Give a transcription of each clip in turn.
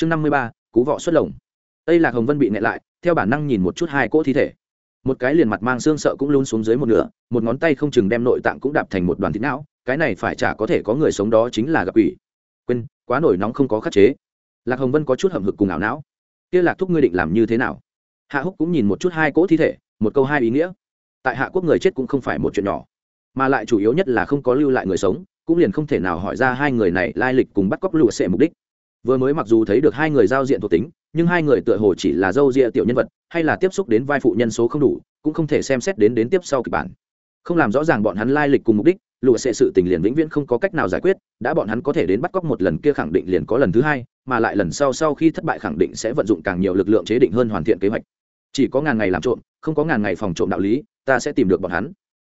chương năm mươi ba, cú vọ xuất lồng. Đây là hồng vân bị nẹ lại, theo bản năng nhìn một chút hai cỗ thi thể. Một cái liền mặt mang xương sợ cũng lún xuống dưới một nửa, một ngón tay không chừng đem nội tạng cũng đạp thành một đoàn thịt não, cái này phải chả có thể có người sống đó chính là gặp quỷ. Quên, quá nổi nóng không có khắc chế. Lạc hồng vân có chút hầm hực cùng ảo não. Kia lạc thúc ngươi định làm như thế nào? Hạ húc cũng nhìn một chút hai cỗ thi thể, một câu hai ý nghĩa. Tại hạ quốc người chết cũng không phải một chuyện nhỏ, mà lại chủ yếu nhất là không có lưu lại người sống, cũng liền không thể nào hỏi ra hai người này lai lịch cùng bắt cóc lụa sệ mục đích vừa mới mặc dù thấy được hai người giao diện thuộc tính, nhưng hai người tựa hồ chỉ là dâu ria tiểu nhân vật, hay là tiếp xúc đến vai phụ nhân số không đủ, cũng không thể xem xét đến đến tiếp sau kịch bản. Không làm rõ ràng bọn hắn lai lịch cùng mục đích, lụa sẽ sự tình liền vĩnh viễn không có cách nào giải quyết, đã bọn hắn có thể đến bắt cóc một lần kia khẳng định liền có lần thứ hai, mà lại lần sau sau khi thất bại khẳng định sẽ vận dụng càng nhiều lực lượng chế định hơn hoàn thiện kế hoạch. Chỉ có ngàn ngày làm trộm, không có ngàn ngày phòng trộm đạo lý, ta sẽ tìm được bọn hắn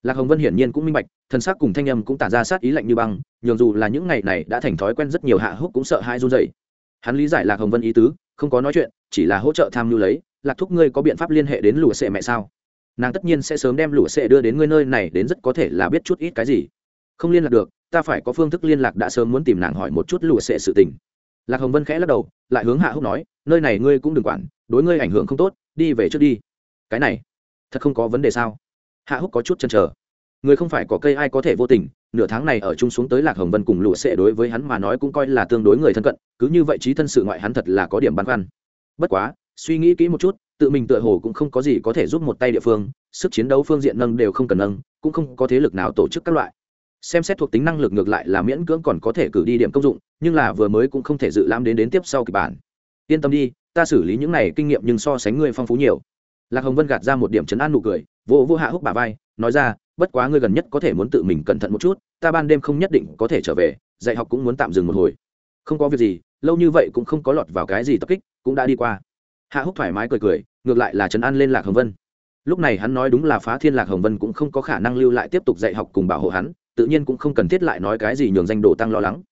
lạc hồng vân hiển nhiên cũng minh bạch thân xác cùng thanh âm cũng tản ra sát ý lạnh như băng, nhường dù là những ngày này đã thành thói quen rất nhiều hạ húc cũng sợ hai run rẩy. hắn lý giải lạc hồng vân ý tứ, không có nói chuyện, chỉ là hỗ trợ tham mưu lấy, lạc thúc ngươi có biện pháp liên hệ đến lụa sệ mẹ sao? Nàng tất nhiên sẽ sớm đem lụa sệ đưa đến ngươi nơi này đến rất có thể là biết chút ít cái gì. Không liên lạc được, ta phải có phương thức liên lạc đã sớm muốn tìm nàng hỏi một chút lụa sệ sự tình. Lạc hồng vân khẽ lắc đầu, lại hướng hạ húc nói, nơi này ngươi cũng đừng quản, đối ngươi ảnh hưởng không tốt, đi về trước đi. Cái này, thật không có vấn đề sao? Hạ húc có chút chần chờ. Người không phải có cây ai có thể vô tình, nửa tháng này ở chung xuống tới lạc hồng vân cùng lụa sệ đối với hắn mà nói cũng coi là tương đối người thân cận, cứ như vậy trí thân sự ngoại hắn thật là có điểm băn khoăn. Bất quá, suy nghĩ kỹ một chút, tự mình tựa hồ cũng không có gì có thể giúp một tay địa phương, sức chiến đấu phương diện nâng đều không cần nâng, cũng không có thế lực nào tổ chức các loại. Xem xét thuộc tính năng lực ngược lại là miễn cưỡng còn có thể cử đi điểm công dụng, nhưng là vừa mới cũng không thể dự lãm đến đến tiếp sau kịch bản. Yên tâm đi, ta xử lý những này kinh nghiệm nhưng so sánh ngươi phong phú nhiều. Lạc hồng vân gạt ra một điểm chấn an nụ cười vô vô hạ húc bà vai, nói ra, bất quá ngươi gần nhất có thể muốn tự mình cẩn thận một chút, ta ban đêm không nhất định có thể trở về, dạy học cũng muốn tạm dừng một hồi. Không có việc gì, lâu như vậy cũng không có lọt vào cái gì tập kích, cũng đã đi qua. Hạ húc thoải mái cười cười, ngược lại là trấn an lên lạc hồng vân. Lúc này hắn nói đúng là phá thiên lạc hồng vân cũng không có khả năng lưu lại tiếp tục dạy học cùng bảo hộ hắn, tự nhiên cũng không cần thiết lại nói cái gì nhường danh đồ tăng lo lắng.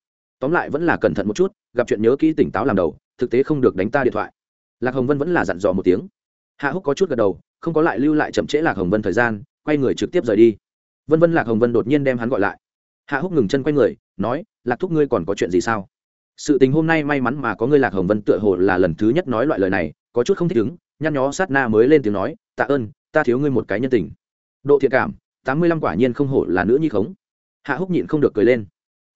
Tóm lại vẫn là cẩn thận một chút, gặp chuyện nhớ kỹ tỉnh táo làm đầu, thực tế không được đánh ta điện thoại. Lạc hồng vân vẫn là dặn dò một tiếng. Hạ húc có chút gật đầu không có lại lưu lại chậm trễ lạc hồng vân thời gian, quay người trực tiếp rời đi. Vân vân lạc hồng vân đột nhiên đem hắn gọi lại. Hạ húc ngừng chân quay người, nói, lạc thúc ngươi còn có chuyện gì sao? Sự tình hôm nay may mắn mà có ngươi lạc hồng vân tựa hồ là lần thứ nhất nói loại lời này, có chút không thích ứng. Nhăn nhó sát na mới lên tiếng nói, tạ ơn, ta thiếu ngươi một cái nhân tình. Độ thiện cảm, tám mươi lăm quả nhiên không hổ là nữ nhi khống. Hạ húc nhịn không được cười lên.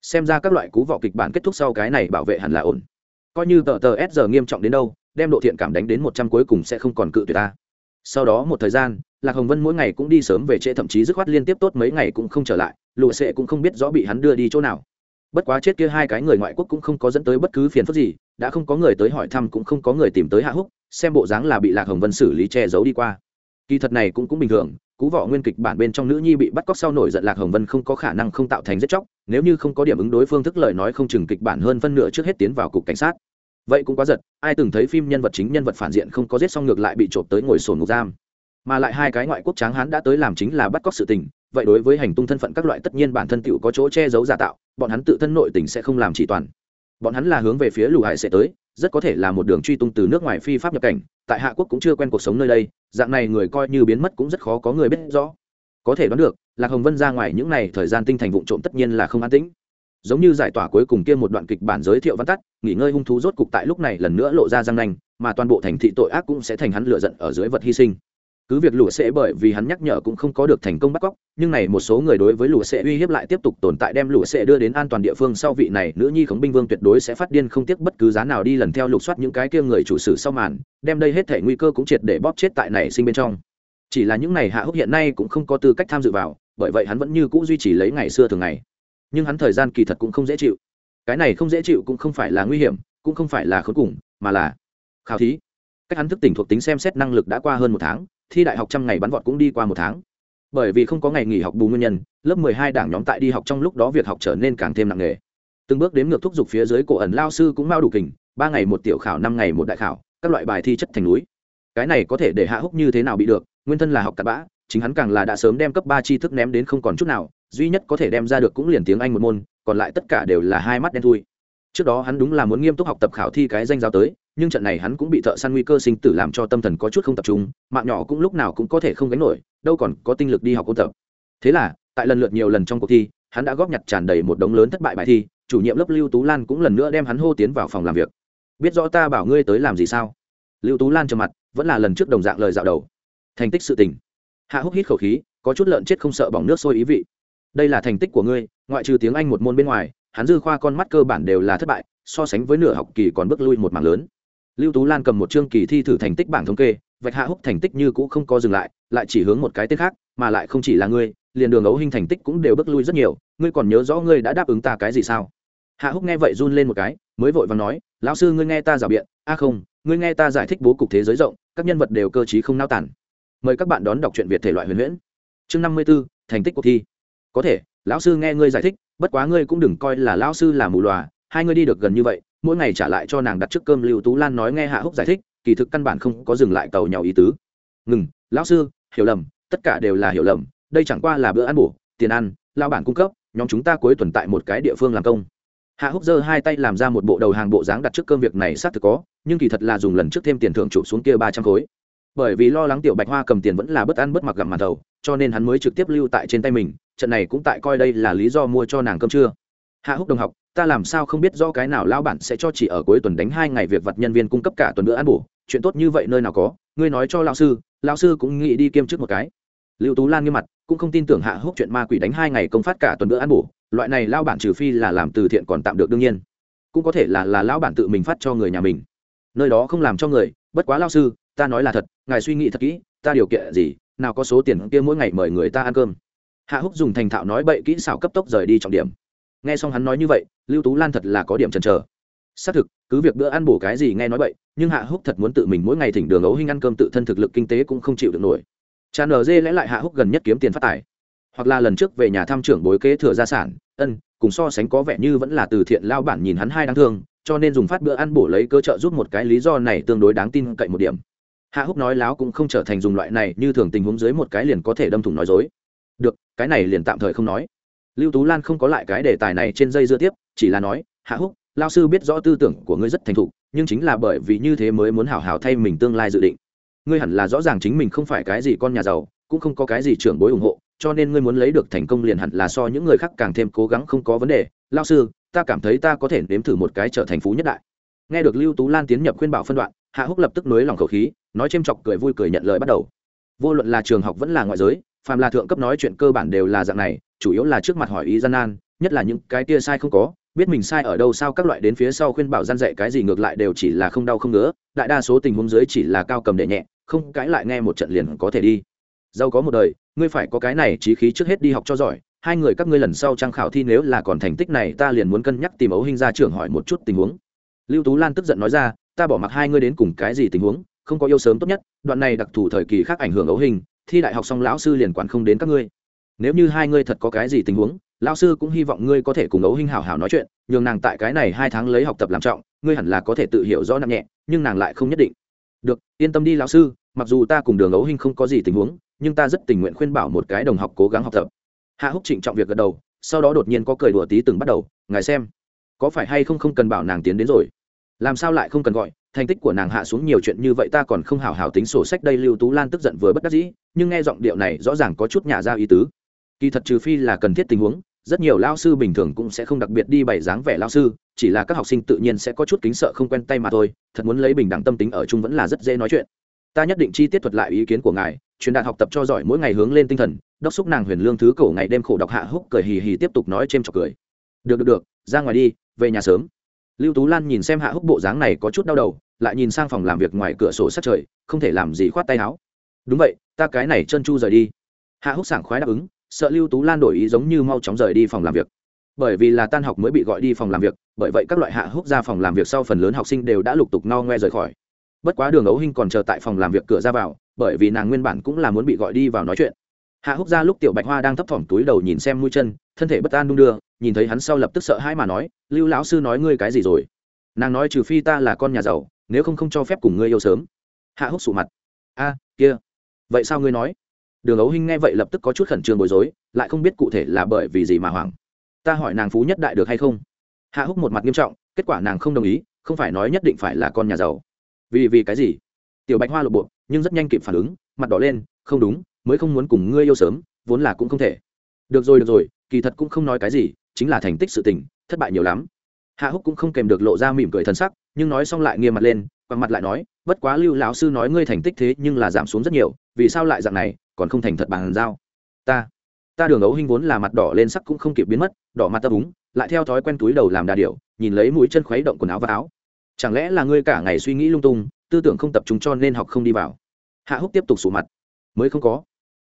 Xem ra các loại cú vọ kịch bản kết thúc sau cái này bảo vệ hẳn là ổn. Coi như tờ tờ s giờ nghiêm trọng đến đâu, đem độ thiện cảm đánh đến một trăm cuối cùng sẽ không còn cự tuyệt ta sau đó một thời gian, lạc hồng vân mỗi ngày cũng đi sớm về trễ, thậm chí dứt khoát liên tiếp tốt mấy ngày cũng không trở lại lụa sệ cũng không biết rõ bị hắn đưa đi chỗ nào. Bất quá chết kia hai cái người ngoại quốc cũng không có dẫn tới bất cứ phiền phức gì, đã không có người tới hỏi thăm cũng không có người tìm tới hạ húc, xem bộ dáng là bị lạc hồng vân xử lý che giấu đi qua. Kỳ thật này cũng cũng bình thường, cú võ nguyên kịch bản bên trong nữ nhi bị bắt cóc sau nổi giận lạc hồng vân không có khả năng không tạo thành giết chóc, nếu như không có điểm ứng đối phương thức lời nói không chừng kịch bản hơn phân nửa trước hết tiến vào cục cảnh sát vậy cũng quá giật, ai từng thấy phim nhân vật chính nhân vật phản diện không có giết xong ngược lại bị trộm tới ngồi sổn ngục giam. Mà lại hai cái ngoại quốc tráng hán đã tới làm chính là bắt cóc sự tình, vậy đối với hành tung thân phận các loại tất nhiên bản thân tựu có chỗ che giấu giả tạo, bọn hắn tự thân nội tình sẽ không làm chỉ toàn. Bọn hắn là hướng về phía lù hải sẽ tới, rất có thể là một đường truy tung từ nước ngoài phi pháp nhập cảnh, tại hạ quốc cũng chưa quen cuộc sống nơi đây, dạng này người coi như biến mất cũng rất khó có người biết rõ. Có thể đoán được, lạc hồng vân ra ngoài những n à y thời gian tinh thành vụ trộm tất nhiên là không an tĩnh giống như giải tỏa cuối cùng kia một đoạn kịch bản giới thiệu văn tắt, nghỉ ngơi hung thú rốt cục tại lúc này lần nữa lộ ra răng nanh, mà toàn bộ thành thị tội ác cũng sẽ thành hắn lựa giận ở dưới vật hy sinh. Cứ việc lụa sẽ bởi vì hắn nhắc nhở cũng không có được thành công bắt cóc, nhưng này một số người đối với lụa sẽ uy hiếp lại tiếp tục tồn tại đem lụa sẽ đưa đến an toàn địa phương sau vị này nữ nhi khống binh vương tuyệt đối sẽ phát điên không tiếc bất cứ giá nào đi lần theo lục soát những cái kia người chủ sử sau màn, đem đây hết thể nguy cơ cũng triệt để bóp chết tại này sinh bên trong. Chỉ là những này hạ húc hiện nay cũng không có tư cách tham dự vào, bởi vậy hắn vẫn như cũ duy trì lấy ngày xưa thường ngày nhưng hắn thời gian kỳ thật cũng không dễ chịu. Cái này không dễ chịu cũng không phải là nguy hiểm, cũng không phải là khốn cùng, mà là khảo thí. Cách hắn thức tỉnh thuộc tính xem xét năng lực đã qua hơn một tháng, thi đại học trăm ngày bắn vọt cũng đi qua một tháng. Bởi vì không có ngày nghỉ học bù nguyên nhân, lớp mười hai đảng nhóm tại đi học trong lúc đó việc học trở nên càng thêm nặng nề. Từng bước đếm ngược thúc giục phía dưới cổ ẩn lao sư cũng mau đủ kình, ba ngày một tiểu khảo, năm ngày một đại khảo, các loại bài thi chất thành núi. Cái này có thể để hạ húc như thế nào bị được, nguyên thân là học cặn bã chính hắn càng là đã sớm đem cấp ba tri thức ném đến không còn chút nào, duy nhất có thể đem ra được cũng liền tiếng anh một môn, còn lại tất cả đều là hai mắt đen thui. Trước đó hắn đúng là muốn nghiêm túc học tập khảo thi cái danh giáo tới, nhưng trận này hắn cũng bị thợ săn nguy cơ sinh tử làm cho tâm thần có chút không tập trung, mạng nhỏ cũng lúc nào cũng có thể không gánh nổi, đâu còn có tinh lực đi học ôn tập. Thế là, tại lần lượt nhiều lần trong cuộc thi, hắn đã góp nhặt tràn đầy một đống lớn thất bại bài thi, chủ nhiệm lớp lưu tú lan cũng lần nữa đem hắn hô tiến vào phòng làm việc. Biết rõ ta bảo ngươi tới làm gì sao? Lưu tú lan trầm mặt, vẫn là lần trước đồng dạng lời dạo đầu. Thành tích sự tình hạ húc hít khẩu khí, có chút lợn chết không sợ bỏng nước sôi ý vị. Đây là thành tích của ngươi, ngoại trừ tiếng anh một môn bên ngoài, hắn dư khoa con mắt cơ bản đều là thất bại, so sánh với nửa học kỳ còn bước lui một mảng lớn. Lưu tú lan cầm một chương kỳ thi thử thành tích bảng thống kê, vạch hạ húc thành tích như cũ không có dừng lại lại chỉ hướng một cái tên khác, mà lại không chỉ là ngươi, liền đường ấu hình thành tích cũng đều bước lui rất nhiều, ngươi còn nhớ rõ ngươi đã đáp ứng ta cái gì sao? Hạ húc nghe vậy run lên một cái, mới vội và nói, lão sư, ngươi nghe ta rào biện, a không, ngươi nghe ta giải thích bố cục thế giới rộng, các nhân vật đều cơ t không nao tản mời các bạn đón đọc truyện việt thể loại huyền huyễn. Chương năm mươi b ố thành tích cuộc thi. Có thể, lão sư nghe ngươi giải thích, bất quá ngươi cũng đừng coi là lão sư là mù lòa. hai ngươi đi được gần như vậy, mỗi ngày trả lại cho nàng đặt trước cơm lưu tú lan nói nghe hạ húc giải thích, kỳ thực căn bản không có dừng lại tàu nhau ý tứ. Ngừng, lão sư, hiểu lầm, tất cả đều là hiểu lầm, đây chẳng qua là bữa ăn bổ, tiền ăn lao bản cung cấp, nhóm chúng ta cuối tuần tại một cái địa phương làm công. Hạ húc giơ hai tay làm ra một bộ đầu hàng bộ dáng đặt trước cơm việc này xác thực có, nhưng kỳ thật là dùng lần trước thêm tiền thưởng chụp xuống kia ba trăm khối bởi vì lo lắng tiểu bạch hoa cầm tiền vẫn là bất ăn bất mặc gặm màn thầu, cho nên hắn mới trực tiếp lưu tại trên tay mình, trận này cũng tại coi đây là lý do mua cho nàng cơm trưa. Hạ húc đồng học, ta làm sao không biết do cái nào lao bản sẽ cho chỉ ở cuối tuần đánh hai ngày việc vặt nhân viên cung cấp cả tuần bữa ăn bổ, chuyện tốt như vậy nơi nào có, ngươi nói cho lao sư lao sư cũng nghĩ đi kiêm trước một cái. Lưu tú lan nghiêm mặt, cũng không tin tưởng hạ húc chuyện ma quỷ đánh hai ngày công phát cả tuần bữa ăn bổ, loại này lao bản trừ phi là làm từ thiện còn tạm được đương nhiên. Cũng có thể là là lao bản tự mình phát cho người nhà mình. Nơi đó không làm cho người, bất quá lao sư ta nói là thật ngài suy nghĩ thật kỹ ta điều kiện gì nào có số tiền kia mỗi ngày mời người ta ăn cơm. Hạ húc dùng thành thạo nói bậy kỹ xảo cấp tốc rời đi trọng điểm. Nghe xong hắn nói như vậy lưu tú lan thật là có điểm chần chờ. Xác thực cứ việc bữa ăn bổ cái gì nghe nói vậy, nhưng hạ húc thật muốn tự mình mỗi ngày thỉnh đường ấu hinh ăn cơm tự thân thực lực kinh tế cũng không chịu được nổi. Cha nở dê lẽ lại hạ húc gần nhất kiếm tiền phát tài. Hoặc là lần trước về nhà thăm trưởng bối kế thừa gia sản ân cùng so sánh có vẻ như vẫn là từ thiện lao bản nhìn hắn hai đáng thương cho nên dùng phát bữa ăn bổ lấy cơ trợ giúp một cái lý do này tương đối đáng tin cậy một điểm hạ húc nói láo cũng không trở thành dùng loại này như thường tình huống dưới một cái liền có thể đâm thủng nói dối. Được, cái này liền tạm thời không nói. Lưu tú lan không có lại cái đề tài này trên dây dưa tiếp, chỉ là nói, hạ húc lao sư biết rõ tư tưởng của ngươi rất thành thục, nhưng chính là bởi vì như thế mới muốn hảo hảo thay mình tương lai dự định. Ngươi hẳn là rõ ràng chính mình không phải cái gì con nhà giàu, cũng không có cái gì trưởng bối ủng hộ, cho nên ngươi muốn lấy được thành công liền hẳn là so những người khác càng thêm cố gắng không có vấn đề. Lao sư, ta cảm thấy ta có thể nếm thử một cái trở thành phú nhất đại. Nghe được lưu tú lan tiến nhập khuyên bảo phân đoạn, hạ húc lập tức nới lòng khẩu khí nói chêm chọc cười vui cười nhận lời bắt đầu. Vô luận là trường học vẫn là ngoại giới, phàm là thượng cấp nói chuyện cơ bản đều là dạng này, chủ yếu là trước mặt hỏi ý gian nan, nhất là những cái kia sai không có, biết mình sai ở đâu sao các loại đến phía sau khuyên bảo gian dạy cái gì ngược lại đều chỉ là không đau không ngứa, đại đa số tình huống dưới chỉ là cao cầm đệ nhẹ, không cãi lại nghe một trận liền có thể đi. Giàu có một đời, ngươi phải có cái này trí khí trước hết đi học cho giỏi, hai người các ngươi lần sau trang khảo thi nếu là còn thành tích này ta liền muốn cân nhắc tìm ấu hình ra trưởng hỏi một chút tình huống. Lưu tú lan tức giận nói ra, ta bỏ mặc hai ngươi đến cùng cái gì tình huống không có yêu sớm tốt nhất, đoạn này đặc thù thời kỳ khác ảnh hưởng ấu hình, thi đại học xong lão sư liền quản không đến các ngươi. Nếu như hai ngươi thật có cái gì tình huống, lão sư cũng hy vọng ngươi có thể cùng ấu hình hảo hảo nói chuyện, nhường nàng tại cái này hai tháng lấy học tập làm trọng, ngươi hẳn là có thể tự hiểu rõ nặng nhẹ, nhưng nàng lại không nhất định. Được, yên tâm đi lão sư, mặc dù ta cùng đường ấu hình không có gì tình huống, nhưng ta rất tình nguyện khuyên bảo một cái đồng học cố gắng học tập. Hạ húc trịnh trọng việc gật đầu, sau đó đột nhiên có cười đùa tí từng bắt đầu, ngài xem, có phải hay không không cần bảo nàng tiến đến rồi? Làm sao lại không cần gọi? Thành tích của nàng hạ xuống nhiều chuyện như vậy ta còn không hào hào tính sổ sách đây lưu tú lan tức giận vừa bất đắc dĩ, nhưng nghe giọng điệu này rõ ràng có chút nhả ra ý tứ. Kỳ thật trừ phi là cần thiết tình huống, rất nhiều lao sư bình thường cũng sẽ không đặc biệt đi bày dáng vẻ lao sư, chỉ là các học sinh tự nhiên sẽ có chút kính sợ không quen tay mà thôi, thật muốn lấy bình đẳng tâm tính ở chung vẫn là rất dễ nói chuyện. Ta nhất định chi tiết thuật lại ý kiến của ngài, truyền đạt học tập cho giỏi mỗi ngày hướng lên tinh thần, đốc xúc nàng huyền lương thứ cổ ngày đêm khổ đọc hạ húc cười hì hì tiếp tục nói c h cười. Được được được, ra ngoài đi, về nhà sớm lưu tú lan nhìn xem hạ húc bộ dáng này có chút đau đầu, lại nhìn sang phòng làm việc ngoài cửa sổ sát trời, không thể làm gì khoát tay áo. Đúng vậy, ta cái này chân chu rời đi. Hạ húc sảng khoái đáp ứng, sợ lưu tú lan đổi ý giống như mau chóng rời đi phòng làm việc. Bởi vì là tan học mới bị gọi đi phòng làm việc, bởi vậy các loại hạ húc ra phòng làm việc sau phần lớn học sinh đều đã lục tục no ngoe rời khỏi. Bất quá đường ấu hinh còn chờ tại phòng làm việc cửa ra vào, bởi vì nàng nguyên bản cũng là muốn bị gọi đi vào nói chuyện. Hạ húc ra lúc tiểu bạch hoa đang thấp thỏm túi đầu nhìn xem mũi chân thân thể bất an đung đưa, nhìn thấy hắn sau lập tức sợ hãi mà nói, lưu lão sư nói ngươi cái gì rồi? Nàng nói, trừ phi ta là con nhà giàu, nếu không không cho phép cùng ngươi yêu sớm. Hạ húc sụ mặt. A, kia, vậy sao ngươi nói? Đường ấu hinh nghe vậy lập tức có chút khẩn trương bối rối, lại không biết cụ thể là bởi vì gì mà hoảng. Ta hỏi nàng phú nhất đại được hay không? Hạ húc một mặt nghiêm trọng, kết quả nàng không đồng ý, không phải nói nhất định phải là con nhà giàu. Vì vì cái gì? Tiểu bạch hoa lộ bộ, nhưng rất nhanh kịp phản ứng, mặt đỏ lên, không đúng, mới không muốn cùng ngươi yêu sớm, vốn là cũng không thể. Được rồi được rồi kỳ thật cũng không nói cái gì, chính là thành tích sự tình, thất bại nhiều lắm. Hạ húc cũng không kèm được lộ ra mỉm cười thân sắc, nhưng nói xong lại nghiêm mặt lên bằng mặt lại nói, bất quá lưu lão sư nói ngươi thành tích thế nhưng là giảm xuống rất nhiều, vì sao lại dạng này, còn không thành thật bằng giao? Ta ta đường ấu hinh vốn là mặt đỏ lên sắc cũng không kịp biến mất, đỏ mặt ta búng lại theo thói quen túi đầu làm đà điểu, nhìn lấy mũi chân khuấy động quần áo và áo. Chẳng lẽ là ngươi cả ngày suy nghĩ lung tung, tư tưởng không tập trung cho nên học không đi vào? Hạ húc tiếp tục sụ mặt. Mới không có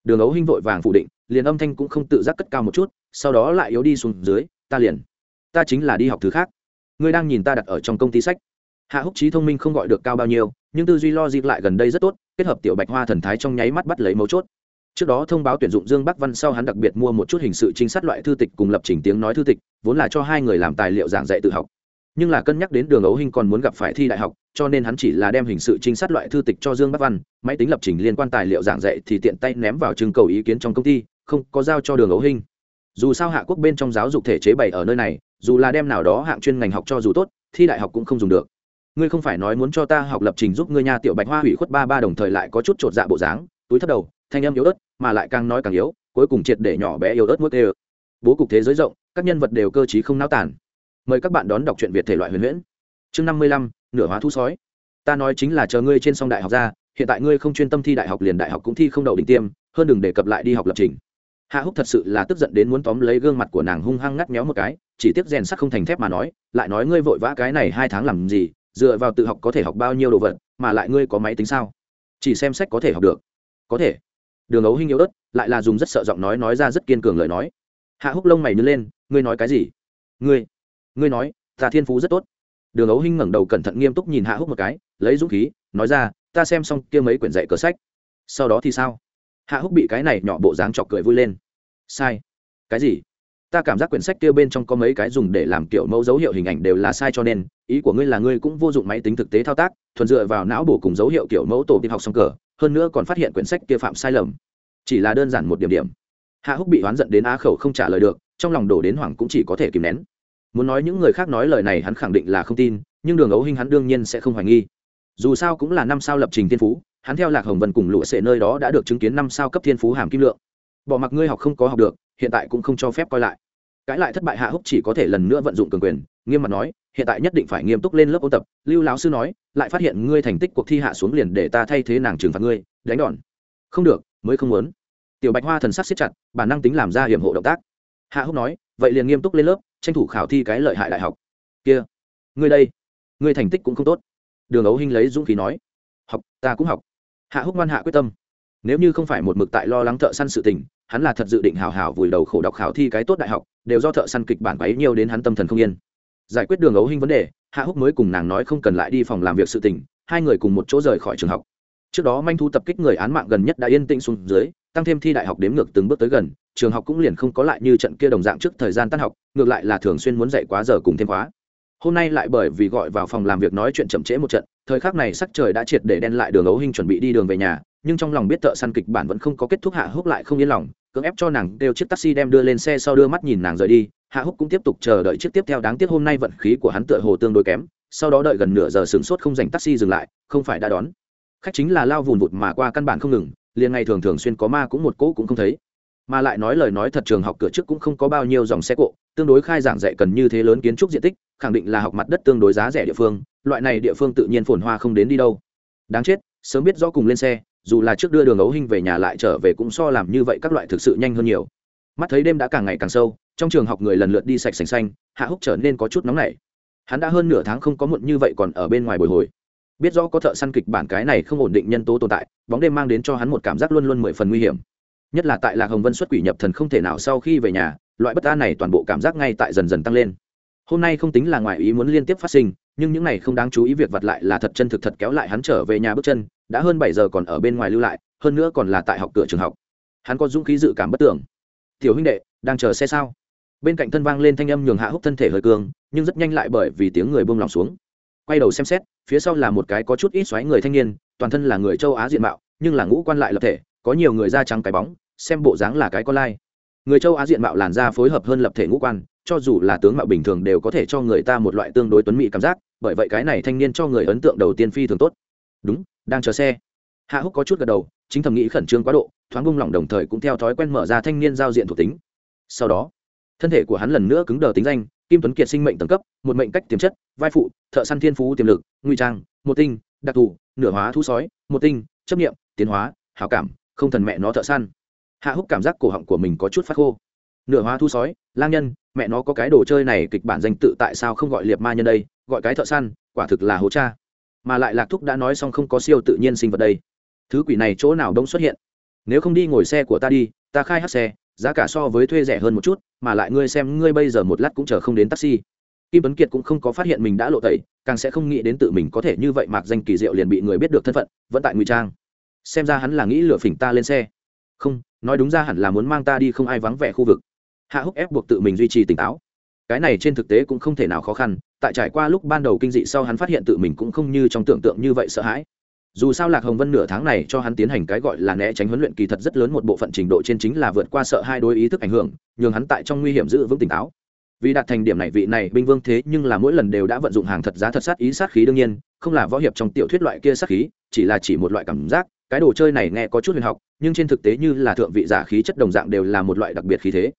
đường ấu hinh vội vàng phủ định, liền âm thanh cũng không tự giác cất cao một chút, sau đó lại yếu đi xuống dưới, ta liền, ta chính là đi học thứ khác. Ngươi đang nhìn ta đặt ở trong công ty sách. Hạ húc trí thông minh không gọi được cao bao nhiêu, nhưng tư duy lo dịp lại gần đây rất tốt, kết hợp tiểu bạch hoa thần thái trong nháy mắt bắt lấy mấu chốt. Trước đó thông báo tuyển dụng dương bắc văn sau hắn đặc biệt mua một chút hình sự trinh sát loại thư tịch cùng lập trình tiếng nói thư tịch, vốn là cho hai người làm tài liệu giảng dạy tự học nhưng là cân nhắc đến đường ấu hình còn muốn gặp phải thi đại học, cho nên hắn chỉ là đem hình sự trinh sát loại thư tịch cho dương bắc văn, máy tính lập trình liên quan tài liệu giảng dạy thì tiện tay ném vào trưng cầu ý kiến trong công ty, không có giao cho đường ấu hình. Dù sao hạ quốc bên trong giáo dục thể chế bày ở nơi này, dù là đem nào đó hạng chuyên ngành học cho dù tốt, thi đại học cũng không dùng được. Ngươi không phải nói muốn cho ta học lập trình giúp ngươi nha tiểu bạch hoa hủy khuất ba ba đồng thời lại có chút chột dạ bộ dáng, túi thấp đầu, thanh em yếu ớt, mà lại càng nói càng yếu, cuối cùng triệt để nhỏ bé yếu ớt mất ê bố cục thế giới rộng, các nhân vật đều cơ t không náo tản mời các bạn đón đọc truyện việt thể loại huyền huyễn. Chương năm mươi lăm, nửa hóa thu sói. Ta nói chính là chờ ngươi trên song đại học ra, hiện tại ngươi không chuyên tâm thi đại học liền đại học cũng thi không đậu đỉnh tiêm, hơn đừng đề cập lại đi học lập trình. Hạ húc thật sự là tức giận đến muốn tóm lấy gương mặt của nàng hung hăng ngắt méo một cái, chỉ tiếc rèn sắc không thành thép mà nói, lại nói ngươi vội vã cái này hai tháng làm gì, dựa vào tự học có thể học bao nhiêu đồ vật, mà lại ngươi có máy tính sao? Chỉ xem sách có thể học được. Có thể. Đường ấu hinh yếu ớt, lại là dùng rất sợ giọng nói nói ra rất kiên cường lời nói. Hạ húc lông mày nhớ lên, ngươi nói cái gì? Ngươi ngươi nói, ta thiên phú rất tốt. Đường ấu hinh ngẩng đầu cẩn thận nghiêm túc nhìn hạ húc một cái, lấy dũng khí, nói ra, ta xem xong kia mấy quyển dạy cờ sách. Sau đó thì sao? Hạ húc bị cái này nhỏ bộ dáng chọc cười vui lên. Sai. Cái gì? Ta cảm giác quyển sách kia bên trong có mấy cái dùng để làm kiểu mẫu dấu hiệu hình ảnh đều là sai cho nên, ý của ngươi là ngươi cũng vô dụng máy tính thực tế thao tác, thuần dựa vào não bổ cùng dấu hiệu kiểu mẫu tổ tiên học xong cờ, hơn nữa còn phát hiện quyển sách kia phạm sai lầm. Chỉ là đơn giản một điểm điểm. Hạ húc bị oán giận đến á khẩu không trả lời được, trong lòng đổ đến hoảng cũng chỉ có thể kìm nén muốn nói những người khác nói lời này hắn khẳng định là không tin, nhưng đường ấu hình hắn đương nhiên sẽ không hoài nghi. Dù sao cũng là năm sao lập trình thiên phú, hắn theo lạc hồng vân cùng lụa sệ nơi đó đã được chứng kiến năm sao cấp thiên phú hàm kim lượng. Bỏ mặc ngươi học không có học được, hiện tại cũng không cho phép coi lại. Cãi lại thất bại hạ húc chỉ có thể lần nữa vận dụng cường quyền, nghiêm mặt nói, hiện tại nhất định phải nghiêm túc lên lớp ôn tập, lưu lão sư nói, lại phát hiện ngươi thành tích cuộc thi hạ xuống liền để ta thay thế nàng trừng phạt ngươi, đánh đòn. Không được, mới không muốn. Tiểu bạch hoa thần sắc siết chặt, bản năng tính làm ra hiểm hộ động tác. Hạ húc nói vậy liền nghiêm túc lên lớp, tranh thủ khảo thi cái lợi hại đại học. Kia, ngươi đây, ngươi thành tích cũng không tốt. Đường ấu hinh lấy dũng khí nói, học, ta cũng học. Hạ húc ngoan hạ quyết tâm. Nếu như không phải một mực tại lo lắng thợ săn sự tình, hắn là thật dự định hào hào vùi đầu khổ đọc khảo thi cái tốt đại học, đều do thợ săn kịch bản bấy nhiều đến hắn tâm thần không yên. Giải quyết đường ấu hinh vấn đề, hạ húc mới cùng nàng nói không cần lại đi phòng làm việc sự tình, hai người cùng một chỗ rời khỏi trường học. Trước đó manh thu tập kích người án mạng gần nhất đã yên tĩnh xuống dưới, tăng thêm thi đại học đếm ngược từng bước tới gần trường học cũng liền không có lại như trận kia đồng dạng trước thời gian tan học, ngược lại là thường xuyên muốn dạy quá giờ cùng thêm khóa. Hôm nay lại bởi vì gọi vào phòng làm việc nói chuyện chậm trễ một trận, thời khắc này sắc trời đã triệt để đen lại đường ấu hình chuẩn bị đi đường về nhà, nhưng trong lòng biết thợ săn kịch bản vẫn không có kết thúc hạ húc lại không yên lòng, cưỡng ép cho nàng đều chiếc taxi đem đưa lên xe sau đưa mắt nhìn nàng rời đi, hạ húc cũng tiếp tục chờ đợi chiếc tiếp theo đáng tiếc hôm nay vận khí của hắn tựa hồ tương đối kém, sau đó đợi gần nửa giờ sửng sốt không dành taxi dừng lại, không phải đã đón. Khách chính là lao vùn vụt mà qua căn bản không ngừng, liền ngày thường thường xuyên có ma cũng một cỗ cũng không thấy mà lại nói lời nói thật trường học cửa trước cũng không có bao nhiêu dòng xe cộ, tương đối khai giảng dạy cần như thế lớn kiến trúc diện tích, khẳng định là học mặt đất tương đối giá rẻ địa phương, loại này địa phương tự nhiên phồn hoa không đến đi đâu. Đáng chết, sớm biết rõ cùng lên xe, dù là trước đưa đường ấu hình về nhà lại trở về cũng so làm như vậy các loại thực sự nhanh hơn nhiều. Mắt thấy đêm đã càng ngày càng sâu, trong trường học người lần lượt đi sạch sành xanh, hạ húc trở nên có chút nóng nảy. Hắn đã hơn nửa tháng không có muộn như vậy còn ở bên ngoài bồi hồi. Biết rõ có thợ săn kịch bản cái này không ổn định nhân tố tồn tại, bóng đêm mang đến cho hắn một cảm giác luôn luôn mười phần nguy hiểm nhất là tại lạc hồng vân xuất quỷ nhập thần không thể nào sau khi về nhà, loại bất an này toàn bộ cảm giác ngay tại dần dần tăng lên. Hôm nay không tính là ngoài ý muốn liên tiếp phát sinh, nhưng những này không đáng chú ý việc vặt lại là thật chân thực thật kéo lại hắn trở về nhà bước chân, đã hơn bảy giờ còn ở bên ngoài lưu lại, hơn nữa còn là tại học cửa trường học. Hắn có dũng khí dự cảm bất tưởng. Tiểu huynh đệ, đang chờ xe sao? Bên cạnh thân vang lên thanh âm nhường hạ húc thân thể hơi cường nhưng rất nhanh lại bởi vì tiếng người buông lòng xuống. Quay đầu xem xét, phía sau là một cái có chút ít xoáy người thanh niên, toàn thân là người châu á diện mạo, nhưng là ngũ quan lại lập thể có nhiều người da trắng cái bóng, xem bộ dáng là cái con lai. Người châu á diện mạo làn da phối hợp hơn lập thể ngũ quan, cho dù là tướng mạo bình thường đều có thể cho người ta một loại tương đối tuấn mỹ cảm giác, bởi vậy cái này thanh niên cho người ấn tượng đầu tiên phi thường tốt. Đúng, đang chờ xe. Hạ húc có chút gật đầu, chính thầm nghĩ khẩn trương quá độ, thoáng bung lỏng đồng thời cũng theo thói quen mở ra thanh niên giao diện thuộc tính. Sau đó, thân thể của hắn lần nữa cứng đờ tính danh, kim tuấn kiệt sinh mệnh tầng cấp, một mệnh cách tiềm chất, vai phụ, thợ săn thiên phú tiềm lực nguy trang, một tinh, đặc thù, nửa hóa thu sói, một tinh, chấp nghiệm tiến hóa, hảo cảm không thần mẹ nó thợ săn. Hạ húc cảm giác cổ họng của mình có chút phát khô. Nửa hoa thu sói, lang nhân, mẹ nó có cái đồ chơi này kịch bản danh tự tại sao không gọi liệt ma nhân đây? Gọi cái thợ săn, quả thực là hố cha. Mà lại lạc thúc đã nói xong không có siêu tự nhiên sinh vật đây. Thứ quỷ này chỗ nào đông xuất hiện? Nếu không đi ngồi xe của ta đi, ta khai hát xe, giá cả so với thuê rẻ hơn một chút, mà lại ngươi xem ngươi bây giờ một lát cũng chờ không đến taxi. Kim tuấn kiệt cũng không có phát hiện mình đã lộ tẩy, càng sẽ không nghĩ đến tự mình có thể như vậy mạc danh kỳ diệu liền bị người biết được thân phận, vẫn tại ngụy trang xem ra hắn là nghĩ lựa phỉnh ta lên xe. Không, nói đúng ra hẳn là muốn mang ta đi không ai vắng vẻ khu vực. Hạ húc ép buộc tự mình duy trì tỉnh táo. Cái này trên thực tế cũng không thể nào khó khăn, tại trải qua lúc ban đầu kinh dị sau hắn phát hiện tự mình cũng không như trong tưởng tượng như vậy sợ hãi. Dù sao lạc hồng vân nửa tháng này cho hắn tiến hành cái gọi là né tránh huấn luyện kỳ thật rất lớn một bộ phận trình độ trên chính là vượt qua sợ hai đối ý thức ảnh hưởng, nhường hắn tại trong nguy hiểm giữ vững tỉnh táo. Vì đạt thành điểm này vị này binh vương thế nhưng là mỗi lần đều đã vận dụng hàng thật giá thật sát ý sát khí đương nhiên, không là võ hiệp trong tiểu thuyết loại kia sát khí, chỉ là chỉ một loại cảm giác cái đồ chơi này nghe có chút huyền học, nhưng trên thực tế như là thượng vị giả khí chất đồng dạng đều là một loại đặc biệt khí thế.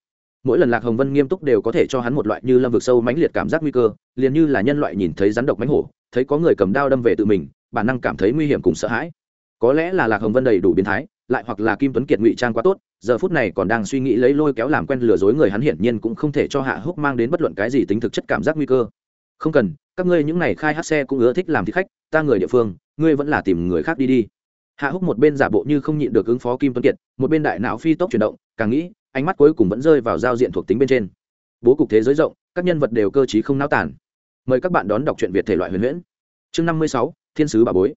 Mỗi lần lạc hồng vân nghiêm túc đều có thể cho hắn một loại như lâm vực sâu mãnh liệt cảm giác nguy cơ, liền như là nhân loại nhìn thấy rắn độc mãnh hổ, thấy có người cầm đao đâm về tự mình, bản năng cảm thấy nguy hiểm cùng sợ hãi. Có lẽ là lạc hồng vân đầy đủ biến thái, lại hoặc là kim tuấn kiệt ngụy trang quá tốt, giờ phút này còn đang suy nghĩ lấy lôi kéo làm quen lừa dối người hắn hiển nhiên cũng không thể cho hạ húc mang đến bất luận cái gì tính thực chất cảm giác nguy cơ. Không cần, các ngươi những này khai hát xe cũng ưa thích làm thích khách, ta người địa phương, ngươi vẫn là tìm người khác đi đi hạ húc một bên giả bộ như không nhịn được ứng phó kim tuấn kiệt, một bên đại não phi tốc chuyển động, càng nghĩ, ánh mắt cuối cùng vẫn rơi vào giao diện thuộc tính bên trên. Bố cục thế giới rộng, các nhân vật đều cơ t không náo tản mời các bạn đón đọc truyện việt thể loại huyền huyễn. Chương năm mươi sáu, thiên sứ bà bối.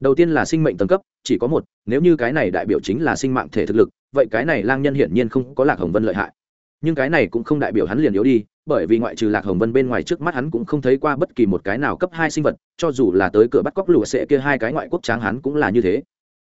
Đầu tiên là sinh mệnh tầng cấp, chỉ có một, nếu như cái này đại biểu chính là sinh mạng thể thực lực, vậy cái này lang nhân hiển nhiên không có lạc hồng vân lợi hại. Nhưng cái này cũng không đại biểu hắn liền yếu đi, bởi vì ngoại trừ lạc hồng vân bên ngoài trước mắt hắn cũng không thấy qua bất kỳ một cái nào cấp hai sinh vật, cho dù là tới cửa bắt cóc lụa sệ kia hai cái ngoại quốc tráng hắn cũng là như thế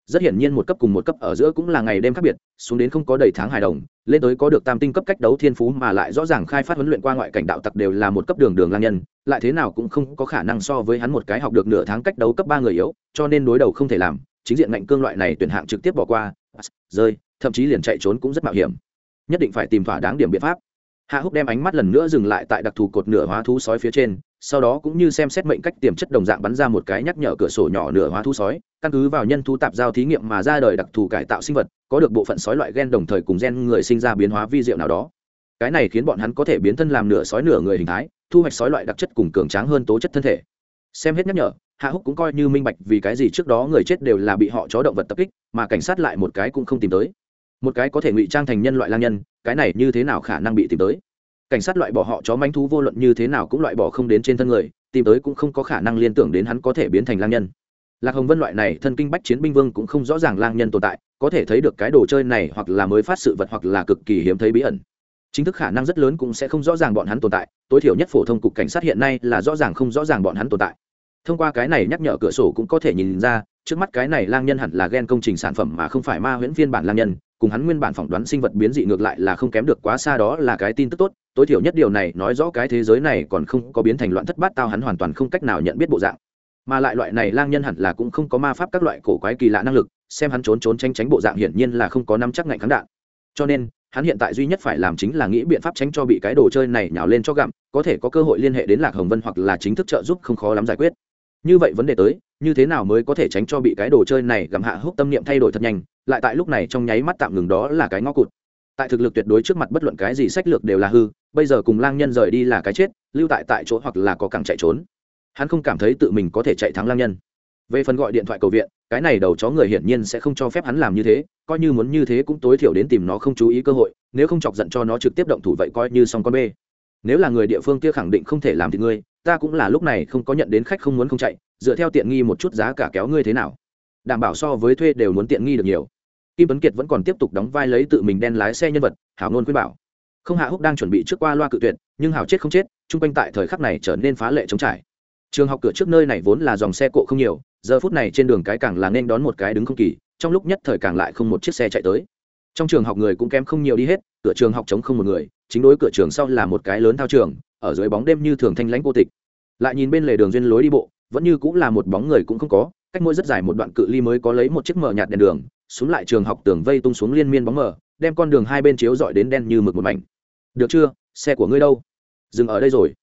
rất hiển nhiên một cấp cùng một cấp ở giữa cũng là ngày đêm khác biệt, xuống đến không có đầy tháng hài đồng, lên tới có được tam tinh cấp cách đấu thiên phú mà lại rõ ràng khai phát huấn luyện qua ngoại cảnh đạo tặc đều là một cấp đường đường lang nhân, lại thế nào cũng không có khả năng so với hắn một cái học được nửa tháng cách đấu cấp ba người yếu, cho nên đối đầu không thể làm, chính diện ngạnh cương loại này tuyển hạng trực tiếp bỏ qua, rơi, thậm chí liền chạy trốn cũng rất mạo hiểm. Nhất định phải tìm thỏa đáng điểm biện pháp. Hạ húc đem ánh mắt lần nữa dừng lại tại đặc thù cột nửa hóa thú sói phía trên sau đó cũng như xem xét mệnh cách tiềm chất đồng dạng bắn ra một cái nhắc nhở cửa sổ nhỏ nửa hóa thú sói, căn cứ vào nhân thú tạp giao thí nghiệm mà ra đời đặc thù cải tạo sinh vật, có được bộ phận sói loại gen đồng thời cùng gen người sinh ra biến hóa vi diệu nào đó. Cái này khiến bọn hắn có thể biến thân làm nửa sói nửa người hình thái, thu hoạch sói loại đặc chất cùng cường tráng hơn tố chất thân thể. Xem hết nhắc nhở, hạ húc cũng coi như minh bạch vì cái gì trước đó người chết đều là bị họ chó động vật tập kích, mà cảnh sát lại một cái cũng không tìm tới. Một cái có thể ngụy trang thành nhân loại lang nhân, cái này như thế nào khả năng bị tìm tới? Cảnh sát loại bỏ họ chó manh thú vô luận như thế nào cũng loại bỏ không đến trên thân người, tìm tới cũng không có khả năng liên tưởng đến hắn có thể biến thành lang nhân. Lạc hồng vân loại này thân kinh bách chiến binh vương cũng không rõ ràng lang nhân tồn tại, có thể thấy được cái đồ chơi này hoặc là mới phát sự vật hoặc là cực kỳ hiếm thấy bí ẩn. Chính thức khả năng rất lớn cũng sẽ không rõ ràng bọn hắn tồn tại, tối thiểu nhất phổ thông cục cảnh sát hiện nay là rõ ràng không rõ ràng bọn hắn tồn tại. Thông qua cái này nhắc nhở cửa sổ cũng có thể nhìn ra, trước mắt cái này lang nhân hẳn là g e n công trình sản phẩm mà không phải ma huyễn phiên bản lang nhân cùng hắn nguyên bản phỏng đoán sinh vật biến dị ngược lại là không kém được quá xa đó là cái tin tức tốt, tối thiểu nhất điều này nói rõ cái thế giới này còn không có biến thành loạn thất bát tao hắn hoàn toàn không cách nào nhận biết bộ dạng. Mà lại loại này lang nhân hẳn là cũng không có ma pháp các loại cổ quái kỳ lạ năng lực, xem hắn trốn trốn tranh tránh bộ dạng hiển nhiên là không có năm chắc ngạnh kháng đạn. Cho nên, hắn hiện tại duy nhất phải làm chính là nghĩ biện pháp tránh cho bị cái đồ chơi này nhào lên cho gặm, có thể có cơ hội liên hệ đến lạc hồng vân hoặc là chính thức trợ giúp không khó lắm giải quyết. Như vậy vấn đề tới như thế nào mới có thể tránh cho bị cái đồ chơi này gặm hạ hốc tâm niệm thay đổi thật nhanh, lại tại lúc này trong nháy mắt tạm ngừng đó là cái ngõ cụt. Tại thực lực tuyệt đối trước mặt bất luận cái gì sách lược đều là hư, bây giờ cùng lang nhân rời đi là cái chết, lưu tại tại chỗ hoặc là có càng chạy trốn. Hắn không cảm thấy tự mình có thể chạy thắng lang nhân. Về phần gọi điện thoại cầu viện, cái này đầu chó người hiển nhiên sẽ không cho phép hắn làm như thế, coi như muốn như thế cũng tối thiểu đến tìm nó không chú ý cơ hội, nếu không chọc giận cho nó trực tiếp động thủ vậy coi như xong con bê. Nếu là người địa phương kia khẳng định không thể làm thì ngươi ta cũng là lúc này không có nhận đến khách không muốn không chạy, dựa theo tiện nghi một chút giá cả kéo ngươi thế nào. Đảm bảo so với thuê đều muốn tiện nghi được nhiều. Kim tuấn kiệt vẫn còn tiếp tục đóng vai lấy tự mình đen lái xe nhân vật, hảo Nôn khuyên bảo. Không hạ húc đang chuẩn bị trước qua loa cự tuyệt, nhưng hảo chết không chết, chung quanh tại thời khắc này trở nên phá lệ chống trải. Trường học cửa trước nơi này vốn là dòng xe cộ không nhiều, giờ phút này trên đường cái càng là nên đón một cái đứng không kỳ, trong lúc nhất thời càng lại không một chiếc xe chạy tới. Trong trường học người cũng kém không nhiều đi hết, cửa trường học chống không một người, chính đối cửa trường sau là một cái lớn thao trường, ở dưới bóng đêm như thường thanh lãnh cô tịch lại nhìn bên lề đường duyên lối đi bộ, vẫn như cũng là một bóng người cũng không có, cách mỗi rất dài một đoạn cự ly mới có lấy một chiếc mở nhạt đèn đường, xuống lại trường học tường vây tung xuống liên miên bóng mờ, đem con đường hai bên chiếu dọi đến đen như mực một mảnh. Được chưa? Xe của ngươi đâu? Dừng ở đây rồi.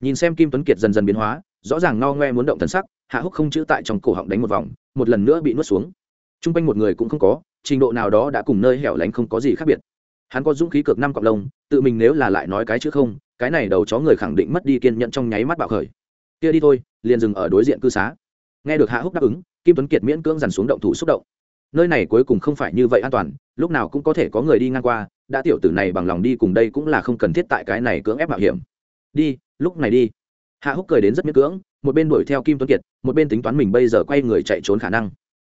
Nhìn xem kim tuấn kiệt dần dần biến hóa, rõ ràng no ngoe muốn động thần sắc, hạ húc không chữ tại trong cổ họng đánh một vòng, một lần nữa bị nuốt xuống. T r u n g quanh một người cũng không có, trình độ nào đó đã cùng nơi hẻo lánh không có gì khác biệt. Hắn có dũng khí cực năm cọc lông, tự mình nếu là lại nói cái chứ không, cái này đầu chó người khẳng định mất đi kiên nhận trong nháy mắt bạo khởi kia đi thôi, liền dừng ở đối diện cư xá. Nghe được hạ húc đáp ứng, kim tuấn kiệt miễn cưỡng dằn xuống động thủ xúc động. Nơi này cuối cùng không phải như vậy an toàn, lúc nào cũng có thể có người đi ngang qua, đã tiểu tử này bằng lòng đi cùng đây cũng là không cần thiết tại cái này cưỡng ép mạo hiểm. Đi, lúc này đi. Hạ húc cười đến rất miễn cưỡng, một bên đuổi theo kim tuấn kiệt, một bên tính toán mình bây giờ quay người chạy trốn khả năng.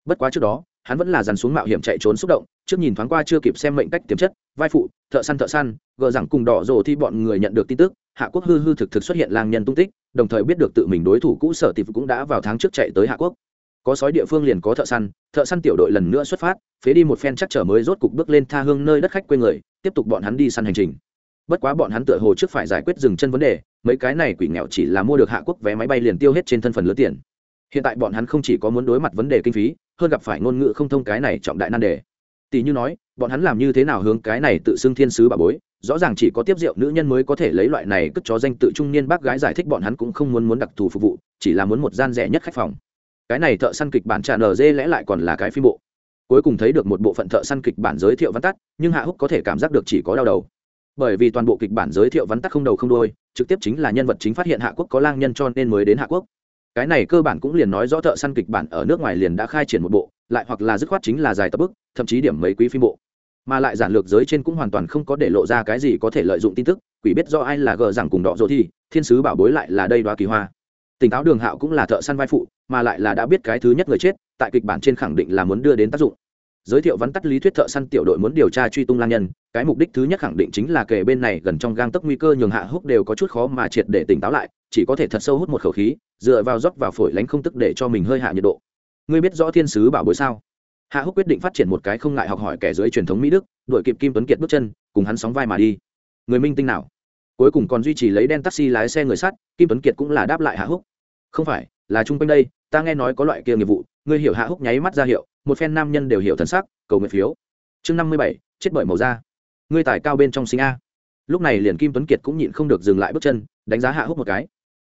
Bất quá trước đó, hắn vẫn là dàn xuống mạo hiểm chạy trốn xúc động trước nhìn thoáng qua chưa kịp xem mệnh cách tiềm chất, vai phụ, thợ săn thợ săn, gờ rằng cùng đỏ rồ thì bọn người nhận được tin tức, hạ quốc hư hư thực thực xuất hiện lang nhân tung tích, đồng thời biết được tự mình đối thủ cũ sở tịp cũng đã vào tháng trước chạy tới hạ quốc. Có sói địa phương liền có thợ săn thợ săn tiểu đội lần nữa xuất phát, phế đi một phen chắc trở mới rốt cục bước lên tha hương nơi đất khách quê người, tiếp tục bọn hắn đi săn hành trình. Bất quá bọn hắn tựa hồ trước phải giải quyết dừng chân vấn đề, mấy cái này quỷ nghèo chỉ là mua được hạ quốc vé máy bay liền tiêu hết trên thân phần lớn tiền. Hiện tại bọn hắn không chỉ có muốn đối mặt vấn đề kinh phí, hơn gặp phải ngôn ngữ không thông cái này trọng đại nan đề tỷ như nói, bọn hắn làm như thế nào hướng cái này tự xưng thiên sứ bà bối, rõ ràng chỉ có tiếp rượu nữ nhân mới có thể lấy loại này cất chó danh tự trung niên bác gái giải thích bọn hắn cũng không muốn muốn đặc thù phục vụ, chỉ là muốn một gian rẻ nhất khách phòng. Cái này thợ săn kịch bản trà nở dê lẽ lại còn là cái phim bộ. Cuối cùng thấy được một bộ phận thợ săn kịch bản giới thiệu văn tắt, nhưng hạ húc có thể cảm giác được chỉ có đau đầu. Bởi vì toàn bộ kịch bản giới thiệu vắn tắt không đầu không đôi trực tiếp chính là nhân vật chính phát hiện hạ quốc có lang nhân cho nên mới đến hạ quốc cái này cơ bản cũng liền nói rõ thợ săn kịch bản ở nước ngoài liền đã khai triển một bộ, lại hoặc là dứt khoát chính là dài tập bức, thậm chí điểm mấy quý phim bộ. Mà lại giản lược giới trên cũng hoàn toàn không có để lộ ra cái gì có thể lợi dụng tin tức, quỷ biết do ai là gờ rằng cùng đọ dỗ thi thiên sứ bảo bối lại là đây đoá kỳ hoa. Tỉnh táo đường hạo cũng là thợ săn vai phụ, mà lại là đã biết cái thứ nhất người chết, tại kịch bản trên khẳng định là muốn đưa đến tác dụng. Giới thiệu vắn tắt lý thuyết thợ săn tiểu đội muốn điều tra truy tung lang nhân, cái mục đích thứ nhất khẳng định chính là kể bên này gần trong gang tấc nguy cơ nhường hạ húc đều có chút khó mà triệt để tỉnh táo lại chỉ có thể thật sâu hút một khẩu khí, dựa vào rót vào phổi lánh không tức để cho mình hơi hạ nhiệt độ. Ngươi biết rõ thiên sứ bảo bối sao? Hạ húc quyết định phát triển một cái không ngại học hỏi kẻ dưới truyền thống mỹ đức đội kịp kim tuấn kiệt bước chân, cùng hắn sóng vai mà đi. Người minh tinh nào? Cuối cùng còn duy trì lấy đen taxi lái xe người sắt kim tuấn kiệt cũng là đáp lại hạ húc. Không phải, là chung quanh đây, ta nghe nói có loại kia nghiệp vụ, ngươi hiểu hạ húc nháy mắt ra hiệu, một phen nam nhân đều hiểu thần sắc, cầu nguyện phiếu. Chương năm mươi bảy, chết bởi màu da. Ngươi tài cao bên trong sinh a. Lúc này liền kim tuấn kiệt cũng nhịn không được dừng lại bước chân, đánh giá hạ húc một cái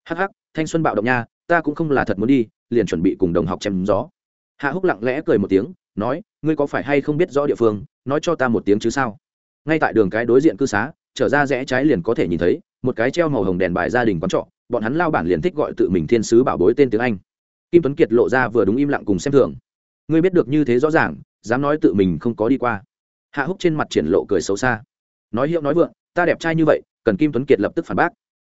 hắc hắc, thanh xuân bạo động nha, ta cũng không là thật muốn đi, liền chuẩn bị cùng đồng học chém gió. Hạ húc lặng lẽ cười một tiếng, nói, ngươi có phải hay không biết rõ địa phương, nói cho ta một tiếng chứ sao? Ngay tại đường cái đối diện cư xá, trở ra rẽ trái liền có thể nhìn thấy, một cái treo màu hồng đèn bài gia đình quán trọ, bọn hắn lao bản liền thích gọi tự mình thiên sứ bảo bối tên tiếng anh. Kim tuấn kiệt lộ ra vừa đúng im lặng cùng xem thường. Ngươi biết được như thế rõ ràng, dám nói tự mình không có đi qua. Hạ húc trên mặt triển lộ cười xấu xa. Nói hiệu nói vượng, ta đẹp trai như vậy, cần kim tuấn kiệt lập tức phản bác.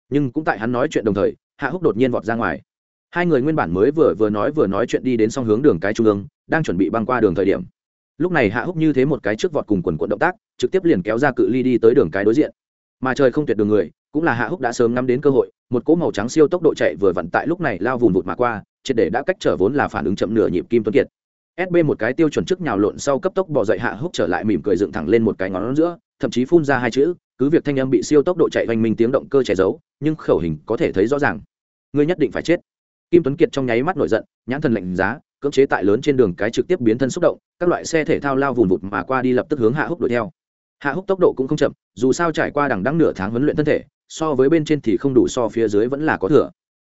Nhưng cũng tại hắn nói chuyện đồng thời hạ húc đột nhiên vọt ra ngoài. Hai người nguyên bản mới vừa vừa nói vừa nói chuyện đi đến song hướng đường cái trung ương, đang chuẩn bị băng qua đường thời điểm. Lúc này hạ húc như thế một cái trước vọt cùng quần quận động tác, trực tiếp liền kéo ra cự ly đi tới đường cái đối diện. Mà trời không tuyệt đường người, cũng là hạ húc đã sớm ngắm đến cơ hội, một cỗ màu trắng siêu tốc độ chạy vừa vặn tại lúc này lao vùng vụt mà qua, triệt để đã cách trở vốn là phản ứng chậm nửa nhịp kim tuấn kiệt. Sb một cái tiêu chuẩn trước nhào lộn sau cấp tốc bỏ dậy hạ húc trở lại mỉm cười dựng thẳng lên một cái ngón giữa, thậm chí phun ra hai chữ, cứ việc thanh âm bị siêu tốc độ chạy hoành minh tiếng động cơ che giấu, nhưng khẩu hình có thể thấy rõ ràng ngươi nhất định phải chết. Kim tuấn kiệt trong nháy mắt nổi giận, nhãn thần lạnh giá, cưỡng chế tại lớn trên đường cái trực tiếp biến thân xúc động, các loại xe thể thao lao vùn vụt mà qua đi lập tức hướng hạ húc đuổi theo. Hạ húc tốc độ cũng không chậm, dù sao trải qua đằng đăng nửa tháng huấn luyện thân thể, so với bên trên thì không đủ so phía dưới vẫn là có thừa.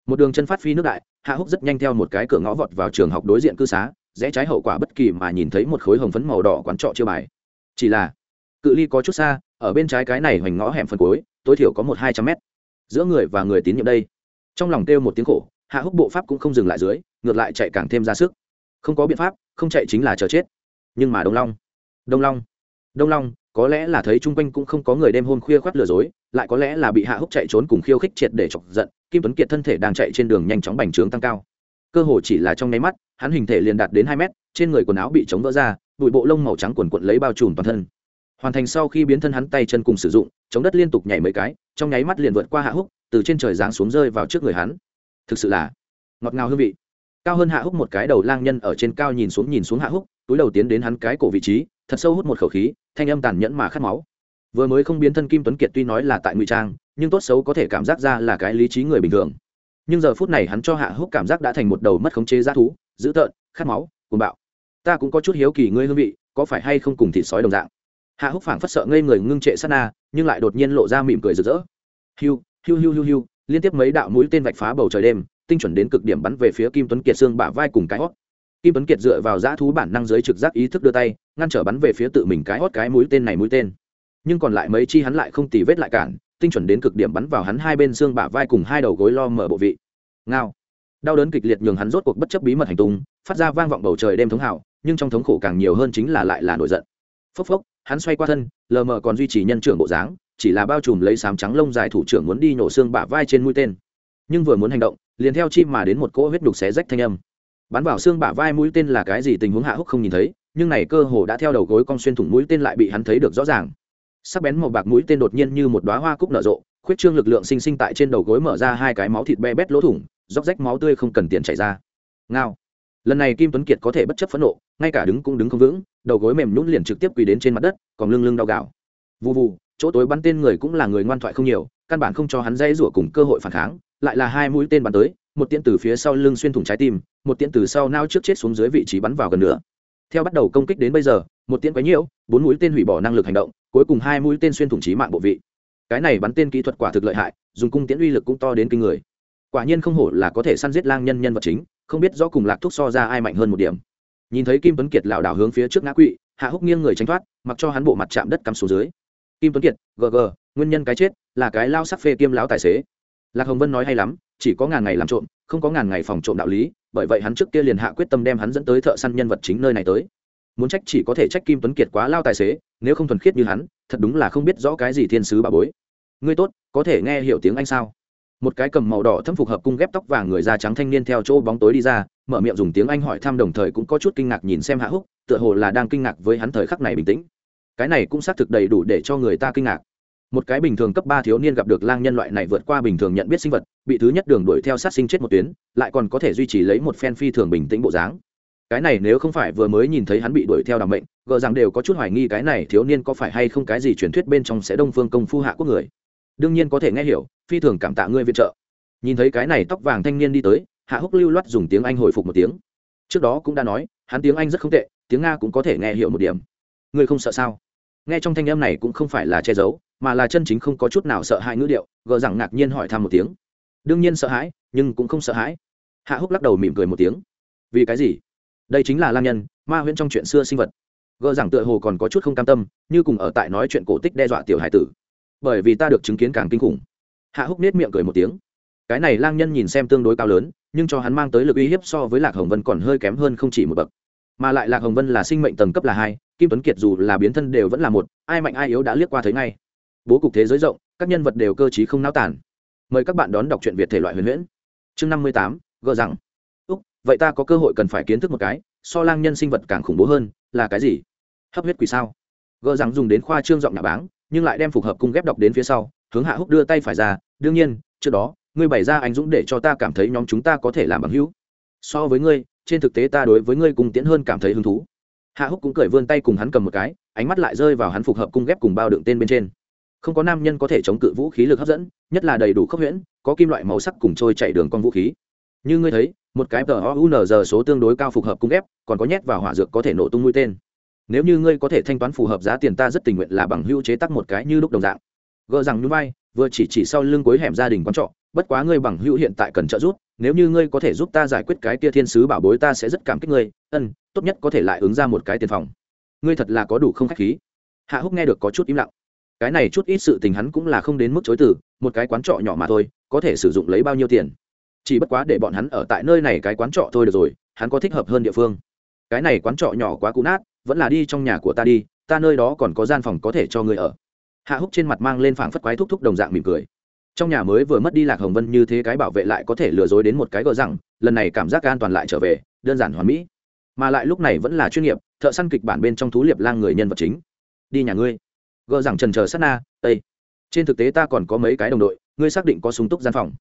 Một đường chân phát phi nước đại, hạ húc rất nhanh theo một cái cửa ngõ vọt vào trường học đối diện cư xá, rẽ trái hậu quả bất kỳ mà nhìn thấy một khối hồng phấn màu đỏ quán trọ chưa bài. Chỉ là, cự ly có chút xa, ở bên trái cái này hoành ngõ hẻm phần cuối, tối thiểu có một hai trăm mét. Giữa người và người tín nhiệm đây trong lòng kêu một tiếng khổ, hạ húc bộ pháp cũng không dừng lại dưới, ngược lại chạy càng thêm ra sức. Không có biện pháp, không chạy chính là chờ chết. Nhưng mà đông long đông long đông long, có lẽ là thấy chung quanh cũng không có người đêm hôm khuya khoắt lừa dối, lại có lẽ là bị hạ húc chạy trốn cùng khiêu khích triệt để chọc giận, kim tuấn kiệt thân thể đang chạy trên đường nhanh chóng bành trướng tăng cao. Cơ hồ chỉ là trong nháy mắt, hắn hình thể liền đạt đến hai mét, trên người quần áo bị chống vỡ ra, bụi bộ lông màu trắng quần quận lấy bao trùm toàn thân. Hoàn thành sau khi biến thân hắn tay chân cùng sử dụng, chống đất liên tục nhảy mấy cái, trong nháy mắt liền vượt qua hạ húc từ trên trời giáng xuống rơi vào trước người hắn. Thực sự là ngọt ngào hương vị. Cao hơn hạ húc một cái đầu lang nhân ở trên cao nhìn xuống nhìn xuống hạ húc, túi đầu tiến đến hắn cái cổ vị trí, thật sâu hút một khẩu khí, thanh âm tàn nhẫn mà khát máu. Vừa mới không biến thân kim tuấn kiệt tuy nói là tại ngụy trang, nhưng tốt xấu có thể cảm giác ra là cái lý trí người bình thường. Nhưng giờ phút này hắn cho hạ húc cảm giác đã thành một đầu mất khống chế g thú, dữ tợn, khát máu, cuồng bạo. Ta cũng có chút hiếu kỳ ngươi hương vị, có phải hay không cùng thịt sói đồng dạng? Hạ húc phảng phất sợ ngây người ngưng trệ sát na, nhưng lại đột nhiên lộ ra mỉm cười rực rỡ. Hiu hiu hiu hiu hiu, liên tiếp mấy đạo mũi tên vạch phá bầu trời đêm, tinh chuẩn đến cực điểm bắn về phía kim tuấn kiệt xương bả vai cùng cái hót. Kim tuấn kiệt dựa vào dã thú bản năng dưới trực giác ý thức đưa tay, ngăn trở bắn về phía tự mình cái hót cái mũi tên này mũi tên. Nhưng còn lại mấy chi hắn lại không tì vết lại cản, tinh chuẩn đến cực điểm bắn vào hắn hai bên xương bả vai cùng hai đầu gối lo mở bộ vị. Ngao. Đau đớn kịch liệt nhường hắn rốt cuộc bất chấp bí mật hành tung, phát ra vang vọng bầu trời đêm thống hào nhưng trong thống khổ càng nhiều hơn chính là lại là nổi giận. Phốc phốc, hắn xoay qua thân, lờ mờ còn duy trì nhân trưởng bộ dáng chỉ là bao trùm lấy sám trắng lông dài thủ trưởng muốn đi nổ xương bả vai trên mũi tên. Nhưng vừa muốn hành động, liền theo chim mà đến một cỗ huyết đục xé rách thanh âm. Bắn vào xương bả vai mũi tên là cái gì tình huống hạ húc không nhìn thấy, nhưng này cơ hồ đã theo đầu gối cong xuyên thủng mũi tên lại bị hắn thấy được rõ ràng. Sắc bén màu bạc mũi tên đột nhiên như một đoá hoa cúc nở rộ, khuyết trương lực lượng sinh sinh tại trên đầu gối mở ra hai cái máu thịt be bét lỗ thủng, róc rách máu tươi không cần tiền chảy ra. Ngao. Lần này kim tuấn kiệt có thể bất chấp phẫn nộ, ngay cả đứng cũng đứng không vững, đầu gối mềm nhún liền trực tiếp quỳ đến trên mặt đất, còn lưng lưng đau gạo. Vụ vụ chỗ tối bắn tên người cũng là người ngoan thoại không nhiều, căn bản không cho hắn dây rủa cùng cơ hội phản kháng, lại là hai mũi tên bắn tới, một tiễn từ phía sau lưng xuyên thủng trái tim, một tiễn từ sau nao trước chết xuống dưới vị trí bắn vào gần nữa theo bắt đầu công kích đến bây giờ, một tiễn quấy nhiễu, bốn mũi tên hủy bỏ năng lực hành động, cuối cùng hai mũi tên xuyên thủng trí mạng bộ vị. Cái này bắn tên kỹ thuật quả thực lợi hại, dùng cung tiễn uy lực cũng to đến kinh người. Quả nhiên không hổ là có thể săn giết lang nhân nhân vật chính, không biết rõ cùng lạc thúc so ra ai mạnh hơn một điểm. Nhìn thấy kim tuấn kiệt lảo đảo hướng phía trước ngã quỵ, hạ húc nghiêng người tránh thoát, mặc cho hắn bộ mặt chạm đất cắm xuống dưới kim tuấn kiệt gg nguyên nhân cái chết là cái lao sắc phê kiêm lão tài xế. Lạc hồng vân nói hay lắm, chỉ có ngàn ngày làm trộm, không có ngàn ngày phòng trộm đạo lý, bởi vậy hắn trước kia liền hạ quyết tâm đem hắn dẫn tới thợ săn nhân vật chính nơi này tới. Muốn trách chỉ có thể trách kim tuấn kiệt quá lao tài xế, nếu không thuần khiết như hắn, thật đúng là không biết rõ cái gì thiên sứ bà bối. Ngươi tốt, có thể nghe hiểu tiếng anh sao? Một cái cầm màu đỏ thâm phục hợp cung ghép tóc vàng người da trắng thanh niên theo chỗ bóng tối đi ra, mở miệng dùng tiếng anh hỏi thăm đồng thời cũng có chút kinh ngạc nhìn xem hạ húc, tựa hồ là đang kinh ngạc với hắn thời khắc này bình tĩnh cái này cũng xác thực đầy đủ để cho người ta kinh ngạc. Một cái bình thường cấp ba thiếu niên gặp được lang nhân loại này vượt qua bình thường nhận biết sinh vật, bị thứ nhất đường đuổi theo sát sinh chết một tuyến, lại còn có thể duy trì lấy một phen phi thường bình tĩnh bộ dáng. Cái này nếu không phải vừa mới nhìn thấy hắn bị đuổi theo đàm mệnh, gờ rằng đều có chút hoài nghi cái này thiếu niên có phải hay không cái gì truyền thuyết bên trong sẽ đông phương công phu hạ quốc người. Đương nhiên có thể nghe hiểu, phi thường cảm tạ ngươi viện trợ. Nhìn thấy cái này tóc vàng thanh niên đi tới, hạ húc lưu loát dùng tiếng anh hồi phục một tiếng. Trước đó cũng đã nói, hắn tiếng anh rất không tệ, tiếng nga cũng có thể nghe hiểu một điểm. Ngươi không sợ sao? Nghe trong thanh âm này cũng không phải là che giấu, mà là chân chính không có chút nào sợ hãi ngữ điệu, gờ rằng ngạc nhiên hỏi thăm một tiếng. Đương nhiên sợ hãi, nhưng cũng không sợ hãi. Hạ húc lắc đầu mỉm cười một tiếng. Vì cái gì? Đây chính là lang nhân, ma huyễn trong chuyện xưa sinh vật. Gờ rằng tựa hồ còn có chút không cam tâm, như cùng ở tại nói chuyện cổ tích đe dọa tiểu hải tử. Bởi vì ta được chứng kiến càng kinh khủng. Hạ húc nết miệng cười một tiếng. Cái này lang nhân nhìn xem tương đối cao lớn, nhưng cho hắn mang tới lực uy hiếp so với lạc hồng vân còn hơi kém hơn không chỉ một bậc mà lại lạc hồng vân là sinh mệnh tầng cấp là hai, kim tuấn kiệt dù là biến thân đều vẫn là một, ai mạnh ai yếu đã liếc qua thấy ngay. Bố cục thế giới rộng, các nhân vật đều cơ t không náo tản mời các bạn đón đọc truyện việt thể loại huyền huyễn. Chương năm mươi tám, gờ rằng úc, vậy ta có cơ hội cần phải kiến thức một cái, so lang nhân sinh vật càng khủng bố hơn, là cái gì? Hấp huyết quỷ sao? Gờ rằng dùng đến khoa trương giọng nhà báng, nhưng lại đem phục hợp cung ghép đọc đến phía sau, hướng hạ húc đưa tay phải ra, đương nhiên, trước đó, ngươi bày ra anh dũng để cho ta cảm thấy nhóm chúng ta có thể làm bằng hữu. So với ngươi trên thực tế ta đối với ngươi cùng tiễn hơn cảm thấy hứng thú. Hạ húc cũng cởi vươn tay cùng hắn cầm một cái, ánh mắt lại rơi vào hắn phục hợp cung ghép cùng bao đựng tên bên trên. Không có nam nhân có thể chống cự vũ khí lực hấp dẫn, nhất là đầy đủ khốc huyễn, có kim loại màu sắc cùng trôi chạy đường con vũ khí. Như ngươi thấy, một cái tờ o số tương đối cao phục hợp cung ghép, còn có nhét vào hỏa dược có thể nổ tung mũi tên. Nếu như ngươi có thể thanh toán phù hợp giá tiền ta rất tình nguyện là bằng hưu chế tắc một cái như lúc đồng dạng. Gỡ rằng núi bay vừa chỉ chỉ sau lưng cuối hẻm gia đình con trọ, bất quá ngươi bằng hữu hiện tại cần trợ giúp nếu như ngươi có thể giúp ta giải quyết cái kia thiên sứ bảo bối ta sẽ rất cảm kích ngươi, ân, tốt nhất có thể lại ứng ra một cái tiền phòng. Ngươi thật là có đủ không khách khí. Hạ húc nghe được có chút im lặng. Cái này chút ít sự tình hắn cũng là không đến mức chối từ, một cái quán trọ nhỏ mà thôi, có thể sử dụng lấy bao nhiêu tiền? Chỉ bất quá để bọn hắn ở tại nơi này cái quán trọ thôi được rồi, hắn có thích hợp hơn địa phương. Cái này quán trọ nhỏ quá cũ nát, vẫn là đi trong nhà của ta đi, ta nơi đó còn có gian phòng có thể cho ngươi ở. Hạ húc trên mặt mang lên phảng phất quái thúc thúc đồng dạng mỉm cười trong nhà mới vừa mất đi lạc hồng vân như thế cái bảo vệ lại có thể lừa dối đến một cái gờ rằng lần này cảm giác an toàn lại trở về, đơn giản hoàn mỹ. Mà lại lúc này vẫn là chuyên nghiệp, thợ săn kịch bản bên trong thú liệp lang người nhân vật chính. Đi nhà ngươi. Gờ rằng trần chờ sát na ây trên thực tế ta còn có mấy cái đồng đội, ngươi xác định có súng túc gian phòng.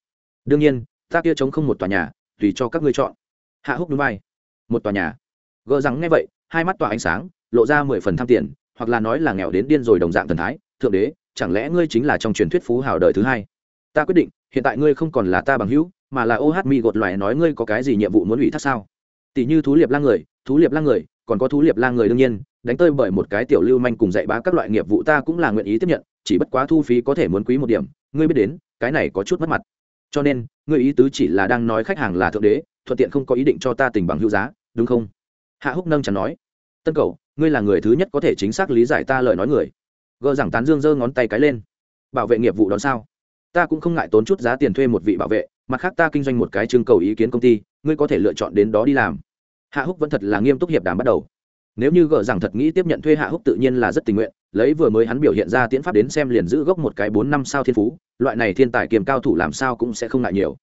Đương nhiên, ta kia chống không một tòa nhà, tùy cho các ngươi chọn. Hạ húc núi vai. Một tòa nhà? Gờ rằng nghe vậy, hai mắt tỏa ánh sáng, lộ ra mười phần tham tiền, hoặc là nói là nghèo đến điên rồi đồng dạng thần thái, thượng đế, chẳng lẽ ngươi chính là trong truyền thuyết phú hào đời thứ hai? Ta quyết định, hiện tại ngươi không còn là ta bằng hữu, mà là ô hát mi gột loài nói ngươi có cái gì nhiệm vụ muốn ủy thác sao? Tỷ như thú liệp lang người, thú liệp lang người, còn có thú liệp lang người đương nhiên, đánh tơi bởi một cái tiểu lưu manh cùng dạy bá các loại nghiệp vụ ta cũng là nguyện ý tiếp nhận, chỉ bất quá thu phí có thể muốn quý một điểm, ngươi biết đến, cái này có chút mất mặt. Cho nên, ngươi ý tứ chỉ là đang nói khách hàng là thượng đế, thuận tiện không có ý định cho ta tình bằng hữu giá, đúng không? Hạ húc nâng chẳng nói. Tân cầu, ngươi là người thứ nhất có thể chính xác lý giải ta lời nói người. Gờ rằng tán dương giơ ngón tay cái lên. Bảo vệ nghiệp vụ đón sao? Ta cũng không ngại tốn chút giá tiền thuê một vị bảo vệ, mặt khác ta kinh doanh một cái trưng cầu ý kiến công ty, ngươi có thể lựa chọn đến đó đi làm. Hạ húc vẫn thật là nghiêm túc hiệp đàm bắt đầu. Nếu như gờ rằng thật nghĩ tiếp nhận thuê hạ húc tự nhiên là rất tình nguyện, lấy vừa mới hắn biểu hiện ra tiễn pháp đến xem liền giữ gốc một cái bốn năm sao thiên phú, loại này thiên tài kiềm cao thủ làm sao cũng sẽ không ngại nhiều.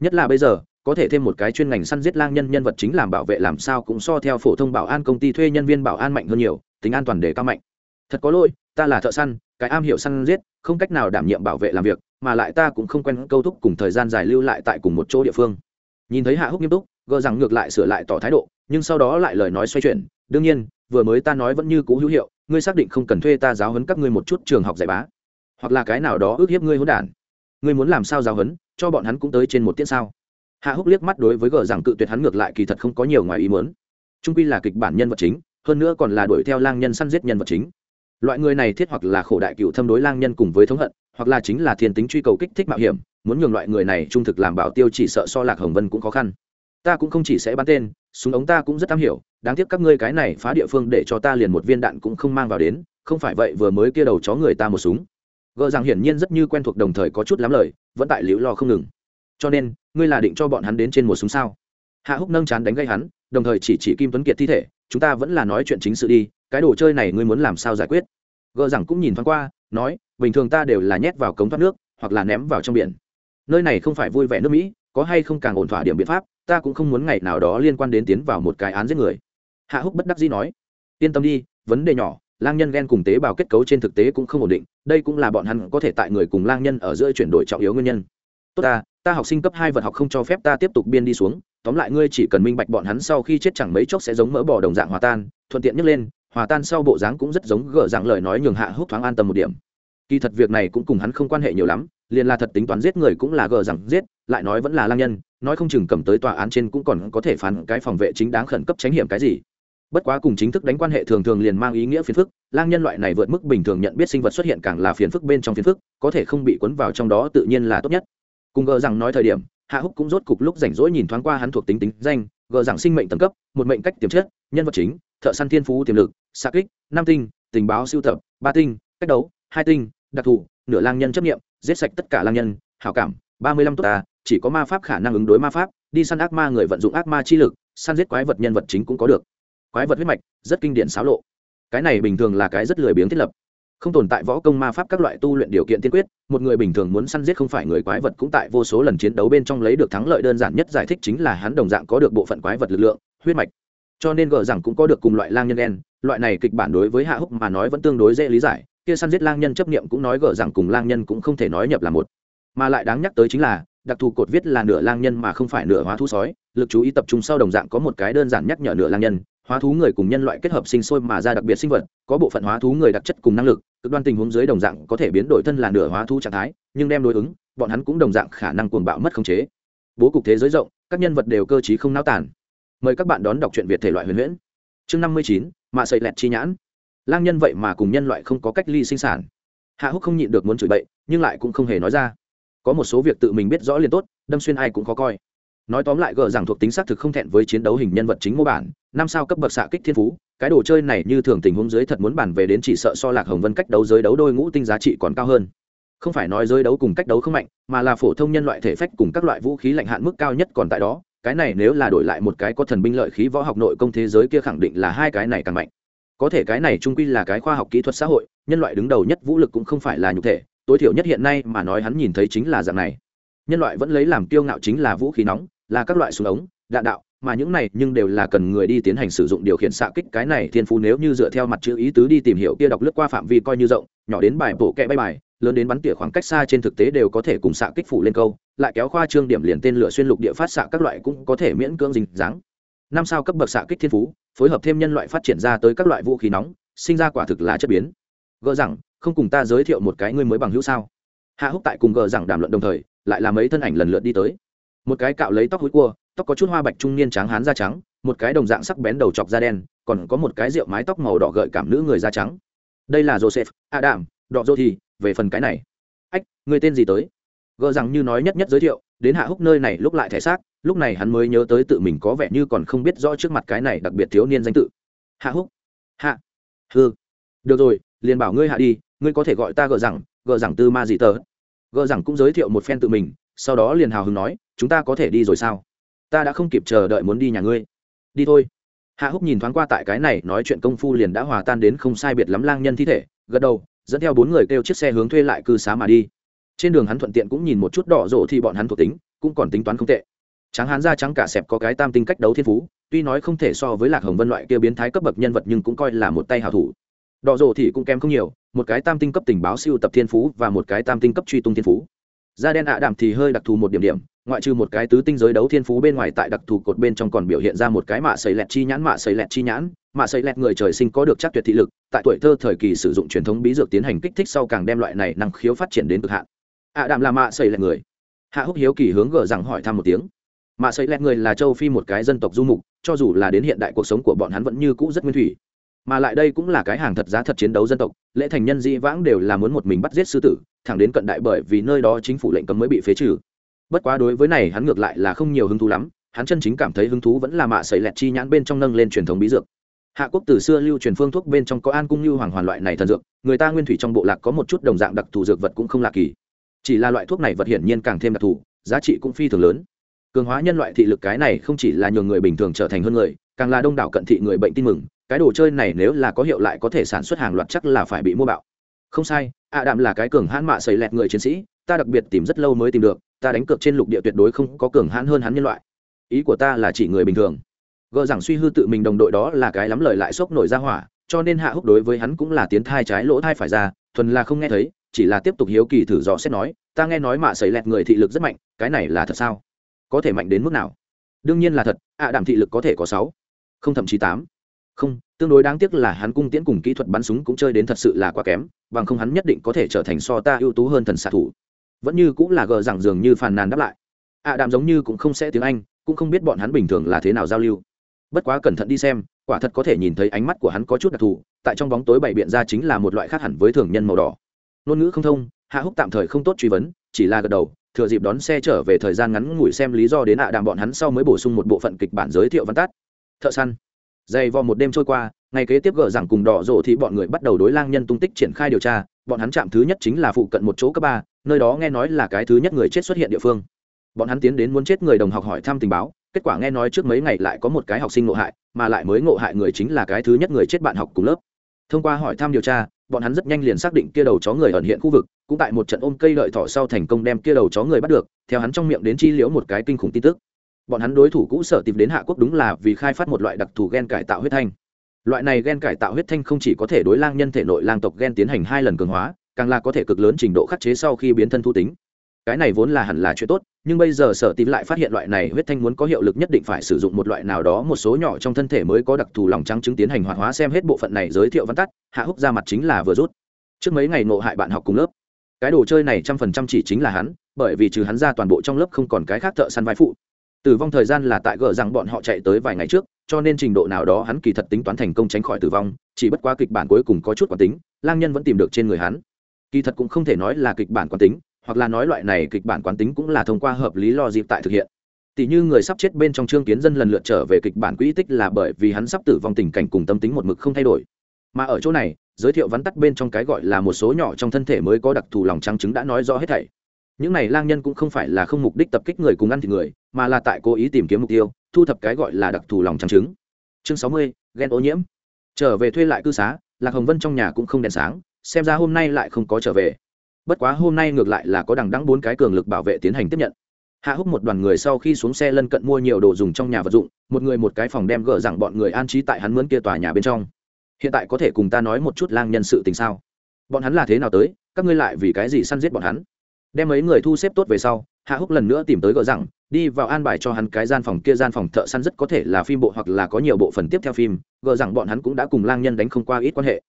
Nhất là bây giờ, có thể thêm một cái chuyên ngành săn giết lang nhân nhân vật chính làm bảo vệ làm sao cũng so theo phổ thông bảo an công ty thuê nhân viên bảo an mạnh hơn nhiều, tính an toàn để cao mạnh. Thật có lỗi, ta là thợ săn, cái am hiểu săn giết, không cách nào đảm nhiệm bảo vệ làm việc mà lại ta cũng không quen câu thúc cùng thời gian dài lưu lại tại cùng một chỗ địa phương. Nhìn thấy hạ húc nghiêm túc, gờ rằng ngược lại sửa lại tỏ thái độ, nhưng sau đó lại lời nói xoay chuyển, đương nhiên, vừa mới ta nói vẫn như cũ hữu hiệu, ngươi xác định không cần thuê ta giáo huấn các ngươi một chút trường học dạy bá, hoặc là cái nào đó ước hiếp ngươi hỗn đản. Ngươi muốn làm sao giáo huấn, cho bọn hắn cũng tới trên một tiết sao? Hạ húc liếc mắt đối với gờ rằng cự tuyệt hắn ngược lại kỳ thật không có nhiều ngoài ý muốn. Trung quy là kịch bản nhân vật chính, hơn nữa còn là đuổi theo lang nhân săn giết nhân vật chính. Loại người này thiết hoặc là khổ đại cựu thâm đối lang nhân cùng với thống hận hoặc là chính là thiên tính truy cầu kích thích mạo hiểm, muốn nhường loại người này trung thực làm bảo tiêu chỉ sợ so lạc hồng vân cũng khó khăn. Ta cũng không chỉ sẽ bắn tên, súng ống ta cũng rất am hiểu, đáng tiếc các ngươi cái này phá địa phương để cho ta liền một viên đạn cũng không mang vào đến, không phải vậy vừa mới kia đầu chó người ta một súng. Gợ rằng hiển nhiên rất như quen thuộc đồng thời có chút lắm lời, vẫn tại liễu lo không ngừng. Cho nên, ngươi là định cho bọn hắn đến trên một súng sao? Hạ húc nâng chán đánh gây hắn, đồng thời chỉ chỉ kim tuấn kiệt thi thể, chúng ta vẫn là nói chuyện chính sự đi, cái đồ chơi này ngươi muốn làm sao giải quyết? Gợ rằng cũng nhìn thoáng qua, nói bình thường ta đều là nhét vào cống thoát nước, hoặc là ném vào trong biển. Nơi này không phải vui vẻ nước mỹ, có hay không càng ổn thỏa điểm biện pháp, ta cũng không muốn ngày nào đó liên quan đến tiến vào một cái án giết người. Hạ húc bất đắc dĩ nói. Yên tâm đi, vấn đề nhỏ, lang nhân ghen cùng tế bào kết cấu trên thực tế cũng không ổn định, đây cũng là bọn hắn có thể tại người cùng lang nhân ở giữa chuyển đổi trọng yếu nguyên nhân. Tốt ta ta học sinh cấp hai vật học không cho phép ta tiếp tục biên đi xuống, tóm lại ngươi chỉ cần minh bạch bọn hắn sau khi chết chẳng mấy chốc sẽ giống mỡ bỏ đồng dạng hòa tan, thuận tiện nhấc lên, hòa tan sau bộ dáng cũng rất giống gỡ dạng lời nói nhường hạ húc thoáng an tâm một điểm kỳ thật việc này cũng cùng hắn không quan hệ nhiều lắm, liền là thật tính toán giết người cũng là gờ rằng giết, lại nói vẫn là lang nhân, nói không chừng cầm tới tòa án trên cũng còn có thể phán cái phòng vệ chính đáng khẩn cấp tránh hiểm cái gì. Bất quá cùng chính thức đánh quan hệ thường thường liền mang ý nghĩa phiền phức, lang nhân loại này vượt mức bình thường nhận biết sinh vật xuất hiện càng là phiền phức bên trong phiền phức, có thể không bị cuốn vào trong đó tự nhiên là tốt nhất. Cùng gờ rằng nói thời điểm, hạ húc cũng rốt cục lúc rảnh rỗi nhìn thoáng qua hắn thuộc tính tính danh, gờ rằng sinh mệnh tầng cấp, một mệnh cách tiềm chất, nhân vật chính, thợ săn thiên phú tiềm lực xa kích, năm tinh, tình báo siêu tập, ba tinh, cách đấu, hai tinh đặc thù, nửa lang nhân chấp nghiệm giết sạch tất cả lang nhân, hảo cảm, ba mươi lăm tốt ta, chỉ có ma pháp khả năng ứng đối ma pháp, đi săn ác ma người vận dụng ác ma chi lực, săn giết quái vật nhân vật chính cũng có được. Quái vật huyết mạch, rất kinh điển xáo lộ. Cái này bình thường là cái rất lười biếng thiết lập. Không tồn tại võ công ma pháp các loại tu luyện điều kiện tiên quyết, một người bình thường muốn săn giết không phải người quái vật cũng tại vô số lần chiến đấu bên trong lấy được thắng lợi đơn giản nhất giải thích chính là hắn đồng dạng có được bộ phận quái vật lực lượng, huyết mạch. Cho nên gờ rằng cũng có được cùng loại lang nhân đen loại này kịch bản đối với hạ húc mà nói vẫn tương đối dễ lý giải kia săn giết lang nhân chấp niệm cũng nói gở rằng cùng lang nhân cũng không thể nói nhập là một. Mà lại đáng nhắc tới chính là, đặc thù cột viết là nửa lang nhân mà không phải nửa hóa thú sói, lực chú ý tập trung sau đồng dạng có một cái đơn giản nhắc nhở nửa lang nhân, hóa thú người cùng nhân loại kết hợp sinh sôi mà ra đặc biệt sinh vật, có bộ phận hóa thú người đặc chất cùng năng lực, cực đoan tình huống dưới đồng dạng có thể biến đổi thân là nửa hóa thú trạng thái, nhưng đem đối ứng, bọn hắn cũng đồng dạng khả năng cuồng bạo mất khống chế. Bố cục thế giới rộng, các nhân vật đều cơ trí không náo tản mời các bạn đón đọc truyện việt thể loại huyền huyễn. Chương năm mươi chín, mạ sậy lẹt chi nhãn lang nhân vậy mà cùng nhân loại không có cách ly sinh sản. Hạ húc không nhịn được muốn chửi bậy, nhưng lại cũng không hề nói ra. Có một số việc tự mình biết rõ liền tốt, đâm xuyên ai cũng khó coi. Nói tóm lại gờ rằng thuộc tính xác thực không thẹn với chiến đấu hình nhân vật chính mô bản, năm sao cấp bậc xạ kích thiên phú, cái đồ chơi này như thường tình huống dưới thật muốn bản về đến chỉ sợ so lạc hồng vân cách đấu giới đấu đôi ngũ tinh giá trị còn cao hơn. Không phải nói giới đấu cùng cách đấu không mạnh, mà là phổ thông nhân loại thể phách cùng các loại vũ khí lạnh hạn mức cao nhất còn tại đó, cái này nếu là đổi lại một cái có thần binh lợi khí võ học nội công thế giới kia khẳng định là hai cái này càng mạnh có thể cái này trung quy là cái khoa học kỹ thuật xã hội, nhân loại đứng đầu nhất vũ lực cũng không phải là nhục thể, tối thiểu nhất hiện nay mà nói hắn nhìn thấy chính là dạng này. Nhân loại vẫn lấy làm kiêu ngạo chính là vũ khí nóng, là các loại súng ống, đạn đạo, mà những này nhưng đều là cần người đi tiến hành sử dụng điều khiển xạ kích cái này thiên phú nếu như dựa theo mặt chữ ý tứ đi tìm hiểu kia đọc lướt qua phạm vi coi như rộng, nhỏ đến bài bổ kẹ bay bài, lớn đến bắn tỉa khoảng cách xa trên thực tế đều có thể cùng xạ kích phủ lên câu, lại kéo khoa trương điểm liền tên lửa xuyên lục địa phát xạ các loại cũng có thể miễn cưỡng dình dáng năm sao cấp bậc xạ kích thiên phú, phối hợp thêm nhân loại phát triển ra tới các loại vũ khí nóng, sinh ra quả thực là chất biến. Gỡ rằng, không cùng ta giới thiệu một cái ngươi mới bằng hữu sao? Hạ húc tại cùng gờ rằng đàm luận đồng thời, lại là mấy thân ảnh lần lượt đi tới. Một cái cạo lấy tóc hối cua, tóc có chút hoa bạch trung niên trắng hán da trắng, một cái đồng dạng sắc bén đầu chọc da đen, còn có một cái rượu mái tóc màu đỏ gợi cảm nữ người da trắng. Đây là joseph adam, đọ dô thì, về phần cái này. Ách, người tên gì tới? Gờ rằng như nói nhất nhất giới thiệu đến hạ húc nơi này lúc lại thể xác, lúc này hắn mới nhớ tới tự mình có vẻ như còn không biết rõ trước mặt cái này đặc biệt thiếu niên danh tự. Hạ húc. Hạ. Hư được rồi, liền bảo ngươi hạ đi, ngươi có thể gọi ta gờ rằng gờ rằng tư ma gì tờ. Gờ rằng cũng giới thiệu một phen tự mình, sau đó liền hào hứng nói, chúng ta có thể đi rồi sao? Ta đã không kịp chờ đợi muốn đi nhà ngươi. Đi thôi. Hạ húc nhìn thoáng qua tại cái này, nói chuyện công phu liền đã hòa tan đến không sai biệt lắm lang nhân thi thể, gật đầu, dẫn theo bốn người kêu chiếc xe hướng thuê lại cư xá mà đi trên đường hắn thuận tiện cũng nhìn một chút đỏ rộ thì bọn hắn thuộc tính, cũng còn tính toán không tệ. Trắng hắn da trắng cả sẹp có cái tam tinh cách đấu thiên phú, tuy nói không thể so với lạc hồng vân loại kia biến thái cấp bậc nhân vật nhưng cũng coi là một tay hảo thủ. Đỏ rộ thì cũng kém không nhiều, một cái tam tinh cấp tình báo siêu tập thiên phú và một cái tam tinh cấp truy tung thiên phú. Da đen ạ đảm thì hơi đặc thù một điểm điểm, ngoại trừ một cái tứ tinh giới đấu thiên phú bên ngoài tại đặc thù cột bên trong còn biểu hiện ra một cái mạ sấy lẹt chi nhãn, mạ sấy lẹt chi nhãn. Mạ sấy lẹt người trời sinh có được chắc tuyệt thị lực, tại tuổi thơ thời kỳ sử dụng truyền thống bí dược tiến hành kích thích sau càng đem loại này năng khiếu phát triển đến cực hạn ạ đạm là mạ xây lẹt người. Hạ húc hiếu kỳ hướng gờ rằng hỏi thăm một tiếng. Mạ xây lẹt người là châu phi một cái dân tộc du mục, cho dù là đến hiện đại cuộc sống của bọn hắn vẫn như cũ rất nguyên thủy. Mà lại đây cũng là cái hàng thật giá thật chiến đấu dân tộc, lễ thành nhân di vãng đều là muốn một mình bắt giết sư tử, thẳng đến cận đại bởi vì nơi đó chính phủ lệnh cấm mới bị phế trừ. Bất quá đối với này hắn ngược lại là không nhiều hứng thú lắm, hắn chân chính cảm thấy hứng thú vẫn là mạ sẩy lẹt chi nhãn bên trong nâng lên truyền thống bí dược. Hạ quốc từ xưa lưu truyền phương thuốc bên trong có an cung như hoàng hoàn loại này thần dược, người ta nguyên thủy trong bộ lạc có một chút đồng dạng đặc thù dược vật cũng không lạ kỳ chỉ là loại thuốc này vật hiển nhiên càng thêm đặc thù, giá trị cũng phi thường lớn. Cường hóa nhân loại thị lực cái này không chỉ là nhường người bình thường trở thành hơn người, càng là đông đảo cận thị người bệnh tin mừng, cái đồ chơi này nếu là có hiệu lại có thể sản xuất hàng loạt chắc là phải bị mua bạo. Không sai ạ đạm là cái cường hãn mạ xầy lẹt người chiến sĩ, ta đặc biệt tìm rất lâu mới tìm được, ta đánh cược trên lục địa tuyệt đối không có cường hãn hơn hắn nhân loại. Ý của ta là chỉ người bình thường. Gờ rằng suy hư tự mình đồng đội đó là cái lắm lời lại sốc nổi ra hỏa, cho nên hạ húc đối với hắn cũng là tiến thai trái lỗ thai phải ra, thuần là không nghe thấy chỉ là tiếp tục hiếu kỳ thử dò xét nói, ta nghe nói mạ sấy lẹt người thị lực rất mạnh, cái này là thật sao? Có thể mạnh đến mức nào? Đương nhiên là thật, ạ đạm thị lực có thể có sáu, không thậm chí tám. Không, tương đối đáng tiếc là hắn cung tiễn cùng kỹ thuật bắn súng cũng chơi đến thật sự là quá kém, bằng không hắn nhất định có thể trở thành so ta ưu tú hơn thần xạ thủ. Vẫn như cũng là gờ rằng dường như phàn nàn đáp lại. Ạ đạm giống như cũng không sẽ tiếng anh, cũng không biết bọn hắn bình thường là thế nào giao lưu. Bất quá cẩn thận đi xem, quả thật có thể nhìn thấy ánh mắt của hắn có chút đặc thù, tại trong bóng tối bày biện ra chính là một loại khác hẳn với thường nhân màu đỏ ngôn ngữ không thông, hạ húc tạm thời không tốt truy vấn, chỉ là gật đầu, thừa dịp đón xe trở về thời gian ngắn ngủi xem lý do đến ạ đàm bọn hắn sau mới bổ sung một bộ phận kịch bản giới thiệu văn tắt. Thợ săn. Dày vò một đêm trôi qua ngày kế tiếp gỡ rằng cùng đỏ rộ thì bọn người bắt đầu đối lang nhân tung tích triển khai điều tra, bọn hắn chạm thứ nhất chính là phụ cận một chỗ cấp ba, nơi đó nghe nói là cái thứ nhất người chết xuất hiện địa phương. Bọn hắn tiến đến muốn chết người đồng học hỏi thăm tình báo, kết quả nghe nói trước mấy ngày lại có một cái học sinh ngộ hại, mà lại mới ngộ hại người chính là cái thứ nhất người chết bạn học cùng lớp. Thông qua hỏi thăm điều tra bọn hắn rất nhanh liền xác định kia đầu chó người ẩn hiện khu vực, cũng tại một trận ôm cây lợi thỏ sau thành công đem kia đầu chó người bắt được, theo hắn trong miệng đến chi liễu một cái kinh khủng tin tức. Bọn hắn đối thủ cũ sở tìm đến hạ quốc đúng là vì khai phát một loại đặc thù gen cải tạo huyết thanh. Loại này gen cải tạo huyết thanh không chỉ có thể đối lang nhân thể nội lang tộc gen tiến hành hai lần cường hóa, càng là có thể cực lớn trình độ khắc chế sau khi biến thân thu tính. Cái này vốn là hẳn là chuyện tốt nhưng bây giờ sở tìm lại phát hiện loại này huyết thanh muốn có hiệu lực nhất định phải sử dụng một loại nào đó một số nhỏ trong thân thể mới có đặc thù lòng trắng chứng tiến hành hoạt hóa xem hết bộ phận này giới thiệu văn tắt, hạ húc ra mặt chính là vừa rút. Trước mấy ngày nộ hại bạn học cùng lớp. Cái đồ chơi này trăm phần trăm chỉ chính là hắn, bởi vì trừ hắn ra toàn bộ trong lớp không còn cái khác thợ săn vai phụ. Tử vong thời gian là tại gờ rằng bọn họ chạy tới vài ngày trước, cho nên trình độ nào đó hắn kỳ thật tính toán thành công tránh khỏi tử vong, chỉ bất quá kịch bản cuối cùng có chút quán tính, lang nhân vẫn tìm được trên người hắn. Kỳ thật cũng không thể nói là kịch bản quán tính hoặc là nói loại này kịch bản quán tính cũng là thông qua hợp lý lo dịp tại thực hiện. Tỷ như người sắp chết bên trong trương kiến dân lần lượt trở về kịch bản quỹ tích là bởi vì hắn sắp tử vong tình cảnh cùng tâm tính một mực không thay đổi. Mà ở chỗ này, giới thiệu vắn tắt bên trong cái gọi là một số nhỏ trong thân thể mới có đặc thù lòng trắng trứng đã nói rõ hết thảy. Những này lang nhân cũng không phải là không mục đích tập kích người cùng ăn thịt người, mà là tại cố ý tìm kiếm mục tiêu, thu thập cái gọi là đặc thù lòng trắng trứng chương sáu mươi ghen ô nhiễm. Trở về thuê lại cư xá, lạc hồng vân trong nhà cũng không đèn sáng, xem ra hôm nay lại không có trở về bất quá hôm nay ngược lại là có đằng đắng bốn cái cường lực bảo vệ tiến hành tiếp nhận. Hạ húc một đoàn người sau khi xuống xe lân cận mua nhiều đồ dùng trong nhà vật dụng, một người một cái phòng đem gỡ rằng bọn người an trí tại hắn mướn kia tòa nhà bên trong. Hiện tại có thể cùng ta nói một chút lang nhân sự tình sao? Bọn hắn là thế nào tới, các ngươi lại vì cái gì săn giết bọn hắn? Đem mấy người thu xếp tốt về sau, hạ húc lần nữa tìm tới gỡ rằng đi vào an bài cho hắn cái gian phòng kia gian phòng thợ săn rất có thể là phim bộ hoặc là có nhiều bộ phần tiếp theo phim. Gỡ rằng bọn hắn cũng đã cùng lang nhân đánh không qua ít quan hệ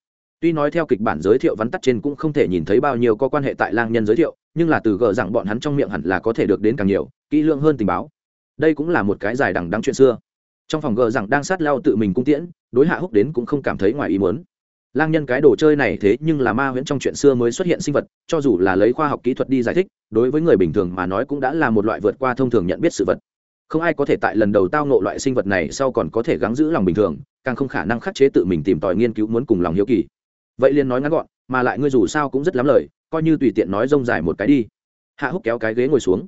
tuy nói theo kịch bản giới thiệu vắn tắt trên cũng không thể nhìn thấy bao nhiêu có quan hệ tại lang nhân giới thiệu, nhưng là từ gờ rằng bọn hắn trong miệng hẳn là có thể được đến càng nhiều, kỹ lượng hơn tình báo. Đây cũng là một cái dài đằng đáng chuyện xưa. Trong phòng gờ rằng đang sát lao tự mình cung tiễn, đối hạ húc đến cũng không cảm thấy ngoài ý muốn. Lang nhân cái đồ chơi này thế nhưng là ma huyễn trong chuyện xưa mới xuất hiện sinh vật, cho dù là lấy khoa học kỹ thuật đi giải thích, đối với người bình thường mà nói cũng đã là một loại vượt qua thông thường nhận biết sự vật. Không ai có thể tại lần đầu tao nộ loại sinh vật này sau còn có thể gắng giữ lòng bình thường, càng không khả năng khắc chế tự mình tìm tòi nghiên cứu muốn cùng lòng hiếu kỳ vậy liền nói ngắn gọn, mà lại ngươi dù sao cũng rất lắm lời, coi như tùy tiện nói rông dài một cái đi. Hạ húc kéo cái ghế ngồi xuống.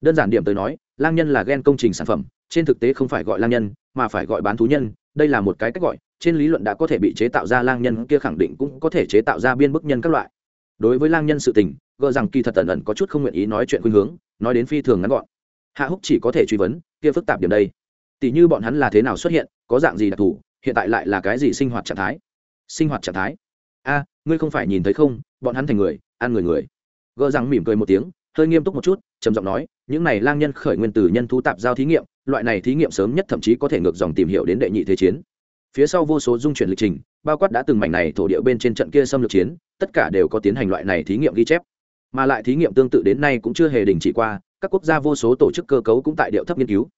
Đơn giản điểm tới nói, lang nhân là ghen công trình sản phẩm, trên thực tế không phải gọi lang nhân, mà phải gọi bán thú nhân, đây là một cái cách gọi, trên lý luận đã có thể bị chế tạo ra lang nhân kia khẳng định cũng có thể chế tạo ra biên bức nhân các loại. Đối với lang nhân sự tình, gợ rằng kỳ thật tần ẩn có chút không nguyện ý nói chuyện khuynh hướng, nói đến phi thường ngắn gọn. Hạ húc chỉ có thể truy vấn, kia phức tạp điểm đây. Tỷ như bọn hắn là thế nào xuất hiện, có dạng gì đặc thù, hiện tại lại là cái gì sinh hoạt trạng thái? Sinh hoạt trạng thái? A, ngươi không phải nhìn thấy không, bọn hắn thành người, ăn người người. Gỡ rằng mỉm cười một tiếng, hơi nghiêm túc một chút, trầm giọng nói, những này lang nhân khởi nguyên từ nhân thú tạp giao thí nghiệm, loại này thí nghiệm sớm nhất thậm chí có thể ngược dòng tìm hiểu đến đệ nhị thế chiến. Phía sau vô số dung chuyển lịch trình, bao quát đã từng mảnh này thổ địa bên trên trận kia xâm lược chiến, tất cả đều có tiến hành loại này thí nghiệm ghi chép. Mà lại thí nghiệm tương tự đến nay cũng chưa hề đình chỉ qua, các quốc gia vô số tổ chức cơ cấu cũng tại điệu thấp nghiên cứu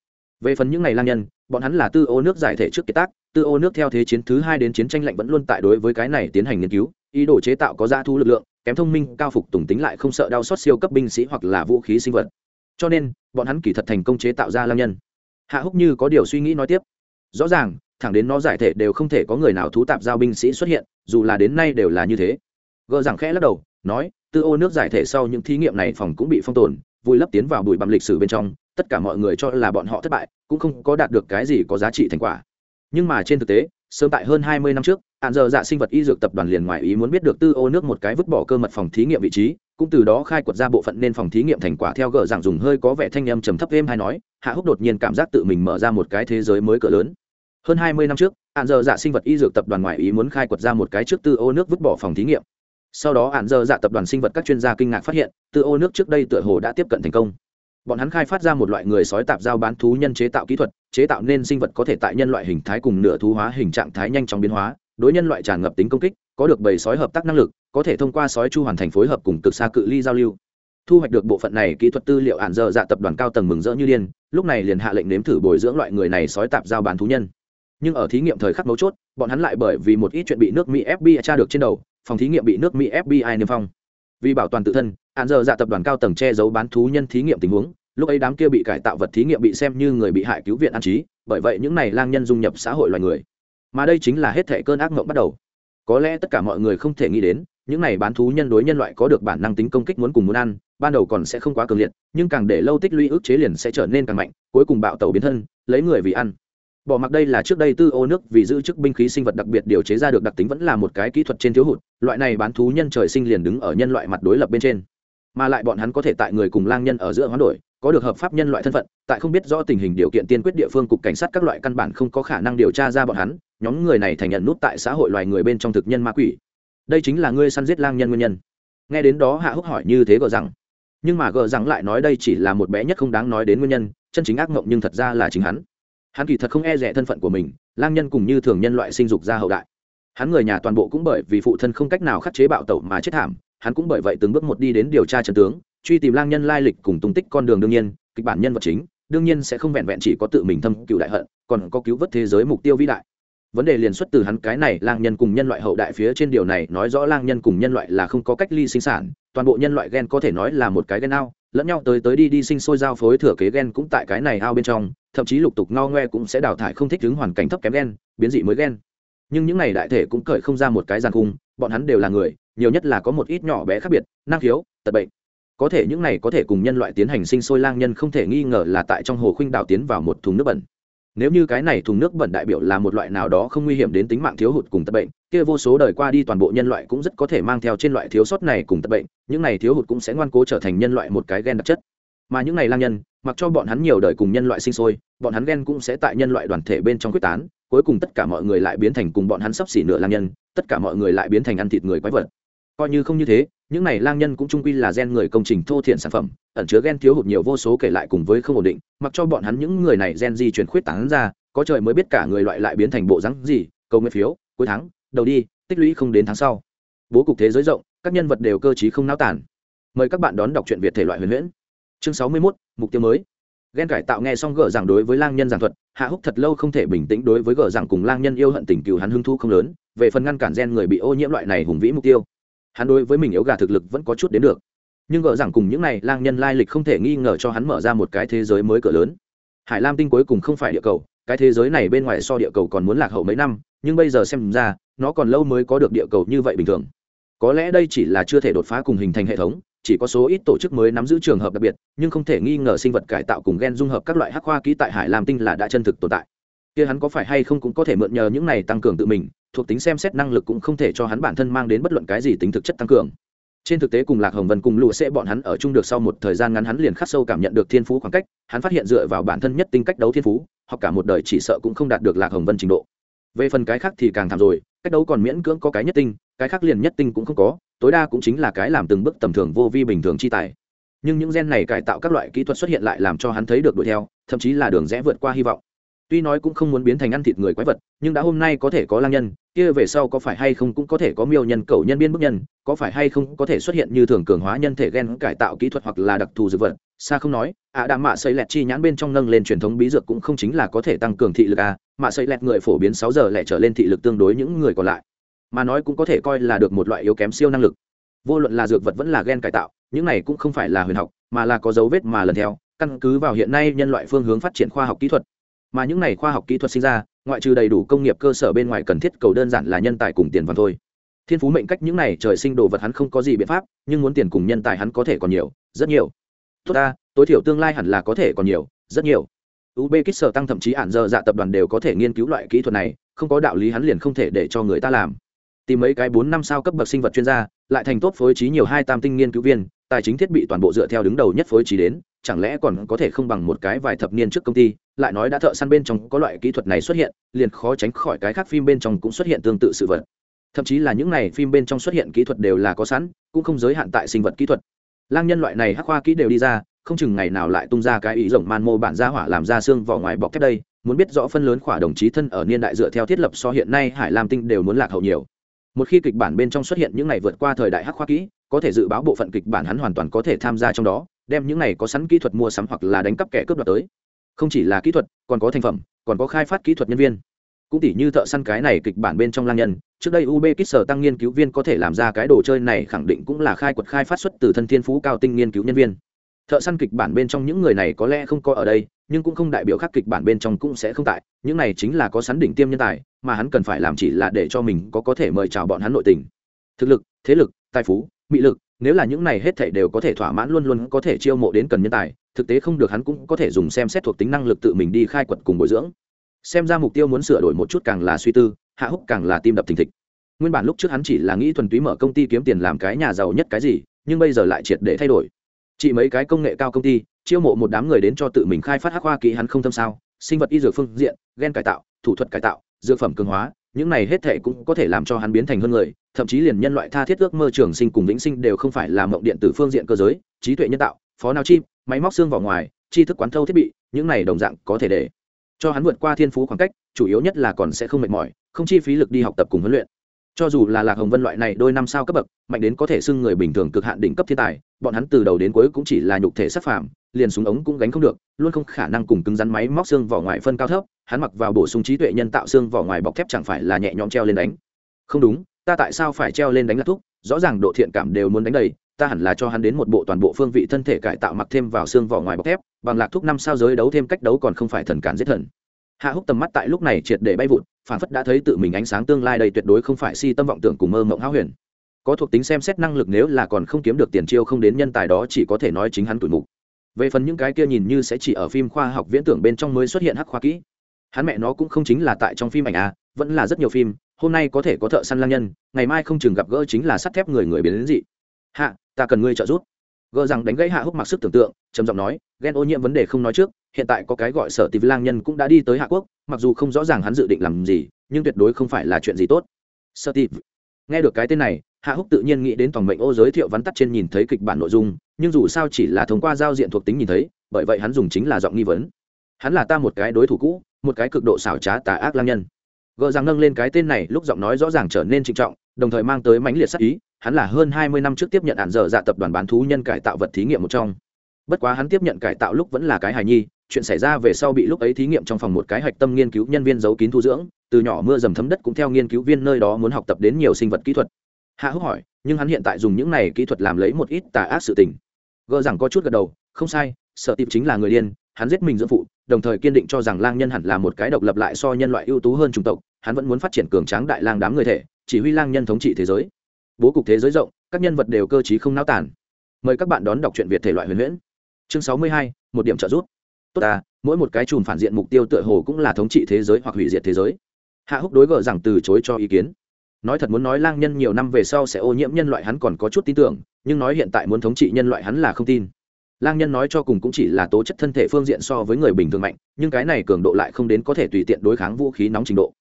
về phần những ngày lang nhân, bọn hắn là tư ô nước giải thể trước kiệt tác, tư ô nước theo thế chiến thứ hai đến chiến tranh lạnh vẫn luôn tại đối với cái này tiến hành nghiên cứu. Ý đồ chế tạo có gia thu lực lượng, kém thông minh, cao phục, tùng tính lại không sợ đau xót siêu cấp binh sĩ hoặc là vũ khí sinh vật. Cho nên, bọn hắn kỳ thật thành công chế tạo ra lang nhân. Hạ húc như có điều suy nghĩ nói tiếp. Rõ ràng, thẳng đến nó giải thể đều không thể có người nào thú tạp giao binh sĩ xuất hiện, dù là đến nay đều là như thế. Gờ rằng khẽ lắc đầu, nói, tư ô nước giải thể sau những thí nghiệm này phòng cũng bị phong tồn, vùi lấp tiến vào bụi bặm lịch sử bên trong tất cả mọi người cho là bọn họ thất bại, cũng không có đạt được cái gì có giá trị thành quả. Nhưng mà trên thực tế, sớm tại hơn hai mươi năm trước, hạn giờ dạ sinh vật y dược tập đoàn liền ngoài ý muốn biết được tư ô nước một cái vứt bỏ cơ mật phòng thí nghiệm vị trí, cũng từ đó khai quật ra bộ phận nên phòng thí nghiệm thành quả theo gờ dạng dùng hơi có vẻ thanh âm trầm thấp êm hay nói, hạ húc đột nhiên cảm giác tự mình mở ra một cái thế giới mới cỡ lớn. Hơn hai mươi năm trước, hạn giờ dạ sinh vật y dược tập đoàn ngoài ý muốn khai quật ra một cái trước tư ô nước vứt bỏ phòng thí nghiệm. Sau đó hạn giờ dạ tập đoàn sinh vật các chuyên gia kinh ngạc phát hiện, tư ô nước trước đây tựa hồ đã tiếp cận thành công bọn hắn khai phát ra một loại người sói tạp giao bán thú nhân chế tạo kỹ thuật, chế tạo nên sinh vật có thể tại nhân loại hình thái cùng nửa thú hóa hình trạng thái nhanh chóng biến hóa, đối nhân loại tràn ngập tính công kích, có được bầy sói hợp tác năng lực, có thể thông qua sói chu hoàn thành phối hợp cùng cực xa cự ly giao lưu. Thu hoạch được bộ phận này kỹ thuật tư liệu ạn dơ dạ tập đoàn cao tầng mừng rỡ như điên, lúc này liền hạ lệnh nếm thử bồi dưỡng loại người này sói tạp giao bán thú nhân. Nhưng ở thí nghiệm thời khắc mấu chốt, bọn hắn lại bởi vì một ít chuyện bị nước mỹ fbi tra được trên đầu, phòng thí nghiệm bị nước mỹ fbi niêm phong. Vì bảo toàn tự thân, ạn dơ dạ tập đoàn cao tầng che giấu bán thú nhân thí nghiệm tình huống lúc ấy đám kia bị cải tạo vật thí nghiệm bị xem như người bị hại cứu viện an trí, bởi vậy những này lang nhân dung nhập xã hội loài người. Mà đây chính là hết thể cơn ác mộng bắt đầu. Có lẽ tất cả mọi người không thể nghĩ đến, những này bán thú nhân đối nhân loại có được bản năng tính công kích muốn cùng muốn ăn, ban đầu còn sẽ không quá cường liệt, nhưng càng để lâu tích lũy ức chế liền sẽ trở nên càng mạnh, cuối cùng bạo tẩu biến thân, lấy người vì ăn. Bỏ mặc đây là trước đây tư ô nước vì giữ chức binh khí sinh vật đặc biệt điều chế ra được đặc tính vẫn là một cái kỹ thuật trên thiếu hụt, loại này bán thú nhân trời sinh liền đứng ở nhân loại mặt đối lập bên trên. Mà lại bọn hắn có thể tại người cùng lang nhân ở giữa hoán đổi có được hợp pháp nhân loại thân phận, tại không biết rõ tình hình điều kiện tiên quyết địa phương, cục cảnh sát các loại căn bản không có khả năng điều tra ra bọn hắn, nhóm người này thành nhận nút tại xã hội loài người bên trong thực nhân ma quỷ. Đây chính là ngươi săn giết lang nhân nguyên nhân. Nghe đến đó hạ húc hỏi như thế gờ rằng. Nhưng mà gờ rằng lại nói đây chỉ là một bé nhất không đáng nói đến nguyên nhân, chân chính ác mộng nhưng thật ra là chính hắn. Hắn kỳ thật không e rẻ thân phận của mình, lang nhân cùng như thường nhân loại sinh dục ra hậu đại. Hắn người nhà toàn bộ cũng bởi vì phụ thân không cách nào khắc chế bạo tẩu mà chết thảm, hắn cũng bởi vậy từng bước một đi đến điều tra trận tướng truy tìm lang nhân lai lịch cùng tung tích con đường đương nhiên, kịch bản nhân vật chính, đương nhiên sẽ không vẹn vẹn chỉ có tự mình thâm cựu đại hận, còn có cứu vớt thế giới mục tiêu vĩ đại. Vấn đề liền xuất từ hắn cái này, lang nhân cùng nhân loại hậu đại phía trên điều này, nói rõ lang nhân cùng nhân loại là không có cách ly sinh sản, toàn bộ nhân loại gen có thể nói là một cái gen ao, lẫn nhau tới tới đi đi sinh sôi giao phối thừa kế gen cũng tại cái này ao bên trong, thậm chí lục tục ngao ngoe cũng sẽ đào thải không thích ứng hoàn cảnh thấp kém gen, biến dị mới gen. Nhưng những này đại thể cũng cởi không ra một cái giàn cung, bọn hắn đều là người, nhiều nhất là có một ít nhỏ bé khác biệt, năng khiếu, tật bệnh có thể những này có thể cùng nhân loại tiến hành sinh sôi lang nhân không thể nghi ngờ là tại trong hồ khuynh đảo tiến vào một thùng nước bẩn. Nếu như cái này thùng nước bẩn đại biểu là một loại nào đó không nguy hiểm đến tính mạng thiếu hụt cùng tật bệnh, kia vô số đời qua đi toàn bộ nhân loại cũng rất có thể mang theo trên loại thiếu sót này cùng tật bệnh, những này thiếu hụt cũng sẽ ngoan cố trở thành nhân loại một cái gen đặc chất. Mà những này lang nhân, mặc cho bọn hắn nhiều đời cùng nhân loại sinh sôi, bọn hắn gen cũng sẽ tại nhân loại đoàn thể bên trong quyết tán, cuối cùng tất cả mọi người lại biến thành cùng bọn hắn sắp xỉ nửa lang nhân, tất cả mọi người lại biến thành ăn thịt người quái vật coi như không như thế những này lang nhân cũng trung quy là gen người công trình thô thiện sản phẩm ẩn chứa gen thiếu hụt nhiều vô số kể lại cùng với không ổn định mặc cho bọn hắn những người này gen di chuyển khuyết tán ra có trời mới biết cả người loại lại biến thành bộ rắn gì cầu nguyện phiếu cuối tháng đầu đi tích lũy không đến tháng sau. Bố cục thế giới rộng các nhân vật đều cơ t không náo tản mời các bạn đón đọc truyện việt thể loại huyền huyễn. Chương sáu mươi 61, mục tiêu mới. Ghen cải tạo nghe xong gỡ rằng đối với lang nhân giảng thuật hạ húc thật lâu không thể bình tĩnh đối với gỡ rằng cùng lang nhân yêu hận tình cừu hắn hưng thu không lớn về phần ngăn cản gen người bị ô nhiễm loại này hùng vĩ mục tiêu hắn đối với mình yếu gà thực lực vẫn có chút đến được. Nhưng gỡ rằng cùng những này lang nhân lai lịch không thể nghi ngờ cho hắn mở ra một cái thế giới mới cỡ lớn. Hải lam tinh cuối cùng không phải địa cầu, cái thế giới này bên ngoài so địa cầu còn muốn lạc hậu mấy năm, nhưng bây giờ xem ra, nó còn lâu mới có được địa cầu như vậy bình thường. Có lẽ đây chỉ là chưa thể đột phá cùng hình thành hệ thống, chỉ có số ít tổ chức mới nắm giữ trường hợp đặc biệt, nhưng không thể nghi ngờ sinh vật cải tạo cùng gen dung hợp các loại hắc khoa ký tại hải lam tinh là đã chân thực tồn tại kia hắn có phải hay không cũng có thể mượn nhờ những này tăng cường tự mình, thuộc tính xem xét năng lực cũng không thể cho hắn bản thân mang đến bất luận cái gì tính thực chất tăng cường. Trên thực tế cùng lạc hồng vân cùng lụa sẽ bọn hắn ở chung được sau một thời gian ngắn hắn liền khắc sâu cảm nhận được thiên phú khoảng cách, hắn phát hiện dựa vào bản thân nhất tinh cách đấu thiên phú hoặc cả một đời chỉ sợ cũng không đạt được lạc hồng vân trình độ. Về phần cái khác thì càng thảm rồi, cách đấu còn miễn cưỡng có cái nhất tinh, cái khác liền nhất tinh cũng không có, tối đa cũng chính là cái làm từng bước tầm thường vô vi bình thường chi tài. Nhưng những gen này cải tạo các loại kỹ thuật xuất hiện lại làm cho hắn thấy được đuổi theo, thậm chí là đường rẽ vượt qua hy vọng tuy nói cũng không muốn biến thành ăn thịt người quái vật, nhưng đã hôm nay có thể có lang nhân, kia về sau có phải hay không cũng có thể có miêu nhân cầu nhân, biên bức nhân, có phải hay không có thể xuất hiện như thường cường hóa nhân thể gen cải tạo kỹ thuật hoặc là đặc thù dược vật. Xa không nói, ạ à đạm mạ xây lẹt chi nhãn bên trong nâng lên truyền thống bí dược cũng không chính là có thể tăng cường thị lực à mạ xây lẹt người phổ biến sáu giờ lẻ trở lên thị lực tương đối những người còn lại. Mà nói cũng có thể coi là được một loại yếu kém siêu năng lực. Vô luận là dược vật vẫn là gen cải tạo, những này cũng không phải là huyền học, mà là có dấu vết mà lần theo. Căn cứ vào hiện nay nhân loại phương hướng phát triển khoa học kỹ thuật mà những này khoa học kỹ thuật sinh ra, ngoại trừ đầy đủ công nghiệp cơ sở bên ngoài cần thiết cầu đơn giản là nhân tài cùng tiền vàng thôi. Thiên phú mệnh cách những này trời sinh đồ vật hắn không có gì biện pháp, nhưng muốn tiền cùng nhân tài hắn có thể còn nhiều, rất nhiều. Tốt ta, tối thiểu tương lai hẳn là có thể còn nhiều, rất nhiều. Uzbekistan tăng thậm chí ản giờ dạ tập đoàn đều có thể nghiên cứu loại kỹ thuật này, không có đạo lý hắn liền không thể để cho người ta làm. Tìm mấy cái bốn năm sao cấp bậc sinh vật chuyên gia, lại thành tốt phối trí nhiều hai tam tinh nghiên cứu viên, tài chính thiết bị toàn bộ dựa theo đứng đầu nhất phối trí đến chẳng lẽ còn có thể không bằng một cái vài thập niên trước công ty, lại nói đã thợ săn bên trong có loại kỹ thuật này xuất hiện, liền khó tránh khỏi cái khác phim bên trong cũng xuất hiện tương tự sự vật. Thậm chí là những này phim bên trong xuất hiện kỹ thuật đều là có sẵn, cũng không giới hạn tại sinh vật kỹ thuật. Lang nhân loại này hắc khoa kỹ đều đi ra, không chừng ngày nào lại tung ra cái ý rồng man mô bản gia hỏa làm ra xương vỏ ngoài bọc thép đây, muốn biết rõ phân lớn khỏa đồng chí thân ở niên đại dựa theo thiết lập so hiện nay hải lam tinh đều muốn lạc hậu nhiều. Một khi kịch bản bên trong xuất hiện những ngày vượt qua thời đại hắc khoa kỹ, có thể dự báo bộ phận kịch bản hắn hoàn toàn có thể tham gia trong đó đem những này có sẵn kỹ thuật mua sắm hoặc là đánh cắp kẻ cướp đoạt tới. Không chỉ là kỹ thuật, còn có thành phẩm, còn có khai phát kỹ thuật nhân viên. Cũng tỉ như thợ săn cái này kịch bản bên trong lang nhân, trước đây ub kit sở tăng nghiên cứu viên có thể làm ra cái đồ chơi này khẳng định cũng là khai quật khai phát xuất từ thân thiên phú cao tinh nghiên cứu nhân viên. Thợ săn kịch bản bên trong những người này có lẽ không có ở đây, nhưng cũng không đại biểu khác kịch bản bên trong cũng sẽ không tại. Những này chính là có sẵn đỉnh tiêm nhân tài, mà hắn cần phải làm chỉ là để cho mình có có thể mời chào bọn hắn nội tình. Thực lực, thế lực, tài phú mỹ lực nếu là những này hết thảy đều có thể thỏa mãn luôn luôn có thể chiêu mộ đến cần nhân tài, thực tế không được hắn cũng có thể dùng xem xét thuộc tính năng lực tự mình đi khai quật cùng bồi dưỡng. Xem ra mục tiêu muốn sửa đổi một chút càng là suy tư, hạ húc càng là tim đập thình thịch. Nguyên bản lúc trước hắn chỉ là nghĩ thuần túy mở công ty kiếm tiền làm cái nhà giàu nhất cái gì, nhưng bây giờ lại triệt để thay đổi. Chỉ mấy cái công nghệ cao công ty, chiêu mộ một đám người đến cho tự mình khai phát hắc hoa kỹ hắn không tâm sao, sinh vật y dược phương diện, gen cải tạo, thủ thuật cải tạo, dược phẩm cường hóa những này hết thệ cũng có thể làm cho hắn biến thành hơn người, thậm chí liền nhân loại tha thiết ước mơ trường sinh cùng vĩnh sinh đều không phải là mộng điện tử phương diện cơ giới, trí tuệ nhân tạo, phó nào chim máy móc xương vào ngoài, tri thức quán thâu thiết bị, những này đồng dạng có thể để cho hắn vượt qua thiên phú khoảng cách, chủ yếu nhất là còn sẽ không mệt mỏi, không chi phí lực đi học tập cùng huấn luyện cho dù là lạc hồng vân loại này đôi năm sao cấp bậc, mạnh đến có thể xưng người bình thường cực hạn đỉnh cấp thiên tài, bọn hắn từ đầu đến cuối cũng chỉ là nhục thể sắc phàm, liền súng ống cũng gánh không được, luôn không khả năng cùng cứng rắn máy móc xương vỏ ngoài phân cao thấp, hắn mặc vào bổ sung trí tuệ nhân tạo xương vỏ ngoài bọc thép chẳng phải là nhẹ nhõm treo lên đánh. Không đúng, ta tại sao phải treo lên đánh lạc thúc, rõ ràng độ thiện cảm đều muốn đánh đầy, ta hẳn là cho hắn đến một bộ toàn bộ phương vị thân thể cải tạo mặc thêm vào xương vỏ ngoài bọc thép, bằng lạc thúc năm sao giới đấu thêm cách đấu còn không phải thần cản giết thần hạ húc tầm mắt tại lúc này triệt để bay vụt, phản phất đã thấy tự mình ánh sáng tương lai đây tuyệt đối không phải si tâm vọng tưởng cùng mơ mộng háo huyền. Có thuộc tính xem xét năng lực nếu là còn không kiếm được tiền chiêu không đến nhân tài đó chỉ có thể nói chính hắn tuổi mục. Về phần những cái kia nhìn như sẽ chỉ ở phim khoa học viễn tưởng bên trong mới xuất hiện hắc khoa kỹ. Hắn mẹ nó cũng không chính là tại trong phim ảnh à vẫn là rất nhiều phim, hôm nay có thể có thợ săn lang nhân, ngày mai không chừng gặp gỡ chính là sắt thép người người biến đến dị. Hạ, ta cần ngươi trợ giúp. Gỡ rằng đánh gãy hạ húc mặc sức tưởng tượng, trầm giọng nói, ghen ô nhiễm vấn đề không nói trước hiện tại có cái gọi sở tì lang nhân cũng đã đi tới hạ quốc, mặc dù không rõ ràng hắn dự định làm gì, nhưng tuyệt đối không phải là chuyện gì tốt. Sở tì nghe được cái tên này, hạ húc tự nhiên nghĩ đến tổng mệnh ô giới thiệu vắn tắt trên nhìn thấy kịch bản nội dung, nhưng dù sao chỉ là thông qua giao diện thuộc tính nhìn thấy, bởi vậy hắn dùng chính là giọng nghi vấn. Hắn là ta một cái đối thủ cũ, một cái cực độ xảo trá tà ác lang nhân. Gợ rằng nâng lên cái tên này, lúc giọng nói rõ ràng trở nên trịnh trọng, đồng thời mang tới mãnh liệt sắc ý, hắn là hơn hai mươi năm trước tiếp nhận ạn dở dạ tập đoàn bán thú nhân cải tạo vật thí nghiệm một trong bất quá hắn tiếp nhận cải tạo lúc vẫn là cái hài nhi, chuyện xảy ra về sau bị lúc ấy thí nghiệm trong phòng một cái hạch tâm nghiên cứu nhân viên giấu kín thu dưỡng, từ nhỏ mưa dầm thấm đất cũng theo nghiên cứu viên nơi đó muốn học tập đến nhiều sinh vật kỹ thuật. Hạ húc hỏi, nhưng hắn hiện tại dùng những này kỹ thuật làm lấy một ít tà ác sự tình. Gỡ rằng có chút gật đầu, không sai, sợ tìm chính là người điên, hắn giết mình dưỡng phụ, đồng thời kiên định cho rằng lang nhân hẳn là một cái độc lập lại so nhân loại ưu tú hơn chủng tộc, hắn vẫn muốn phát triển cường tráng đại lang đám người thể, chỉ huy lang nhân thống trị thế giới. Bố cục thế giới rộng, các nhân vật đều cơ t không náo tản mời các bạn đón đọc truyện việt thể loại huyền huyễn chương sáu mươi hai, một điểm trợ giúp. Tốt à mỗi một cái chùm phản diện mục tiêu tựa hồ cũng là thống trị thế giới hoặc hủy diệt thế giới. Hạ húc đối gờ rằng từ chối cho ý kiến. Nói thật muốn nói lang nhân nhiều năm về sau sẽ ô nhiễm nhân loại hắn còn có chút tin tưởng, nhưng nói hiện tại muốn thống trị nhân loại hắn là không tin. Lang nhân nói cho cùng cũng chỉ là tố chất thân thể phương diện so với người bình thường mạnh, nhưng cái này cường độ lại không đến có thể tùy tiện đối kháng vũ khí nóng trình độ.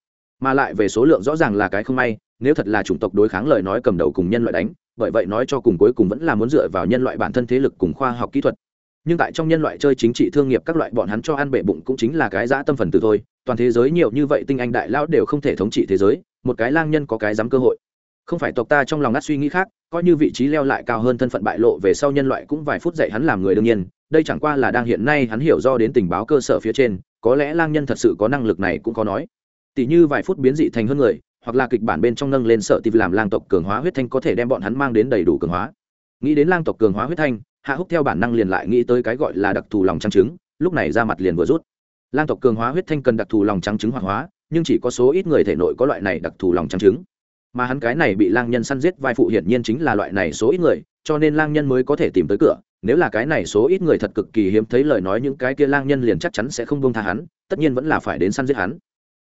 Mà lại về số lượng rõ ràng là cái không may, nếu thật là chủng tộc đối kháng lời nói cầm đầu cùng nhân loại đánh, bởi vậy nói cho cùng cuối cùng vẫn là muốn dựa vào nhân loại bản thân thế lực cùng khoa học kỹ thuật nhưng tại trong nhân loại chơi chính trị thương nghiệp các loại bọn hắn cho ăn bể bụng cũng chính là cái dã tâm phần từ thôi, toàn thế giới nhiều như vậy tinh anh đại lão đều không thể thống trị thế giới, một cái lang nhân có cái dám cơ hội. Không phải tộc ta trong lòng ngắt suy nghĩ khác, coi như vị trí leo lại cao hơn thân phận bại lộ về sau nhân loại cũng vài phút dạy hắn làm người đương nhiên, đây chẳng qua là đang hiện nay hắn hiểu do đến tình báo cơ sở phía trên, có lẽ lang nhân thật sự có năng lực này cũng có nói. Tỷ như vài phút biến dị thành hơn người, hoặc là kịch bản bên trong nâng lên sợ tịp làm lang tộc cường hóa huyết thanh có thể đem bọn hắn mang đến đầy đủ cường hóa. Nghĩ đến lang tộc cường hóa huyết thanh hạ húc theo bản năng liền lại nghĩ tới cái gọi là đặc thù lòng trắng trứng, lúc này ra mặt liền vừa rút. Lang tộc cường hóa huyết thanh cần đặc thù lòng trắng trứng hoạt hóa, nhưng chỉ có số ít người thể nội có loại này đặc thù lòng trắng trứng. Mà hắn cái này bị lang nhân săn giết vai phụ hiển nhiên chính là loại này số ít người, cho nên lang nhân mới có thể tìm tới cửa. Nếu là cái này số ít người thật cực kỳ hiếm thấy lời nói những cái kia lang nhân liền chắc chắn sẽ không bông tha hắn, tất nhiên vẫn là phải đến săn giết hắn.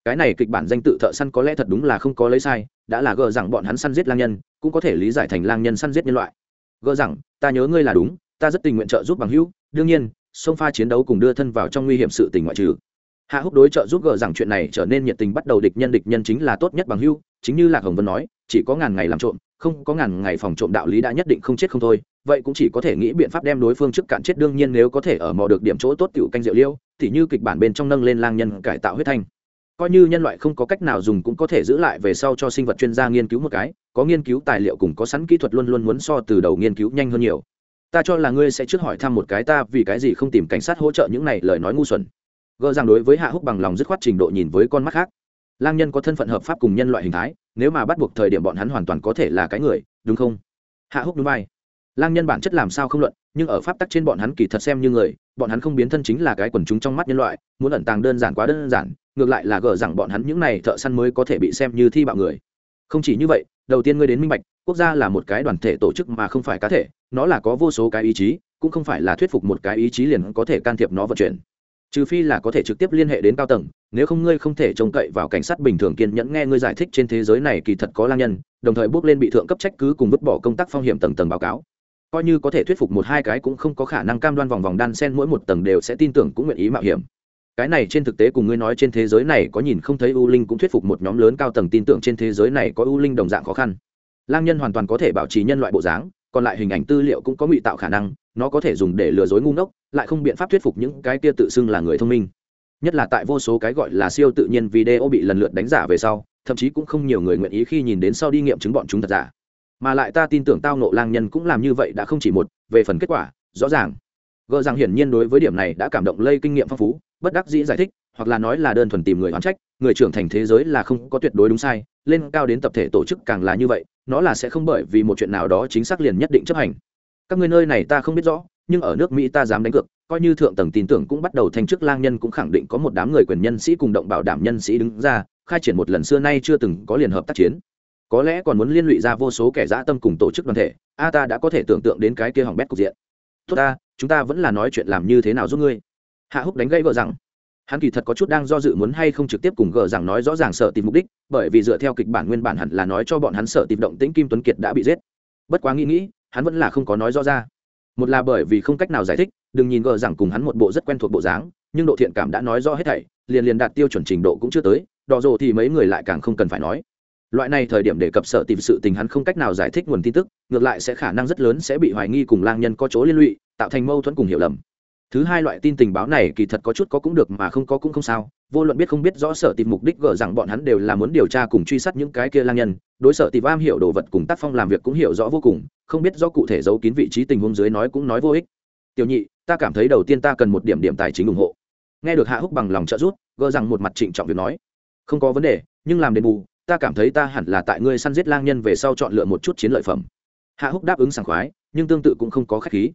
Cái này kịch bản danh tự thợ săn có lẽ thật đúng là không có lấy sai, đã là gờ rằng bọn hắn săn giết lang nhân, cũng có thể lý giải thành lang nhân săn giết nhân loại. Gờ rằng, ta nhớ ngươi là đúng ta rất tình nguyện trợ giúp bằng hữu, đương nhiên, sông pha chiến đấu cùng đưa thân vào trong nguy hiểm sự tình ngoại trừ. Hạ húc đối trợ giúp gờ rằng chuyện này trở nên nhiệt tình bắt đầu địch nhân địch nhân chính là tốt nhất bằng hữu, chính như lạc hồng vân nói, chỉ có ngàn ngày làm trộm, không có ngàn ngày phòng trộm đạo lý đã nhất định không chết không thôi, vậy cũng chỉ có thể nghĩ biện pháp đem đối phương trước cạn chết, đương nhiên nếu có thể ở mò được điểm chỗ tốt cựu canh rượu liêu, thì như kịch bản bên trong nâng lên lang nhân cải tạo huyết thanh. Coi như nhân loại không có cách nào dùng cũng có thể giữ lại về sau cho sinh vật chuyên gia nghiên cứu một cái, có nghiên cứu tài liệu cùng có sẵn kỹ thuật luôn luôn muốn so từ đầu nghiên cứu nhanh hơn nhiều ta cho là ngươi sẽ trước hỏi thăm một cái ta vì cái gì không tìm cảnh sát hỗ trợ những này, lời nói ngu xuẩn. Gỡ rằng đối với hạ húc bằng lòng dứt khoát trình độ nhìn với con mắt khác. Lang nhân có thân phận hợp pháp cùng nhân loại hình thái, nếu mà bắt buộc thời điểm bọn hắn hoàn toàn có thể là cái người, đúng không? Hạ húc đúng vai. Lang nhân bản chất làm sao không luận, nhưng ở pháp tắc trên bọn hắn kỳ thật xem như người, bọn hắn không biến thân chính là cái quần chúng trong mắt nhân loại, muốn ẩn tàng đơn giản quá đơn giản, ngược lại là gờ rằng bọn hắn những này thợ săn mới có thể bị xem như thi bạo người. Không chỉ như vậy, đầu tiên ngươi đến minh bạch quốc gia là một cái đoàn thể tổ chức mà không phải cá thể, nó là có vô số cái ý chí, cũng không phải là thuyết phục một cái ý chí liền có thể can thiệp nó vận chuyển. Trừ phi là có thể trực tiếp liên hệ đến cao tầng, nếu không ngươi không thể trông cậy vào cảnh sát bình thường kiên nhẫn nghe ngươi giải thích trên thế giới này kỳ thật có lang nhân, đồng thời bước lên bị thượng cấp trách cứ cùng vứt bỏ công tác phong hiểm tầng tầng báo cáo. Coi như có thể thuyết phục một hai cái cũng không có khả năng cam đoan vòng vòng đan sen mỗi một tầng đều sẽ tin tưởng cũng nguyện ý mạo hiểm. Cái này trên thực tế cùng ngươi nói trên thế giới này có nhìn không thấy u linh cũng thuyết phục một nhóm lớn cao tầng tin tưởng trên thế giới này có u linh đồng dạng khó khăn lang nhân hoàn toàn có thể bảo trì nhân loại bộ dáng, còn lại hình ảnh tư liệu cũng có ngụy tạo khả năng, nó có thể dùng để lừa dối ngu ngốc, lại không biện pháp thuyết phục những cái kia tự xưng là người thông minh. Nhất là tại vô số cái gọi là siêu tự nhiên video bị lần lượt đánh giả về sau, thậm chí cũng không nhiều người nguyện ý khi nhìn đến sau đi nghiệm chứng bọn chúng thật giả. Mà lại ta tin tưởng tao nộ lang nhân cũng làm như vậy đã không chỉ một, về phần kết quả, rõ ràng. Gợ rằng hiển nhiên đối với điểm này đã cảm động lây kinh nghiệm phong phú bất đắc dĩ giải thích, hoặc là nói là đơn thuần tìm người oán trách, người trưởng thành thế giới là không có tuyệt đối đúng sai, lên cao đến tập thể tổ chức càng là như vậy, nó là sẽ không bởi vì một chuyện nào đó chính xác liền nhất định chấp hành. Các người nơi này ta không biết rõ, nhưng ở nước mỹ ta dám đánh cược, coi như thượng tầng tin tưởng cũng bắt đầu thanh chức lang nhân cũng khẳng định có một đám người quyền nhân sĩ cùng động bảo đảm nhân sĩ đứng ra, khai triển một lần xưa nay chưa từng có liên hợp tác chiến. Có lẽ còn muốn liên lụy ra vô số kẻ dã tâm cùng tổ chức đoàn thể, a ta đã có thể tưởng tượng đến cái kia hỏng bét cục diện. Tốt ta, chúng ta vẫn là nói chuyện làm như thế nào giúp ngươi hạ húc đánh gãy vợ rằng. Hắn kỳ thật có chút đang do dự muốn hay không trực tiếp cùng gờ rằng nói rõ ràng sợ tìm mục đích, bởi vì dựa theo kịch bản nguyên bản hẳn là nói cho bọn hắn sợ tìm động tĩnh kim tuấn kiệt đã bị giết. Bất quá nghĩ nghĩ, hắn vẫn là không có nói rõ ra. Một là bởi vì không cách nào giải thích, đừng nhìn gờ rằng cùng hắn một bộ rất quen thuộc bộ dáng, nhưng độ thiện cảm đã nói rõ hết thảy, liền liền đạt tiêu chuẩn trình độ cũng chưa tới, đỏ rồ thì mấy người lại càng không cần phải nói. Loại này thời điểm để cập sợ tìm sự tình hắn không cách nào giải thích nguồn tin tức, ngược lại sẽ khả năng rất lớn sẽ bị hoài nghi cùng lang nhân có chỗ liên lụy, tạo thành mâu thuẫn cùng hiểu lầm thứ hai loại tin tình báo này kỳ thật có chút có cũng được mà không có cũng không sao. Vô luận biết không biết rõ sở tìm mục đích gỡ rằng bọn hắn đều là muốn điều tra cùng truy sát những cái kia lang nhân. Đối sở tìm am hiểu đồ vật cùng tác phong làm việc cũng hiểu rõ vô cùng, không biết rõ cụ thể giấu kín vị trí tình huống dưới nói cũng nói vô ích. Tiểu nhị, ta cảm thấy đầu tiên ta cần một điểm điểm tài chính ủng hộ. Nghe được hạ húc bằng lòng trợ giúp gỡ rằng một mặt trịnh trọng việc nói. Không có vấn đề, nhưng làm đền bù, ta cảm thấy ta hẳn là tại ngươi săn giết lang nhân về sau chọn lựa một chút chiến lợi phẩm. Hạ húc đáp ứng sảng khoái, nhưng tương tự cũng không có khách khí.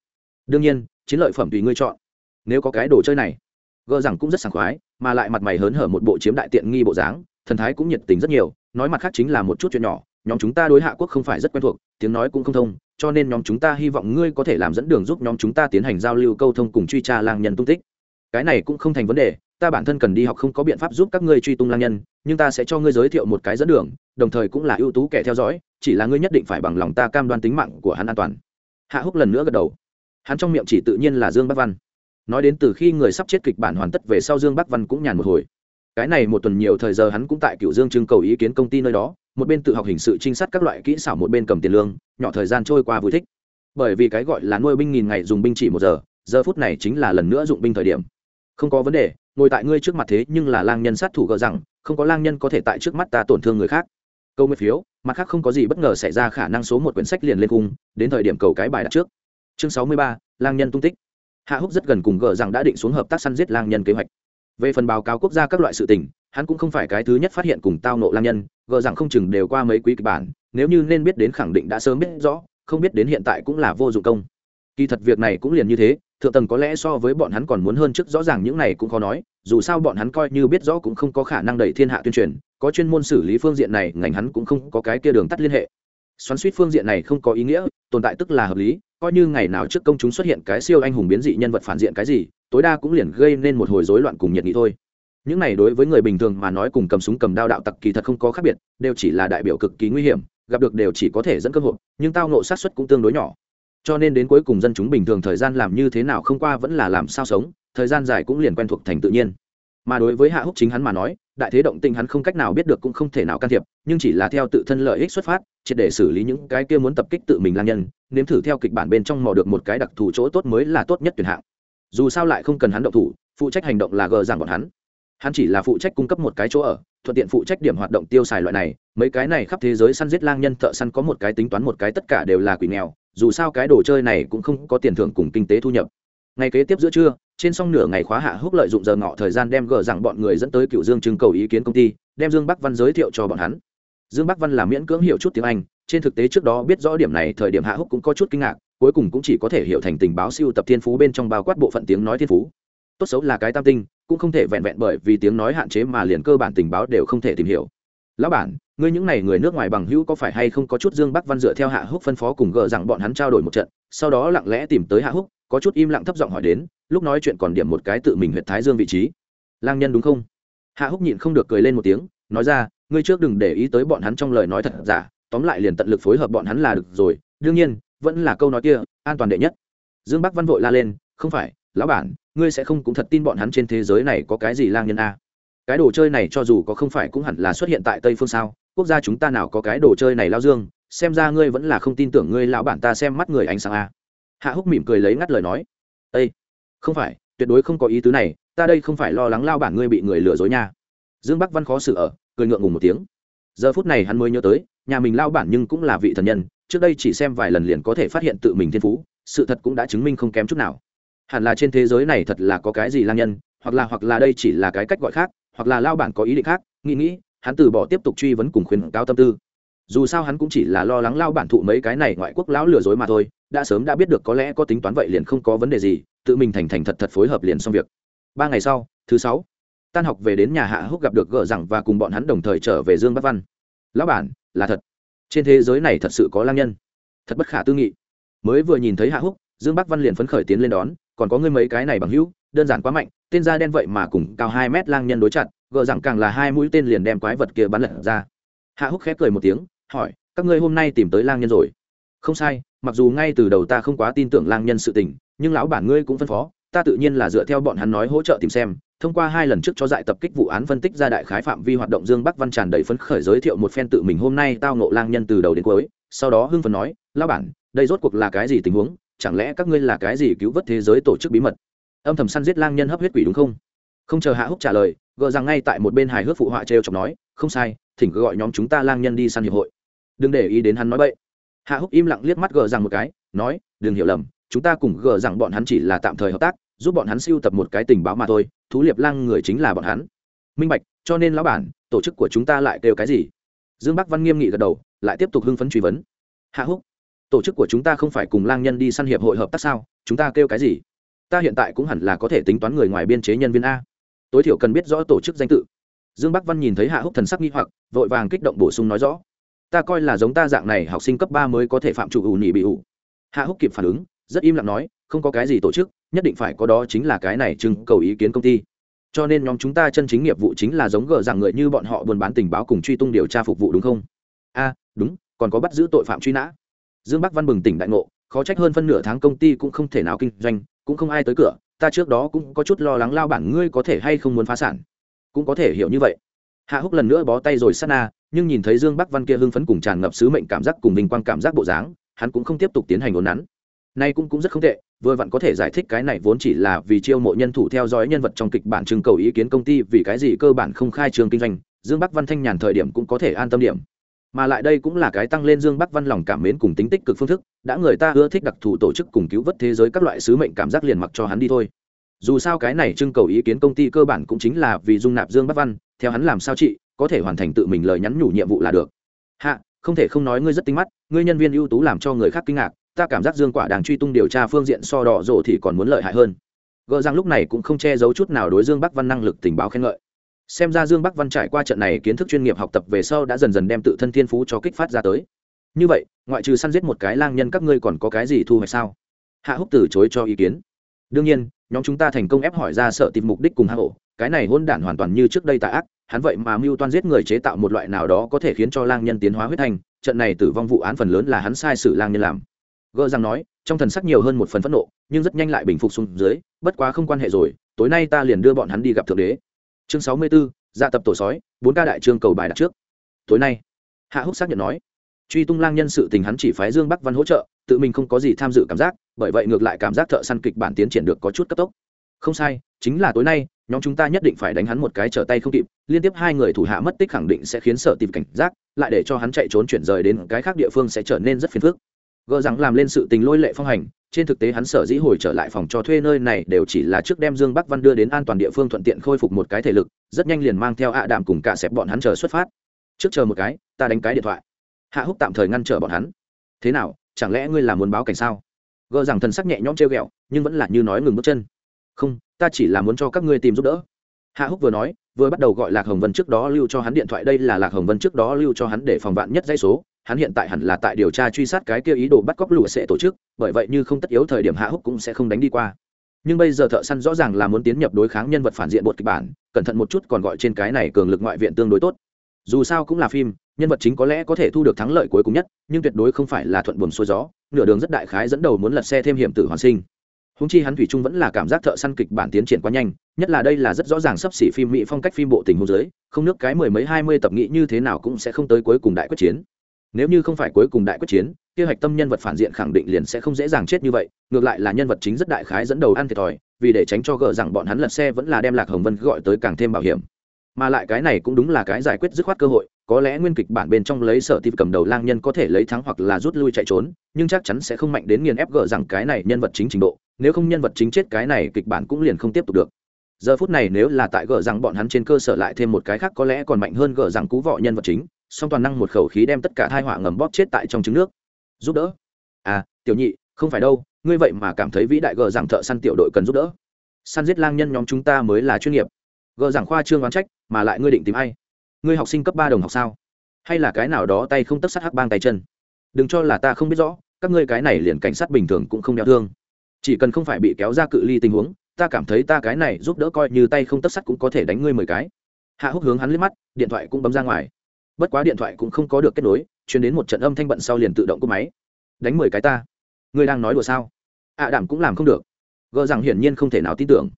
Đương nhiên, chiến lợi phẩm tùy ngươi chọn nếu có cái đồ chơi này, gờ rằng cũng rất sảng khoái, mà lại mặt mày hớn hở một bộ chiếm đại tiện nghi bộ dáng, thần thái cũng nhiệt tình rất nhiều, nói mặt khác chính là một chút chuyện nhỏ, nhóm chúng ta đối hạ quốc không phải rất quen thuộc, tiếng nói cũng không thông, cho nên nhóm chúng ta hy vọng ngươi có thể làm dẫn đường giúp nhóm chúng ta tiến hành giao lưu câu thông cùng truy tra lang nhân tung tích. Cái này cũng không thành vấn đề, ta bản thân cần đi học không có biện pháp giúp các ngươi truy tung lang nhân, nhưng ta sẽ cho ngươi giới thiệu một cái dẫn đường, đồng thời cũng là ưu tú kẻ theo dõi, chỉ là ngươi nhất định phải bằng lòng ta cam đoan tính mạng của hắn an toàn. Hạ húc lần nữa gật đầu. Hắn trong miệng chỉ tự nhiên là dương bắc văn nói đến từ khi người sắp chết kịch bản hoàn tất về sau dương bắc văn cũng nhàn một hồi. Cái này một tuần nhiều thời giờ hắn cũng tại cựu dương trưng cầu ý kiến công ty nơi đó, một bên tự học hình sự trinh sát các loại kỹ xảo, một bên cầm tiền lương, nhỏ thời gian trôi qua vui thích. Bởi vì cái gọi là nuôi binh nghìn ngày dùng binh chỉ một giờ giờ phút này chính là lần nữa dụng binh thời điểm. Không có vấn đề, ngồi tại ngươi trước mặt thế nhưng là lang nhân sát thủ gợ rằng, không có lang nhân có thể tại trước mắt ta tổn thương người khác. Câu nguyên phiếu, mặt khác không có gì bất ngờ xảy ra, khả năng số một quyển sách liền lên cung đến thời điểm cầu cái bài đặt trước. Chương sáu mươi ba, lang nhân tung tích hạ húc rất gần cùng gỡ rằng đã định xuống hợp tác săn giết lang nhân kế hoạch. Về phần báo cáo quốc gia các loại sự tình, hắn cũng không phải cái thứ nhất phát hiện cùng tao nộ lang nhân gỡ rằng không chừng đều qua mấy quý kịch bản, nếu như nên biết đến khẳng định đã sớm biết rõ, không biết đến hiện tại cũng là vô dụng công. Kỳ thật việc này cũng liền như thế, thượng tầng có lẽ so với bọn hắn còn muốn hơn trước, rõ ràng những này cũng khó nói, dù sao bọn hắn coi như biết rõ cũng không có khả năng đẩy thiên hạ tuyên truyền, có chuyên môn xử lý phương diện này, ngành hắn cũng không có cái kia đường tắt liên hệ. Xoắn suýt phương diện này không có ý nghĩa, tồn tại tức là hợp lý coi như ngày nào trước công chúng xuất hiện cái siêu anh hùng biến dị nhân vật phản diện cái gì, tối đa cũng liền gây nên một hồi rối loạn cùng nhiệt nghị thôi. Những này đối với người bình thường mà nói cùng cầm súng cầm đao đạo tặc kỳ thật không có khác biệt, đều chỉ là đại biểu cực kỳ nguy hiểm, gặp được đều chỉ có thể dẫn cơ hội, nhưng tao nộ sát xuất cũng tương đối nhỏ. Cho nên đến cuối cùng dân chúng bình thường thời gian làm như thế nào không qua vẫn là làm sao sống, thời gian dài cũng liền quen thuộc thành tự nhiên. Mà đối với hạ húc chính hắn mà nói đại thế động tình hắn không cách nào biết được cũng không thể nào can thiệp, nhưng chỉ là theo tự thân lợi ích xuất phát, triệt để xử lý những cái kia muốn tập kích tự mình lang nhân, nếm thử theo kịch bản bên trong mò được một cái đặc thù chỗ tốt mới là tốt nhất tuyển hạng. Dù sao lại không cần hắn động thủ, phụ trách hành động là gờ rằng bọn hắn. Hắn chỉ là phụ trách cung cấp một cái chỗ ở, thuận tiện phụ trách điểm hoạt động tiêu xài loại này, mấy cái này khắp thế giới săn giết lang nhân thợ săn có một cái tính toán một cái tất cả đều là quỷ nghèo, dù sao cái đồ chơi này cũng không có tiền thưởng cùng kinh tế thu nhập. Ngày kế tiếp giữa trưa trên xong nửa ngày khóa hạ húc lợi dụng giờ ngọ thời gian đem gờ rằng bọn người dẫn tới cựu dương trưng cầu ý kiến công ty, đem dương bắc văn giới thiệu cho bọn hắn. Dương bắc văn là miễn cưỡng hiểu chút tiếng anh, trên thực tế trước đó biết rõ điểm này thời điểm hạ húc cũng có chút kinh ngạc, cuối cùng cũng chỉ có thể hiểu thành tình báo siêu tập thiên phú bên trong bao quát bộ phận tiếng nói thiên phú. Tốt xấu là cái tam tinh, cũng không thể vẹn vẹn bởi vì tiếng nói hạn chế mà liền cơ bản tình báo đều không thể tìm hiểu. Lão bản, ngươi những n à y người nước ngoài bằng hữu có phải hay không có chút dương bắc văn dựa theo hạ húc phân phó cùng gờ rằng bọn hắn trao đổi một trận, sau đó lặng lẽ tìm tới hạ húc, có chút im lặng thấp giọng hỏi đến lúc nói chuyện còn điểm một cái tự mình huyện thái dương vị trí. Lang nhân đúng không? Hạ húc nhịn không được cười lên một tiếng, nói ra, ngươi trước đừng để ý tới bọn hắn trong lời nói thật giả, tóm lại liền tận lực phối hợp bọn hắn là được rồi, đương nhiên, vẫn là câu nói kia, an toàn đệ nhất. Dương bắc văn vội la lên, không phải, lão bản, ngươi sẽ không cũng thật tin bọn hắn trên thế giới này có cái gì lang nhân a? Cái đồ chơi này cho dù có không phải cũng hẳn là xuất hiện tại tây phương sao, quốc gia chúng ta nào có cái đồ chơi này lao dương, xem ra ngươi vẫn là không tin tưởng ngươi lão bản ta xem mắt người ánh sáng a. Hạ húc mỉm cười lấy ngắt lời nói ây không phải, tuyệt đối không có ý tứ này, ta đây không phải lo lắng lao bản ngươi bị người lừa dối nha. Dương bắc văn khó xử ở, cười ngượng ngùng một tiếng. Giờ phút này hắn mới nhớ tới, nhà mình lao bản nhưng cũng là vị thần nhân, trước đây chỉ xem vài lần liền có thể phát hiện tự mình thiên phú, sự thật cũng đã chứng minh không kém chút nào. Hẳn là trên thế giới này thật là có cái gì lang nhân, hoặc là hoặc là đây chỉ là cái cách gọi khác, hoặc là lao bản có ý định khác, nghĩ nghĩ, hắn từ bỏ tiếp tục truy vấn cùng khuyên cáo tâm tư. Dù sao hắn cũng chỉ là lo lắng lao bản thụ mấy cái này ngoại quốc lão lừa dối mà thôi, đã sớm đã biết được có lẽ có tính toán vậy liền không có vấn đề gì tự mình thành thành thật thật phối hợp liền xong việc. Ba ngày sau, thứ sáu, tan học về đến nhà hạ húc gặp được gờ rằng và cùng bọn hắn đồng thời trở về dương bắc văn. Lão bản, là thật. Trên thế giới này thật sự có lang nhân. Thật bất khả tư nghị. Mới vừa nhìn thấy hạ húc, dương bắc văn liền phấn khởi tiến lên đón, còn có ngươi mấy cái này bằng hữu, đơn giản quá mạnh, tên da đen vậy mà cùng cao hai mét lang nhân đối chặt gờ rằng càng là hai mũi tên liền đem quái vật kia bắn lật ra. Hạ húc khép cười một tiếng, hỏi, các ngươi hôm nay tìm tới lang nhân rồi? Không sai, mặc dù ngay từ đầu ta không quá tin tưởng lang nhân sự tình nhưng lão bản ngươi cũng phân phó, ta tự nhiên là dựa theo bọn hắn nói hỗ trợ tìm xem, thông qua hai lần trước cho dại tập kích vụ án phân tích ra đại khái phạm vi hoạt động dương bắc văn tràn đầy phấn khởi giới thiệu một phen tự mình hôm nay tao nộ lang nhân từ đầu đến cuối, sau đó hưng phấn nói, lão bản, đây rốt cuộc là cái gì tình huống, chẳng lẽ các ngươi là cái gì cứu vớt thế giới tổ chức bí mật? Âm thầm săn giết lang nhân hấp huyết quỷ đúng không? Không chờ hạ húc trả lời gợ rằng ngay tại một bên hài hước phụ họa trêu chọc nói, không sai, thỉnh cứ gọi nhóm chúng ta lang nhân đi săn hiệp hội. Đừng để ý đến hắn nói vậy hạ húc im lặng liếc mắt gờ rằng một cái, nói, đừng hiểu lầm chúng ta cùng gờ rằng bọn hắn chỉ là tạm thời hợp tác, giúp bọn hắn siêu tập một cái tình báo mà thôi, thú liệp lang người chính là bọn hắn. Minh bạch, cho nên lão bản, tổ chức của chúng ta lại kêu cái gì? Dương bắc văn nghiêm nghị gật đầu, lại tiếp tục hưng phấn truy vấn. Hạ húc, tổ chức của chúng ta không phải cùng lang nhân đi săn hiệp hội hợp tác sao? Chúng ta kêu cái gì? Ta hiện tại cũng hẳn là có thể tính toán người ngoài biên chế nhân viên a. Tối thiểu cần biết rõ tổ chức danh tự. Dương bắc văn nhìn thấy hạ húc thần sắc nghi hoặc, vội vàng kích động bổ sung nói rõ. Ta coi là giống ta dạng này học sinh cấp ba mới có thể phạm chủ ủ nhị bị ủ. Hạ húc kịp phản ứng rất im lặng nói, không có cái gì tổ chức, nhất định phải có đó chính là cái này trưng cầu ý kiến công ty. Cho nên nhóm chúng ta chân chính nghiệp vụ chính là giống gờ rằng người như bọn họ buôn bán tình báo cùng truy tung điều tra phục vụ đúng không? A, đúng, còn có bắt giữ tội phạm truy nã. Dương bắc văn bừng tỉnh đại ngộ, khó trách hơn phân nửa tháng công ty cũng không thể nào kinh doanh, cũng không ai tới cửa, ta trước đó cũng có chút lo lắng lao bản ngươi có thể hay không muốn phá sản. Cũng có thể hiểu như vậy. Hạ húc lần nữa bó tay rồi sát na, nhưng nhìn thấy dương bắc văn kia hưng phấn cùng tràn ngập sứ mệnh cảm giác cùng vinh quang cảm giác bộ dáng, hắn cũng không tiếp tục tiến hành ồn nắn nay cũng cũng rất không tệ, vừa vặn có thể giải thích cái này vốn chỉ là vì chiêu mộ nhân thủ theo dõi nhân vật trong kịch bản trưng cầu ý kiến công ty, vì cái gì cơ bản không khai trường kinh doanh, dương bắc văn thanh nhàn thời điểm cũng có thể an tâm điểm. Mà lại đây cũng là cái tăng lên dương bắc văn lòng cảm mến cùng tính tích cực phương thức, đã người ta ưa thích đặc thù tổ chức cùng cứu vớt thế giới các loại sứ mệnh cảm giác liền mặc cho hắn đi thôi. Dù sao cái này trưng cầu ý kiến công ty cơ bản cũng chính là vì dung nạp dương bắc văn, theo hắn làm sao chị, có thể hoàn thành tự mình lời nhắn nhủ nhiệm vụ là được. Hạ, không thể không nói ngươi rất tinh mắt, ngươi nhân viên ưu tú làm cho người khác kinh ngạc ta cảm giác dương quả đang truy tung điều tra phương diện so đỏ rộ thì còn muốn lợi hại hơn. Gỡ rằng lúc này cũng không che giấu chút nào đối dương bắc văn năng lực tình báo khen ngợi. Xem ra dương bắc văn trải qua trận này kiến thức chuyên nghiệp học tập về sau đã dần dần đem tự thân thiên phú cho kích phát ra tới. Như vậy, ngoại trừ săn giết một cái lang nhân các ngươi còn có cái gì thu hoạch sao? Hạ húc từ chối cho ý kiến. Đương nhiên, nhóm chúng ta thành công ép hỏi ra sợ tìm mục đích cùng hạ hổ cái này hôn đản hoàn toàn như trước đây tạ ác, hắn vậy mà mưu toan giết người chế tạo một loại nào đó có thể khiến cho lang nhân tiến hóa huyết thành trận này tử vong vụ án phần lớn là hắn sai sự lang nhân làm gỡ rằng nói trong thần sắc nhiều hơn một phần phẫn nộ nhưng rất nhanh lại bình phục xuống dưới bất quá không quan hệ rồi tối nay ta liền đưa bọn hắn đi gặp thượng đế. Chương sáu mươi 64, dạ tập tổ sói bốn ca đại trương cầu bài đặt trước. Tối nay hạ húc xác nhận nói truy tung lang nhân sự tình hắn chỉ phái dương bắc văn hỗ trợ tự mình không có gì tham dự cảm giác bởi vậy ngược lại cảm giác thợ săn kịch bản tiến triển được có chút cấp tốc. Không sai chính là tối nay nhóm chúng ta nhất định phải đánh hắn một cái trở tay không kịp liên tiếp hai người thủ hạ mất tích khẳng định sẽ khiến sợ tìm cảnh giác lại để cho hắn chạy trốn chuyển rời đến cái khác địa phương sẽ trở nên rất phiền phức gờ rằng làm lên sự tình lôi lệ phong hành, trên thực tế hắn sở dĩ hồi trở lại phòng cho thuê nơi này đều chỉ là trước đem dương bắc văn đưa đến an toàn địa phương thuận tiện khôi phục một cái thể lực, rất nhanh liền mang theo ạ đạm cùng cả xẹp bọn hắn chờ xuất phát. Trước chờ một cái, ta đánh cái điện thoại. Hạ húc tạm thời ngăn trở bọn hắn. Thế nào, chẳng lẽ ngươi là muốn báo cảnh sao? Gờ rằng thần sắc nhẹ nhõm treo ghẹo, nhưng vẫn là như nói ngừng bước chân. Không, ta chỉ là muốn cho các ngươi tìm giúp đỡ. Hạ húc vừa nói, vừa bắt đầu gọi lạc hồng vân trước đó lưu cho hắn điện thoại, đây là lạc hồng vân trước đó lưu cho hắn để phòng vạn nhất dây số hắn hiện tại hẳn là tại điều tra truy sát cái kia ý đồ bắt cóc lụa sẽ tổ chức, bởi vậy như không tất yếu thời điểm hạ húc cũng sẽ không đánh đi qua. Nhưng bây giờ thợ săn rõ ràng là muốn tiến nhập đối kháng nhân vật phản diện bột kịch bản, cẩn thận một chút còn gọi trên cái này cường lực ngoại viện tương đối tốt. Dù sao cũng là phim, nhân vật chính có lẽ có thể thu được thắng lợi cuối cùng nhất, nhưng tuyệt đối không phải là thuận buồm xuôi gió, nửa đường rất đại khái dẫn đầu muốn lật xe thêm hiểm tử hoàn sinh. Húng chi hắn thủy trung vẫn là cảm giác thợ săn kịch bản tiến triển quá nhanh, nhất là đây là rất rõ ràng sắp xỉ phim mỹ phong cách phim bộ tình hôn giới không nước cái mười mấy hai mươi tập nghị như thế nào cũng sẽ không tới cuối cùng đại quyết chiến nếu như không phải cuối cùng đại quyết chiến kế hoạch tâm nhân vật phản diện khẳng định liền sẽ không dễ dàng chết như vậy, ngược lại là nhân vật chính rất đại khái dẫn đầu ăn thiệt thòi, vì để tránh cho gỡ rằng bọn hắn lật xe vẫn là đem lạc hồng vân gọi tới càng thêm bảo hiểm. Mà lại cái này cũng đúng là cái giải quyết dứt khoát cơ hội, có lẽ nguyên kịch bản bên trong lấy sở tìm cầm đầu lang nhân có thể lấy thắng hoặc là rút lui chạy trốn, nhưng chắc chắn sẽ không mạnh đến nghiền ép gỡ rằng cái này nhân vật chính trình độ, nếu không nhân vật chính chết cái này kịch bản cũng liền không tiếp tục được. Giờ phút này nếu là tại gỡ rằng bọn hắn trên cơ sở lại thêm một cái khác có lẽ còn mạnh hơn gỡ rằng cú vọ nhân vật chính song toàn năng một khẩu khí đem tất cả thai họa ngầm bóp chết tại trong trứng nước. Giúp đỡ. À tiểu nhị, không phải đâu, ngươi vậy mà cảm thấy vĩ đại gờ rằng thợ săn tiểu đội cần giúp đỡ. Săn giết lang nhân nhóm chúng ta mới là chuyên nghiệp. Gờ rằng khoa trương oán trách, mà lại ngươi định tìm ai? Ngươi học sinh cấp ba đồng học sao? Hay là cái nào đó tay không tất sát hắc bang tay chân? Đừng cho là ta không biết rõ, các ngươi cái này liền cảnh sát bình thường cũng không đeo thương. Chỉ cần không phải bị kéo ra cự ly tình huống, ta cảm thấy ta cái này giúp đỡ coi như tay không tất sắt cũng có thể đánh ngươi mười cái. Hạ húc hướng hắn liếc mắt, điện thoại cũng bấm ra ngoài bất quá điện thoại cũng không có được kết nối chuyển đến một trận âm thanh bận sau liền tự động cúp máy. Đánh mười cái ta. Ngươi đang nói đùa sao? Ạ à đảm cũng làm không được. Gờ rằng hiển nhiên không thể nào tin tưởng.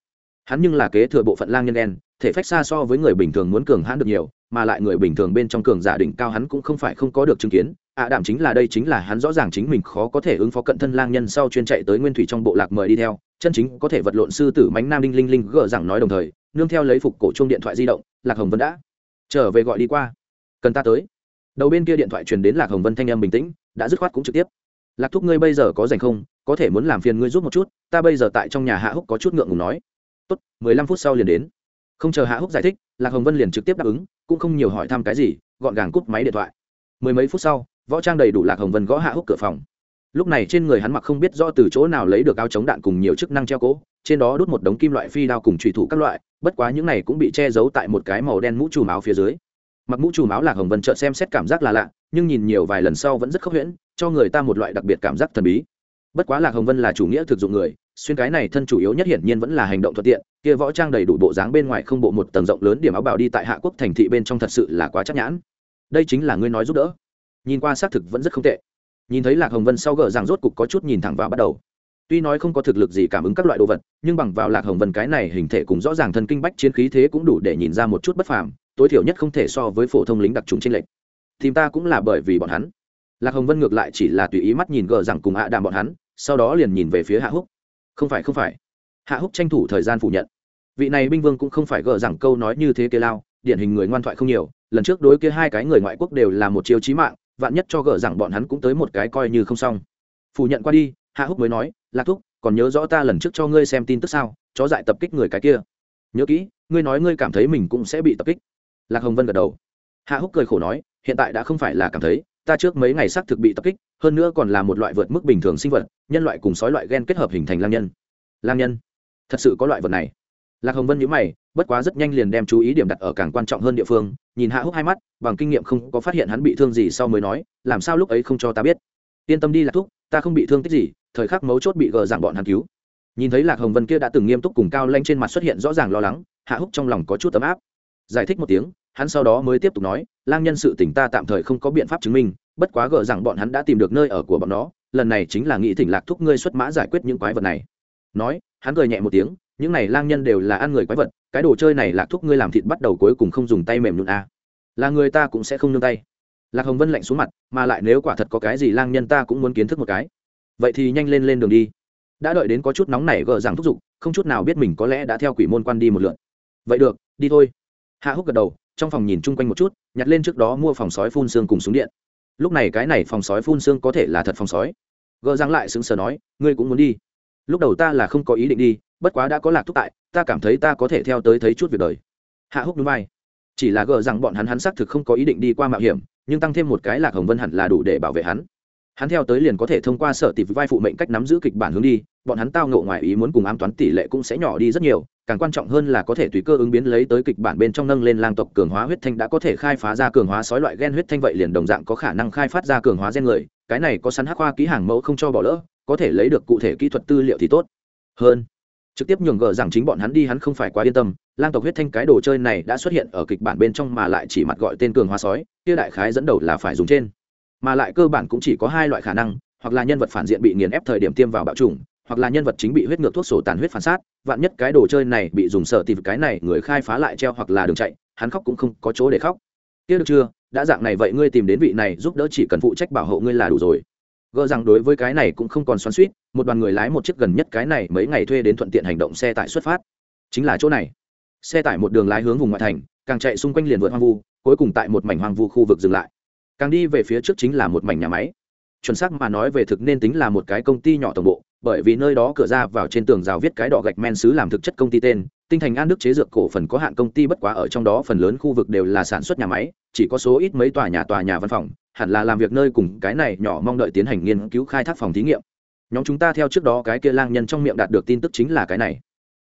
Hắn nhưng là kế thừa bộ phận lang nhân đen, thể phách xa so với người bình thường muốn cường hãn được nhiều, mà lại người bình thường bên trong cường giả đỉnh cao hắn cũng không phải không có được chứng kiến. Ạ à đảm chính là đây chính là hắn rõ ràng chính mình khó có thể ứng phó cận thân lang nhân sau chuyên chạy tới nguyên thủy trong bộ lạc mời đi theo, chân chính có thể vật lộn sư tử mánh nam đinh linh linh gờ rằng nói đồng thời, nương theo lấy phục cổ chung điện thoại di động, lạc hồng vẫn đã trở về gọi đi qua cần ta tới. Đầu bên kia điện thoại truyền đến lạc hồng vân thanh em bình tĩnh, đã dứt khoát cũng trực tiếp. Lạc thúc, ngươi bây giờ có dành không? Có thể muốn làm phiền ngươi giúp một chút, ta bây giờ tại trong nhà hạ húc có chút ngượng ngùng nói. Tốt, mười lăm phút sau liền đến. Không chờ hạ húc giải thích, lạc hồng vân liền trực tiếp đáp ứng, cũng không nhiều hỏi thăm cái gì, gọn gàng cúp máy điện thoại. Mười mấy phút sau, võ trang đầy đủ lạc hồng vân gõ hạ húc cửa phòng. Lúc này trên người hắn mặc không biết do từ chỗ nào lấy được áo chống đạn cùng nhiều chức năng treo cỗ trên đó đốt một đống kim loại phi đao cùng trùy thủ các loại, bất quá những này cũng bị che giấu tại một cái màu đen mũ trùm áo phía dưới mặc mũ trùm áo lạc hồng vân chợt xem xét cảm giác là lạ, nhưng nhìn nhiều vài lần sau vẫn rất khốc huyễn, cho người ta một loại đặc biệt cảm giác thần bí. Bất quá lạc hồng vân là chủ nghĩa thực dụng người, xuyên cái này thân chủ yếu nhất hiển nhiên vẫn là hành động thuận tiện, kia võ trang đầy đủ bộ dáng bên ngoài không bộ một tầng rộng lớn điểm áo bào đi tại hạ quốc thành thị bên trong thật sự là quá chắc nhãn. Đây chính là ngươi nói giúp đỡ. Nhìn qua xác thực vẫn rất không tệ. Nhìn thấy lạc hồng vân sau gờ rằng rốt cục có chút nhìn thẳng vào bắt đầu. Tuy nói không có thực lực gì cảm ứng các loại đồ vật, nhưng bằng vào lạc hồng vân cái này hình thể cùng rõ ràng thân kinh bách chiến khí thế cũng đủ để nhìn ra một chút bất phàm tối thiểu nhất không thể so với phổ thông lính đặc trùng trên lệnh Thì ta cũng là bởi vì bọn hắn. Lạc hồng vân ngược lại chỉ là tùy ý mắt nhìn gờ rằng cùng hạ đàm bọn hắn, sau đó liền nhìn về phía hạ húc. Không phải không phải. Hạ húc tranh thủ thời gian phủ nhận. Vị này binh vương cũng không phải gờ rằng câu nói như thế kia lao, điển hình người ngoan thoại không nhiều, lần trước đối kia hai cái người ngoại quốc đều là một chiêu chí mạng, vạn nhất cho gờ rằng bọn hắn cũng tới một cái coi như không xong. Phủ nhận qua đi, hạ húc mới nói, lạc thúc, còn nhớ rõ ta lần trước cho ngươi xem tin tức sao? Chó dại tập kích người cái kia. Nhớ kỹ, ngươi nói ngươi cảm thấy mình cũng sẽ bị tập kích lạc hồng vân gật đầu. Hạ húc cười khổ nói, hiện tại đã không phải là cảm thấy, ta trước mấy ngày xác thực bị tập kích, hơn nữa còn là một loại vượt mức bình thường sinh vật, nhân loại cùng sói loại gen kết hợp hình thành lang nhân. Lang nhân? Thật sự có loại vật này. Lạc hồng vân nhớ mày, bất quá rất nhanh liền đem chú ý điểm đặt ở càng quan trọng hơn địa phương, nhìn hạ húc hai mắt, bằng kinh nghiệm không có phát hiện hắn bị thương gì sau mới nói, làm sao lúc ấy không cho ta biết. Yên tâm đi lạc thúc, ta không bị thương tích gì, thời khắc mấu chốt bị gờ giảng bọn hắn cứu. Nhìn thấy lạc hồng vân kia đã từng nghiêm túc cùng cao lanh trên mặt xuất hiện rõ ràng lo lắng, hạ húc trong lòng có chút ấm áp giải thích một tiếng, hắn sau đó mới tiếp tục nói, lang nhân sự tỉnh ta tạm thời không có biện pháp chứng minh, bất quá gờ rằng bọn hắn đã tìm được nơi ở của bọn nó, lần này chính là nghĩ thỉnh lạc thúc ngươi xuất mã giải quyết những quái vật này. Nói, hắn cười nhẹ một tiếng, những này lang nhân đều là ăn người quái vật, cái đồ chơi này lạc thúc ngươi làm thịt bắt đầu cuối cùng không dùng tay mềm nhụn a à. là người ta cũng sẽ không nương tay. Lạc hồng vân lạnh xuống mặt, mà lại nếu quả thật có cái gì lang nhân ta cũng muốn kiến thức một cái, vậy thì nhanh lên lên đường đi. Đã đợi đến có chút nóng này gờ rằng thúc giục, không chút nào biết mình có lẽ đã theo quỷ môn quan đi một lượn vậy được, đi thôi hạ húc gật đầu, trong phòng nhìn chung quanh một chút, nhặt lên trước đó mua phòng sói phun xương cùng súng điện. Lúc này cái này phòng sói phun xương có thể là thật phòng sói. Gờ răng lại sững sờ nói, ngươi cũng muốn đi. Lúc đầu ta là không có ý định đi, bất quá đã có lạc thúc tại, ta cảm thấy ta có thể theo tới thấy chút việc đời. Hạ húc núi vai. Chỉ là gờ rằng bọn hắn hắn xác thực không có ý định đi qua mạo hiểm, nhưng tăng thêm một cái lạc hồng vân hẳn là đủ để bảo vệ hắn hắn theo tới liền có thể thông qua sở tỷ vai phụ mệnh cách nắm giữ kịch bản hướng đi, bọn hắn tao ngộ ngoài ý muốn cùng ám toán tỷ lệ cũng sẽ nhỏ đi rất nhiều, càng quan trọng hơn là có thể tùy cơ ứng biến lấy tới kịch bản bên trong nâng lên lang tộc cường hóa huyết thanh đã có thể khai phá ra cường hóa sói loại gen huyết thanh vậy liền đồng dạng có khả năng khai phát ra cường hóa gen người, cái này có sẵn hắc hoa ký hàng mẫu không cho bỏ lỡ, có thể lấy được cụ thể kỹ thuật tư liệu thì tốt. Hơn, trực tiếp nhường gờ rằng chính bọn hắn đi hắn không phải quá yên tâm, lang tộc huyết thanh cái đồ chơi này đã xuất hiện ở kịch bản bên trong mà lại chỉ mặt gọi tên cường hóa sói, kia đại khái dẫn đầu là phải dùng trên mà lại cơ bản cũng chỉ có hai loại khả năng, hoặc là nhân vật phản diện bị nghiền ép thời điểm tiêm vào bạo trùng hoặc là nhân vật chính bị huyết ngược thuốc sổ tàn huyết phản sát vạn nhất cái đồ chơi này bị dùng sợ tìm cái này, người khai phá lại treo hoặc là đường chạy, hắn khóc cũng không có chỗ để khóc. Kia được chưa? Đã dạng này vậy ngươi tìm đến vị này giúp đỡ chỉ cần phụ trách bảo hộ ngươi là đủ rồi. Gỡ rằng đối với cái này cũng không còn xoắn suýt một đoàn người lái một chiếc gần nhất cái này mấy ngày thuê đến thuận tiện hành động xe tải xuất phát. Chính là chỗ này. Xe tải một đường lái hướng vùng ngoại thành, càng chạy xung quanh liền vượt hoang vu, cuối cùng tại một mảnh hoang vu khu vực dừng lại càng đi về phía trước chính là một mảnh nhà máy. Chuẩn xác mà nói về thực nên tính là một cái công ty nhỏ tổng bộ, bởi vì nơi đó cửa ra vào trên tường rào viết cái đỏ gạch men xứ làm thực chất công ty tên, tinh thành an đức chế dược cổ phần có hạn công ty bất quá ở trong đó phần lớn khu vực đều là sản xuất nhà máy, chỉ có số ít mấy tòa nhà tòa nhà văn phòng, hẳn là làm việc nơi cùng cái này nhỏ mong đợi tiến hành nghiên cứu khai thác phòng thí nghiệm. Nhóm chúng ta theo trước đó cái kia lang nhân trong miệng đạt được tin tức chính là cái này.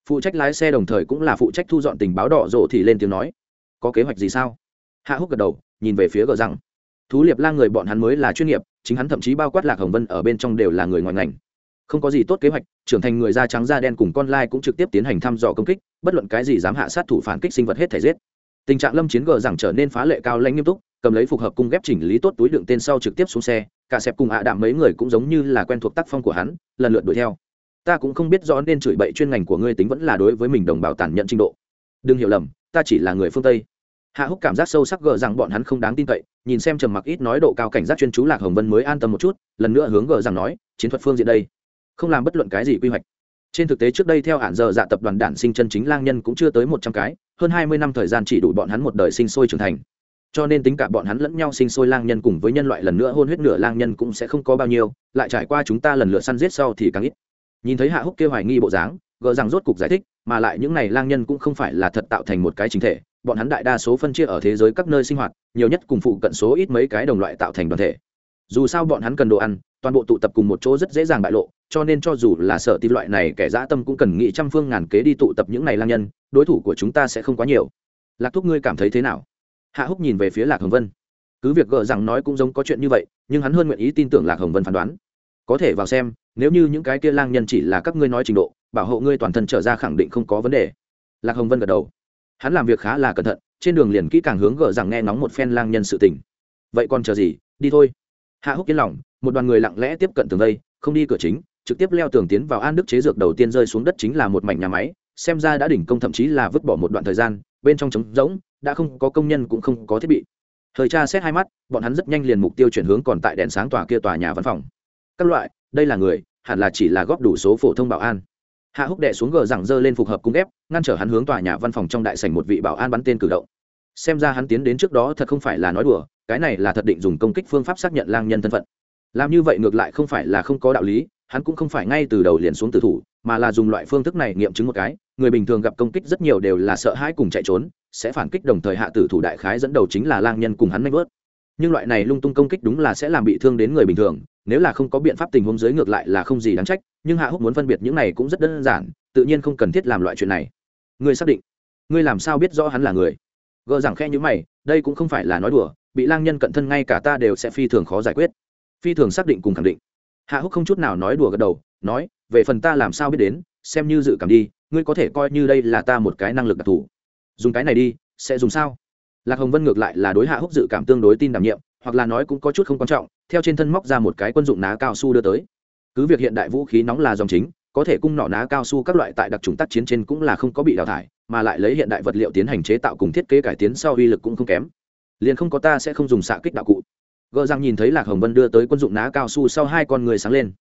Phụ trách lái xe đồng thời cũng là phụ trách thu dọn tình báo đỏ rộ thì lên tiếng nói, có kế hoạch gì sao? Hạ húc gật đầu, nhìn về phía gờ rằng thú liệp lang người bọn hắn mới là chuyên nghiệp, chính hắn thậm chí bao quát lạc hồng vân ở bên trong đều là người ngoài ngành. Không có gì tốt kế hoạch, trưởng thành người da trắng da đen cùng con lai cũng trực tiếp tiến hành thăm dò công kích, bất luận cái gì dám hạ sát thủ phản kích sinh vật hết thể giết. Tình trạng lâm chiến gờ rằng trở nên phá lệ cao lãnh nghiêm túc, cầm lấy phục hợp cung ghép chỉnh lý tốt túi đựng tên sau trực tiếp xuống xe, cả xẹp cùng ạ đạm mấy người cũng giống như là quen thuộc tác phong của hắn, lần lượt đuổi theo. Ta cũng không biết rõ nên chửi bậy chuyên ngành của ngươi tính vẫn là đối với mình đồng bào tàn nhận trình độ. Đừng hiểu lầm, ta chỉ là người phương tây hạ húc cảm giác sâu sắc gờ rằng bọn hắn không đáng tin cậy, nhìn xem trầm mặc ít nói độ cao cảnh giác chuyên chú lạc hồng vân mới an tâm một chút, lần nữa hướng gờ rằng nói, chiến thuật phương diện đây, không làm bất luận cái gì quy hoạch. Trên thực tế trước đây theo hạn giờ dạ tập đoàn đản sinh chân chính lang nhân cũng chưa tới một trăm cái, hơn hai mươi năm thời gian chỉ đủ bọn hắn một đời sinh sôi trưởng thành. Cho nên tính cả bọn hắn lẫn nhau sinh sôi lang nhân cùng với nhân loại lần nữa hôn huyết nửa lang nhân cũng sẽ không có bao nhiêu, lại trải qua chúng ta lần lượt săn giết sau thì càng ít. Nhìn thấy hạ húc kêu hoài nghi bộ dáng, gờ rằng rốt cục giải thích, mà lại những này lang nhân cũng không phải là thật tạo thành một cái chính thể bọn hắn đại đa số phân chia ở thế giới các nơi sinh hoạt, nhiều nhất cùng phụ cận số ít mấy cái đồng loại tạo thành đoàn thể. Dù sao bọn hắn cần đồ ăn, toàn bộ tụ tập cùng một chỗ rất dễ dàng bại lộ, cho nên cho dù là sở tin loại này kẻ dã tâm cũng cần nghĩ trăm phương ngàn kế đi tụ tập những này lang nhân, đối thủ của chúng ta sẽ không quá nhiều. Lạc thúc ngươi cảm thấy thế nào? Hạ húc nhìn về phía lạc hồng vân. Cứ việc gợ rằng nói cũng giống có chuyện như vậy, nhưng hắn hơn nguyện ý tin tưởng lạc hồng vân phán đoán. Có thể vào xem, nếu như những cái kia lang nhân chỉ là các ngươi nói trình độ, bảo hộ ngươi toàn thân trở ra khẳng định không có vấn đề. Lạc hồng vân gật đầu hắn làm việc khá là cẩn thận trên đường liền kỹ càng hướng gờ rằng nghe nóng một phen lang nhân sự tình. Vậy còn chờ gì? Đi thôi. Hạ húc yên lòng một đoàn người lặng lẽ tiếp cận tường đây, không đi cửa chính trực tiếp leo tường tiến vào an đức chế dược đầu tiên rơi xuống đất chính là một mảnh nhà máy xem ra đã đỉnh công thậm chí là vứt bỏ một đoạn thời gian bên trong trống rỗng đã không có công nhân cũng không có thiết bị. Thời tra xét hai mắt bọn hắn rất nhanh liền mục tiêu chuyển hướng còn tại đèn sáng tòa kia tòa nhà văn phòng. Các loại đây là người hẳn là chỉ là góp đủ số phổ thông bảo an hạ húc đệ xuống gờ rằng dơ lên phục hợp cung ép ngăn trở hắn hướng tòa nhà văn phòng trong đại sảnh một vị bảo an bắn tên cử động. Xem ra hắn tiến đến trước đó thật không phải là nói đùa, cái này là thật định dùng công kích phương pháp xác nhận lang nhân thân phận. Làm như vậy ngược lại không phải là không có đạo lý, hắn cũng không phải ngay từ đầu liền xuống tử thủ, mà là dùng loại phương thức này nghiệm chứng một cái, người bình thường gặp công kích rất nhiều đều là sợ hãi cùng chạy trốn, sẽ phản kích đồng thời hạ tử thủ đại khái dẫn đầu chính là lang nhân cùng hắn nanh vớt nhưng loại này lung tung công kích đúng là sẽ làm bị thương đến người bình thường nếu là không có biện pháp tình huống dưới ngược lại là không gì đáng trách, nhưng hạ húc muốn phân biệt những này cũng rất đơn giản, tự nhiên không cần thiết làm loại chuyện này. Ngươi xác định. Ngươi làm sao biết rõ hắn là người? Gờ rằng khe như mày, đây cũng không phải là nói đùa, bị lang nhân cận thân ngay cả ta đều sẽ phi thường khó giải quyết. Phi thường xác định cùng khẳng định. Hạ húc không chút nào nói đùa gật đầu, nói, về phần ta làm sao biết đến, xem như dự cảm đi, ngươi có thể coi như đây là ta một cái năng lực đặc thù. Dùng cái này đi, sẽ dùng sao? Lạc hồng vân ngược lại là đối hạ húc dự cảm tương đối tin đảm nhiệm hoặc là nói cũng có chút không quan trọng, theo trên thân móc ra một cái quân dụng ná cao su đưa tới. Cứ việc hiện đại vũ khí nóng là dòng chính, có thể cung nỏ ná cao su các loại tại đặc trùng tác chiến trên cũng là không có bị đào thải, mà lại lấy hiện đại vật liệu tiến hành chế tạo cùng thiết kế cải tiến sau uy lực cũng không kém. Liền không có ta sẽ không dùng xạ kích đạo cụ. Gợ rằng nhìn thấy lạc hồng vân đưa tới quân dụng ná cao su sau hai con người sáng lên.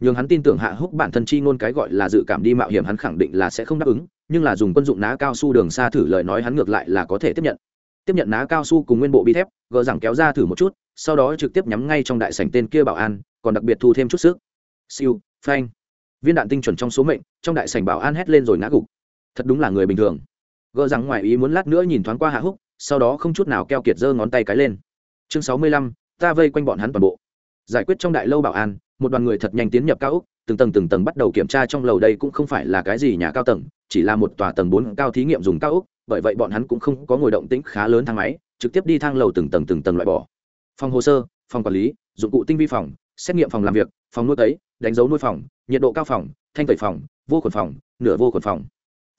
Nhưng hắn tin tưởng hạ húc bản thân chi ngôn cái gọi là dự cảm đi mạo hiểm hắn khẳng định là sẽ không đáp ứng, nhưng là dùng quân dụng ná cao su đường xa thử lời nói hắn ngược lại là có thể tiếp nhận tiếp nhận ná cao su cùng nguyên bộ bi thép gờ rằng kéo ra thử một chút, sau đó trực tiếp nhắm ngay trong đại sảnh tên kia bảo an, còn đặc biệt thu thêm chút sức. Siêu, phanh. Viên đạn tinh chuẩn trong số mệnh, trong đại sảnh bảo an hét lên rồi ngã gục. Thật đúng là người bình thường. Gờ rằng ngoài ý muốn lát nữa nhìn thoáng qua hạ húc, sau đó không chút nào keo kiệt giơ ngón tay cái lên. Chương sáu mươi lăm, ta vây quanh bọn hắn toàn bộ. Giải quyết trong đại lâu bảo an, một đoàn người thật nhanh tiến nhập cao úc, từng tầng từng tầng bắt đầu kiểm tra trong lầu đây cũng không phải là cái gì nhà cao tầng, chỉ là một tòa tầng bốn cao thí nghiệm dùng cao úc bởi vậy bọn hắn cũng không có ngồi động tĩnh khá lớn thang máy, trực tiếp đi thang lầu từng tầng từng tầng loại bỏ. Phòng hồ sơ, phòng quản lý, dụng cụ tinh vi phòng, xét nghiệm phòng làm việc, phòng nuôi tấy đánh dấu nuôi phòng, nhiệt độ cao phòng, thanh tẩy phòng, vô khuẩn phòng, nửa vô khuẩn phòng.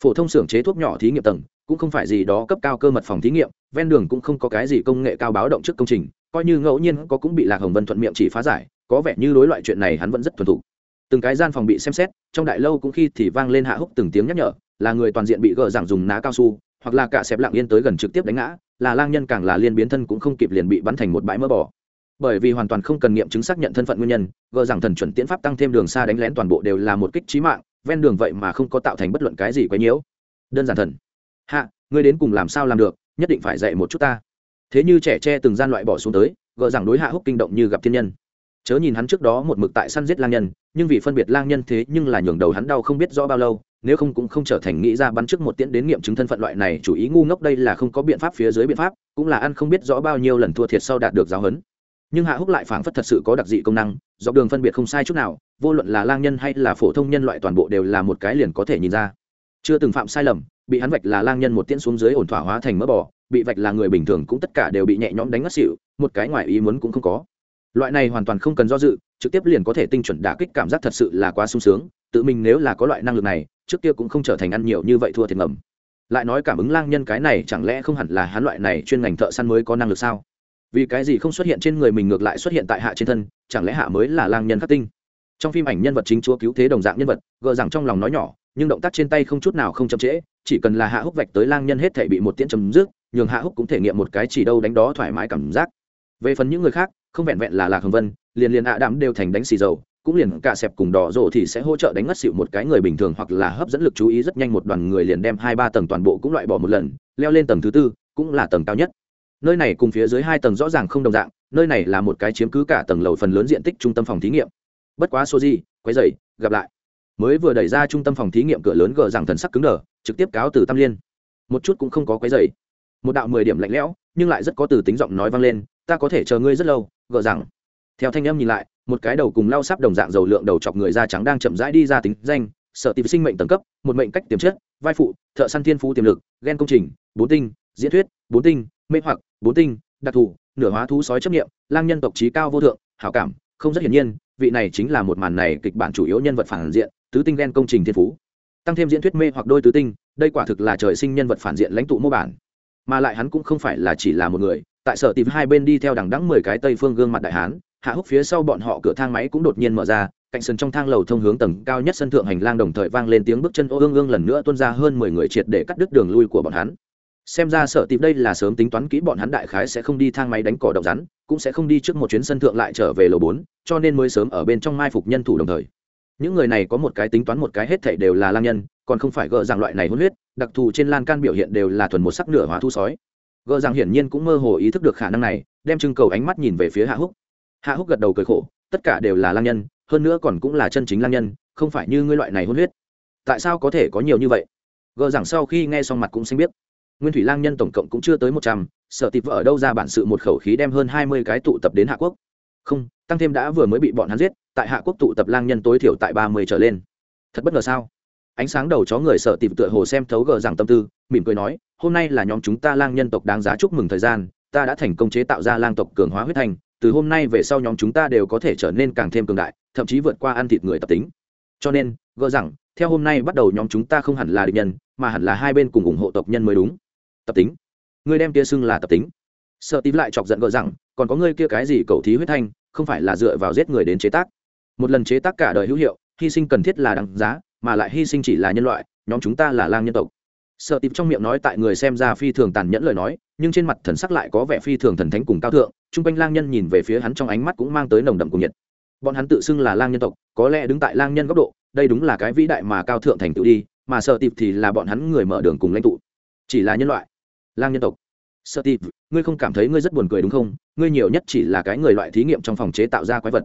Phổ thông xưởng chế thuốc nhỏ thí nghiệm tầng, cũng không phải gì đó cấp cao cơ mật phòng thí nghiệm, ven đường cũng không có cái gì công nghệ cao báo động trước công trình, coi như ngẫu nhiên có cũng bị lạc hồng vân thuận miệng chỉ phá giải, có vẻ như đối loại chuyện này hắn vẫn rất thuần thục. Từng cái gian phòng bị xem xét, trong đại lâu cũng khi thì vang lên hạ húc từng tiếng nhắc nhở, là người toàn diện bị gỡ giảng dùng ná cao su hoặc là cả xếp lặng yên tới gần trực tiếp đánh ngã, là lang nhân càng là liên biến thân cũng không kịp liền bị bắn thành một bãi mỡ bỏ bởi vì hoàn toàn không cần nghiệm chứng xác nhận thân phận nguyên nhân gỡ rằng thần chuẩn tiễn pháp tăng thêm đường xa đánh lén toàn bộ đều là một kích trí mạng, ven đường vậy mà không có tạo thành bất luận cái gì quấy nhiễu. Đơn giản thần. Hạ, ngươi đến cùng làm sao làm được, nhất định phải dạy một chút ta. Thế như trẻ tre từng gian loại bỏ xuống tới gỡ rằng đối hạ húc kinh động như gặp thiên nhân. Chớ nhìn hắn trước đó một mực tại săn giết lang nhân, nhưng vì phân biệt lang nhân thế nhưng là nhường đầu hắn đau không biết rõ bao lâu nếu không cũng không trở thành nghĩ ra bắn trước một tiễn đến nghiệm chứng thân phận loại này, chủ ý ngu ngốc đây là không có biện pháp phía dưới biện pháp, cũng là ăn không biết rõ bao nhiêu lần thua thiệt sau đạt được giáo huấn. Nhưng hạ húc lại phảng phất thật sự có đặc dị công năng, dọc đường phân biệt không sai chút nào, vô luận là lang nhân hay là phổ thông nhân loại toàn bộ đều là một cái liền có thể nhìn ra. Chưa từng phạm sai lầm, bị hắn vạch là lang nhân một tiễn xuống dưới ổn thỏa hóa thành mỡ bò, bị vạch là người bình thường cũng tất cả đều bị nhẹ nhõm đánh ngất xỉu, một cái ngoài ý muốn cũng không có. Loại này hoàn toàn không cần do dự, trực tiếp liền có thể tinh chuẩn đả kích cảm giác thật sự là quá sung sướng tự mình nếu là có loại năng lực này, trước kia cũng không trở thành ăn nhiều như vậy thua thiệt ngầm. Lại nói cảm ứng lang nhân cái này chẳng lẽ không hẳn là hắn loại này chuyên ngành thợ săn mới có năng lực sao? Vì cái gì không xuất hiện trên người mình ngược lại xuất hiện tại hạ trên thân, chẳng lẽ hạ mới là lang nhân khắc tinh? Trong phim ảnh nhân vật chính chúa cứu thế đồng dạng nhân vật, gờ rằng trong lòng nói nhỏ, nhưng động tác trên tay không chút nào không chậm trễ, chỉ cần là hạ húc vạch tới lang nhân hết thể bị một tiễn chấm dứt, nhường hạ húc cũng thể nghiệm một cái chỉ đâu đánh đó thoải mái cảm giác. Về phần những người khác, không vẹn vẹn là lạc hồng vân, liền liền ạ đạm đều thành đánh xì dầu cũng liền cả sẹp cùng đỏ rộ thì sẽ hỗ trợ đánh ngất xịu một cái người bình thường hoặc là hấp dẫn lực chú ý rất nhanh một đoàn người liền đem hai ba tầng toàn bộ cũng loại bỏ một lần, leo lên tầng thứ tư, cũng là tầng cao nhất. Nơi này cùng phía dưới hai tầng rõ ràng không đồng dạng, nơi này là một cái chiếm cứ cả tầng lầu phần lớn diện tích trung tâm phòng thí nghiệm. Bất quá số gì quay dày gặp lại. Mới vừa đẩy ra trung tâm phòng thí nghiệm cửa lớn gờ rằng thần sắc cứng đờ, trực tiếp cáo từ tam liên. Một chút cũng không có quấy dày một đạo mười điểm lạnh lẽo, nhưng lại rất có từ tính giọng nói vang lên, ta có thể chờ ngươi rất lâu, gờ rằng. Theo thanh em nhìn lại một cái đầu cùng lau sắp đồng dạng dầu lượng đầu chọc người da trắng đang chậm rãi đi ra tính danh, sở tìm sinh mệnh tầng cấp, một mệnh cách tiềm chất, vai phụ, thợ săn thiên phú tiềm lực ghen công trình, bốn tinh, diễn thuyết, bốn tinh, mê hoặc, bốn tinh, đặc thù, nửa hóa thú sói chấp nghiệm, lang nhân tộc trí cao vô thượng, hảo cảm, không rất hiển nhiên, vị này chính là một màn này kịch bản chủ yếu nhân vật phản diện, tứ tinh ghen công trình thiên phú. Tăng thêm diễn thuyết mê hoặc đôi tứ tinh, đây quả thực là trời sinh nhân vật phản diện lãnh tụ mô bản. Mà lại hắn cũng không phải là chỉ là một người, tại sở tìm hai bên đi theo đằng đắng mười cái tây phương gương mặt đại hán hạ húc phía sau bọn họ cửa thang máy cũng đột nhiên mở ra, cạnh sân trong thang lầu thông hướng tầng cao nhất sân thượng hành lang đồng thời vang lên tiếng bước chân ô ương ương lần nữa tuôn ra hơn mười người triệt để cắt đứt đường lui của bọn hắn. Xem ra sở tìm đây là sớm tính toán kỹ bọn hắn đại khái sẽ không đi thang máy đánh cỏ động rắn, cũng sẽ không đi trước một chuyến sân thượng lại trở về lầu bốn, cho nên mới sớm ở bên trong mai phục nhân thủ đồng thời. Những người này có một cái tính toán một cái hết thảy đều là lang nhân, còn không phải gỡ rằng loại này hôn huyết, đặc thù trên lan can biểu hiện đều là thuần một sắc nửa hóa thu sói. Gỡ rằng hiển nhiên cũng mơ hồ ý thức được khả năng này, đem trưng cầu ánh mắt nhìn về phía hạ húc hạ húc gật đầu cười khổ, tất cả đều là lang nhân, hơn nữa còn cũng là chân chính lang nhân, không phải như ngươi loại này hôn huyết. Tại sao có thể có nhiều như vậy? Gờ rằng sau khi nghe xong mặt cũng xanh biết nguyên thủy lang nhân tổng cộng cũng chưa tới một trăm, sợ tịp ở đâu ra bản sự một khẩu khí đem hơn hai mươi cái tụ tập đến hạ quốc. Không, tăng thêm đã vừa mới bị bọn hắn giết, tại hạ quốc tụ tập lang nhân tối thiểu tại ba mươi trở lên. Thật bất ngờ sao? Ánh sáng đầu chó người sợ tìm tựa hồ xem thấu gờ rằng tâm tư, mỉm cười nói, hôm nay là nhóm chúng ta lang nhân tộc đáng giá chúc mừng thời gian, ta đã thành công chế tạo ra lang tộc cường hóa huyết thành từ hôm nay về sau nhóm chúng ta đều có thể trở nên càng thêm cường đại, thậm chí vượt qua ăn thịt người tập tính. Cho nên, gỡ rằng, theo hôm nay bắt đầu nhóm chúng ta không hẳn là địch nhân, mà hẳn là hai bên cùng ủng hộ tộc nhân mới đúng. Tập tính. Người đem kia xưng là tập tính. Sợ tím lại chọc giận gỡ rằng, còn có người kia cái gì cầu thí huyết thanh, không phải là dựa vào giết người đến chế tác. Một lần chế tác cả đời hữu hiệu, hy sinh cần thiết là đằng giá, mà lại hy sinh chỉ là nhân loại, nhóm chúng ta là lang nhân tộc. Sợ tím trong miệng nói tại người xem ra phi thường tàn nhẫn lời nói, nhưng trên mặt thần sắc lại có vẻ phi thường thần thánh cùng cao thượng chung quanh lang nhân nhìn về phía hắn trong ánh mắt cũng mang tới nồng đậm cùng nhiệt. Bọn hắn tự xưng là lang nhân tộc, có lẽ đứng tại lang nhân góc độ, đây đúng là cái vĩ đại mà cao thượng thành tựu đi, mà sợ tìm thì là bọn hắn người mở đường cùng lãnh tụ. Chỉ là nhân loại. Lang nhân tộc. Sợ tìm ngươi không cảm thấy ngươi rất buồn cười đúng không? Ngươi nhiều nhất chỉ là cái người loại thí nghiệm trong phòng chế tạo ra quái vật.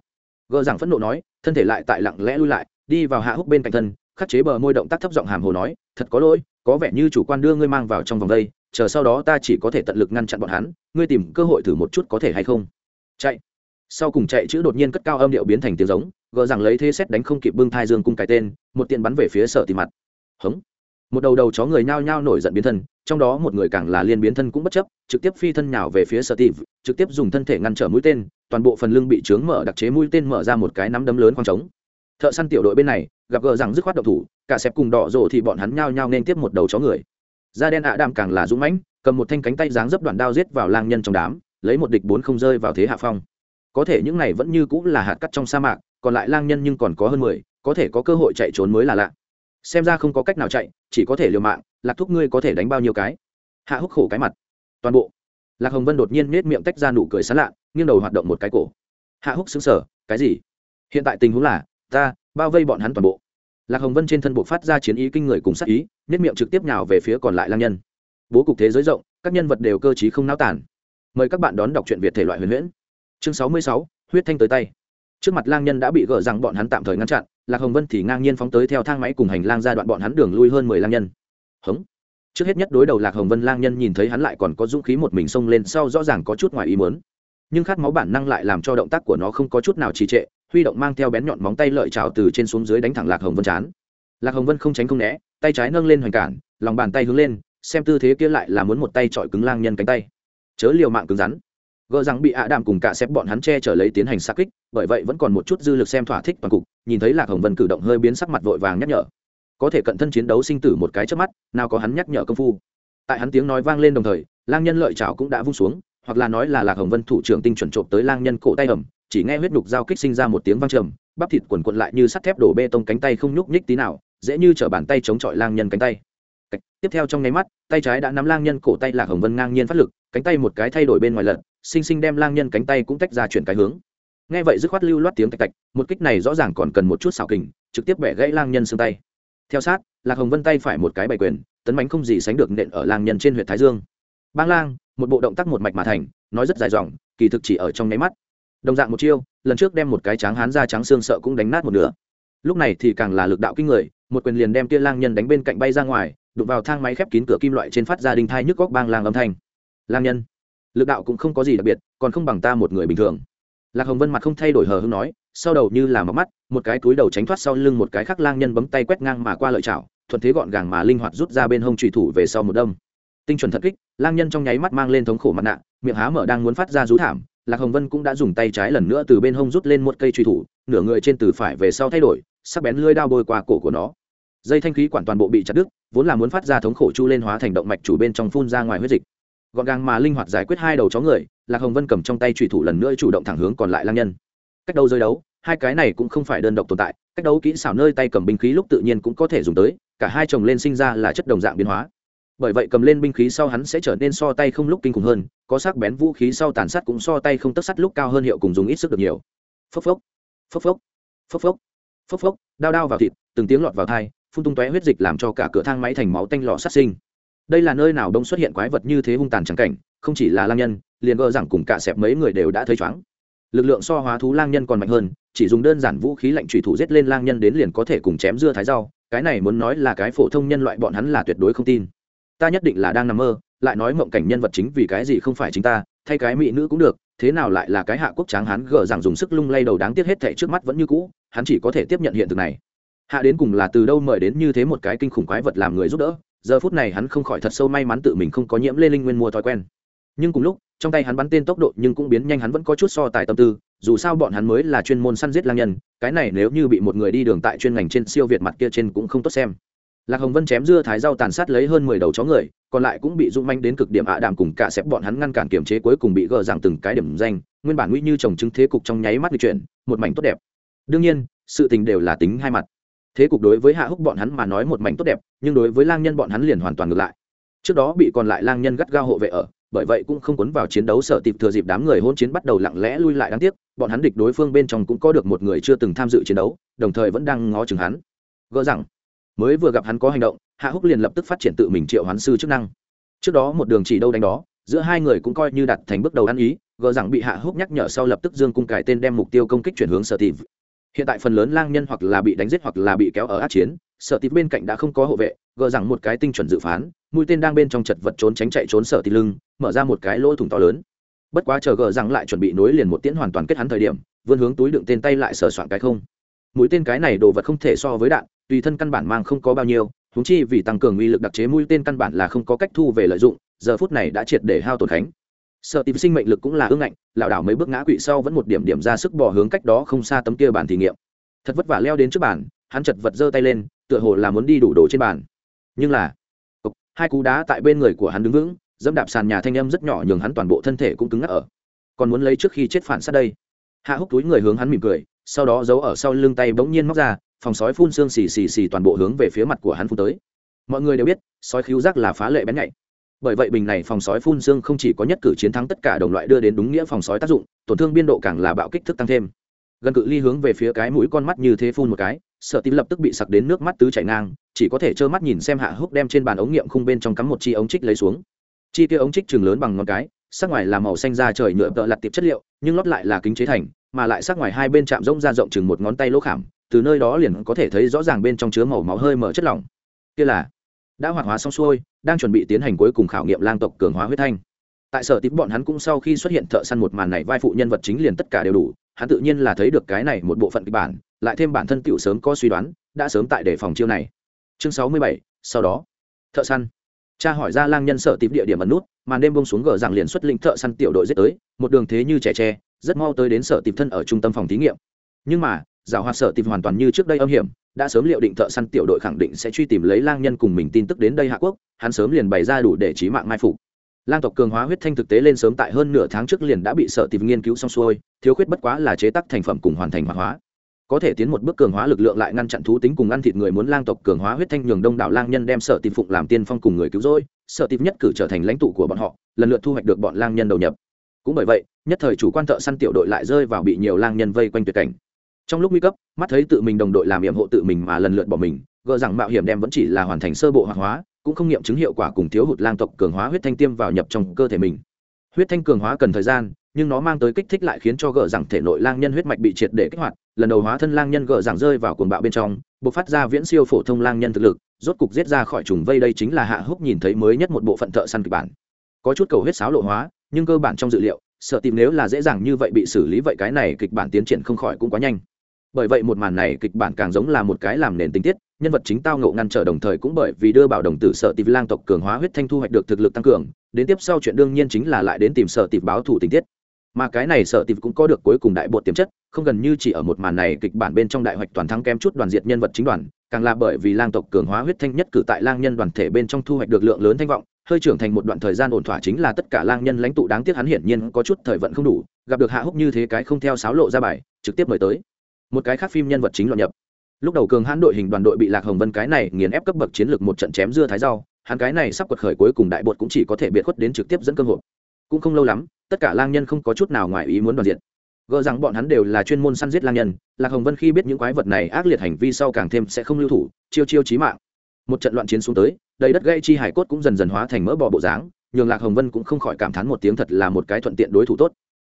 Gờ rằng phẫn nộ nói, thân thể lại tại lặng lẽ lui lại, đi vào hạ húc bên cạnh thân, khắc chế bờ môi động tác thấp giọng hàm hồ nói, thật có lỗi có vẻ như chủ quan đưa ngươi mang vào trong vòng đây, chờ sau đó ta chỉ có thể tận lực ngăn chặn bọn hắn, ngươi tìm cơ hội thử một chút có thể hay không. Chạy. Sau cùng chạy chữ đột nhiên cất cao âm điệu biến thành tiếng giống gờ rằng lấy thế xét đánh không kịp bưng thai dương cung cái tên, một tiện bắn về phía sở tìm mặt. Hống. Một đầu đầu chó người nhao nhao nổi giận biến thân, trong đó một người càng là liên biến thân cũng bất chấp, trực tiếp phi thân nhào về phía sở tìm trực tiếp dùng thân thể ngăn trở mũi tên, toàn bộ phần lưng bị trướng mở, đặc chế mũi tên mở ra một cái nắm đấm lớn khoang trống thợ săn tiểu đội bên này, gặp gỡ rằng dứt khoát độc thủ, cả xẹp cùng đỏ rộ thì bọn hắn nhao nhao nên tiếp một đầu chó người. Da đen ạ đạm càng là dũng mãnh, cầm một thanh cánh tay dáng dấp đoạn đao giết vào lang nhân trong đám, lấy một địch bốn không rơi vào thế hạ phong. Có thể những này vẫn như cũng là hạt cắt trong sa mạc, còn lại lang nhân nhưng còn có hơn mười, có thể có cơ hội chạy trốn mới là lạ. Xem ra không có cách nào chạy, chỉ có thể liều mạng, lạc thúc ngươi có thể đánh bao nhiêu cái? Hạ húc khổ cái mặt. Toàn bộ. Lạc hồng vân đột nhiên nết miệng tách ra nụ cười sán lạ, nghiêng đầu hoạt động một cái cổ. Hạ húc xứng sở cái gì? Hiện tại tình huống là ta, bao vây bọn hắn toàn bộ. Lạc hồng vân trên thân bộ phát ra chiến ý kinh người cùng sát ý nếp miệng trực tiếp nhào về phía còn lại lang nhân. Bố cục thế giới rộng, các nhân vật đều cơ t không náo tản mời các bạn đón đọc truyện việt thể loại huyền huyễn. Chương sáu mươi sáu, huyết thanh tới tay. Trước mặt lang nhân đã bị gỡ rằng bọn hắn tạm thời ngăn chặn, lạc hồng vân thì ngang nhiên phóng tới theo thang máy cùng hành lang ra đoạn bọn hắn đường lui hơn mười lang nhân. Hống. Trước hết nhất đối đầu lạc hồng vân, lang nhân nhìn thấy hắn lại còn có dũng khí một mình xông lên sau rõ ràng có chút ngoài ý muốn. Nhưng khát máu bản năng lại làm cho động tác của nó không có chút nào trì trệ huy động mang theo bén nhọn móng tay lợi trào từ trên xuống dưới đánh thẳng lạc hồng vân chán. Lạc hồng vân không tránh không né, tay trái nâng lên hoành cản, lòng bàn tay hướng lên, xem tư thế kia lại là muốn một tay chọi cứng lang nhân cánh tay. Chớ liều mạng cứng rắn. Gỡ rằng bị ạ đàm cùng cả xếp bọn hắn che trở lấy tiến hành xa kích, bởi vậy vẫn còn một chút dư lực xem thỏa thích toàn cục, nhìn thấy lạc hồng vân cử động hơi biến sắc mặt vội vàng nhắc nhở. Có thể cận thân chiến đấu sinh tử một cái trước mắt, nào có hắn nhắc nhở công phu. Tại hắn tiếng nói vang lên đồng thời, lang nhân lợi chảo cũng đã vung xuống, hoặc là nói là lạc hồng vân thủ trưởng tinh chuẩn trộm tới lang nhân cổ tay ẩm chỉ nghe huyết nhục giao kích sinh ra một tiếng vang trầm, bắp thịt quần quận lại như sắt thép đổ bê tông cánh tay không nhúc nhích tí nào, dễ như trở bàn tay chống chọi lang nhân cánh tay. Tiếp theo trong nháy mắt, tay trái đã nắm lang nhân cổ tay lạc hồng vân ngang nhiên phát lực, cánh tay một cái thay đổi bên ngoài lật sinh sinh đem lang nhân cánh tay cũng tách ra chuyển cái hướng. Nghe vậy dứt khoát lưu loát tiếng tạch tạch, một kích này rõ ràng còn cần một chút xảo kình, trực tiếp bẻ gãy lang nhân xương tay. Theo sát, lạc hồng vân tay phải một cái bày quyền, tấn bánh không gì sánh được nện ở lang nhân trên huyện thái dương. Bang lang, một bộ động tác một mạch mà thành, nói rất dài dòng, kỳ thực chỉ ở trong nháy mắt đồng dạng một chiêu, lần trước đem một cái tráng hán da trắng xương sợ cũng đánh nát một nửa. Lúc này thì càng là lực đạo kinh người, một quyền liền đem tia lang nhân đánh bên cạnh bay ra ngoài, đụng vào thang máy khép kín cửa kim loại trên phát ra đinh thai nhức góc bang lang âm thanh. Lang nhân, lực đạo cũng không có gì đặc biệt, còn không bằng ta một người bình thường. Lạc hồng vân mặt không thay đổi hờ hưng nói, sau đầu như là mọc mắt, một cái túi đầu tránh thoát sau lưng một cái khác lang nhân bấm tay quét ngang mà qua lợi chảo, thuận thế gọn gàng mà linh hoạt rút ra bên hông trùy thủ về sau một đâm. Tinh chuẩn thật kích, lang nhân trong nháy mắt mang lên thống khổ mặt nạ, miệng há mở đang muốn phát ra rú thảm lạc hồng vân cũng đã dùng tay trái lần nữa từ bên hông rút lên một cây truy thủ, nửa người trên từ phải về sau thay đổi, sắc bén lưỡi đao bôi qua cổ của nó. Dây thanh khí quản toàn bộ bị chặt đứt, vốn là muốn phát ra thống khổ chu lên hóa thành động mạch chủ bên trong phun ra ngoài huyết dịch. Gọn gàng mà linh hoạt giải quyết hai đầu chó người, lạc hồng vân cầm trong tay truy thủ lần nữa chủ động thẳng hướng còn lại lang nhân. Cách đấu rơi đấu, hai cái này cũng không phải đơn độc tồn tại, cách đấu kỹ xảo nơi tay cầm binh khí lúc tự nhiên cũng có thể dùng tới, cả hai chồng lên sinh ra là chất đồng dạng biến hóa bởi vậy cầm lên binh khí sau hắn sẽ trở nên so tay không lúc kinh khủng hơn, có sắc bén vũ khí sau tàn sát cũng so tay không tất sắt lúc cao hơn hiệu cùng dùng ít sức được nhiều. Phốc phốc phốc phốc phốc phốc phốc phốc, đao đao vào thịt, từng tiếng lọt vào thai, phun tung tóe huyết dịch làm cho cả cửa thang máy thành máu tanh lọ sát sinh. Đây là nơi nào đông xuất hiện quái vật như thế hung tàn trắng cảnh, không chỉ là lang nhân, liền gờ rằng cùng cả xẹp mấy người đều đã thấy chóng. Lực lượng so hóa thú lang nhân còn mạnh hơn, chỉ dùng đơn giản vũ khí lạnh trùy thủ giết lên lang nhân đến liền có thể cùng chém dưa thái rau, cái này muốn nói là cái phổ thông nhân loại bọn hắn là tuyệt đối không tin ta nhất định là đang nằm mơ, lại nói mộng cảnh nhân vật chính vì cái gì không phải chính ta, thay cái mỹ nữ cũng được, thế nào lại là cái hạ quốc tráng hắn gờ rằng dùng sức lung lay đầu đáng tiếc hết thệ trước mắt vẫn như cũ, hắn chỉ có thể tiếp nhận hiện thực này. Hạ đến cùng là từ đâu mời đến như thế một cái kinh khủng quái vật làm người giúp đỡ, giờ phút này hắn không khỏi thật sâu may mắn tự mình không có nhiễm lê linh nguyên mua thói quen. Nhưng cùng lúc, trong tay hắn bắn tên tốc độ nhưng cũng biến nhanh hắn vẫn có chút so tài tâm tư, dù sao bọn hắn mới là chuyên môn săn giết lang nhân, cái này nếu như bị một người đi đường tại chuyên ngành trên siêu việt mặt kia trên cũng không tốt xem lạc hồng vân chém dưa thái rau tàn sát lấy hơn mười đầu chó người, còn lại cũng bị rung manh đến cực điểm ạ đàm cùng cả xếp bọn hắn ngăn cản kiểm chế cuối cùng bị gờ rằng từng cái điểm danh, nguyên bản nguy như trồng chứng thế cục trong nháy mắt được chuyển, một mảnh tốt đẹp. Đương nhiên, sự tình đều là tính hai mặt. Thế cục đối với hạ húc bọn hắn mà nói một mảnh tốt đẹp, nhưng đối với lang nhân bọn hắn liền hoàn toàn ngược lại. Trước đó bị còn lại lang nhân gắt gao hộ vệ ở, bởi vậy cũng không cuốn vào chiến đấu sợ tịp thừa dịp đám người hôn chiến bắt đầu lặng lẽ lui lại đáng tiếc, bọn hắn địch đối phương bên trong cũng có được một người chưa từng tham dự chiến đấu, đồng thời vẫn đang ngó chừng hắn. Gỡ rằng mới vừa gặp hắn có hành động, hạ húc liền lập tức phát triển tự mình triệu hoán sư chức năng. Trước đó một đường chỉ đâu đánh đó, giữa hai người cũng coi như đặt thành bước đầu ăn ý, gờ rằng bị hạ húc nhắc nhở sau lập tức dương cung cải tên đem mục tiêu công kích chuyển hướng sở tịp. Hiện tại phần lớn lang nhân hoặc là bị đánh giết hoặc là bị kéo ở át chiến, sở tịp bên cạnh đã không có hộ vệ, gờ rằng một cái tinh chuẩn dự phán, mũi tên đang bên trong chật vật trốn tránh chạy trốn sở tịp lưng, mở ra một cái lỗ thủng to lớn. Bất quá chờ gờ rằng lại chuẩn bị nối liền một tiễn hoàn toàn kết hắn thời điểm, vươn hướng túi đựng tên tay lại sờ soạn cái không. Mũi tên cái này đồ vật không thể so với đạn tùy thân căn bản mang không có bao nhiêu húng chi vì tăng cường uy lực đặc chế mũi tên căn bản là không có cách thu về lợi dụng, giờ phút này đã triệt để hao tổn khánh. Sợ tìm sinh mệnh lực cũng là ưng ngạnh, lảo đảo mấy bước ngã quỵ sau vẫn một điểm điểm ra sức bỏ hướng cách đó không xa tấm kia bản thí nghiệm. Thật vất vả leo đến trước bàn, hắn chật vật giơ tay lên, tựa hồ là muốn đi đủ đồ trên bàn. Nhưng là hai cú đá tại bên người của hắn đứng vững, dẫm đạp sàn nhà thanh âm rất nhỏ nhường hắn toàn bộ thân thể cũng cứng ngắc ở. Còn muốn lấy trước khi chết phản sát đây. Hạ húc túi người hướng hắn mỉm cười, sau đó giấu ở sau lưng tay bỗng nhiên móc ra phòng sói phun xương xì xì xì toàn bộ hướng về phía mặt của hắn phun tới. Mọi người đều biết, sói khiếu giác là phá lệ bén nhạy. Bởi vậy bình này phòng sói phun xương không chỉ có nhất cử chiến thắng tất cả đồng loại đưa đến đúng nghĩa phòng sói tác dụng, tổn thương biên độ càng là bạo kích thức tăng thêm. Gần cự ly hướng về phía cái mũi con mắt như thế phun một cái, sợ tím lập tức bị sặc đến nước mắt tứ chảy ngang, chỉ có thể trơ mắt nhìn xem hạ húc đem trên bàn ống nghiệm khung bên trong cắm một chi ống trích lấy xuống. Chi kia ống trích chừng lớn bằng ngón cái, sắc ngoài là màu xanh da trời nhựa tợ lặt tiệp chất liệu, nhưng lót lại là kính chế thành, mà lại sắc ngoài hai bên chạm rỗng ra rộng chừng một ngón tay lỗ khảm từ nơi đó liền có thể thấy rõ ràng bên trong chứa màu máu hơi mở chất lỏng. Kia là, đã hoạt hóa xong xuôi, đang chuẩn bị tiến hành cuối cùng khảo nghiệm lang tộc cường hóa huyết thanh. Tại sở tím bọn hắn cũng sau khi xuất hiện thợ săn một màn này, vai phụ nhân vật chính liền tất cả đều đủ. Hắn tự nhiên là thấy được cái này một bộ phận kịch bản, lại thêm bản thân tựu sớm có suy đoán, đã sớm tại đề phòng chiêu này. Chương sáu mươi bảy, sau đó. Thợ săn. Cha hỏi ra lang nhân sở tìm địa điểm ẩn nút, màn đêm bông xuống gờ rằng liền xuất linh thợ săn tiểu đội giết tới, một đường thế như trẻ tre, rất mau tới đến sở tìm thân ở trung tâm phòng thí nghiệm. Nhưng mà giảo hoạt sở tìm hoàn toàn như trước đây âm hiểm, đã sớm liệu định thợ săn tiểu đội khẳng định sẽ truy tìm lấy lang nhân cùng mình tin tức đến đây hạ quốc, hắn sớm liền bày ra đủ để trí mạng mai phục. Lang tộc cường hóa huyết thanh thực tế lên sớm tại hơn nửa tháng trước liền đã bị sở tìm nghiên cứu xong xuôi, thiếu khuyết bất quá là chế tác thành phẩm cùng hoàn thành hoạt hóa. Có thể tiến một bước cường hóa lực lượng lại ngăn chặn thú tính cùng ăn thịt người muốn lang tộc cường hóa huyết thanh nhường đông đảo lang nhân đem sở tìm phụng làm tiên phong cùng người cứu rỗi sở tìm nhất cử trở thành lãnh tụ của bọn họ, lần lượt thu hoạch được bọn lang nhân đầu nhập. Cũng bởi vậy, nhất thời chủ quan thợ săn tiểu đội lại rơi vào bị nhiều lang nhân vây quanh tuyệt cảnh trong lúc nguy cấp, mắt thấy tự mình đồng đội làm nhiệm hộ tự mình mà lần lượt bỏ mình gỡ rằng mạo hiểm đem vẫn chỉ là hoàn thành sơ bộ hoạt hóa, cũng không nghiệm chứng hiệu quả cùng thiếu hụt lang tộc cường hóa huyết thanh tiêm vào nhập trong cơ thể mình. Huyết thanh cường hóa cần thời gian, nhưng nó mang tới kích thích lại khiến cho gỡ rằng thể nội lang nhân huyết mạch bị triệt để kích hoạt. Lần đầu hóa thân lang nhân gỡ rằng rơi vào cuồng bạo bên trong buộc phát ra viễn siêu phổ thông lang nhân thực lực, rốt cục giết ra khỏi trùng vây đây chính là hạ húc nhìn thấy mới nhất một bộ phận thợ săn kịch bản. Có chút cầu huyết sáo lộ hóa, nhưng cơ bản trong dự liệu, sợ tìm nếu là dễ dàng như vậy bị xử lý vậy cái này kịch bản tiến triển không khỏi cũng quá nhanh bởi vậy một màn này kịch bản càng giống là một cái làm nền tình tiết, nhân vật chính tao ngộ ngăn trở đồng thời cũng bởi vì đưa bảo đồng tử sợ tìm lang tộc cường hóa huyết thanh thu hoạch được thực lực tăng cường, đến tiếp sau chuyện đương nhiên chính là lại đến tìm sợ tìm báo thủ tình tiết. Mà cái này sợ tìm cũng có được cuối cùng đại bột tiềm chất, không gần như chỉ ở một màn này kịch bản bên trong đại hoạch toàn thắng kém chút đoàn diệt nhân vật chính đoàn, càng là bởi vì lang tộc cường hóa huyết thanh nhất cử tại lang nhân đoàn thể bên trong thu hoạch được lượng lớn thanh vọng, hơi trưởng thành một đoạn thời gian ổn thỏa chính là tất cả lang nhân lãnh tụ đáng tiếc hắn hiển nhiên có chút thời vận không đủ, gặp được hạ húc như thế cái không theo sáo lộ ra bài, trực tiếp mời tới một cái khác phim nhân vật chính loạn nhập. Lúc đầu cường hãn đội hình đoàn đội bị lạc hồng vân cái này nghiền ép cấp bậc chiến lược một trận chém dưa thái rau, hắn cái này sắp quật khởi cuối cùng đại bột cũng chỉ có thể biệt khuất đến trực tiếp dẫn cơ hội cũng không lâu lắm, tất cả lang nhân không có chút nào ngoài ý muốn đoàn diện. Gỡ rằng bọn hắn đều là chuyên môn săn giết lang nhân, lạc hồng vân khi biết những quái vật này ác liệt hành vi sau càng thêm sẽ không lưu thủ, chiêu chiêu chí mạng. Một trận loạn chiến xuống tới, đầy đất gây chi hải cốt cũng dần dần hóa thành mỡ bò bộ dáng, nhường lạc hồng vân cũng không khỏi cảm thán một tiếng thật là một cái thuận tiện đối thủ tốt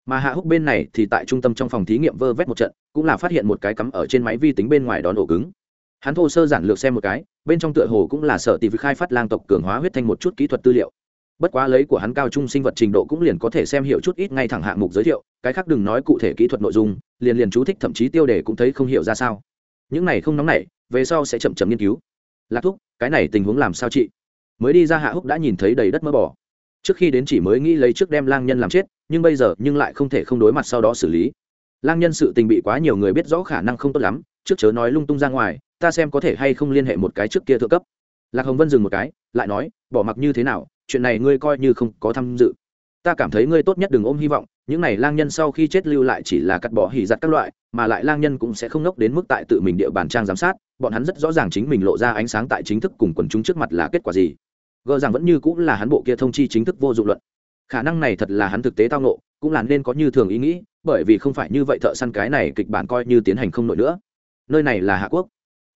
mà hạ húc bên này thì tại trung tâm trong phòng thí nghiệm vơ vét một trận, cũng là phát hiện một cái cắm ở trên máy vi tính bên ngoài đón ổ cứng. Hắn thô sơ giản lược xem một cái, bên trong tựa hồ cũng là sở tỷ khai phát lang tộc cường hóa huyết thanh một chút kỹ thuật tư liệu. Bất quá lấy của hắn cao trung sinh vật trình độ cũng liền có thể xem hiểu chút ít ngay thẳng hạng mục giới thiệu, cái khác đừng nói cụ thể kỹ thuật nội dung, liền liền chú thích thậm chí tiêu đề cũng thấy không hiểu ra sao. Những này không nóng nảy, về sau sẽ chậm chậm nghiên cứu. Lạc thúc, cái này tình huống làm sao chị? Mới đi ra hạ húc đã nhìn thấy đầy đất mỡ bỏ trước khi đến chỉ mới nghĩ lấy trước đem lang nhân làm chết nhưng bây giờ nhưng lại không thể không đối mặt sau đó xử lý. Lang nhân sự tình bị quá nhiều người biết rõ khả năng không tốt lắm, trước chớ nói lung tung ra ngoài, ta xem có thể hay không liên hệ một cái trước kia thượng cấp. Lạc hồng vân dừng một cái, lại nói, bỏ mặc như thế nào, chuyện này ngươi coi như không có tham dự. Ta cảm thấy ngươi tốt nhất đừng ôm hy vọng, những này lang nhân sau khi chết lưu lại chỉ là cắt bỏ hỉ giặt các loại, mà lại lang nhân cũng sẽ không ngốc đến mức tại tự mình địa bàn trang giám sát, bọn hắn rất rõ ràng chính mình lộ ra ánh sáng tại chính thức cùng quần chúng trước mặt là kết quả gì. Gờ rằng vẫn như cũng là hắn bộ kia thông chi chính thức vô dụng luận khả năng này thật là hắn thực tế tao nộ cũng là nên có như thường ý nghĩ, bởi vì không phải như vậy thợ săn cái này kịch bản coi như tiến hành không nổi nữa. Nơi này là hạ quốc.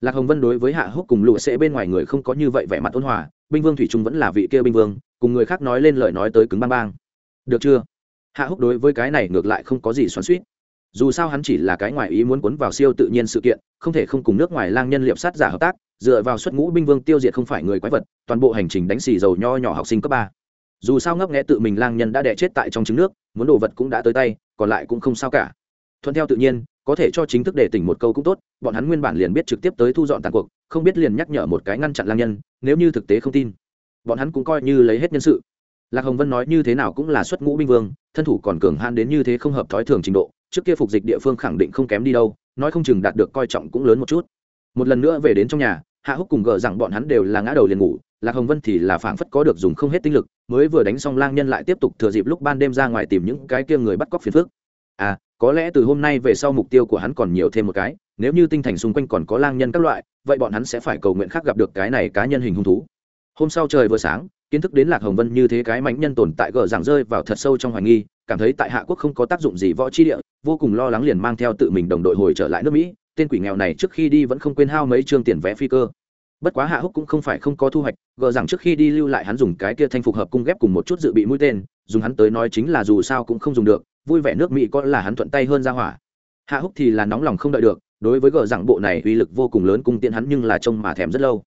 Lạc hồng vân đối với hạ húc cùng lụa sẽ bên ngoài người không có như vậy vẻ mặt ôn hòa, binh vương thủy trung vẫn là vị kia binh vương, cùng người khác nói lên lời nói tới cứng bang bang. Được chưa? Hạ húc đối với cái này ngược lại không có gì xoắn suýt dù sao hắn chỉ là cái ngoài ý muốn cuốn vào siêu tự nhiên sự kiện, không thể không cùng nước ngoài lang nhân liệp sát giả hợp tác, dựa vào xuất ngũ binh vương tiêu diệt không phải người quái vật, toàn bộ hành trình đánh xì dầu nho nhỏ học sinh cấp ba dù sao ngấp nghẽ tự mình lang nhân đã đẻ chết tại trong trứng nước, muốn đồ vật cũng đã tới tay, còn lại cũng không sao cả. Thuận theo tự nhiên, có thể cho chính thức để tỉnh một câu cũng tốt, bọn hắn nguyên bản liền biết trực tiếp tới thu dọn tàn cuộc, không biết liền nhắc nhở một cái ngăn chặn lang nhân, nếu như thực tế không tin. Bọn hắn cũng coi như lấy hết nhân sự. Lạc hồng vân nói như thế nào cũng là xuất ngũ binh vương, thân thủ còn cường han đến như thế không hợp thói thường trình độ, trước kia phục dịch địa phương khẳng định không kém đi đâu, nói không chừng đạt được coi trọng cũng lớn một chút. Một lần nữa về đến trong nhà, hạ húc cùng gờ rằng bọn hắn đều là ngã đầu liền ngủ lạc hồng vân thì là phảng phất có được dùng không hết tinh lực, mới vừa đánh xong lang nhân lại tiếp tục thừa dịp lúc ban đêm ra ngoài tìm những cái kia người bắt cóc phiền phước à có lẽ từ hôm nay về sau mục tiêu của hắn còn nhiều thêm một cái, nếu như tinh thành xung quanh còn có lang nhân các loại, vậy bọn hắn sẽ phải cầu nguyện khác gặp được cái này cá nhân hình hung thú. Hôm sau trời vừa sáng, kiến thức đến lạc hồng vân như thế cái mánh nhân tồn tại gờ giảng rơi vào thật sâu trong hoài nghi, cảm thấy tại hạ quốc không có tác dụng gì võ chi địa, vô cùng lo lắng liền mang theo tự mình đồng đội hồi trở lại nước mỹ, tên quỷ nghèo này trước khi đi vẫn không quên hao mấy chương tiền vé phi cơ bất quá hạ húc cũng không phải không có thu hoạch, gờ rằng trước khi đi lưu lại hắn dùng cái kia thanh phục hợp cung ghép cùng một chút dự bị mũi tên, dùng hắn tới nói chính là dù sao cũng không dùng được, vui vẻ nước mỹ có là hắn thuận tay hơn ra hỏa. Hạ húc thì là nóng lòng không đợi được, đối với gờ rằng bộ này uy lực vô cùng lớn cung tiện hắn nhưng là trông mà thèm rất lâu.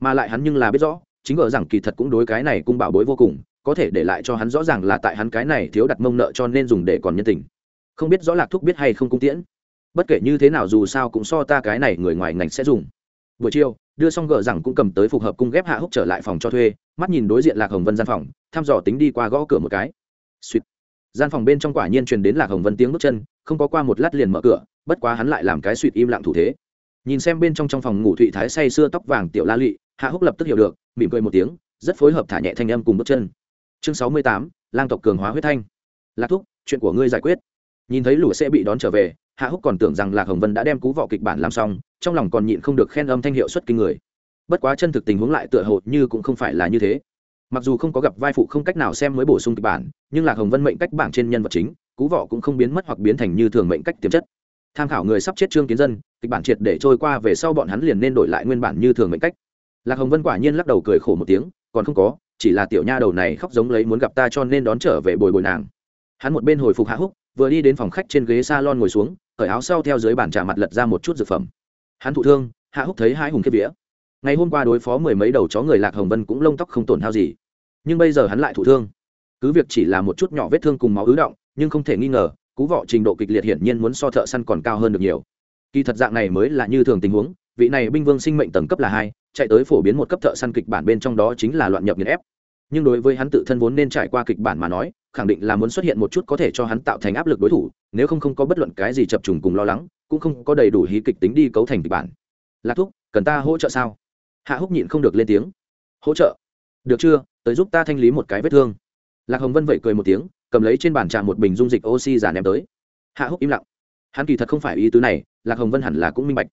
Mà lại hắn nhưng là biết rõ, chính gờ rằng kỳ thật cũng đối cái này cung bảo bối vô cùng, có thể để lại cho hắn rõ ràng là tại hắn cái này thiếu đặt mông nợ cho nên dùng để còn nhân tình. Không biết rõ lạc thúc biết hay không cung tiễn. Bất kể như thế nào dù sao cũng so ta cái này người ngoài ngành sẽ dùng buổi chiều, đưa xong gờ rằng cũng cầm tới phục hợp cung ghép hạ húc trở lại phòng cho thuê, mắt nhìn đối diện lạc hồng vân gian phòng, thăm dò tính đi qua gõ cửa một cái. Suýt. Gian phòng bên trong quả nhiên truyền đến lạc hồng vân tiếng bước chân, không có qua một lát liền mở cửa, bất quá hắn lại làm cái suýt im lặng thủ thế. Nhìn xem bên trong trong phòng ngủ thụy thái say sưa tóc vàng tiểu la lụy, hạ húc lập tức hiểu được, mỉm cười một tiếng, rất phối hợp thả nhẹ thanh âm cùng bước chân. Chương sáu mươi tám, lang tộc cường hóa huyết thanh. Lạc thúc, chuyện của ngươi giải quyết. Nhìn thấy lũ sẽ bị đón trở về hạ húc còn tưởng rằng lạc hồng vân đã đem cú vọ kịch bản làm xong, trong lòng còn nhịn không được khen âm thanh hiệu suất kinh người. Bất quá chân thực tình huống lại tựa hồ như cũng không phải là như thế. Mặc dù không có gặp vai phụ không cách nào xem mới bổ sung kịch bản, nhưng lạc hồng vân mệnh cách bảng trên nhân vật chính, cú vọ cũng không biến mất hoặc biến thành như thường mệnh cách tiềm chất. Tham khảo người sắp chết trương kiến dân, kịch bản triệt để trôi qua về sau bọn hắn liền nên đổi lại nguyên bản như thường mệnh cách. Lạc hồng vân quả nhiên lắc đầu cười khổ một tiếng, còn không có, chỉ là tiểu nha đầu này khóc giống lấy muốn gặp ta cho nên đón trở về bồi bồi nàng. Hắn một bên hồi phục hạ húc vừa đi đến phòng khách trên ghế salon ngồi xuống, cởi áo sau theo dưới bàn trà mặt lật ra một chút dược phẩm. Hắn thụ thương, hạ húc thấy hai hùng kia vía. Ngày hôm qua đối phó mười mấy đầu chó người lạc hồng vân cũng lông tóc không tổn hao gì. Nhưng bây giờ hắn lại thụ thương. Cứ việc chỉ là một chút nhỏ vết thương cùng máu ứ động, nhưng không thể nghi ngờ, cú vọ trình độ kịch liệt hiển nhiên muốn so thợ săn còn cao hơn được nhiều. Kỳ thật dạng này mới là như thường tình huống, vị này binh vương sinh mệnh tầng cấp là hai, chạy tới phổ biến một cấp thợ săn kịch bản bên trong đó chính là loạn nhập nghiền ép. Nhưng đối với hắn tự thân vốn nên trải qua kịch bản mà nói khẳng định là muốn xuất hiện một chút có thể cho hắn tạo thành áp lực đối thủ, nếu không không có bất luận cái gì chập trùng cùng lo lắng, cũng không có đầy đủ hí kịch tính đi cấu thành kịch bản. Lạc thúc, cần ta hỗ trợ sao? Hạ húc nhịn không được lên tiếng. Hỗ trợ? Được chưa? Tới giúp ta thanh lý một cái vết thương. Lạc hồng vân vậy cười một tiếng, cầm lấy trên bàn trà một bình dung dịch oxy giả ném tới. Hạ húc im lặng. Hắn kỳ thật không phải ý tứ này, lạc hồng vân hẳn là cũng minh bạch.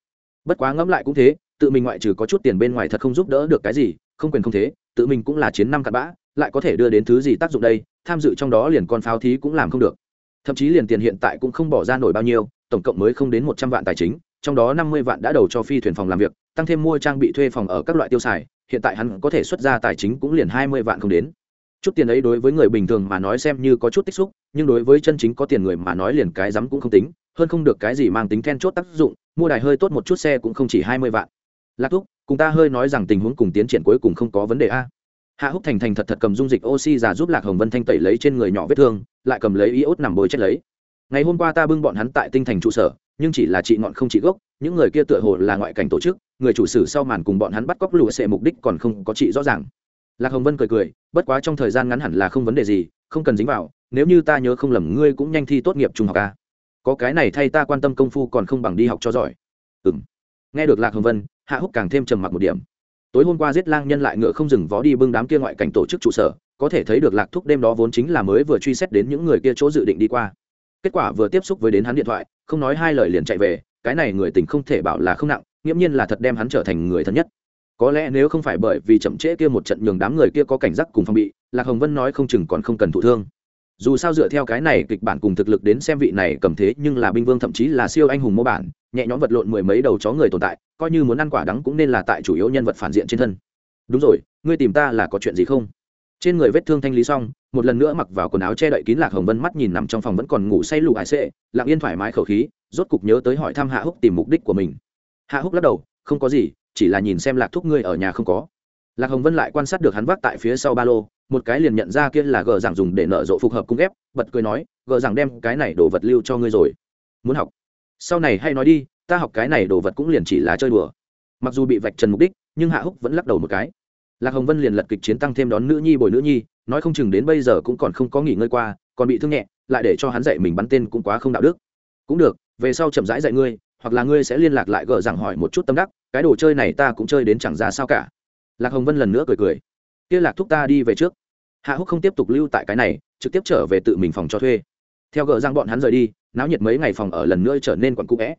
Bất quá ngẫm lại cũng thế, tự mình ngoại trừ có chút tiền bên ngoài thật không giúp đỡ được cái gì, không quyền không thế, tự mình cũng là chiến năm cặn bã, lại có thể đưa đến thứ gì tác dụng đây tham dự trong đó liền con pháo thí cũng làm không được. Thậm chí liền tiền hiện tại cũng không bỏ ra nổi bao nhiêu, tổng cộng mới không đến một trăm vạn tài chính, trong đó năm mươi vạn đã đầu cho phi thuyền phòng làm việc, tăng thêm mua trang bị thuê phòng ở các loại tiêu xài, hiện tại hắn có thể xuất ra tài chính cũng liền hai mươi vạn không đến. Chút tiền ấy đối với người bình thường mà nói xem như có chút tích xúc, nhưng đối với chân chính có tiền người mà nói liền cái rắm cũng không tính, hơn không được cái gì mang tính then chốt tác dụng, mua đài hơi tốt một chút xe cũng không chỉ hai mươi vạn. Lạc thúc, cùng ta hơi nói rằng tình huống cùng tiến triển cuối cùng không có vấn đề a hạ húc thành thành thật thật cầm dung dịch oxy giả giúp lạc hồng vân thanh tẩy lấy trên người nhỏ vết thương, lại cầm lấy iốt nằm bôi chết lấy. Ngày hôm qua ta bưng bọn hắn tại tinh thành trụ sở, nhưng chỉ là trị ngọn không trị gốc, những người kia tựa hồ là ngoại cảnh tổ chức, người chủ sử sau màn cùng bọn hắn bắt cóc lụa sệ mục đích còn không có trị rõ ràng. Lạc hồng vân cười cười, bất quá trong thời gian ngắn hẳn là không vấn đề gì, không cần dính vào, nếu như ta nhớ không lầm, ngươi cũng nhanh thi tốt nghiệp trung học a có cái này thay ta quan tâm công phu còn không bằng đi học cho giỏi. Ừ m nghe được lạc hồng vân, hạ húc càng thêm trầm mặc một điểm tối hôm qua giết lang nhân lại ngựa không dừng vó đi bưng đám kia ngoại cảnh tổ chức trụ sở, có thể thấy được lạc thúc đêm đó vốn chính là mới vừa truy xét đến những người kia chỗ dự định đi qua. Kết quả vừa tiếp xúc với đến hắn điện thoại, không nói hai lời liền chạy về, cái này người tình không thể bảo là không nặng, nghiễm nhiên là thật đem hắn trở thành người thân nhất. Có lẽ nếu không phải bởi vì chậm trễ kia một trận nhường đám người kia có cảnh giác cùng phong bị, lạc hồng vân nói không chừng còn không cần thụ thương dù sao dựa theo cái này kịch bản cùng thực lực đến xem vị này cầm thế, nhưng là binh vương thậm chí là siêu anh hùng mô bản, nhẹ nhõm vật lộn mười mấy đầu chó người tồn tại, coi như muốn ăn quả đắng cũng nên là tại chủ yếu nhân vật phản diện trên thân. Đúng rồi, ngươi tìm ta là có chuyện gì không? Trên người vết thương thanh lý xong, một lần nữa mặc vào quần áo che đậy kín lạc hồng vân mắt nhìn nằm trong phòng vẫn còn ngủ say lụ hải sệ, lặng yên thoải mái khẩu khí, rốt cục nhớ tới hỏi thăm hạ húc tìm mục đích của mình. Hạ húc lắc đầu, không có gì, chỉ là nhìn xem lạc thúc ngươi ở nhà không có. Lạc hồng vân lại quan sát được hắn vác tại phía sau ba lô một cái liền nhận ra kia là gờ giảng dùng để nợ rộ phục hợp cung ghép, bật cười nói, gờ giảng đem cái này đồ vật lưu cho ngươi rồi. Muốn học? Sau này hay nói đi, ta học cái này đồ vật cũng liền chỉ là chơi đùa. Mặc dù bị vạch trần mục đích, nhưng hạ húc vẫn lắc đầu một cái. Lạc hồng vân liền lật kịch chiến tăng thêm đón nữ nhi bồi nữ nhi, nói không chừng đến bây giờ cũng còn không có nghỉ ngơi qua, còn bị thương nhẹ, lại để cho hắn dạy mình bắn tên cũng quá không đạo đức. Cũng được, về sau chậm rãi dạy ngươi, hoặc là ngươi sẽ liên lạc lại gờ rằng hỏi một chút tâm đắc, cái đồ chơi này ta cũng chơi đến chẳng ra sao cả. Lạc hồng vân lần nữa cười cười kia lạc thúc ta đi về trước. Hạ húc không tiếp tục lưu tại cái này, trực tiếp trở về tự mình phòng cho thuê. Theo gờ giang bọn hắn rời đi, náo nhiệt mấy ngày phòng ở lần nữa trở nên còn cũ vẽ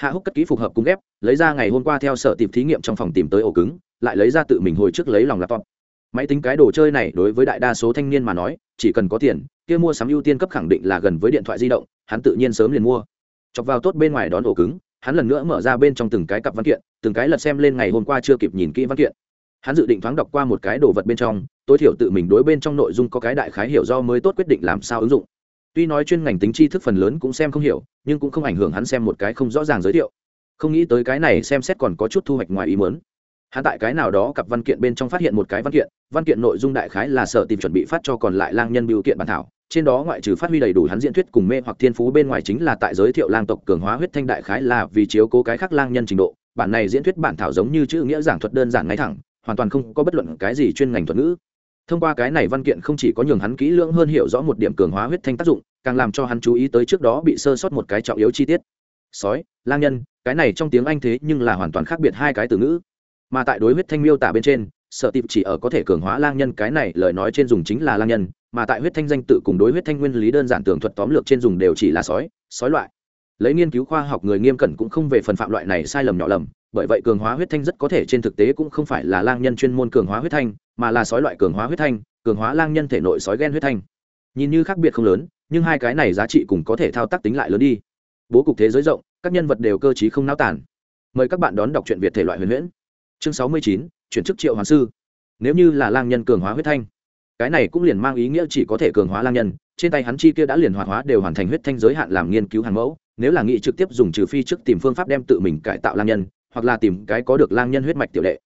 hạ húc cất ký phục hợp cung ghép lấy ra ngày hôm qua theo sở tìm thí nghiệm trong phòng tìm tới ổ cứng, lại lấy ra tự mình hồi trước lấy lòng laptop. Máy tính cái đồ chơi này đối với đại đa số thanh niên mà nói, chỉ cần có tiền, kia mua sắm ưu tiên cấp khẳng định là gần với điện thoại di động, hắn tự nhiên sớm liền mua. Chọc vào tốt bên ngoài đón ổ cứng, hắn lần nữa mở ra bên trong từng cái cặp văn kiện, từng cái lật xem lên ngày hôm qua chưa kịp nhìn kỹ văn kiện hắn dự định thoáng đọc qua một cái đồ vật bên trong, tối thiểu tự mình đối bên trong nội dung có cái đại khái hiểu do mới tốt quyết định làm sao ứng dụng. Tuy nói chuyên ngành tính tri thức phần lớn cũng xem không hiểu, nhưng cũng không ảnh hưởng hắn xem một cái không rõ ràng giới thiệu. Không nghĩ tới cái này xem xét còn có chút thu hoạch ngoài ý muốn. Hắn tại cái nào đó cặp văn kiện bên trong phát hiện một cái văn kiện văn kiện nội dung đại khái là sở tìm chuẩn bị phát cho còn lại lang nhân biểu kiện bản thảo, trên đó ngoại trừ phát huy đầy đủ hắn diễn thuyết cùng mê hoặc thiên phú bên ngoài chính là tại giới thiệu lang tộc cường hóa huyết thanh đại khái là vì chiếu cố cái khác lang nhân trình độ, bản này diễn thuyết bản thảo giống như chữ nghĩa giảng thuật đơn giản ngay thẳng hoàn toàn không có bất luận cái gì chuyên ngành thuật ngữ. Thông qua cái này văn kiện không chỉ có nhường hắn kỹ lưỡng hơn hiểu rõ một điểm cường hóa huyết thanh tác dụng, càng làm cho hắn chú ý tới trước đó bị sơ sót một cái trọng yếu chi tiết. Sói, lang nhân, cái này trong tiếng anh thế nhưng là hoàn toàn khác biệt hai cái từ ngữ. Mà tại đối huyết thanh miêu tả bên trên, sợ tiệp chỉ ở có thể cường hóa lang nhân cái này, lời nói trên dùng chính là lang nhân, mà tại huyết thanh danh tự cùng đối huyết thanh nguyên lý đơn giản tường thuật tóm lược trên dùng đều chỉ là sói sói loại. Lấy nghiên cứu khoa học người nghiêm cẩn cũng không về phần phạm loại này sai lầm nhỏ lầm bởi vậy cường hóa huyết thanh rất có thể trên thực tế cũng không phải là lang nhân chuyên môn cường hóa huyết thanh, mà là sói loại cường hóa huyết thanh, cường hóa lang nhân thể nội sói ghen huyết thanh. Nhìn như khác biệt không lớn, nhưng hai cái này giá trị cùng có thể thao tác tính lại lớn đi. Bố cục thế giới rộng, các nhân vật đều cơ t không náo tản mời các bạn đón đọc truyện việt thể loại huyền huyễn. Chương sáu mươi chín, chuyển chức triệu hoàng sư. Nếu như là lang nhân cường hóa huyết thanh, cái này cũng liền mang ý nghĩa chỉ có thể cường hóa lang nhân, trên tay hắn chi kia đã liền hoạt hóa đều hoàn thành huyết thanh giới hạn làm nghiên cứu hàng mẫu, nếu là nghị trực tiếp dùng trừ phi trước tìm phương pháp đem tự mình cải tạo lang nhân hoặc là tìm cái có được lang nhân huyết mạch tiểu đệ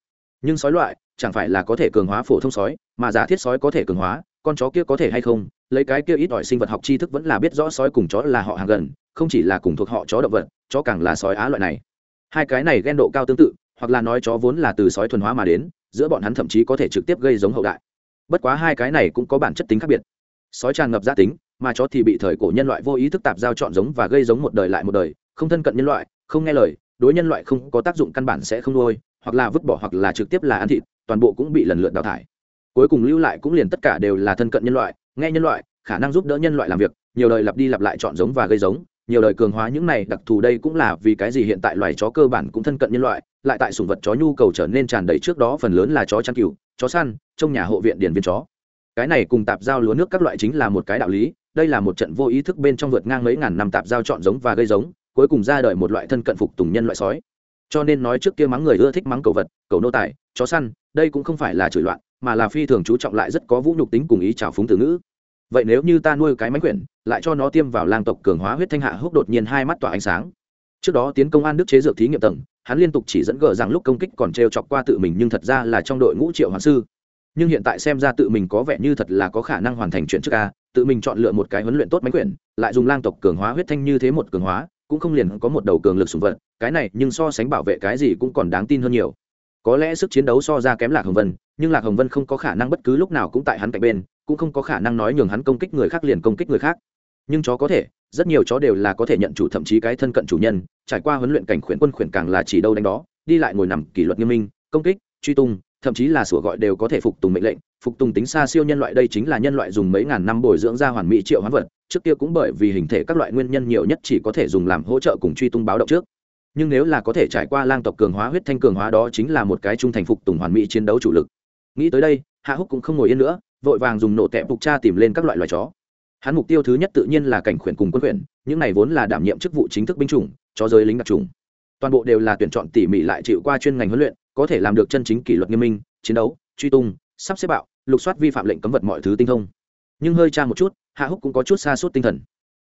nhưng sói loại, chẳng phải là có thể cường hóa phổ thông sói, mà giả thiết sói có thể cường hóa, con chó kia có thể hay không? Lấy cái kia ít ỏi sinh vật học tri thức vẫn là biết rõ sói cùng chó là họ hàng gần, không chỉ là cùng thuộc họ chó động vật, chó càng là sói á loại này. Hai cái này ghen độ cao tương tự, hoặc là nói chó vốn là từ sói thuần hóa mà đến, giữa bọn hắn thậm chí có thể trực tiếp gây giống hậu đại. Bất quá hai cái này cũng có bản chất tính khác biệt. Sói tràn ngập gia tính, mà chó thì bị thời cổ nhân loại vô ý thức tạp giao chọn giống và gây giống một đời lại một đời, không thân cận nhân loại, không nghe lời đối nhân loại không có tác dụng căn bản sẽ không nuôi, hoặc là vứt bỏ hoặc là trực tiếp là ăn thịt, toàn bộ cũng bị lần lượt đào thải. Cuối cùng lưu lại cũng liền tất cả đều là thân cận nhân loại, nghe nhân loại, khả năng giúp đỡ nhân loại làm việc, nhiều đời lặp đi lặp lại chọn giống và gây giống, nhiều đời cường hóa những này đặc thù đây cũng là vì cái gì hiện tại loài chó cơ bản cũng thân cận nhân loại, lại tại sủng vật chó nhu cầu trở nên tràn đầy trước đó phần lớn là chó chăn cừu, chó săn trong nhà hộ viện điển viên chó. Cái này cùng tạp giao lúa nước các loại chính là một cái đạo lý, đây là một trận vô ý thức bên trong vượt ngang mấy ngàn năm tạp giao chọn giống và gây giống cuối cùng ra đời một loại thân cận phục tùng nhân loại sói. Cho nên nói trước kia mắng người ưa thích mắng cầu vật, cầu nô tài, chó săn, đây cũng không phải là chửi loạn, mà là phi thường chú trọng lại rất có vũ nhục tính cùng ý trào phúng từ ngữ. Vậy nếu như ta nuôi cái máy quyển, lại cho nó tiêm vào lang tộc cường hóa huyết thanh hạ húc đột nhiên hai mắt tỏa ánh sáng. Trước đó tiến công an đức chế dược thí nghiệm tầng, hắn liên tục chỉ dẫn gờ rằng lúc công kích còn t chọc qua tự mình nhưng thật ra là trong đội ngũ triệu hoàng sư. Nhưng hiện tại xem ra tự mình có vẻ như thật là có khả năng hoàn thành chuyện trước ca tự mình chọn lựa một cái huấn luyện tốt máy quyển, lại dùng lang tộc cường hóa huyết thanh như thế một cường hóa cũng không liền có một đầu cường lực sùng vật, cái này nhưng so sánh bảo vệ cái gì cũng còn đáng tin hơn nhiều. Có lẽ sức chiến đấu so ra kém lạc hồng vân, nhưng lạc hồng vân không có khả năng bất cứ lúc nào cũng tại hắn cạnh bên, cũng không có khả năng nói nhường hắn công kích người khác liền công kích người khác. Nhưng chó có thể, rất nhiều chó đều là có thể nhận chủ thậm chí cái thân cận chủ nhân, trải qua huấn luyện cảnh khuyển quân khuyển càng là chỉ đâu đánh đó, đi lại ngồi nằm kỷ luật nghiêm minh, công kích, truy tung, thậm chí là sủa gọi đều có thể phục tùng mệnh lệnh phục tùng tính xa siêu nhân loại, đây chính là nhân loại dùng mấy ngàn năm bồi dưỡng ra hoàn mỹ triệu hoán vật, trước kia cũng bởi vì hình thể các loại nguyên nhân nhiều nhất chỉ có thể dùng làm hỗ trợ cùng truy tung báo động trước. Nhưng nếu là có thể trải qua lang tộc cường hóa, huyết thanh cường hóa đó chính là một cái trung thành phục tùng hoàn mỹ chiến đấu chủ lực. Nghĩ tới đây, hạ húc cũng không ngồi yên nữa, vội vàng dùng nổ tẹp phục tra tìm lên các loại loài chó. Hắn mục tiêu thứ nhất tự nhiên là cảnh khuyển cùng quân khuyển, những này vốn là đảm nhiệm chức vụ chính thức binh chủng cho giới lính đặc trùng. Toàn bộ đều là tuyển chọn tỉ mỉ lại chịu qua chuyên ngành huấn luyện, có thể làm được chân chính kỷ luật nghiêm minh, chiến đấu, truy tung, sắp xếp bạo lục soát vi phạm lệnh cấm vật mọi thứ tinh thông. Nhưng hơi tra một chút, hạ húc cũng có chút xa suốt tinh thần.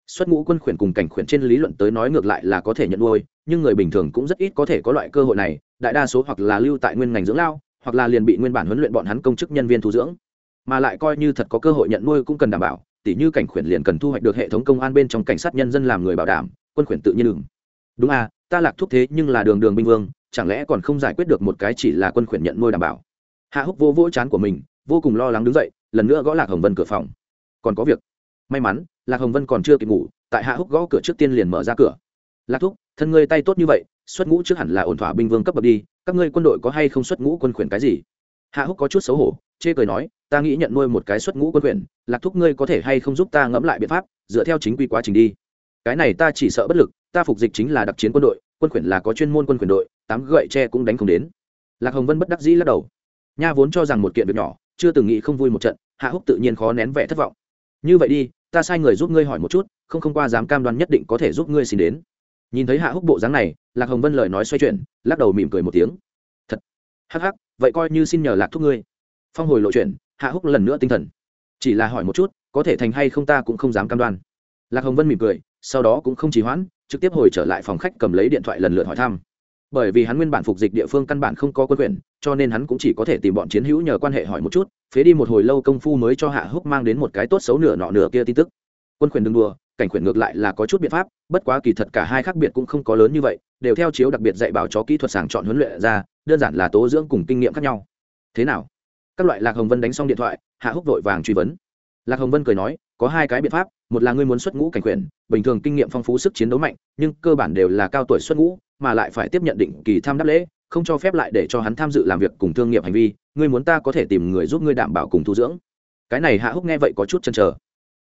Xuất ngũ quân khuyển cùng cảnh khuyển trên lý luận tới nói ngược lại là có thể nhận nuôi, nhưng người bình thường cũng rất ít có thể có loại cơ hội này, đại đa số hoặc là lưu tại nguyên ngành dưỡng lao, hoặc là liền bị nguyên bản huấn luyện bọn hắn công chức nhân viên thu dưỡng. Mà lại coi như thật có cơ hội nhận nuôi cũng cần đảm bảo, tỉ như cảnh khuyển liền cần thu hoạch được hệ thống công an bên trong cảnh sát nhân dân làm người bảo đảm, quân khuyển tự nhiên đừng đúng à ta lạc thúc thế nhưng là đường đường binh vương, chẳng lẽ còn không giải quyết được một cái chỉ là quân khuyển nhận nuôi đảm bảo? Hạ húc vô vỗ chán của mình vô cùng lo lắng đứng dậy, lần nữa gõ lạc hồng vân cửa phòng. Còn có việc. May mắn, lạc hồng vân còn chưa kịp ngủ, tại hạ húc gõ cửa trước tiên liền mở ra cửa. Lạc thúc, thân ngươi tay tốt như vậy, xuất ngũ trước hẳn là ổn thỏa binh vương cấp bậc đi, các ngươi quân đội có hay không xuất ngũ quân khuyển cái gì? Hạ húc có chút xấu hổ, chê cười nói, ta nghĩ nhận nuôi một cái xuất ngũ quân khuyển lạc thúc ngươi có thể hay không giúp ta ngẫm lại biện pháp, dựa theo chính quy quá trình đi. Cái này ta chỉ sợ bất lực, ta phục dịch chính là đặc chiến quân đội, quân khuyển là có chuyên môn quân khuyển đội, tám gậy tre cũng đánh không đến. Lạc hồng vân bất đắc dĩ lắc đầu. Nha vốn cho rằng một kiện việc nhỏ chưa từng nghĩ không vui một trận, hạ húc tự nhiên khó nén vẻ thất vọng. Như vậy đi, ta sai người giúp ngươi hỏi một chút, không không qua dám cam đoan nhất định có thể giúp ngươi xin đến. Nhìn thấy hạ húc bộ dáng này, lạc hồng vân lời nói xoay chuyển, lắc đầu mỉm cười một tiếng. Thật. Hắc hắc, vậy coi như xin nhờ lạc thúc ngươi. Phong hồi lộ chuyện hạ húc lần nữa tinh thần. Chỉ là hỏi một chút, có thể thành hay không ta cũng không dám cam đoan. Lạc hồng vân mỉm cười, sau đó cũng không trì hoãn, trực tiếp hồi trở lại phòng khách cầm lấy điện thoại lần lượt hỏi thăm bởi vì hắn nguyên bản phục dịch địa phương căn bản không có quân quyền, cho nên hắn cũng chỉ có thể tìm bọn chiến hữu nhờ quan hệ hỏi một chút, phế đi một hồi lâu công phu mới cho hạ húc mang đến một cái tốt xấu nửa nọ nửa kia tin tức. Quân quyền đừng đùa, cảnh quyền ngược lại là có chút biện pháp, bất quá kỳ thật cả hai khác biệt cũng không có lớn như vậy, đều theo chiếu đặc biệt dạy bảo chó kỹ thuật sàng chọn huấn luyện ra, đơn giản là tố dưỡng cùng kinh nghiệm khác nhau. Thế nào? Các loại lạc hồng vân đánh xong điện thoại, hạ húc vội vàng truy vấn. Lạc hồng vân cười nói, có hai cái biện pháp, một là ngươi muốn xuất ngũ cảnh quyền, bình thường kinh nghiệm phong phú sức chiến đấu mạnh, nhưng cơ bản đều là cao tuổi xuất ngũ mà lại phải tiếp nhận định kỳ tham đáp lễ, không cho phép lại để cho hắn tham dự làm việc cùng thương nghiệp hành vi, ngươi muốn ta có thể tìm người giúp ngươi đảm bảo cùng thu dưỡng. Cái này hạ húc nghe vậy có chút chăn trở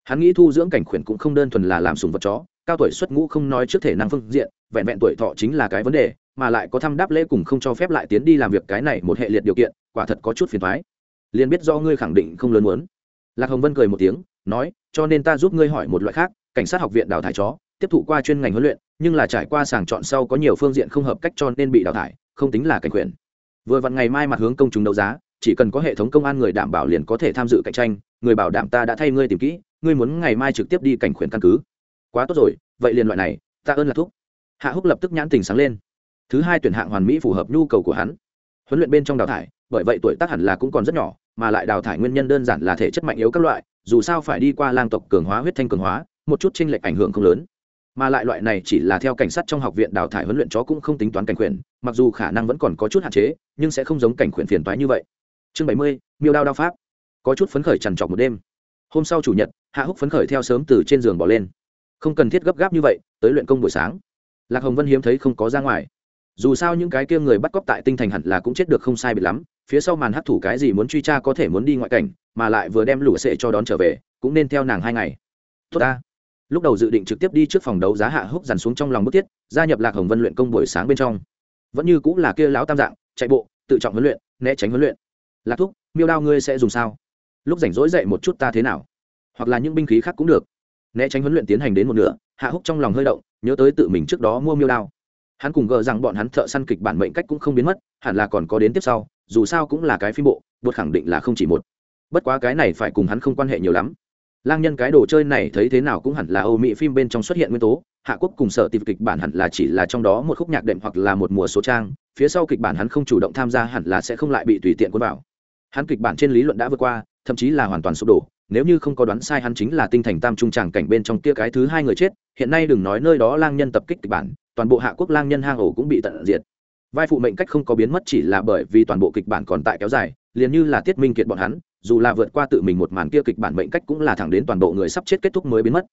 hắn nghĩ thu dưỡng cảnh khuyển cũng không đơn thuần là làm sùng vật chó, cao tuổi xuất ngũ không nói trước thể năng phương diện, vẹn vẹn tuổi thọ chính là cái vấn đề, mà lại có thăm đáp lễ cùng không cho phép lại tiến đi làm việc cái này một hệ liệt điều kiện, quả thật có chút phiền thoái liền biết do ngươi khẳng định không lớn muốn. Lạc hồng vân cười một tiếng, nói, cho nên ta giúp ngươi hỏi một loại khác, cảnh sát học viện đào thải chó tiếp thụ qua chuyên ngành huấn luyện, nhưng là trải qua sàng chọn sau có nhiều phương diện không hợp cách cho nên bị đào thải, không tính là cảnh quyền. Vừa vặn ngày mai mặt hướng công chúng đấu giá, chỉ cần có hệ thống công an người đảm bảo liền có thể tham dự cạnh tranh, người bảo đảm ta đã thay ngươi tìm kỹ, ngươi muốn ngày mai trực tiếp đi cảnh khuyển căn cứ. Quá tốt rồi, vậy liền loại này, ta ơn là thúc. Hạ húc lập tức nhãn tình sáng lên. Thứ hai tuyển hạng hoàn mỹ phù hợp nhu cầu của hắn. Huấn luyện bên trong đào thải, bởi vậy tuổi tác hẳn là cũng còn rất nhỏ, mà lại đào thải nguyên nhân đơn giản là thể chất mạnh yếu các loại, dù sao phải đi qua lang tộc cường hóa, huyết thanh cường hóa, một chút tranh lệch ảnh hưởng không lớn mà lại loại này chỉ là theo cảnh sát trong học viện đào thải huấn luyện chó cũng không tính toán cảnh quyền mặc dù khả năng vẫn còn có chút hạn chế, nhưng sẽ không giống cảnh quyền phiền toái như vậy. Chương bảy mươi, miêu đao đao pháp. Có chút phấn khởi trằn trọc một đêm. Hôm sau chủ nhật, hạ húc phấn khởi theo sớm từ trên giường bỏ lên. Không cần thiết gấp gáp như vậy, tới luyện công buổi sáng. Lạc hồng vân hiếm thấy không có ra ngoài. Dù sao những cái kia người bắt cóc tại tinh thành hẳn là cũng chết được không sai bị lắm, phía sau màn hấp thủ cái gì muốn truy tra có thể muốn đi ngoại cảnh, mà lại vừa đem lũ sệ cho đón trở về, cũng nên theo nàng hai ngày. Tốt ta lúc đầu dự định trực tiếp đi trước phòng đấu giá hạ húc dằn xuống trong lòng bức thiết, gia nhập lạc hồng vân luyện công buổi sáng bên trong. Vẫn như cũng là kia lão tam dạng, chạy bộ, tự trọng huấn luyện, né tránh huấn luyện. Lạc thúc, miêu đao ngươi sẽ dùng sao? Lúc rảnh rỗi dậy một chút ta thế nào? Hoặc là những binh khí khác cũng được. Né tránh huấn luyện tiến hành đến một nửa, hạ húc trong lòng hơi động, nhớ tới tự mình trước đó mua miêu đao. Hắn cùng gờ rằng bọn hắn thợ săn kịch bản mệnh cách cũng không biến mất, hẳn là còn có đến tiếp sau, dù sao cũng là cái phim bộ, bột khẳng định là không chỉ một. Bất quá cái này phải cùng hắn không quan hệ nhiều lắm lang nhân cái đồ chơi này thấy thế nào cũng hẳn là âu mỹ phim bên trong xuất hiện nguyên tố, hạ quốc cùng sở tìm kịch bản hẳn là chỉ là trong đó một khúc nhạc đệm hoặc là một mùa số trang, phía sau kịch bản hắn không chủ động tham gia hẳn là sẽ không lại bị tùy tiện cuốn vào. Hắn kịch bản trên lý luận đã vượt qua, thậm chí là hoàn toàn sụp đổ, nếu như không có đoán sai hắn chính là tinh thành tam trung tràng cảnh bên trong kia cái thứ hai người chết, hiện nay đừng nói nơi đó lang nhân tập kích kịch bản, toàn bộ hạ quốc lang nhân hang ổ cũng bị tận diệt. Vai phụ mệnh cách không có biến mất chỉ là bởi vì toàn bộ kịch bản còn tại kéo dài, liền như là tiết minh kiệt bọn hắn dù là vượt qua tự mình một màn kia kịch bản mệnh cách cũng là thẳng đến toàn bộ người sắp chết kết thúc mới biến mất.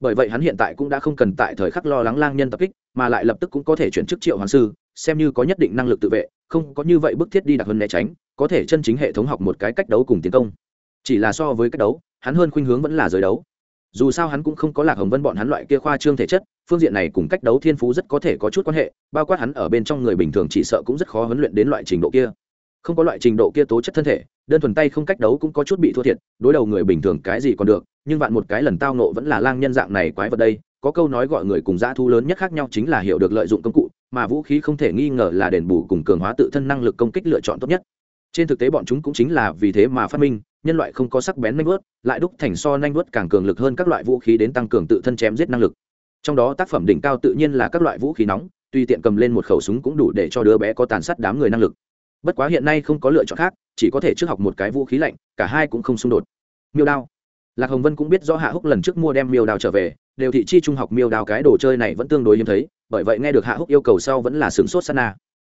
Bởi vậy hắn hiện tại cũng đã không cần tại thời khắc lo lắng lang nhân tập kích, mà lại lập tức cũng có thể chuyển chức triệu hoàng sư, xem như có nhất định năng lực tự vệ, không có như vậy bức thiết đi đặc hơn né tránh, có thể chân chính hệ thống học một cái cách đấu cùng tiến công. Chỉ là so với cách đấu, hắn hơn khuynh hướng vẫn là giới đấu. Dù sao hắn cũng không có lạc hồng vân bọn hắn loại kia khoa trương thể chất, phương diện này cùng cách đấu thiên phú rất có thể có chút quan hệ, bao quát hắn ở bên trong người bình thường chỉ sợ cũng rất khó huấn luyện đến loại trình độ kia không có loại trình độ kia tố chất thân thể, đơn thuần tay không cách đấu cũng có chút bị thua thiệt, đối đầu người bình thường cái gì còn được, nhưng vạn một cái lần tao nộ vẫn là lang nhân dạng này quái vật đây, có câu nói gọi người cùng dã thu lớn nhất khác nhau chính là hiểu được lợi dụng công cụ, mà vũ khí không thể nghi ngờ là đền bù cùng cường hóa tự thân năng lực công kích lựa chọn tốt nhất. Trên thực tế bọn chúng cũng chính là vì thế mà phát minh, nhân loại không có sắc bén nanh vớt lại đúc thành so nanh vớt càng cường lực hơn các loại vũ khí đến tăng cường tự thân chém giết năng lực. Trong đó tác phẩm đỉnh cao tự nhiên là các loại vũ khí nóng tùy tiện cầm lên một khẩu súng cũng đủ để cho đứa bé có tàn sát đám người năng lực bất quá hiện nay không có lựa chọn khác, chỉ có thể trước học một cái vũ khí lạnh, cả hai cũng không xung đột. Miêu đao. Lạc hồng vân cũng biết rõ hạ húc lần trước mua đem miêu đao trở về, đều thị chi trung học miêu đao cái đồ chơi này vẫn tương đối hiếm thấy, bởi vậy nghe được hạ húc yêu cầu sau vẫn là sướng sốt sana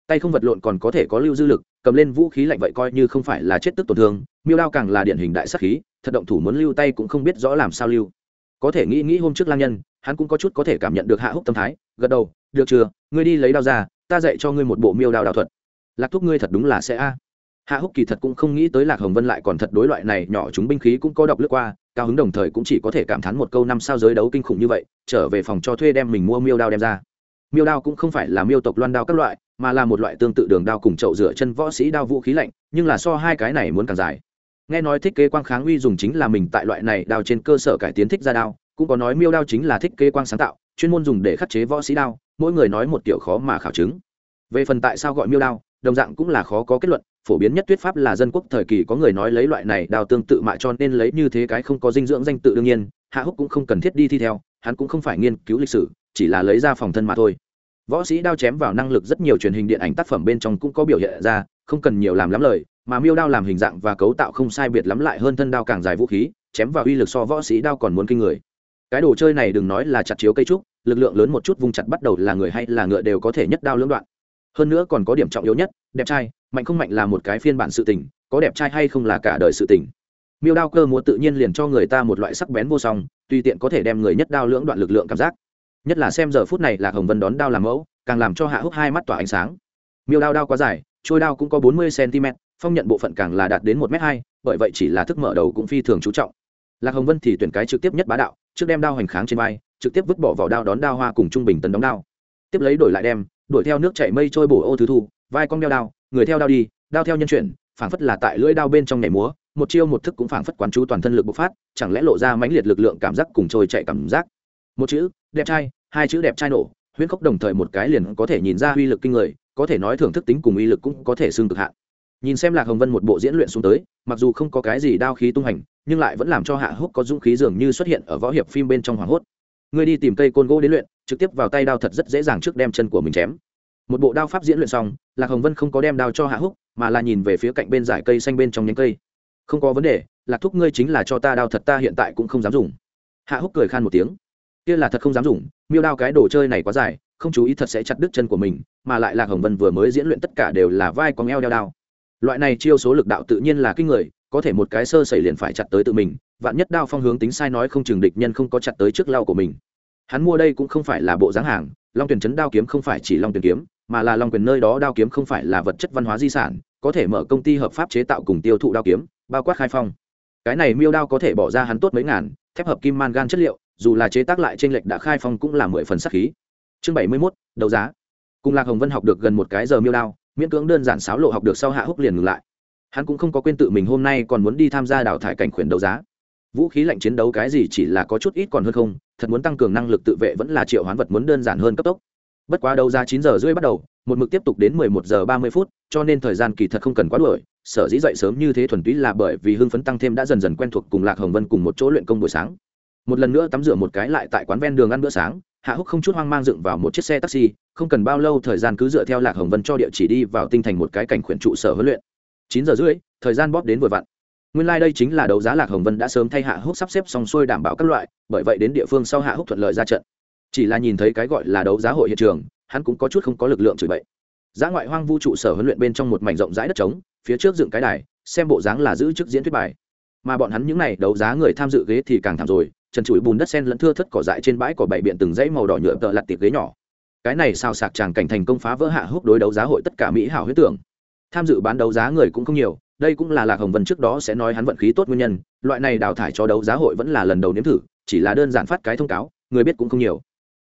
tay không vật lộn còn có thể có lưu dư lực, cầm lên vũ khí lạnh vậy coi như không phải là chết tức tổn thương, miêu đao càng là điển hình đại sắc khí, thật động thủ muốn lưu tay cũng không biết rõ làm sao lưu. Có thể nghĩ nghĩ hôm trước lang nhân, hắn cũng có chút có thể cảm nhận được hạ húc tâm thái, gật đầu, được chưa? Ngươi đi lấy đao ra, ta dạy cho ngươi một bộ miêu đao đạo thuật lạc thúc ngươi thật đúng là sẽ a. Hạ húc kỳ thật cũng không nghĩ tới lạc hồng vân lại còn thật đối loại này nhỏ chúng binh khí cũng có đọc lướt qua, cao hứng đồng thời cũng chỉ có thể cảm thán một câu năm sao giới đấu kinh khủng như vậy, trở về phòng cho thuê đem mình mua miêu đao đem ra. Miêu đao cũng không phải là miêu tộc loan đao các loại, mà là một loại tương tự đường đao cùng chậu rửa chân võ sĩ đao vũ khí lạnh, nhưng là so hai cái này muốn càng dài. Nghe nói thiết kế quang kháng uy dùng chính là mình tại loại này đao trên cơ sở cải tiến thích ra đao, cũng có nói miêu đao chính là thiết kế quang sáng tạo, chuyên môn dùng để khắc chế võ sĩ đao, mỗi người nói một kiểu khó mà khảo chứng. Về phần tại sao gọi miêu đao đồng dạng cũng là khó có kết luận, phổ biến nhất thuyết pháp là dân quốc thời kỳ có người nói lấy loại này đào tương tự mạ cho nên lấy như thế cái không có dinh dưỡng danh tự đương nhiên, hạ húc cũng không cần thiết đi thi theo, hắn cũng không phải nghiên cứu lịch sử, chỉ là lấy ra phòng thân mà thôi. Võ sĩ đao chém vào năng lực rất nhiều truyền hình điện ảnh tác phẩm bên trong cũng có biểu hiện ra, không cần nhiều làm lắm lời, mà miêu đao làm hình dạng và cấu tạo không sai biệt lắm lại hơn thân đao càng dài vũ khí, chém vào uy lực so võ sĩ đao còn muốn kinh người. Cái đồ chơi này đừng nói là chặt chiếu cây trúc, lực lượng lớn một chút vung chặt bắt đầu là người hay là ngựa đều có thể nhất đao lưỡng đoạn hơn nữa còn có điểm trọng yếu nhất, đẹp trai, mạnh không mạnh là một cái phiên bản sự tình, có đẹp trai hay không là cả đời sự tình. Miêu đao cơ múa tự nhiên liền cho người ta một loại sắc bén vô song, tùy tiện có thể đem người nhất đao lưỡng đoạn lực lượng cảm giác. Nhất là xem giờ phút này là hồng vân đón đao làm mẫu, càng làm cho hạ húc hai mắt tỏa ánh sáng. Miêu đao đao quá dài, trôi đao cũng có bốn mươi cm phong nhận bộ phận càng là đạt đến một m hai, bởi vậy chỉ là thức mở đầu cũng phi thường chú trọng. Lạc hồng vân thì tuyển cái trực tiếp nhất bá đạo, trước đem đao hành kháng trên vai, trực tiếp vứt bỏ vào đao đón đao hoa cùng trung bình tấn đóng đao. Tiếp lấy đổi lại đem đuổi theo nước chảy mây trôi bổ ô thứ thu, vai cong đeo đao, người theo đao đi, đao theo nhân chuyển, phảng phất là tại lưỡi đao bên trong nhảy múa, một chiêu một thức cũng phảng phất quán chú toàn thân lực bộc phát, chẳng lẽ lộ ra mãnh liệt lực lượng cảm giác cùng trôi chạy cảm giác? Một chữ, đẹp trai, hai chữ đẹp trai nổ, huyễn khốc đồng thời một cái liền có thể nhìn ra uy lực kinh người, có thể nói thưởng thức tính cùng uy lực cũng có thể xương cực hạn. Nhìn xem lạc hồng vân một bộ diễn luyện xuống tới, mặc dù không có cái gì đao khí tung hành, nhưng lại vẫn làm cho hạ húc có dũng khí dường như xuất hiện ở võ hiệp phim bên trong hoàng hốt. Ngươi đi tìm cây côn gỗ đến luyện trực tiếp vào tay đao thật rất dễ dàng trước đem chân của mình chém. Một bộ đao pháp diễn luyện xong, lạc hồng vân không có đem đao cho hạ húc, mà là nhìn về phía cạnh bên dải cây xanh bên trong nhánh cây. Không có vấn đề, lạc thúc ngươi chính là cho ta đao thật ta hiện tại cũng không dám dùng. Hạ húc cười khan một tiếng. Kia là thật không dám dùng, miêu đao cái đồ chơi này quá dài, không chú ý thật sẽ chặt đứt chân của mình, mà lại lạc hồng vân vừa mới diễn luyện tất cả đều là vai con eo đeo đao. Loại này chiêu số lực đạo tự nhiên là kinh người, có thể một cái sơ xảy liền phải chặt tới tự mình, vạn nhất đao phong hướng tính sai nói không chừng địch nhân không có chặt tới trước lao của mình hắn mua đây cũng không phải là bộ dáng hàng, long tuyển chấn đao kiếm không phải chỉ long tuyển kiếm, mà là long quyền nơi đó đao kiếm không phải là vật chất văn hóa di sản, có thể mở công ty hợp pháp chế tạo cùng tiêu thụ đao kiếm, bao quát khai phong. Cái này miêu đao có thể bỏ ra hắn tốt mấy ngàn, thép hợp kim man gan chất liệu, dù là chế tác lại trên lệch đã khai phong cũng là mười phần sắc khí. Chương bảy mươi mốt, đấu giá. Cùng lạc hồng vân học được gần một cái giờ miêu đao, miễn cưỡng đơn giản sáo lộ học được sau hạ húc liền ngừng lại. Hắn cũng không có quên tự mình hôm nay còn muốn đi tham gia đào thải cảnh khuyển đấu giá vũ khí lạnh chiến đấu cái gì chỉ là có chút ít còn hơn không, thật muốn tăng cường năng lực tự vệ vẫn là triệu hoán vật muốn đơn giản hơn cấp tốc. Bất quá đầu ra chín giờ rưỡi bắt đầu, một mực tiếp tục đến mười một giờ ba mươi phút, cho nên thời gian kỳ thật không cần quá đuổi. Sở dĩ dậy sớm như thế thuần túy là bởi vì hưng phấn tăng thêm đã dần dần quen thuộc cùng lạc hồng vân cùng một chỗ luyện công buổi sáng. Một lần nữa tắm rửa một cái lại tại quán ven đường ăn bữa sáng, hạ húc không chút hoang mang dựng vào một chiếc xe taxi, không cần bao lâu thời gian cứ dựa theo lạc hồng vân cho địa chỉ đi vào tinh thành một cái cảnh khuyển trụ sở huấn luyện. Chín giờ rưỡi, thời gian bóp đến vừa vặn nguyên lai、like、đây chính là đấu giá lạc hồng vân đã sớm thay hạ húc sắp xếp xong xuôi đảm bảo các loại, bởi vậy đến địa phương sau hạ húc thuận lợi ra trận. Chỉ là nhìn thấy cái gọi là đấu giá hội hiện trường, hắn cũng có chút không có lực lượng chửi bậy. Giá ngoại hoang vu trụ sở huấn luyện bên trong một mảnh rộng rãi đất trống, phía trước dựng cái đài, xem bộ dáng là giữ chức diễn thuyết bài. Mà bọn hắn những n à y đấu giá người tham dự ghế thì càng thảm rồi, trần trụi bùn đất sen lẫn thưa thất cỏ dại trên bãi cỏ bảy biện từng dãy màu đỏ nhựa tợ lặt tiệc ghế nhỏ. Cái này sao sạc tràng cảnh thành công phá vỡ hạ húc đối đấu giá hội tất cả mỹ hảo huyết tưởng. Tham dự bán đấu giá người cũng không nhiều đây cũng là lạc hồng vân trước đó sẽ nói hắn vận khí tốt nguyên nhân, loại này đào thải cho đấu giá hội vẫn là lần đầu nếm thử, chỉ là đơn giản phát cái thông cáo, người biết cũng không nhiều.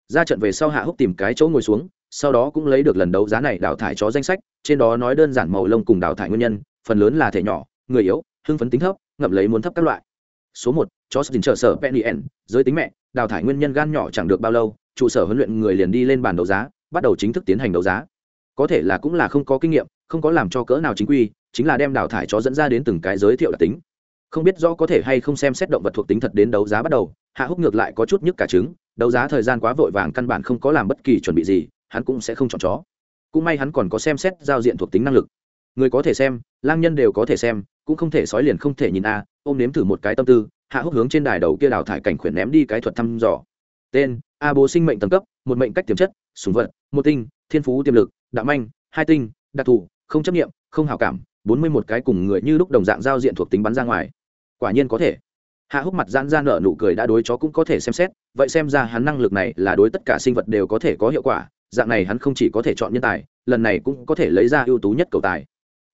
Ra trận về sau hạ húc tìm cái chỗ ngồi xuống, sau đó cũng lấy được lần đấu giá này đào thải chó danh sách, trên đó nói đơn giản màu lông cùng đào thải nguyên nhân, phần lớn là thể nhỏ, người yếu, hưng phấn tính thấp, ngậm lấy muốn thấp các loại. Số một, chó xin trợ sở penny n giới tính mẹ, đào thải nguyên nhân gan nhỏ chẳng được bao lâu, trụ sở huấn luyện người liền đi lên bàn đấu giá, bắt đầu chính thức tiến hành đấu giá. Có thể là cũng là không có kinh nghiệm, không có làm cho cỡ nào chính quy chính là đem đào thải chó dẫn ra đến từng cái giới thiệu đặc tính. Không biết rõ có thể hay không xem xét động vật thuộc tính thật đến đấu giá bắt đầu, hạ húc ngược lại có chút nhức cả trứng, đấu giá thời gian quá vội vàng căn bản không có làm bất kỳ chuẩn bị gì, hắn cũng sẽ không chọn chó. Cũng may hắn còn có xem xét giao diện thuộc tính năng lực. Người có thể xem, lang nhân đều có thể xem, cũng không thể sói liền không thể nhìn a, ôm nếm thử một cái tâm tư, hạ húc hướng trên đài đầu kia đào thải cảnh khuyển ném đi cái thuật thăm dò. Tên, a bố sinh mệnh tầng cấp, một mệnh cách tiềm chất sùng vật, một tinh, thiên phú tiềm lực, đạo manh, hai tinh, đặc thù, không chấp nghiệm, không hào cảm bốn mươi một cái cùng người như lúc đồng dạng giao diện thuộc tính bắn ra ngoài. Quả nhiên có thể. Hạ húc mặt giãn ra nở nụ cười đã đối chó cũng có thể xem xét, vậy xem ra hắn năng lực này là đối tất cả sinh vật đều có thể có hiệu quả, dạng này hắn không chỉ có thể chọn nhân tài, lần này cũng có thể lấy ra ưu tú nhất cầu tài.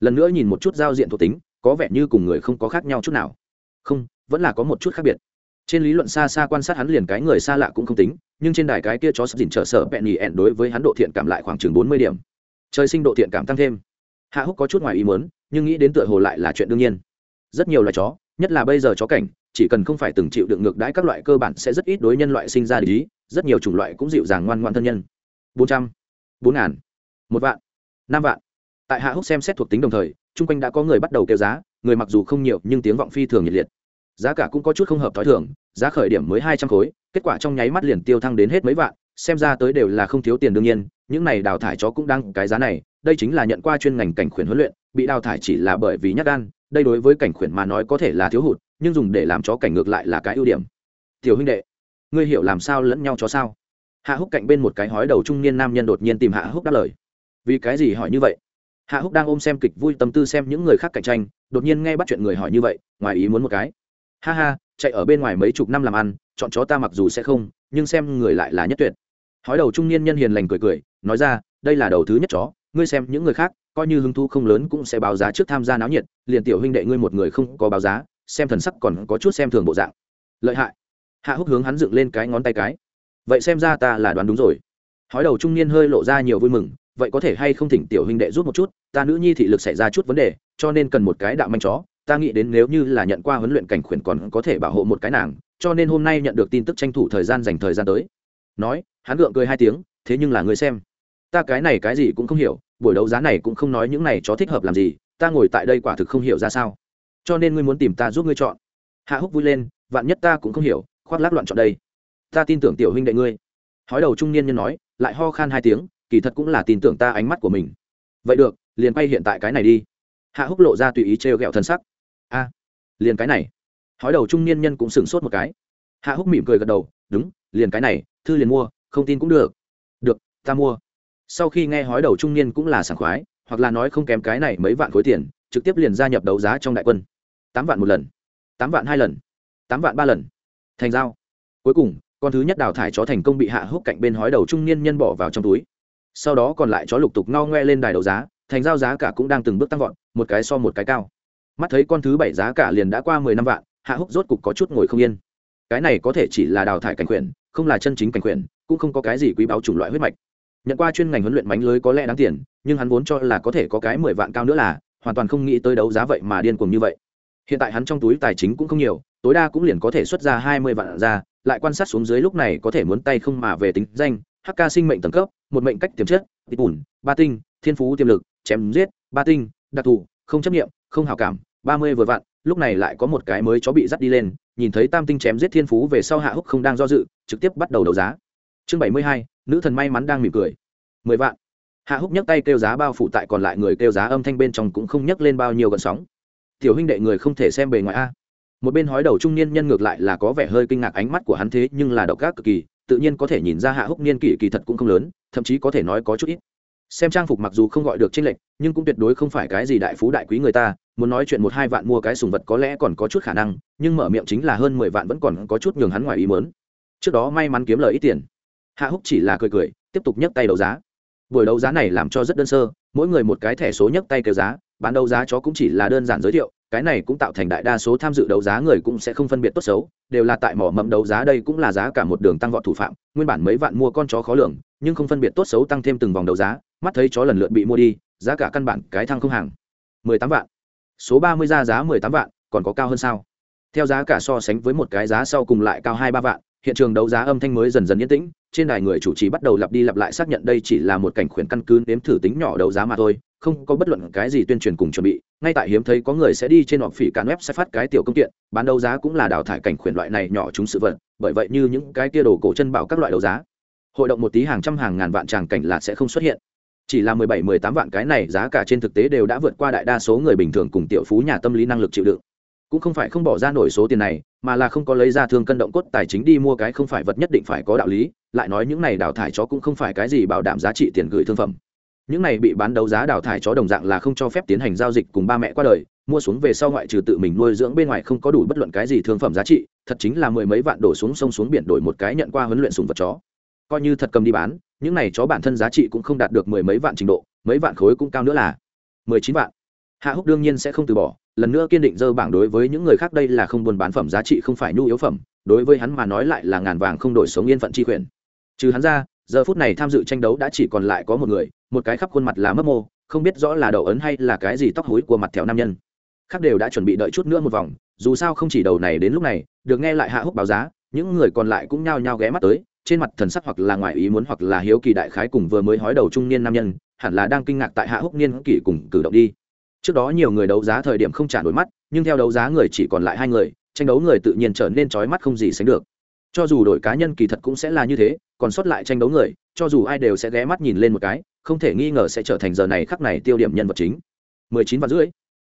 Lần nữa nhìn một chút giao diện thuộc tính, có vẻ như cùng người không có khác nhau chút nào. Không, vẫn là có một chút khác biệt. Trên lý luận xa xa quan sát hắn liền cái người xa lạ cũng không tính, nhưng trên đài cái kia chó sắp dình trở sở bẹn nhì ẹn đối với hắn độ thiện cảm lại khoảng chừng bốn mươi điểm. Trời sinh độ thiện cảm tăng thêm hạ húc có chút ngoài ý muốn, nhưng nghĩ đến tựa hồ lại là chuyện đương nhiên. Rất nhiều loài chó, nhất là bây giờ chó cảnh, chỉ cần không phải từng chịu đựng ngược đãi các loại cơ bản sẽ rất ít đối nhân loại sinh ra lý rất nhiều chủng loại cũng dịu dàng ngoan ngoan thân nhân. Bốn trăm, bốn ngàn, một vạn, năm vạn. Tại hạ húc xem xét thuộc tính đồng thời, chung quanh đã có người bắt đầu kêu giá, người mặc dù không nhiều, nhưng tiếng vọng phi thường nhiệt liệt. Giá cả cũng có chút không hợp t h ó i thường, giá khởi điểm mới hai trăm khối, kết quả trong nháy mắt liền tiêu thăng đến hết mấy vạn, xem ra tới đều là không thiếu tiền đương nhiên, những này đào thải chó cũng đang cái giá này đây chính là nhận qua chuyên ngành cảnh khuyển huấn luyện, bị đào thải chỉ là bởi vì nhát gan, đây đối với cảnh khuyển mà nói có thể là thiếu hụt, nhưng dùng để làm chó cảnh ngược lại là cái ưu điểm. Tiểu huynh đệ, ngươi hiểu làm sao lẫn nhau chó sao? Hạ húc cạnh bên một cái hói đầu trung niên nam nhân đột nhiên tìm hạ húc đáp lời. Vì cái gì hỏi như vậy? Hạ húc đang ôm xem kịch vui tâm tư xem những người khác cạnh tranh, đột nhiên nghe bắt chuyện người hỏi như vậy, ngoài ý muốn một cái. Ha ha, chạy ở bên ngoài mấy chục năm làm ăn, chọn chó ta mặc dù sẽ không, nhưng xem người lại là nhất tuyệt. Hói đầu trung niên nhân hiền lành cười cười, nói ra, đây là đầu thứ nhất chó ngươi xem những người khác, coi như hứng thu không lớn cũng sẽ báo giá trước tham gia náo nhiệt, liền tiểu huynh đệ ngươi một người không có báo giá, xem thần sắc còn có chút xem thường bộ dạng. Lợi hại. Hạ húc hướng hắn dựng lên cái ngón tay cái. Vậy xem ra ta là đoán đúng rồi. Hói đầu trung niên hơi lộ ra nhiều vui mừng, vậy có thể hay không thỉnh tiểu huynh đệ rút một chút, ta nữ nhi thị lực xảy ra chút vấn đề, cho nên cần một cái đạo manh chó, ta nghĩ đến nếu như là nhận qua huấn luyện cảnh khuyển còn có thể bảo hộ một cái nàng, cho nên hôm nay nhận được tin tức tranh thủ thời gian dành thời gian tới. Nói, hắn gượng cười hai tiếng, thế nhưng là người xem ta cái này cái gì cũng không hiểu, buổi đấu giá này cũng không nói những này chó thích hợp làm gì, ta ngồi tại đây quả thực không hiểu ra sao. Cho nên ngươi muốn tìm ta giúp ngươi chọn. Hạ húc vui lên, vạn nhất ta cũng không hiểu, khoác lác loạn chọn đây. Ta tin tưởng tiểu huynh đệ ngươi. Hói đầu trung niên nhân nói, lại ho khan hai tiếng, kỳ thật cũng là tin tưởng ta ánh mắt của mình. Vậy được, liền quay hiện tại cái này đi. Hạ húc lộ ra tùy ý trêu ghẹo thân sắc. A, liền cái này. Hói đầu trung niên nhân cũng sửng sốt một cái. Hạ húc mỉm cười gật đầu, đúng, liền cái này, thư liền mua, không tin cũng được. Được, ta mua sau khi nghe hói đầu trung niên cũng là sảng khoái, hoặc là nói không kém cái này mấy vạn khối tiền, trực tiếp liền gia nhập đấu giá trong đại quân. Tám vạn một lần, tám vạn hai lần, tám vạn ba lần. Thành giao. Cuối cùng, con thứ nhất đào thải chó thành công bị hạ húc cạnh bên hói đầu trung niên nhân bỏ vào trong túi. Sau đó còn lại chó lục tục ngao ngoe lên đài đấu giá, thành giao giá cả cũng đang từng bước tăng vọt, một cái so một cái cao. Mắt thấy con thứ bảy giá cả liền đã qua mười năm vạn, hạ húc rốt cục có chút ngồi không yên. Cái này có thể chỉ là đào thải cảnh quyền, không là chân chính cảnh quyền, cũng không có cái gì quý báo chủng loại huyết mạch nhận qua chuyên ngành huấn luyện bánh lưới có lẽ đáng tiền, nhưng hắn vốn cho là có thể có cái mười vạn cao nữa là, hoàn toàn không nghĩ tới đấu giá vậy mà điên cuồng như vậy. Hiện tại hắn trong túi tài chính cũng không nhiều, tối đa cũng liền có thể xuất ra hai mươi vạn ra, lại quan sát xuống dưới lúc này có thể muốn tay không mà về tính danh hk sinh mệnh tầng cấp, một mệnh cách tiềm chất, tịt bùn, ba tinh, thiên phú tiềm lực, chém giết, ba tinh, đặc thù, không chấp nghiệm không hào cảm, ba mươi vừa vặn lúc này lại có một cái mới chó bị dắt đi lên, nhìn thấy tam tinh chém giết thiên phú về sau hạ húc không đang do dự, trực tiếp bắt đầu đấu giá. Chương bảy mươi hai nữ thần may mắn đang mỉm cười. Mười vạn. Hạ húc nhấc tay kêu giá bao phủ tại còn lại người kêu giá âm thanh bên trong cũng không nhấc lên bao nhiêu gợn sóng. Tiểu huynh đệ người không thể xem bề ngoài a. Một bên hói đầu trung niên nhân ngược lại là có vẻ hơi kinh ngạc ánh mắt của hắn thế, nhưng là độc ác cực kỳ, tự nhiên có thể nhìn ra hạ húc niên kỷ kỳ thật cũng không lớn, thậm chí có thể nói có chút ít. Xem trang phục mặc dù không gọi được tranh lệch, nhưng cũng tuyệt đối không phải cái gì đại phú đại quý người ta, muốn nói chuyện một hai vạn mua cái sùng vật có lẽ còn có chút khả năng, nhưng mở miệng chính là hơn mười vạn vẫn còn có chút nhường hắn ngoài ý mớn trước đó may mắn kiếm lời ít tiền hạ húc chỉ là cười cười, tiếp tục nhấc tay đấu giá. Buổi đấu giá này làm cho rất đơn sơ, mỗi người một cái thẻ số nhấc tay kêu giá, bán đấu giá chó cũng chỉ là đơn giản giới thiệu, cái này cũng tạo thành đại đa số tham dự đấu giá người cũng sẽ không phân biệt tốt xấu, đều là tại mỏ mẫm đấu giá đây cũng là giá cả một đường tăng vọt thủ phạm, nguyên bản mấy vạn mua con chó khó lường, nhưng không phân biệt tốt xấu tăng thêm từng vòng đấu giá, mắt thấy chó lần lượt bị mua đi, giá cả căn bản cái thăng không hàng. mười tám vạn. Số ba mươi ra giá mười tám vạn, còn có cao hơn sao? Theo giá cả so sánh với một cái giá sau cùng lại cao hai ba vạn hiện trường đấu giá âm thanh mới dần dần yên tĩnh, trên đài người chủ trì bắt đầu lặp đi lặp lại xác nhận đây chỉ là một cảnh khuyển căn cứ nếm thử tính nhỏ đấu giá mà thôi, không có bất luận cái gì tuyên truyền cùng chuẩn bị. Ngay tại hiếm thấy có người sẽ đi trên họp phỉ cán web sẽ phát cái tiểu công kiện, bán đấu giá cũng là đào thải cảnh khuyển loại này nhỏ chúng sự vật, bởi vậy như những cái kia đồ cổ chân bảo các loại đấu giá, hội động một tí hàng trăm hàng ngàn vạn tràng cảnh là sẽ không xuất hiện. Chỉ là mười bảy, mười tám vạn cái này giá cả trên thực tế đều đã vượt qua đại đa số người bình thường cùng tiểu phú nhà tâm lý năng lực chịu đựng cũng không phải không bỏ ra nổi số tiền này, mà là không có lấy ra thương cân động cốt tài chính đi mua cái không phải vật nhất định phải có đạo lý, lại nói những này đào thải chó cũng không phải cái gì bảo đảm giá trị tiền gửi thương phẩm. Những này bị bán đấu giá đào thải chó đồng dạng là không cho phép tiến hành giao dịch cùng ba mẹ qua đời, mua xuống về sau ngoại trừ tự mình nuôi dưỡng bên ngoài không có đủ bất luận cái gì thương phẩm giá trị, thật chính là mười mấy vạn đổ xuống sông xuống biển đổi một cái nhận qua huấn luyện sùng vật chó. Coi như thật cầm đi bán, những này chó bản thân giá trị cũng không đạt được mười mấy vạn trình độ, mấy vạn khối cũng cao nữa là mười chín vạn hạ húc đương nhiên sẽ không từ bỏ, lần nữa kiên định dơ bảng đối với những người khác đây là không buôn bán phẩm giá trị không phải nhu yếu phẩm, đối với hắn mà nói lại là ngàn vàng không đổi sống yên phận chi quyền trừ hắn ra, giờ phút này tham dự tranh đấu đã chỉ còn lại có một người, một cái khắp khuôn mặt là mấp mô, không biết rõ là đầu ấn hay là cái gì tóc hối của mặt thẹo nam nhân. Khác đều đã chuẩn bị đợi chút nữa một vòng, dù sao không chỉ đầu này đến lúc này, được nghe lại hạ húc báo giá, những người còn lại cũng nhao nhao ghé mắt tới, trên mặt thần sắc hoặc là ngoài ý muốn hoặc là hiếu kỳ đại khái cùng vừa mới hói đầu trung niên nam nhân, hẳn là đang kinh ngạc tại hạ húc niên kỷ cùng cử động đi trước đó nhiều người đấu giá thời điểm không trả nổi mắt, nhưng theo đấu giá người chỉ còn lại hai người, tranh đấu người tự nhiên trở nên trói mắt không gì sánh được. Cho dù đổi cá nhân kỳ thật cũng sẽ là như thế, còn sót lại tranh đấu người, cho dù ai đều sẽ ghé mắt nhìn lên một cái, không thể nghi ngờ sẽ trở thành giờ này khắc này tiêu điểm nhân vật chính. Mười chín và rưỡi.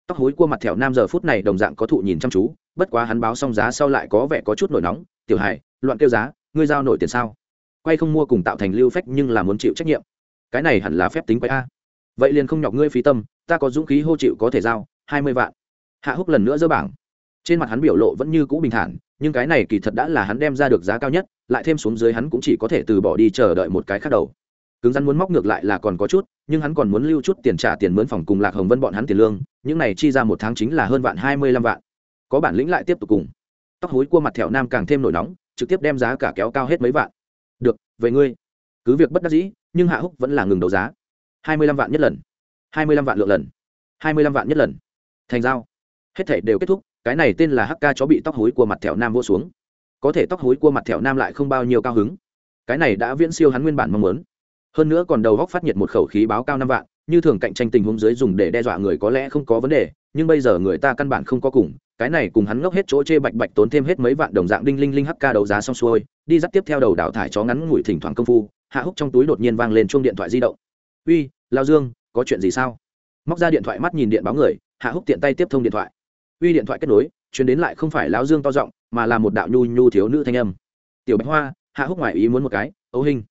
Tóc hối cua mặt thẹo nam giờ phút này đồng dạng có thụ nhìn chăm chú, bất quá hắn báo xong giá sau lại có vẻ có chút nổi nóng, tiểu hài loạn kêu giá, ngươi giao nổi tiền sao? Quay không mua cùng tạo thành lưu phách nhưng là muốn chịu trách nhiệm. Cái này hẳn là phép tính quay a vậy liền không nhọc ngươi phí tâm, ta có dũng khí hô chịu có thể giao, hai mươi vạn. Hạ húc lần nữa dỡ bảng. Trên mặt hắn biểu lộ vẫn như cũ bình thản, nhưng cái này kỳ thật đã là hắn đem ra được giá cao nhất, lại thêm xuống dưới hắn cũng chỉ có thể từ bỏ đi chờ đợi một cái khác đầu. Cứng rắn muốn móc ngược lại là còn có chút, nhưng hắn còn muốn lưu chút tiền trả tiền mướn phòng cùng lạc hồng vân bọn hắn tiền lương, những này chi ra một tháng chính là hơn vạn hai mươi lăm vạn. Có bản lĩnh lại tiếp tục cùng. Tóc hối cua mặt thẹo nam càng thêm nổi nóng, trực tiếp đem giá cả kéo cao hết mấy vạn. Được, về ngươi. Cứ việc bất đắc dĩ, nhưng hạ húc vẫn là ngừng đấu giá hai mươi lăm vạn nhất lần. hai mươi lăm vạn lượng lần. hai mươi lăm vạn nhất lần. Thành giao. Hết thể đều kết thúc, cái này tên là Hắc Ca chó bị tóc hối của mặt thẻo nam vô xuống. Có thể tóc hối của mặt thẻo nam lại không bao nhiêu cao hứng. Cái này đã viễn siêu hắn nguyên bản mong muốn. Hơn nữa còn đầu góc phát nhiệt một khẩu khí báo cao năm vạn, như thường cạnh tranh tình huống dưới dùng để đe dọa người có lẽ không có vấn đề, nhưng bây giờ người ta căn bản không có cùng, cái này cùng hắn ngốc hết chỗ chê bạch bạch tốn thêm hết mấy vạn đồng dạng đinh linh linh hk đấu giá xong xuôi, đi dắt tiếp theo đầu đảo thải chó ngắn ngủi thỉnh thoảng công phu, hạ húc trong túi đột nhiên vang lên chuông điện thoại di động uy, lao dương, có chuyện gì sao? Móc ra điện thoại mắt nhìn điện báo người, hạ húc tiện tay tiếp thông điện thoại. Uy điện thoại kết nối chuyến đến lại không phải lão dương to giọng, mà là một đạo nhu nhu thiếu nữ thanh âm. Tiểu bạch hoa, hạ húc ngoài ý muốn một cái ấu hình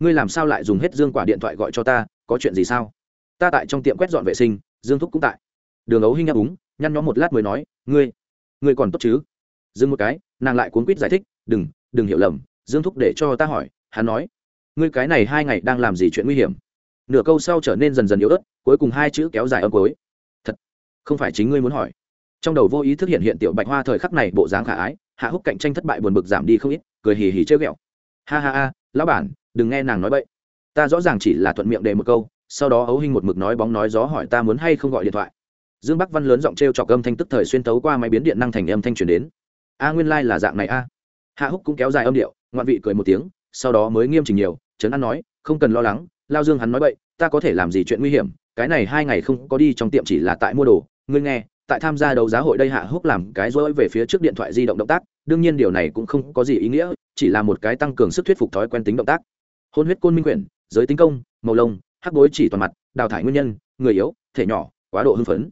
ngươi làm sao lại dùng hết dương quả điện thoại gọi cho ta, có chuyện gì sao? Ta tại trong tiệm quét dọn vệ sinh, dương thúc cũng tại. Đường ấu hinh nhắc úng, nhăn nhó một lát mới nói, ngươi ngươi còn tốt chứ? Dừng một cái, nàng lại cuốn quýt giải thích, đừng đừng hiểu lầm, dương thúc để cho ta hỏi. Hắn nói, ngươi cái này hai ngày đang làm gì chuyện nguy hiểm? Nửa câu sau trở nên dần dần yếu ớt, cuối cùng hai chữ kéo dài âm cuối. Thật, không phải chính ngươi muốn hỏi. Trong đầu vô ý thức hiện hiện tiểu bạch hoa thời khắc này bộ dáng khả ái, hạ húc cạnh tranh thất bại buồn bực giảm đi không ít, cười hì hì chơi ghẹo. Ha ha ha, lão bản, đừng nghe nàng nói bậy. Ta rõ ràng chỉ là thuận miệng đề một câu, sau đó ấu hình một mực nói bóng nói gió hỏi ta muốn hay không gọi điện thoại. Dương bắc văn lớn giọng t r e o chọc âm thanh tức thời xuyên tấu qua máy biến điện năng thành âm thanh truyền đến. A, nguyên lai、like、là dạng này a. Hạ húc cũng kéo dài âm điệu, ngoạn vị cười một tiếng, sau đó mới nghiêm chỉnh nhiều, trấn an nói, không cần lo lắng lao dương hắn nói vậy ta có thể làm gì chuyện nguy hiểm, cái này hai ngày không có đi trong tiệm chỉ là tại mua đồ, ngươi nghe, tại tham gia đấu giá hội đây hạ húc làm cái rối về phía trước điện thoại di động động tác, đương nhiên điều này cũng không có gì ý nghĩa, chỉ là một cái tăng cường sức thuyết phục thói quen tính động tác. Hôn huyết côn minh quyển, giới tính công, màu lông, hắc bối chỉ toàn mặt, đào thải nguyên nhân, người yếu, thể nhỏ, quá độ hưng phấn.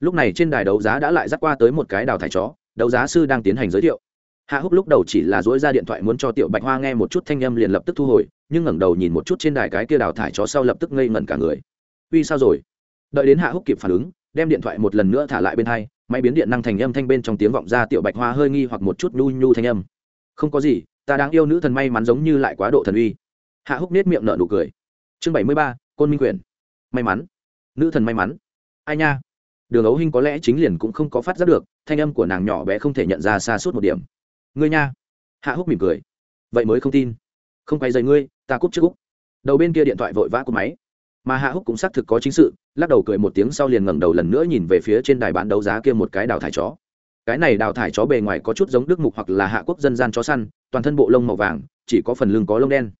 Lúc này trên đài đấu giá đã lại dắt qua tới một cái đào thải chó, đấu giá sư đang tiến hành giới thiệu. Hạ húc lúc đầu chỉ là dối ra điện thoại muốn cho tiểu bạch hoa nghe một chút thanh âm liền lập tức thu hồi nhưng ngẩng đầu nhìn một chút trên đài cái kia đào thải chó sau lập tức ngây ngẩn cả người. Uy, sao rồi? Đợi đến hạ húc kịp phản ứng, đem điện thoại một lần nữa thả lại bên hai, máy biến điện năng thành âm thanh bên trong tiếng vọng ra tiểu bạch hoa hơi nghi hoặc một chút nhu nhu thanh âm. Không có gì, ta đáng yêu nữ thần may mắn giống như lại quá độ thần uy. Hạ húc nết miệng nở nụ cười. Chương bảy mươi ba, côn minh quyền. May mắn. Nữ thần may mắn. Ai nha? Đường ấu hinh có lẽ chính liền cũng không có phát giác được, thanh âm của nàng nhỏ bé không thể nhận ra xa suốt một điểm. Ngươi nha. Hạ húc mỉm cười. Vậy mới không tin. Không quay dày ngươi ta cúp trước cúp. Đầu bên kia điện thoại vội vã của máy. Mà hạ húc cũng xác thực có chính sự, lắc đầu cười một tiếng sau liền ngẩng đầu lần nữa nhìn về phía trên đài bán đấu giá kia một cái đào thải chó. Cái này đào thải chó bề ngoài có chút giống đức mục hoặc là hạ quốc dân gian chó săn, toàn thân bộ lông màu vàng, chỉ có phần lưng có lông đen.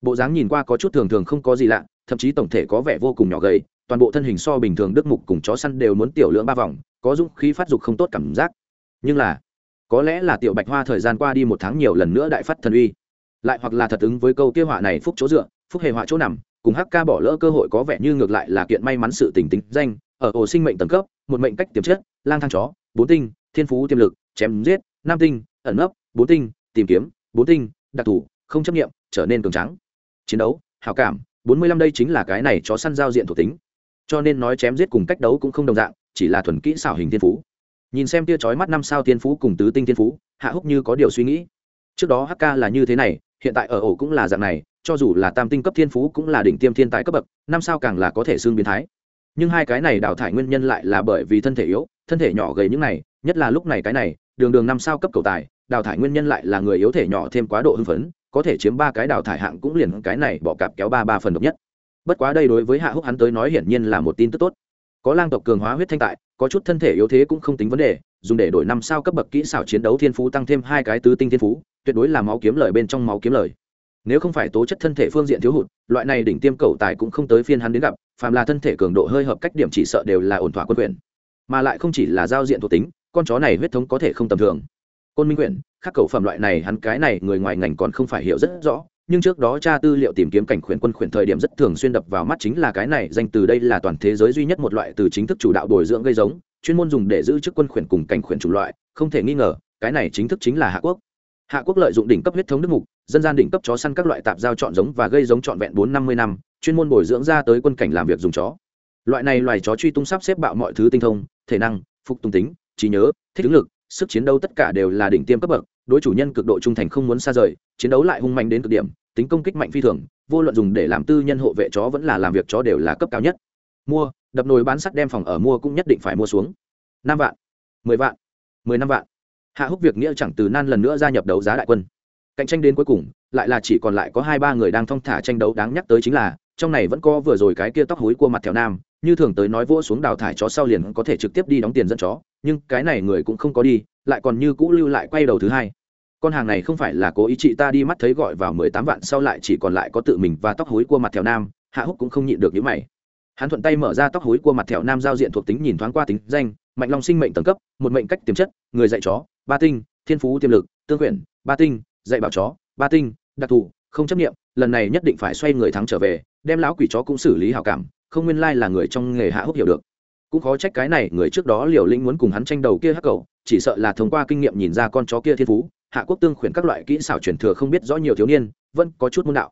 Bộ dáng nhìn qua có chút thường thường không có gì lạ, thậm chí tổng thể có vẻ vô cùng nhỏ gầy, toàn bộ thân hình so bình thường đức mục cùng chó săn đều muốn tiểu lưỡng ba vòng, có dũng khí phát dục không tốt cảm giác. Nhưng là, có lẽ là tiểu bạch hoa thời gian qua đi một tháng nhiều lần nữa đại phát thần uy lại hoặc là thật ứng với câu kia họa này phúc chỗ dựa, phúc hề họa chỗ nằm, cùng hắc ca bỏ lỡ cơ hội có vẻ như ngược lại là kiện may mắn sự tình tính danh, ở ổ sinh mệnh tầng cấp, một mệnh cách tiềm chất, lang thang chó, bốn tinh, thiên phú tiềm lực, chém giết nam tinh, ẩn nấp, bốn tinh, tìm kiếm, bốn tinh, đặc thù không chấp nghiệm, trở nên cường trắng chiến đấu, hảo cảm, bốn mươi lăm đây chính là cái này chó săn giao diện thuộc tính. Cho nên nói chém giết cùng cách đấu cũng không đồng dạng, chỉ là thuần kỹ xảo hình thiên phú. Nhìn xem tia chói mắt năm sao thiên phú cùng tứ tinh thiên phú, hạ húc như có điều suy nghĩ. Trước đó hk là như thế này hiện tại ở ổ cũng là dạng này, cho dù là tam tinh cấp thiên phú cũng là đỉnh tiêm thiên tài cấp bậc, năm sao càng là có thể xương biến thái. Nhưng hai cái này đào thải nguyên nhân lại là bởi vì thân thể yếu, thân thể nhỏ gầy những này, nhất là lúc này cái này, đường đường năm sao cấp cầu tài, đào thải nguyên nhân lại là người yếu thể nhỏ thêm quá độ hưng phấn, có thể chiếm ba cái đào thải hạng cũng liền cái này bỏ cặp kéo ba ba phần độc nhất. Bất quá đây đối với hạ húc hắn tới nói hiển nhiên là một tin tức tốt. Có lang tộc cường hóa huyết thanh tại, có chút thân thể yếu thế cũng không tính vấn đề dùng để đổi năm sao cấp bậc kỹ xảo chiến đấu thiên phú, tăng thêm hai cái tứ tinh thiên phú, tuyệt đối là máu kiếm lời bên trong máu kiếm lời. Nếu không phải tố chất thân thể phương diện thiếu hụt, loại này đỉnh tiêm cầu tài cũng không tới phiên hắn đến gặp, phàm là thân thể cường độ hơi hợp cách điểm chỉ sợ đều là ổn thỏa quân quyền. Mà lại không chỉ là giao diện thuộc tính, con chó này huyết thống có thể không tầm thường. Côn minh quyển, khắc cầu phẩm loại này hắn cái này người ngoài ngành còn không phải hiểu rất rõ, nhưng trước đó tra tư liệu tìm kiếm cảnh khuyển quân khuyển thời điểm rất thường xuyên đập vào mắt chính là cái này, danh từ đây là toàn thế giới duy nhất một loại từ chính thức chủ đạo bồi dưỡng gây giống chuyên môn dùng để giữ chức quân khuyển cùng cảnh khuyển chủng loại, không thể nghi ngờ, cái này chính thức chính là hạ quốc. Hạ quốc lợi dụng đỉnh cấp huyết thống đức mục, dân gian đỉnh cấp chó săn các loại tạp giao chọn giống và gây giống trọn vẹn bốn năm mươi năm, chuyên môn bồi dưỡng ra tới quân cảnh làm việc dùng chó. Loại này loài chó truy tung sắp xếp bạo mọi thứ tinh thông, thể năng, phục tùng tính, trí nhớ, thích ứng lực, sức chiến đấu tất cả đều là đỉnh tiêm cấp bậc, đối chủ nhân cực độ trung thành không muốn xa rời, chiến đấu lại hung mạnh đến cực điểm, tính công kích mạnh phi thường, vô luận dùng để làm tư nhân hộ vệ chó vẫn là làm việc chó đều là cấp cao nhất. Mua đập nồi bán sắt đem phòng ở mua cũng nhất định phải mua xuống. Năm vạn, mười vạn, mười năm vạn. Hạ húc việc nghĩa chẳng từ nan lần nữa gia nhập đấu giá đại quân. Cạnh tranh đến cuối cùng, lại là chỉ còn lại có hai ba người đang thong thả tranh đấu đáng nhắc tới chính là, trong này vẫn có vừa rồi cái kia tóc hối cua mặt theo nam, như thường tới nói vỗ xuống đào thải chó sau liền có thể trực tiếp đi đóng tiền dẫn chó, nhưng cái này người cũng không có đi, lại còn như cũ lưu lại quay đầu thứ hai. Con hàng này không phải là cố ý chị ta đi mắt thấy gọi vào mười tám vạn sau lại chỉ còn lại có tự mình và tóc hối cua mặt theo nam, hạ húc cũng không nhịn được những mày hắn thuận tay mở ra tóc hối cua mặt thẹo nam giao diện thuộc tính nhìn thoáng qua tính danh, mạnh long sinh mệnh tầng cấp, một mệnh cách tiềm chất, người dạy chó, ba tinh, thiên phú tiềm lực, tương quyển, ba tinh, dạy bảo chó, ba tinh, đặc thù, không chấp nghiệm lần này nhất định phải xoay người thắng trở về, đem lão quỷ chó cũng xử lý hảo cảm, không nguyên lai là người trong nghề hạ húc hiểu được. Cũng khó trách cái này, người trước đó liều lĩnh muốn cùng hắn tranh đầu kia hắc cầu, chỉ sợ là thông qua kinh nghiệm nhìn ra con chó kia thiên phú, hạ quốc tương khuyển các loại kỹ xảo truyền thừa không biết rõ nhiều thiếu niên, vẫn có chút môn đạo.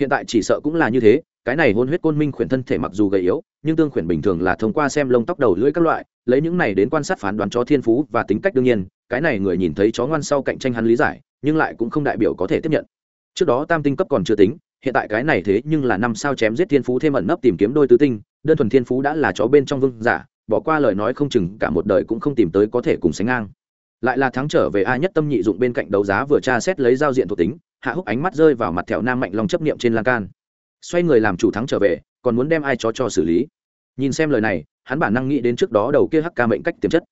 Hiện tại chỉ sợ cũng là như thế cái này hôn huyết côn minh khuyển thân thể mặc dù gầy yếu, nhưng tương khuyển bình thường là thông qua xem lông tóc đầu lưỡi các loại, lấy những này đến quan sát phán đoán chó thiên phú và tính cách đương nhiên, cái này người nhìn thấy chó ngoan sau cạnh tranh hắn lý giải, nhưng lại cũng không đại biểu có thể tiếp nhận. Trước đó tam tinh cấp còn chưa tính, hiện tại cái này thế nhưng là năm sao chém giết thiên phú thêm ẩn nấp tìm kiếm đôi tứ tinh, đơn thuần thiên phú đã là chó bên trong vương giả, bỏ qua lời nói không chừng cả một đời cũng không tìm tới có thể cùng sánh ngang. Lại là thắng trở về a nhất tâm nhị dụng bên cạnh đấu giá vừa tra xét lấy giao diện thuộc tính, hạ húc ánh mắt rơi vào mặt thẹo nam mạnh long chấp niệm trên lan can xoay người làm chủ thắng trở về, còn muốn đem ai chó cho xử lý. Nhìn xem lời này, hắn bản năng nghĩ đến trước đó đầu kia hắc ca mệnh cách tiềm chất.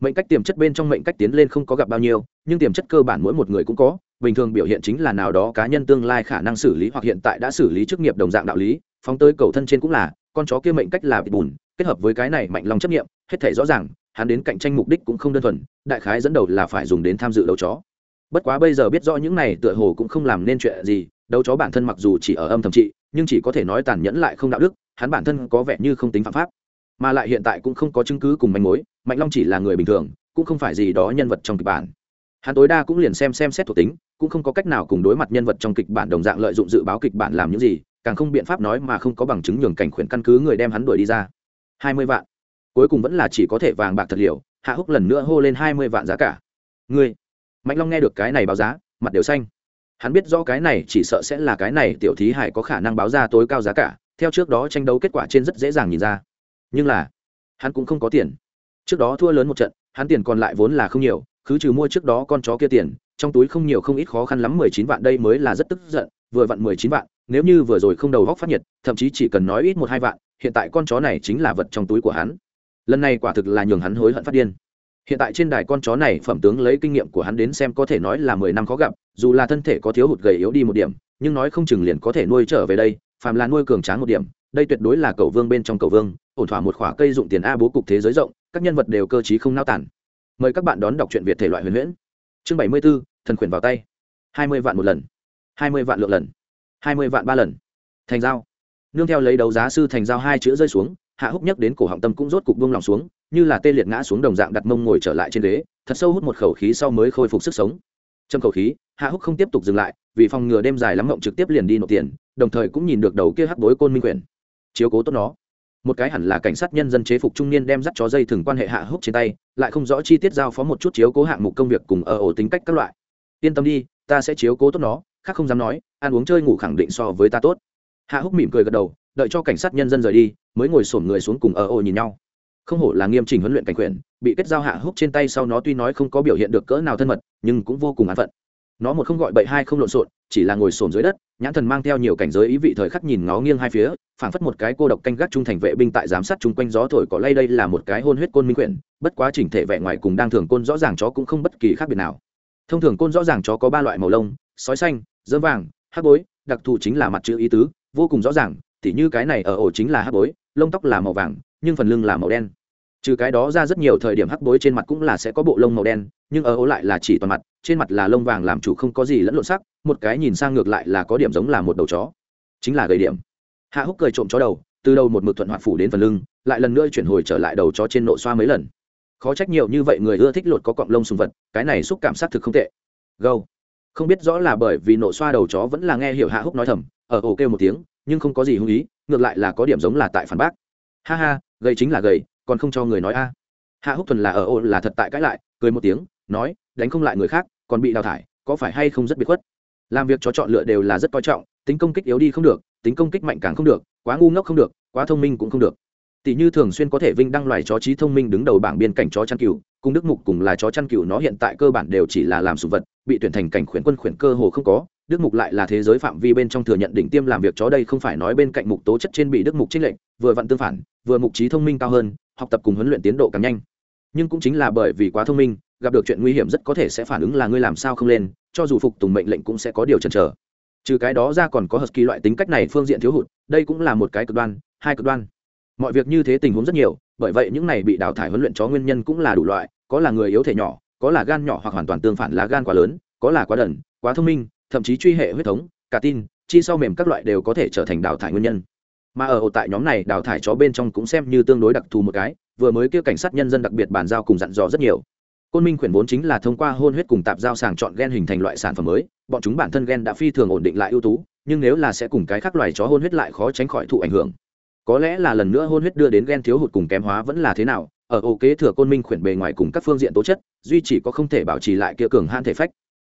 Mệnh cách tiềm chất bên trong mệnh cách tiến lên không có gặp bao nhiêu, nhưng tiềm chất cơ bản mỗi một người cũng có, bình thường biểu hiện chính là nào đó cá nhân tương lai khả năng xử lý hoặc hiện tại đã xử lý chức nghiệp đồng dạng đạo lý, phóng tới cầu thân trên cũng là, con chó kia mệnh cách là bị bùn, kết hợp với cái này mạnh lòng chấp nghiệm, hết thể rõ ràng, hắn đến cạnh tranh mục đích cũng không đơn thuần, đại khái dẫn đầu là phải dùng đến tham dự đấu chó. Bất quá bây giờ biết rõ những này tựa hồ cũng không làm nên chuyện gì, đấu chó bản thân mặc dù chỉ ở âm thầm trị nhưng chỉ có thể nói tàn nhẫn lại không đạo đức, hắn bản thân có vẻ như không tính phạm pháp, mà lại hiện tại cũng không có chứng cứ cùng manh mối, mạnh long chỉ là người bình thường, cũng không phải gì đó nhân vật trong kịch bản. Hắn tối đa cũng liền xem xem xét thuộc tính, cũng không có cách nào cùng đối mặt nhân vật trong kịch bản đồng dạng lợi dụng dự báo kịch bản làm những gì, càng không biện pháp nói mà không có bằng chứng nhường cảnh khuyển căn cứ người đem hắn đuổi đi ra. Hai mươi vạn. Cuối cùng vẫn là chỉ có thể vàng bạc thật liều, hạ húc lần nữa hô lên hai mươi vạn giá cả. Ngươi. Mạnh long nghe được cái này báo giá, mặt đều xanh hắn biết rõ cái này chỉ sợ sẽ là cái này tiểu thí hải có khả năng báo ra tối cao giá cả, theo trước đó tranh đấu kết quả trên rất dễ dàng nhìn ra. Nhưng là, hắn cũng không có tiền. Trước đó thua lớn một trận, hắn tiền còn lại vốn là không nhiều, cứ trừ mua trước đó con chó kia tiền, trong túi không nhiều không ít khó khăn lắm mười chín vạn đây mới là rất tức giận, vừa vặn mười chín vạn, nếu như vừa rồi không đầu góc phát nhiệt, thậm chí chỉ cần nói ít một hai vạn, hiện tại con chó này chính là vật trong túi của hắn. Lần này quả thực là nhường hắn hối hận phát điên hiện tại trên đài con chó này phẩm tướng lấy kinh nghiệm của hắn đến xem có thể nói là mười năm khó gặp, dù là thân thể có thiếu hụt gầy yếu đi một điểm, nhưng nói không chừng liền có thể nuôi trở về đây, phàm là nuôi cường tráng một điểm, đây tuyệt đối là cầu vương bên trong cầu vương, ổn thỏa một khỏa cây dụng tiền a bố cục thế giới rộng, các nhân vật đều cơ t không nao tản. Mời các bạn đón đọc truyện việt thể loại huyền huyễn. Chương bảy mươi b ố thần khuyển vào tay. hai mươi vạn một lần. hai mươi vạn lượng lần. hai mươi vạn ba lần. Thành giao nương theo lấy đấu giá sư thành giao hai chữ rơi xuống hạ húc nhấc đến cổ họng tâm cũng rốt cục buông lòng xuống, như là tê liệt ngã xuống đồng dạng đặt mông ngồi trở lại trên ghế, thật sâu hút một khẩu khí sau mới khôi phục sức sống. Trong khẩu khí, hạ húc không tiếp tục dừng lại, vì phòng ngừa đêm dài lắm mộng trực tiếp liền đi nộp tiền, đồng thời cũng nhìn được đầu kia hắc bối côn minh quyển. Chiếu cố tốt nó. Một cái hẳn là cảnh sát nhân dân chế phục trung niên đem dắt chó dây thừng quan hệ hạ húc trên tay, lại không rõ chi tiết giao phó một chút chiếu cố hạng mục công việc cùng ở ổ tính cách các loại. Yên tâm đi, ta sẽ chiếu cố tốt nó, khác không dám nói, ăn uống chơi ngủ khẳng định so với ta tốt. Hạ húc mỉm cười gật đầu, đợi cho cảnh sát nhân dân rời đi mới ngồi xổm người xuống cùng ở ổ nhìn nhau. Không hổ là nghiêm chỉnh huấn luyện cảnh quyền, bị kết giao hạ húc trên tay sau nó tuy nói không có biểu hiện được cỡ nào thân mật, nhưng cũng vô cùng an phận. Nó một không gọi bậy hai không lộn xộn, chỉ là ngồi xổm dưới đất, nhãn thần mang theo nhiều cảnh giới ý vị thời khắc nhìn ngó nghiêng hai phía, phảng phất một cái cô độc canh gác trung thành vệ binh tại giám sát chung quanh gió thổi cỏ lay đây là một cái hôn huyết côn minh quyển, bất quá chỉnh thể vệ ngoài cùng đang thường côn rõ ràng chó cũng không bất kỳ khác biệt nào. Thông thường côn rõ ràng chó có ba loại màu lông, sói xanh, dơm vàng, hắc bối, đặc thù chính là mặt chữ ý tứ, vô cùng rõ ràng, tỉ như cái này ở ổ chính là hắc bối lông tóc là màu vàng, nhưng phần lưng là màu đen. Trừ cái đó ra rất nhiều thời điểm hắc bối trên mặt cũng là sẽ có bộ lông màu đen, nhưng ở ố lại là chỉ toàn mặt, trên mặt là lông vàng làm chủ không có gì lẫn lộn sắc, một cái nhìn sang ngược lại là có điểm giống là một đầu chó. Chính là gầy điểm. Hạ húc cười trộm chó đầu, từ đầu một mực thuận hoạt phủ đến phần lưng, lại lần nữa chuyển hồi trở lại đầu chó trên nộ xoa mấy lần. Khó trách nhiều như vậy người ưa thích lột có cọng lông sùng vật, cái này xúc cảm xác thực không tệ. Gâu. Không biết rõ là bởi vì nộ xoa đầu chó vẫn là nghe hiểu hạ húc nói thầm, ở ổ kêu một tiếng, nhưng không có gì hung ý ngược lại là có điểm giống là tại phản bác. Ha ha, gầy chính là gầy, còn không cho người nói a. Hạ húc thuần là ở ô là thật tại cãi lại, cười một tiếng, nói, đánh không lại người khác, còn bị đào thải, có phải hay không rất biệt khuất? Làm việc cho chọn lựa đều là rất coi trọng, tính công kích yếu đi không được, tính công kích mạnh càng không được, quá ngu ngốc không được, quá thông minh cũng không được. Tỷ như thường xuyên có thể vinh đăng loài chó trí thông minh đứng đầu bảng biên cảnh chó chăn cừu cung đức mục cùng là chó chăn cừu nó hiện tại cơ bản đều chỉ là làm sủng vật, bị tuyển thành cảnh khuyển quân khuyển cơ hồ không có đức mục lại là thế giới phạm vi bên trong thừa nhận đỉnh tiêm làm việc chó đây không phải nói bên cạnh mục tố chất trên bị đức mục trích lệnh vừa vặn tương phản, vừa mục trí thông minh cao hơn, học tập cùng huấn luyện tiến độ càng nhanh. Nhưng cũng chính là bởi vì quá thông minh, gặp được chuyện nguy hiểm rất có thể sẽ phản ứng là ngươi làm sao không lên, cho dù phục tùng mệnh lệnh cũng sẽ có điều chần chờ. Trừ cái đó ra còn có husky loại tính cách này phương diện thiếu hụt, đây cũng là một cái cực đoan, hai cực đoan. Mọi việc như thế tình huống rất nhiều, bởi vậy những này bị đào thải huấn luyện chó nguyên nhân cũng là đủ loại, có là người yếu thể nhỏ, có là gan nhỏ hoặc hoàn toàn tương phản là gan quá lớn, có là quá đần, quá thông minh thậm chí truy hệ huyết thống, cả tin, chi sau mềm các loại đều có thể trở thành đào thải nguyên nhân. Mà ở tại nhóm này, đào thải chó bên trong cũng xem như tương đối đặc thù một cái, vừa mới kia cảnh sát nhân dân đặc biệt bàn giao cùng dặn dò rất nhiều. Côn minh khuyển vốn chính là thông qua hôn huyết cùng tạp giao sàng chọn gen hình thành loại sản phẩm mới, bọn chúng bản thân gen đã phi thường ổn định lại ưu tú, nhưng nếu là sẽ cùng cái khác loài chó hôn huyết lại khó tránh khỏi thụ ảnh hưởng. Có lẽ là lần nữa hôn huyết đưa đến gen thiếu hụt cùng kém hóa vẫn là thế nào, ở ô kế thừa côn minh khuyển bề ngoài cùng các phương diện tố chất, duy chỉ có không thể bảo trì lại kia cường han thể phách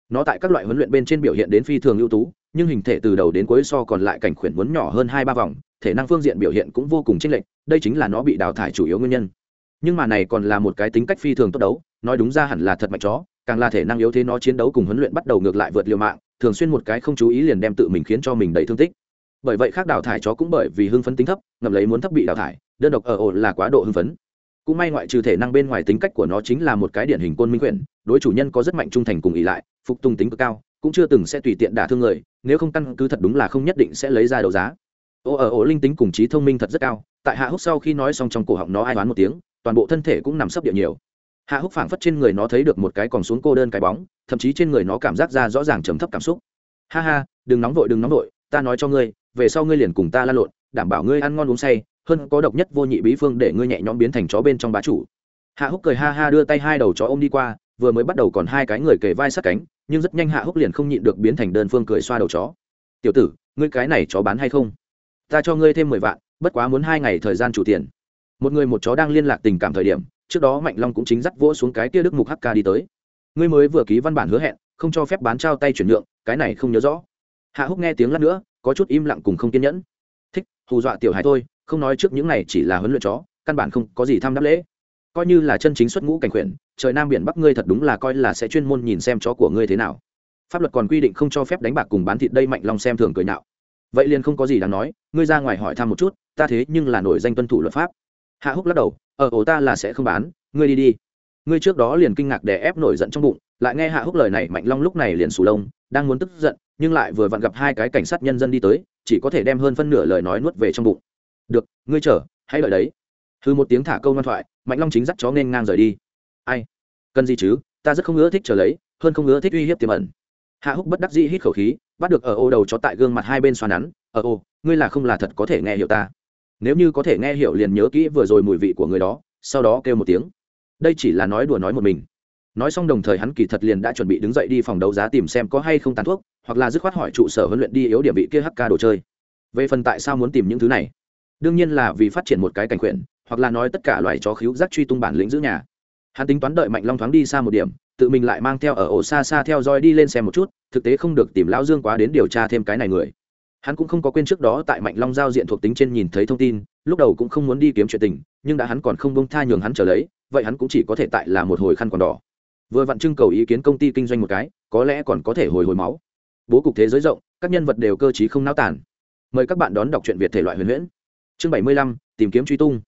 nó tại các loại huấn luyện bên trên biểu hiện đến phi thường ưu tú, nhưng hình thể từ đầu đến cuối so còn lại cảnh khuyển muốn nhỏ hơn hai ba vòng, thể năng phương diện biểu hiện cũng vô cùng chênh lệch, đây chính là nó bị đào thải chủ yếu nguyên nhân. Nhưng mà này còn là một cái tính cách phi thường tốt đấu, nói đúng ra hẳn là thật mạnh chó, càng là thể năng yếu thế nó chiến đấu cùng huấn luyện bắt đầu ngược lại vượt liều mạng, thường xuyên một cái không chú ý liền đem tự mình khiến cho mình đầy thương tích. Bởi vậy khác đào thải chó cũng bởi vì hưng phấn tính thấp ngầm lấy muốn thấp bị đào thải, đơn độc ở ổ là quá độ hưng phấn. Cũng may ngoại trừ thể năng bên ngoài tính cách của nó chính là một cái điển hình côn minh quyển, đối chủ nhân có rất mạnh trung thành cùng ý lại phục tùng tính cực cao, cũng chưa từng sẽ tùy tiện đả thương người, nếu không căn cứ thật đúng là không nhất định sẽ lấy ra đấu giá. Ô ở ổ linh tính cùng trí thông minh thật rất cao, tại hạ húc sau khi nói xong trong cổ họng nó ai đoán một tiếng, toàn bộ thân thể cũng nằm sấp địa nhiều. Hạ húc phảng phất trên người nó thấy được một cái còn xuống cô đơn cái bóng, thậm chí trên người nó cảm giác ra rõ ràng trầm thấp cảm xúc. Ha ha, đừng nóng vội, đừng nóng vội, ta nói cho ngươi, về sau ngươi liền cùng ta la lộn, đảm bảo ngươi ăn ngon uống say, hơn có độc nhất vô nhị bí phương để ngươi nhẹ nhõm biến thành chó bên trong bá chủ. Hạ húc cười ha ha đưa tay hai đầu chó ôm đi qua vừa mới bắt đầu còn hai cái người kề vai sát cánh, nhưng rất nhanh hạ húc liền không nhịn được biến thành đơn phương cười xoa đầu chó. Tiểu tử, ngươi cái này chó bán hay không? Ta cho ngươi thêm mười vạn, bất quá muốn hai ngày thời gian chủ tiền. Một người một chó đang liên lạc tình cảm thời điểm, trước đó mạnh long cũng chính dắt vỗ xuống cái kia đức mục hk đi tới. Ngươi mới vừa ký văn bản hứa hẹn, không cho phép bán trao tay chuyển nhượng, cái này không nhớ rõ. Hạ húc nghe tiếng lát nữa, có chút im lặng cùng không kiên nhẫn. Thích, hù dọa tiểu hải thôi không nói trước những này chỉ là huấn luyện chó, căn bản không có gì tham đáp lễ coi như là chân chính xuất ngũ cảnh quyển trời nam biển bắc ngươi thật đúng là coi là sẽ chuyên môn nhìn xem chó của ngươi thế nào. Pháp luật còn quy định không cho phép đánh bạc cùng bán thịt đây mạnh long xem thường cười nhạo vậy liền không có gì đáng nói, ngươi ra ngoài hỏi thăm một chút, ta thế nhưng là nổi danh tuân thủ luật pháp. Hạ húc lắc đầu ờ, ở ổ ta là sẽ không bán, ngươi đi đi. Ngươi trước đó liền kinh ngạc để ép nổi giận trong bụng, lại nghe hạ húc lời này, mạnh long lúc này liền sù lông, đang muốn tức giận, nhưng lại vừa vặn gặp hai cái cảnh sát nhân dân đi tới, chỉ có thể đem hơn phân nửa lời nói nuốt về trong bụng. Được, ngươi chờ, hãy đợi đấy hư một tiếng thả câu ngoan thoại, mạnh long chính dắt chó nên ngang rời đi. Ai? Cần gì chứ? Ta rất không ưa thích trở lấy, hơn không ưa thích uy hiếp tiềm ẩn. Hạ húc bất đắc dĩ hít khẩu khí, bắt được ở ô đầu chó tại gương mặt hai bên xoắn nắn ở ô, ngươi là không là thật có thể nghe hiểu ta? Nếu như có thể nghe hiểu liền nhớ kỹ vừa rồi mùi vị của người đó, sau đó kêu một tiếng. Đây chỉ là nói đùa nói một mình. Nói xong đồng thời hắn kỳ thật liền đã chuẩn bị đứng dậy đi phòng đấu giá tìm xem có hay không tàn thuốc, hoặc là dứt khoát hỏi trụ sở huấn luyện đi yếu điểm vị kia hk đồ chơi. Về phần tại sao muốn tìm những thứ này? Đương nhiên là vì phát triển một cái cảnh quyển hoặc là nói tất cả loài chó khíu giác truy tung bản lĩnh giữ nhà. Hắn tính toán đợi mạnh long thoáng đi xa một điểm, tự mình lại mang theo ở ổ xa xa theo dõi đi lên xem một chút, thực tế không được tìm lão dương quá đến điều tra thêm cái này người. Hắn cũng không có quên trước đó tại mạnh long giao diện thuộc tính trên nhìn thấy thông tin, lúc đầu cũng không muốn đi kiếm chuyện tình, nhưng đã hắn còn không bông tha nhường hắn trở lấy, vậy hắn cũng chỉ có thể tại là một hồi khăn còn đỏ. Vừa vặn trưng cầu ý kiến công ty kinh doanh một cái, có lẽ còn có thể hồi hồi máu. Bố cục thế giới rộng, các nhân vật đều cơ t không náo tản mời các bạn đón đọc truyện việt thể loại huyền huyễn. Chương bảy mươi lăm, tìm kiếm truy tung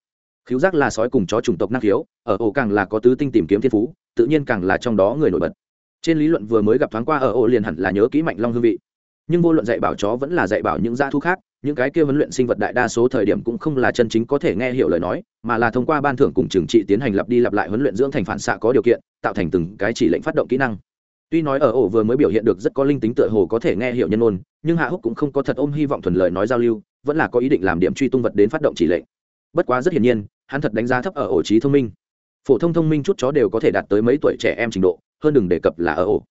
khiếu giác là sói cùng chó chủng tộc năng khiếu, ở ổ càng là có tứ tinh tìm kiếm thiên phú, tự nhiên càng là trong đó người nổi bật. Trên lý luận vừa mới gặp thoáng qua ở ổ liền hẳn là nhớ kỹ mạnh long hương vị. Nhưng vô luận dạy bảo chó vẫn là dạy bảo những gia thu khác, những cái kia huấn luyện sinh vật đại đa số thời điểm cũng không là chân chính có thể nghe hiểu lời nói, mà là thông qua ban thưởng cùng trừng trị tiến hành lặp đi lặp lại huấn luyện dưỡng thành phản xạ có điều kiện, tạo thành từng cái chỉ lệnh phát động kỹ năng. Tuy nói ở ổ vừa mới biểu hiện được rất có linh tính tựa hồ có thể nghe hiểu nhân ôn nhưng hạ húc cũng không có thật ôm hy vọng thuần lời nói giao lưu, vẫn là có ý định làm điểm truy tung vật đến phát động chỉ lệnh. Bất quá rất hiển nhiên hắn thật đánh giá thấp ở ổ trí thông minh. Phổ thông thông minh chút chó đều có thể đạt tới mấy tuổi trẻ em trình độ, hơn đừng đề cập là ở ổ.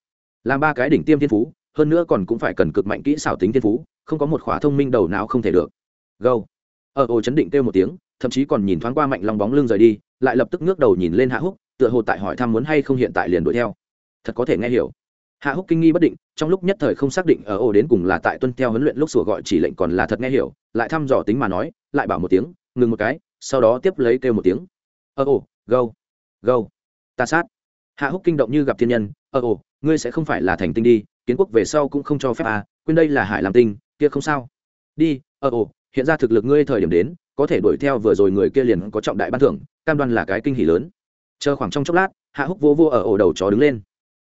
Làm ba cái đỉnh tiêm thiên phú, hơn nữa còn cũng phải cần cực mạnh kỹ xảo tính thiên phú, không có một khóa thông minh đầu não không thể được. Gâu ở ổ chấn định kêu một tiếng, thậm chí còn nhìn thoáng qua mạnh lòng bóng lưng rời đi, lại lập tức ngước đầu nhìn lên hạ húc, tựa hồ tại hỏi thăm muốn hay không hiện tại liền đuổi theo. Thật có thể nghe hiểu. Hạ húc kinh nghi bất định, trong lúc nhất thời không xác định ở ổ đến cùng là tại tuân theo huấn luyện lúc sủa gọi chỉ lệnh còn là thật nghe hiểu, lại thăm dò tính mà nói, lại bảo một tiếng, ngừng một cái sau đó tiếp lấy kêu một tiếng. Ơ ồ, gâu gâu. Ta sát. Hạ húc kinh động như gặp thiên nhân. Ơ ồ, ngươi sẽ không phải là thành tinh đi kiến quốc về sau cũng không cho phép à quên đây là hải làm tinh kia không sao. Đi ơ ồ, hiện ra thực lực ngươi thời điểm đến có thể đuổi theo vừa rồi người kia liền có trọng đại ban thưởng cam đoan là cái kinh hỉ lớn. Chờ khoảng trong chốc lát hạ húc vô vô ở ổ đầu chó đứng lên.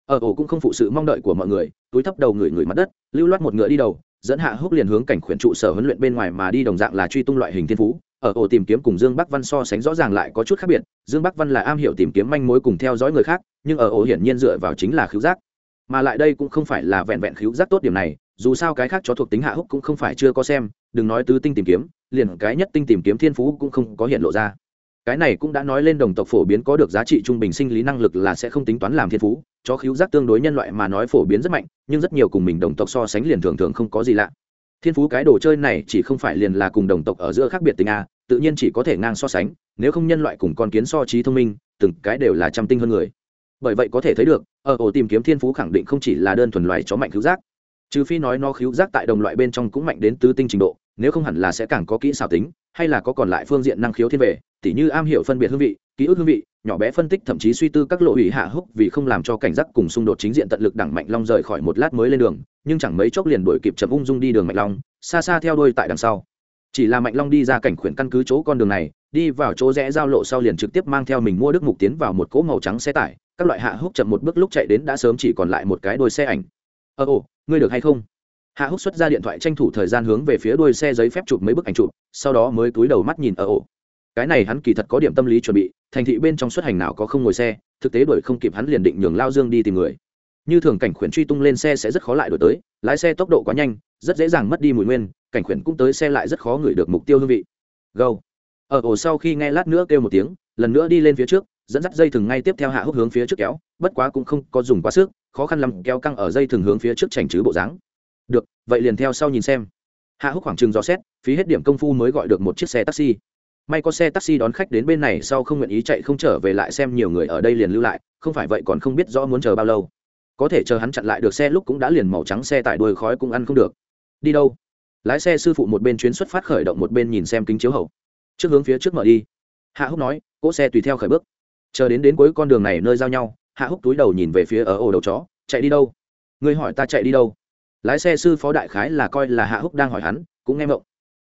Ở ổ cũng không phụ sự mong đợi của mọi người túi thấp đầu người người mặt đất lưu loát một ngựa đi đầu dẫn hạ húc liền hướng cảnh khuyển trụ sở huấn luyện bên ngoài mà đi đồng dạng là truy tung loại hình thiên phú ở ổ tìm kiếm cùng dương bắc văn so sánh rõ ràng lại có chút khác biệt, dương bắc văn là am hiểu tìm kiếm manh mối cùng theo dõi người khác, nhưng ở ổ hiển nhiên dựa vào chính là khứu giác. Mà lại đây cũng không phải là vẹn vẹn khứu giác tốt điểm này, dù sao cái khác cho thuộc tính hạ húc cũng không phải chưa có xem, đừng nói tứ tinh tìm kiếm, liền cái nhất tinh tìm kiếm thiên phú cũng không có hiện lộ ra. Cái này cũng đã nói lên đồng tộc phổ biến có được giá trị trung bình sinh lý năng lực là sẽ không tính toán làm thiên phú, chó khiếu giác tương đối nhân loại mà nói phổ biến rất mạnh, nhưng rất nhiều cùng mình đồng tộc so sánh liền thường thường không có gì lạ. Thiên phú cái đồ chơi này chỉ không phải liền là cùng đồng tộc ở giữa khác biệt tình a tự nhiên chỉ có thể ngang so sánh, nếu không nhân loại cùng con kiến so trí thông minh, từng cái đều là trăm tinh hơn người. Bởi vậy có thể thấy được, ở ổ tìm kiếm thiên phú khẳng định không chỉ là đơn thuần loài chó mạnh cứu giác. Trừ phi nói nó cứu giác tại đồng loại bên trong cũng mạnh đến tứ tinh trình độ, nếu không hẳn là sẽ càng có kỹ xảo tính, hay là có còn lại phương diện năng khiếu thiên về, tỉ như am hiểu phân biệt hương vị, ký ức hương vị, nhỏ bé phân tích thậm chí suy tư các lộ hủy hạ húc vì không làm cho cảnh giác cùng xung đột chính diện tận lực đẳng mạnh long rời khỏi một lát mới lên đường, nhưng chẳng mấy chốc liền đuổi kịp chậm ung dung đi đường mạnh long, xa xa theo đuôi tại đằng sau chỉ là mạnh long đi ra cảnh khuyển căn cứ chỗ con đường này, đi vào chỗ rẽ giao lộ sau liền trực tiếp mang theo mình mua đức mục tiến vào một cỗ màu trắng xe tải, các loại hạ húc chậm một bước lúc chạy đến đã sớm chỉ còn lại một cái đôi xe ảnh. Ơ ồ, ngươi được hay không? Hạ húc xuất ra điện thoại tranh thủ thời gian hướng về phía đuôi xe giấy phép chụp mấy bức ảnh chụp, sau đó mới túi đầu mắt nhìn ở ồ. Cái này hắn kỳ thật có điểm tâm lý chuẩn bị, thành thị bên trong xuất hành nào có không ngồi xe, thực tế đuổi không kịp hắn liền định nhường lao dương đi tìm người. Như thường cảnh khuyển truy tung lên xe sẽ rất khó lại đổi tới, lái xe tốc độ quá nhanh, rất dễ dàng mất đi mùi nguyên cảnh khuyển cũng tới xe lại rất khó ngửi được mục tiêu hương vị. Gâu ở ổ sau khi nghe lát nữa kêu một tiếng, lần nữa đi lên phía trước, dẫn dắt dây thừng ngay tiếp theo hạ húc hướng phía trước kéo, bất quá cũng không có dùng quá sức, khó khăn lắm kéo căng ở dây thừng hướng phía trước chành chứ bộ dáng. Được, vậy liền theo sau nhìn xem. Hạ húc khoảng chừng dò xét, phí hết điểm công phu mới gọi được một chiếc xe taxi. May có xe taxi đón khách đến bên này sau không nguyện ý chạy không trở về lại xem nhiều người ở đây liền lưu lại, không phải vậy còn không biết rõ muốn chờ bao lâu. Có thể chờ hắn chặn lại được xe lúc cũng đã liền màu trắng xe tải đuôi khói cũng ăn không được. Đi đâu? Lái xe sư phụ một bên chuyến xuất phát khởi động một bên nhìn xem kính chiếu hậu. Trước hướng phía trước mở đi. Hạ húc nói, cỗ xe tùy theo khởi bước. Chờ đến đến cuối con đường này nơi giao nhau, hạ húc túi đầu nhìn về phía ở ổ đầu chó, chạy đi đâu? Ngươi hỏi ta chạy đi đâu? Lái xe sư phó đại khái là coi là hạ húc đang hỏi hắn, cũng nghe mộng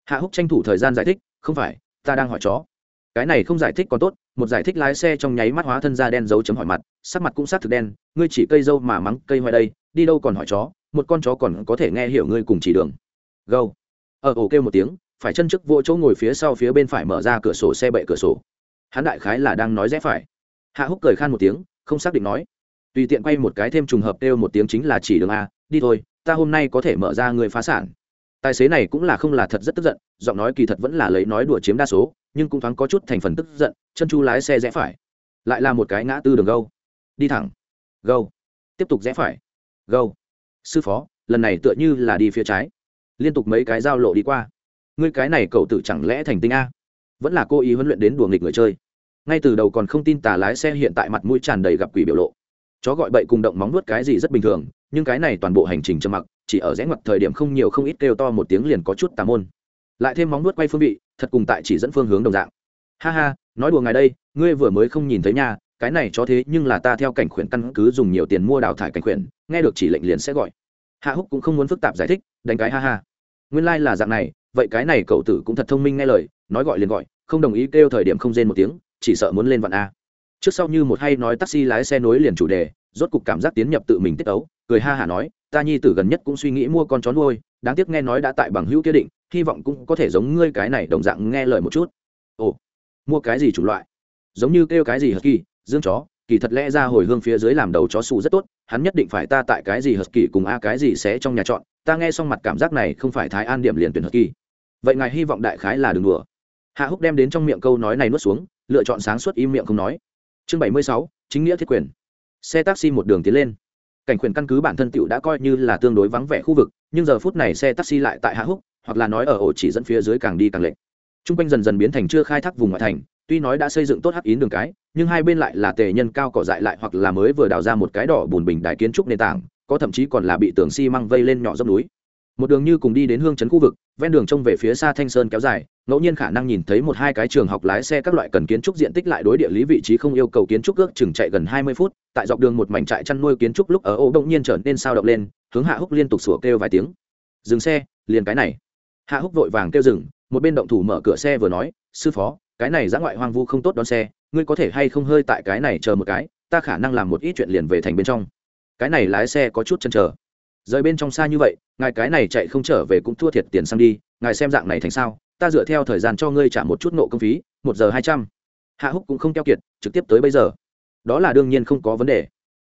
hạ húc tranh thủ thời gian giải thích, không phải, ta đang hỏi chó. Cái này không giải thích còn tốt, một giải thích lái xe trong nháy mắt hóa thân ra đen dấu chấm hỏi mặt, sắc mặt cũng sát thực đen, ngươi chỉ cây dâu mà mắng cây hoài đây, đi đâu còn hỏi chó, một con chó còn có thể nghe hiểu ngươi cùng chỉ đường gâu. Ở ổ kêu một tiếng, phải chân trước vô chỗ ngồi phía sau phía bên phải mở ra cửa sổ xe bậy cửa sổ. Hắn đại khái là đang nói rẽ phải. Hạ húc cười khan một tiếng, không xác định nói. Tùy tiện quay một cái thêm trùng hợp kêu một tiếng chính là chỉ đường a, đi thôi, ta hôm nay có thể mở ra người phá sản. Tài xế này cũng là không là thật rất tức giận, giọng nói kỳ thật vẫn là lấy nói đùa chiếm đa số, nhưng cũng thoáng có chút thành phần tức giận, chân chu lái xe rẽ phải. Lại là một cái ngã tư đường gâu. Đi thẳng. Gâu. Tiếp tục rẽ phải. Gâu. Sư phó, lần này tựa như là đi phía trái liên tục mấy cái giao lộ đi qua. Ngươi cái này cậu tự chẳng lẽ thành tinh a? Vẫn là cô ý huấn luyện đến đùa nghịch người chơi. Ngay từ đầu còn không tin tà lái xe hiện tại mặt mũi tràn đầy gặp quỷ biểu lộ. Chó gọi bậy cùng động móng nuốt cái gì rất bình thường, nhưng cái này toàn bộ hành trình trầm mặc, chỉ ở rẽ ngoặt thời điểm không nhiều không ít kêu to một tiếng liền có chút tà môn. Lại thêm móng nuốt quay phương vị, thật cùng tại chỉ dẫn phương hướng đồng dạng. Ha ha, nói đùa ngài đây, ngươi vừa mới không nhìn thấy nha, cái này cho thế nhưng là ta theo cảnh khuyển căn cứ dùng nhiều tiền mua đào thải cảnh khuyển, nghe được chỉ lệnh liền sẽ gọi hạ húc cũng không muốn phức tạp giải thích, đánh cái ha ha. Nguyên lai、like、là dạng này, vậy cái này cậu tử cũng thật thông minh nghe lời, nói gọi liền gọi, không đồng ý kêu thời điểm không rên một tiếng, chỉ sợ muốn lên vạn a. Trước sau như một hay nói taxi lái xe nối liền chủ đề, rốt cục cảm giác tiến nhập tự mình tiết ấu, cười ha hả nói, ta nhi tử gần nhất cũng suy nghĩ mua con chó nuôi, đáng tiếc nghe nói đã tại bằng hữu kia định, hy vọng cũng có thể giống ngươi cái này đồng dạng nghe lời một chút. Ồ, mua cái gì chủng loại? Giống như kêu cái gì hờ kỳ, dương chó kỳ thật lẽ ra hồi hương phía dưới làm đầu chó xù rất tốt, hắn nhất định phải ta tại cái gì hờ kỳ cùng a cái gì sẽ trong nhà chọn, ta nghe xong mặt cảm giác này không phải thái an điểm liền tuyển hờ kỳ. Vậy ngài hy vọng đại khái là đừng đùa. Hạ húc đem đến trong miệng câu nói này nuốt xuống, lựa chọn sáng suốt im miệng không nói. Chương bảy mươi sáu, chính nghĩa thiết quyền. Xe taxi một đường tiến lên. Cảnh quyền căn cứ bản thân tựu đã coi như là tương đối vắng vẻ khu vực, nhưng giờ phút này xe taxi lại tại hạ húc, hoặc là nói ở ổ chỉ dẫn phía dưới càng đi càng lệch. T r u n g quanh dần dần biến thành chưa khai thác vùng ngoại thành, tuy nói đã xây dựng tốt hắc ín đường cái nhưng hai bên lại là tề nhân cao cỏ dại lại hoặc là mới vừa đào ra một cái đỏ bùn bình đại kiến trúc nền tảng, có thậm chí còn là bị tường xi măng vây lên nhỏ dốc núi. Một đường như cùng đi đến hương chấn khu vực, ven đường trông về phía xa thanh sơn kéo dài, ngẫu nhiên khả năng nhìn thấy một hai cái trường học lái xe các loại cần kiến trúc diện tích lại đối địa lý vị trí không yêu cầu kiến trúc ước chừng chạy gần hai mươi phút, tại dọc đường một mảnh trại chăn nuôi kiến trúc lúc ở ô đông nhiên trở nên sao động lên, hướng hạ húc liên tục sủa kêu vài tiếng. Dừng xe, liền cái này. Hạ húc vội vàng kêu dừng, một bên động thủ mở cửa xe vừa nói, sư phó, cái này giã ngoại hoang vu không tốt đón xe ngươi có thể hay không hơi tại cái này chờ một cái, ta khả năng làm một ít chuyện liền về thành bên trong. Cái này lái xe có chút chân chờ rời bên trong xa như vậy, ngài cái này chạy không trở về cũng thua thiệt tiền sang đi, ngài xem dạng này thành sao, ta dựa theo thời gian cho ngươi trả một chút nộ công phí, một giờ hai trăm. Hạ húc cũng không keo kiệt, trực tiếp tới bây giờ. Đó là đương nhiên không có vấn đề.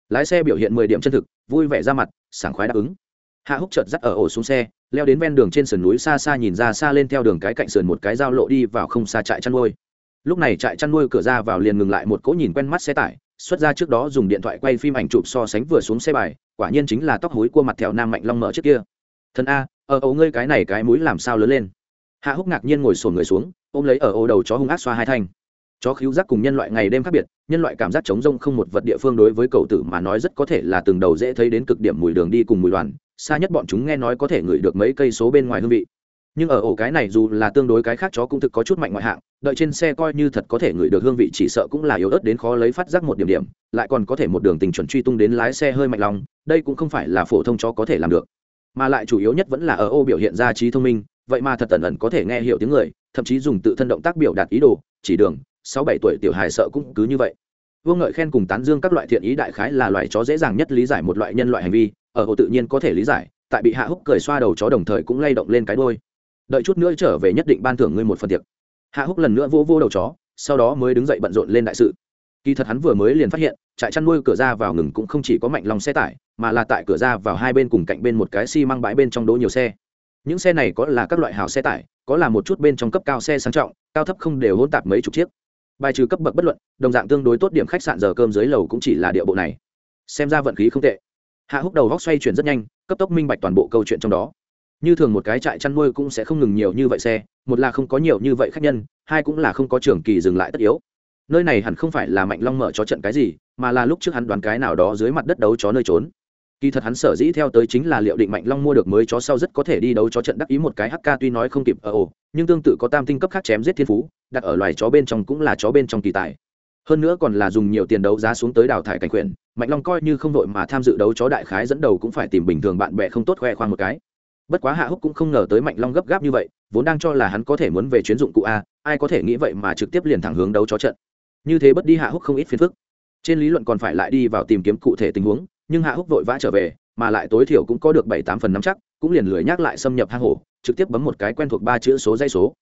Lái xe biểu hiện mười điểm chân thực, vui vẻ ra mặt, sảng khoái đáp ứng. Hạ húc chợt dắt ở ổ xuống xe, leo đến ven đường trên sườn núi xa xa nhìn ra xa lên theo đường cái cạnh sườn một cái giao lộ đi vào không xa trại chăn nuôi lúc này trại chăn nuôi cửa ra vào liền ngừng lại một cỗ nhìn quen mắt xe tải, xuất ra trước đó dùng điện thoại quay phim ảnh chụp so sánh vừa xuống xe bài, quả nhiên chính là tóc hối cua mặt thẹo nam mạnh long mở trước kia. Thân a ờ, ở ấu ngươi cái này cái mũi làm sao lớn lên? Hạ húc ngạc nhiên ngồi sổn người xuống, ôm lấy ở ô đầu chó hung ác xoa hai thanh. Chó khíu giác cùng nhân loại ngày đêm khác biệt, nhân loại cảm giác chống rông không một vật địa phương đối với cầu tử mà nói rất có thể là từng đầu dễ thấy đến cực điểm mùi đường đi cùng mùi đoàn, xa nhất bọn chúng nghe nói có thể ngửi được mấy cây số bên ngoài hương vị nhưng ở ổ cái này dù là tương đối cái khác chó cũng thực có chút mạnh ngoại hạng, đợi trên xe coi như thật có thể ngửi được hương vị chỉ sợ cũng là yếu ớt đến khó lấy phát giác một điểm điểm, lại còn có thể một đường tình chuẩn truy tung đến lái xe hơi mạnh lòng, đây cũng không phải là phổ thông chó có thể làm được. Mà lại chủ yếu nhất vẫn là ở ô biểu hiện ra trí thông minh, vậy mà thật tẩn ẩn có thể nghe hiểu tiếng người, thậm chí dùng tự thân động tác biểu đạt ý đồ, chỉ đường, sáu bảy tuổi tiểu hài sợ cũng cứ như vậy. Vương ngợi khen cùng tán dương các loại thiện ý đại khái là loài chó dễ dàng nhất lý giải một loại nhân loại hành vi, ở hồ tự nhiên có thể lý giải, tại bị hạ húc cười xoa đầu chó đồng thời cũng lay động lên cái đôi đợi chút nữa trở về nhất định ban thưởng ngươi một phần tiệc. Hạ húc lần nữa vô vô đầu chó, sau đó mới đứng dậy bận rộn lên đại sự. Kỳ thật hắn vừa mới liền phát hiện, trại chăn nuôi cửa ra vào ngừng cũng không chỉ có mạnh lòng xe tải, mà là tại cửa ra vào hai bên cùng cạnh bên một cái xi、si、măng bãi bên trong đỗ nhiều xe. Những xe này có là các loại hào xe tải, có là một chút bên trong cấp cao xe sang trọng, cao thấp không đều hỗn tạp mấy chục chiếc. Bài trừ cấp bậc bất luận, đồng dạng tương đối tốt điểm khách sạn giờ cơm dưới lầu cũng chỉ là địa bộ này. Xem ra vận khí không tệ. Hạ húc đầu góc xoay chuyển rất nhanh, cấp tốc minh bạch toàn bộ câu chuyện trong đó như thường một cái trại chăn nuôi cũng sẽ không ngừng nhiều như vậy xe, một là không có nhiều như vậy khách nhân, hai cũng là không có trường kỳ dừng lại tất yếu. Nơi này hẳn không phải là mạnh long mở chó trận cái gì, mà là lúc trước hắn đoán cái nào đó dưới mặt đất đấu chó nơi trốn. Kỳ thật hắn sở dĩ theo tới chính là liệu định mạnh long mua được mới chó sau rất có thể đi đấu chó trận đắc ý một cái hk tuy nói không kịp ờ ở ổ nhưng tương tự có tam tinh cấp khác chém giết thiên phú, đặt ở loài chó bên trong cũng là chó bên trong kỳ tài. Hơn nữa còn là dùng nhiều tiền đấu giá xuống tới đào thải cảnh quyền, mạnh long coi như không đội mà tham dự đấu chó đại khái dẫn đầu cũng phải tìm bình thường bạn bè không tốt khoe khoang một cái bất quá hạ húc cũng không ngờ tới mạnh long gấp gáp như vậy, vốn đang cho là hắn có thể muốn về chuyến dụng cụ a, ai có thể nghĩ vậy mà trực tiếp liền thẳng hướng đấu chó trận. Như thế bất đi hạ húc không ít phiền phức. Trên lý luận còn phải lại đi vào tìm kiếm cụ thể tình huống, nhưng hạ húc vội vã trở về, mà lại tối thiểu cũng có được bảy tám phần nắm chắc, cũng liền lười nhắc lại xâm nhập hang hổ, trực tiếp bấm một cái quen thuộc ba chữ số dây số.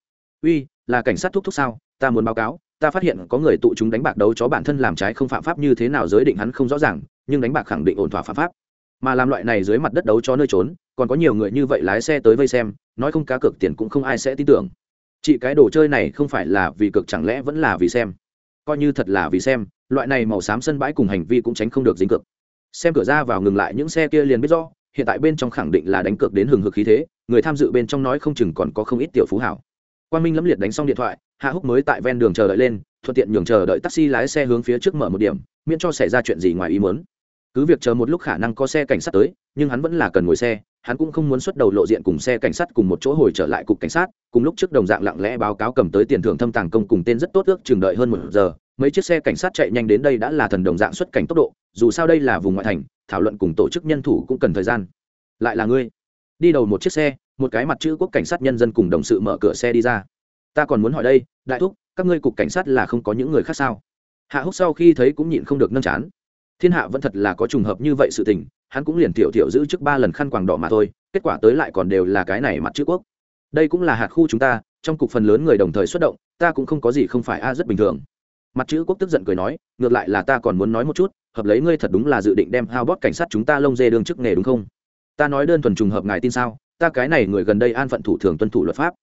Uy, là cảnh sát thúc thúc sao? Ta muốn báo cáo, ta phát hiện có người tụ chúng đánh bạc đấu chó bản thân làm trái không phạm pháp như thế nào giới định hắn không rõ ràng, nhưng đánh bạc khẳng định ổn thỏa phạm pháp mà làm loại này dưới mặt đất đấu cho nơi trốn, còn có nhiều người như vậy lái xe tới vây xem, nói không cá cược tiền cũng không ai sẽ tin tưởng. Chị cái đồ chơi này không phải là vì cực chẳng lẽ vẫn là vì xem? Coi như thật là vì xem, loại này màu xám sân bãi cùng hành vi cũng tránh không được dính cực xem cửa ra vào ngừng lại những xe kia liền biết rõ, hiện tại bên trong khẳng định là đánh cược đến hừng hực khí thế, người tham dự bên trong nói không chừng còn có không ít tiểu phú hảo. Quan minh lẫm liệt đánh xong điện thoại, hạ húc mới tại ven đường chờ đợi lên, thuận tiện nhường chờ đợi taxi lái xe hướng phía trước mở một điểm, miễn cho xảy ra chuyện gì ngoài ý muốn cứ việc chờ một lúc khả năng có xe cảnh sát tới, nhưng hắn vẫn là cần ngồi xe, hắn cũng không muốn xuất đầu lộ diện cùng xe cảnh sát cùng một chỗ hồi trở lại cục cảnh sát, cùng lúc trước đồng dạng lặng lẽ báo cáo cầm tới tiền thưởng thâm tàng công cùng tên rất tốt ước chừng đợi hơn một giờ, mấy chiếc xe cảnh sát chạy nhanh đến đây đã là thần đồng dạng xuất cảnh tốc độ, dù sao đây là vùng ngoại thành, thảo luận cùng tổ chức nhân thủ cũng cần thời gian. Lại là ngươi. Đi đầu một chiếc xe, một cái mặt chữ quốc cảnh sát nhân dân cùng đồng sự mở cửa xe đi ra. Ta còn muốn hỏi đây, đại thúc, các ngươi cục cảnh sát là không có những người khác sao? Hạ húc sau khi thấy cũng nhịn không được nâng chán thiên hạ vẫn thật là có trùng hợp như vậy sự tình, hắn cũng liền tiểu tiểu giữ trước ba lần khăn quàng đỏ mà thôi, kết quả tới lại còn đều là cái này mặt chữ quốc. Đây cũng là hạt khu chúng ta, trong cục phần lớn người đồng thời xuất động, ta cũng không có gì không phải a, rất bình thường. Mặt chữ quốc tức giận cười nói, ngược lại là ta còn muốn nói một chút, hợp lấy ngươi thật đúng là dự định đem hao bót cảnh sát chúng ta lông dê đương chức nghề đúng không? Ta nói đơn thuần trùng hợp ngài tin sao? Ta cái này người gần đây an phận thủ thường tuân thủ luật pháp.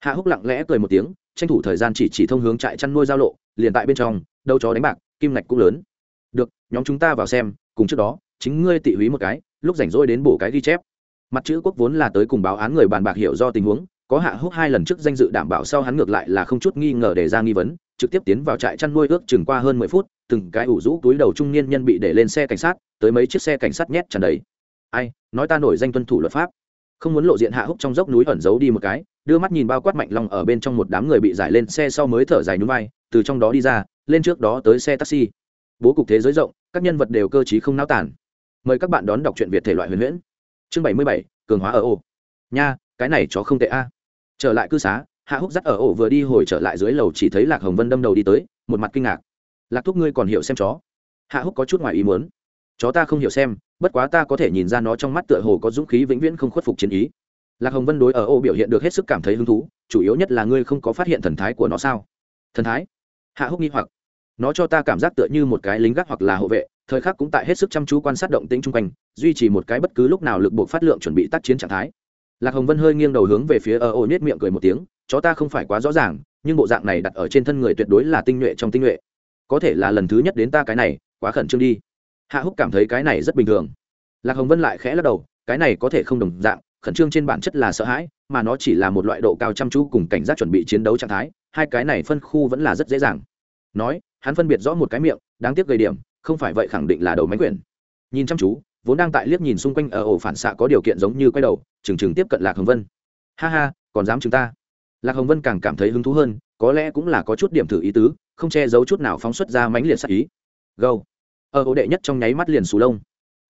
Hạ húc lặng lẽ cười một tiếng, tranh thủ thời gian chỉ chỉ thông hướng trại chăn nuôi giao lộ, liền tại bên trong đâu chó đánh bạc, kim ngạch cũng lớn được, nhóm chúng ta vào xem, cùng trước đó, chính ngươi tị húy một cái, lúc rảnh rỗi đến bổ cái ghi chép. Mặt chữ quốc vốn là tới cùng báo án người bàn bạc hiểu do tình huống, có hạ húc hai lần trước danh dự đảm bảo sau hắn ngược lại là không chút nghi ngờ để ra nghi vấn, trực tiếp tiến vào trại chăn nuôi ước chừng qua hơn mười phút, từng cái ủ rũ túi đầu trung niên nhân bị để lên xe cảnh sát, tới mấy chiếc xe cảnh sát nhét tràn đầy. Ai, nói ta nổi danh tuân thủ luật pháp. Không muốn lộ diện hạ húc trong dốc núi ẩn giấu đi một cái, đưa mắt nhìn bao quát mạnh long ở bên trong một đám người bị giải lên xe sau mới thở dài nhún vai, từ trong đó đi ra, lên trước đó tới xe taxi bố cục thế giới rộng, các nhân vật đều cơ t không náo tản mời các bạn đón đọc truyện việt thể loại huyền huyễn. Chương bảy mươi bảy, cường hóa ở ổ nha, cái này chó không tệ a. Trở lại cư xá, hạ húc dắt ở ổ vừa đi hồi trở lại dưới lầu chỉ thấy lạc hồng vân đâm đầu đi tới, một mặt kinh ngạc. Lạc thúc ngươi còn hiểu xem chó. Hạ húc có chút ngoài ý muốn. Chó ta không hiểu xem, bất quá ta có thể nhìn ra nó trong mắt tựa hồ có dũng khí vĩnh viễn không khuất phục chiến ý. Lạc hồng vân đối ở ô biểu hiện được hết sức cảm thấy hứng thú, chủ yếu nhất là ngươi không có phát hiện thần thái của nó sao? Thần thái? Hạ húc nghi hoặc nó cho ta cảm giác tựa như một cái lính gác hoặc là hộ vệ, thời khắc cũng tại hết sức chăm chú quan sát động tĩnh chung quanh, duy trì một cái bất cứ lúc nào lực buộc phát lượng chuẩn bị tác chiến trạng thái. Lạc hồng vân hơi nghiêng đầu hướng về phía ở ô nết miệng cười một tiếng, chó ta không phải quá rõ ràng, nhưng bộ dạng này đặt ở trên thân người tuyệt đối là tinh nhuệ trong tinh nhuệ. Có thể là lần thứ nhất đến ta cái này, quá khẩn trương đi. Hạ húc cảm thấy cái này rất bình thường. Lạc hồng vân lại khẽ lắc đầu, cái này có thể không đồng dạng, khẩn trương trên bản chất là sợ hãi, mà nó chỉ là một loại độ cao chăm chú cùng cảnh giác chuẩn bị chiến đấu trạng thái, hai cái này phân khu vẫn là rất dễ dàng nói, hắn phân biệt rõ một cái miệng, đáng tiếc gây điểm, không phải vậy khẳng định là đầu máy quyển. Nhìn chăm chú, vốn đang tại liếc nhìn xung quanh ở ổ phản xạ có điều kiện giống như quay đầu trừng trừng tiếp cận lạc hồng vân. Ha ha, còn dám chúng ta? Lạc hồng vân càng cảm thấy hứng thú hơn, có lẽ cũng là có chút điểm thử ý tứ, không che giấu chút nào phóng xuất ra mãnh liệt sắc ý. Gâu ở ổ đệ nhất trong nháy mắt liền xù lông.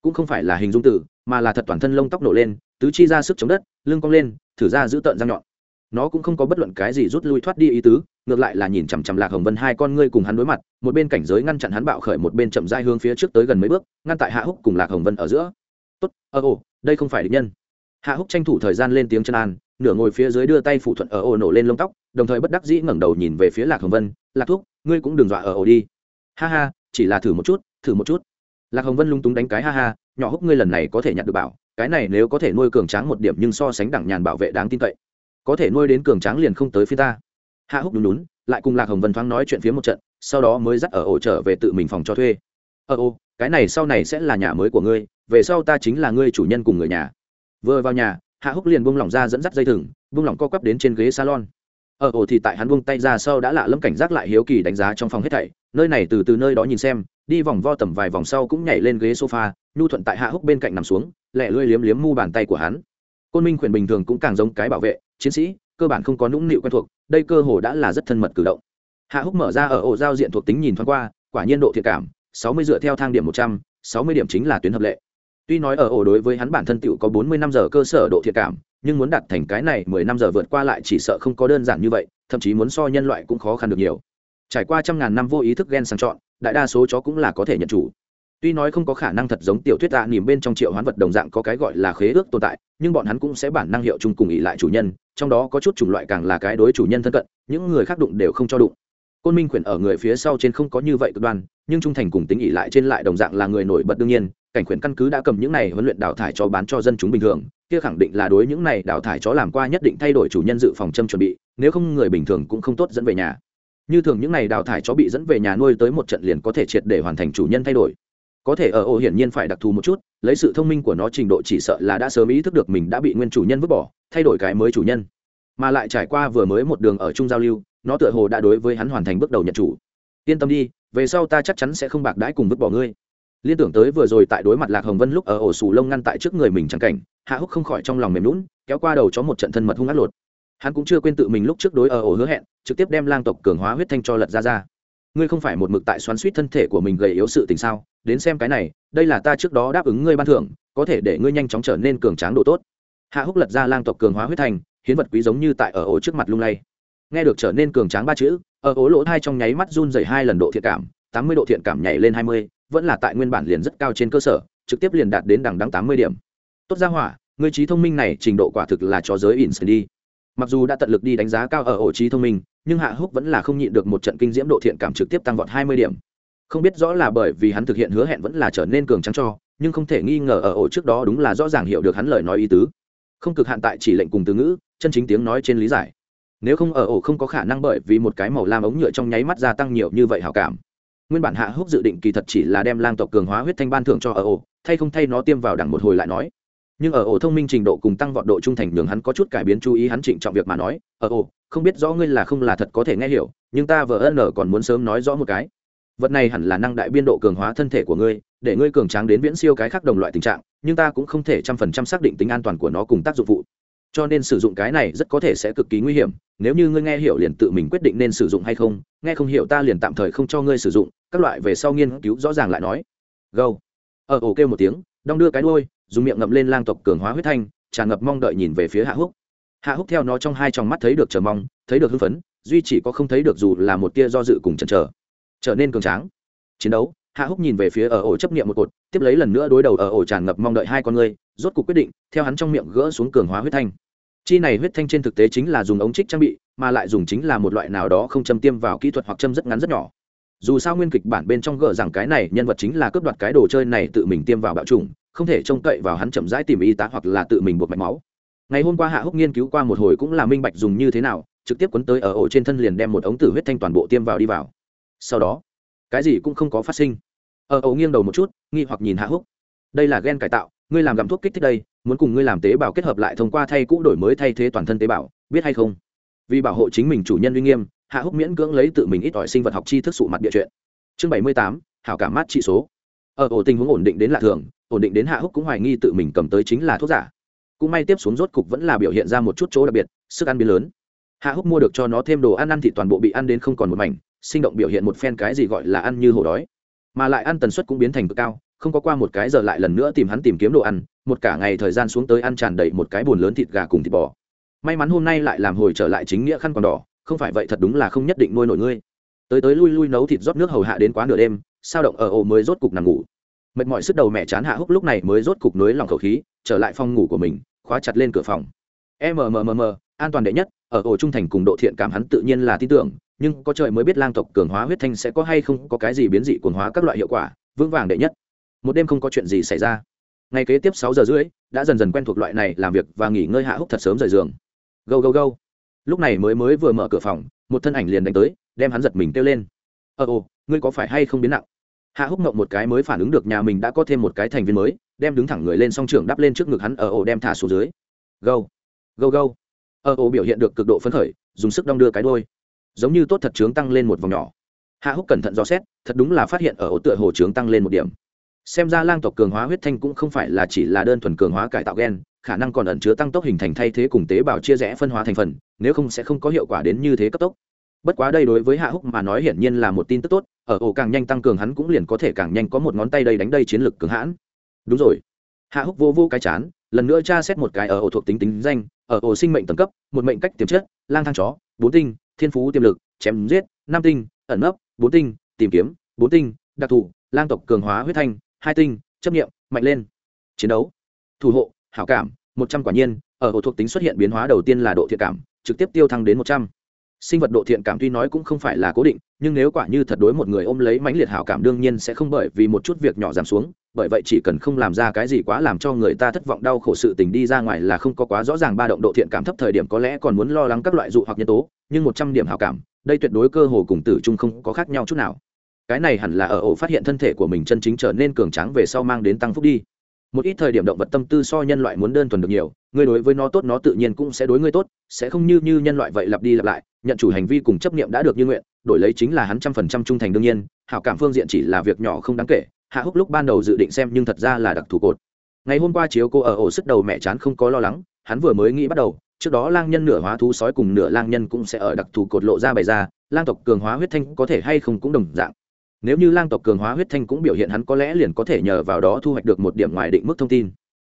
Cũng không phải là hình dung tử, mà là thật toàn thân lông tóc nổ lên, tứ chi ra sức chống đất, lưng cong lên, thử ra giữ tợn răng nhọn. Nó cũng không có bất luận cái gì rút lui thoát đi ý tứ ngược lại là nhìn chằm chằm lạc hồng vân hai con ngươi cùng hắn đối mặt, một bên cảnh giới ngăn chặn hắn bạo khởi, một bên chậm dai hướng phía trước tới gần mấy bước, ngăn tại hạ húc cùng lạc hồng vân ở giữa. Tốt ơ ồ, đây không phải định nhân. Hạ húc tranh thủ thời gian lên tiếng chân an, nửa ngồi phía dưới đưa tay phụ thuận ở ồ nổ lên lông tóc, đồng thời bất đắc dĩ ngẩng đầu nhìn về phía lạc hồng vân, lạc thúc, ngươi cũng đừng dọa ở ồ đi. Ha ha, chỉ là thử một chút, thử một chút. Lạc hồng vân lung túng đánh cái ha ha, nhỏ húc ngươi lần này có thể nhặt được bảo, cái này nếu có thể nuôi cường tráng một điểm nhưng so sánh đẳng nhàn bảo vệ đáng tin cậy, có thể nuôi đến cường tráng liền không tới phía ta hạ húc đúng đúng lại cùng lạc hồng vân thoáng nói chuyện phía một trận, sau đó mới dắt ở ổ trở về tự mình phòng cho thuê. Ờ ô, cái này sau này sẽ là nhà mới của ngươi, về sau ta chính là ngươi chủ nhân cùng người nhà. Vừa vào nhà, hạ húc liền buông lỏng ra dẫn dắt dây thừng, buông lỏng co quắp đến trên ghế salon. Ờ ở ổ thì tại hắn buông tay ra sau đã lạ lâm cảnh giác lại hiếu kỳ đánh giá trong phòng hết thảy, nơi này từ từ nơi đó nhìn xem, đi vòng vo tầm vài vòng sau cũng nhảy lên ghế sofa, nhu thuận tại hạ húc bên cạnh nằm xuống, lẹ lưỡi liếm liếm mu bàn tay của hắn. Côn minh khuyển bình thường cũng càng giống cái bảo vệ, chiến sĩ cơ bản không có nũng nịu quen thuộc, đây cơ hồ đã là rất thân mật cử động. Hạ húc mở ra ở ổ giao diện thuộc tính nhìn thoáng qua, quả nhiên độ thiệt cảm, sáu mươi dựa theo thang điểm một trăm, sáu mươi điểm chính là tuyến hợp lệ. Tuy nói ở ổ đối với hắn bản thân tựu có bốn mươi năm giờ cơ sở độ thiệt cảm, nhưng muốn đạt thành cái này mười năm giờ vượt qua lại chỉ sợ không có đơn giản như vậy, thậm chí muốn so nhân loại cũng khó khăn được nhiều. Trải qua trăm ngàn năm vô ý thức ghen sang chọn, đại đa số chó cũng là có thể nhận chủ. Tuy nói không có khả năng thật giống tiểu thuyết tạ nỉm bên trong triệu hoán vật đồng dạng có cái gọi là khế ước tồn tại nhưng bọn hắn cũng sẽ bản năng hiệu chung cùng ỉ lại chủ nhân, trong đó có chút chủng loại càng là cái đối chủ nhân thân cận, những người khác đụng đều không cho đụng. Côn minh khuyển ở người phía sau trên không có như vậy cực đoan, nhưng trung thành cùng tính ỉ lại trên lại đồng dạng là người nổi bật đương nhiên, cảnh khuyển căn cứ đã cầm những này huấn luyện đào thải cho bán cho dân chúng bình thường, kia khẳng định là đối những này đào thải chó làm qua nhất định thay đổi chủ nhân dự phòng châm chuẩn bị, nếu không người bình thường cũng không tốt dẫn về nhà. Như thường những này đào thải chó bị dẫn về nhà nuôi tới một trận liền có thể triệt để hoàn thành chủ nhân thay đổi có thể ở ô hiển nhiên phải đặc thù một chút, lấy sự thông minh của nó trình độ chỉ sợ là đã sớm ý thức được mình đã bị nguyên chủ nhân vứt bỏ, thay đổi cái mới chủ nhân. Mà lại trải qua vừa mới một đường ở chung giao lưu, nó tựa hồ đã đối với hắn hoàn thành bước đầu nhận chủ. Yên tâm đi, về sau ta chắc chắn sẽ không bạc đãi cùng vứt bỏ ngươi. Liên tưởng tới vừa rồi tại đối mặt lạc hồng vân lúc ở ổ sù lông ngăn tại trước người mình chẳng cảnh, hạ húc không khỏi trong lòng mềm lún kéo qua đầu chó một trận thân mật hung ác lột. Hắn cũng chưa quên tự mình lúc trước đối ở ổ hứa hẹn, trực tiếp đem lang tộc cường hóa huyết thanh cho lật ra ra ngươi không phải một mực tại xoắn suýt thân thể của mình gầy yếu sự tình sao? Đến xem cái này đây là ta trước đó đáp ứng ngươi ban thưởng có thể để ngươi nhanh chóng trở nên cường tráng độ tốt. Hạ húc lật ra lang tộc cường hóa huyết thành, hiến vật quý giống như tại ở ổ trước mặt lung lay. Nghe được trở nên cường tráng ba chữ ở ổ lỗ hai trong nháy mắt run dày hai lần độ thiện cảm tám mươi độ thiện cảm nhảy lên hai mươi vẫn là tại nguyên bản liền rất cao trên cơ sở trực tiếp liền đạt đến đằng đắng tám mươi điểm. Tốt ra hỏa người trí thông minh này trình độ quả thực là cho giới in đi. Mặc dù đã tận lực đi đánh giá cao ở ổ trí thông minh nhưng hạ húc vẫn là không nhịn được một trận kinh diễm độ thiện cảm trực tiếp tăng vọt hai mươi điểm. Không biết rõ là bởi vì hắn thực hiện hứa hẹn vẫn là trở nên cường trắng cho, nhưng không thể nghi ngờ ở ổ trước đó đúng là rõ ràng hiểu được hắn lời nói ý tứ. Không cực hạn tại chỉ lệnh cùng từ ngữ, chân chính tiếng nói trên lý giải. Nếu không ở ổ không có khả năng bởi vì một cái màu lam ống nhựa trong nháy mắt gia tăng nhiều như vậy hảo cảm. Nguyên bản hạ húc dự định kỳ thật chỉ là đem lang tộc cường hóa huyết thanh ban thưởng cho ở ổ, thay không thay nó tiêm vào đằng một hồi lại nói. Nhưng ở ổ thông minh trình độ cùng tăng vọt độ trung thành nhường hắn có chút cải biến chú ý hắn trịnh trọng việc mà nói, ở ổ không biết rõ ngươi là không là thật có thể nghe hiểu, nhưng ta vợ ân còn muốn sớm nói rõ một cái. Vật này hẳn là năng đại biên độ cường hóa thân thể của ngươi, để ngươi cường tráng đến viễn siêu cái khác đồng loại tình trạng, nhưng ta cũng không thể trăm phần trăm xác định tính an toàn của nó cùng tác dụng phụ. Cho nên sử dụng cái này rất có thể sẽ cực kỳ nguy hiểm, nếu như ngươi nghe hiểu liền tự mình quyết định nên sử dụng hay không, nghe không hiểu ta liền tạm thời không cho ngươi sử dụng, các loại về sau nghiên cứu rõ ràng lại nói. Gâu ở ổ kêu một tiếng, đong đưa cái đuôi, dùng miệng ngậm lên lang tộc cường hóa huyết thanh, tràn ngập mong đợi nhìn về phía hạ húc hạ húc theo nó trong hai tròng mắt thấy được chờ mong, thấy được hưng phấn, duy chỉ có không thấy được dù là một tia do dự cùng chần chờ. Trở nên cường tráng. Chiến đấu, hạ húc nhìn về phía ở ổ chấp nghiệm một cột, tiếp lấy lần nữa đối đầu ở ổ tràn ngập mong đợi hai con người, rốt cuộc quyết định, theo hắn trong miệng gỡ xuống cường hóa huyết thanh. Chi này huyết thanh trên thực tế chính là dùng ống trích trang bị, mà lại dùng chính là một loại nào đó không châm tiêm vào kỹ thuật hoặc châm rất ngắn rất nhỏ. Dù sao nguyên kịch bản bên trong gỡ rằng cái này, nhân vật chính là cướp đoạt cái đồ chơi này tự mình tiêm vào bạo trùng không thể trông cậy vào hắn chậm rãi tìm y tá hoặc là tự mình buộc mạch máu ngày hôm qua hạ húc nghiên cứu qua một hồi cũng là minh bạch dùng như thế nào, trực tiếp quấn tới ở ổ trên thân liền đem một ống tử huyết thanh toàn bộ tiêm vào đi vào. Sau đó, cái gì cũng không có phát sinh. Ở ổ nghiêng đầu một chút, nghi hoặc nhìn hạ húc. Đây là gen cải tạo, ngươi làm gặm thuốc kích thích đây, muốn cùng ngươi làm tế bào kết hợp lại thông qua thay cũ đổi mới thay thế toàn thân tế bào, biết hay không? Vì bảo hộ chính mình chủ nhân uy nghiêm, hạ húc miễn cưỡng lấy tự mình ít ỏi sinh vật học chi thức sụ mặt địa chuyện. Chương bảy mươi tám, hảo cảm mát trị số. Ở ổ tình huống ổn định đến lạ thường, ổn định đến hạ húc cũng hoài nghi tự mình cầm tới chính là thuốc giả cũng may tiếp xuống rốt cục vẫn là biểu hiện ra một chút chỗ đặc biệt, sức ăn biến lớn. Hạ húc mua được cho nó thêm đồ ăn ăn thì toàn bộ bị ăn đến không còn một mảnh, sinh động biểu hiện một phen cái gì gọi là ăn như hổ đói. Mà lại ăn tần suất cũng biến thành cực cao, không có qua một cái giờ lại lần nữa tìm hắn tìm kiếm đồ ăn, một cả ngày thời gian xuống tới ăn tràn đầy một cái bồn lớn thịt gà cùng thịt bò. May mắn hôm nay lại làm hồi trở lại chính nghĩa khăn còn đỏ, không phải vậy thật đúng là không nhất định nuôi nổi ngươi. Tới tới lui lui nấu thịt rót nước hầu hạ đến quá nửa đêm, sao động ở ổ mới rốt cục nằm ngủ mệt mỏi sức đầu mẹ chán hạ húc lúc này mới rốt cục nối lòng khẩu khí, trở lại phòng ngủ của mình, khóa chặt lên cửa phòng. Mmm an toàn đệ nhất, ở ổ trung thành cùng độ thiện cảm hắn tự nhiên là tin tưởng, nhưng có trời mới biết lang tộc cường hóa huyết thanh sẽ có hay không có cái gì biến dị cuồng hóa các loại hiệu quả, vững vàng đệ nhất. Một đêm không có chuyện gì xảy ra. Ngày kế tiếp sáu giờ rưỡi, đã dần dần quen thuộc loại này làm việc và nghỉ ngơi hạ húc thật sớm rời giường. Gâu gâu gâu. Lúc này mới mới vừa mở cửa phòng, một thân ảnh liền đánh tới, đem hắn giật mình kêu lên. Ờ ồ, ngươi có phải hay không biến nặng? Hạ húc ngậm một cái mới phản ứng được nhà mình đã có thêm một cái thành viên mới, đem đứng thẳng người lên song trưởng đắp lên trước ngực hắn ở ổ đem thả xuống dưới. Gâu gâu gâu. Ở ổ biểu hiện được cực độ phấn khởi, dùng sức đong đưa cái đôi giống như tốt thật trướng tăng lên một vòng nhỏ. Hạ húc cẩn thận dò xét, thật đúng là phát hiện ở ổ tựa hồ trướng tăng lên một điểm. Xem ra lang tộc cường hóa huyết thanh cũng không phải là chỉ là đơn thuần cường hóa cải tạo gen, khả năng còn ẩn chứa tăng tốc hình thành thay thế cùng tế bào chia rẽ phân hóa thành phần, nếu không sẽ không có hiệu quả đến như thế cấp tốc. Bất quá đây đối với hạ húc mà nói hiển nhiên là một tin tức tốt ở ổ càng nhanh tăng cường hắn cũng liền có thể càng nhanh có một ngón tay đây đánh đây chiến lược cường hãn. Đúng rồi. Hạ húc vô vô cái chán, lần nữa tra xét một cái ở ổ thuộc tính tính danh, ở ổ sinh mệnh tầng cấp, một mệnh cách tiềm chất, lang thang chó, bốn tinh, thiên phú tiềm lực, chém giết, năm tinh, ẩn nấp, bốn tinh, tìm kiếm, bốn tinh, đặc thù, lang tộc cường hóa huyết thanh, hai tinh, chấp nghiệm mạnh lên. Chiến đấu. Thủ hộ, hảo cảm, một trăm quả nhiên, ở ổ thuộc tính xuất hiện biến hóa đầu tiên là độ thiện cảm, trực tiếp tiêu thăng đến một trăm sinh vật độ thiện cảm tuy nói cũng không phải là cố định, nhưng nếu quả như thật đối một người ôm lấy mãnh liệt hảo cảm đương nhiên sẽ không bởi vì một chút việc nhỏ giảm xuống, bởi vậy chỉ cần không làm ra cái gì quá làm cho người ta thất vọng đau khổ sự tình đi ra ngoài là không có quá rõ ràng ba động độ thiện cảm thấp thời điểm có lẽ còn muốn lo lắng các loại dụ hoặc nhân tố, nhưng một trăm điểm hảo cảm, đây tuyệt đối cơ hồ cùng tử trung không có khác nhau chút nào. Cái này hẳn là ở ổ phát hiện thân thể của mình chân chính trở nên cường tráng về sau mang đến tăng phúc đi một ít thời điểm động vật tâm tư so nhân loại muốn đơn thuần được nhiều người đối với nó tốt nó tự nhiên cũng sẽ đối ngươi tốt, sẽ không như như nhân loại vậy lặp đi lặp lại, nhận chủ hành vi cùng chấp niệm đã được như nguyện, đổi lấy chính là hắn trăm phần trăm trung thành đương nhiên, hảo cảm phương diện chỉ là việc nhỏ không đáng kể, hạ húc lúc ban đầu dự định xem nhưng thật ra là đặc thù cột. Ngày hôm qua chiếu cô ở ổ sức đầu mẹ chán không có lo lắng, hắn vừa mới nghĩ bắt đầu, trước đó lang nhân nửa hóa thú sói cùng nửa lang nhân cũng sẽ ở đặc thù cột lộ ra bày ra, lang tộc cường hóa huyết thanh có thể hay không cũng đồng dạng nếu như lang tộc cường hóa huyết thanh cũng biểu hiện hắn có lẽ liền có thể nhờ vào đó thu hoạch được một điểm ngoài định mức thông tin.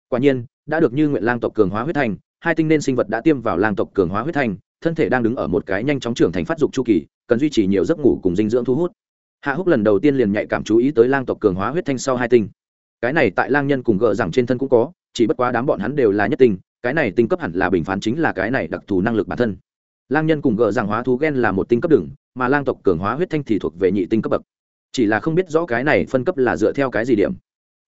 Quả nhiên, đã được như nguyện lang tộc cường hóa huyết thanh, hai tinh nên sinh vật đã tiêm vào lang tộc cường hóa huyết thanh, thân thể đang đứng ở một cái nhanh chóng trưởng thành phát dục chu kỳ, cần duy trì nhiều giấc ngủ cùng dinh dưỡng thu hút. Hạ húc lần đầu tiên liền nhạy cảm chú ý tới lang tộc cường hóa huyết thanh sau hai tinh. Cái này tại lang nhân cùng gợ rằng trên thân cũng có, chỉ bất quá đám bọn hắn đều là nhất tinh, cái này tinh cấp hẳn là bình phán chính là cái này đặc thù năng lực bản thân. Lang nhân cùng gợ rằng hóa thú gen là một tinh cấp đường, mà lang tộc cường hóa huyết thanh thì thuộc về nhị tinh cấp bậc chỉ là không biết rõ cái này phân cấp là dựa theo cái gì điểm.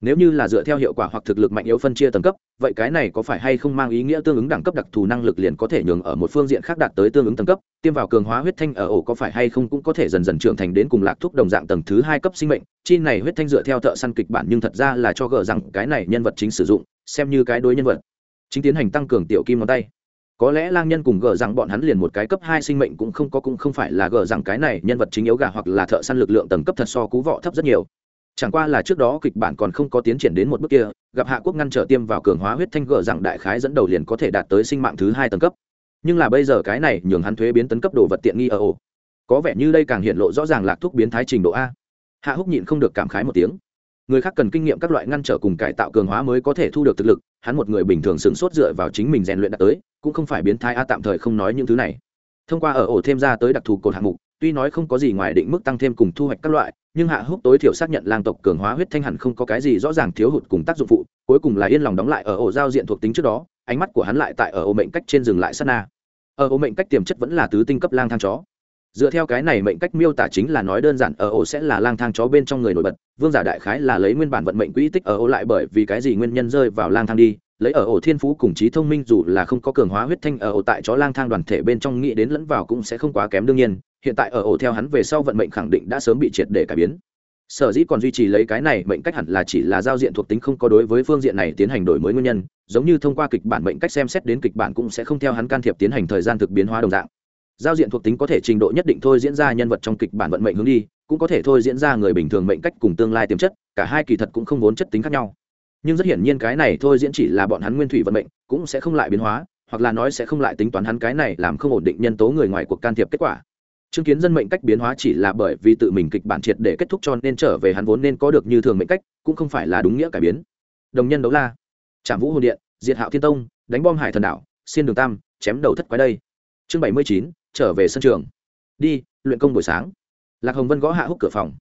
Nếu như là dựa theo hiệu quả hoặc thực lực mạnh yếu phân chia tầng cấp, vậy cái này có phải hay không mang ý nghĩa tương ứng đẳng cấp đặc thù năng lực liền có thể nhường ở một phương diện khác đạt tới tương ứng tầng cấp, tiêm vào cường hóa huyết thanh ở ổ có phải hay không cũng có thể dần dần trưởng thành đến cùng lạc thúc đồng dạng tầng thứ hai cấp sinh mệnh, chi này huyết thanh dựa theo thợ săn kịch bản nhưng thật ra là cho gờ rằng cái này nhân vật chính sử dụng, xem như cái đối nhân vật. Chính tiến hành tăng cường tiểu kim ngón tay có lẽ lang nhân cùng gờ rằng bọn hắn liền một cái cấp hai sinh mệnh cũng không có, cũng không phải là gờ rằng cái này nhân vật chính yếu gà hoặc là thợ săn lực lượng tầng cấp thật so cú vọ thấp rất nhiều. Chẳng qua là trước đó kịch bản còn không có tiến triển đến một bước kia, gặp hạ quốc ngăn trở tiêm vào cường hóa huyết thanh gờ rằng đại khái dẫn đầu liền có thể đạt tới sinh mạng thứ hai tầng cấp. Nhưng là bây giờ cái này nhường hắn thuế biến tấn cấp đồ vật tiện nghi ở ổ. Có vẻ như đây càng hiện lộ rõ ràng lạc thuốc biến thái trình độ a. Hạ húc nhịn không được cảm khái một tiếng. Người khác cần kinh nghiệm các loại ngăn trở cùng cải tạo cường hóa mới có thể thu được thực lực, hắn một người bình thường sửng sốt dựa vào chính mình rèn luyện đạt tới cũng không phải biến thái a tạm thời không nói những thứ này. Thông qua ở ổ thêm ra tới đặc thù cột hạng mục, tuy nói không có gì ngoài định mức tăng thêm cùng thu hoạch các loại, nhưng hạ húc tối thiểu xác nhận lang tộc cường hóa huyết thanh hẳn không có cái gì rõ ràng thiếu hụt cùng tác dụng phụ, cuối cùng là yên lòng đóng lại ở ổ giao diện thuộc tính trước đó, ánh mắt của hắn lại tại ở ổ mệnh cách trên dừng lại sát na. Ở ổ mệnh cách tiềm chất vẫn là tứ tinh cấp lang thang chó. Dựa theo cái này mệnh cách miêu tả chính là nói đơn giản, ở ổ sẽ là lang thang chó bên trong người nổi bật, vương giả đại khái là lấy nguyên bản vận mệnh quỹ tích ở ổ lại bởi vì cái gì nguyên nhân rơi vào lang thang đi lấy ở ổ thiên phú cùng trí thông minh dù là không có cường hóa huyết thanh ở ổ tại chó lang thang đoàn thể bên trong nghĩ đến lẫn vào cũng sẽ không quá kém đương nhiên, hiện tại ở ổ theo hắn về sau vận mệnh khẳng định đã sớm bị triệt để cải biến. Sở dĩ còn duy trì lấy cái này mệnh cách hẳn là chỉ là giao diện thuộc tính không có đối với phương diện này tiến hành đổi mới nguyên nhân, giống như thông qua kịch bản mệnh cách xem xét đến kịch bản cũng sẽ không theo hắn can thiệp tiến hành thời gian thực biến hóa đồng dạng. Giao diện thuộc tính có thể trình độ nhất định thôi diễn ra nhân vật trong kịch bản vận mệnh hướng đi, cũng có thể thôi diễn ra người bình thường mệnh cách cùng tương lai tiềm chất, cả hai kỳ thật cũng không vốn chất tính khác nhau nhưng rất hiển nhiên cái này thôi diễn chỉ là bọn hắn nguyên thủy vận mệnh, cũng sẽ không lại biến hóa, hoặc là nói sẽ không lại tính toán hắn cái này làm không ổn định nhân tố người ngoài cuộc can thiệp kết quả. Chứng kiến dân mệnh cách biến hóa chỉ là bởi vì tự mình kịch bản triệt để kết thúc cho nên trở về hắn vốn nên có được như thường mệnh cách, cũng không phải là đúng nghĩa cải biến. Đồng nhân đấu la. Trạm vũ hồn điện, diệt hạo thiên tông, đánh bom hải thần đảo, xiên đường tam, chém đầu thất quái đây. Chương bảy mươi chín, trở về sân trường. Đi, luyện công buổi sáng. Lạc hồng vân gõ hạ húc cửa phòng.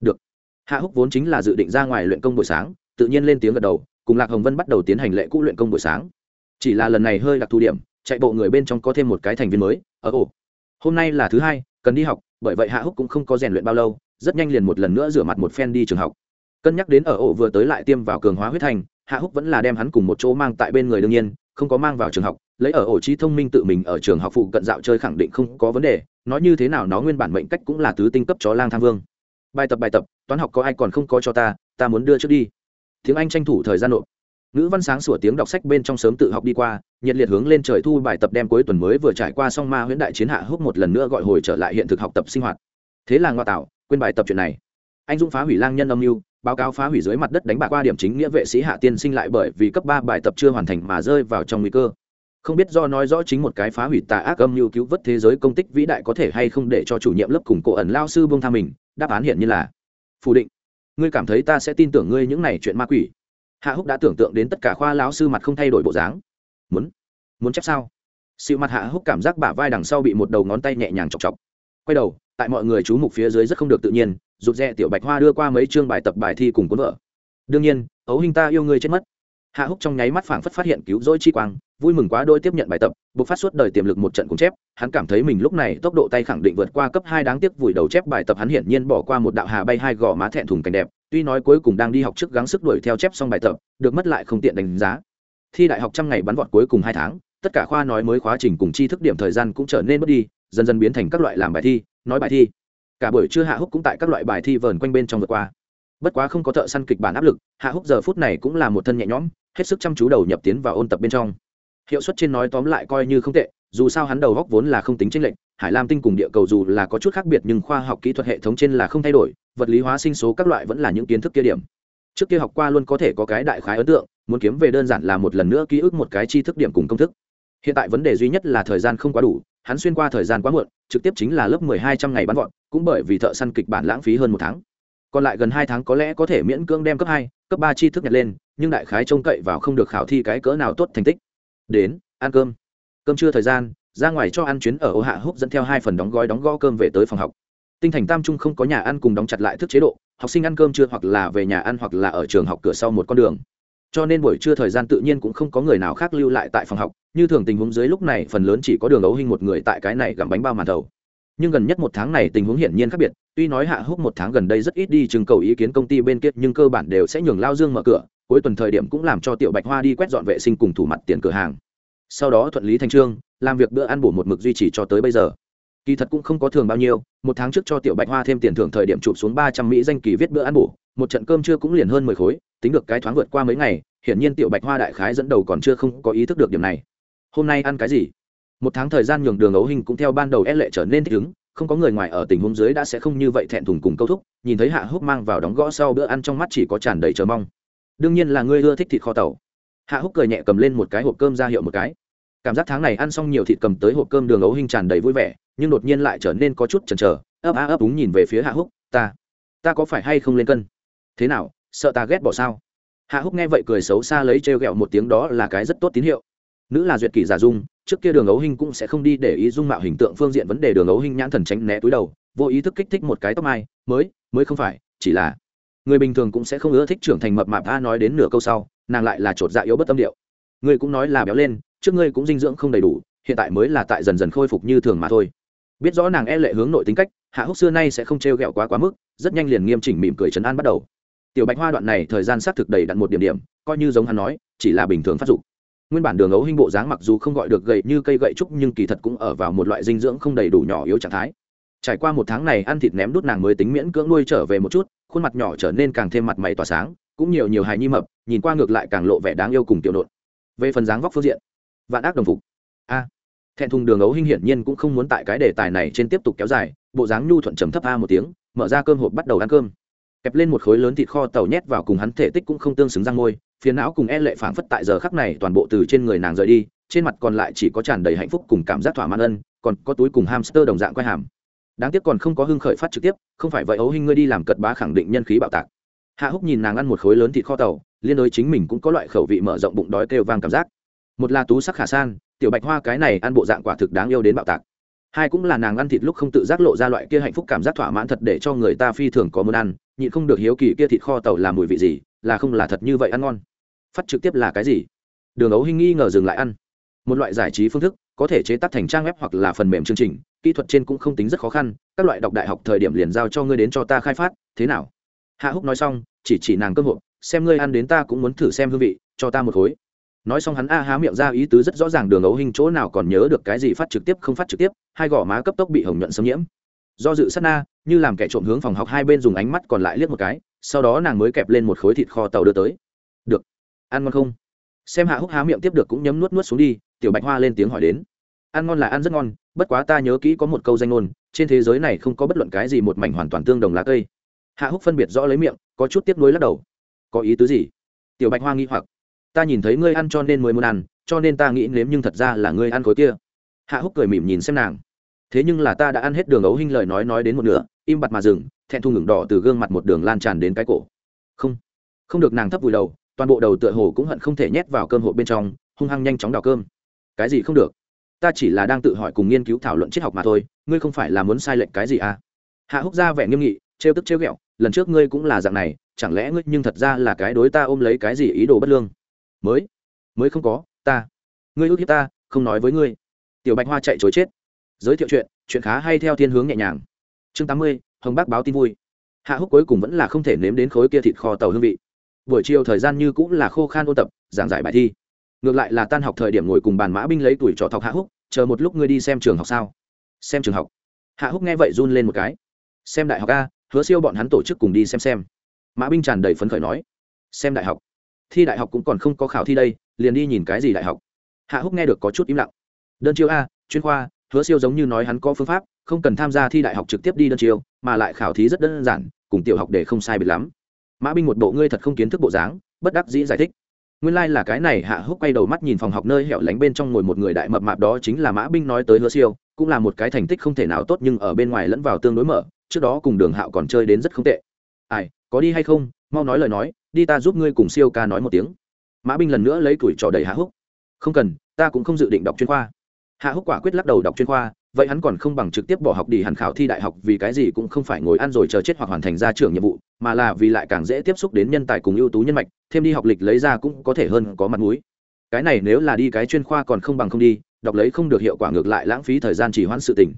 Được. Hạ húc vốn chính là dự định ra ngoài luyện công buổi sáng tự nhiên lên tiếng gật đầu, cùng lạc hồng vân bắt đầu tiến hành lệ cũ luyện công buổi sáng. Chỉ là lần này hơi đặc thù điểm, chạy bộ người bên trong có thêm một cái thành viên mới ờ, ở ổ hôm nay là thứ hai, cần đi học, bởi vậy hạ húc cũng không có rèn luyện bao lâu, rất nhanh liền một lần nữa rửa mặt một phen đi trường học. Cân nhắc đến ờ, ở ổ vừa tới lại tiêm vào cường hóa huyết thành, hạ húc vẫn là đem hắn cùng một chỗ mang tại bên người đương nhiên, không có mang vào trường học, lấy ở ổ trí thông minh tự mình ở trường học phụ cận dạo chơi khẳng định không có vấn đề, nói như thế nào nó nguyên bản mệnh cách cũng là tứ tinh cấp chó lang tham vương. Bài tập bài tập, toán học có ai còn không có cho ta ta muốn đưa trước đi tiếng anh tranh thủ thời gian nộp. Ngữ văn sáng sủa tiếng đọc sách bên trong sớm tự học đi qua, nhiệt liệt hướng lên trời thu bài tập đem cuối tuần mới vừa trải qua xong ma huyễn đại chiến hạ húc một lần nữa gọi hồi trở lại hiện thực học tập sinh hoạt. Thế là ngoại tạo, quên bài tập chuyện này. Anh dũng phá hủy lang nhân âm mưu, báo cáo phá hủy dưới mặt đất đánh bạc qua điểm chính nghĩa vệ sĩ hạ tiên sinh lại bởi vì cấp ba bài tập chưa hoàn thành mà rơi vào trong nguy cơ. Không biết do nói rõ chính một cái phá hủy tà ác âm mưu cứu vớt thế giới công tích vĩ đại có thể hay không để cho chủ nhiệm lớp cùng cổ ẩn lao sư bông tha mình, đáp án hiện như là phủ định ngươi cảm thấy ta sẽ tin tưởng ngươi những này chuyện ma quỷ. Hạ húc đã tưởng tượng đến tất cả khoa lão sư mặt không thay đổi bộ dáng. Muốn muốn chép sao? Sự mặt hạ húc cảm giác bả vai đằng sau bị một đầu ngón tay nhẹ nhàng chọc chọc. Quay đầu, tại mọi người chú mục phía dưới rất không được tự nhiên, rụt rè tiểu bạch hoa đưa qua mấy chương bài tập bài thi cùng cuốn vợ đương nhiên ấu hình ta yêu ngươi chết mất. Hạ húc trong nháy mắt phảng phất phát hiện cứu rỗi chi quang vui mừng quá đôi tiếp nhận bài tập buộc phát suốt đời tiềm lực một trận cùng chép, hắn cảm thấy mình lúc này tốc độ tay khẳng định vượt qua cấp hai đáng tiếc vùi đầu chép bài tập hắn hiển nhiên bỏ qua một đạo hà bay hai gò má thẹn thùng cảnh đẹp, tuy nói cuối cùng đang đi học trước gắng sức đuổi theo chép xong bài tập, được mất lại không tiện đánh giá. Thi đại học trăm ngày bắn vọt cuối cùng hai tháng, tất cả khoa nói mới khóa trình cùng tri thức điểm thời gian cũng trở nên mất đi, dần dần biến thành các loại làm bài thi, nói bài thi. Cả buổi trưa hạ húc cũng tại các loại bài thi vờn quanh bên trong vượt qua. Bất quá không có thợ săn kịch bản áp lực, hạ húc giờ phút này cũng là một thân nhẹ nhõm, hết sức chăm chú đầu nhập tiến vào ôn tập bên trong hiệu suất trên nói tóm lại coi như không tệ, dù sao hắn đầu góc vốn là không tính tranh lệch, hải lam tinh cùng địa cầu dù là có chút khác biệt nhưng khoa học kỹ thuật hệ thống trên là không thay đổi, vật lý hóa sinh số các loại vẫn là những kiến thức kia điểm. Trước kia học qua luôn có thể có cái đại khái ấn tượng, muốn kiếm về đơn giản là một lần nữa ký ức một cái tri thức điểm cùng công thức. Hiện tại vấn đề duy nhất là thời gian không quá đủ, hắn xuyên qua thời gian quá muộn, trực tiếp chính là lớp mười hai trăm ngày bắn gọn cũng bởi vì thợ săn kịch bản lãng phí hơn một tháng. Còn lại gần hai tháng có lẽ có thể miễn cưỡng đem cấp hai, cấp ba tri thức nhặt lên, nhưng đại khái trông cậy vào không được khảo thi cái cỡ nào tốt thành tích đến, ăn cơm. Cơm trưa thời gian, ra ngoài cho ăn chuyến ở ô hạ húc dẫn theo hai phần đóng gói đóng gõ cơm về tới phòng học. Tinh thành tam trung không có nhà ăn cùng đóng chặt lại thức chế độ, học sinh ăn cơm trưa hoặc là về nhà ăn hoặc là ở trường học cửa sau một con đường. Cho nên buổi trưa thời gian tự nhiên cũng không có người nào khác lưu lại tại phòng học, như thường tình huống dưới lúc này phần lớn chỉ có đường ấu hình một người tại cái này gặm bánh bao màn thầu. Nhưng gần nhất một tháng này tình huống hiển nhiên khác biệt, tuy nói hạ húc một tháng gần đây rất ít đi trưng cầu ý kiến công ty bên kia, nhưng cơ bản đều sẽ nhường lao dương mở cửa cuối tuần thời điểm cũng làm cho tiểu bạch hoa đi quét dọn vệ sinh cùng thủ mặt tiền cửa hàng. Sau đó thuận lý thành trương, làm việc bữa ăn bổ một mực duy trì cho tới bây giờ. Kỳ thật cũng không có thường bao nhiêu, một tháng trước cho tiểu bạch hoa thêm tiền thưởng thời điểm chụp xuống ba trăm mỹ danh kỳ viết bữa ăn bổ, một trận cơm trưa cũng liền hơn mười khối, tính được cái thoáng vượt qua mấy ngày, hiển nhiên tiểu bạch hoa đại khái dẫn đầu còn chưa không có ý thức được điểm này. Hôm nay ăn cái gì? Một tháng thời gian nhường đường ấu hình cũng theo ban đầu e lệ trở nên thích ứng, không có người ngoài ở tình huống dưới đã sẽ không như vậy thẹn thùng cùng câu thúc, nhìn thấy hạ húc mang vào đóng gõ sau bữa ăn trong mắt chỉ có tràn đầy chờ mong đương nhiên là ngươi ưa thích thịt kho tàu. Hạ húc cười nhẹ cầm lên một cái hộp cơm ra hiệu một cái. Cảm giác tháng này ăn xong nhiều thịt cầm tới hộp cơm đường ấu hình tràn đầy vui vẻ, nhưng đột nhiên lại trở nên có chút chần chờ, ấp á ấp úng nhìn về phía hạ húc, ta ta có phải hay không lên cân? Thế nào, sợ ta ghét bỏ sao? Hạ húc nghe vậy cười xấu xa lấy trêu ghẹo một tiếng đó là cái rất tốt tín hiệu. Nữ là duyệt kỷ giả dung, trước kia đường ấu hình cũng sẽ không đi để ý dung mạo hình tượng phương diện vấn đề đường ấu hình nhãn thần tránh né túi đầu, vô ý thức kích thích một cái tóc mai, mới mới không phải, chỉ là người bình thường cũng sẽ không ưa thích trưởng thành mập mạp, a, nói đến nửa câu sau, nàng lại là chột dạ yếu bất tâm điệu. Ngươi cũng nói là béo lên, trước ngươi cũng dinh dưỡng không đầy đủ, hiện tại mới là tại dần dần khôi phục như thường mà thôi. Biết rõ nàng e lệ hướng nội tính cách, hạ húc xưa nay sẽ không trêu ghẹo quá quá mức, rất nhanh liền nghiêm chỉnh mỉm cười trấn an bắt đầu. Tiểu bạch hoa đoạn này thời gian xác thực đầy đặn một điểm điểm, coi như giống hắn nói, chỉ là bình thường phát dụng nguyên bản đường ấu hình bộ dáng mặc dù không gọi được gậy như cây gậy trúc, nhưng kỳ thật cũng ở vào một loại dinh dưỡng không đầy đủ nhỏ yếu trạng thái. Trải qua một tháng này, ăn thịt ném đút nàng mới tính miễn cưỡng nuôi trở về một chút khuôn mặt nhỏ trở nên càng thêm mặt mày tỏa sáng, cũng nhiều nhiều hài nhi mập, nhìn qua ngược lại càng lộ vẻ đáng yêu cùng tiểu nộn về phần dáng vóc phương diện, vạn ác đồng phục. A, thẹn thùng đường ấu hinh hiển nhiên cũng không muốn tại cái đề tài này trên tiếp tục kéo dài, bộ dáng nhu thuận trầm thấp a một tiếng, mở ra cơm hộp bắt đầu ăn cơm. Kẹp lên một khối lớn thịt kho tàu nhét vào cùng hắn thể tích cũng không tương xứng răng môi phía não cùng e lệ phảng phất tại giờ khắc này toàn bộ từ trên người nàng rời đi, trên mặt còn lại chỉ có tràn đầy hạnh phúc cùng cảm giác thỏa mãn ân, còn có túi cùng hamster đồng dạng quay hàm đáng tiếc còn không có hưng khởi phát trực tiếp, không phải vậy ấu hình ngươi đi làm cật bá khẳng định nhân khí bạo tạc. Hạ húc nhìn nàng ăn một khối lớn thịt kho tàu, liên đối chính mình cũng có loại khẩu vị mở rộng bụng đói kêu vang cảm giác. Một là tú sắc khả san, tiểu bạch hoa cái này ăn bộ dạng quả thực đáng yêu đến bạo tạc. Hai cũng là nàng ăn thịt lúc không tự giác lộ ra loại kia hạnh phúc cảm giác thỏa mãn thật để cho người ta phi thường có muốn ăn, nhịn không được hiếu kỳ kia thịt kho tàu làm mùi vị gì, là không là thật như vậy ăn ngon. Phát trực tiếp là cái gì? Đường ấu hinh nghi ngờ dừng lại ăn. Một loại giải trí phương thức, có thể chế tác thành trang web hoặc là phần mềm chương trình kỹ thuật trên cũng không tính rất khó khăn, các loại đọc đại học thời điểm liền giao cho ngươi đến cho ta khai phát, thế nào? Hạ húc nói xong, chỉ chỉ nàng cơ hội xem ngươi ăn đến ta cũng muốn thử xem hương vị, cho ta một khối. Nói xong hắn a há miệng ra ý tứ rất rõ ràng đường ấu hình chỗ nào còn nhớ được cái gì phát trực tiếp không phát trực tiếp, hai gò má cấp tốc bị hồng nhuận xâm nhiễm. Do dự sát na, như làm kẻ trộm hướng phòng học hai bên dùng ánh mắt còn lại liếc một cái, sau đó nàng mới kẹp lên một khối thịt kho tàu đưa tới. Được, ăn ngon không? Xem hạ húc há miệng tiếp được cũng nhấm nuốt nuốt xuống đi, tiểu bạch hoa lên tiếng hỏi đến. Ăn ngon là ăn rất ngon bất quá ta nhớ kỹ có một câu danh ngôn, trên thế giới này không có bất luận cái gì một mảnh hoàn toàn tương đồng lá cây. Hạ húc phân biệt rõ lấy miệng, có chút tiếp nối lắc đầu. Có ý tứ gì? Tiểu bạch hoa nghi hoặc. Ta nhìn thấy ngươi ăn cho nên mới muốn ăn, cho nên ta nghĩ nếm nhưng thật ra là ngươi ăn khối kia. Hạ húc cười mỉm nhìn xem nàng. Thế nhưng là ta đã ăn hết đường ấu hinh lời nói nói đến một nửa, im bặt mà dừng, thẹn thu ngừng đỏ từ gương mặt một đường lan tràn đến cái cổ. Không. Không được nàng thấp vùi đầu, toàn bộ đầu tựa hồ cũng hận không thể nhét vào cơm hộp bên trong, hung hăng nhanh chóng đào cơm. Cái gì không được? Ta chỉ là đang tự hỏi cùng nghiên cứu thảo luận triết học mà thôi, ngươi không phải là muốn sai lệch cái gì à? Hạ húc ra vẻ nghiêm nghị, trêu tức trêu ghẹo, lần trước ngươi cũng là dạng này, chẳng lẽ ngươi nhưng thật ra là cái đối ta ôm lấy cái gì ý đồ bất lương? Mới mới không có, ta, ngươi ước hiếp ta, không nói với ngươi. Tiểu bạch hoa chạy chối chết. Giới thiệu chuyện chuyện khá hay theo thiên hướng nhẹ nhàng. Chương tám mươi, hồng bác báo tin vui. Hạ húc cuối cùng vẫn là không thể nếm đến khối kia thịt kho tàu hương vị. Buổi chiều thời gian như cũng là khô khan ôn tập, giảng giải bài thi ngược lại là tan học thời điểm ngồi cùng bàn mã binh lấy tuổi trọ thọc hạ húc, chờ một lúc ngươi đi xem trường học sao? Xem trường học. Hạ húc nghe vậy run lên một cái. Xem đại học a, hứa siêu bọn hắn tổ chức cùng đi xem xem. Mã binh tràn đầy phấn khởi nói. Xem đại học. Thi đại học cũng còn không có khảo thi đây, liền đi nhìn cái gì đại học. Hạ húc nghe được có chút im lặng. Đơn chiêu a, chuyên khoa, hứa siêu giống như nói hắn có phương pháp, không cần tham gia thi đại học trực tiếp đi đơn chiêu, mà lại khảo thí rất đơn giản, cùng tiểu học để không sai biệt lắm. Mã binh một bộ ngươi thật không kiến thức bộ dáng, bất đắc dĩ giải thích nguyên lai、like、là cái này hạ húc quay đầu mắt nhìn phòng học nơi hẻo lánh bên trong ngồi một người đại mập mạp đó chính là mã binh nói tới hứa siêu, cũng là một cái thành tích không thể nào tốt nhưng ở bên ngoài lẫn vào tương đối mở, trước đó cùng đường hạo còn chơi đến rất không tệ. Ai, có đi hay không? Mau nói lời nói, đi ta giúp ngươi cùng siêu ca nói một tiếng. Mã binh lần nữa lấy tuổi trò đầy hạ húc. Không cần, ta cũng không dự định đọc chuyên khoa. Hạ húc quả quyết lắc đầu đọc chuyên khoa, vậy hắn còn không bằng trực tiếp bỏ học đi hẳn khảo thi đại học vì cái gì cũng không phải ngồi ăn rồi chờ chết hoặc hoàn thành ra trường nhiệm vụ mà là vì lại càng dễ tiếp xúc đến nhân tài cùng ưu tú nhân mạch, thêm đi học lịch lấy ra cũng có thể hơn có mặt mũi. Cái này nếu là đi cái chuyên khoa còn không bằng không đi, đọc lấy không được hiệu quả ngược lại lãng phí thời gian chỉ hoãn sự tình.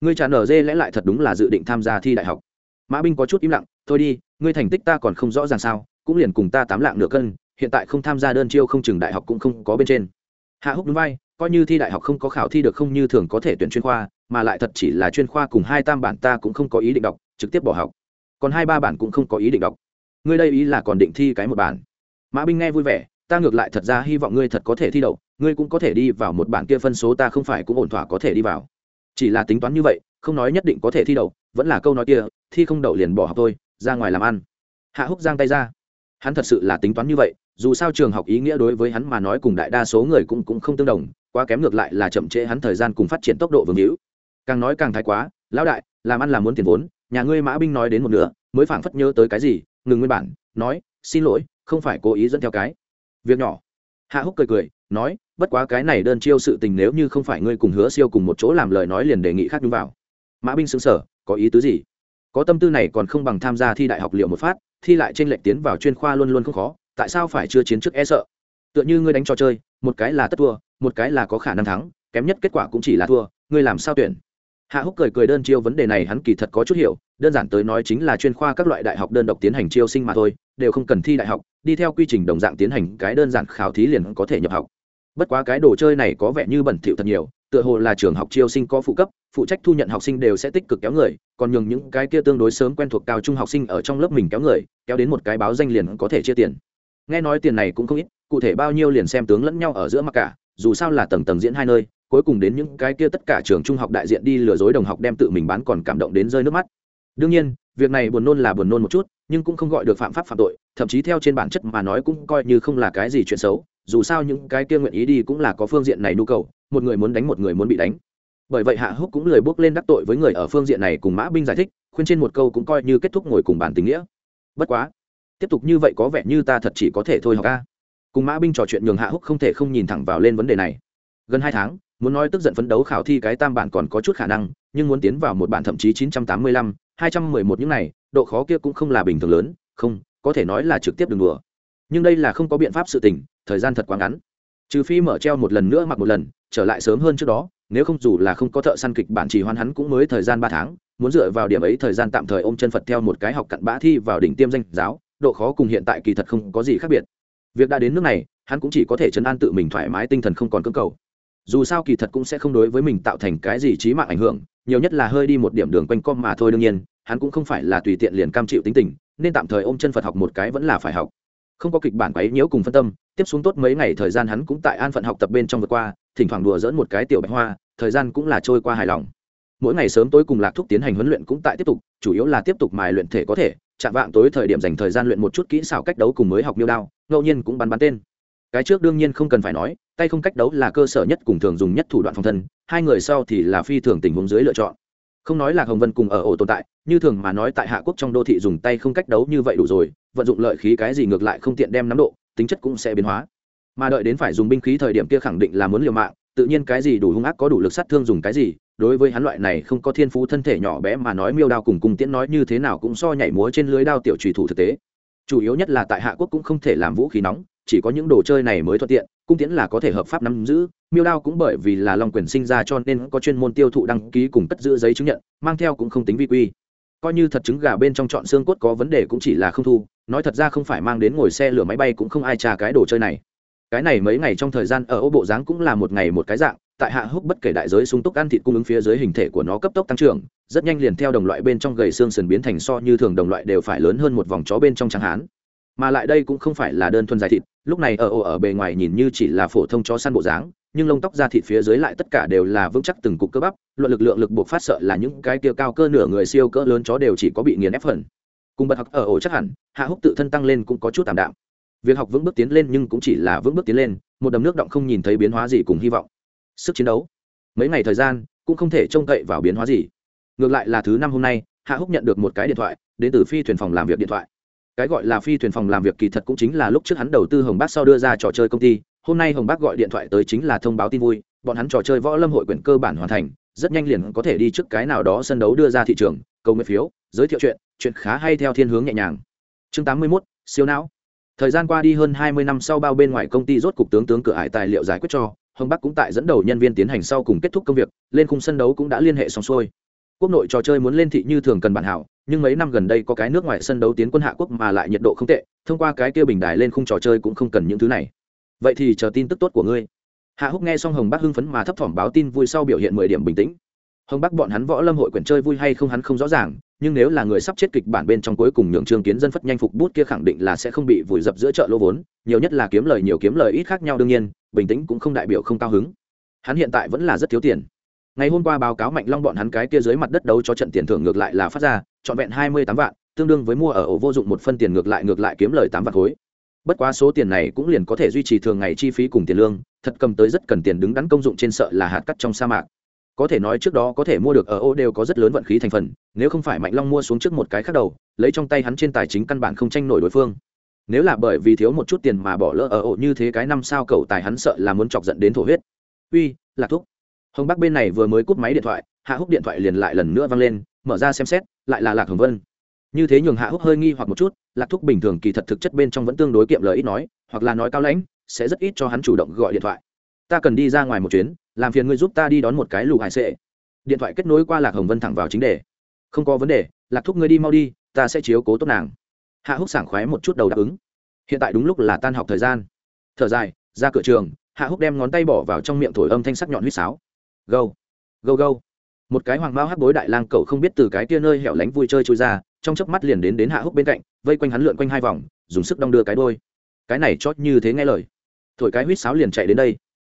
Ngươi trả nở dê lẽ lại thật đúng là dự định tham gia thi đại học. Mã binh có chút im lặng, thôi đi, ngươi thành tích ta còn không rõ ràng sao, cũng liền cùng ta tám lạng nửa cân, hiện tại không tham gia đơn chiêu không chừng đại học cũng không có bên trên. Hạ húc núi vai coi như thi đại học không có khảo thi được không như thường có thể tuyển chuyên khoa, mà lại thật chỉ là chuyên khoa cùng hai tam bản ta cũng không có ý định đọc, trực tiếp bỏ học còn hai ba bản cũng không có ý định đọc. Ngươi đây ý là còn định thi cái một bản. Mã binh nghe vui vẻ, ta ngược lại thật ra hy vọng ngươi thật có thể thi đậu, ngươi cũng có thể đi vào một bản kia phân số ta không phải cũng ổn thỏa có thể đi vào. Chỉ là tính toán như vậy, không nói nhất định có thể thi đậu, vẫn là câu nói kia, thi không đậu liền bỏ học thôi, ra ngoài làm ăn. Hạ húc giang tay ra. Hắn thật sự là tính toán như vậy, dù sao trường học ý nghĩa đối với hắn mà nói cùng đại đa số người cũng cũng không tương đồng, quá kém ngược lại là chậm trễ hắn thời gian cùng phát triển tốc độ vương hữu. Càng nói càng thái quá, lão đại, làm ăn là muốn tiền vốn nhà ngươi mã binh nói đến một nửa, mới phảng phất nhớ tới cái gì, ngừng nguyên bản, nói, xin lỗi, không phải cố ý dẫn theo cái. Việc nhỏ. Hạ húc cười cười, nói, bất quá cái này đơn chiêu sự tình nếu như không phải ngươi cùng hứa siêu cùng một chỗ làm lời nói liền đề nghị khác đúng vào. Mã binh xứng sở có ý tứ gì? Có tâm tư này còn không bằng tham gia thi đại học liệu một phát, thi lại trên lệnh tiến vào chuyên khoa luôn luôn không khó, tại sao phải chưa chiến trước e sợ? Tựa như ngươi đánh trò chơi, một cái là tất thua, một cái là có khả năng thắng, kém nhất kết quả cũng chỉ là thua, ngươi làm sao tuyển? Hạ húc cười cười đơn chiêu vấn đề này hắn kỳ thật có chút hiểu, đơn giản tới nói chính là chuyên khoa các loại đại học đơn độc tiến hành chiêu sinh mà thôi, đều không cần thi đại học, đi theo quy trình đồng dạng tiến hành cái đơn giản khảo thí liền có thể nhập học. Bất quá cái đồ chơi này có vẻ như bẩn thỉu thật nhiều, tựa hồ là trường học chiêu sinh có phụ cấp, phụ trách thu nhận học sinh đều sẽ tích cực kéo người, còn nhường những cái kia tương đối sớm quen thuộc cao trung học sinh ở trong lớp mình kéo người, kéo đến một cái báo danh liền có thể chia tiền. Nghe nói tiền này cũng không ít, cụ thể bao nhiêu liền xem tướng lẫn nhau ở giữa mặc cả, dù sao là tầng tầng diễn hai nơi cuối cùng đến những cái kia tất cả trường trung học đại diện đi lừa dối đồng học đem tự mình bán còn cảm động đến rơi nước mắt. Đương nhiên, việc này buồn nôn là buồn nôn một chút, nhưng cũng không gọi được phạm pháp phạm tội, thậm chí theo trên bản chất mà nói cũng coi như không là cái gì chuyện xấu, dù sao những cái kia nguyện ý đi cũng là có phương diện này nhu cầu, một người muốn đánh một người muốn bị đánh. Bởi vậy hạ húc cũng lười bước lên đắc tội với người ở phương diện này cùng mã binh giải thích, khuyên trên một câu cũng coi như kết thúc ngồi cùng bản tình nghĩa. Bất quá, tiếp tục như vậy có vẻ như ta thật chỉ có thể thôi học ca cùng mã binh trò chuyện nhường hạ húc không thể không nhìn thẳng vào lên vấn đề này. Gần hai tháng muốn nói tức giận phấn đấu khảo thi cái tam bản còn có chút khả năng, nhưng muốn tiến vào một bản thậm chí chín trăm tám mươi lăm, hai trăm mười một những này, độ khó kia cũng không là bình thường lớn, không, có thể nói là trực tiếp đường đùa. Nhưng đây là không có biện pháp sự tình, thời gian thật quá ngắn. Trừ phi mở treo một lần nữa mặc một lần, trở lại sớm hơn trước đó, nếu không dù là không có thợ săn kịch bản chỉ hoan hắn cũng mới thời gian ba tháng, muốn dựa vào điểm ấy thời gian tạm thời ôm chân phật theo một cái học cặn bã thi vào đỉnh tiêm danh giáo, độ khó cùng hiện tại kỳ thật không có gì khác biệt. Việc đã đến nước này, hắn cũng chỉ có thể chấn an tự mình thoải mái tinh thần không còn cưỡng cầu dù sao kỳ thật cũng sẽ không đối với mình tạo thành cái gì trí mạng ảnh hưởng, nhiều nhất là hơi đi một điểm đường quanh co mà thôi đương nhiên, hắn cũng không phải là tùy tiện liền cam chịu tính tình, nên tạm thời ôm chân phật học một cái vẫn là phải học. Không có kịch bản quấy nhiễu cùng phân tâm, tiếp xuống tốt mấy ngày thời gian hắn cũng tại an phận học tập bên trong vượt qua, thỉnh thoảng đùa dỡn một cái tiểu bạch hoa, thời gian cũng là trôi qua hài lòng. Mỗi ngày sớm tối cùng lạc thúc tiến hành huấn luyện cũng tại tiếp tục, chủ yếu là tiếp tục mài luyện thể có thể, chạm vạng tối thời điểm dành thời gian luyện một chút kỹ xảo cách đấu cùng mới học miêu đao, ngẫu nhiên cũng bắn bắn tên cái trước đương nhiên không cần phải nói, tay không cách đấu là cơ sở nhất cùng thường dùng nhất thủ đoạn phòng thân, hai người sau thì là phi thường tình huống dưới lựa chọn. Không nói là hồng vân cùng ở ổ tồn tại, như thường mà nói tại hạ quốc trong đô thị dùng tay không cách đấu như vậy đủ rồi, vận dụng lợi khí cái gì ngược lại không tiện đem nắm độ, tính chất cũng sẽ biến hóa. Mà đợi đến phải dùng binh khí thời điểm kia khẳng định là muốn liều mạng, tự nhiên cái gì đủ hung ác có đủ lực sát thương dùng cái gì, đối với hắn loại này không có thiên phú thân thể nhỏ bé mà nói miêu đao cùng cung tiễn nói như thế nào cũng so nhảy múa trên lưới đao tiểu trùy thủ thực tế. Chủ yếu nhất là tại hạ quốc cũng không thể làm vũ khí nóng chỉ có những đồ chơi này mới thuận tiện, cung tiễn là có thể hợp pháp nắm giữ, miêu đao cũng bởi vì là long quyền sinh ra cho nên có chuyên môn tiêu thụ đăng ký cùng cất giữ giấy chứng nhận, mang theo cũng không tính vi quy. Coi như thật trứng gà bên trong chọn xương cốt có vấn đề cũng chỉ là không thu, nói thật ra không phải mang đến ngồi xe lửa máy bay cũng không ai trả cái đồ chơi này. Cái này mấy ngày trong thời gian ở ô bộ dáng cũng là một ngày một cái dạng, tại hạ húc bất kể đại giới sung túc ăn thịt cung ứng phía dưới hình thể của nó cấp tốc tăng trưởng, rất nhanh liền theo đồng loại bên trong gầy xương sườn biến thành so như thường đồng loại đều phải lớn hơn một vòng chó bên trong trắng hán. Mà lại đây cũng không phải là đơn thuần dài thịt lúc này ở ổ ở bề ngoài nhìn như chỉ là phổ thông chó săn bộ dáng, nhưng lông tóc ra thịt phía dưới lại tất cả đều là vững chắc từng cục cơ bắp, luận lực lượng lực buộc phát sợ là những cái kia cao cơ nửa người siêu cỡ lớn chó đều chỉ có bị nghiền ép phần. Cùng bật học ở ổ chắc hẳn, hạ húc tự thân tăng lên cũng có chút tạm đạm. Việc học vững bước tiến lên nhưng cũng chỉ là vững bước tiến lên, một đầm nước động không nhìn thấy biến hóa gì cùng hy vọng. Sức chiến đấu. Mấy ngày thời gian, cũng không thể trông cậy vào biến hóa gì. Ngược lại là thứ năm hôm nay, hạ húc nhận được một cái điện thoại, đến từ phi thuyền phòng làm việc điện thoại cái gọi là phi thuyền phòng làm việc kỳ thật cũng chính là lúc trước hắn đầu tư hồng bác sau đưa ra trò chơi công ty. Hôm nay hồng bác gọi điện thoại tới chính là thông báo tin vui. Bọn hắn trò chơi võ lâm hội quyển cơ bản hoàn thành rất nhanh liền có thể đi trước cái nào đó sân đấu đưa ra thị trường cầu nguyện phiếu giới thiệu chuyện chuyện khá hay theo thiên hướng nhẹ nhàng. Chương tám mươi 81, siêu não. Thời gian qua đi hơn hai mươi năm sau bao bên ngoài công ty rốt cục tướng tướng cửa ải tài liệu giải quyết cho hồng bắc cũng tại dẫn đầu nhân viên tiến hành sau cùng kết thúc công việc lên khung sân đấu cũng đã liên hệ xong xuôi quốc nội trò chơi muốn lên thị như thường cần bản hảo, nhưng mấy năm gần đây có cái nước ngoài sân đấu tiến quân hạ quốc mà lại nhiệt độ không tệ, thông qua cái kia bình đài lên khung trò chơi cũng không cần những thứ này. Vậy thì chờ tin tức tốt của ngươi. Hạ húc nghe xong hồng bắc hưng phấn mà thấp thỏm báo tin vui sau biểu hiện mười điểm bình tĩnh. Hồng bắc bọn hắn võ lâm hội quyển chơi vui hay không hắn không rõ ràng, nhưng nếu là người sắp chết kịch bản bên trong cuối cùng nhượng trương kiến dân phất nhanh phục bút kia khẳng định là sẽ không bị vùi dập giữa chợ lô vốn, nhiều nhất là kiếm lời nhiều kiếm lời ít khác nhau đương nhiên, bình tĩnh cũng không đại biểu không cao hứng. Hắn hiện tại vẫn là rất thiếu tiền ngày hôm qua báo cáo mạnh long bọn hắn cái kia dưới mặt đất đấu cho trận tiền thưởng ngược lại là phát ra, trọn vẹn hai mươi tám vạn, tương đương với mua ở ổ vô dụng một phân tiền ngược lại ngược lại kiếm lời tám vạn khối. Bất quá số tiền này cũng liền có thể duy trì thường ngày chi phí cùng tiền lương, thật cầm tới rất cần tiền đứng đắn công dụng trên sợ là hạt cắt trong sa mạc. Có thể nói trước đó có thể mua được ở ô đều có rất lớn vận khí thành phần, nếu không phải mạnh long mua xuống trước một cái khác đầu, lấy trong tay hắn trên tài chính căn bản không tranh nổi đối phương. Nếu là bởi vì thiếu một chút tiền mà bỏ lỡ ở ổ như thế cái năm sao cầu tài hắn sợ là muốn chọc giận đến thổ huyết. Uy, lạc thúc hồng bắc bên này vừa mới cúp máy điện thoại, hạ húc điện thoại liền lại lần nữa vang lên, mở ra xem xét, lại là lạc hồng vân. Như thế nhường hạ húc hơi nghi hoặc một chút, lạc thúc bình thường kỳ thật thực chất bên trong vẫn tương đối kiệm lời ít nói, hoặc là nói cao lãnh, sẽ rất ít cho hắn chủ động gọi điện thoại. Ta cần đi ra ngoài một chuyến, làm phiền ngươi giúp ta đi đón một cái lù hải sệ. Điện thoại kết nối qua lạc hồng vân thẳng vào chính đề. Không có vấn đề, lạc thúc ngươi đi mau đi, ta sẽ chiếu cố tốt nàng. Hạ húc sảng khoái một chút đầu đáp ứng. Hiện tại đúng lúc là tan học thời gian. Thở dài, ra cửa trường, hạ húc đem ngón tay bỏ vào trong miệng thổi âm thanh sắc nhọn huýt sáo gâu. Gâu gâu. Một cái hoàng mao hắc bối đại lang cậu không biết từ cái tia nơi hẻo lánh vui chơi trôi ra, trong chớp mắt liền đến đến hạ húc bên cạnh, vây quanh hắn lượn quanh hai vòng, dùng sức đong đưa cái đôi cái này chót như thế nghe lời. Thổi cái huýt sáo liền chạy đến đây.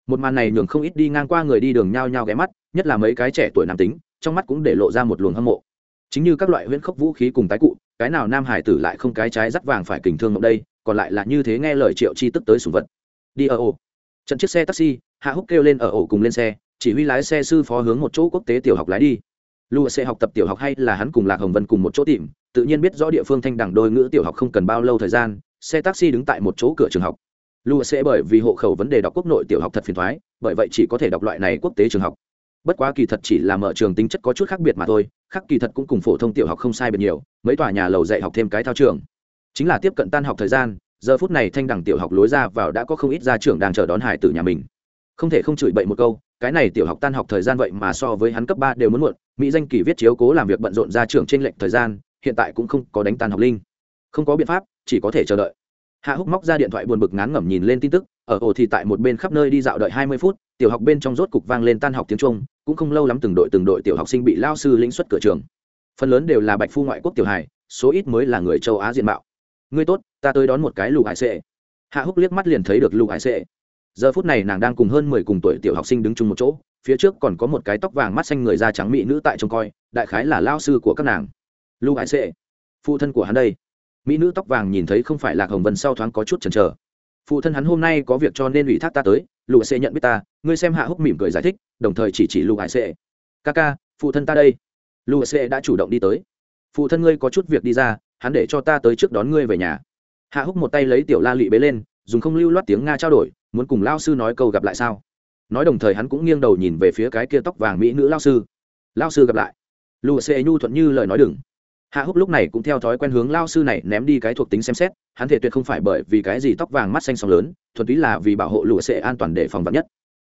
Một màn này nhường không ít đi ngang qua người đi đường nhao nhao ghé mắt, nhất là mấy cái trẻ tuổi nam tính, trong mắt cũng để lộ ra một luồng hâm mộ. Chính như các loại huyễn khốc vũ khí cùng tái cụ, cái nào nam hải tử lại không cái trái rắt vàng phải kình thương mộng đây, còn lại là như thế nghe lời triệu chi tức tới sùng vật. Đi ở ổ. Trận chiếc xe taxi, hạ húc kêu lên ở ổ cùng lên xe chỉ huy lái xe sư phó hướng một chỗ quốc tế tiểu học lái đi. Lùa sẽ học tập tiểu học hay là hắn cùng lạc hồng vân cùng một chỗ tìm, tự nhiên biết rõ địa phương thanh đẳng đôi ngữ tiểu học không cần bao lâu thời gian, xe taxi đứng tại một chỗ cửa trường học. Lùa sẽ bởi vì hộ khẩu vấn đề đọc quốc nội tiểu học thật phiền thoái bởi vậy chỉ có thể đọc loại này quốc tế trường học. Bất quá kỳ thật chỉ là mở trường tính chất có chút khác biệt mà thôi, khác kỳ thật cũng cùng phổ thông tiểu học không sai biệt nhiều, mấy tòa nhà lầu dạy học thêm cái thao trường. Chính là tiếp cận tan học thời gian, giờ phút này thanh đẳng tiểu học lối ra vào đã có không ít gia trưởng đang chờ đón hải tử nhà mình. Không thể không chửi bậy một câu cái này tiểu học tan học thời gian vậy mà so với hắn cấp ba đều muốn muộn, mỹ danh kỳ viết chiếu cố làm việc bận rộn ra trường trên lệnh thời gian, hiện tại cũng không có đánh tan học linh. Không có biện pháp, chỉ có thể chờ đợi. Hạ húc móc ra điện thoại buồn bực ngán ngẩm nhìn lên tin tức, ở ổ thì tại một bên khắp nơi đi dạo đợi hai mươi phút, tiểu học bên trong rốt cục vang lên tan học tiếng trung, cũng không lâu lắm từng đội từng đội tiểu học sinh bị lao sư lĩnh xuất cửa trường. Phần lớn đều là bạch phu ngoại quốc tiểu hài, số ít mới là người châu á diện mạo. Ngươi tốt, ta tới đón một cái lục hải sệ. Hạ húc liếc mắt liền thấy được lục hải sệ giờ phút này nàng đang cùng hơn mười cùng tuổi tiểu học sinh đứng chung một chỗ, phía trước còn có một cái tóc vàng mắt xanh người da trắng mỹ nữ tại trông coi, đại khái là lao sư của các nàng. Lưu hải sệ, phụ thân của hắn đây. Mỹ nữ tóc vàng nhìn thấy không phải lạc hồng vân sau thoáng có chút chần chờ. Phụ thân hắn hôm nay có việc cho nên ủy thác ta tới lù sẽ nhận biết ta, ngươi xem hạ húc mỉm cười giải thích, đồng thời chỉ chỉ lù hải sệ. Ca ca, phụ thân ta đây. Lù sẽ đã chủ động đi tới. Phụ thân ngươi có chút việc đi ra, hắn để cho ta tới trước đón ngươi về nhà. Hạ húc một tay lấy tiểu la lị bế lên, dùng không lưu loát tiếng nga trao đổi muốn cùng lao sư nói câu gặp lại sao? Nói đồng thời hắn cũng nghiêng đầu nhìn về phía cái kia tóc vàng mỹ nữ lao sư. Lao sư gặp lại. Lùa xê nhu thuận như lời nói đừng. Hạ húc lúc này cũng theo thói quen hướng lao sư này ném đi cái thuộc tính xem xét, hắn thể tuyệt không phải bởi vì cái gì tóc vàng mắt xanh sóng lớn, thuần túy là vì bảo hộ lụa xệ an toàn để phòng vật nhất.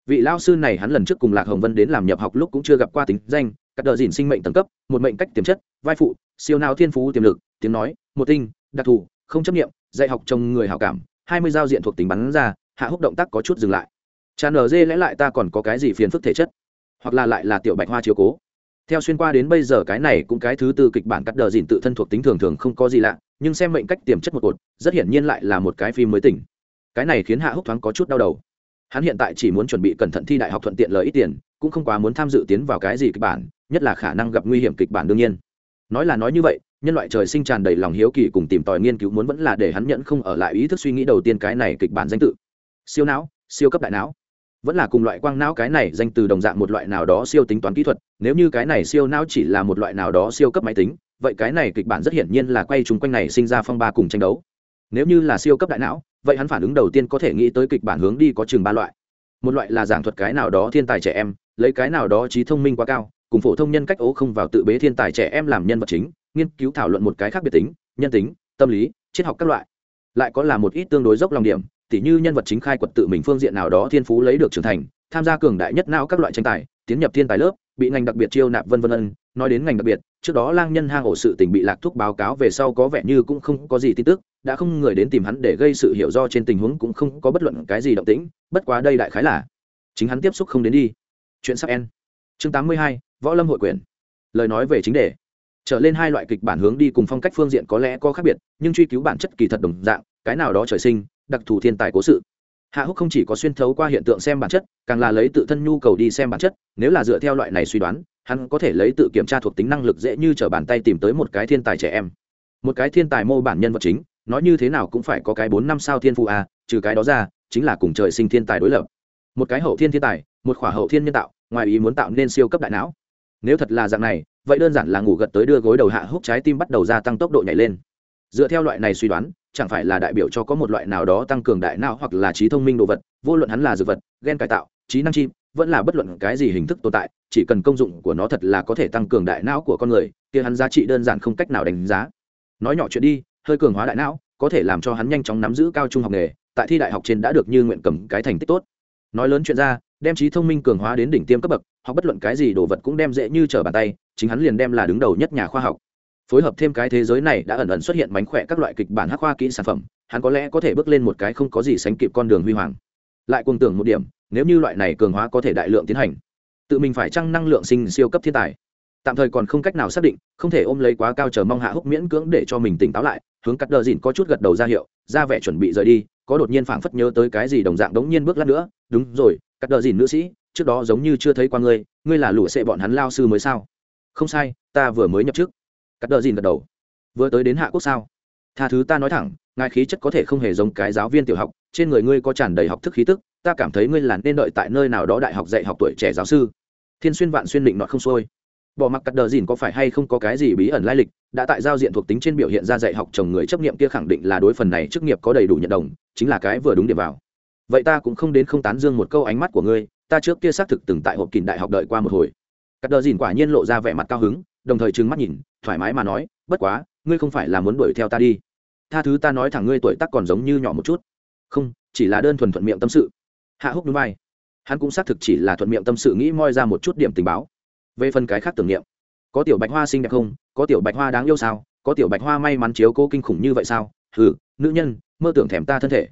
Vị lao sư này hắn lần trước cùng lạc hồng vân đến làm nhập học lúc cũng chưa gặp qua tính danh, cắt đờ dìn sinh mệnh tầng cấp, một mệnh cách tiềm chất, vai phụ, siêu nào thiên phú tiềm lực, tiếng nói, một tinh, đặc thù, không chấp nghiệm dạy học trong người hảo cảm, hai mươi giao diện thuộc tính bắn ra hạ húc động tác có chút dừng lại. Tràn ở dê lẽ lại ta còn có cái gì phiền phức thể chất? Hoặc là lại là tiểu bạch hoa chiếu cố. Theo xuyên qua đến bây giờ cái này cũng cái thứ tư kịch bản cắt đờ dìn tự thân thuộc tính thường thường không có gì lạ, nhưng xem mệnh cách tiềm chất một cột, rất hiển nhiên lại là một cái phim mới tỉnh. Cái này khiến hạ húc thoáng có chút đau đầu. Hắn hiện tại chỉ muốn chuẩn bị cẩn thận thi đại học thuận tiện lời ít tiền, cũng không quá muốn tham dự tiến vào cái gì kịch bản, nhất là khả năng gặp nguy hiểm kịch bản đương nhiên. Nói là nói như vậy, nhân loại trời sinh tràn đầy lòng hiếu kỳ cùng tìm tòi nghiên cứu muốn vẫn là để hắn nhận không ở lại ý thức suy nghĩ đầu tiên cái này kịch bản danh tự siêu não, siêu cấp đại não. Vẫn là cùng loại quang não cái này danh từ đồng dạng một loại nào đó siêu tính toán kỹ thuật, nếu như cái này siêu não chỉ là một loại nào đó siêu cấp máy tính, vậy cái này kịch bản rất hiển nhiên là quay chung quanh này sinh ra phong ba cùng tranh đấu. Nếu như là siêu cấp đại não, vậy hắn phản ứng đầu tiên có thể nghĩ tới kịch bản hướng đi có chừng ba loại. Một loại là giảng thuật cái nào đó thiên tài trẻ em, lấy cái nào đó trí thông minh quá cao, cùng phổ thông nhân cách ố không vào tự bế thiên tài trẻ em làm nhân vật chính, nghiên cứu thảo luận một cái khác biệt tính, nhân tính, tâm lý, triết học các loại. Lại có là một ít tương đối dốc lòng điểm tỉ như nhân vật chính khai quật tự mình phương diện nào đó thiên phú lấy được trưởng thành, tham gia cường đại nhất não các loại tranh tài, tiến nhập thiên tài lớp, bị ngành đặc biệt chiêu nạp vân vân ân, nói đến ngành đặc biệt, trước đó lang nhân hang ổ sự tình bị lạc thúc báo cáo về sau có vẻ như cũng không có gì tin tức, đã không người đến tìm hắn để gây sự hiểu do trên tình huống cũng không có bất luận cái gì động tĩnh, bất quá đây đại khái là chính hắn tiếp xúc không đến đi. Chuyện sắp en chương tám mươi hai, võ lâm hội quyền. Lời nói về chính đề. Trở lên hai loại kịch bản hướng đi cùng phong cách phương diện có lẽ có khác biệt, nhưng truy cứu bản chất kỳ thật đồng dạng, cái nào đó trời sinh đặc thù thiên tài cố sự. Hạ húc không chỉ có xuyên thấu qua hiện tượng xem bản chất, càng là lấy tự thân nhu cầu đi xem bản chất, nếu là dựa theo loại này suy đoán, hắn có thể lấy tự kiểm tra thuộc tính năng lực dễ như t r ở bàn tay tìm tới một cái thiên tài trẻ em. Một cái thiên tài mô bản nhân vật chính, nói như thế nào cũng phải có cái bốn năm sao thiên phụ a à, trừ cái đó ra, chính là cùng trời sinh thiên tài đối lập. Một cái hậu thiên thiên tài, một khỏa hậu thiên nhân tạo, ngoài ý muốn tạo nên siêu cấp đại não. Nếu thật là dạng này, vậy đơn giản là ngủ gật tới đưa gối đầu hạ húc trái tim bắt đầu gia tăng tốc độ nhảy lên. Dựa theo loại này suy đoán chẳng phải là đại biểu cho có một loại nào đó tăng cường đại não hoặc là trí thông minh đồ vật, vô luận hắn là dược vật, gen cải tạo, trí năng chim vẫn là bất luận cái gì hình thức tồn tại, chỉ cần công dụng của nó thật là có thể tăng cường đại não của con người, kia hắn giá trị đơn giản không cách nào đánh giá. Nói nhỏ chuyện đi, hơi cường hóa đại não, có thể làm cho hắn nhanh chóng nắm giữ cao trung học nghề, tại thi đại học trên đã được như nguyện cầm cái thành tích tốt. Nói lớn chuyện ra, đem trí thông minh cường hóa đến đỉnh tiêm cấp bậc hoặc bất luận cái gì đồ vật cũng đem dễ như trở bàn tay, chính hắn liền đem là đứng đầu nhất nhà khoa học phối hợp thêm cái thế giới này đã ẩn ẩn xuất hiện mánh khỏe các loại kịch bản hắc khoa kỹ sản phẩm, hắn có lẽ có thể bước lên một cái không có gì sánh kịp con đường huy hoàng. Lại cùng tưởng một điểm, nếu như loại này cường hóa có thể đại lượng tiến hành, tự mình phải trăng năng lượng sinh siêu cấp thiên tài. Tạm thời còn không cách nào xác định, không thể ôm lấy quá cao chờ mong hạ húc miễn cưỡng để cho mình tỉnh táo lại, hướng cắt đờ dìn có chút gật đầu ra hiệu, ra vẻ chuẩn bị rời đi, có đột nhiên phảng phất nhớ tới cái gì đồng dạng đống nhiên bước lát nữa, đúng rồi, cắt đờ dìn nữ sĩ, trước đó giống như chưa thấy qua ngươi ngươi là lũ sệ bọn hắn lao sư mới sao? Không sai, ta vừa mới nhập chức cắt đờ dìn gật đầu. Vừa tới đến hạ quốc sao? Tha thứ ta nói thẳng, ngài khí chất có thể không hề giống cái giáo viên tiểu học. Trên người ngươi có tràn đầy học thức khí tức, ta cảm thấy ngươi là nên đợi tại nơi nào đó đại học dạy học tuổi trẻ giáo sư. Thiên xuyên vạn xuyên định nọt không xuôi. Bỏ mặc cắt đờ dìn có phải hay không có cái gì bí ẩn lai lịch, đã tại giao diện thuộc tính trên biểu hiện ra dạy học chồng người chấp nghiệm kia khẳng định là đối phần này chức nghiệp có đầy đủ nhận đồng, chính là cái vừa đúng điểm vào. Vậy ta cũng không đến không tán dương một câu ánh mắt của ngươi, ta trước kia xác thực từng tại hộp kín đại học đợi qua một hồi. Cắt đờ dìn quả nhiên lộ ra vẻ mặt cao hứng đồng thời trừng mắt nhìn, thoải mái mà nói, bất quá, ngươi không phải là muốn đuổi theo ta đi. Tha thứ ta nói thẳng ngươi tuổi tác còn giống như nhỏ một chút. Không, chỉ là đơn thuần thuận miệng tâm sự. Hạ húc núi vai. Hắn cũng xác thực chỉ là thuận miệng tâm sự nghĩ moi ra một chút điểm tình báo. Về phần cái khác tưởng niệm, có tiểu bạch hoa xinh đẹp không? Có tiểu bạch hoa đáng yêu sao? Có tiểu bạch hoa may mắn chiếu cô kinh khủng như vậy sao? Ừ nữ nhân, mơ tưởng thèm ta thân thể.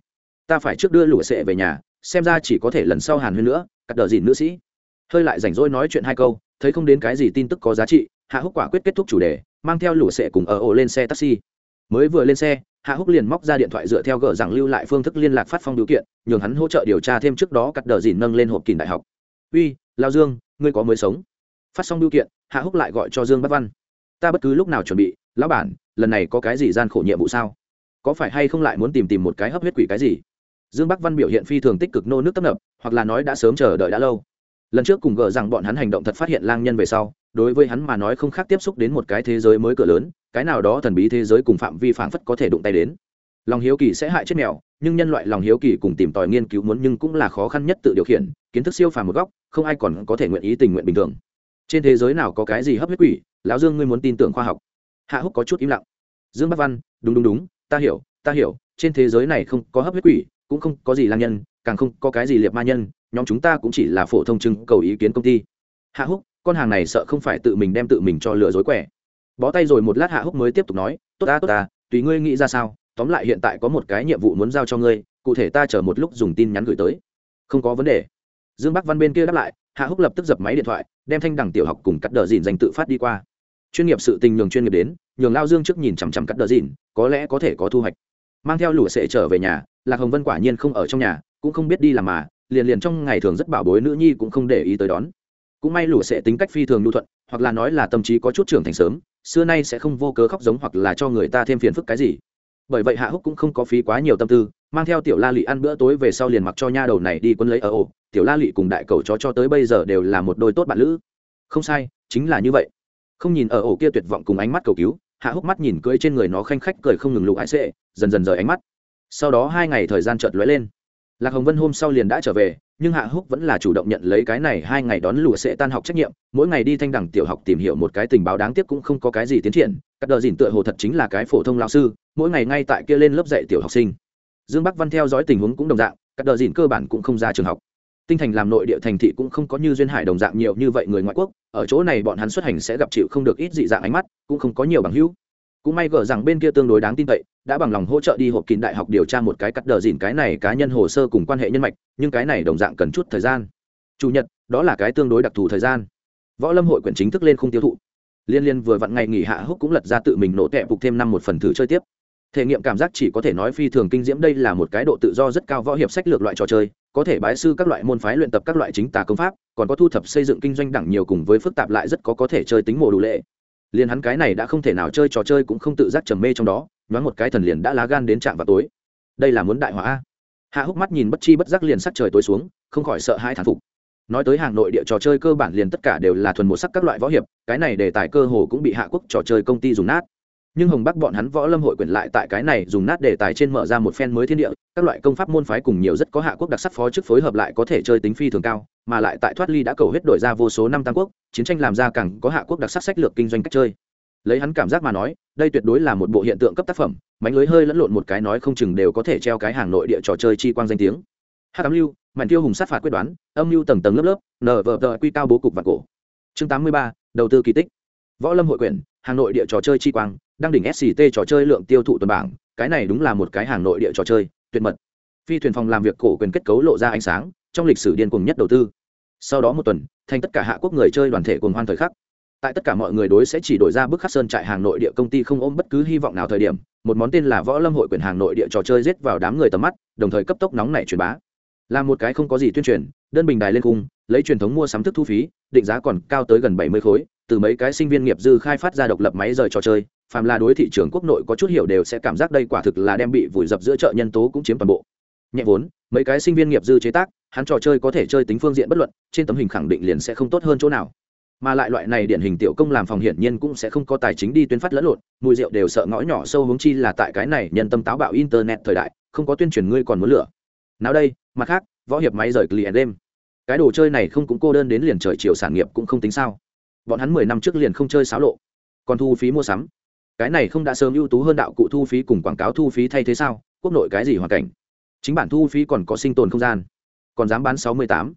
Ta phải trước đưa lụa sệ về nhà, xem ra chỉ có thể lần sau hàn huyên nữa, cắt đờ dìn nữ sĩ. Hơi lại rảnh rỗi nói chuyện hai câu, thấy không đến cái gì tin tức có giá trị hạ húc quả quyết kết thúc chủ đề, mang theo lũ sệ cùng ở ổ lên xe taxi. Mới vừa lên xe, hạ húc liền móc ra điện thoại dựa theo gỡ rằng lưu lại phương thức liên lạc phát phong điều kiện, nhường hắn hỗ trợ điều tra thêm trước đó cắt đờ dìn nâng lên hộp kỳ đại học. Uy, lao dương, ngươi có mới sống? Phát xong điều kiện, hạ húc lại gọi cho dương bắc văn. Ta bất cứ lúc nào chuẩn bị, lão bản, lần này có cái gì gian khổ nhiệm vụ sao? Có phải hay không lại muốn tìm tìm một cái hấp huyết quỷ cái gì? Dương bắc văn biểu hiện phi thường tích cực nô nước tấp nập, hoặc là nói đã sớm chờ đợi đã lâu lần trước cùng gờ rằng bọn hắn hành động thật phát hiện lang nhân về sau, đối với hắn mà nói không khác tiếp xúc đến một cái thế giới mới cửa lớn, cái nào đó thần bí thế giới cùng phạm vi phảng phất có thể đụng tay đến. Lòng hiếu kỳ sẽ hại chết mèo, nhưng nhân loại lòng hiếu kỳ cùng tìm tòi nghiên cứu muốn nhưng cũng là khó khăn nhất tự điều khiển, kiến thức siêu phàm một góc, không ai còn có thể nguyện ý tình nguyện bình thường. Trên thế giới nào có cái gì hấp huyết quỷ, lão dương ngươi muốn tin tưởng khoa học. Hạ húc có chút im lặng. Dương bắc văn, đúng đúng đúng, ta hiểu ta hiểu, trên thế giới này không có hấp huyết quỷ, cũng không có gì lang nhân càng không có cái gì liệt ma nhân, nhóm chúng ta cũng chỉ là phổ thông trưng cầu ý kiến công ty. Hạ húc, con hàng này sợ không phải tự mình đem tự mình cho lừa dối quẻ. Bó tay rồi một lát hạ húc mới tiếp tục nói, tốt ta tốt ta, tùy ngươi nghĩ ra sao, tóm lại hiện tại có một cái nhiệm vụ muốn giao cho ngươi, cụ thể ta chờ một lúc dùng tin nhắn gửi tới. Không có vấn đề. Dương bắc văn bên kia đáp lại, hạ húc lập tức dập máy điện thoại, đem thanh đẳng tiểu học cùng cắt đờ dìn dành tự phát đi qua. Chuyên nghiệp sự tình nhường chuyên nghiệp đến, nhường lao dương trước nhìn chằm chằm cắt đờ dìn, có lẽ có thể có thu hoạch. Mang theo lụa sệ trở về nhà, lạc hồng vân quả nhiên không ở trong nhà cũng không biết đi làm mà, liền liền trong ngày thường rất bảo bối nữ nhi cũng không để ý tới đón. Cũng may lũ sẽ tính cách phi thường lưu thuận, hoặc là nói là tâm trí có chút trưởng thành sớm, xưa nay sẽ không vô cớ khóc giống hoặc là cho người ta thêm phiền phức cái gì. Bởi vậy hạ húc cũng không có phí quá nhiều tâm tư, mang theo tiểu la lị ăn bữa tối về sau liền mặc cho nha đầu này đi quân lấy ở ổ. Tiểu la lị cùng đại cầu chó cho tới bây giờ đều là một đôi tốt bạn lữ. Không sai, chính là như vậy. Không nhìn ở ổ kia tuyệt vọng cùng ánh mắt cầu cứu, hạ húc mắt nhìn cưỡi trên người nó khanh khách cười không ngừng lụ ái sệ, dần dần rời ánh mắt. Sau đó hai ngày thời gian chợt lóe lên lạc hồng vân hôm sau liền đã trở về, nhưng hạ húc vẫn là chủ động nhận lấy cái này hai ngày đón lụa sẽ tan học trách nhiệm, mỗi ngày đi thanh đẳng tiểu học tìm hiểu một cái tình báo đáng tiếc cũng không có cái gì tiến triển các đờ dìn tựa hồ thật chính là cái phổ thông lao sư, mỗi ngày ngay tại kia lên lớp dạy tiểu học sinh. Dương bắc văn theo dõi tình huống cũng đồng dạng các đờ dìn cơ bản cũng không ra trường học. Tinh thành làm nội địa thành thị cũng không có như duyên hải đồng dạng nhiều như vậy người ngoại quốc, ở chỗ này bọn hắn xuất hành sẽ gặp chịu không được ít dị dạng ánh mắt, cũng không có nhiều bằng hữu. Cũng may gở rằng bên kia tương đối đáng tin cậy đã bằng lòng hỗ trợ đi hộp kín đại học điều tra một cái cắt đờ dìn cái này cá nhân hồ sơ cùng quan hệ nhân mạch, nhưng cái này đồng dạng cần chút thời gian. Chủ nhật, đó là cái tương đối đặc thù thời gian. Võ lâm hội quyển chính thức lên không tiêu thụ. Liên liên vừa vặn ngày nghỉ hạ húc cũng lật ra tự mình nổ tệ phục thêm năm một phần thử chơi tiếp. Thể nghiệm cảm giác chỉ có thể nói phi thường kinh diễm đây là một cái độ tự do rất cao võ hiệp sách lược loại trò chơi, có thể bái sư các loại môn phái luyện tập các loại chính tà công pháp, còn có thu thập xây dựng kinh doanh đẳng nhiều cùng với phức tạp lại rất có có thể chơi tính mồ đủ lệ liền hắn cái này đã không thể nào chơi trò chơi cũng không tự giác trầm mê trong đó, nhoáng một cái thần liền đã lá gan đến trạm vào tối. Đây là muốn đại hỏa hạ húc mắt nhìn bất chi bất giác liền sắc trời tối xuống, không khỏi sợ hai thán phục. Nói tới hàng nội địa trò chơi cơ bản liền tất cả đều là thuần một sắc các loại võ hiệp, cái này đề tài cơ hồ cũng bị hạ quốc trò chơi công ty dùng nát nhưng hồng bắc bọn hắn võ lâm hội quyền lại tại cái này dùng nát đề tài trên mở ra một phen mới thiên địa, các loại công pháp môn phái cùng nhiều rất có hạ quốc đặc sắc phó chức phối hợp lại có thể chơi tính phi thường cao, mà lại tại thoát ly đã cầu hết đổi ra vô số năm tam quốc, chiến tranh làm ra càng có hạ quốc đặc sắc sách lược kinh doanh cách chơi. Lấy hắn cảm giác mà nói, đây tuyệt đối là một bộ hiện tượng cấp tác phẩm, mánh lưới hơi lẫn lộn một cái nói không chừng đều có thể treo cái hàng nội địa trò chơi chi quang danh tiếng. Hát cám lưu, mạnh tiêu hùng sát phạt quyết đoán, âm mưu tầng tầng lớp lớp nở vờ tờ quy cao bố cục và cổ. Chương tám mươi ba, đầu tư kỳ tích. Võ lâm hội quyển hàng nội địa trò chơi chi quang đang đỉnh sct trò chơi lượng tiêu thụ tuần bảng, cái này đúng là một cái hàng nội địa trò chơi, tuyệt mật. Phi thuyền phòng làm việc cổ quyền kết cấu lộ ra ánh sáng, trong lịch sử điên cuồng nhất đầu tư. Sau đó một tuần, thành tất cả hạ quốc người chơi đoàn thể cùng hoan thời khắc. Tại tất cả mọi người đối sẽ chỉ đổi ra bức khắc sơn trại hàng nội địa công ty không ôm bất cứ hy vọng nào thời điểm, một món tên là võ lâm hội quyền hàng nội địa trò chơi giết vào đám người tầm mắt, đồng thời cấp tốc nóng nảy truyền bá. Là một cái không có gì tuyên truyền, đơn bình đài lên cung, lấy truyền thống mua sắm thức thu phí, định giá còn cao tới gần bảy mươi khối, từ mấy cái sinh viên nghiệp dư khai phát ra độc lập máy rời trò chơi phàm là đối thị trường quốc nội có chút hiểu đều sẽ cảm giác đây quả thực là đem bị vùi dập giữa chợ nhân tố cũng chiếm toàn bộ. Nhẹ vốn, mấy cái sinh viên nghiệp dư chế tác, hắn trò chơi có thể chơi tính phương diện bất luận, trên tấm hình khẳng định liền sẽ không tốt hơn chỗ nào. Mà lại loại này điển hình tiểu công làm phòng hiển nhiên cũng sẽ không có tài chính đi tuyên phát lẫn lộn, mùi rượu đều sợ ngõ nhỏ sâu hướng chi là tại cái này nhân tâm táo bạo internet thời đại, không có tuyên truyền ngươi còn muốn lửa. Nào đây, mặt khác, võ hiệp máy rời client đêm. Cái đồ chơi này không cũng cô đơn đến liền trời chiều sản nghiệp cũng không tính sao. Bọn hắn mười năm trước liền không chơi xáo lộ, còn thu phí mua sắm cái này không đã sớm ưu tú hơn đạo cụ thu phí cùng quảng cáo thu phí thay thế sao? Quốc nội cái gì hoàn cảnh? Chính bản thu phí còn có sinh tồn không gian. Còn dám bán sáu mươi tám?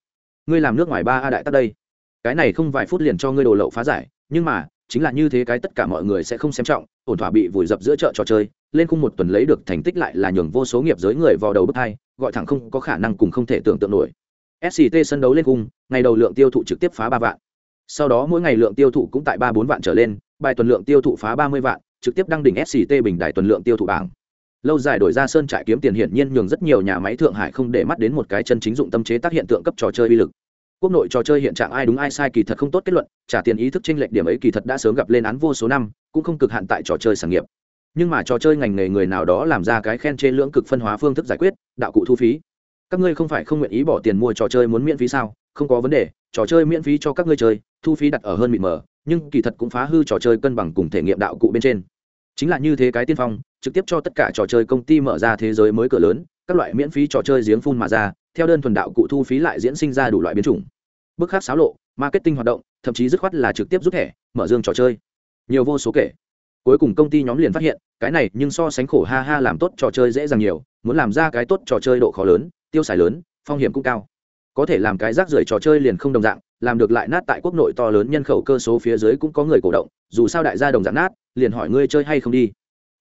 Ngươi làm nước ngoài ba a đại tắc đây. Cái này không vài phút liền cho ngươi đồ lậu phá giải, nhưng mà, chính là như thế cái tất cả mọi người sẽ không xem trọng, ổn thỏa bị vùi dập giữa chợ trò chơi, lên khung một tuần lấy được thành tích lại là nhường vô số nghiệp giới người vào đầu bước hai, gọi thẳng không có khả năng cùng không thể tưởng tượng nổi. Sct sân đấu lên khung, ngày đầu lượng tiêu thụ trực tiếp phá ba vạn. Sau đó mỗi ngày lượng tiêu thụ cũng tại ba bốn vạn trở lên, bài tuần lượng tiêu thụ phá ba mươi vạn trực tiếp đăng đỉnh sct bình đại tuần lượng tiêu thụ bảng. Lâu dài đổi ra sơn trại kiếm tiền hiển nhiên nhường rất nhiều nhà máy thượng hải không để mắt đến một cái chân chính dụng tâm chế tác hiện tượng cấp trò chơi uy lực. Quốc nội trò chơi hiện trạng ai đúng ai sai kỳ thật không tốt kết luận, trả tiền ý thức chênh lệch điểm ấy kỳ thật đã sớm gặp lên án vô số năm, cũng không cực hạn tại trò chơi sản nghiệp. Nhưng mà trò chơi ngành nghề người nào đó làm ra cái khen trên lưỡng cực phân hóa phương thức giải quyết, đạo cụ thu phí. Các ngươi không phải không nguyện ý bỏ tiền mua trò chơi muốn miễn phí sao? Không có vấn đề, trò chơi miễn phí cho các ngươi chơi, thu phí đặt ở hơn mịt mờ nhưng kỳ thật cũng phá hư trò chơi cân bằng cùng thể nghiệm đạo cụ bên trên. Chính là như thế cái tiên phong, trực tiếp cho tất cả trò chơi công ty mở ra thế giới mới cửa lớn, các loại miễn phí trò chơi giếng phun mà ra, theo đơn thuần đạo cụ thu phí lại diễn sinh ra đủ loại biến chủng. Bức khác xáo lộ, marketing hoạt động, thậm chí dứt khoát là trực tiếp rút thẻ, mở dương trò chơi. Nhiều vô số kể. Cuối cùng công ty nhóm liền phát hiện, cái này nhưng so sánh khổ ha ha làm tốt trò chơi dễ dàng nhiều, muốn làm ra cái tốt trò chơi độ khó lớn, tiêu xài lớn, phong hiểm cũng cao. Có thể làm cái rác rưởi trò chơi liền không đồng dạng làm được lại nát tại quốc nội to lớn nhân khẩu cơ số phía dưới cũng có người cổ động, dù sao đại gia đồng giản nát, liền hỏi ngươi chơi hay không đi.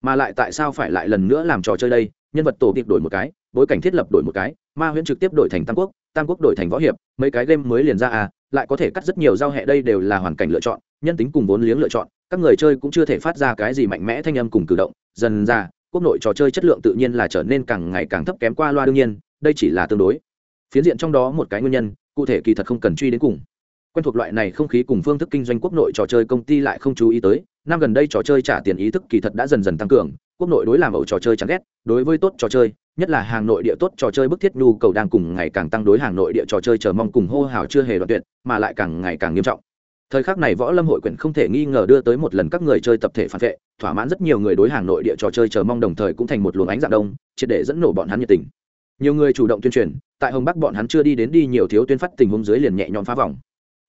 Mà lại tại sao phải lại lần nữa làm trò chơi đây? Nhân vật tổ kịp đổi một cái, bối cảnh thiết lập đổi một cái, ma huyễn trực tiếp đổi thành tam quốc tam quốc đổi thành võ hiệp, mấy cái game mới liền ra à lại có thể cắt rất nhiều giao hệ đây đều là hoàn cảnh lựa chọn, nhân tính cùng vốn liếng lựa chọn, các người chơi cũng chưa thể phát ra cái gì mạnh mẽ thanh âm cùng cử động, dần ra, quốc nội trò chơi chất lượng tự nhiên là trở nên càng ngày càng thấp kém qua loa đương nhiên, đây chỉ là tương đối. Phiến diện trong đó một cái nguyên nhân, cụ thể kỳ thật không cần truy đến cùng quen thuộc loại này không khí cùng phương thức kinh doanh quốc nội trò chơi công ty lại không chú ý tới. Năm gần đây trò chơi trả tiền ý thức kỳ thật đã dần dần tăng cường, quốc nội đối làm ẩu trò chơi chẳng ghét, đối với tốt trò chơi, nhất là hàng nội địa tốt trò chơi bức thiết nhu cầu đang cùng ngày càng tăng đối hàng nội địa trò chơi chờ mong cùng hô hào chưa hề đoạn tuyệt, mà lại càng ngày càng nghiêm trọng. Thời khắc này võ lâm hội quyển không thể nghi ngờ đưa tới một lần các người chơi tập thể phản vệ, thỏa mãn rất nhiều người đối hàng nội địa trò chơi chờ mong đồng thời cũng thành một luồng ánh dạng đông, triệt để dẫn nổ bọn hắn nhiệt tình. Nhiều người chủ động tuyên truyền, tại hồng bắc bọn hắn chưa đi đến đi nhiều thiếu tuyên phát tình huống dưới liền nhẹ nhõm phá vòng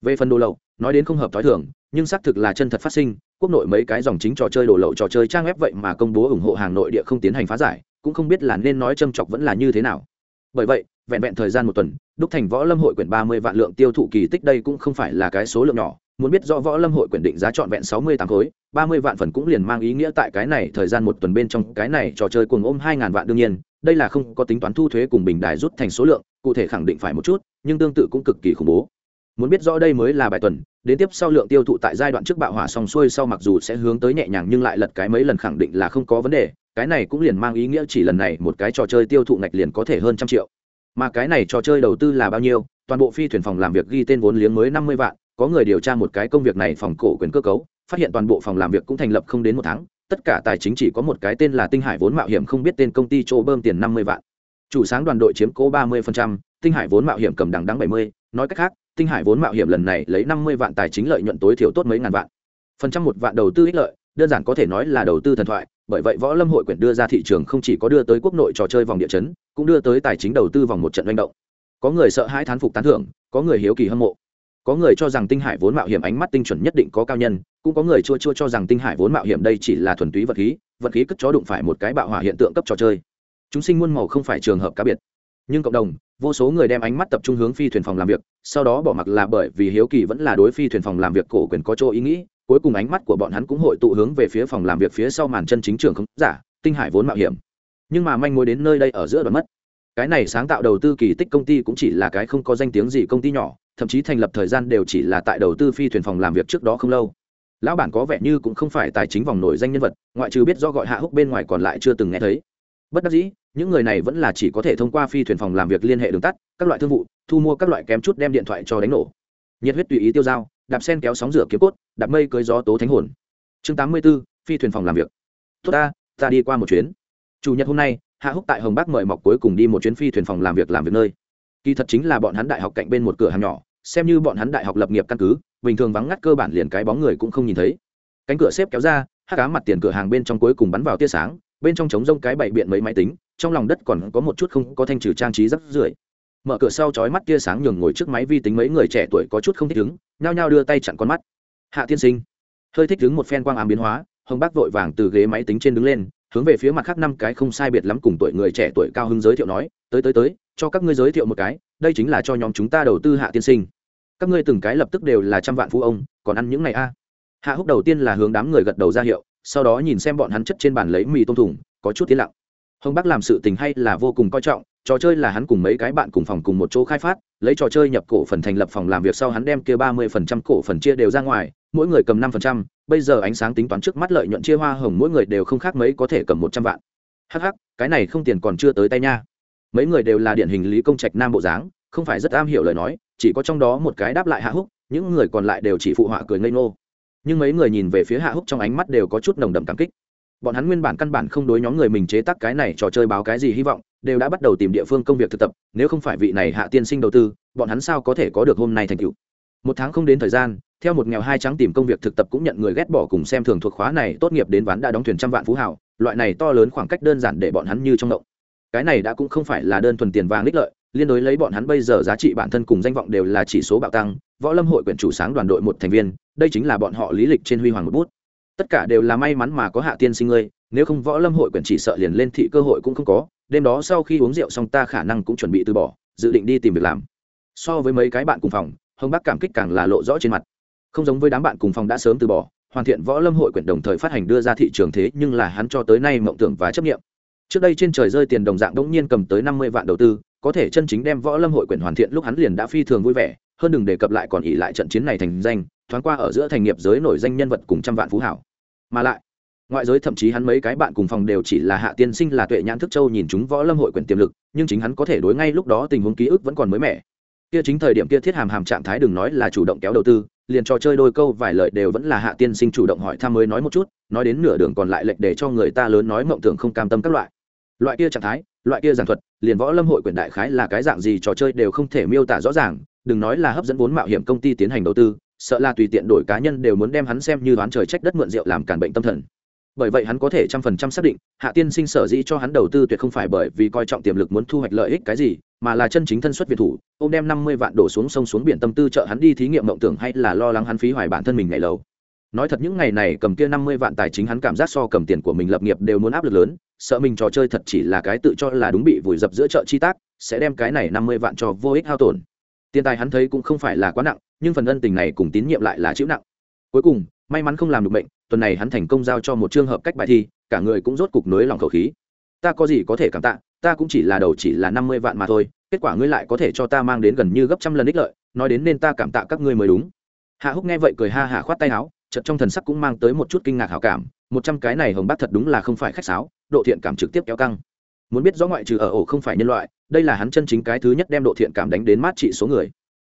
về phần đồ lậu, nói đến không hợp t h ó i thường, nhưng xác thực là chân thật phát sinh, quốc nội mấy cái dòng chính trò chơi đồ lậu trò chơi trang web vậy mà công bố ủng hộ hàng nội địa không tiến hành phá giải, cũng không biết là nên nói châm chọc vẫn là như thế nào. Bởi vậy, vẹn vẹn thời gian một tuần, đúc thành võ lâm hội quyển ba mươi vạn lượng tiêu thụ kỳ tích đây cũng không phải là cái số lượng nhỏ, muốn biết rõ võ lâm hội quyển định giá trọn vẹn sáu mươi tám khối, ba mươi vạn phần cũng liền mang ý nghĩa tại cái này thời gian một tuần bên trong, cái này trò chơi cuồng ôm hai ngàn vạn đương nhiên, đây là không có tính toán thu thuế cùng bình đài rút thành số lượng, cụ thể khẳng định phải một chút, nhưng tương tự cũng cực kỳ khủng bố muốn biết rõ đây mới là bài tuần, đến tiếp sau lượng tiêu thụ tại giai đoạn trước bạo hỏa xong xuôi sau mặc dù sẽ hướng tới nhẹ nhàng nhưng lại lật cái mấy lần khẳng định là không có vấn đề, cái này cũng liền mang ý nghĩa chỉ lần này một cái trò chơi tiêu thụ ngạch liền có thể hơn trăm triệu. Mà cái này trò chơi đầu tư là bao nhiêu, toàn bộ phi thuyền phòng làm việc ghi tên vốn liếng mới năm mươi vạn, có người điều tra một cái công việc này phòng cổ quyền cơ cấu, phát hiện toàn bộ phòng làm việc cũng thành lập không đến một tháng, tất cả tài chính chỉ có một cái tên là tinh hải vốn mạo hiểm không biết tên công ty chỗ bơm tiền năm mươi vạn. Chủ sáng đoàn đội chiếm cố ba mươi tinh hải vốn mạo hiểm cầm đằng đắng bảy mươi nói cách khác, tinh hải vốn mạo hiểm lần này lấy năm mươi vạn tài chính lợi nhuận tối thiểu tốt mấy ngàn vạn. Phần trăm một vạn đầu tư ích lợi, đơn giản có thể nói là đầu tư thần thoại, bởi vậy võ lâm hội quyển đưa ra thị trường không chỉ có đưa tới quốc nội trò chơi vòng địa chấn, cũng đưa tới tài chính đầu tư vòng một trận manh động. Có người sợ hãi thán phục tán thưởng, có người hiếu kỳ hâm mộ. Có người cho rằng tinh hải vốn mạo hiểm ánh mắt tinh chuẩn nhất định có cao nhân, cũng có người chua chua cho rằng tinh hải vốn mạo hiểm đây chỉ là thuần túy vật khí vật khí cất chó đụng phải một cái bạo hỏa hiện tượng cấp trò chơi. Chúng sinh muôn màu không phải trường hợp cá biệt nhưng cộng đồng, vô số người đem ánh mắt tập trung hướng phi thuyền phòng làm việc, sau đó bỏ mặc là bởi vì hiếu kỳ vẫn là đối phi thuyền phòng làm việc cổ quyền có chỗ ý nghĩ, cuối cùng ánh mắt của bọn hắn cũng hội tụ hướng về phía phòng làm việc phía sau màn chân chính trường không giả, tinh hải vốn mạo hiểm. Nhưng mà manh mối đến nơi đây ở giữa đoạn mất. Cái này sáng tạo đầu tư kỳ tích công ty cũng chỉ là cái không có danh tiếng gì công ty nhỏ, thậm chí thành lập thời gian đều chỉ là tại đầu tư phi thuyền phòng làm việc trước đó không lâu. Lão bản có vẻ như cũng không phải tài chính vòng nổi danh nhân vật, ngoại trừ biết do gọi hạ húc bên ngoài còn lại chưa từng nghe thấy bất đắc dĩ, những người này vẫn là chỉ có thể thông qua phi thuyền phòng làm việc liên hệ đường tắt, các loại thương vụ, thu mua các loại kém chút đem điện thoại cho đánh nổ. Nhiệt huyết tùy ý tiêu dao, đạp sen kéo sóng rửa kiếm cốt, đạp mây cưới gió tố thánh hồn. Chương tám mươi b ố phi thuyền phòng làm việc. Tốt ta ta đi qua một chuyến. Chủ nhật hôm nay, hạ húc tại hồng bắc mời mọc cuối cùng đi một chuyến phi thuyền phòng làm việc làm việc nơi. Kỳ thật chính là bọn hắn đại học cạnh bên một cửa hàng nhỏ, xem như bọn hắn đại học lập nghiệp căn cứ, bình thường vắng ngắt cơ bản liền cái bóng người cũng không nhìn thấy. Cánh cửa xếp kéo ra hát cá mặt tiền cửa hàng bên trong cuối cùng bắn vào tia sáng bên trong trống rông cái bảy biện mấy máy tính, trong lòng đất còn có một chút không có thanh trừ trang trí rắc rưởi. Mở cửa sau chói mắt tia sáng nhường ngồi trước máy vi tính mấy người trẻ tuổi có chút không thích ứng, nhao nhao đưa tay chặn con mắt. Hạ tiên sinh. Hơi thích ứng một phen quang ám biến hóa, hồng bác vội vàng từ ghế máy tính trên đứng lên, hướng về phía mặt khác năm cái không sai biệt lắm cùng tuổi người trẻ tuổi cao hứng giới thiệu nói, tới tới tới, cho các ngươi giới thiệu một cái, đây chính là cho nhóm chúng ta đầu tư hạ tiên sinh. Các ngươi từng cái lập tức đều là trăm vạn phú ông, còn ăn những ngày a? Hạ húc đầu tiên là hướng đám người gật đầu ra hiệu sau đó nhìn xem bọn hắn chất trên bàn lấy mì tôm thùng, có chút tiến lặng. Hồng bắc làm sự tình hay là vô cùng coi trọng, trò chơi là hắn cùng mấy cái bạn cùng phòng cùng một chỗ khai phát, lấy trò chơi nhập cổ phần thành lập phòng làm việc sau hắn đem kia ba mươi phần trăm cổ phần chia đều ra ngoài, mỗi người cầm năm phần trăm, bây giờ ánh sáng tính toán trước mắt lợi nhuận chia hoa hồng mỗi người đều không khác mấy có thể cầm một trăm vạn. Hh cái này không tiền còn chưa tới tay nha. Mấy người đều là điển hình lý công trạch nam bộ dáng, không phải rất am hiểu lời nói, chỉ có trong đó một cái đáp lại hạ húc, những người còn lại đều chỉ phụ họa cười ngây ngô nhưng mấy người nhìn về phía hạ húc trong ánh mắt đều có chút nồng đậm cảm kích. Bọn hắn nguyên bản căn bản không đối nhóm người mình chế tác cái này trò chơi báo cái gì hy vọng, đều đã bắt đầu tìm địa phương công việc thực tập, nếu không phải vị này hạ tiên sinh đầu tư, bọn hắn sao có thể có được hôm nay thành tựu? Một tháng không đến thời gian, theo một nghèo hai trắng tìm công việc thực tập cũng nhận người ghét bỏ cùng xem thường thuộc khóa này, tốt nghiệp đến ván đã đóng thuyền trăm vạn phú hảo loại này to lớn khoảng cách đơn giản để bọn hắn như trong động. Cái này đã cũng không phải là đơn thuần tiền vàng lích lợi liên đối lấy bọn hắn bây giờ giá trị bản thân cùng danh vọng đều là chỉ số bạo tăng, võ lâm hội quyển chủ sáng đoàn đội một thành viên, đây chính là bọn họ lý lịch trên huy hoàng một bút. Tất cả đều là may mắn mà có hạ tiên sinh ngươi, nếu không võ lâm hội quyển chỉ sợ liền lên thị cơ hội cũng không có, đêm đó sau khi uống rượu xong ta khả năng cũng chuẩn bị từ bỏ, dự định đi tìm việc làm. So với mấy cái bạn cùng phòng, hồng bác cảm kích càng là lộ rõ trên mặt. Không giống với đám bạn cùng phòng đã sớm từ bỏ, hoàn thiện võ lâm hội quyển đồng thời phát hành đưa ra thị trường thế nhưng là hắn cho tới nay mộng tưởng và chấp nghiệm trước đây trên trời rơi tiền đồng dạng đống nhiên cầm tới năm mươi vạn đầu tư có thể chân chính đem võ lâm hội quyển hoàn thiện lúc hắn liền đã phi thường vui vẻ, hơn đừng đề cập lại còn ỉ lại trận chiến này thành danh, thoáng qua ở giữa thành nghiệp giới nổi danh nhân vật cùng trăm vạn phú hảo. Mà lại, ngoại giới thậm chí hắn mấy cái bạn cùng phòng đều chỉ là hạ tiên sinh là tuệ nhãn thức châu nhìn chúng võ lâm hội quyển tiềm lực, nhưng chính hắn có thể đối ngay lúc đó tình huống ký ức vẫn còn mới mẻ. Kia chính thời điểm kia thiết hàm hàm trạng thái đừng nói là chủ động kéo đầu tư, liền trò chơi đôi câu vài lời đều vẫn là hạ tiên sinh chủ động hỏi thăm mới nói một chút, nói đến nửa đường còn lại lệch để cho người ta lớn nói mộng tưởng không cam tâm các loại loại kia trạng thái, loại kia giảng thuật, liền võ lâm hội quyển đại khái là cái dạng gì trò chơi đều không thể miêu tả rõ ràng, đừng nói là hấp dẫn vốn mạo hiểm công ty tiến hành đầu tư, sợ là tùy tiện đổi cá nhân đều muốn đem hắn xem như đoán trời trách đất mượn rượu làm cản bệnh tâm thần. Bởi vậy hắn có thể trăm phần trăm xác định, hạ tiên sinh sở dĩ cho hắn đầu tư tuyệt không phải bởi vì coi trọng tiềm lực muốn thu hoạch lợi ích cái gì, mà là chân chính thân xuất việt thủ ô m đem năm mươi vạn đổ xuống sông xuống biển tâm tư trợ hắn đi thí nghiệm mộng tưởng hay là lo lắng hắn phí hoài bản thân mình ngày lâu nói thật những ngày này cầm kia năm mươi vạn tài chính hắn cảm giác so cầm tiền của mình lập nghiệp đều muốn áp lực lớn, sợ mình trò chơi thật chỉ là cái tự cho là đúng bị vùi dập giữa chợ chi tác, sẽ đem cái này năm mươi vạn cho vô ích hao tổn. Tiền tài hắn thấy cũng không phải là quá nặng, nhưng phần ân tình này cùng tín nhiệm lại là chịu nặng. Cuối cùng, may mắn không làm được bệnh tuần này hắn thành công giao cho một trường hợp cách bài thi, cả người cũng rốt cục nới lòng khẩu khí. Ta có gì có thể cảm tạ, ta cũng chỉ là đầu chỉ là năm mươi vạn mà thôi, kết quả ngươi lại có thể cho ta mang đến gần như gấp trăm lần ích lợi, nói đến nên ta cảm tạ các ngươi mới đúng. Hạ húc nghe vậy cười ha hả khoát tay áo chợt trong thần sắc cũng mang tới một chút kinh ngạc hảo cảm, một trăm cái này hồng bác thật đúng là không phải khách sáo, độ thiện cảm trực tiếp kéo căng. Muốn biết rõ ngoại trừ ở ổ không phải nhân loại, đây là hắn chân chính cái thứ nhất đem độ thiện cảm đánh đến mát trị số người.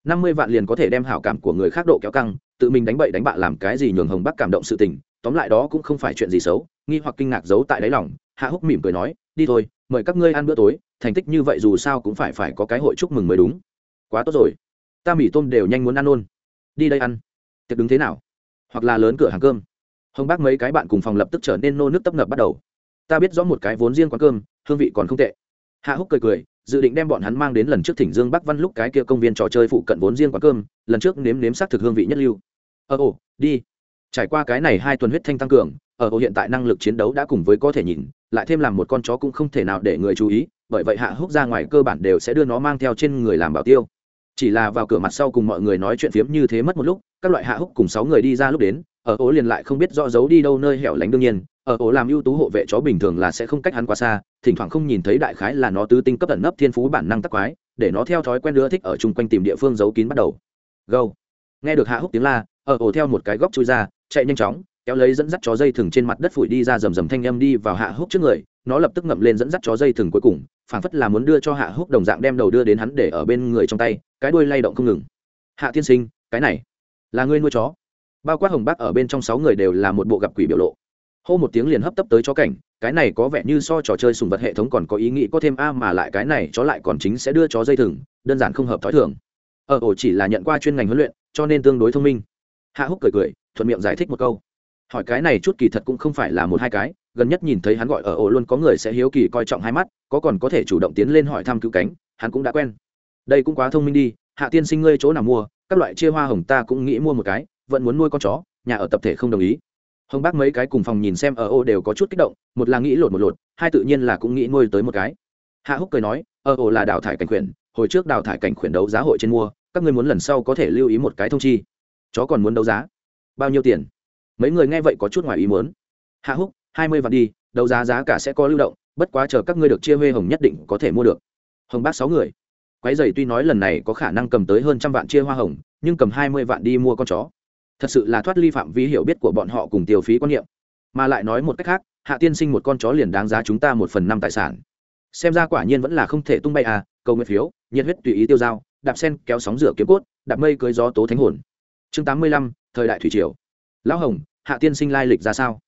Năm mươi vạn liền có thể đem hảo cảm của người khác độ kéo căng, tự mình đánh bậy đánh bạ làm cái gì nhường hồng bắc cảm động sự tình, tóm lại đó cũng không phải chuyện gì xấu, nghi hoặc kinh ngạc giấu tại đáy lòng, hạ húc mỉm cười nói, đi thôi, mời các ngươi ăn bữa tối, thành tích như vậy dù sao cũng phải phải có cái hội chúc mừng mới đúng. Quá tốt rồi, ta mì tôm đều nhanh muốn ăn luôn. Đi đây ăn. Tiệc đứng thế nào? Hoặc là lớn cửa hàng cơm. Hồng bác mấy cái bạn cùng phòng lập tức trở nên nô nước tấp nập bắt đầu. Ta biết rõ một cái vốn riêng quán cơm, hương vị còn không tệ. Hạ húc cười cười, dự định đem bọn hắn mang đến lần trước thỉnh dương bắc văn lúc cái kia công viên trò chơi phụ cận vốn riêng quán cơm, lần trước nếm nếm xác thực hương vị nhất lưu. Ờ ồ, đi. Trải qua cái này hai tuần huyết thanh tăng cường ở ồ, hiện tại năng lực chiến đấu đã cùng với có thể nhìn, lại thêm làm một con chó cũng không thể nào để người chú ý, bởi vậy hạ húc ra ngoài cơ bản đều sẽ đưa nó mang theo trên người làm bảo tiêu chỉ là vào cửa mặt sau cùng mọi người nói chuyện phiếm như thế mất một lúc, các loại hạ húc cùng sáu người đi ra lúc đến, ở ố liền lại không biết rõ giấu đi đâu nơi hẻo lánh đương nhiên, ở ố làm ưu tú hộ vệ chó bình thường là sẽ không cách hắn quá xa, thỉnh thoảng không nhìn thấy đại khái là nó tứ tinh cấp ẩn nấp thiên phú bản năng tắc quái, để nó theo thói quen nữa thích ở chung quanh tìm địa phương giấu kín bắt đầu. Gâu nghe được hạ húc tiếng la, ở ổ theo một cái góc chui ra, chạy nhanh chóng, kéo lấy dẫn dắt chó dây thừng trên mặt đất phủi đi ra rầm rầm thanh â đi vào hạ húc trước người, nó lập tức ngậm lên dẫn dắt chó dây thừng cuối cùng, phảng phất là muốn đưa cho hạ húc đồng dạng đem đầu đưa đến hắn để ở bên người trong tay cái đuôi lay động không ngừng. Hạ tiên sinh, cái này là ngươi nuôi chó. Bao quát hồng bác ở bên trong sáu người đều là một bộ gặp quỷ biểu lộ. Hô một tiếng liền hấp tấp tới chó cảnh, cái này có vẻ như so trò chơi sùng vật hệ thống còn có ý nghĩ có thêm a mà lại cái này chó lại còn chính sẽ đưa chó dây thừng, đơn giản không hợp thói thường. Ờ, ở ổ chỉ là nhận qua chuyên ngành huấn luyện, cho nên tương đối thông minh. Hạ húc cười cười, thuận miệng giải thích một câu. Hỏi cái này chút kỳ thật cũng không phải là một hai cái, gần nhất nhìn thấy hắn gọi ở ổ luôn có người sẽ hiếu kỳ coi trọng hai mắt, có còn có thể chủ động tiến lên hỏi thăm cứu cánh, hắn cũng đã quen đây cũng quá thông minh đi, hạ tiên sinh ngươi chỗ nào mua, các loại chia hoa hồng ta cũng nghĩ mua một cái, vẫn muốn nuôi con chó, nhà ở tập thể không đồng ý. Hồng bác mấy cái cùng phòng nhìn xem ở ô đều có chút kích động, một là nghĩ lột một lột, hai tự nhiên là cũng nghĩ nuôi tới một cái. Hạ húc cười nói ở ô là đào thải cảnh khuyển, hồi trước đào thải cảnh khuyển đấu giá hội trên mua, các ngươi muốn lần sau có thể lưu ý một cái thông chi. Chó còn muốn đấu giá? Bao nhiêu tiền? Mấy người nghe vậy có chút ngoài ý muốn. Hạ húc, hai mươi vạn đi, đấu giá giá cả sẽ có lưu động, bất quá chờ các ngươi được chia huê hồng nhất định có thể mua được. Hồng bác sáu người quái dày tuy nói lần này có khả năng cầm tới hơn trăm vạn chia hoa hồng, nhưng cầm hai mươi vạn đi mua con chó. Thật sự là thoát ly phạm vi hiểu biết của bọn họ cùng tiêu phí quan niệm. Mà lại nói một cách khác, hạ tiên sinh một con chó liền đáng giá chúng ta một phần năm tài sản. Xem ra quả nhiên vẫn là không thể tung bay à cầu nguyện phiếu, nhiệt huyết tùy ý tiêu dao, đạp sen, kéo sóng rửa kiếm cốt, đạp mây cưới gió tố thánh hồn. Chương tám mươi lăm, thời đại thủy triều. Lão hồng, hạ tiên sinh lai lịch ra sao?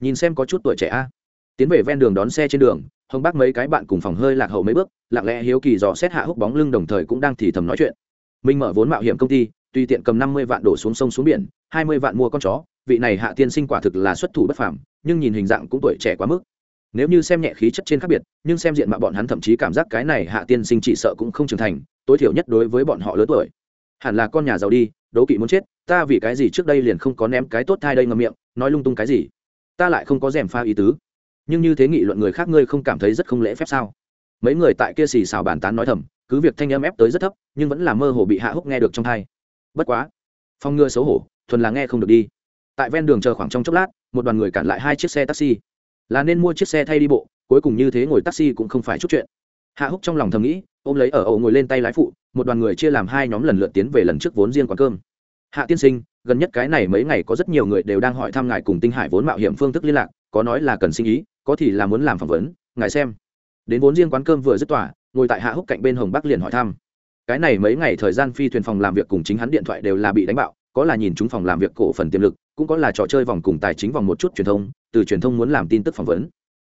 Nhìn xem có chút tuổi trẻ a. Tiến về ven đường đón xe trên đường hồng bác mấy cái bạn cùng phòng hơi lạc hậu mấy bước, lặng lẽ hiếu kỳ dò xét hạ húc bóng lưng đồng thời cũng đang thì thầm nói chuyện. Minh mở vốn mạo hiểm công ty, tùy tiện cầm năm mươi vạn đổ xuống sông xuống biển, hai mươi vạn mua con chó, vị này hạ tiên sinh quả thực là xuất thủ bất phàm, nhưng nhìn hình dạng cũng tuổi trẻ quá mức. Nếu như xem nhẹ khí chất trên khác biệt, nhưng xem diện mạo bọn hắn thậm chí cảm giác cái này hạ tiên sinh chỉ sợ cũng không trưởng thành, tối thiểu nhất đối với bọn họ lớn tuổi. Hẳn là con nhà giàu đi, đố kỵ muốn chết, ta vì cái gì trước đây liền không có ném cái tốt thai đây ngâm miệng, nói lung tung cái gì? Ta lại không có rèm pha ý tứ nhưng như thế nghị luận người khác ngươi không cảm thấy rất không lễ phép sao? Mấy người tại kia xì xào bàn tán nói thầm, cứ việc thanh âm ép tới rất thấp, nhưng vẫn là mơ hồ bị hạ húc nghe được trong thai bất quá phong ngựa xấu hổ, thuần là nghe không được đi. Tại ven đường chờ khoảng trong chốc lát, một đoàn người cản lại hai chiếc xe taxi. Là nên mua chiếc xe thay đi bộ, cuối cùng như thế ngồi taxi cũng không phải chút chuyện. Hạ húc trong lòng thầm nghĩ, ôm lấy ở ẩu ngồi lên tay lái phụ, một đoàn người chia làm hai nhóm lần lượt tiến về lần trước vốn riêng quán cơm. Hạ tiên sinh, gần nhất cái này mấy ngày có rất nhiều người đều đang hỏi thăm ngài cùng tinh hải vốn mạo hiểm phương thức liên lạc, có nói là cần sinh ý có thì là muốn làm phỏng vấn, ngài xem. Đến vốn riêng quán cơm vừa dứt tỏa ngồi tại hạ húc cạnh bên hồng bắc liền hỏi thăm. Cái này mấy ngày thời gian phi thuyền phòng làm việc cùng chính hắn điện thoại đều là bị đánh bạo, có là nhìn chúng phòng làm việc cổ phần tiềm lực, cũng có là trò chơi vòng cùng tài chính vòng một chút truyền thông, từ truyền thông muốn làm tin tức phỏng vấn.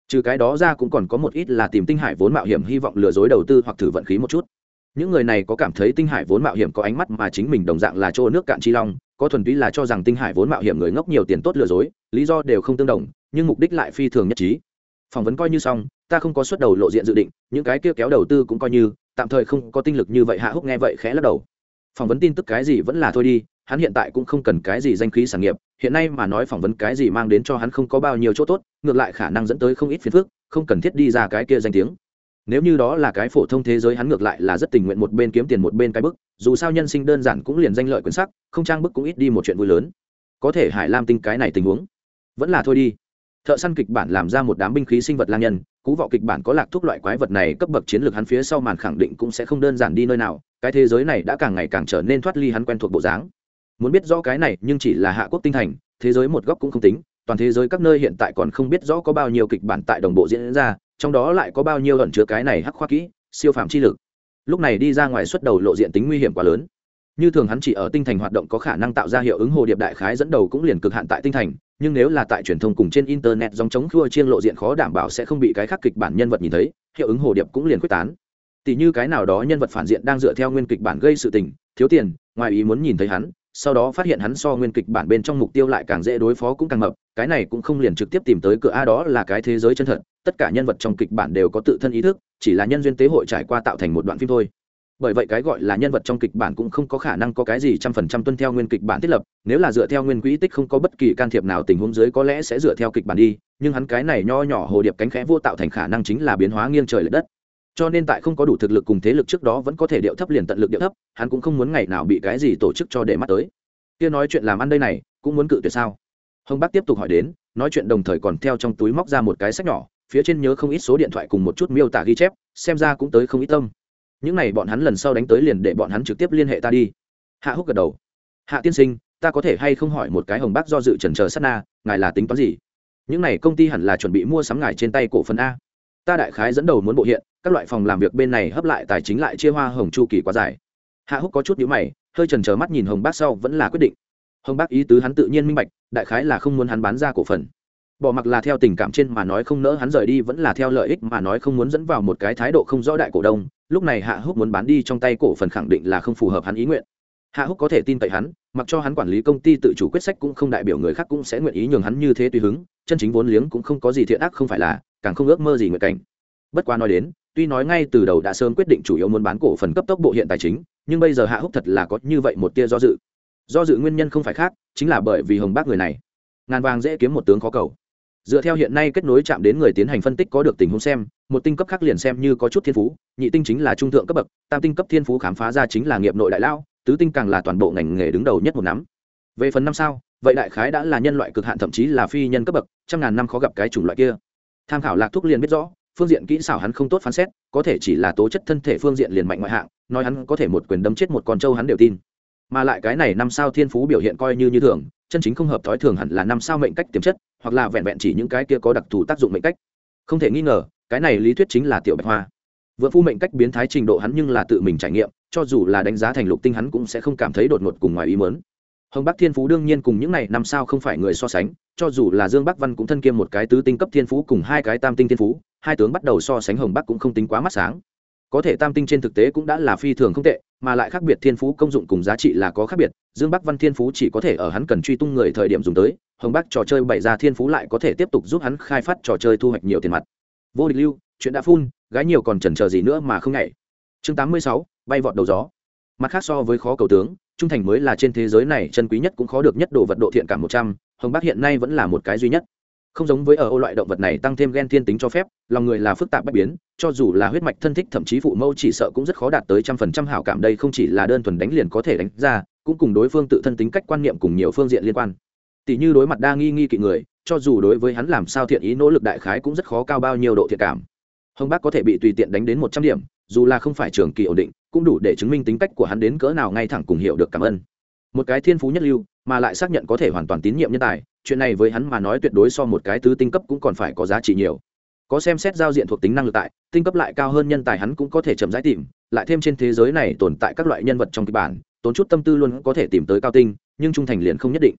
Trừ cái đó ra cũng còn có một ít là tìm tinh hải vốn mạo hiểm hy vọng lừa dối đầu tư hoặc thử vận khí một chút. Những người này có cảm thấy tinh hải vốn mạo hiểm có ánh mắt mà chính mình đồng dạng là chỗ nước cạn chi long, có thuần túy là cho rằng tinh hải vốn mạo hiểm người ngốc nhiều tiền tốt lừa dối, lý do đều không tương đồng, nhưng mục đích lại phi thường nhất trí phỏng vấn coi như xong, ta không có suất đầu lộ diện dự định, những cái kia kéo đầu tư cũng coi như, tạm thời không có tinh lực như vậy, hạ húc nghe vậy khẽ lắc đầu. Phỏng vấn tin tức cái gì vẫn là thôi đi, hắn hiện tại cũng không cần cái gì danh khí sản nghiệp, hiện nay mà nói phỏng vấn cái gì mang đến cho hắn không có bao nhiêu chỗ tốt, ngược lại khả năng dẫn tới không ít phiền phức, không cần thiết đi ra cái kia danh tiếng. Nếu như đó là cái phổ thông thế giới hắn ngược lại là rất tình nguyện một bên kiếm tiền một bên cái bức, dù sao nhân sinh đơn giản cũng liền danh lợi quyển sắc, không trang bức cũng ít đi một chuyện vui lớn. Có thể hải lam tinh cái này tình huống, vẫn là thôi đi thợ săn kịch bản làm ra một đám binh khí sinh vật lang nhân, cú vọ kịch bản có lạc thuốc loại quái vật này cấp bậc chiến lược hắn phía sau màn khẳng định cũng sẽ không đơn giản đi nơi nào, cái thế giới này đã càng ngày càng trở nên thoát ly hắn quen thuộc bộ dáng. Muốn biết rõ cái này nhưng chỉ là hạ quốc tinh thành, thế giới một góc cũng không tính, toàn thế giới các nơi hiện tại còn không biết rõ có bao nhiêu kịch bản tại đồng bộ diễn ra, trong đó lại có bao nhiêu ẩn chứa cái này hắc khoa kỹ, siêu phạm chi lực. Lúc này đi ra ngoài xuất đầu lộ diện tính nguy hiểm quá lớn. Như thường hắn chỉ ở tinh thành hoạt động có khả năng tạo ra hiệu ứng hồ điệp đại khái dẫn đầu cũng liền cực hạn tại tinh thành nhưng nếu là tại truyền thông cùng trên internet dòng chống khua chiên lộ diện khó đảm bảo sẽ không bị cái khác kịch bản nhân vật nhìn thấy, hiệu ứng hồ điệp cũng liền quyết tán. Tỷ như cái nào đó nhân vật phản diện đang dựa theo nguyên kịch bản gây sự tình, thiếu tiền, ngoài ý muốn nhìn thấy hắn, sau đó phát hiện hắn so nguyên kịch bản bên trong mục tiêu lại càng dễ đối phó cũng càng mập, cái này cũng không liền trực tiếp tìm tới cửa a đó là cái thế giới chân thật, tất cả nhân vật trong kịch bản đều có tự thân ý thức, chỉ là nhân duyên tế hội trải qua tạo thành một đoạn phim thôi bởi vậy cái gọi là nhân vật trong kịch bản cũng không có khả năng có cái gì trăm phần trăm tuân theo nguyên kịch bản thiết lập. Nếu là dựa theo nguyên quỹ tích không có bất kỳ can thiệp nào tình huống dưới có lẽ sẽ dựa theo kịch bản đi, nhưng hắn cái này nho nhỏ hồ điệp cánh khẽ vô tạo thành khả năng chính là biến hóa nghiêng trời l ệ đất. Cho nên tại không có đủ thực lực cùng thế lực trước đó vẫn có thể điệu thấp liền tận lực điệu thấp, hắn cũng không muốn ngày nào bị cái gì tổ chức cho để mắt tới. Kia nói chuyện làm ăn đây này, cũng muốn cự tuyệt sao? Hồng bác tiếp tục hỏi đến, nói chuyện đồng thời còn theo trong túi móc ra một cái sách nhỏ, phía trên nhớ không ít số điện thoại cùng một chút miêu tả ghi chép, xem ra cũng tới không ít tâm những này bọn hắn lần sau đánh tới liền để bọn hắn trực tiếp liên hệ ta đi. Hạ húc gật đầu. Hạ tiên sinh, ta có thể hay không hỏi một cái hồng bác do dự trần chờ sát na, ngài là tính toán gì? Những này công ty hẳn là chuẩn bị mua sắm ngài trên tay cổ phần a. Ta đại khái dẫn đầu muốn bộ hiện, các loại phòng làm việc bên này hấp lại tài chính lại chia hoa hồng chu kỳ quá dài. Hạ húc có chút nhữ mày, hơi trần trờ mắt nhìn hồng bác sau vẫn là quyết định. Hồng bác ý tứ hắn tự nhiên minh bạch, đại khái là không muốn hắn bán ra cổ phần bỏ mặc là theo tình cảm trên mà nói không nỡ hắn rời đi, vẫn là theo lợi ích mà nói không muốn dẫn vào một cái thái độ không rõ đại cổ đông. Lúc này hạ húc muốn bán đi trong tay cổ phần khẳng định là không phù hợp hắn ý nguyện. Hạ húc có thể tin cậy hắn, mặc cho hắn quản lý công ty tự chủ quyết sách cũng không đại biểu người khác cũng sẽ nguyện ý nhường hắn như thế tùy hứng. Chân chính vốn liếng cũng không có gì thiện ác không phải là, càng không ước mơ gì nguyện cảnh. Bất quá nói đến, tuy nói ngay từ đầu đã sớm quyết định chủ yếu muốn bán cổ phần cấp tốc bộ hiện tài chính, nhưng bây giờ hạ húc thật là có như vậy một tia do dự. Do dự nguyên nhân không phải khác, chính là bởi vì hồng bác người này. Ngàn vàng dễ kiếm một tướng khó cầu dựa theo hiện nay kết nối chạm đến người tiến hành phân tích có được tình huống xem, một tinh cấp khác liền xem như có chút thiên phú, nhị tinh chính là trung thượng cấp bậc, tam tinh cấp thiên phú khám phá ra chính là nghiệp nội đại lao, tứ tinh càng là toàn bộ ngành nghề đứng đầu nhất một nắm. Về phần năm sao, vậy đại khái đã là nhân loại cực hạn thậm chí là phi nhân cấp bậc, trăm ngàn năm khó gặp cái chủng loại kia. Tham khảo lạc thúc liền biết rõ, phương diện kỹ xảo hắn không tốt phán xét, có thể chỉ là tố chất thân thể phương diện liền mạnh ngoại hạng, nói hắn có thể một quyền đấm chết một con trâu hắn đều tin. Mà lại cái này năm sao thiên phú biểu hiện coi như như thường chân chính không hợp thói thường hẳn là năm sao mệnh cách tiềm chất, hoặc là vẹn vẹn chỉ những cái kia có đặc thù tác dụng mệnh cách. Không thể nghi ngờ, cái này lý thuyết chính là tiểu bạch hoa. Vợ phu mệnh cách biến thái trình độ hắn nhưng là tự mình trải nghiệm, cho dù là đánh giá thành lục tinh hắn cũng sẽ không cảm thấy đột ngột cùng ngoài ý mớn hồng bắc thiên phú đương nhiên cùng những này năm sao không phải người so sánh, cho dù là dương bắc văn cũng thân kiêm một cái tứ tinh cấp thiên phú cùng hai cái tam tinh thiên phú, hai tướng bắt đầu so sánh hồng bắc cũng không tính quá mắt sáng có thể tam tinh trên thực tế cũng đã là phi thường không tệ, mà lại khác biệt thiên phú công dụng cùng giá trị là có khác biệt. Dương bắc văn thiên phú chỉ có thể ở hắn cần truy tung người thời điểm dùng tới, hồng bắc trò chơi bày ra thiên phú lại có thể tiếp tục giúp hắn khai phát trò chơi thu hoạch nhiều tiền mặt. Vô địch lưu, chuyện đã phun, gái nhiều còn chần chờ gì nữa mà không nhảy. Chương tám mươi sáu, bay vọt đầu gió. Mặt khác so với khó cầu tướng, trung thành mới là trên thế giới này chân quý nhất cũng khó được nhất đồ vật độ thiện cảm một trăm, hồng bắc hiện nay vẫn là một cái duy nhất không giống với ở ô loại động vật này tăng thêm gen thiên tính cho phép, lòng người là phức tạp bất biến, cho dù là huyết mạch thân thích thậm chí phụ mẫu chỉ sợ cũng rất khó đạt tới trăm phần trăm hảo cảm đây không chỉ là đơn thuần đánh liền có thể đánh ra, cũng cùng đối phương tự thân tính cách quan niệm cùng nhiều phương diện liên quan. Tỷ như đối mặt đa nghi nghi kỵ người, cho dù đối với hắn làm sao thiện ý nỗ lực đại khái cũng rất khó cao bao nhiêu độ thiện cảm. Hồng bác có thể bị tùy tiện đánh đến một trăm điểm, dù là không phải trường kỳ ổn định, cũng đủ để chứng minh tính cách của hắn đến cỡ nào ngay thẳng cùng hiểu được cảm ơn một cái thiên phú nhất lưu, mà lại xác nhận có thể hoàn toàn tín nhiệm nhân tài, chuyện này với hắn mà nói tuyệt đối so một cái tứ tinh cấp cũng còn phải có giá trị nhiều. Có xem xét giao diện thuộc tính năng lực tại, tinh cấp lại cao hơn nhân tài hắn cũng có thể chậm rãi tìm, lại thêm trên thế giới này tồn tại các loại nhân vật trong kịch bản, tốn chút tâm tư luôn có thể tìm tới cao tinh, nhưng trung thành liền không nhất định.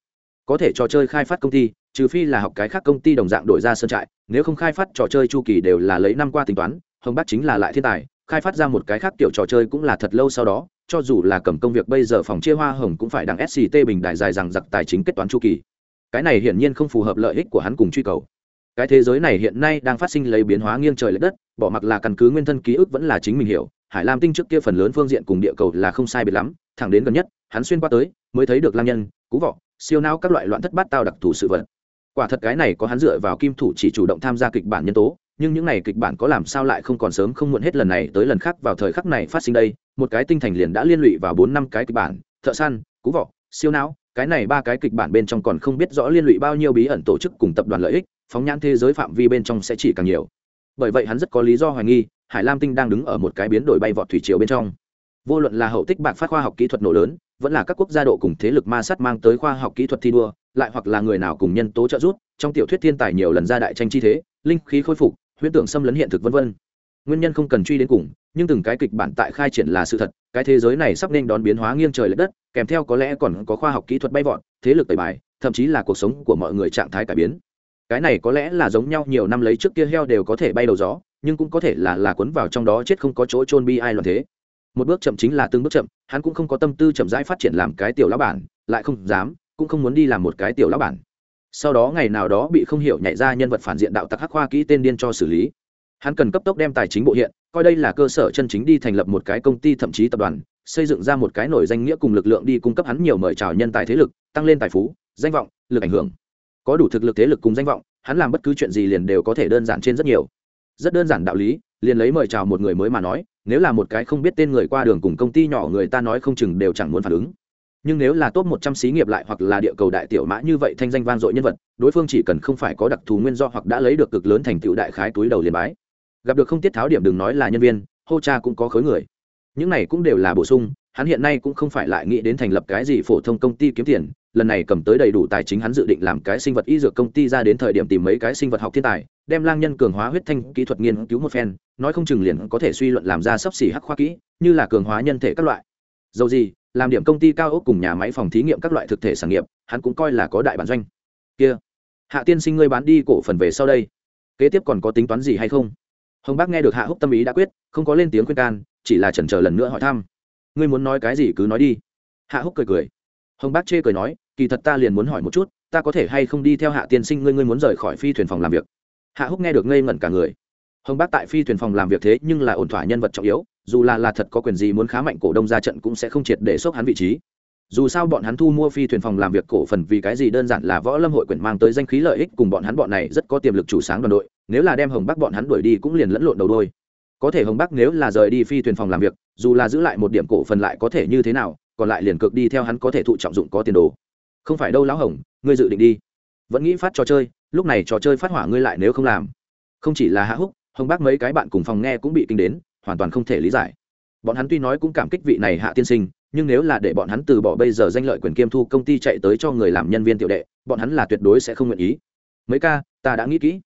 Có thể trò chơi khai phát công ty, trừ phi là học cái khác công ty đồng dạng đổi ra sơn trại, nếu không khai phát trò chơi chu kỳ đều là lấy năm qua tính toán, hồng Bắc chính là lại thiên tài, khai phát ra một cái khác kiểu trò chơi cũng là thật lâu sau đó cho dù là cầm công việc bây giờ phòng chia hoa hồng cũng phải đằng sct bình đại dài rằng giặc tài chính kết toán chu kỳ. Cái này hiển nhiên không phù hợp lợi ích của hắn cùng truy cầu. Cái thế giới này hiện nay đang phát sinh lấy biến hóa nghiêng trời l ệ đất, bỏ mặc là căn cứ nguyên thân ký ức vẫn là chính mình hiểu, hải lam tinh trước kia phần lớn phương diện cùng địa cầu là không sai biệt lắm, thẳng đến gần nhất, hắn xuyên qua tới, mới thấy được lang nhân, cú vọ, siêu não các loại loạn thất bát tao đặc thù sự vật. Quả thật cái này có hắn dựa vào kim thủ chỉ chủ động tham gia kịch bản nhân tố nhưng những này kịch bản có làm sao lại không còn sớm không muộn hết lần này tới lần khác vào thời khắc này phát sinh đây, một cái tinh thành liền đã liên lụy vào bốn năm cái kịch bản, thợ săn, cú vọ, siêu não, cái này ba cái kịch bản bên trong còn không biết rõ liên lụy bao nhiêu bí ẩn tổ chức cùng tập đoàn lợi ích, phóng nhãn thế giới phạm vi bên trong sẽ chỉ càng nhiều. Bởi vậy hắn rất có lý do hoài nghi, hải lam tinh đang đứng ở một cái biến đổi bay vọt thủy triều bên trong. Vô luận là hậu tích bạc phát khoa học kỹ thuật nổ lớn, vẫn là các quốc gia độ cùng thế lực ma sát mang tới khoa học kỹ thuật thi đua, lại hoặc là người nào cùng nhân tố trợ giúp, trong tiểu thuyết thiên tài nhiều lần ra đại tranh chi thế, linh khí khôi phục huyễn tưởng xâm lấn hiện thực vân vân. Nguyên nhân không cần truy đến cùng, nhưng từng cái kịch bản tại khai triển là sự thật, cái thế giới này sắp nên đón biến hóa nghiêng trời l ệ đất, kèm theo có lẽ còn có khoa học kỹ thuật bay vọt, thế lực tẩy bài, thậm chí là cuộc sống của mọi người trạng thái cải biến. Cái này có lẽ là giống nhau nhiều năm lấy trước kia heo đều có thể bay đầu gió, nhưng cũng có thể là là cuốn vào trong đó chết không có chỗ trôn bi ai loạn thế. Một bước chậm chính là từng bước chậm, hắn cũng không có tâm tư chậm rãi phát triển làm cái tiểu lão bản, lại không dám, cũng không muốn đi làm một cái tiểu lão bản sau đó ngày nào đó bị không hiểu nhảy ra nhân vật phản diện đạo tặc hắc khoa kỹ tên điên cho xử lý. Hắn cần cấp tốc đem tài chính bộ hiện, coi đây là cơ sở chân chính đi thành lập một cái công ty thậm chí tập đoàn, xây dựng ra một cái nổi danh nghĩa cùng lực lượng đi cung cấp hắn nhiều mời chào nhân tài thế lực, tăng lên tài phú, danh vọng, lực ảnh hưởng. Có đủ thực lực thế lực cùng danh vọng, hắn làm bất cứ chuyện gì liền đều có thể đơn giản trên rất nhiều. Rất đơn giản đạo lý, liền lấy mời chào một người mới mà nói, nếu là một cái không biết tên người qua đường cùng công ty nhỏ người ta nói không chừng đều chẳng muốn phản ứng nhưng nếu là top một trăm xí nghiệp lại hoặc là địa cầu đại tiểu mã như vậy thanh danh vang dội nhân vật, đối phương chỉ cần không phải có đặc thù nguyên do hoặc đã lấy được cực lớn thành tựu đại khái túi đầu liền bái. Gặp được không tiết tháo điểm đừng nói là nhân viên, hô cha cũng có khối người. Những này cũng đều là bổ sung, hắn hiện nay cũng không phải lại nghĩ đến thành lập cái gì phổ thông công ty kiếm tiền, lần này cầm tới đầy đủ tài chính hắn dự định làm cái sinh vật y dược công ty ra đến thời điểm tìm mấy cái sinh vật học thiên tài, đem lang nhân cường hóa huyết thanh kỹ thuật nghiên cứu một phen, nói không chừng liền có thể suy luận làm ra sấp xỉ hắc khoa kỹ, như là cường hóa nhân thể các loại. Dầu gì làm điểm công ty cao ốc cùng nhà máy phòng thí nghiệm các loại thực thể sản nghiệp, hắn cũng coi là có đại bản doanh. Kia, hạ tiên sinh ngươi bán đi cổ phần về sau đây. Kế tiếp còn có tính toán gì hay không? Hồng bác nghe được hạ húc tâm ý đã quyết, không có lên tiếng khuyên can, chỉ là chần chờ lần nữa hỏi thăm. Ngươi muốn nói cái gì cứ nói đi. Hạ húc cười cười. Hồng bác chê cười nói, kỳ thật ta liền muốn hỏi một chút, ta có thể hay không đi theo hạ tiên sinh ngươi ngươi muốn rời khỏi phi thuyền phòng làm việc. Hạ húc nghe được ngây ngẩn cả người hồng bác tại phi thuyền phòng làm việc thế nhưng là ổn thỏa nhân vật trọng yếu, dù là là thật có quyền gì muốn khá mạnh cổ đông ra trận cũng sẽ không triệt để xốc hắn vị trí. Dù sao bọn hắn thu mua phi thuyền phòng làm việc cổ phần vì cái gì đơn giản là võ lâm hội quyền mang tới danh khí lợi ích cùng bọn hắn bọn này rất có tiềm lực chủ sáng đoàn đội, nếu là đem hồng bắc bọn hắn đuổi đi cũng liền lẫn lộn đầu đôi. Có thể hồng bắc nếu là rời đi phi thuyền phòng làm việc, dù là giữ lại một điểm cổ phần lại có thể như thế nào, còn lại liền cực đi theo hắn có thể thụ trọng dụng có tiền đồ. Không phải đâu lão hồng, ngươi dự định đi. Vẫn nghĩ phát trò chơi, lúc này trò chơi phát hỏa ngươi lại nếu không làm. Không chỉ là hạ húc hồng bác mấy cái bạn cùng phòng nghe cũng bị kinh đến, hoàn toàn không thể lý giải. Bọn hắn tuy nói cũng cảm kích vị này hạ tiên sinh, nhưng nếu là để bọn hắn từ bỏ bây giờ danh lợi quyền kiêm thu công ty chạy tới cho người làm nhân viên tiểu đệ, bọn hắn là tuyệt đối sẽ không nguyện ý. Mấy ca, ta đã nghĩ kỹ.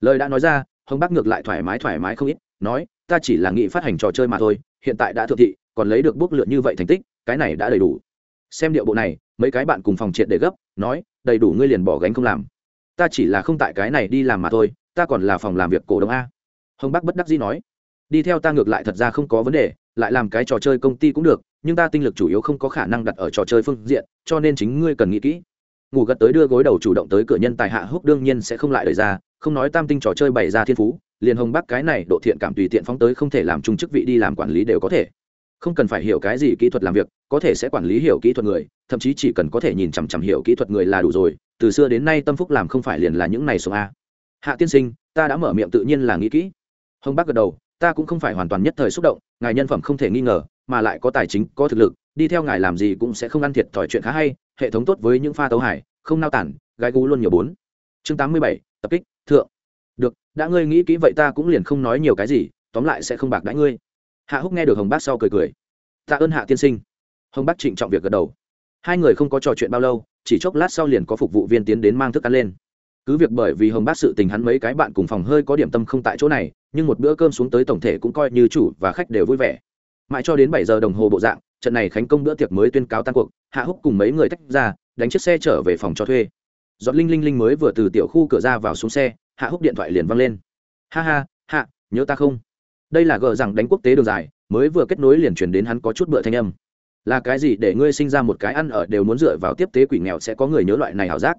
Lời đã nói ra, hồng bác ngược lại thoải mái thoải mái không ít, nói, ta chỉ là nghĩ phát hành trò chơi mà thôi, hiện tại đã thượng thị, còn lấy được bước lượn như vậy thành tích, cái này đã đầy đủ. Xem điệu bộ này, mấy cái bạn cùng phòng triệt để gấp, nói, đầy đủ ngươi liền bỏ gánh không làm. Ta chỉ là không tại cái này đi làm mà thôi, ta còn là phòng làm việc cổ đông a hồng bắc bất đắc dĩ nói, đi theo ta ngược lại thật ra không có vấn đề, lại làm cái trò chơi công ty cũng được, nhưng ta tinh lực chủ yếu không có khả năng đặt ở trò chơi phương diện, cho nên chính ngươi cần nghĩ kỹ. Ngủ gật tới đưa gối đầu chủ động tới cửa nhân tài hạ húc đương nhiên sẽ không lại đời ra, không nói tam tinh trò chơi bày ra thiên phú, liền hồng bắc cái này độ thiện cảm tùy tiện phóng tới không thể làm chung chức vị đi làm quản lý đều có thể. Không cần phải hiểu cái gì kỹ thuật làm việc, có thể sẽ quản lý hiểu kỹ thuật người, thậm chí chỉ cần có thể nhìn chằm chằm hiểu kỹ thuật người là đủ rồi, từ xưa đến nay tâm phúc làm không phải liền là những này số a. Hạ tiên sinh, ta đã mở miệng tự nhiên là nghĩ kỹ hồng bác gật đầu, ta cũng không phải hoàn toàn nhất thời xúc động, ngài nhân phẩm không thể nghi ngờ, mà lại có tài chính, có thực lực, đi theo ngài làm gì cũng sẽ không ăn thiệt thòi chuyện khá hay, hệ thống tốt với những pha tấu hải không nao tản gai gú luôn nhiều bốn. Chương tám mươi bảy, tập kích, thượng. Được, đã ngươi nghĩ kỹ vậy ta cũng liền không nói nhiều cái gì, tóm lại sẽ không bạc đãi ngươi. Hạ húc nghe được hồng bác sau cười cười. Tạ ơn hạ tiên sinh. Hồng bác trịnh trọng việc gật đầu. Hai người không có trò chuyện bao lâu, chỉ chốc lát sau liền có phục vụ viên tiến đến mang thức ăn lên. Cứ việc bởi vì hồng bác sự tình hắn mấy cái bạn cùng phòng hơi có điểm tâm không tại chỗ này nhưng một bữa cơm xuống tới tổng thể cũng coi như chủ và khách đều vui vẻ. Mãi cho đến bảy giờ đồng hồ bộ dạng, trận này khánh công bữa tiệc mới tuyên cáo tan cuộc, hạ húc cùng mấy người tách ra, đánh chiếc xe trở về phòng cho thuê. Giọt linh linh linh mới vừa từ tiểu khu cửa ra vào xuống xe, hạ húc điện thoại liền văng lên. Ha ha, hạ, nhớ ta không? Đây là gờ rằng đánh quốc tế đường dài, mới vừa kết nối liền chuyển đến hắn có chút bựa thanh âm. Là cái gì để ngươi sinh ra một cái ăn ở đều muốn dựa vào tiếp tế quỷ nghèo sẽ có người nhớ loại này hảo giác?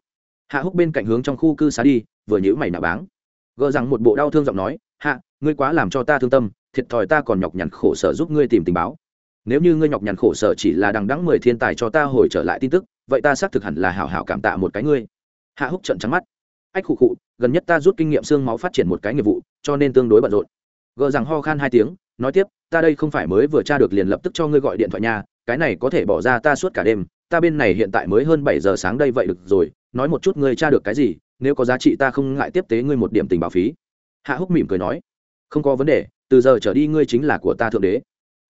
Hạ húc bên cạnh hướng trong khu cư xá đi, vừa nhữ mày nạ báng. Gờ rằng một bộ đau thương giọng nói hạ, ngươi quá làm cho ta thương tâm, thiệt thòi ta còn nhọc nhằn khổ sở giúp ngươi tìm tình báo. Nếu như ngươi nhọc nhằn khổ sở chỉ là đằng đắng mười thiên tài cho ta hồi trở lại tin tức, vậy ta xác thực hẳn là hảo hảo cảm tạ một cái ngươi. Hạ húc trận trắng mắt. Ách khụ khụ, gần nhất ta rút kinh nghiệm xương máu phát triển một cái nghiệp vụ, cho nên tương đối bận rộn. Gờ rằng ho khan hai tiếng, nói tiếp, ta đây không phải mới vừa tra được liền lập tức cho ngươi gọi điện thoại nhà cái này có thể bỏ ra ta suốt cả đêm, ta bên này hiện tại mới hơn bảy giờ sáng đây vậy được rồi, nói một chút ngươi tra được cái gì, nếu có giá trị ta không ngại tiếp tế ngươi một điểm tình báo phí hạ húc mỉm cười nói, không có vấn đề, từ giờ trở đi ngươi chính là của ta thượng đế.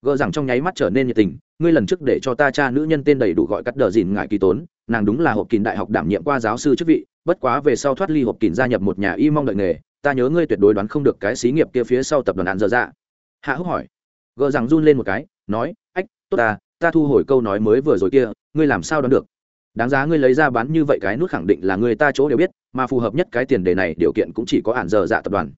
Gờ rằng trong nháy mắt trở nên nhiệt tình, ngươi lần trước để cho ta cha nữ nhân tên đầy đủ gọi cắt đờ dìn ngại kỳ tốn, nàng đúng là hộp kín đại học đảm nhiệm qua giáo sư chức vị, bất quá về sau thoát ly hộp kín gia nhập một nhà y mong đợi nghề, ta nhớ ngươi tuyệt đối đoán không được cái xí nghiệp kia phía sau tập đoàn án dở dạ. Hạ húc hỏi. Gờ rằng run lên một cái, nói, ách, tốt ta ta thu hồi câu nói mới vừa rồi kia, ngươi làm sao đoán được? Đáng giá ngươi lấy ra bán như vậy cái nút khẳng định là người ta chỗ đều biết, mà phù hợp nhất cái tiền đề này điều kiện cũng chỉ có ản dơ dạ tập đoàn.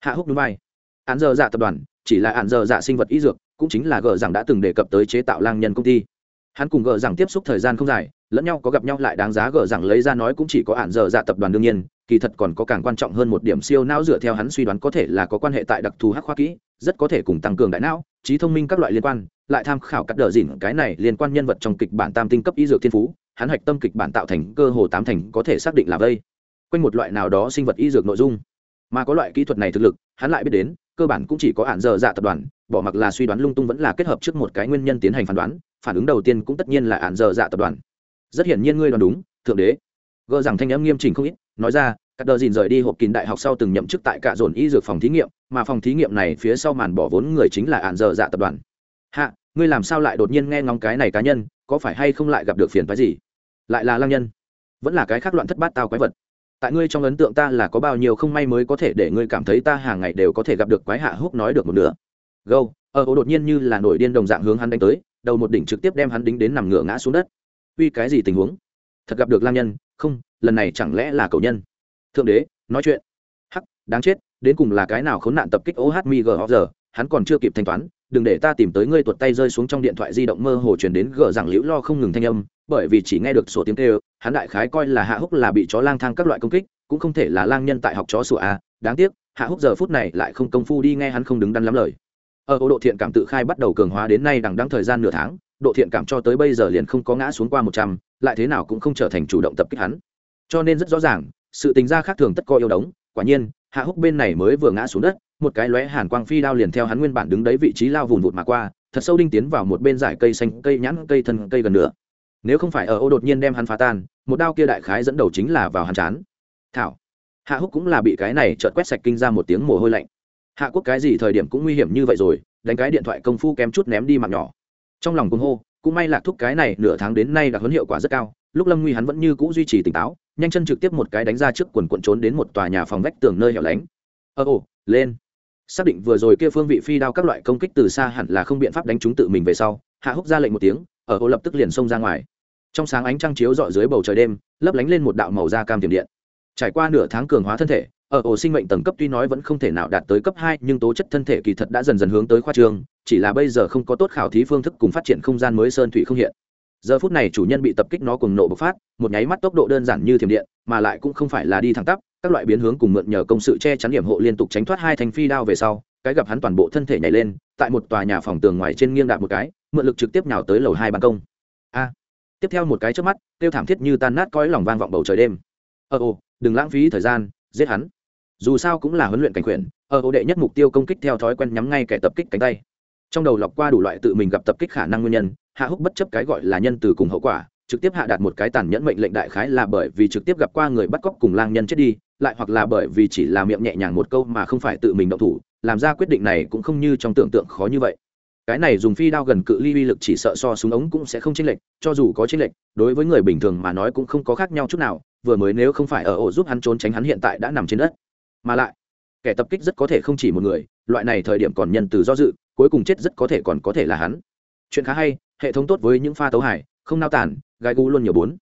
Hạ húc núi vai. Ản dơ dạ tập đoàn chỉ là ản dơ dạ sinh vật y dược, cũng chính là gờ rằng đã từng đề cập tới chế tạo lang nhân công ty. Hắn cùng gờ rằng tiếp xúc thời gian không dài, lẫn nhau có gặp nhau lại đáng giá gờ rằng lấy ra nói cũng chỉ có ản dơ dạ tập đoàn đương nhiên, kỳ thật còn có càng quan trọng hơn một điểm siêu não dựa theo hắn suy đoán có thể là có quan hệ tại đặc thù hắc khoa kỹ, rất có thể cùng tăng cường đại não, trí thông minh các loại liên quan, lại tham khảo cắt đờ dỉn cái này liên quan nhân vật trong kịch bản tam tinh cấp y dược thiên phú hắn hạch tâm kịch bản tạo thành cơ hồ tám thành có thể xác định là vây. Quanh một loại nào đó sinh vật y dược nội dung. Mà có loại kỹ thuật này thực lực, hắn lại biết đến, cơ bản cũng chỉ có ạn dơ dạ tập đoàn, bỏ mặc là suy đoán lung tung vẫn là kết hợp trước một cái nguyên nhân tiến hành phán đoán, phản ứng đầu tiên cũng tất nhiên là ạn dơ dạ tập đoàn. Rất hiển nhiên ngươi đoán đúng, thượng đế. Gỡ rằng thanh âm nghiêm chỉnh không ít, nói ra các đờ dìn rời đi hộp kín đại học sau từng nhậm chức tại cả dồn y dược phòng thí nghiệm, mà phòng thí nghiệm này phía sau màn bỏ vốn người chính là ạn dơ dạ tập đoàn. Hạ, ngươi làm sao lại đột nhiên nghe ngóng cái này cá nhân, có phải hay không lại gặp được phiền phái gì? Lại là lang nhân. Vẫn là cái khác loạn thất bát tao quái vật. Tại ngươi trong ấn tượng ta là có bao nhiêu không may mới có thể để ngươi cảm thấy ta hàng ngày đều có thể gặp được quái hạ húc nói được một nửa. Gâu ở ô đột nhiên như là nổi điên đồng dạng hướng hắn đánh tới, đầu một đỉnh trực tiếp đem hắn đính đến nằm ngửa ngã xuống đất. Uy, cái gì tình huống? Thật gặp được lang nhân? Không, lần này chẳng lẽ là cậu nhân? Thượng đế, nói chuyện. Hắc, đáng chết, đến cùng là cái nào khốn nạn tập kích ohmig giờ hắn còn chưa kịp thanh toán đừng để ta tìm tới ngươi tuột tay rơi xuống trong điện thoại di động mơ hồ truyền đến gờ rằng liễu lo không ngừng thanh âm, bởi vì chỉ nghe được sổ tiếng kêu, hắn đại khái coi là hạ húc là bị chó lang thang các loại công kích, cũng không thể là lang nhân tại học chó sủa à đáng tiếc, hạ húc giờ phút này lại không công phu đi nghe hắn không đứng đắn lắm lời. Ở ô, độ thiện cảm tự khai bắt đầu cường hóa đến nay đằng đăng thời gian nửa tháng, độ thiện cảm cho tới bây giờ liền không có ngã xuống qua một trăm, lại thế nào cũng không trở thành chủ động tập kích hắn. Cho nên rất rõ ràng, sự tính ra khác thường tất co yêu đống, quả nhiên, hạ húc bên này mới vừa ngã xuống đất một cái lóe hàn quang phi đao liền theo hắn nguyên bản đứng đấy vị trí lao vùn vụt mà qua, thật sâu đinh tiến vào một bên dải cây xanh, cây nhãn, cây thân, cây gần nữa nếu không phải ở ô đột nhiên đem hắn phá tan, một đao kia đại khái dẫn đầu chính là vào hắn chán. Thảo. Hạ húc cũng là bị cái này chợt quét sạch kinh ra một tiếng mồ hôi lạnh. Hạ quốc cái gì thời điểm cũng nguy hiểm như vậy rồi, đánh cái điện thoại công phu kém chút ném đi mạng nhỏ. Trong lòng cung hô, cũng may lạc thúc cái này nửa tháng đến nay đã huấn hiệu quả rất cao, lúc lâm nguy hắn vẫn như cũ duy trì tỉnh táo, nhanh chân trực tiếp một cái đánh ra trước quần quận trốn đến một tòa nhà phòng vách tường nơi hẻo lánh. Ơ ồ, lên xác định vừa rồi kia phương vị phi đao các loại công kích từ xa hẳn là không biện pháp đánh chúng tự mình về sau, hạ húc ra lệnh một tiếng, ở ô lập tức liền xông ra ngoài. Trong sáng ánh trăng chiếu dọi dưới bầu trời đêm, lấp lánh lên một đạo màu da cam tiềm điện. Trải qua nửa tháng cường hóa thân thể, ở ổ sinh mệnh tầng cấp tuy nói vẫn không thể nào đạt tới cấp hai, nhưng tố chất thân thể kỳ thật đã dần dần hướng tới khoa trường chỉ là bây giờ không có tốt khảo thí phương thức cùng phát triển không gian mới sơn thủy không hiện. Giờ phút này chủ nhân bị tập kích nó cùng nộ bộc phát, một nháy mắt tốc độ đơn giản như thiểm điện, mà lại cũng không phải là đi thẳng tắp các loại biến hướng cùng mượn nhờ công sự che chắn điểm hộ liên tục tránh thoát hai thành phi đao về sau, cái gặp hắn toàn bộ thân thể nhảy lên, tại một tòa nhà phòng tường ngoài trên nghiêng đạp một cái, mượn lực trực tiếp nhào tới lầu hai ban công. A! Tiếp theo một cái trước mắt tiêu thảm thiết như tan nát cõi lòng vang vọng bầu trời đêm. Ờ ồ, đừng lãng phí thời gian, giết hắn. Dù sao cũng là huấn luyện cảnh quyền ở ồ đệ nhất mục tiêu công kích theo thói quen nhắm ngay kẻ tập kích cánh tay. Trong đầu lọc qua đủ loại tự mình gặp tập kích khả năng nguyên nhân, hạ húc bất chấp cái gọi là nhân từ cùng hậu quả, trực tiếp hạ đạt một cái tàn nhẫn mệnh lệnh đại khái là bởi vì trực tiếp gặp qua người bắt cóc cùng lang nhân chết đi lại hoặc là bởi vì chỉ là miệng nhẹ nhàng một câu mà không phải tự mình động thủ, làm ra quyết định này cũng không như trong tưởng tượng khó như vậy. Cái này dùng phi đao gần cự ly uy lực chỉ sợ so súng ống cũng sẽ không chênh lệch, cho dù có chênh lệch, đối với người bình thường mà nói cũng không có khác nhau chút nào, vừa mới nếu không phải ở ổ giúp hắn trốn tránh hắn hiện tại đã nằm trên đất. Mà lại, kẻ tập kích rất có thể không chỉ một người, loại này thời điểm còn nhân từ do dự, cuối cùng chết rất có thể còn có thể là hắn. Chuyện khá hay, hệ thống tốt với những pha tấu hải không nao tản gai gu luôn nhiều bốn.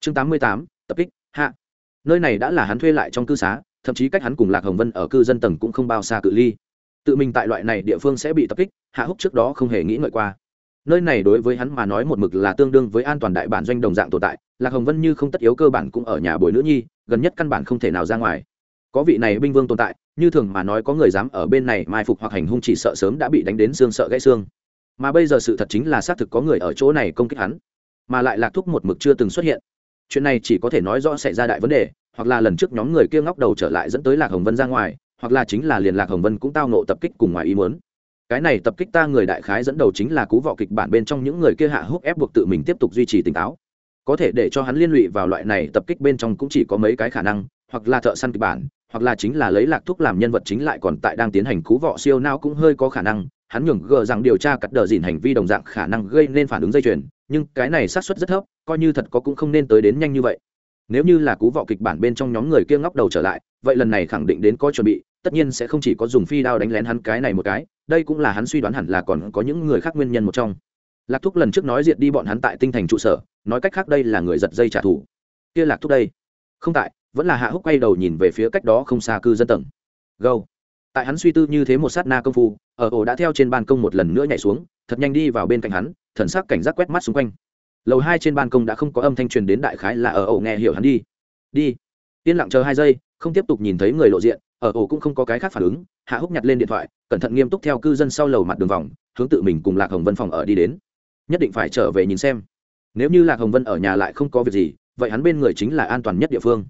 Chương tám mươi tám, tập kích, hạ nơi này đã là hắn thuê lại trong cư xá, thậm chí cách hắn cùng lạc hồng vân ở cư dân tầng cũng không bao xa cự ly. Tự mình tại loại này địa phương sẽ bị tập kích, hạ húc trước đó không hề nghĩ ngợi qua. Nơi này đối với hắn mà nói một mực là tương đương với an toàn đại bản doanh đồng dạng tồn tại, lạc hồng vân như không tất yếu cơ bản cũng ở nhà bồi nữ nhi, gần nhất căn bản không thể nào ra ngoài. Có vị này binh vương tồn tại, như thường mà nói có người dám ở bên này mai phục hoặc hành hung chỉ sợ sớm đã bị đánh đến xương sợ gãy xương. Mà bây giờ sự thật chính là xác thực có người ở chỗ này công kích hắn. Mà lại lạc thúc một mực chưa từng xuất hiện chuyện này chỉ có thể nói rõ xảy ra đại vấn đề, hoặc là lần trước nhóm người kia ngóc đầu trở lại dẫn tới lạc hồng vân ra ngoài, hoặc là chính là liền lạc hồng vân cũng tao nộ tập kích cùng ngoài ý muốn. Cái này tập kích ta người đại khái dẫn đầu chính là cú vọ kịch bản bên trong những người kia hạ húc ép buộc tự mình tiếp tục duy trì tỉnh táo. Có thể để cho hắn liên lụy vào loại này tập kích bên trong cũng chỉ có mấy cái khả năng, hoặc là thợ săn kịch bản, hoặc là chính là lấy lạc thúc làm nhân vật chính lại còn tại đang tiến hành cú vọ siêu nao cũng hơi có khả năng, hắn nhường gờ rằng điều tra cắt đờ dìn hành vi đồng dạng khả năng gây nên phản ứng dây chuyền nhưng cái này xác suất rất thấp, coi như thật có cũng không nên tới đến nhanh như vậy. Nếu như là cú vọ kịch bản bên trong nhóm người kia ngóc đầu trở lại, vậy lần này khẳng định đến có chuẩn bị, tất nhiên sẽ không chỉ có dùng phi đao đánh lén hắn cái này một cái, đây cũng là hắn suy đoán hẳn là còn có những người khác nguyên nhân một trong. Lạc thúc lần trước nói diệt đi bọn hắn tại tinh thành trụ sở, nói cách khác đây là người giật dây trả thù. Kia lạc thúc đây. Không tại, vẫn là hạ húc quay đầu nhìn về phía cách đó không xa cư dân tầng. Gâu tại hắn suy tư như thế một sát na công phu, ở ổ đã theo trên ban công một lần nữa nhảy xuống, thật nhanh đi vào bên cạnh hắn thần sắc cảnh giác quét mắt xung quanh. Lầu hai trên ban công đã không có âm thanh truyền đến đại khái là ở ổ nghe hiểu hắn đi. Đi. Yên lặng chờ hai giây, không tiếp tục nhìn thấy người lộ diện, ở ổ cũng không có cái khác phản ứng, hạ húc nhặt lên điện thoại, cẩn thận nghiêm túc theo cư dân sau lầu mặt đường vòng, hướng tự mình cùng lạc hồng vân phòng ở đi đến. Nhất định phải trở về nhìn xem. Nếu như lạc hồng vân ở nhà lại không có việc gì, vậy hắn bên người chính là an toàn nhất địa phương.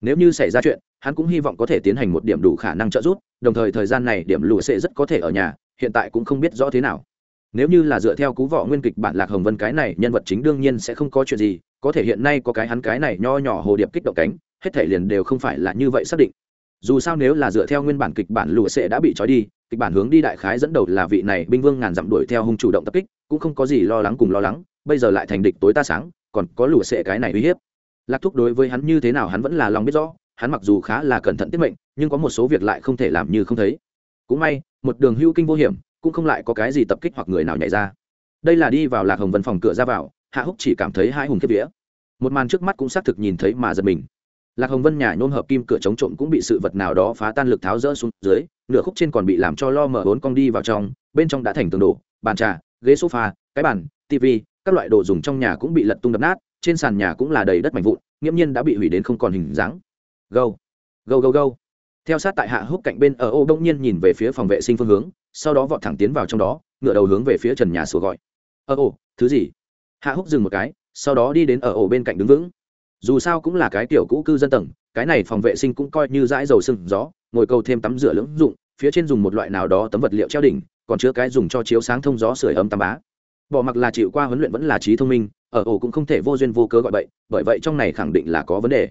Nếu như xảy ra chuyện, hắn cũng hy vọng có thể tiến hành một điểm đủ khả năng trợ giúp, đồng thời thời gian này điểm lụa sẽ rất có thể ở nhà, hiện tại cũng không biết rõ thế nào nếu như là dựa theo cú vọ nguyên kịch bản lạc hồng vân cái này, nhân vật chính đương nhiên sẽ không có chuyện gì, có thể hiện nay có cái hắn cái này nho nhỏ hồ điệp kích động cánh, hết thể liền đều không phải là như vậy xác định. Dù sao nếu là dựa theo nguyên bản kịch bản lụa sẽ đã bị trói đi, kịch bản hướng đi đại khái dẫn đầu là vị này binh vương ngàn dặm đuổi theo hung chủ động tập kích, cũng không có gì lo lắng cùng lo lắng, bây giờ lại thành địch tối ta sáng, còn có lụa sẽ cái này uy hiếp. Lạc thúc đối với hắn như thế nào hắn vẫn là lòng biết rõ, hắn mặc dù khá là cẩn thận tiết mệnh, nhưng có một số việc lại không thể làm như không thấy. Cũng may, một đường hưu kinh vô hiểm cũng không lại có cái gì tập kích hoặc người nào nhảy ra. Đây là đi vào lạc hồng vân phòng cửa ra vào, hạ húc chỉ cảm thấy hai hùng kiếp vía. Một màn trước mắt cũng xác thực nhìn thấy mà giật mình. Lạc hồng vân nhà nhôm hợp kim cửa chống trộm cũng bị sự vật nào đó phá tan lực tháo rỡ xuống dưới, nửa khúc trên còn bị làm cho lo mở bốn cong đi vào trong, bên trong đã thành tường đổ, bàn trà, ghế sofa, cái bàn tv các loại đồ dùng trong nhà cũng bị lật tung đập nát, trên sàn nhà cũng là đầy đất mạnh vụn, nghiễm nhiên đã bị hủy đến không còn hình dáng. Gâu gâu gâu gâu. Theo sát tại hạ húc cạnh bên, ở ô đông nhiên nhìn về phía phòng vệ sinh phương hướng sau đó vọt thẳng tiến vào trong đó, ngựa đầu hướng về phía trần nhà sủa gọi. Ở ồ, thứ gì? Hạ húc dừng một cái, sau đó đi đến ở ổ bên cạnh đứng vững. Dù sao cũng là cái tiểu cũ cư dân tầng, cái này phòng vệ sinh cũng coi như dãi dầu sưng gió, ngồi câu thêm tắm rửa lưỡng dụng, phía trên dùng một loại nào đó tấm vật liệu treo đỉnh, còn chứa cái dùng cho chiếu sáng thông gió sưởi ấm tắm bá. Bỏ mặc là chịu qua huấn luyện vẫn là trí thông minh, ở ổ cũng không thể vô duyên vô cớ gọi bậy, bởi vậy trong này khẳng định là có vấn đề.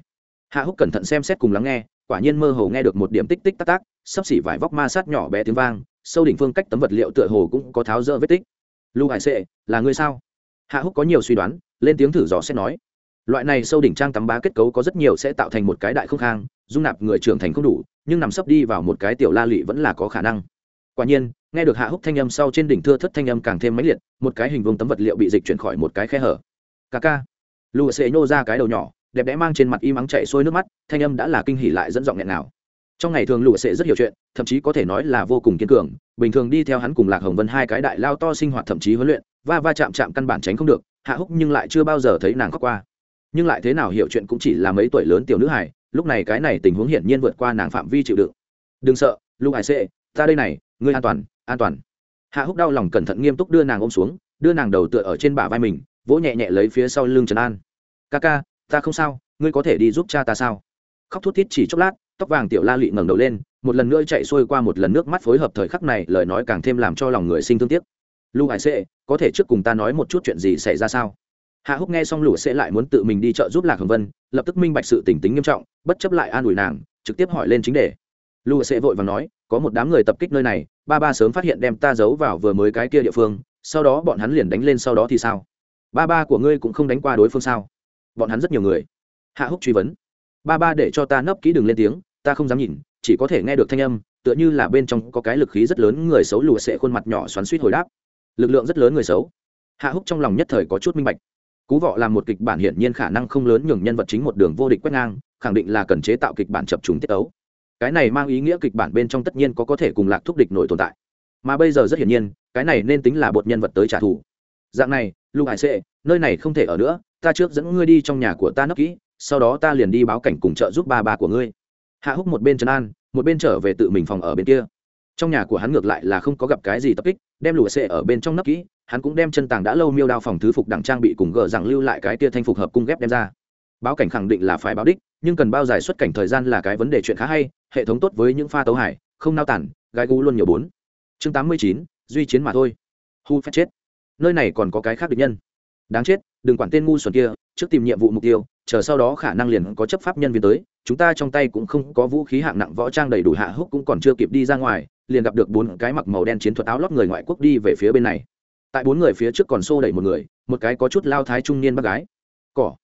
Hạ húc cẩn thận xem xét cùng lắng nghe, quả nhiên mơ hồ nghe được một điểm tích tích tắc tác sắp xỉ vải vóc ma sát nhỏ bé tiếng vang sâu đỉnh phương cách tấm vật liệu tựa hồ cũng có tháo rỡ vết tích. Lưu hải sệ, là ngươi sao? Hạ húc có nhiều suy đoán, lên tiếng thử dò xét nói. Loại này sâu đỉnh trang tắm bá kết cấu có rất nhiều sẽ tạo thành một cái đại không khang, dung nạp người trưởng thành không đủ, nhưng nằm sấp đi vào một cái tiểu la lị vẫn là có khả năng. Quả nhiên, nghe được hạ húc thanh âm sau trên đỉnh thưa thất thanh âm càng thêm mãnh liệt, một cái hình vuông tấm vật liệu bị dịch chuyển khỏi một cái khe hở. Ca. Ca lùa sệ nhô ra cái đầu nhỏ, đẹp đẽ mang trên mặt y mắng chạy sôi nước mắt, thanh âm đã là kinh hỉ lại dẫn giọng nghẹn nào trong ngày thường lụa sẽ rất hiểu chuyện, thậm chí có thể nói là vô cùng kiên cường. Bình thường đi theo hắn cùng lạc hồng vân hai cái đại lao to sinh hoạt thậm chí huấn luyện, va va chạm chạm căn bản tránh không được, hạ húc nhưng lại chưa bao giờ thấy nàng khóc qua. Nhưng lại thế nào hiểu chuyện cũng chỉ là mấy tuổi lớn tiểu nữ hải lúc này cái này tình huống hiển nhiên vượt qua nàng phạm vi chịu đựng. Đừng sợ lục hải sệ, ta đây này, ngươi an toàn an toàn. Hạ húc đau lòng cẩn thận nghiêm túc đưa nàng ôm xuống, đưa nàng đầu tựa ở trên bả vai mình, vỗ nhẹ nhẹ lấy phía sau lưng trần an. Ca ca, ta không sao, ngươi có thể đi giúp cha ta sao? Khóc thút thít chỉ chốc lát tóc vàng tiểu la lị ngẩng đầu lên, một lần nữa chạy xuôi qua một lần nước mắt phối hợp thời khắc này, lời nói càng thêm làm cho lòng người sinh thương tiếc. Lưu hải sệ, có thể trước cùng ta nói một chút chuyện gì xảy ra sao? Hạ húc nghe xong lũ sẽ lại muốn tự mình đi chợ giúp lạc hồng vân, lập tức minh bạch sự tỉnh tính nghiêm trọng, bất chấp lại an ủi nàng, trực tiếp hỏi lên chính đề. Lũ sẽ vội và nói, có một đám người tập kích nơi này, ba ba sớm phát hiện đem ta giấu vào vừa mới cái kia địa phương, sau đó bọn hắn liền đánh lên sau đó thì sao? Ba ba của ngươi cũng không đánh qua đối phương sao? Bọn hắn rất nhiều người. Hạ húc truy vấn ba ba để cho ta nấp kỹ đừng lên tiếng, ta không dám nhìn, chỉ có thể nghe được thanh âm, tựa như là bên trong có cái lực khí rất lớn người xấu lùa sẽ khuôn mặt nhỏ xoắn suýt hồi đáp. Lực lượng rất lớn người xấu. Hạ húc trong lòng nhất thời có chút minh bạch. Cú vọ làm một kịch bản hiển nhiên khả năng không lớn nhường nhân vật chính một đường vô địch quét ngang, khẳng định là cần chế tạo kịch bản chập trùng tiết ấu. Cái này mang ý nghĩa kịch bản bên trong tất nhiên có có thể cùng lạc thúc địch nổi tồn tại. Mà bây giờ rất hiển nhiên, cái này nên tính là bột nhân vật tới trả thù. Dạng này, lục hải sệ, nơi này không thể ở nữa, ta trước dẫn ngươi đi trong nhà của ta nấp kỹ sau đó ta liền đi báo cảnh cùng trợ giúp ba ba của ngươi. Hạ húc một bên trấn an, một bên trở về tự mình phòng ở bên kia. Trong nhà của hắn ngược lại là không có gặp cái gì tập kích, đem lụa xệ ở bên trong nấp kỹ, hắn cũng đem chân tàng đã lâu miêu đao phòng thứ phục đẳng trang bị cùng gờ rằng lưu lại cái tia thanh phục hợp cung ghép đem ra. Báo cảnh khẳng định là phải báo đích, nhưng cần bao dài xuất cảnh thời gian là cái vấn đề chuyện khá hay, hệ thống tốt với những pha tấu hải không nao tản gai gu luôn nhiều bốn. Chương tám mươi chín, duy chiến mà thôi. Hu phép chết. Nơi này còn có cái khác được nhân. Đáng chết, đừng quản tên ngu xuẩn kia, trước tìm nhiệm vụ mục tiêu chờ sau đó khả năng liền có chấp pháp nhân viên tới, chúng ta trong tay cũng không có vũ khí hạng nặng, võ trang đầy đủ hạ húc cũng còn chưa kịp đi ra ngoài, liền gặp được bốn cái mặc màu đen chiến thuật áo lót người ngoại quốc đi về phía bên này. Tại bốn người phía trước còn xô đẩy một người, một cái có chút lao thái trung niên bác gái. Cỏ.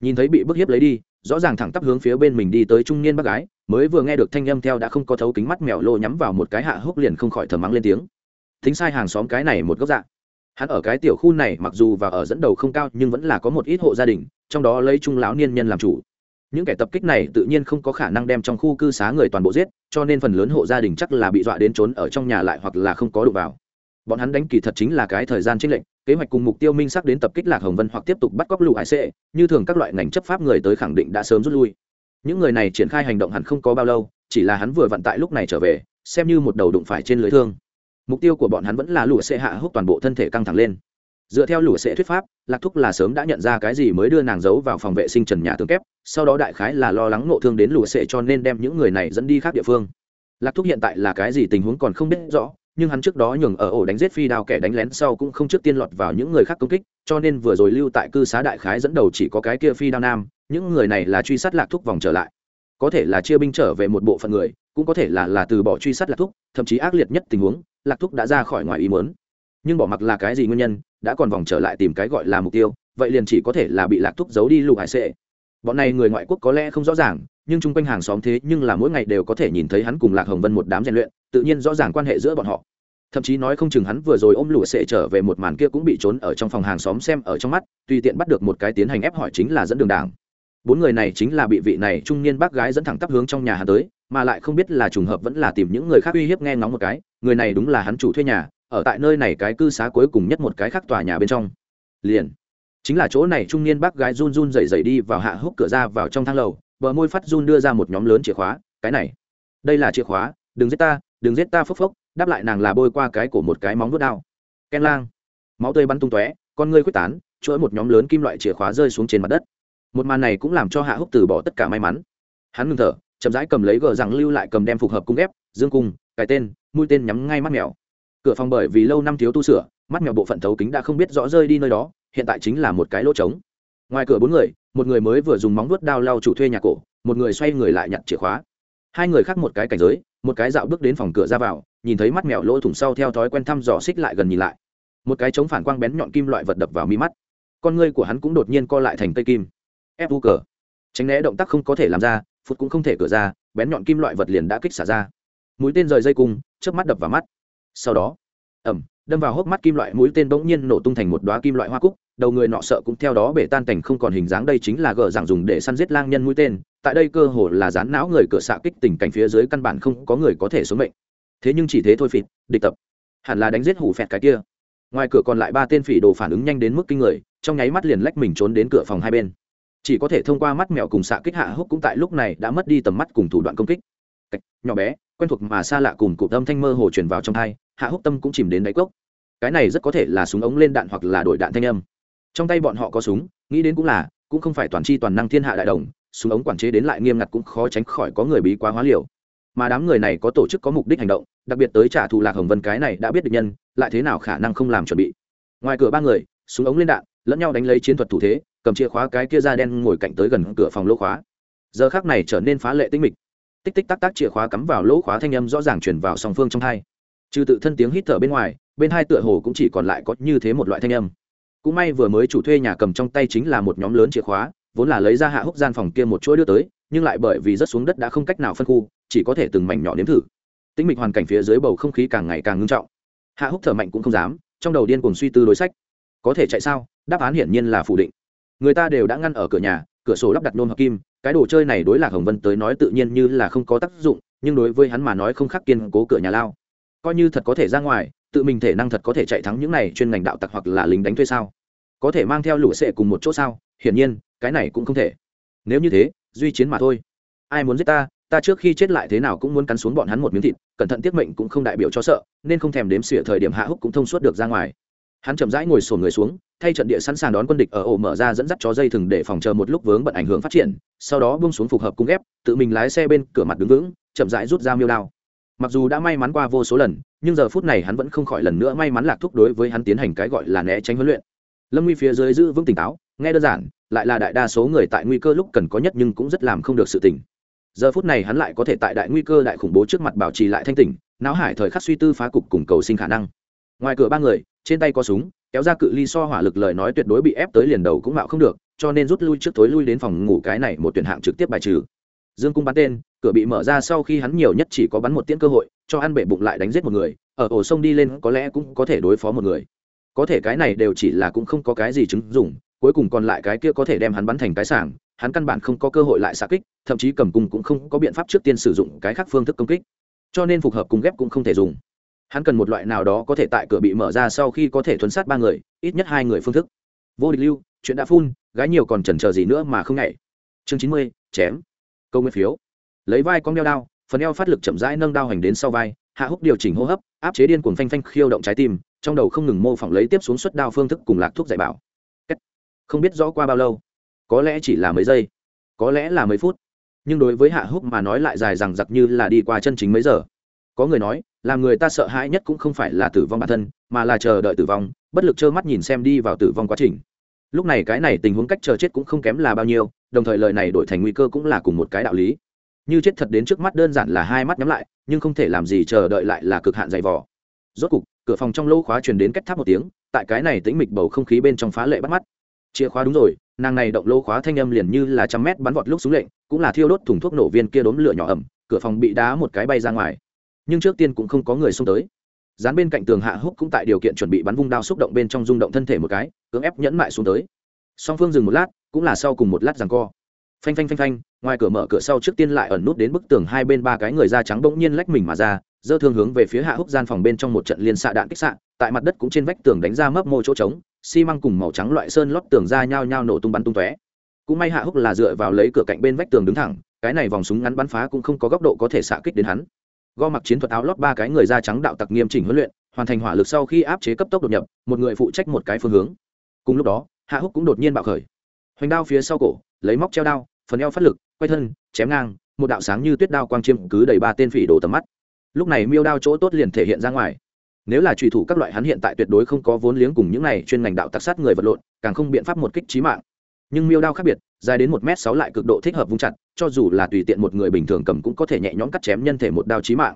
Nhìn thấy bị bức hiếp lấy đi, rõ ràng thẳng tắp hướng phía bên mình đi tới trung niên bác gái, mới vừa nghe được thanh âm theo đã không có thấu kính mắt mèo lô nhắm vào một cái hạ húc liền không khỏi thờ mắng lên tiếng. Thính sai hàng xóm cái này một góc dạng hắn ở cái tiểu khu này mặc dù và ở dẫn đầu không cao nhưng vẫn là có một ít hộ gia đình, trong đó lấy trung lão niên nhân làm chủ. Những kẻ tập kích này tự nhiên không có khả năng đem trong khu cư xá người toàn bộ giết, cho nên phần lớn hộ gia đình chắc là bị dọa đến trốn ở trong nhà lại hoặc là không có đụng vào. Bọn hắn đánh kỳ thật chính là cái thời gian trinh lệnh kế hoạch cùng mục tiêu minh sắc đến tập kích lạc hồng vân hoặc tiếp tục bắt cóc lụ hải sệ, như thường các loại ngành chấp pháp người tới khẳng định đã sớm rút lui. Những người này triển khai hành động hẳn không có bao lâu, chỉ là hắn vừa vận tại lúc này trở về, xem như một đầu đụng phải trên lưới thương mục tiêu của bọn hắn vẫn là lũ xệ hạ húc toàn bộ thân thể căng thẳng lên. Dựa theo lũ xệ thuyết pháp, lạc thúc là sớm đã nhận ra cái gì mới đưa nàng giấu vào phòng vệ sinh trần nhà tường kép, sau đó đại khái là lo lắng nộ thương đến lũ xệ cho nên đem những người này dẫn đi khác địa phương. Lạc thúc hiện tại là cái gì tình huống còn không biết rõ, nhưng hắn trước đó nhường ở ổ đánh giết phi đao kẻ đánh lén sau cũng không trước tiên lọt vào những người khác công kích, cho nên vừa rồi lưu tại cư xá đại khái dẫn đầu chỉ có cái kia phi đao nam, những người này là truy sát lạc thúc vòng trở lại. Có thể là chia binh trở về một bộ phận người cũng có thể là là từ bỏ truy sát lạc thúc, thậm chí ác liệt nhất tình huống, lạc thúc đã ra khỏi ngoài ý muốn. Nhưng bỏ mặc là cái gì nguyên nhân, đã còn vòng trở lại tìm cái gọi là mục tiêu, vậy liền chỉ có thể là bị lạc thúc giấu đi lục hải sệ. Bọn này người ngoại quốc có lẽ không rõ ràng, nhưng chung quanh hàng xóm thế nhưng là mỗi ngày đều có thể nhìn thấy hắn cùng lạc hồng vân một đám rèn luyện, tự nhiên rõ ràng quan hệ giữa bọn họ. Thậm chí nói không chừng hắn vừa rồi ôm lụa sệ trở về một màn kia cũng bị trốn ở trong phòng hàng xóm xem ở trong mắt, tùy tiện bắt được một cái tiến hành ép hỏi chính là dẫn đường đảng. Bốn người này chính là bị vị này trung niên bác gái dẫn thẳng tắp hướng trong nhà hắn tới mà lại không biết là trùng hợp vẫn là tìm những người khác uy hiếp nghe ngóng một cái, người này đúng là hắn chủ thuê nhà, ở tại nơi này cái cư xá cuối cùng nhất một cái khác tòa nhà bên trong. Liền, chính là chỗ này trung niên bác gái run run rẩy rẩy đi vào hạ hốc cửa ra vào trong thang lầu, bờ môi phát run đưa ra một nhóm lớn chìa khóa, cái này, đây là chìa khóa, đừng giết ta, đừng giết ta phốc phốc, đáp lại nàng là bôi qua cái của một cái móng vuốt đao. Ken lang, máu tươi bắn tung tóe, con ngươi quyết tán, chuỗi một nhóm lớn kim loại chìa khóa rơi xuống trên mặt đất. Một màn này cũng làm cho hạ húc từ bỏ tất cả may mắn. Hắn ngừng thở chậm rãi cầm lấy gờ rằng lưu lại cầm đem phục hợp cung ghép, dương cung, cái tên, mũi tên nhắm ngay mắt mèo. Cửa phòng bởi vì lâu năm thiếu tu sửa, mắt mèo bộ phận thấu kính đã không biết rõ rơi đi nơi đó, hiện tại chính là một cái lỗ trống. Ngoài cửa bốn người, một người mới vừa dùng móng vuốt đao lau chủ thuê nhà cổ, một người xoay người lại nhặt chìa khóa. Hai người khác một cái cảnh giới, một cái dạo bước đến phòng cửa ra vào, nhìn thấy mắt mèo lỗ thủng sau theo thói quen thăm dò xích lại gần nhìn lại. Một cái chống phản quang bén nhọn kim loại vật đập vào mi mắt. Con ngươi của hắn cũng đột nhiên co lại thành cây kim. Ép u cờ tránh né động tác không có thể làm ra phút cũng không thể cửa ra, bén nhọn kim loại vật liền đã kích xả ra. Mũi tên rời dây cung trước mắt đập vào mắt. Sau đó ẩm đâm vào hốc mắt kim loại, mũi tên bỗng nhiên nổ tung thành một đoá kim loại hoa cúc. Đầu người nọ sợ cũng theo đó bể tan cảnh không còn hình dáng, đây chính là gờ giảng dùng để săn giết lang nhân mũi tên. Tại đây cơ hồ là dán não người cửa xạ kích tình cảnh phía dưới căn bản không có người có thể xuống mệnh. Thế nhưng chỉ thế thôi phịt, địch tập. Hẳn là đánh giết hủ phẹt cái kia. Ngoài cửa còn lại ba tên phỉ đồ phản ứng nhanh đến mức kinh người, trong nháy mắt liền lách mình trốn đến cửa phòng hai bên chỉ có thể thông qua mắt mèo cùng xạ kích hạ húc cũng tại lúc này đã mất đi tầm mắt cùng thủ đoạn công kích. Cách, nhỏ bé quen thuộc mà xa lạ cùng cụm âm thanh mơ hồ truyền vào trong thai hạ húc tâm cũng chìm đến đáy cốc. Cái này rất có thể là súng ống lên đạn hoặc là đổi đạn thanh âm. Trong tay bọn họ có súng nghĩ đến cũng là cũng không phải toàn tri toàn năng thiên hạ đại đồng súng ống quản chế đến lại nghiêm ngặt cũng khó tránh khỏi có người bí quá hóa liều. Mà đám người này có tổ chức có mục đích hành động đặc biệt tới trả thù lạc hồng vân cái này đã biết được nhân lại thế nào khả năng không làm chuẩn bị. Ngoài cửa ba người súng ống lên đạn lẫn nhau đánh lấy chiến thuật thủ thế cầm chìa khóa cái kia da đen ngồi cạnh tới gần cửa phòng lỗ khóa. Giờ khác này trở nên phá lệ tinh mịch. Tích tích tắc tắc chìa khóa cắm vào lỗ khóa thanh âm rõ ràng chuyển vào song phương trong hai. Trừ tự thân tiếng hít thở bên ngoài, bên hai tựa hồ cũng chỉ còn lại có như thế một loại thanh âm. Cũng may vừa mới chủ thuê nhà cầm trong tay chính là một nhóm lớn chìa khóa, vốn là lấy ra hạ húc gian phòng kia một chuỗi đưa tới, nhưng lại bởi vì rất xuống đất đã không cách nào phân khu, chỉ có thể từng mảnh nhỏ nếm thử. Tĩnh mịch hoàn cảnh phía dưới bầu không khí càng ngày càng ngưng trọng. Hạ húc thở mạnh cũng không dám, trong đầu điên cuồng suy tư đối sách. Có thể chạy sao? Đáp án hiển nhiên là phủ định người ta đều đã ngăn ở cửa nhà, cửa sổ lắp đặt nôn hợp kim, cái đồ chơi này đối lạc hồng vân tới nói tự nhiên như là không có tác dụng, nhưng đối với hắn mà nói không khác kiên cố cửa nhà lao. Coi như thật có thể ra ngoài, tự mình thể năng thật có thể chạy thắng những này chuyên ngành đạo tặc hoặc là lính đánh thuê sao? Có thể mang theo lũ sệ cùng một chỗ sao? Hiển nhiên, cái này cũng không thể. Nếu như thế, duy chiến mà thôi. Ai muốn giết ta ta trước khi chết lại thế nào cũng muốn cắn xuống bọn hắn một miếng thịt, cẩn thận tiết mệnh cũng không đại biểu cho sợ, nên không thèm đếm xỉa thời điểm hạ húc cũng thông suốt được ra ngoài hắn chậm rãi ngồi sổn người xuống, thay trận địa sẵn sàng đón quân địch ở ổ mở ra dẫn dắt chó dây thừng để phòng chờ một lúc vướng bận ảnh hưởng phát triển, sau đó bung xuống phục hợp cung ghép tự mình lái xe bên cửa mặt đứng vững, chậm rãi rút ra miêu đao. Mặc dù đã may mắn qua vô số lần, nhưng giờ phút này hắn vẫn không khỏi lần nữa may mắn lạc thúc đối với hắn tiến hành cái gọi là né tránh huấn luyện. Lâm nguy phía dưới giữ vững tỉnh táo, nghe đơn giản, lại là đại đa số người tại nguy cơ lúc cần có nhất nhưng cũng rất làm không được sự tỉnh giờ phút này hắn lại có thể tại đại nguy cơ đại khủng bố trước mặt bảo trì lại thanh tỉnh, não hải thời khắc suy tư phá cục cùng cầu sinh khả năng. Ngoài cửa ba người trên tay có súng, kéo ra cự ly so hỏa lực lời nói tuyệt đối bị ép tới liền đầu cũng mạo không được, cho nên rút lui trước tối lui đến phòng ngủ cái này một tuyển hạng trực tiếp bài trừ. Dương cung bắn tên, cửa bị mở ra sau khi hắn nhiều nhất chỉ có bắn một tiễn cơ hội, cho ăn bể bụng lại đánh giết một người, ở ổ sông đi lên có lẽ cũng có thể đối phó một người. Có thể cái này đều chỉ là cũng không có cái gì chứng dùng cuối cùng còn lại cái kia có thể đem hắn bắn thành cái sảng, hắn căn bản không có cơ hội lại xạ kích, thậm chí cầm cung cũng không có biện pháp trước tiên sử dụng cái khác phương thức công kích. Cho nên phục hợp cung ghép cũng không thể dùng hắn cần một loại nào đó có thể tại cửa bị mở ra sau khi có thể thuấn sát ba người, ít nhất hai người phương thức. Vô địch lưu, chuyện đã phun, gái nhiều còn chần chờ gì nữa mà không nhảy. Chương chín mươi, chém. Câu nguyên phiếu. Lấy vai con đeo đao, phần eo phát lực chậm rãi nâng đao hành đến sau vai, hạ húc điều chỉnh hô hấp, áp chế điên cuồng phanh phanh khiêu động trái tim, trong đầu không ngừng mô phỏng lấy tiếp xuống suất đao phương thức cùng lạc thuốc dạy bảo. Không biết rõ qua bao lâu. Có lẽ chỉ là mấy giây. Có lẽ là mấy phút. Nhưng đối với hạ húc mà nói lại dài rằng giặc như là đi qua chân chính mấy giờ. Có người nói làm người ta sợ hãi nhất cũng không phải là tử vong bản thân, mà là chờ đợi tử vong, bất lực trơ mắt nhìn xem đi vào tử vong quá trình. Lúc này cái này tình huống cách chờ chết cũng không kém là bao nhiêu, đồng thời lời này đổi thành nguy cơ cũng là cùng một cái đạo lý. Như chết thật đến trước mắt đơn giản là hai mắt nhắm lại, nhưng không thể làm gì chờ đợi lại là cực hạn dày vò. Rốt cục, cửa phòng trong lỗ khóa truyền đến cách tháp một tiếng, tại cái này tĩnh mịch bầu không khí bên trong phá lệ bắt mắt. Chìa khóa đúng rồi, nàng này động lỗ khóa thanh âm liền như là trăm mét bắn vọt lúc xuống lệnh, cũng là thiêu đốt thùng thuốc nổ viên kia đốm lửa nhỏ ẩm, cửa phòng bị đá một cái bay ra ngoài nhưng trước tiên cũng không có người xông tới. Dán bên cạnh tường hạ húc cũng tại điều kiện chuẩn bị bắn vung đao xúc động bên trong rung động thân thể một cái, cưỡng ép nhẫn mại xuống tới. Song phương dừng một lát, cũng là sau cùng một lát rằng co. Phanh phanh phanh phanh, ngoài cửa mở cửa sau trước tiên lại ẩn nút đến bức tường hai bên ba cái người da trắng bỗng nhiên lách mình mà ra, dơ thương hướng về phía hạ húc gian phòng bên trong một trận liên xạ đạn kích xạ, tại mặt đất cũng trên vách tường đánh ra mấp mô chỗ trống, xi măng cùng màu trắng loại sơn lót tường ra nhao nhao nổ tung bắn tung tóe. Cũng may hạ húc là dựa vào lấy cửa cạnh bên vách tường đứng thẳng, cái này vòng súng ngắn bắn phá cũng không có góc độ có thể xạ kích đến hắn go mặc chiến thuật áo lót ba cái người da trắng đạo tặc nghiêm chỉnh huấn luyện, hoàn thành hỏa lực sau khi áp chế cấp tốc đột nhập, một người phụ trách một cái phương hướng. Cùng lúc đó, hạ húc cũng đột nhiên bạo khởi. Hoành đao phía sau cổ, lấy móc treo đao, phần eo phát lực, quay thân, chém ngang, một đạo sáng như tuyết đao quang chiêm cứ đầy ba tên phỉ đồ tầm mắt. Lúc này miêu đao chỗ tốt liền thể hiện ra ngoài. Nếu là trùy thủ các loại hắn hiện tại tuyệt đối không có vốn liếng cùng những này chuyên ngành đạo tặc sát người vật lộn, càng không biện pháp một kích trí mạng. Nhưng miêu đao khác biệt, dài đến một m sáu lại cực độ thích hợp vung chặt cho dù là tùy tiện một người bình thường cầm cũng có thể nhẹ nhõm cắt chém nhân thể một đao chí mạng.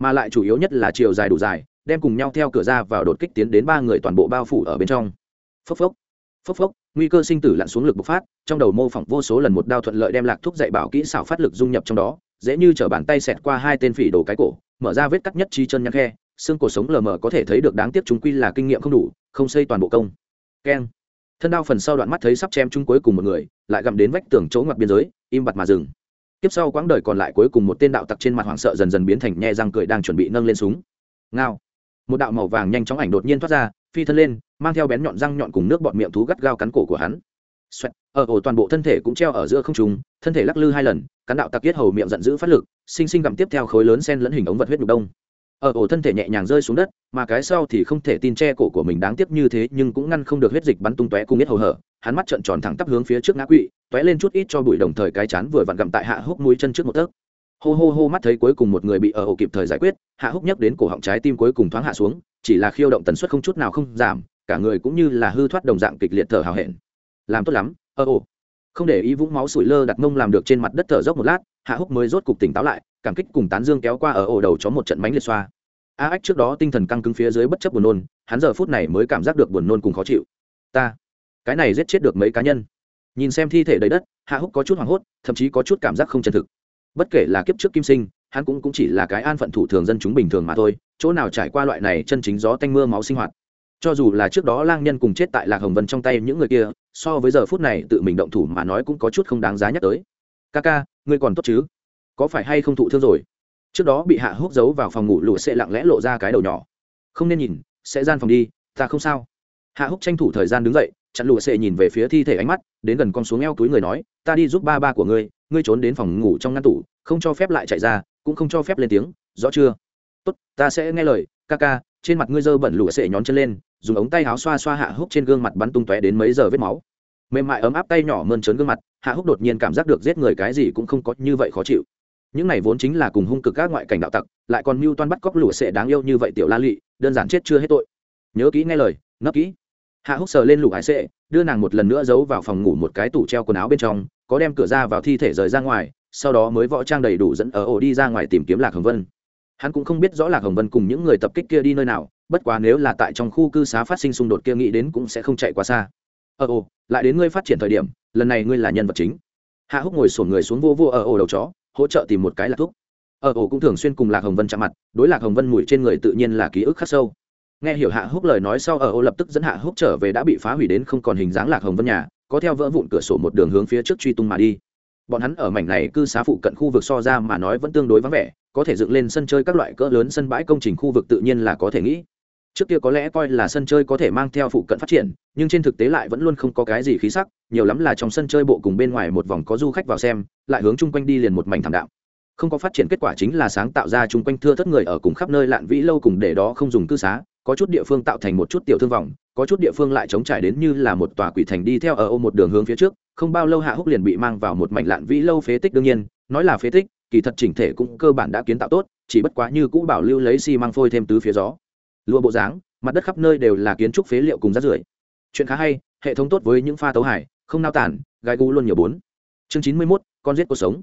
Mà lại chủ yếu nhất là chiều dài đủ dài, đem cùng nhau theo cửa ra vào đột kích tiến đến ba người toàn bộ bao phủ ở bên trong. Phốc phốc phốc phốc, nguy cơ sinh tử lặn xuống lực bộc phát, trong đầu mô phỏng vô số lần một đao thuận lợi đem lạc thuốc dạy bảo kỹ xảo phát lực dung nhập trong đó, dễ như chở bàn tay xẹt qua hai tên phỉ đồ cái cổ, mở ra vết cắt nhất chi chân nhăn khe, xương cổ sống lờ mờ có thể thấy được đáng tiếc chúng quy là kinh nghiệm không đủ, không xây toàn bộ công. Keng. Thân đao phần sau đoạn mắt thấy sắp chém chúng cuối cùng một người, lại gặm đến vách tường chỗ ngoặt biên giới im bặt mà dừng. Tiếp sau quãng đời còn lại cuối cùng một tên đạo tặc trên mặt hoảng sợ dần dần biến thành nhe răng cười đang chuẩn bị nâng lên súng. Ngao. Một đạo màu vàng nhanh chóng ảnh đột nhiên thoát ra phi thân lên mang theo bén nhọn răng nhọn cùng nước bọt miệng thú gắt gao cắn cổ của hắn. Xoẹt, ở ổ toàn bộ thân thể cũng treo ở giữa không trung, thân thể lắc lư hai lần, cắn đạo tặc kiết hầu miệng giận dữ phát lực, sinh sinh gặm tiếp theo khối lớn sen lẫn hình ống vật huyết nhục đông. Ở ổ thân thể nhẹ nhàng rơi xuống đất, mà cái sau thì không thể tin che cổ của mình đáng tiếc như thế, nhưng cũng ngăn không được huyết dịch bắn tung tóe cung nhất hầu hở, hắn mắt trợn tròn thẳng tắp hướng phía trước ngã quỵ, tóe lên chút ít cho bụi đồng thời cái chán vừa vặn gặm tại hạ hốc mũi chân trước một tấc. Hô hô hô mắt thấy cuối cùng một người bị ở ổ kịp thời giải quyết, hạ húc nhấc đến cổ họng trái tim cuối cùng thoáng hạ xuống, chỉ là khiêu động tần suất không chút nào không giảm, cả người cũng như là hư thoát đồng dạng kịch liệt thở hào hẹn. Làm tốt lắm, ở ổ không để ý vũng máu sủi lơ đặt mông làm được trên mặt đất thở dốc một lát hạ húc mới rốt cục tỉnh táo lại cảm kích cùng tán dương kéo qua ở ổ đầu chó một trận mánh liệt xoa. A ách trước đó tinh thần căng cứng phía dưới bất chấp buồn nôn hắn giờ phút này mới cảm giác được buồn nôn cùng khó chịu. Ta cái này giết chết được mấy cá nhân. Nhìn xem thi thể đầy đất hạ húc có chút hoảng hốt thậm chí có chút cảm giác không chân thực. Bất kể là kiếp trước kim sinh hắn cũng, cũng chỉ là cái an phận thủ thường dân chúng bình thường mà thôi chỗ nào trải qua loại này chân chính gió tanh mưa máu sinh hoạt. Cho dù là trước đó lang nhân cùng chết tại lạc hồng vân trong tay những người kia so với giờ phút này tự mình động thủ mà nói cũng có chút không đáng giá nhắc tới. Ca ca ngươi còn tốt chứ? Có phải hay không thụ thương rồi? Trước đó bị hạ hút giấu vào phòng ngủ lụa sẽ lặng lẽ lộ ra cái đầu nhỏ. Không nên nhìn, sẽ gian phòng đi, ta không sao. Hạ húc tranh thủ thời gian đứng dậy, chặn lụa sệ nhìn về phía thi thể ánh mắt, đến gần con xuống eo túi người nói, ta đi giúp ba ba của ngươi ngươi trốn đến phòng ngủ trong ngăn tủ, không cho phép lại chạy ra, cũng không cho phép lên tiếng, rõ chưa? Tốt, ta sẽ nghe lời, ca ca, trên mặt ngươi dơ bẩn lụa sệ nhón chân lên, dùng ống tay áo xoa xoa hạ húc trên gương mặt bắn tung tóe đến mấy giờ vết máu. Mềm mại ấm áp tay nhỏ mơn trớn gương mặt, hạ húc đột nhiên cảm giác được giết người cái gì cũng không có như vậy khó chịu những này vốn chính là cùng hung cực các ngoại cảnh đạo tặc, lại còn mưu toan bắt cóc lụa sệ đáng yêu như vậy tiểu la lị, đơn giản chết chưa hết tội. Nhớ kỹ nghe lời, ngấp kỹ. Hạ húc sờ lên lục hải sệ, đưa nàng một lần nữa giấu vào phòng ngủ một cái tủ treo quần áo bên trong, có đem cửa ra vào thi thể rời ra ngoài, sau đó mới võ trang đầy đủ dẫn ở ổ đi ra ngoài tìm kiếm lạc hồng vân. Hắn cũng không biết rõ lạc hồng vân cùng những người tập kích kia đi nơi nào, bất quá nếu là tại trong khu cư xá phát sinh xung đột kia nghĩ đến cũng sẽ không chạy quá xa. Ờ ồ, lại đến ngươi phát triển thời điểm, lần này ngươi là nhân vật chính. Hạ húc ngồi sổn người xuống vô vô ở ồ đầu chó hỗ trợ tìm một cái lạc thuốc. Ở ổ cũng thường xuyên cùng lạc hồng vân chạm mặt, đối lạc hồng vân mùi trên người tự nhiên là ký ức khắc sâu. Nghe hiểu hạ húc lời nói sau, ở ồ lập tức dẫn hạ húc trở về đã bị phá hủy đến không còn hình dáng lạc hồng vân nhà, có theo vỡ vụn cửa sổ một đường hướng phía trước truy tung mà đi. Bọn hắn ở mảnh này cư xá phụ cận khu vực so ra mà nói vẫn tương đối vắng vẻ, có thể dựng lên sân chơi các loại cỡ lớn sân bãi công trình khu vực tự nhiên là có thể nghĩ trước kia có lẽ coi là sân chơi có thể mang theo phụ cận phát triển, nhưng trên thực tế lại vẫn luôn không có cái gì khí sắc, nhiều lắm là trong sân chơi bộ cùng bên ngoài một vòng có du khách vào xem, lại hướng chung quanh đi liền một mảnh thảm đạo không có phát triển kết quả chính là sáng tạo ra chung quanh thưa thất người ở cùng khắp nơi lạn vĩ lâu cùng để đó không dùng cư xá, có chút địa phương tạo thành một chút tiểu thương vòng có chút địa phương lại chống trải đến như là một tòa quỷ thành đi theo ở ô một đường hướng phía trước, không bao lâu hạ húc liền bị mang vào một mảnh lạn vĩ lâu phế tích đương nhiên, nói là phế tích, kỳ thật chỉnh thể cũng cơ bản đã kiến tạo tốt, chỉ bất quá như cũ bảo lưu lấy xi măng phôi thêm tứ phía gió lụa bộ dáng, mặt đất khắp nơi đều là kiến trúc phế liệu cùng rác rưởi. Chuyện khá hay, hệ thống tốt với những pha tấu hải không nao tản, gai gu luôn nhiều bốn. Chương chín mươi mốt, con giết cuộc sống.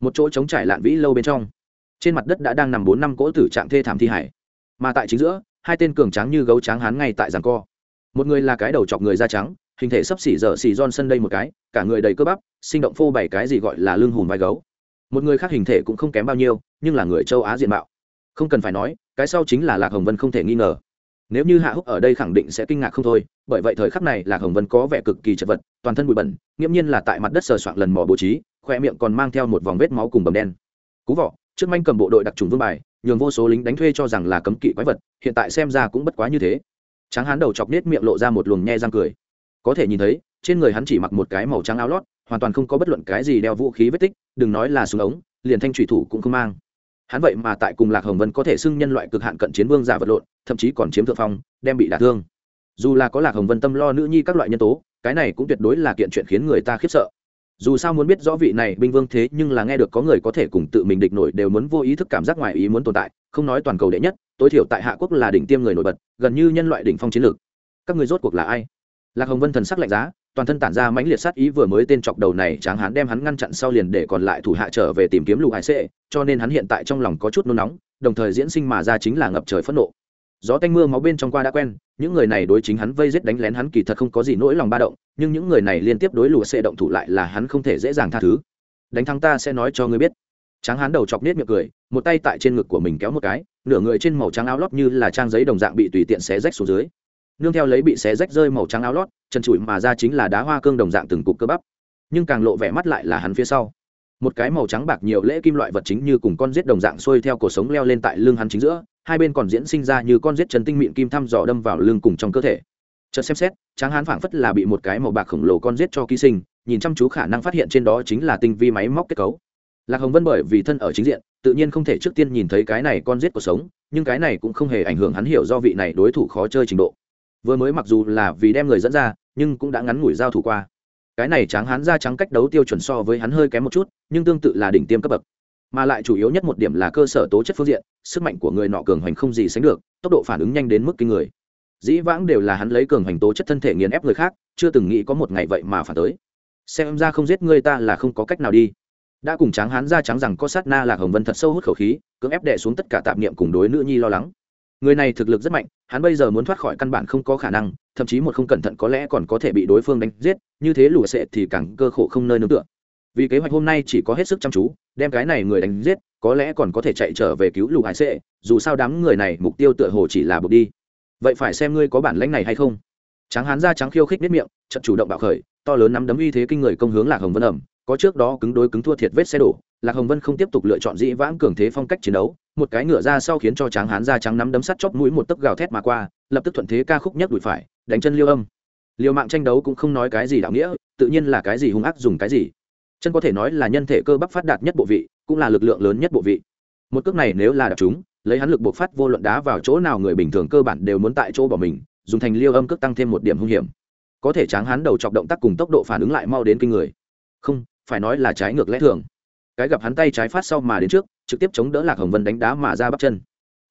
Một chỗ trống trải lạn vĩ lâu bên trong. Trên mặt đất đã đang nằm bốn năm cỗ tử trạng thê thảm thi hải mà tại chính giữa, hai tên cường tráng như gấu tráng hán ngay tại giảng co. Một người là cái đầu chọc người da trắng, hình thể sấp xỉ dở xỉ giòn sân đây một cái, cả người đầy cơ bắp, sinh động phô bảy cái gì gọi là lưng hùm vai gấu. Một người khác hình thể cũng không kém bao nhiêu, nhưng là người châu á diện mạo không cần phải nói, cái sau chính là lạc hồng vân không thể nghi ngờ. Nếu như hạ húc ở đây khẳng định sẽ kinh ngạc không thôi, bởi vậy thời khắc này lạc hồng vân có vẻ cực kỳ chật vật, toàn thân bụi bẩn, nghiễm nhiên là tại mặt đất sờ soạn lần mò bố trí khoe miệng còn mang theo một vòng vết máu cùng bầm đen. Cú vọ, trước manh cầm bộ đội đặc trùng vương bài, nhường vô số lính đánh thuê cho rằng là cấm kỵ quái vật, hiện tại xem ra cũng bất quá như thế. Tráng hán đầu chọc nết miệng lộ ra một luồng nhe răng cười. Có thể nhìn thấy, trên người hắn chỉ mặc một cái màu trắng áo lót, hoàn toàn không có bất luận cái gì đeo vũ khí vết tích, đừng nói là súng ống, liền thanh thủy thủ cũng không mang hắn vậy mà tại cùng lạc hồng vân có thể xưng nhân loại cực hạn cận chiến vương giả vật lộn, thậm chí còn chiếm thượng phong, đem bị đả thương. Dù là có lạc hồng vân tâm lo nữ nhi các loại nhân tố, cái này cũng tuyệt đối là kiện chuyện khiến người ta khiếp sợ. Dù sao muốn biết rõ vị này binh vương thế nhưng là nghe được có người có thể cùng tự mình địch nổi đều muốn vô ý thức cảm giác ngoài ý muốn tồn tại, không nói toàn cầu đệ nhất, tối thiểu tại hạ quốc là đỉnh tiêm người nổi bật, gần như nhân loại đỉnh phong chiến lược. Các người rốt cuộc là ai? Lạc hồng vân thần sắc lạnh giá toàn thân tản ra mãnh liệt sát ý vừa mới tên chọc đầu này, tráng hán đem hắn ngăn chặn sau liền để còn lại thủ hạ trở về tìm kiếm lục hải sệ, cho nên hắn hiện tại trong lòng có chút nôn nóng, đồng thời diễn sinh mà ra chính là ngập trời phẫn nộ. Gió tanh mưa máu bên trong qua đã quen, những người này đối chính hắn vây giết đánh lén hắn kỳ thật không có gì nỗi lòng ba động, nhưng những người này liên tiếp đối lùa xệ động thủ lại là hắn không thể dễ dàng tha thứ. Đánh thắng ta sẽ nói cho ngươi biết. Tráng hắn đầu chọc nết miệng cười, một tay tại trên ngực của mình kéo một cái, nửa người trên màu trắng áo lót như là trang giấy đồng dạng bị tùy tiện xé rách xuống dưới nương theo lấy bị xé rách rơi màu trắng áo lót chân trụi mà ra chính là đá hoa cương đồng dạng từng cục cơ bắp. Nhưng càng lộ vẻ mắt lại là hắn phía sau. Một cái màu trắng bạc nhiều lễ kim loại vật chính như cùng con giết đồng dạng xuôi theo cổ sống leo lên tại lưng hắn chính giữa, hai bên còn diễn sinh ra như con giết chân tinh mịn kim thăm dò đâm vào lưng cùng trong cơ thể. Chợt xem xét, tráng hắn phảng phất là bị một cái màu bạc khổng lồ con giết cho ký sinh, nhìn chăm chú khả năng phát hiện trên đó chính là tinh vi máy móc kết cấu. Lạc hồng vân bởi vì thân ở chính diện, tự nhiên không thể trước tiên nhìn thấy cái này con giết cuộc sống, nhưng cái này cũng không hề ảnh hưởng hắn hiểu do vị này đối thủ khó chơi trình độ vừa mới mặc dù là vì đem người dẫn ra, nhưng cũng đã ngắn ngủi giao thủ qua. Cái này tráng hán ra trắng cách đấu tiêu chuẩn so với hắn hơi kém một chút, nhưng tương tự là đỉnh tiêm cấp bậc. Mà lại chủ yếu nhất một điểm là cơ sở tố chất phương diện, sức mạnh của người nọ cường hoành không gì sánh được, tốc độ phản ứng nhanh đến mức kinh người. Dĩ vãng đều là hắn lấy cường hoành tố chất thân thể nghiền ép người khác, chưa từng nghĩ có một ngày vậy mà phản tới. Xem ra không giết người ta là không có cách nào đi. Đã cùng tráng hán ra trắng rằng có sát na lạc hồng vân thật sâu hút khẩu khí, cưỡng ép đệ xuống tất cả tạp niệm cùng đối nữ nhi lo lắng người này thực lực rất mạnh, hắn bây giờ muốn thoát khỏi căn bản không có khả năng, thậm chí một không cẩn thận có lẽ còn có thể bị đối phương đánh giết, như thế lùa sệ thì càng cơ khổ không nơi nương tựa. Vì kế hoạch hôm nay chỉ có hết sức chăm chú, đem cái này người đánh giết, có lẽ còn có thể chạy trở về cứu lùa hải sệ dù sao đám người này mục tiêu tựa hồ chỉ là bước đi. Vậy phải xem ngươi có bản lãnh này hay không. Tráng hán ra trắng khiêu khích nếp miệng trận chủ động bạo khởi, to lớn nắm đấm uy thế kinh người công hướng lạc hồng vân ẩm có trước đó cứng đối cứng thua thiệt vết xe đổ, lạc hồng vân không tiếp tục lựa chọn dĩ vãng cường thế phong cách chiến đấu, một cái ngựa ra sau khiến cho tráng hán da trắng nắm đấm sắt chóp mũi một tấc gào thét mà qua, lập tức thuận thế ca khúc nhấc đùi phải, đánh chân liêu âm. Liều mạng tranh đấu cũng không nói cái gì đạo nghĩa, tự nhiên là cái gì hung ác dùng cái gì. Chân có thể nói là nhân thể cơ bắp phát đạt nhất bộ vị, cũng là lực lượng lớn nhất bộ vị. Một cước này nếu là đặc chúng lấy hắn lực buộc phát vô luận đá vào chỗ nào người bình thường cơ bản đều muốn tại chỗ bỏ mình, dùng thành liêu âm cước tăng thêm một điểm hung hiểm. Có thể tráng hắn đầu chọc động tác cùng tốc độ phản ứng lại mau đến kinh người. Không phải nói là trái ngược lẽ thường. Cái gặp hắn tay trái phát sau mà đến trước, trực tiếp chống đỡ lạc hồng vân đánh đá mà ra bắp chân.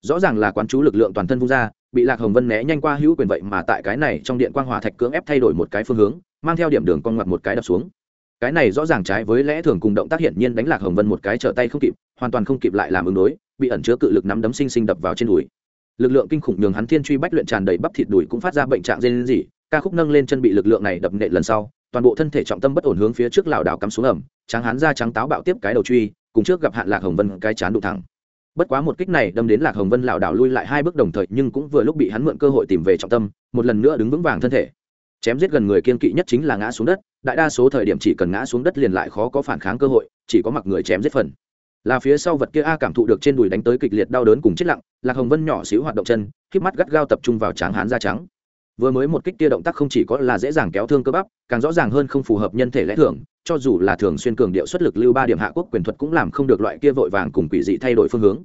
Rõ ràng là quán chú lực lượng toàn thân vung ra, bị lạc hồng vân né nhanh qua hữu quyền vậy mà tại cái này trong điện quang hòa thạch cưỡng ép thay đổi một cái phương hướng, mang theo điểm đường con ngoặt một cái đập xuống. Cái này rõ ràng trái với lẽ thường cùng động tác hiển nhiên đánh lạc hồng vân một cái trở tay không kịp, hoàn toàn không kịp lại làm ứng đối, bị ẩn chứa cự lực nắm đấm sinh sinh đập vào trên đùi. Lực lượng kinh khủng nhường hắn thiên truy bách luyện tràn đầy bắp thịt đùi cũng phát ra bệnh trạng dên gì ca khúc nâng lên chân bị lực lượng này đập nện lần sau toàn bộ thân thể trọng tâm bất ổn hướng phía trước lảo đảo cắm xuống ẩm, tráng hán ra trắng táo bạo tiếp cái đầu truy, cùng trước gặp hạn lạc hồng vân cái chán đụng thẳng. Bất quá một kích này đâm đến lạc hồng vân lảo đảo lui lại hai bước đồng thời, nhưng cũng vừa lúc bị hắn mượn cơ hội tìm về trọng tâm, một lần nữa đứng vững vàng thân thể. Chém giết gần người kiên kỵ nhất chính là ngã xuống đất, đại đa số thời điểm chỉ cần ngã xuống đất liền lại khó có phản kháng cơ hội, chỉ có mặc người chém giết phần. Là phía sau vật kia a cảm thụ được trên đùi đánh tới kịch liệt đau đớn cùng chết lặng, lạc hồng vân nhỏ xíu hoạt động chân k mắt gắt gao tập trung vào tráng hán da trắng vừa mới một kích tia động tác không chỉ có là dễ dàng kéo thương cơ bắp, càng rõ ràng hơn không phù hợp nhân thể lẽ thường, cho dù là thường xuyên cường điệu xuất lực lưu ba điểm hạ quốc quyền thuật cũng làm không được loại kia vội vàng cùng quỷ dị thay đổi phương hướng.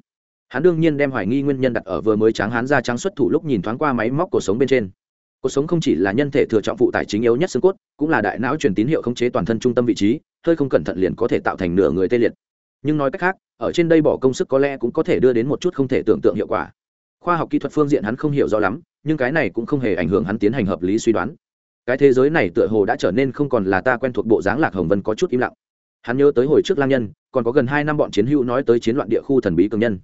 Hắn đương nhiên đem hoài nghi nguyên nhân đặt ở vừa mới tráng hắn ra trắng xuất thủ lúc nhìn thoáng qua máy móc cuộc sống bên trên. Cuộc sống không chỉ là nhân thể thừa trọng phụ tải chính yếu nhất xương cốt, cũng là đại não truyền tín hiệu khống chế toàn thân trung tâm vị trí, hơi không cẩn thận liền có thể tạo thành nửa người tê liệt. Nhưng nói cách khác, ở trên đây bỏ công sức có lẽ cũng có thể đưa đến một chút không thể tưởng tượng hiệu quả. Khoa học kỹ thuật phương diện hắn không hiểu rõ lắm nhưng cái này cũng không hề ảnh hưởng hắn tiến hành hợp lý suy đoán. Cái thế giới này tựa hồ đã trở nên không còn là ta quen thuộc bộ dáng lạc hồng vân có chút im lặng. Hắn nhớ tới hồi trước lang nhân, còn có gần hai năm bọn chiến hữu nói tới chiến loạn địa khu thần bí cường nhân.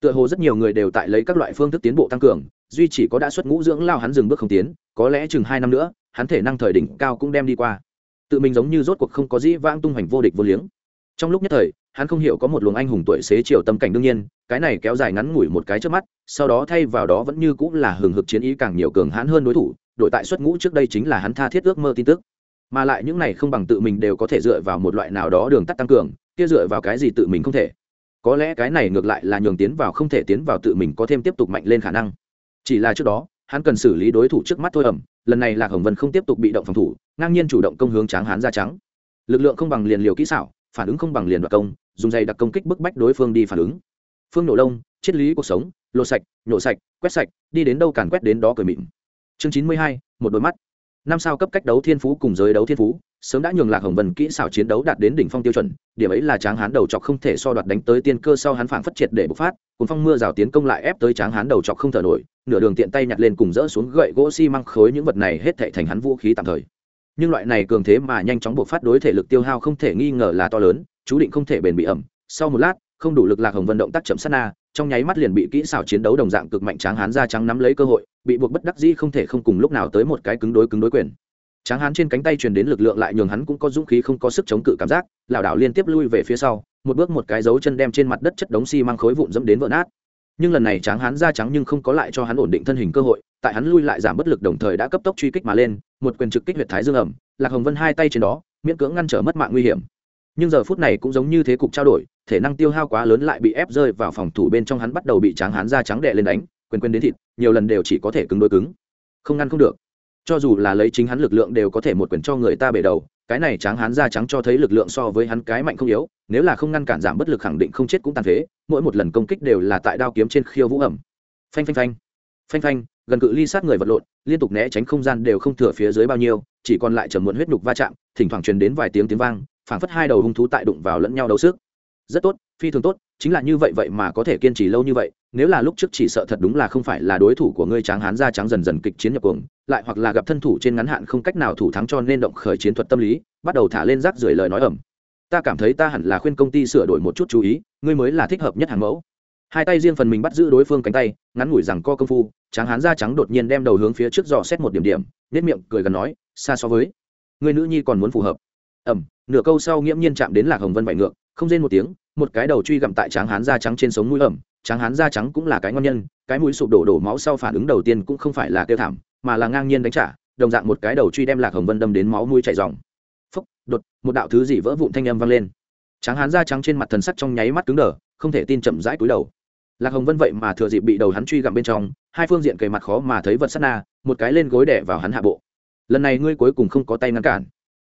Tựa hồ rất nhiều người đều tại lấy các loại phương thức tiến bộ tăng cường, duy chỉ có đã xuất ngũ dưỡng lao hắn dừng bước không tiến, có lẽ chừng hai năm nữa, hắn thể năng thời đỉnh cao cũng đem đi qua. Tự mình giống như rốt cuộc không có dĩ vãng tung hoành vô địch vô liếng. Trong lúc nhất thời hắn không hiểu có một luồng anh hùng tuổi xế chiều tâm cảnh đương nhiên, cái này kéo dài ngắn ngủi một cái trước mắt, sau đó thay vào đó vẫn như cũng là hừng hực chiến ý càng nhiều cường hãn hơn đối thủ, đội tại xuất ngũ trước đây chính là hắn tha thiết ước mơ tin tức. Mà lại những này không bằng tự mình đều có thể dựa vào một loại nào đó đường tắt tăng cường, kia dựa vào cái gì tự mình không thể? Có lẽ cái này ngược lại là nhường tiến vào không thể tiến vào tự mình có thêm tiếp tục mạnh lên khả năng. Chỉ là trước đó, hắn cần xử lý đối thủ trước mắt thôi ẩm, lần này lạc hồng vân không tiếp tục bị động phòng thủ, ngang nhiên chủ động công hướng tráng hán ra trắng. Lực lượng không bằng liền liều kỹ xảo, phản ứng không bằng liền đoạt công dùng dày đặc công kích bức bách đối phương đi phản ứng. Phương nổ lông, triết lý cuộc sống, lột sạch, nhổ sạch, quét sạch, đi đến đâu càn quét đến đó cười mịn. Chương chín mươi hai, một đôi mắt. Năm sao cấp cách đấu thiên phú cùng giới đấu thiên phú, sớm đã nhường lạc hồng vân kỹ xảo chiến đấu đạt đến đỉnh phong tiêu chuẩn, điểm ấy là tráng hán đầu chọc không thể so đoạt đánh tới tiên cơ sau hắn phảng phất triệt để bộc phát cùng phong mưa rào tiến công lại ép tới tráng hán đầu chọc không thở nổi, nửa đường tiện tay nhặt lên cùng rỡ xuống gậy gỗ xi măng khối những vật này hết thệ thành hắn vũ khí tạm thời. Nhưng loại này cường thế mà nhanh chóng bộc phát đối thể lực tiêu hao không thể nghi ngờ là to lớn chú định không thể bền bị ẩm. Sau một lát, không đủ lực lạc hồng vân động tác chậm sát na, trong nháy mắt liền bị kỹ xảo chiến đấu đồng dạng cực mạnh tráng hán ra trắng nắm lấy cơ hội, bị buộc bất đắc dĩ không thể không cùng lúc nào tới một cái cứng đối cứng đối quyền. Tráng hán trên cánh tay truyền đến lực lượng lại nhường hắn cũng có dũng khí không có sức chống cự cảm giác, lảo đảo liên tiếp lui về phía sau, một bước một cái dấu chân đem trên mặt đất chất đống xi mang khối vụn dẫm đến vỡ nát. Nhưng lần này tráng hán ra trắng nhưng không có lại cho hắn ổn định thân hình cơ hội, tại hắn lui lại giảm bất lực đồng thời đã cấp tốc truy kích mà lên, một quyền trực kích huyệt thái dương ẩm, lạc hồng vân hai tay trên đó, miễn cưỡng ngăn trở mất mạng nguy hiểm nhưng giờ phút này cũng giống như thế cục trao đổi, thể năng tiêu hao quá lớn lại bị ép rơi vào phòng thủ bên trong hắn bắt đầu bị tráng hán ra trắng đệ lên đánh quên quên đến thịt, nhiều lần đều chỉ có thể cứng đôi cứng. Không ngăn không được. Cho dù là lấy chính hắn lực lượng đều có thể một quyền cho người ta bể đầu, cái này tráng hán ra trắng cho thấy lực lượng so với hắn cái mạnh không yếu, nếu là không ngăn cản giảm bất lực khẳng định không chết cũng tàn phế, mỗi một lần công kích đều là tại đao kiếm trên khiêu vũ ẩm. Phanh phanh phanh. Phanh phanh, gần cự ly sát người vật lộn, liên tục né tránh không gian đều không thừa phía dưới bao nhiêu, chỉ còn lại trầm muộn huyết nhục va chạm, thỉnh thoảng truyền đến vài tiếng tiếng vang phảng phất hai đầu hung thú tại đụng vào lẫn nhau đấu sức. Rất tốt, phi thường tốt, chính là như vậy vậy mà có thể kiên trì lâu như vậy, nếu là lúc trước chỉ sợ thật đúng là không phải là đối thủ của ngươi tráng hán Gia trắng dần dần kịch chiến nhập cuồng, lại hoặc là gặp thân thủ trên ngắn hạn không cách nào thủ thắng cho nên động khởi chiến thuật tâm lý, bắt đầu thả lên rác rưởi lời nói ẩm ta cảm thấy ta hẳn là khuyên công ty sửa đổi một chút chú ý, ngươi mới là thích hợp nhất hàng mẫu. Hai tay riêng phần mình bắt giữ đối phương cánh tay, ngắn ngủi rằng co công phu, tráng hán da trắng đột nhiên đem đầu hướng phía trước dò xét một điểm điểm nết miệng cười gần nói, xa so với người nữ nhi còn muốn phù hợp. Ẩm nửa câu sau nghiễm nhiên chạm đến lạc hồng vân bại ngược, không rên một tiếng, một cái đầu truy gặm tại tráng hán da trắng trên sống mũi ẩm. Tráng hán da trắng cũng là cái ngon nhân, cái mũi sụp đổ đổ máu sau phản ứng đầu tiên cũng không phải là kêu thảm, mà là ngang nhiên đánh trả, đồng dạng một cái đầu truy đem lạc hồng vân đâm đến máu mũi chảy dòng phúc, đột, một đạo thứ gì vỡ vụn thanh âm vang lên. Tráng hán da trắng trên mặt thần sắc trong nháy mắt cứng đờ, không thể tin chậm rãi cúi đầu. Lạc hồng vân vậy mà thừa dịp bị đầu hắn truy gặm bên trong, hai phương diện kề mặt khó mà thấy vật sát na, một cái lên gối đẻ vào hắn hạ bộ. Lần này ngươi cuối cùng không có tay ngăn cản.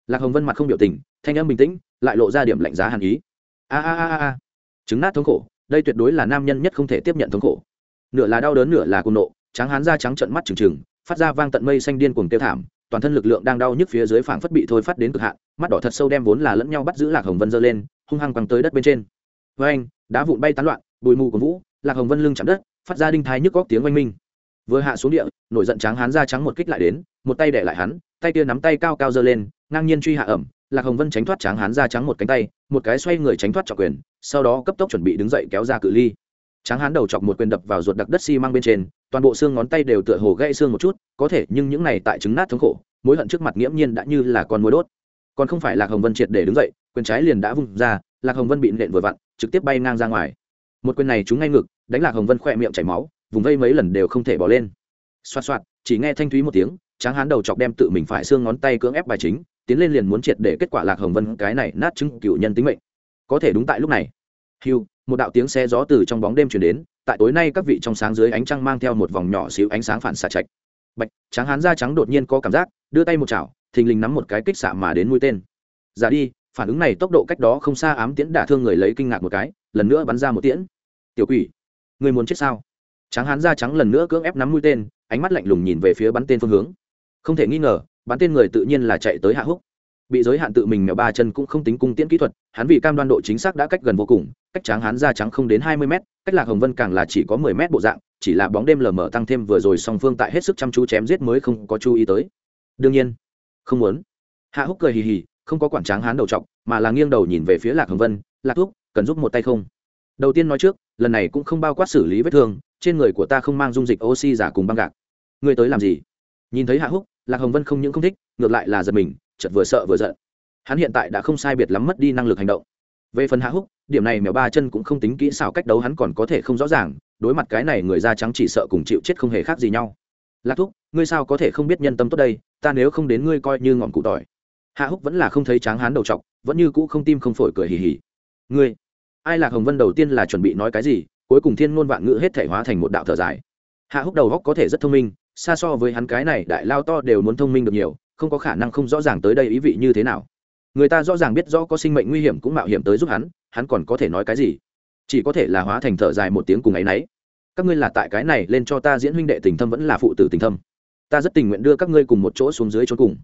Lạc hồng vân mặt không biểu tình thanh âm bình tĩnh, lại lộ ra điểm lạnh giá hàn ý. A a a a. Chứng nát thống khổ, đây tuyệt đối là nam nhân nhất không thể tiếp nhận thống khổ. Nửa là đau đớn, nửa là cuồng nộ trắng hán da trắng trận mắt trừng trừng, phát ra vang tận mây xanh điên cuồng tiêu thảm, toàn thân lực lượng đang đau nhức phía dưới phảng phất bị thôi phát đến cực hạn, mắt đỏ thật sâu đem vốn là lẫn nhau bắt giữ lạc hồng vân giơ lên, hung hăng quăng tới đất bên trên. Với anh đá vụn bay tán loạn, bụi mù của vũ, lạc hồng vân lưng chạm đất, phát ra đinh thái nhức góc tiếng oanh minh. Vừa hạ xuống địa, nổi giận trắng hán da trắng một kích lại đến, một tay để lại hắn, tay kia nắm tay cao cao giơ lên, ngang nhiên truy hạ ẩm lạc hồng vân tránh thoát tráng hán ra trắng một cánh tay, một cái xoay người tránh thoát trọng quyền, sau đó cấp tốc chuẩn bị đứng dậy kéo ra cự ly. Tráng hán đầu chọc một quyền đập vào ruột đặc đất xi、si、mang bên trên, toàn bộ xương ngón tay đều tựa hồ gãy xương một chút, có thể nhưng những này tại trứng nát thống khổ, mối hận trước mặt nghiễm nhiên đã như là con mối đốt. Còn không phải lạc hồng vân triệt để đứng dậy, quyền trái liền đã vung ra, lạc hồng vân bị nện vừa vặn, trực tiếp bay ngang ra ngoài. Một quyền này trúng ngay ngực, đánh lạc hồng vân khỏe miệng chảy máu, vùng vây mấy lần đều không thể bỏ lên. Xoạt xoạt, chỉ nghe thanh thúy một tiếng, tráng hán đầu chọc đem tự mình phải xương ngón tay cưỡng ép bài chính tiến lên liền muốn triệt để kết quả lạc hồng vân cái này nát chứng cựu nhân tính mệnh. Có thể đúng tại lúc này. Hiu một đạo tiếng xe gió từ trong bóng đêm chuyển đến, tại tối nay các vị trong sáng dưới ánh trăng mang theo một vòng nhỏ xíu ánh sáng phản xạ chạch bạch, tráng hán da trắng đột nhiên có cảm giác, đưa tay một chảo, thình lình nắm một cái kích xạ mà đến mũi tên. Giả đi, phản ứng này tốc độ cách đó không xa ám tiễn đả thương người lấy kinh ngạc một cái, lần nữa bắn ra một tiễn. Tiểu quỷ, người muốn chết sao? Tráng hán da trắng lần nữa cưỡng ép nắm mũi tên, ánh mắt lạnh lùng nhìn về phía bắn tên phương hướng. Không thể nghi ngờ bắn tên người tự nhiên là chạy tới hạ húc. Bị giới hạn tự mình mèo ba chân cũng không tính cung tiễn kỹ thuật, hắn vì cam đoan độ chính xác đã cách gần vô cùng, cách tráng hắn ra trắng không đến hai mươi m cách lạc hồng vân càng là chỉ có mười m bộ dạng, chỉ là bóng đêm lờ mờ tăng thêm vừa rồi song phương tại hết sức chăm chú chém giết mới không có chú ý tới. Đương nhiên, không muốn. Hạ húc cười hì hì, không có quản tráng hán đầu t mà là nghiêng đầu nhìn về phía lạc hồng vân, lạc thúc cần giúp một tay không? Đầu tiên nói trước, lần này cũng không bao quát xử lý vết thương, trên người của ta không mang dung dịch oxy giả cùng băng gạc. Ngươi tới làm gì? Nhìn thấy hạ húc lạc hồng vân không những không thích, ngược lại là giật mình chật vừa sợ vừa giận. Hắn hiện tại đã không sai biệt lắm mất đi năng lực hành động. Về phần hạ húc, điểm này mèo ba chân cũng không tính kỹ xảo cách đấu hắn còn có thể không rõ ràng, đối mặt cái này người da trắng chỉ sợ cùng chịu chết không hề khác gì nhau. Lạc thúc, ngươi sao có thể không biết nhân tâm tốt đây, ta nếu không đến ngươi coi như ngọn cụ tỏi. Hạ húc vẫn là không thấy tráng hán đầu t vẫn như cũ không tim không phổi cười hì hì. Ngươi, ai lạc hồng vân đầu tiên là chuẩn bị nói cái gì, cuối cùng thiên ngôn vạn ngữ hết thể hóa thành một đạo thở dài. Hạ húc đầu góc có thể rất thông minh xa so với hắn cái này đại lao to đều muốn thông minh được nhiều, không có khả năng không rõ ràng tới đây ý vị như thế nào. Người ta rõ ràng biết rõ có sinh mệnh nguy hiểm cũng mạo hiểm tới giúp hắn hắn còn có thể nói cái gì? Chỉ có thể là hóa thành thở dài một tiếng cùng ấ y n ấ y các ngươi là tại cái này lên cho ta diễn huynh đệ tình thâm vẫn là phụ tử tình thâm. Ta rất tình nguyện đưa các ngươi cùng một chỗ xuống dưới chỗ cùng.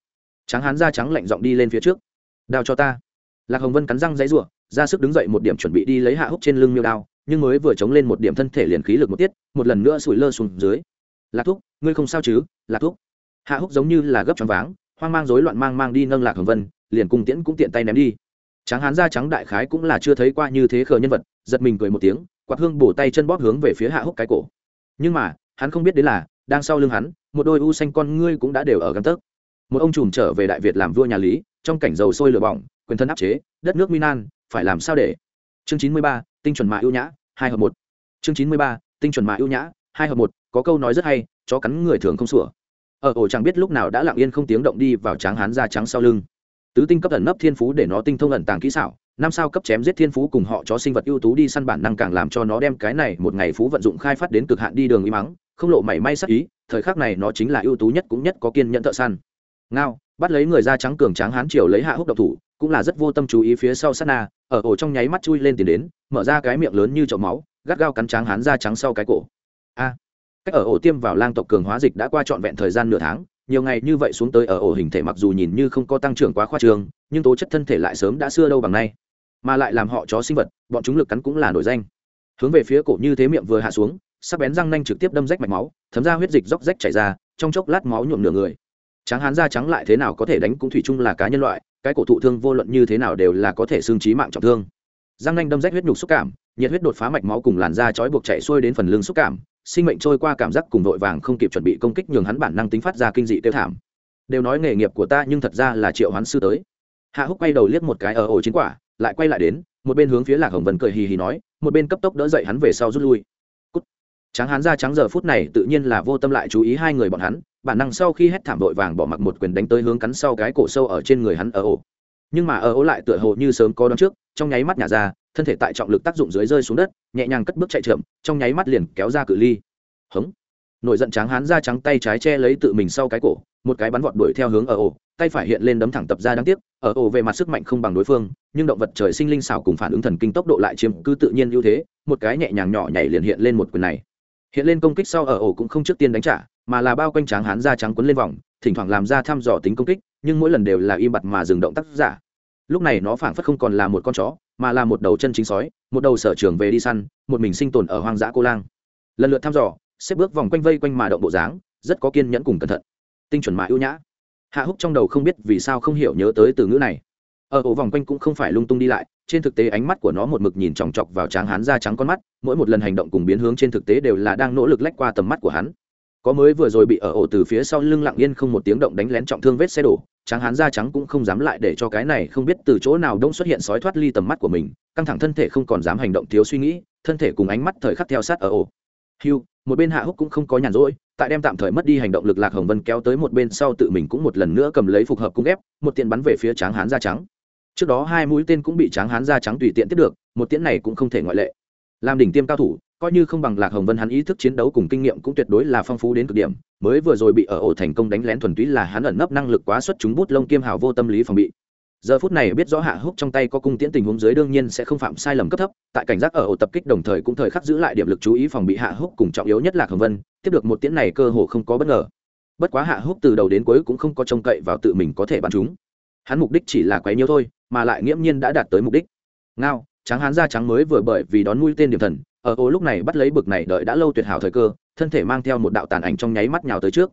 Trắng hắn da trắng lạnh giọng đi lên phía trước. Đao cho ta. Lạc hồng vân cắn răng dãy r u ộ ra sức đứng dậy một điểm chuẩn bị đi lấy hạ húc trên lưng miêu đao, nhưng mới vừa chống lên một điểm thân thể liền khí lực một tiết, một lần nữa sủi lơ xuống dưới. Lạc thúc ngươi không sao chứ lạc thúc hạ húc giống như là gấp t r váng, hoang mang rối loạn mang mang đi nâng lạc hồng vân, liền cùng tiễn cũng tiện tay ném đi. Tráng hán da trắng đại khái cũng là chưa thấy qua như thế khờ nhân vật, giật mình cười một tiếng, quạt hương bổ tay chân bóp hướng về phía hạ húc cái cổ. Nhưng mà, hắn không biết đến là, đang sau lưng hắn, một đôi u xanh con ngươi cũng đã đều ở găng tấc. Một ông trùm trở về đại việt làm vua nhà lý, trong cảnh dầu sôi lửa bỏng, quyền thân áp chế, đất nước minan phải làm sao để? Chương chín mươi ba, tinh chuẩn mạ ưu nhã, hai hợp một. Chương chín mươi ba, tinh chuẩn mạ ưu nhã, hai hợp một, có câu nói rất hay chó cắn người thường không sủa. Ở ổ chẳng biết lúc nào đã lặng yên không tiếng động đi vào tráng hán da trắng sau lưng. Tứ tinh cấp ẩn nấp thiên phú để nó tinh thông ẩn tàng kỹ xảo, năm sao cấp chém giết thiên phú cùng họ chó sinh vật ưu tú đi săn bản năng càng làm cho nó đem cái này một ngày phú vận dụng khai phát đến cực hạn đi đường y mắng, không lộ mảy may sắc ý, thời khắc này nó chính là ưu tú nhất cũng nhất có kiên nhẫn thợ săn. Ngao, bắt lấy người da trắng cường tráng hán triều lấy hạ húc độc thủ, cũng là rất vô tâm chú ý phía sau sát na, ở ổ trong nháy mắt chui lên tiền đến, mở ra cái miệng lớn như chậu máu, gắt gao cắn tráng hán da trắng sau cái cổ. A! Cách ở ổ tiêm vào lang tộc cường hóa dịch đã qua trọn vẹn thời gian nửa tháng, nhiều ngày như vậy xuống tới ở ổ hình thể mặc dù nhìn như không có tăng trưởng quá khoa trường nhưng tố chất thân thể lại sớm đã xưa đâu bằng nay. Mà lại làm họ chó sinh vật, bọn chúng lực cắn cũng là nổi danh. Hướng về phía cổ như thế miệng vừa hạ xuống, sắc bén răng nanh trực tiếp đâm rách mạch máu, thấm ra huyết dịch róc rách chảy ra, trong chốc lát máu nhuộm nửa người. Tráng hán da trắng lại thế nào có thể đánh cũng thủy chung là cá nhân loại, cái cổ thụ thương vô luận như thế nào đều là có thể xương trí mạng trọng thương. Răng nanh đâm rách huyết nhục xúc cảm, nhiệt huyết đột phá mạch máu cùng làn da chói buộc chạy xuôi đến phần lưng xúc cảm sinh mệnh trôi qua cảm giác cùng vội vàng không kịp chuẩn bị công kích nhường hắn bản năng tính phát ra kinh dị tiêu thảm. Đều nói nghề nghiệp của ta nhưng thật ra là triệu hoán sư tới. Hạ húc quay đầu liếc một cái ở ổ chiến quả, lại quay lại đến, một bên hướng phía lạc hồng vân cười hì hì nói, một bên cấp tốc đỡ dậy hắn về sau rút lui. Tráng hắn ra trắng giờ phút này tự nhiên là vô tâm lại chú ý hai người bọn hắn, bản năng sau khi hét thảm vội vàng bỏ mặc một quyền đánh tới hướng cắn sau cái cổ sâu ở trên người hắn ở ổ. Nhưng mà ở ổ lại tựa hồ như sớm có đón trước, trong nháy mắt nhả ra thân thể tại trọng lực tác dụng dưới rơi xuống đất, nhẹ nhàng cất bước chạy chậm, trong nháy mắt liền kéo ra cự ly. Hống. Nổi giận tráng hán ra trắng tay trái che lấy tự mình sau cái cổ, một cái bắn vọt đuổi theo hướng ở ổ, tay phải hiện lên đấm thẳng tập ra đáng tiếc, ở ổ về mặt sức mạnh không bằng đối phương, nhưng động vật trời sinh linh xảo cùng phản ứng thần kinh tốc độ lại chiếm cứ tự nhiên ưu thế, một cái nhẹ nhàng nhỏ nhảy liền hiện lên một quyền này. Hiện lên công kích sau ở ổ cũng không trước tiên đánh trả, mà là bao quanh tráng hán da trắng quấn lên vòng, thỉnh thoảng làm ra thăm dò tính công kích, nhưng mỗi lần đều là im bặt mà dừng động tác giả lúc này nó phảng phất không còn là một con chó, mà là một đầu chân chính sói, một đầu sở trường về đi săn, một mình sinh tồn ở hoang dã cô lang. Lần lượt thăm dò, xếp bước vòng quanh vây quanh mà động bộ dáng, rất có kiên nhẫn cùng cẩn thận. Tinh chuẩn mà ưu nhã. Hạ húc trong đầu không biết vì sao không hiểu nhớ tới từ ngữ này. Ở ổ vòng quanh cũng không phải lung tung đi lại, trên thực tế ánh mắt của nó một mực nhìn chòng chọc vào tráng hán da trắng con mắt, mỗi một lần hành động cùng biến hướng trên thực tế đều là đang nỗ lực lách qua tầm mắt của hắn. Có mới vừa rồi bị ở ổ từ phía sau lưng lặng yên không một tiếng động đánh lén trọng thương vết xe đổ tráng hán da trắng cũng không dám lại để cho cái này không biết từ chỗ nào đông xuất hiện sói thoát ly tầm mắt của mình, căng thẳng thân thể không còn dám hành động thiếu suy nghĩ, thân thể cùng ánh mắt thời khắc theo sát ở ổ. Hưu, một bên hạ húc cũng không có nhàn rỗi, tại đem tạm thời mất đi hành động lực lạc hồng vân kéo tới một bên sau tự mình cũng một lần nữa cầm lấy phục hợp cung ép một tiện bắn về phía tráng hán da trắng. Trước đó hai mũi tên cũng bị tráng hán da trắng tùy tiện tiếp được, một tiễn này cũng không thể ngoại lệ. Làm đỉnh tiêm cao thủ coi như không bằng lạc hồng vân hắn ý thức chiến đấu cùng kinh nghiệm cũng tuyệt đối là phong phú đến cực điểm, mới vừa rồi bị ở ổ thành công đánh lén thuần túy là hắn ẩn nấp năng lực quá xuất chúng bút lông kiêm hào vô tâm lý phòng bị. Giờ phút này biết rõ hạ húc trong tay có cung tiễn tình huống dưới đương nhiên sẽ không phạm sai lầm cấp thấp, tại cảnh giác ở ổ tập kích đồng thời cũng thời khắc giữ lại điểm lực chú ý phòng bị hạ húc cùng trọng yếu nhất lạc hồng vân, tiếp được một tiễn này cơ hồ không có bất ngờ. Bất quá hạ húc từ đầu đến cuối cũng không có trông cậy vào tự mình có thể bắn chúng. Hắn mục đích chỉ là quấy nhiêu thôi, mà lại nghiễm nhiên đã đạt tới mục đích. Ngao tráng hán da trắng mới vừa bởi vì đón mũi tên điểm thần, ở ô lúc này bắt lấy bực này đợi đã lâu tuyệt hảo thời cơ, thân thể mang theo một đạo tàn ảnh trong nháy mắt nhào tới trước.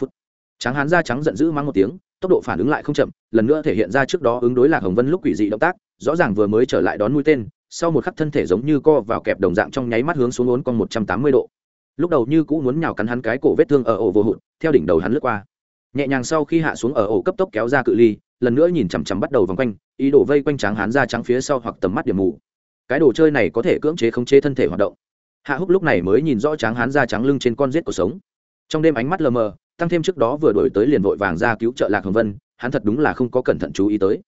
Phút. Tráng hán da trắng giận dữ mang một tiếng, tốc độ phản ứng lại không chậm, lần nữa thể hiện ra trước đó ứng đối lạc hồng vân lúc quỷ dị động tác, rõ ràng vừa mới trở lại đón mũi tên, sau một khắc thân thể giống như co vào kẹp đồng dạng trong nháy mắt hướng xuống ốn con một trăm tám mươi độ. Lúc đầu như cũ muốn nhào cắn hắn cái cổ vết thương ở ổ vô hụt, theo đỉnh đầu hắn lướt qua nhẹ nhàng sau khi hạ xuống ở ổ cấp tốc kéo ra cự ly, lần nữa nhìn chằm chằm bắt đầu vòng quanh, ý đồ vây quanh tráng hán ra trắng phía sau hoặc tầm mắt điểm mù. Cái đồ chơi này có thể cưỡng chế khống chế thân thể hoạt động. Hạ húc lúc này mới nhìn rõ tráng hán ra trắng lưng trên con rết cuộc sống. Trong đêm ánh mắt lờ mờ, tăng thêm trước đó vừa đổi tới liền vội vàng ra cứu trợ lạc hồng vân, hắn thật đúng là không có cẩn thận chú ý tới.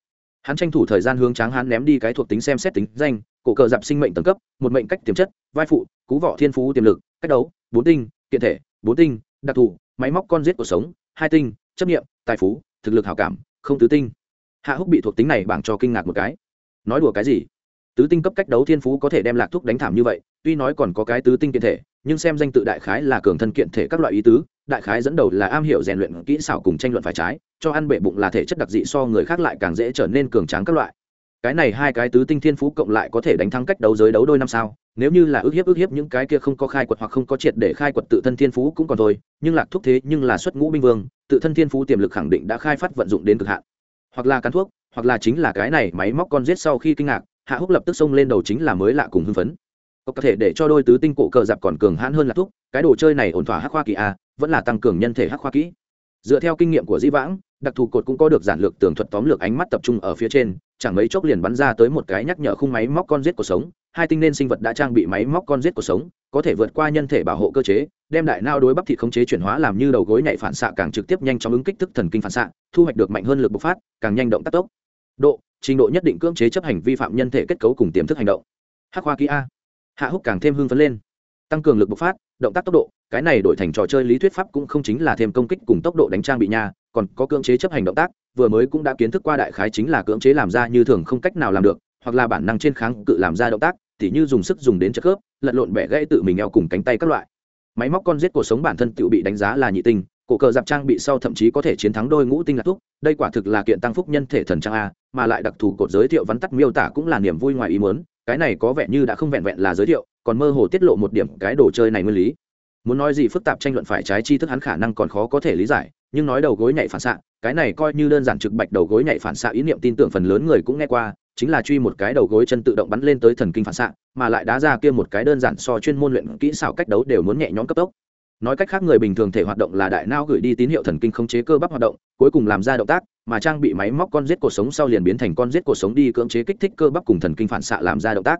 Hắn tranh thủ thời gian hướng tráng hán ném đi cái thuộc tính xem xét tính danh, cổ cờ dạp sinh mệnh tầng cấp, một mệnh cách tiềm chất, vai phụ, cú võ thiên phú tiềm lực, cách đấu, bốn tinh, kiện thể, bốn tinh, đặc thù, máy móc con giết cuộc sống hai tinh, chấp nghiệm tài phú, thực lực hảo cảm, không tứ tinh. Hạ húc bị thuộc tính này bảng cho kinh ngạc một cái. Nói đùa cái gì? Tứ tinh cấp cách đấu thiên phú có thể đem lạc thúc đánh thảm như vậy, tuy nói còn có cái tứ tinh kiện thể, nhưng xem danh tự đại khái là cường thân kiện thể các loại ý tứ, đại khái dẫn đầu là am hiểu rèn luyện kỹ xảo cùng tranh luận phải trái, cho ăn bệ bụng là thể chất đặc dị so người khác lại càng dễ trở nên cường tráng các loại. Cái này hai cái tứ tinh thiên phú cộng lại có thể đánh thắng cách đấu giới đấu đôi năm sao? Nếu như là ước hiếp ước hiếp những cái kia không có khai quật hoặc không có triệt để khai quật tự thân thiên phú cũng còn thôi, nhưng lạc thúc thế nhưng là xuất ngũ binh vương, tự thân thiên phú tiềm lực khẳng định đã khai phát vận dụng đến cực hạn. Hoặc là cắn thuốc, hoặc là chính là cái này máy móc con giết sau khi kinh ngạc, hạ húc lập tức xông lên đầu chính là mới lạ cùng hưng phấn. Có thể để cho đôi tứ tinh cổ cờ dạp còn cường hãn hơn là thuốc cái đồ chơi này ổn thỏa hắc khoa kỳ a, vẫn là tăng cường nhân thể hắc khoa kỹ. Dựa theo kinh nghiệm của dĩ vãng, đặc thù cột cũng có được giản lược tường thuật tóm lược ánh mắt tập trung ở phía trên, chẳng mấy chốc liền bắn ra tới một cái nhắc nhở khung máy móc con giết cuộc sống hai tinh nên sinh vật đã trang bị máy móc con giết cuộc sống, có thể vượt qua nhân thể bảo hộ cơ chế, đem đại nao đối bắp thịt khống chế chuyển hóa làm như đầu gối nhạy phản xạ càng trực tiếp nhanh chóng ứng kích thức thần kinh phản xạ, thu hoạch được mạnh hơn lực bộc phát, càng nhanh động tác tốc. Độ, trình độ nhất định cưỡng chế chấp hành vi phạm nhân thể kết cấu cùng tiềm thức hành động. Hắc hoa kỹ a. Hạ húc càng thêm hưng phấn lên. Tăng cường lực bộc phát, động tác tốc độ, cái này đổi thành trò chơi lý thuyết pháp cũng không chính là thêm công kích cùng tốc độ đánh trang bị nha, còn có cưỡng chế chấp hành động tác, vừa mới cũng đã kiến thức qua đại khái chính là cưỡng chế làm ra như thường không cách nào làm được, hoặc là bản năng trên kháng cự làm ra động tác tỉ như dùng sức dùng đến chất khớp, lật lộn bẻ gãy tự mình eo cùng cánh tay các loại. Máy móc con giết cuộc sống bản thân tự bị đánh giá là nhị tinh, cổ cờ dạp trang bị sau thậm chí có thể chiến thắng đôi ngũ tinh lạc thúc đây quả thực là kiện tăng phúc nhân thể thần trang a, mà lại đặc thù cột giới thiệu vắn tắt miêu tả cũng là niềm vui ngoài ý muốn, cái này có vẻ như đã không vẹn vẹn là giới thiệu, còn mơ hồ tiết lộ một điểm cái đồ chơi này nguyên lý. Muốn nói gì phức tạp tranh luận phải trái tri thức hắn khả năng còn khó có thể lý giải, nhưng nói đầu gối nhảy phản xạ, cái này coi như đơn giản trực bạch đầu gối nhảy phản xạ ý niệm tin tưởng phần lớn người cũng nghe qua chính là truy một cái đầu gối chân tự động bắn lên tới thần kinh phản xạ, mà lại đá ra kia một cái đơn giản so chuyên môn luyện kỹ xảo cách đấu đều muốn nhẹ nhõm cấp tốc. Nói cách khác người bình thường thể hoạt động là đại não gửi đi tín hiệu thần kinh khống chế cơ bắp hoạt động, cuối cùng làm ra động tác, mà trang bị máy móc con giết cuộc sống sau liền biến thành con giết cuộc sống đi cưỡng chế kích thích cơ bắp cùng thần kinh phản xạ làm ra động tác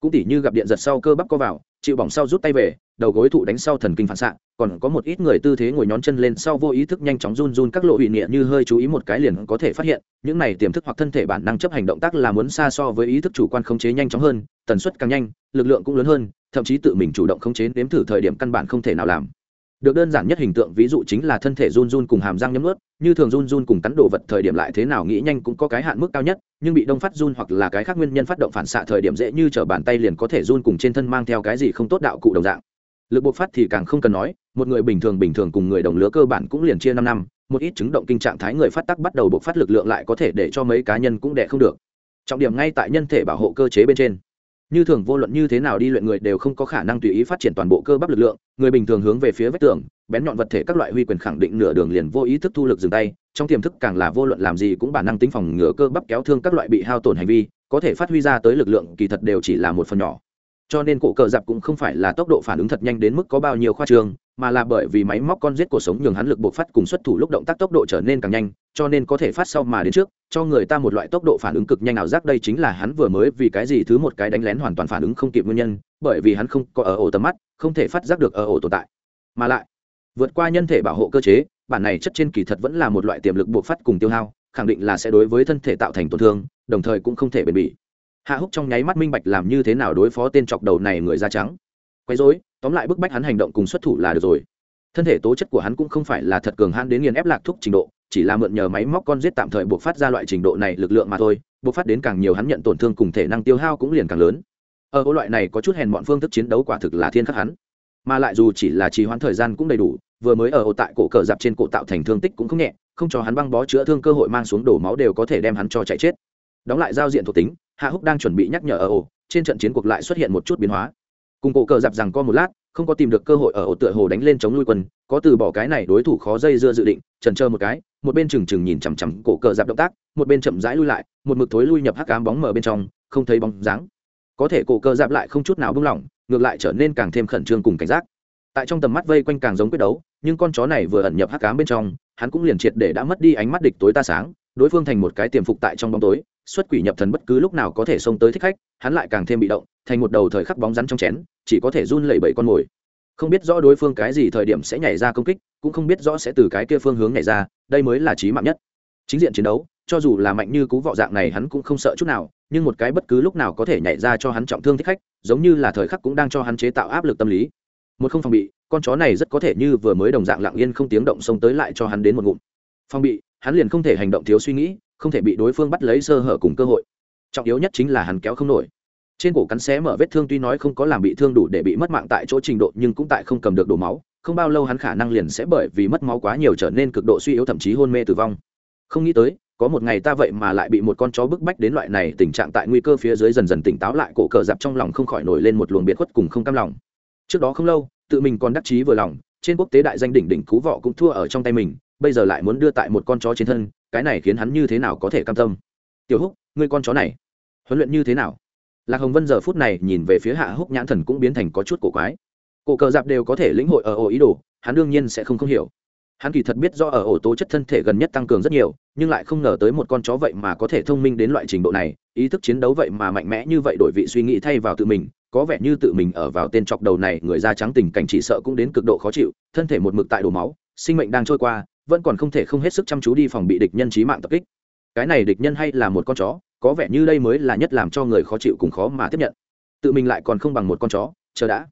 cũng tỉ như gặp điện giật sau cơ bắp co vào, chịu bỏng sau rút tay về, đầu gối thụ đánh sau thần kinh phản xạ, còn có một ít người tư thế ngồi nhón chân lên sau vô ý thức nhanh chóng run run các lộ ủy nghĩa như hơi chú ý một cái liền có thể phát hiện, những này tiềm thức hoặc thân thể bản năng chấp hành động tác là muốn xa so với ý thức chủ quan khống chế nhanh chóng hơn, tần suất càng nhanh, lực lượng cũng lớn hơn, thậm chí tự mình chủ động khống chế nếm thử thời điểm căn bản không thể nào làm được đơn giản nhất hình tượng ví dụ chính là thân thể run run cùng hàm răng nhấm ướt như thường run run cùng cắn đồ vật thời điểm lại thế nào nghĩ nhanh cũng có cái hạn mức cao nhất, nhưng bị đông phát run hoặc là cái khác nguyên nhân phát động phản xạ thời điểm dễ như t bàn tay liền có thể run cùng trên thân mang theo cái gì không tốt đạo cụ đồng dạng. Lực bộc phát thì càng không cần nói, một người bình thường bình thường cùng người đồng lứa cơ bản cũng liền chia năm năm, một ít chứng động kinh trạng thái người phát tắc bắt đầu bộc phát lực lượng lại có thể để cho mấy cá nhân cũng đẻ không được. Trọng điểm ngay tại nhân thể bảo hộ cơ chế bên trên như thường vô luận như thế nào đi luyện người đều không có khả năng tùy ý phát triển toàn bộ cơ bắp lực lượng, người bình thường hướng về phía vách tường, bén nhọn vật thể các loại huy quyền khẳng định nửa đường liền vô ý thức thu lực dừng tay, trong tiềm thức càng là vô luận làm gì cũng bản năng tính phòng ngừa cơ bắp kéo thương các loại bị hao tổn hành vi, có thể phát huy ra tới lực lượng kỳ thật đều chỉ là một phần nhỏ. Cho nên cổ cờ dạp cũng không phải là tốc độ phản ứng thật nhanh đến mức có bao nhiêu khoa trường mà là bởi vì máy móc con giết cuộc sống nhường hắn lực buộc phát cùng xuất thủ lúc động tác tốc độ trở nên càng nhanh, cho nên có thể phát sau mà đến trước, cho người ta một loại tốc độ phản ứng cực nhanh ảo giác đây chính là hắn vừa mới vì cái gì thứ một cái đánh lén hoàn toàn phản ứng không kịp nguyên nhân, bởi vì hắn không có ở ổ tầm mắt, không thể phát giác được ở ổ tồn tại. Mà lại, vượt qua nhân thể bảo hộ cơ chế, bản này chất trên kỳ thật vẫn là một loại tiềm lực buộc phát cùng tiêu hao, khẳng định là sẽ đối với thân thể tạo thành tổn thương, đồng thời cũng không thể bền bỉ. Hạ húc trong nháy mắt minh bạch làm như thế nào đối phó tên chọc đầu này người da trắng quấy rối, tóm lại bức bách hắn hành động cùng xuất thủ là được rồi. Thân thể tố chất của hắn cũng không phải là thật cường hãn đến nghiền ép lạc thúc trình độ, chỉ là mượn nhờ máy móc con giết tạm thời buộc phát ra loại trình độ này lực lượng mà thôi, buộc phát đến càng nhiều hắn nhận tổn thương cùng thể năng tiêu hao cũng liền càng lớn. Ở ô loại này có chút hèn bọn phương thức chiến đấu quả thực là thiên khắc hắn. Mà lại dù chỉ là trì hoãn thời gian cũng đầy đủ, vừa mới ở ô tại cổ cờ dạp trên cổ tạo thành thương tích cũng không nhẹ, không cho hắn băng bó chữa thương cơ hội mang xuống đổ máu đều có thể đem hắn cho chạy chết. Đóng lại giao diện thuộc tính, hạ húc đang chuẩn bị nhắc nhở ở ổ, trên trận chiến cuộc lại xuất hiện một chút biến hóa cùng cổ cờ dạp rằng co một lát, không có tìm được cơ hội ở ổ tựa hồ đánh lên chống lui quân, có từ bỏ cái này đối thủ khó dây dưa dự định, trần chờ một cái, một bên trừng trừng nhìn chằm chằm cổ cờ dạp động tác, một bên chậm rãi lui lại, một mực thối lui nhập hắc cám bóng mở bên trong, không thấy bóng dáng. Có thể cổ cờ dạp lại không chút nào buông lỏng, ngược lại trở nên càng thêm khẩn trương cùng cảnh giác. Tại trong tầm mắt vây quanh càng giống quyết đấu, nhưng con chó này vừa ẩn nhập hắc cám bên trong, hắn cũng liền triệt để đã mất đi ánh mắt địch tối ta sáng, đối phương thành một cái tiềm phục tại trong bóng tối xuất quỷ nhập thần bất cứ lúc nào có thể xông tới thích khách, hắn lại càng thêm bị động, thành một đầu thời khắc bóng rắn trong chén, chỉ có thể run lẩy bẩy con mồi. Không biết rõ đối phương cái gì thời điểm sẽ nhảy ra công kích, cũng không biết rõ sẽ từ cái kia phương hướng nhảy ra, đây mới là trí mạng nhất. Chính diện chiến đấu, cho dù là mạnh như cú vọ dạng này hắn cũng không sợ chút nào, nhưng một cái bất cứ lúc nào có thể nhảy ra cho hắn trọng thương thích khách, giống như là thời khắc cũng đang cho hắn chế tạo áp lực tâm lý. Một không phòng bị, con chó này rất có thể như vừa mới đồng dạng lặng yên không tiếng động xông tới lại cho hắn đến một ngụm. Phòng bị, hắn liền không thể hành động thiếu suy nghĩ không thể bị đối phương bắt lấy sơ hở cùng cơ hội. Trọng yếu nhất chính là hắn kéo không nổi. Trên cổ cắn xé mở vết thương tuy nói không có làm bị thương đủ để bị mất mạng tại chỗ trình độ nhưng cũng tại không cầm được đổ máu, không bao lâu hắn khả năng liền sẽ bởi vì mất máu quá nhiều trở nên cực độ suy yếu thậm chí hôn mê tử vong. Không nghĩ tới, có một ngày ta vậy mà lại bị một con chó bức bách đến loại này tình trạng tại nguy cơ phía dưới dần dần tỉnh táo lại, cổ cờ dạp trong lòng không khỏi nổi lên một luồng biệt khuất cùng không cam lòng. Trước đó không lâu, tự mình còn đắc chí vừa lòng, trên quốc tế đại danh đỉnh đỉnh cú vọ cũng thua ở trong tay mình, bây giờ lại muốn đưa tại một con chó trên thân cái này khiến hắn như thế nào có thể cam tâm? Tiểu húc, ngươi con chó này, huấn luyện như thế nào? Lạc hồng vân giờ phút này nhìn về phía hạ húc nhãn thần cũng biến thành có chút cổ quái. Cổ cờ dạp đều có thể lĩnh hội ở ổ ý đồ, hắn đương nhiên sẽ không không hiểu. Hắn kỳ thật biết do ở ổ tố chất thân thể gần nhất tăng cường rất nhiều, nhưng lại không ngờ tới một con chó vậy mà có thể thông minh đến loại trình độ này, ý thức chiến đấu vậy mà mạnh mẽ như vậy đổi vị suy nghĩ thay vào tự mình, có vẻ như tự mình ở vào tên chọc đầu này, người da trắng tình cảnh chỉ sợ cũng đến cực độ khó chịu, thân thể một mực tại đổ máu, sinh mệnh đang trôi qua vẫn còn không thể không hết sức chăm chú đi phòng bị địch nhân trí mạng tập kích. Cái này địch nhân hay là một con chó, có vẻ như đây mới là nhất làm cho người khó chịu cùng khó mà tiếp nhận. Tự mình lại còn không bằng một con chó, chờ đã.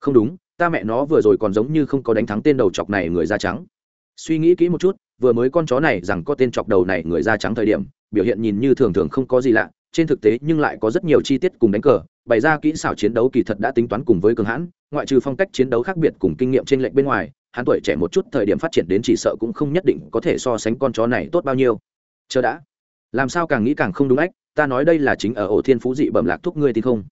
Không đúng, ta mẹ nó vừa rồi còn giống như không có đánh thắng tên đầu chọc này người da trắng. Suy nghĩ kỹ một chút, vừa mới con chó này rằng có tên chọc đầu này người da trắng thời điểm, biểu hiện nhìn như thường thường không có gì lạ, trên thực tế nhưng lại có rất nhiều chi tiết cùng đánh cờ, bày ra kỹ xảo chiến đấu kỳ thật đã tính toán cùng với cường hãn, ngoại trừ phong cách chiến đấu khác biệt cùng kinh nghiệm trên lệnh bên ngoài hắn tuổi trẻ một chút, thời điểm phát triển đến chỉ sợ cũng không nhất định có thể so sánh con chó này tốt bao nhiêu. Chờ đã. Làm sao càng nghĩ càng không đúng ách, ta nói đây là chính ở ổ thiên phú dị bẩm lạc thúc ngươi tin không?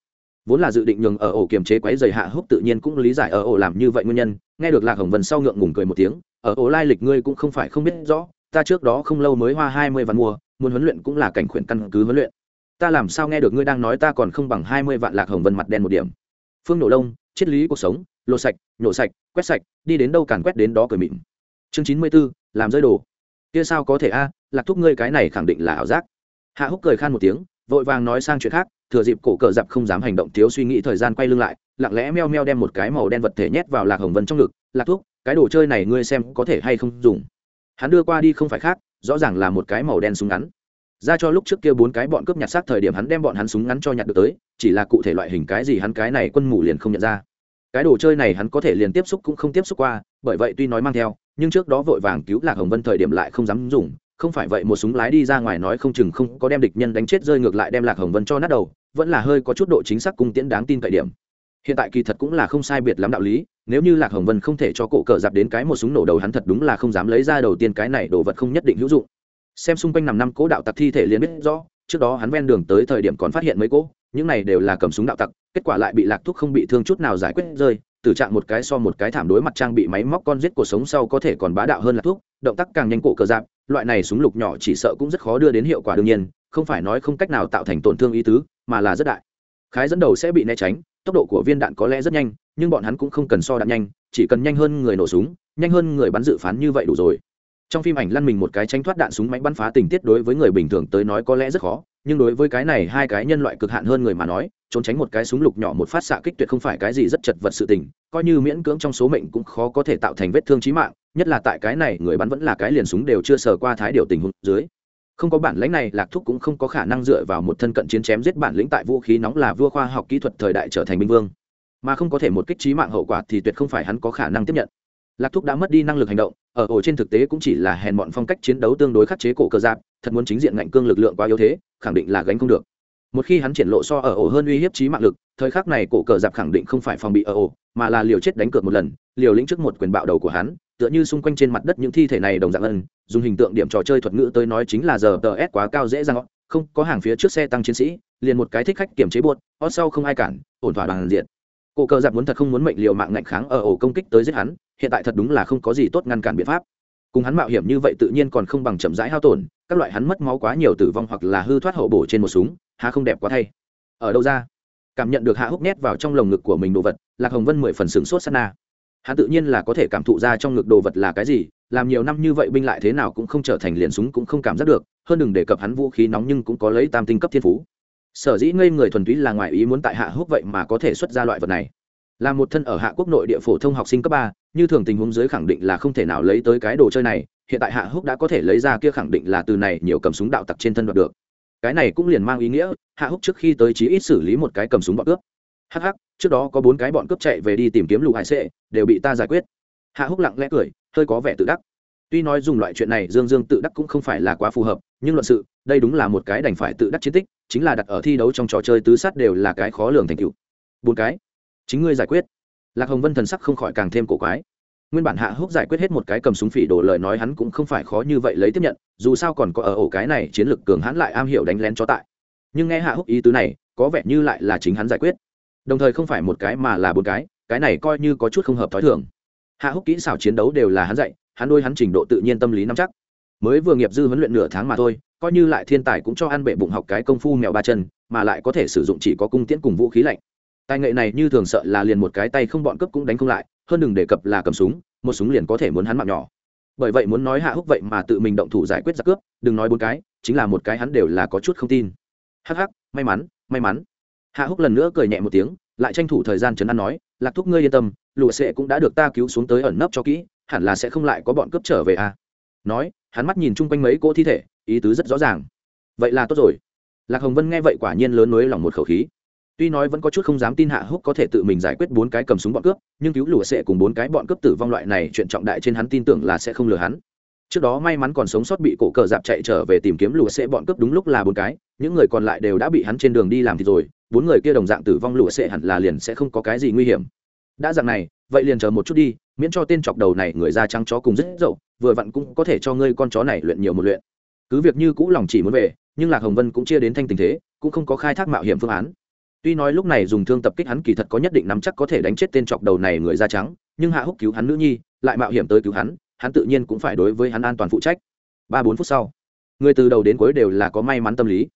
Vốn là dự định nhường ở ổ kiềm chế quấy dày hạ húc tự nhiên cũng lý giải ở ổ làm như vậy nguyên nhân, nghe được lạc hồng vân sau ngượng ngùng cười một tiếng, ở ổ lai lịch ngươi cũng không phải không biết rõ, ta trước đó không lâu mới hoa hai mươi vạn mua, muốn huấn luyện cũng là cảnh khuyển căn cứ huấn luyện. Ta làm sao nghe được ngươi đang nói ta còn không bằng hai mươi vạn lạc hồng vân mặt đen một điểm. Phương nổ lông triết lý cuộc sống, lột sạch, nhổ sạch, quét sạch, đi đến đâu càn quét đến đó cười mịn. Chương chín mươi b ố làm rơi đồ. Kia sao có thể a, lạc thúc ngươi cái này khẳng định là ảo giác. Hạ húc cười khan một tiếng, vội vàng nói sang chuyện khác, thừa dịp cổ cờ dạp không dám hành động thiếu suy nghĩ thời gian quay lưng lại, lặng lẽ meo meo đem một cái màu đen vật thể nhét vào lạc hồng vân trong ngực, lạc thúc, cái đồ chơi này ngươi xem có thể hay không dùng? Hắn đưa qua đi không phải khác, rõ ràng là một cái màu đen súng ngắn ra cho lúc trước kia bốn cái bọn cướp nhặt xác thời điểm hắn đem bọn hắn súng ngắn cho nhặt được tới, chỉ là cụ thể loại hình cái gì hắn cái này quân mù liền không nhận ra. Cái đồ chơi này hắn có thể liền tiếp xúc cũng không tiếp xúc qua, bởi vậy tuy nói mang theo, nhưng trước đó vội vàng cứu lạc hồng vân thời điểm lại không dám dùng, không phải vậy một súng lái đi ra ngoài nói không chừng không có đem địch nhân đánh chết rơi ngược lại đem lạc hồng vân cho nát đầu, vẫn là hơi có chút độ chính xác cung tiễn đáng tin cậy điểm. Hiện tại kỳ thật cũng là không sai biệt lắm đạo lý, nếu như lạc hồng vân không thể cho cổ cờ dạp đến cái một súng nổ đầu hắn thật đúng là không dám lấy ra đầu tiên cái này đồ vật không nhất định hữu dụng xem xung quanh nằm năm cố đạo tặc thi thể liền biết rõ, trước đó hắn ven đường tới thời điểm còn phát hiện mấy cỗ, những này đều là cầm súng đạo tặc, kết quả lại bị lạc thuốc không bị thương chút nào giải quyết rơi, tử trạng một cái so một cái thảm đối mặt trang bị máy móc con giết cuộc sống sau có thể còn bá đạo hơn lạc thuốc động tác càng nhanh cổ cờ dạp loại này súng lục nhỏ chỉ sợ cũng rất khó đưa đến hiệu quả đương nhiên, không phải nói không cách nào tạo thành tổn thương ý tứ, mà là rất đại. Khái dẫn đầu sẽ bị né tránh, tốc độ của viên đạn có lẽ rất nhanh, nhưng bọn hắn cũng không cần so đạn nhanh, chỉ cần nhanh hơn người nổ súng, nhanh hơn người bắn dự phán như vậy đủ rồi trong phim ảnh lăn mình một cái tranh thoát đạn súng máy bắn phá tình tiết đối với người bình thường tới nói có lẽ rất khó, nhưng đối với cái này hai cái nhân loại cực hạn hơn người mà nói, trốn tránh một cái súng lục nhỏ một phát xạ kích tuyệt không phải cái gì rất chật vật sự tình, coi như miễn cưỡng trong số mệnh cũng khó có thể tạo thành vết thương chí mạng, nhất là tại cái này người bắn vẫn là cái liền súng đều chưa sờ qua thái điều tình huống dưới. Không có bản lãnh này, lạc thúc cũng không có khả năng dựa vào một thân cận chiến chém giết bản lĩnh tại vũ khí nóng là vua khoa học kỹ thuật thời đại trở thành binh vương. Mà không có thể một kích trí mạng hậu quả thì tuyệt không phải hắn có khả năng tiếp nhận lạc thúc đã mất đi năng lực hành động, ở ổ trên thực tế cũng chỉ là hèn bọn phong cách chiến đấu tương đối khắc chế cổ cơ giáp, thật muốn chính diện ngạnh cương lực lượng quá yếu thế, khẳng định là gánh không được. Một khi hắn triển lộ so ở ổ hơn uy hiếp trí mạng lực, thời khắc này cổ cờ giặc khẳng định không phải phòng bị ở ổ, mà là liều chết đánh cược một lần, liều lĩnh trước một quyền bạo đầu của hắn, tựa như xung quanh trên mặt đất những thi thể này đồng dạng ân, dùng hình tượng điểm trò chơi thuật ngữ tới nói chính là giờ tờ s quá cao dễ dàng, không, có hàng phía trước xe tăng chiến sĩ, liền một cái thích khách kiểm chế buốt ót sau không ai cản, ổn thỏa bằng diện cổ cờ giặc muốn thật không muốn mệnh liều mạng ngạnh kháng ở ổ công kích tới giết hắn, hiện tại thật đúng là không có gì tốt ngăn cản biện pháp. Cùng hắn mạo hiểm như vậy tự nhiên còn không bằng chậm rãi hao tổn, các loại hắn mất máu quá nhiều tử vong hoặc là hư thoát hậu bổ trên một súng, há không đẹp quá thay. Ở đâu ra? Cảm nhận được hạ húc nhét vào trong lồng ngực của mình đồ vật, lạc hồng vân mười phần sửng sốt sát na. Hắn tự nhiên là có thể cảm thụ ra trong ngực đồ vật là cái gì, làm nhiều năm như vậy binh lại thế nào cũng không trở thành liền súng cũng không cảm giác được, hơn đừng đề cập hắn vũ khí nóng nhưng cũng có lấy tam tinh cấp thiên phú sở dĩ ngây người thuần túy là ngoài ý muốn tại hạ húc vậy mà có thể xuất ra loại vật này. Là một thân ở hạ quốc nội địa phổ thông học sinh cấp ba, như thường tình huống dưới khẳng định là không thể nào lấy tới cái đồ chơi này, hiện tại hạ húc đã có thể lấy ra kia khẳng định là từ này nhiều cầm súng đạo tặc trên thân đoạt được. Cái này cũng liền mang ý nghĩa, hạ húc trước khi tới chí ít xử lý một cái cầm súng bọn cướp. Hắc hắc, trước đó có bốn cái bọn cướp chạy về đi tìm kiếm lục hải sệ, đều bị ta giải quyết. Hạ húc lặng lẽ cười, hơi có vẻ tự đắc. Tuy nói dùng loại chuyện này dương dương tự đắc cũng không phải là quá phù hợp, nhưng luận sự, đây đúng là một cái đành phải tự đắc chiến tích chính là đặt ở thi đấu trong trò chơi tứ sát đều là cái khó lường thành tựu. Bốn cái. Chính ngươi giải quyết. Lạc hồng vân thần sắc không khỏi càng thêm cổ quái. Nguyên bản hạ húc giải quyết hết một cái cầm súng phỉ đổ lời nói hắn cũng không phải khó như vậy lấy tiếp nhận, dù sao còn có ở ổ cái này chiến lược cường hắn lại am hiểu đánh lén cho tại. Nhưng nghe hạ húc ý tứ này, có vẻ như lại là chính hắn giải quyết. Đồng thời không phải một cái mà là bốn cái cái này coi như có chút không hợp t h ó i thường. Hạ húc kỹ xảo chiến đấu đều là hắn dạy, hắn đôi hắn trình độ tự nhiên tâm lý nắm chắc. Mới vừa nghiệp dư huấn luyện nửa tháng mà thôi coi như lại thiên tài cũng cho ăn bệ bụng học cái công phu mèo ba chân, mà lại có thể sử dụng chỉ có cung tiễn cùng vũ khí lạnh. Tài nghệ này như thường sợ là liền một cái tay không bọn cấp cũng đánh không lại, hơn đừng đề cập là cầm súng, một súng liền có thể muốn hắn mạng nhỏ. Bởi vậy muốn nói hạ húc vậy mà tự mình động thủ giải quyết giặc cướp, đừng nói bốn cái, chính là một cái hắn đều là có chút không tin. Hắc hắc, may mắn may mắn. Hạ húc lần nữa cười nhẹ một tiếng, lại tranh thủ thời gian chấn an nói, lạc thúc ngươi yên tâm, lụa sệ cũng đã được ta cứu xuống tới ẩn nấp cho kỹ, hẳn là sẽ không lại có bọn cướp trở về à. nói, hắn mắt nhìn chung quanh mấy cỗ thi thể ý tứ rất rõ ràng. Vậy là tốt rồi. Lạc hồng vân nghe vậy quả nhiên lớn nối lòng một khẩu khí. Tuy nói vẫn có chút không dám tin hạ húc có thể tự mình giải quyết bốn cái cầm súng bọn cướp, nhưng cứu lụa sẽ cùng bốn cái bọn cướp tử vong loại này chuyện trọng đại trên hắn tin tưởng là sẽ không lừa hắn. Trước đó may mắn còn sống sót bị cổ cờ dạp chạy trở về tìm kiếm lụa sẽ bọn cướp đúng lúc là bốn cái, những người còn lại đều đã bị hắn trên đường đi làm thì rồi, bốn người kia đồng dạng tử vong lụa sẽ hẳn là liền sẽ không có cái gì nguy hiểm. Đã dạng này, vậy liền chờ một chút đi, miễn cho tên chọc đầu này người da trắng chó cùng rất dậu, vừa vặn cũng có thể cho ngươi con chó này luyện nhiều một luyện cứ việc như cũ lòng chỉ muốn về, nhưng lạc hồng vân cũng chia đến thanh tình thế, cũng không có khai thác mạo hiểm phương án. Tuy nói lúc này dùng thương tập kích hắn kỳ thật có nhất định nắm chắc có thể đánh chết tên chọc đầu này người da trắng, nhưng hạ húc cứu hắn nữ nhi, lại mạo hiểm tới cứu hắn hắn tự nhiên cũng phải đối với hắn an toàn phụ trách. Ba bốn phút sau, người từ đầu đến cuối đều là có may mắn tâm lý.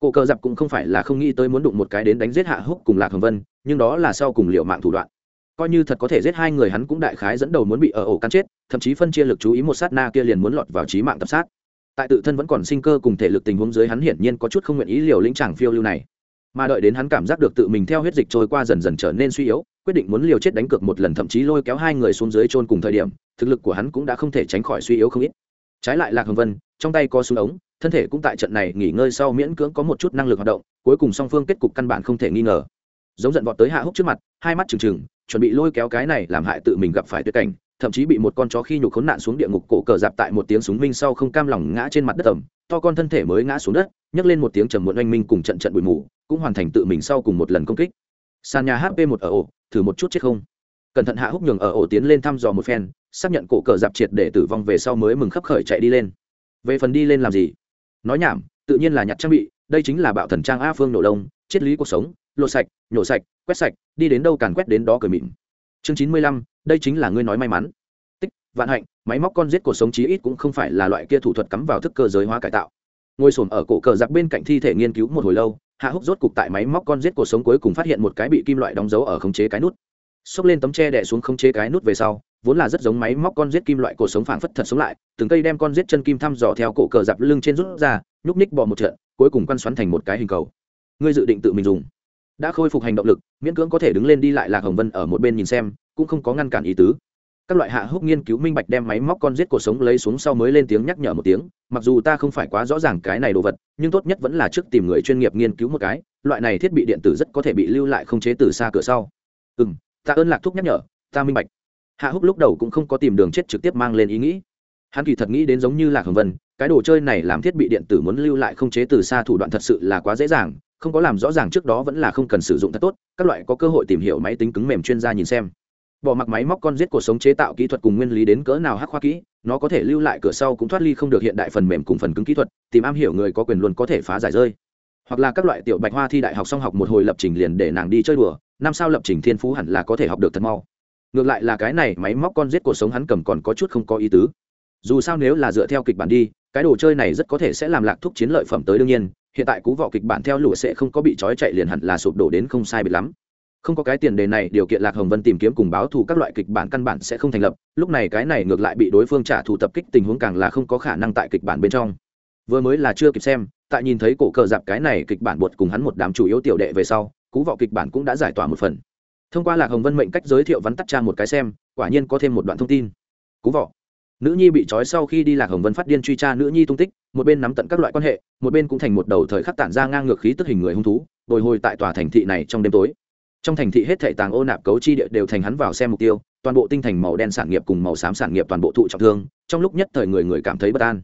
Cổ cờ dập cũng không phải là không nghĩ tới muốn đụng một cái đến đánh giết hạ húc cùng lạc hồng vân, nhưng đó là sau cùng liệu mạng thủ đoạn. Coi như thật có thể giết hai người hắn cũng đại khái dẫn đầu muốn bị ở ổ căn chết, thậm chí phân chia lực chú ý một sát na kia liền muốn lọt vào trí mạng tập sát tại tự thân vẫn còn sinh cơ cùng thể lực tình huống dưới hắn hiển nhiên có chút không nguyện ý liều lĩnh chàng phiêu lưu này. Mà đợi đến hắn cảm giác được tự mình theo huyết dịch trôi qua dần dần trở nên suy yếu, quyết định muốn liều chết đánh cược một lần thậm chí lôi kéo hai người xuống dưới trôn cùng thời điểm, thực lực của hắn cũng đã không thể tránh khỏi suy yếu không ít. Trái lại lạc hồng vân, trong tay có súng ống, thân thể cũng tại trận này nghỉ ngơi sau miễn cưỡng có một chút năng lực hoạt động, cuối cùng song phương kết cục căn bản không thể nghi ngờ. Giống giận vọt tới hạ húc trước mặt, hai mắt trừng trừng, chuẩn bị lôi kéo cái này làm hại tự mình gặp phải tuyệt cảnh thậm chí bị một con chó khi nhục khốn nạn xuống địa ngục cổ cờ dạp tại một tiếng súng minh sau không cam lòng ngã trên mặt đất tầm to con thân thể mới ngã xuống đất, nhấc lên một tiếng trầm muộn oanh minh cùng trận trận bụi mù, cũng hoàn thành tự mình sau cùng một lần công kích. Sàn nhà hp một ở ổ, thử một chút chết không? Cẩn thận hạ húc nhường ở ổ tiến lên thăm dò một phen, xác nhận cổ cờ dạp triệt để tử vong về sau mới mừng khấp khởi chạy đi lên. Về phần đi lên làm gì? Nói nhảm, tự nhiên là nhặt trang bị, đây chính là bạo thần trang a phương nổ đông triết lý cuộc sống, lột sạch, nhổ sạch, quét sạch, đi đến đâu càn quét đến đó cười mịn. Chương chín mươi lăm đây chính là ngươi nói may mắn. Tích, vạn hạnh, máy móc con giết cuộc sống chí ít cũng không phải là loại kia thủ thuật cắm vào thức cơ giới hóa cải tạo. Ngồi sồn ở cổ cờ giặc bên cạnh thi thể nghiên cứu một hồi lâu, hạ húc rốt cục tại máy móc con giết cuộc sống cuối cùng phát hiện một cái bị kim loại đóng dấu ở khống chế cái nút. Xốc lên tấm tre đẻ xuống khống chế cái nút về sau, vốn là rất giống máy móc con giết kim loại cổ sống phảng phất thật sống lại, từng cây đem con giết chân kim thăm dò theo cổ cờ giặc lưng trên rút ra, nhúc ních bỏ một trận, cuối cùng quăn xoắn thành một cái hình cầu. Ngươi dự định tự mình dùng. Đã khôi phục hành động lực, miễn cưỡng có thể đứng lên đi lại lạc hồng vân ở một bên nhìn xem cũng không có ngăn cản ý tứ. Các loại hạ húc nghiên cứu minh bạch đem máy móc con giết cuộc sống lấy xuống sau mới lên tiếng nhắc nhở một tiếng, mặc dù ta không phải quá rõ ràng cái này đồ vật, nhưng tốt nhất vẫn là trước tìm người chuyên nghiệp nghiên cứu một cái, loại này thiết bị điện tử rất có thể bị lưu lại không chế từ xa cửa sau. Ừ m ta ơn lạc thúc nhắc nhở, ta minh bạch. Hạ húc lúc đầu cũng không có tìm đường chết trực tiếp mang lên ý nghĩ. Hắn kỳ thật nghĩ đến giống như lạc hồng vân, cái đồ chơi này làm thiết bị điện tử muốn lưu lại không chế từ xa thủ đoạn thật sự là quá dễ dàng, không có làm rõ ràng trước đó vẫn là không cần sử dụng thật tốt, các loại có cơ hội tìm hiểu máy tính cứng mềm chuyên gia nhìn xem bỏ mặc máy móc con giết cuộc sống chế tạo kỹ thuật cùng nguyên lý đến cỡ nào hắc khoa kỹ, nó có thể lưu lại cửa sau cũng thoát ly không được hiện đại phần mềm cùng phần cứng kỹ thuật, tìm am hiểu người có quyền luôn có thể phá giải rơi. Hoặc là các loại tiểu bạch hoa thi đại học xong học một hồi lập trình liền để nàng đi chơi đùa, năm sao lập trình thiên phú hẳn là có thể học được thật mau. Ngược lại là cái này, máy móc con giết cuộc sống hắn cầm còn có chút không có ý tứ. Dù sao nếu là dựa theo kịch bản đi, cái đồ chơi này rất có thể sẽ làm lạc thúc chiến lợi phẩm tới đương nhiên, hiện tại cú vọ kịch bản theo lụa sẽ không có bị trói chạy liền hẳn là sụp đổ đến không sai biệt lắm không có cái tiền đề này, điều kiện lạc hồng vân tìm kiếm cùng báo thù các loại kịch bản căn bản sẽ không thành lập, lúc này cái này ngược lại bị đối phương trả thù tập kích tình huống càng là không có khả năng tại kịch bản bên trong. Vừa mới là chưa kịp xem, tại nhìn thấy cổ cờ dạp cái này kịch bản buộc cùng hắn một đám chủ yếu tiểu đệ về sau, cú vọ kịch bản cũng đã giải tỏa một phần. Thông qua lạc hồng vân mệnh cách giới thiệu vắn tắt trang một cái xem, quả nhiên có thêm một đoạn thông tin. Cú vọ. Nữ nhi bị trói sau khi đi lạc hồng vân phát điên truy tra nữ nhi tung tích, một bên nắm tận các loại quan hệ, một bên cũng thành một đầu thời khắc tản ra ngang ngược khí tức hình người hung thú, bồi hồi tại tòa thành thị này trong đêm tối trong thành thị hết thảy tàng ô nạp cấu chi địa đều thành hắn vào xem mục tiêu, toàn bộ tinh thành màu đen sản nghiệp cùng màu xám sản nghiệp toàn bộ thụ trọng thương, trong lúc nhất thời người người cảm thấy bất an.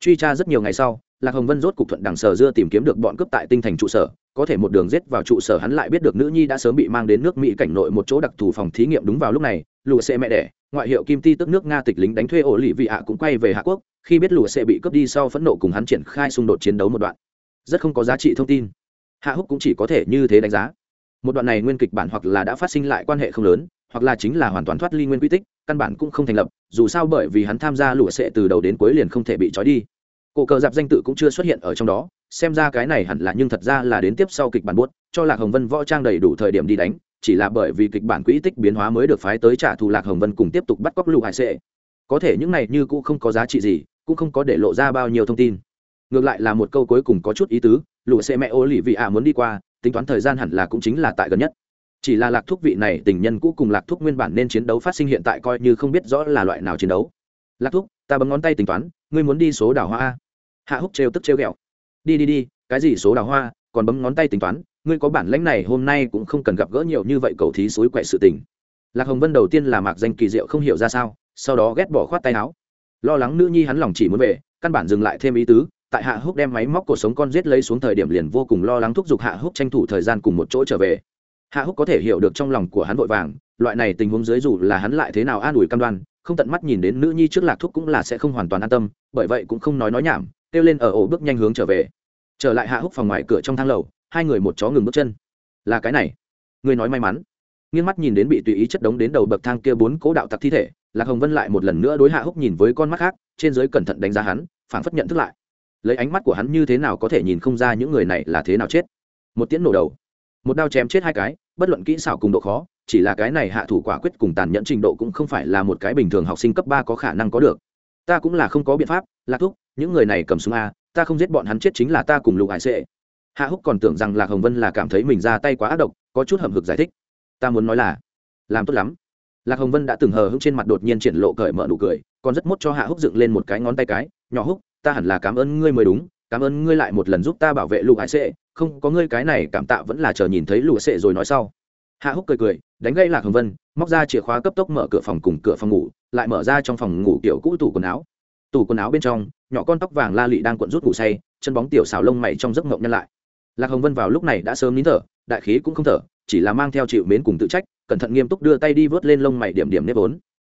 Truy tra rất nhiều ngày sau, lạc hồng vân rốt cục thuận đằng sờ dưa tìm kiếm được bọn cướp tại tinh thành trụ sở, có thể một đường rết vào trụ sở hắn lại biết được nữ nhi đã sớm bị mang đến nước mỹ cảnh nội một chỗ đặc thù phòng thí nghiệm đúng vào lúc này lụa xe mẹ đẻ, ngoại hiệu kim ti tức nước nga tịch lính đánh thuê ổ lì vị ạ cũng quay về hạ quốc, khi biết lụa xe bị cướp đi sau phẫn nộ cùng hắn triển khai xung đột chiến đấu một đoạn. Rất không có giá trị thông tin. Hạ húc cũng chỉ có thể như thế đánh giá một đoạn này nguyên kịch bản hoặc là đã phát sinh lại quan hệ không lớn, hoặc là chính là hoàn toàn thoát ly nguyên quy tích, căn bản cũng không thành lập, dù sao bởi vì hắn tham gia lụa sệ từ đầu đến cuối liền không thể bị trói đi. Cổ cờ dạp danh tự cũng chưa xuất hiện ở trong đó, xem ra cái này hẳn là nhưng thật ra là đến tiếp sau kịch bản buốt, cho lạc hồng vân võ trang đầy đủ thời điểm đi đánh, chỉ là bởi vì kịch bản quỹ tích biến hóa mới được phái tới trả thù lạc hồng vân cùng tiếp tục bắt cóc lụ hải sệ. Có thể những này như cũng không có giá trị gì, cũng không có để lộ ra bao nhiêu thông tin. Ngược lại là một câu cuối cùng có chút ý tứ lụ sệ mẹ ô lì vị ạ muốn đi qua tính toán thời gian hẳn là cũng chính là tại gần nhất. Chỉ là lạc thúc vị này tình nhân cũ cùng lạc thúc nguyên bản nên chiến đấu phát sinh hiện tại coi như không biết rõ là loại nào chiến đấu. Lạc thúc, ta bấm ngón tay tính toán, ngươi muốn đi số đào hoa a? Hạ húc trêu tức trêu ghẹo. Đi đi đi, cái gì số đào hoa, còn bấm ngón tay tính toán, ngươi có bản lãnh này hôm nay cũng không cần gặp gỡ nhiều như vậy cầu thí suối quậy sự tình. Lạc hồng vân đầu tiên là mạc danh kỳ diệu không hiểu ra sao, sau đó ghét bỏ khoát tay áo. Lo lắng nữ nhi hắn lòng chỉ muốn về, căn bản dừng lại thêm ý tứ tại hạ húc đem máy móc cuộc sống con giết lấy xuống thời điểm liền vô cùng lo lắng thúc giục hạ húc tranh thủ thời gian cùng một chỗ trở về. Hạ húc có thể hiểu được trong lòng của hắn vội vàng, loại này tình huống dưới dù là hắn lại thế nào an ủi cam đoan, không tận mắt nhìn đến nữ nhi trước lạc thúc cũng là sẽ không hoàn toàn an tâm, bởi vậy cũng không nói nói nhảm, kêu lên ở ổ bước nhanh hướng trở về. Trở lại hạ húc phòng ngoài cửa trong thang lầu, hai người một chó ngừng bước chân. Là cái này. Ngươi nói may mắn. Nghiêng mắt nhìn đến bị tùy ý chất đống đến đầu bậc thang kia bốn cố đạo tặc thi thể, lạc hồng vân lại một lần nữa đối hạ húc nhìn với con mắt khác, trên giới cẩn thận đánh giá hắn, phảng phất nhận thức lại lấy ánh mắt của hắn như thế nào có thể nhìn không ra những người này là thế nào chết. Một tiếng nổ đầu. Một đao chém chết hai cái, bất luận kỹ xảo cùng độ khó, chỉ là cái này hạ thủ quả quyết cùng tàn nhẫn trình độ cũng không phải là một cái bình thường học sinh cấp ba có khả năng có được. Ta cũng là không có biện pháp, lạc thúc, những người này cầm súng a, ta không giết bọn hắn chết chính là ta cùng lục hải sệ. Hạ húc còn tưởng rằng lạc hồng vân là cảm thấy mình ra tay quá ác độc, có chút hậm hực giải thích. Ta muốn nói là, làm tốt lắm. Lạc hồng vân đã từng hờ hững trên mặt đột nhiên triển lộ cởi mở nụ cười, còn rất mốt cho hạ húc dựng lên một cái ngón tay cái, nhỏ húc ta hẳn là cảm ơn ngươi mới đúng, cảm ơn ngươi lại một lần giúp ta bảo vệ lục hải sệ, không, có ngươi cái này cảm tạ vẫn là chờ nhìn thấy lục sệ rồi nói sau. Hạ húc cười cười, đánh gây lạc hồng vân, móc ra chìa khóa cấp tốc mở cửa phòng cùng cửa phòng ngủ, lại mở ra trong phòng ngủ kiểu cũ tủ quần áo. Tủ quần áo bên trong, nhỏ con tóc vàng la lị đang cuộn rút ngủ say, chân bóng tiểu xào lông mày trong giấc mộng nhân lại. Lạc hồng vân vào lúc này đã sớm nín thở, đại khí cũng không thở, chỉ là mang theo chịu mến cùng tự trách, cẩn thận nghiêm túc đưa tay đi vớt lên lông mày điểm điểm nếp vốn.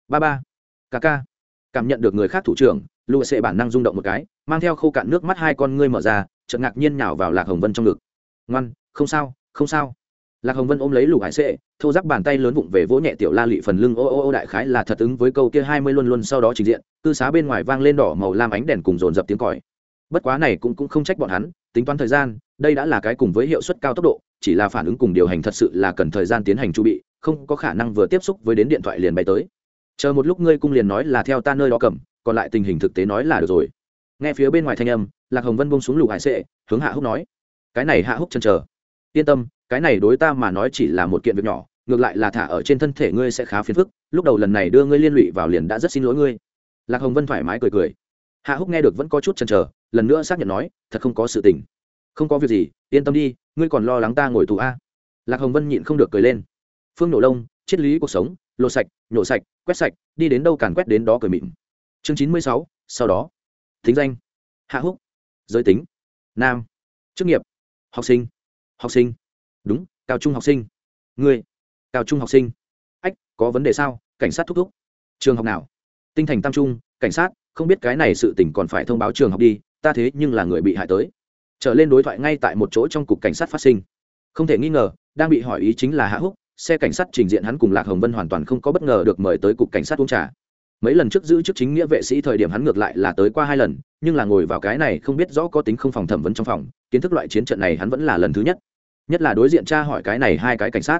Ba ba, ca ca, cảm nhận được người khác thủ trưởng lụa sệ bản năng rung động một cái, mang theo khô cạn nước mắt hai con ngươi mở ra, chợt ngạc nhiên nhào vào lạc hồng vân trong ngực. Ngoan, không sao không sao. Lạc hồng vân ôm lấy lục hải sệ, thô giáp bàn tay lớn vụng về vỗ nhẹ tiểu la lị phần lưng, ô ô ô, đại khái là thật ứng với câu kia hai mươi luôn luôn sau đó trình diện, cư xá bên ngoài vang lên đỏ màu lam ánh đèn cùng dồn dập tiếng còi. Bất quá này cũng cũng không trách bọn hắn, tính toán thời gian, đây đã là cái cùng với hiệu suất cao tốc độ, chỉ là phản ứng cùng điều hành thật sự là cần thời gian tiến hành chu bị, không có khả năng vừa tiếp xúc với đến điện thoại liền bay tới. Chờ một lúc ngươi cung liền nói là theo ta nơi đó cầm còn lại tình hình thực tế nói là được rồi. Nghe phía bên ngoài thanh âm, lạc hồng vân bông xuống lục hải sệ, hướng hạ húc nói, cái này hạ húc chân chờ. Yên tâm, cái này đối ta mà nói chỉ là một kiện việc nhỏ, ngược lại là thả ở trên thân thể ngươi sẽ khá phiền phức, lúc đầu lần này đưa ngươi liên lụy vào liền đã rất xin lỗi ngươi. Lạc hồng vân thoải mái cười cười. Hạ húc nghe được vẫn có chút chần chờ, lần nữa xác nhận nói, thật không có sự tình. Không có việc gì, yên tâm đi, ngươi còn lo lắng ta ngồi tù a. Lạc hồng vân nhịn không được cười lên. Phương nổ lông, triết lý cuộc sống, lột sạch, nhổ sạch, quét sạch, đi đến đâu càn quét đến đó cười mịn chương chín mươi sáu sau đó. Thính danh. Hạ húc. Giới tính. Nam. Chức nghiệp. Học sinh. Học sinh. Đúng cao trung học sinh. Người, cao trung học sinh. Ách có vấn đề sao? Cảnh sát thúc thúc. Trường học nào? Tinh thành tam trung cảnh sát không biết cái này sự tỉnh còn phải thông báo trường học đi ta thế nhưng là người bị hại tới. Trở lên đối thoại ngay tại một chỗ trong cục cảnh sát phát sinh. Không thể nghi ngờ đang bị hỏi ý chính là hạ húc xe cảnh sát trình diện hắn cùng lạc hồng vân hoàn toàn không có bất ngờ được mời tới cục cảnh sát uống trà mấy lần trước giữ chức chính nghĩa vệ sĩ thời điểm hắn ngược lại là tới qua hai lần, nhưng là ngồi vào cái này không biết rõ có tính không phòng thẩm vấn trong phòng, kiến thức loại chiến trận này hắn vẫn là lần thứ nhất. Nhất là đối diện tra hỏi cái này hai cái cảnh sát.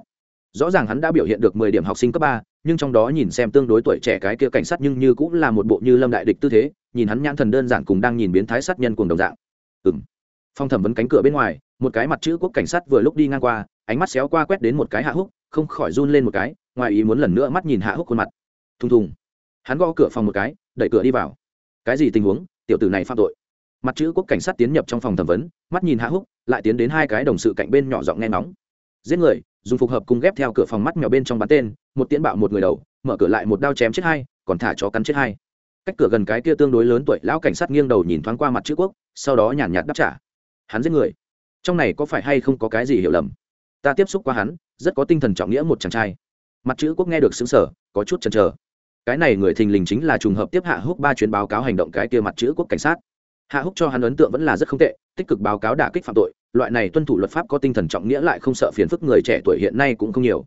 Rõ ràng hắn đã biểu hiện được mười điểm học sinh cấp ba, nhưng trong đó nhìn xem tương đối tuổi trẻ cái kia cảnh sát nhưng như cũng là một bộ như lâm đại địch tư thế, nhìn hắn nhãn thần đơn giản cùng đang nhìn biến thái sát nhân cùng đồng dạng. Ừ m phong thẩm vấn cánh cửa bên ngoài, một cái mặt chữ quốc cảnh sát vừa lúc đi ngang qua, ánh mắt xéo qua quét đến một cái hạ húc, không khỏi run lên một cái, ngoài ý muốn lần nữa mắt nhìn hạ húc khuôn mặt. Thùng thùng hắn gõ cửa phòng một cái, đẩy cửa đi vào. Cái gì tình huống? Tiểu tử này phạm tội. Mặt chữ quốc cảnh sát tiến nhập trong phòng thẩm vấn, mắt nhìn hạ húc, lại tiến đến hai cái đồng sự cạnh bên nhỏ giọng nghe nóng giết người, dùng phục hợp cùng ghép theo cửa phòng mắt nhỏ bên trong bắn tên, một tiễn bạo một người đầu, mở cửa lại một đao chém chết hai, còn thả chó cắn chết hai. Cách cửa gần cái kia tương đối lớn tuổi lão cảnh sát nghiêng đầu nhìn thoáng qua mặt chữ quốc, sau đó nhàn nhạt đáp trả. Hắn giết người. Trong này có phải hay không có cái gì hiểu lầm? Ta tiếp xúc qua hắn, rất có tinh thần trọng nghĩa một chàng trai. Mặt chữ quốc nghe được xứng sở có chút chần chờ cái này người thình lình chính là trùng hợp tiếp hạ húc ba chuyến báo cáo hành động cái kia mặt chữ quốc cảnh sát. Hạ húc cho hắn ấn tượng vẫn là rất không tệ, tích cực báo cáo đả kích phạm tội, loại này tuân thủ luật pháp có tinh thần trọng nghĩa lại không sợ phiền phức người trẻ tuổi hiện nay cũng không nhiều.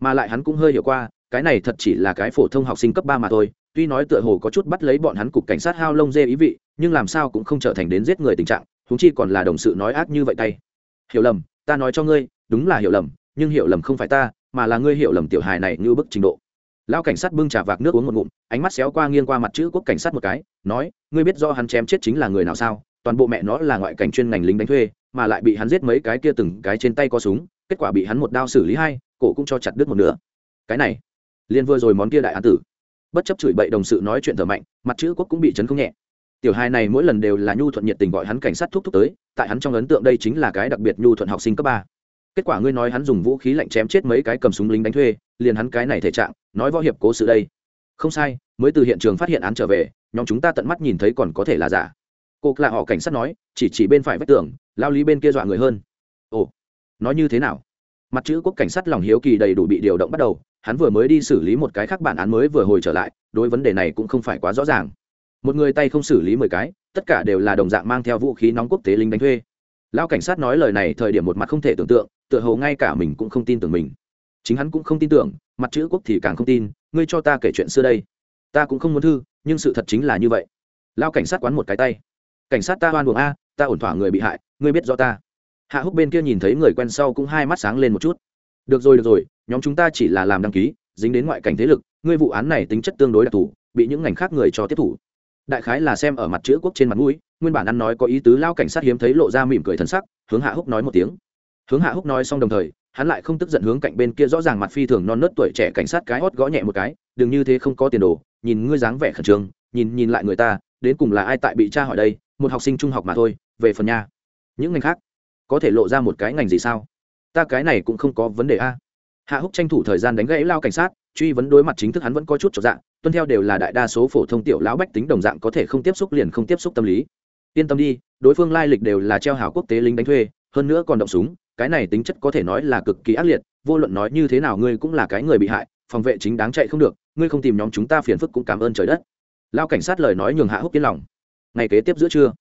Mà lại hắn cũng hơi hiểu qua, cái này thật chỉ là cái phổ thông học sinh cấp ba mà thôi, tuy nói tựa hồ có chút bắt lấy bọn hắn cục cảnh sát hao lông dê ý vị, nhưng làm sao cũng không trở thành đến giết người tình trạng thúng chi còn là đồng sự nói ác như vậy tay. Hiểu lầm, ta nói cho ngươi, đúng là hiểu lầm, nhưng hiểu lầm không phải ta, mà là ngươi hiểu lầm tiểu hài này như bức trình độ lão cảnh sát bưng trà vạc nước uống một ngụm, ánh mắt xéo qua nghiêng qua mặt chữ quốc cảnh sát một cái, nói, ngươi biết do hắn chém chết chính là người nào sao? Toàn bộ mẹ nó là ngoại cảnh chuyên ngành lính đánh thuê, mà lại bị hắn giết mấy cái kia từng cái trên tay có súng, kết quả bị hắn một đao xử lý hai, cổ cũng cho chặt đứt một nửa. Cái này liên vừa rồi món kia đại án tử. Bất chấp chửi bậy đồng sự nói chuyện thở mạnh, mặt chữ quốc cũng bị chấn không nhẹ. Tiểu hai này mỗi lần đều là nhu thuận nhiệt tình gọi hắn cảnh sát thúc thúc tới, tại hắn trong ấn tượng đây chính là cái đặc biệt nhu thuận học sinh cấp ba kết quả ngươi nói hắn dùng vũ khí lạnh chém chết mấy cái cầm súng lính đánh thuê, liền hắn cái này thể trạng, nói võ hiệp cố sự đây. Không sai, mới từ hiện trường phát hiện án trở về, nhóm chúng ta tận mắt nhìn thấy còn có thể là giả. Cô là họ cảnh sát nói, chỉ chỉ bên phải vách tường, lao lý bên kia dọa người hơn. Ồ, nói như thế nào? Mặt chữ quốc cảnh sát lòng hiếu kỳ đầy đủ bị điều động bắt đầu, hắn vừa mới đi xử lý một cái khác bản án mới vừa hồi trở lại, đối vấn đề này cũng không phải quá rõ ràng. Một người tay không xử lý mười cái, tất cả đều là đồng dạng mang theo vũ khí nóng quốc tế lính đánh thuê lão cảnh sát nói lời này thời điểm một mặt không thể tưởng tượng, tựa hồ ngay cả mình cũng không tin tưởng mình. Chính hắn cũng không tin tưởng, mặt chữ quốc thì càng không tin, ngươi cho ta kể chuyện xưa đây. Ta cũng không muốn thư, nhưng sự thật chính là như vậy. Lao cảnh sát quán một cái tay. Cảnh sát ta oan buồng a, ta ổn thỏa người bị hại, ngươi biết rõ ta. Hạ húc bên kia nhìn thấy người quen sau cũng hai mắt sáng lên một chút. Được rồi được rồi, nhóm chúng ta chỉ là làm đăng ký, dính đến ngoại cảnh thế lực, ngươi vụ án này tính chất tương đối đặc thù, bị những ngành khác người cho tiếp thủ. Đại khái là xem ở mặt chữ quốc trên mặt mũi nguyên bản ăn nói có ý tứ lao cảnh sát hiếm thấy lộ ra mỉm cười thân sắc, hướng hạ húc nói một tiếng. Hướng hạ húc nói xong đồng thời, hắn lại không tức giận hướng cạnh bên kia rõ ràng mặt phi thường non nớt tuổi trẻ cảnh sát cái hót gõ nhẹ một cái, đừng như thế không có tiền đồ, nhìn ngươi dáng vẻ khẩn trương, nhìn nhìn lại người ta, đến cùng là ai tại bị tra hỏi đây, một học sinh trung học mà thôi, về phần nhà những ngành khác, có thể lộ ra một cái ngành gì sao? Ta cái này cũng không có vấn đề a. Hạ húc tranh thủ thời gian đánh gãy lao cảnh sát, truy vấn đối mặt chính thức hắn vẫn có chút trọn dạng tuân theo đều là đại đa số phổ thông tiểu lão bách tính đồng dạng có thể không tiếp xúc liền không tiếp xúc tâm lý yên tâm đi, đối phương lai lịch đều là treo hảo quốc tế lính đánh thuê, hơn nữa còn động súng, cái này tính chất có thể nói là cực kỳ ác liệt, vô luận nói như thế nào ngươi cũng là cái người bị hại, phòng vệ chính đáng chạy không được, ngươi không tìm nhóm chúng ta phiền phức cũng cảm ơn trời đất. Lao cảnh sát lời nói nhường hạ húc yên lòng. Ngày kế tiếp giữa trưa,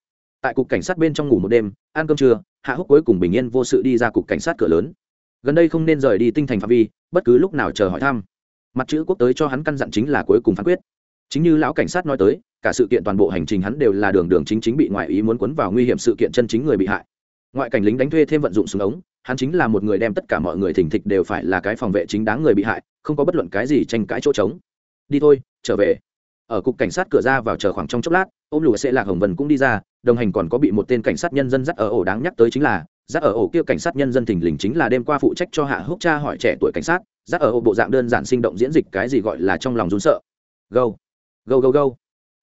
tại cục cảnh sát bên trong ngủ một đêm, ăn cơm trưa, hạ húc cuối cùng bình yên vô sự đi ra cục cảnh sát cửa lớn. Gần đây không nên rời đi tinh thành phạm vi, bất cứ lúc nào chờ hỏi thăm. Mặt chữ quốc tới cho hắn căn dặn chính là cuối cùng phán quyết. Chính như lão cảnh sát nói tới cả sự kiện toàn bộ hành trình hắn đều là đường đường chính chính bị ngoại ý muốn quấn vào nguy hiểm sự kiện chân chính người bị hại. Ngoại cảnh lính đánh thuê thêm vận dụng súng ống, hắn chính là một người đem tất cả mọi người thỉnh thịch đều phải là cái phòng vệ chính đáng người bị hại, không có bất luận cái gì tranh cãi chỗ trống. Đi thôi, trở về. Ở cục cảnh sát cửa ra vào chờ khoảng trong chốc lát ông lùa sẽ lạc hồng vân cũng đi ra, đồng hành còn có bị một tên cảnh sát nhân dân dắt ở ổ đáng nhắc tới chính là, dắt ở ổ kia cảnh sát nhân dân thình lình chính là đêm qua phụ trách cho hạ húc cha hỏi trẻ tuổi cảnh sát, dắt ở ổ bộ dạng đơn giản sinh động diễn dịch cái gì gọi là trong lòng run sợ. Go go go go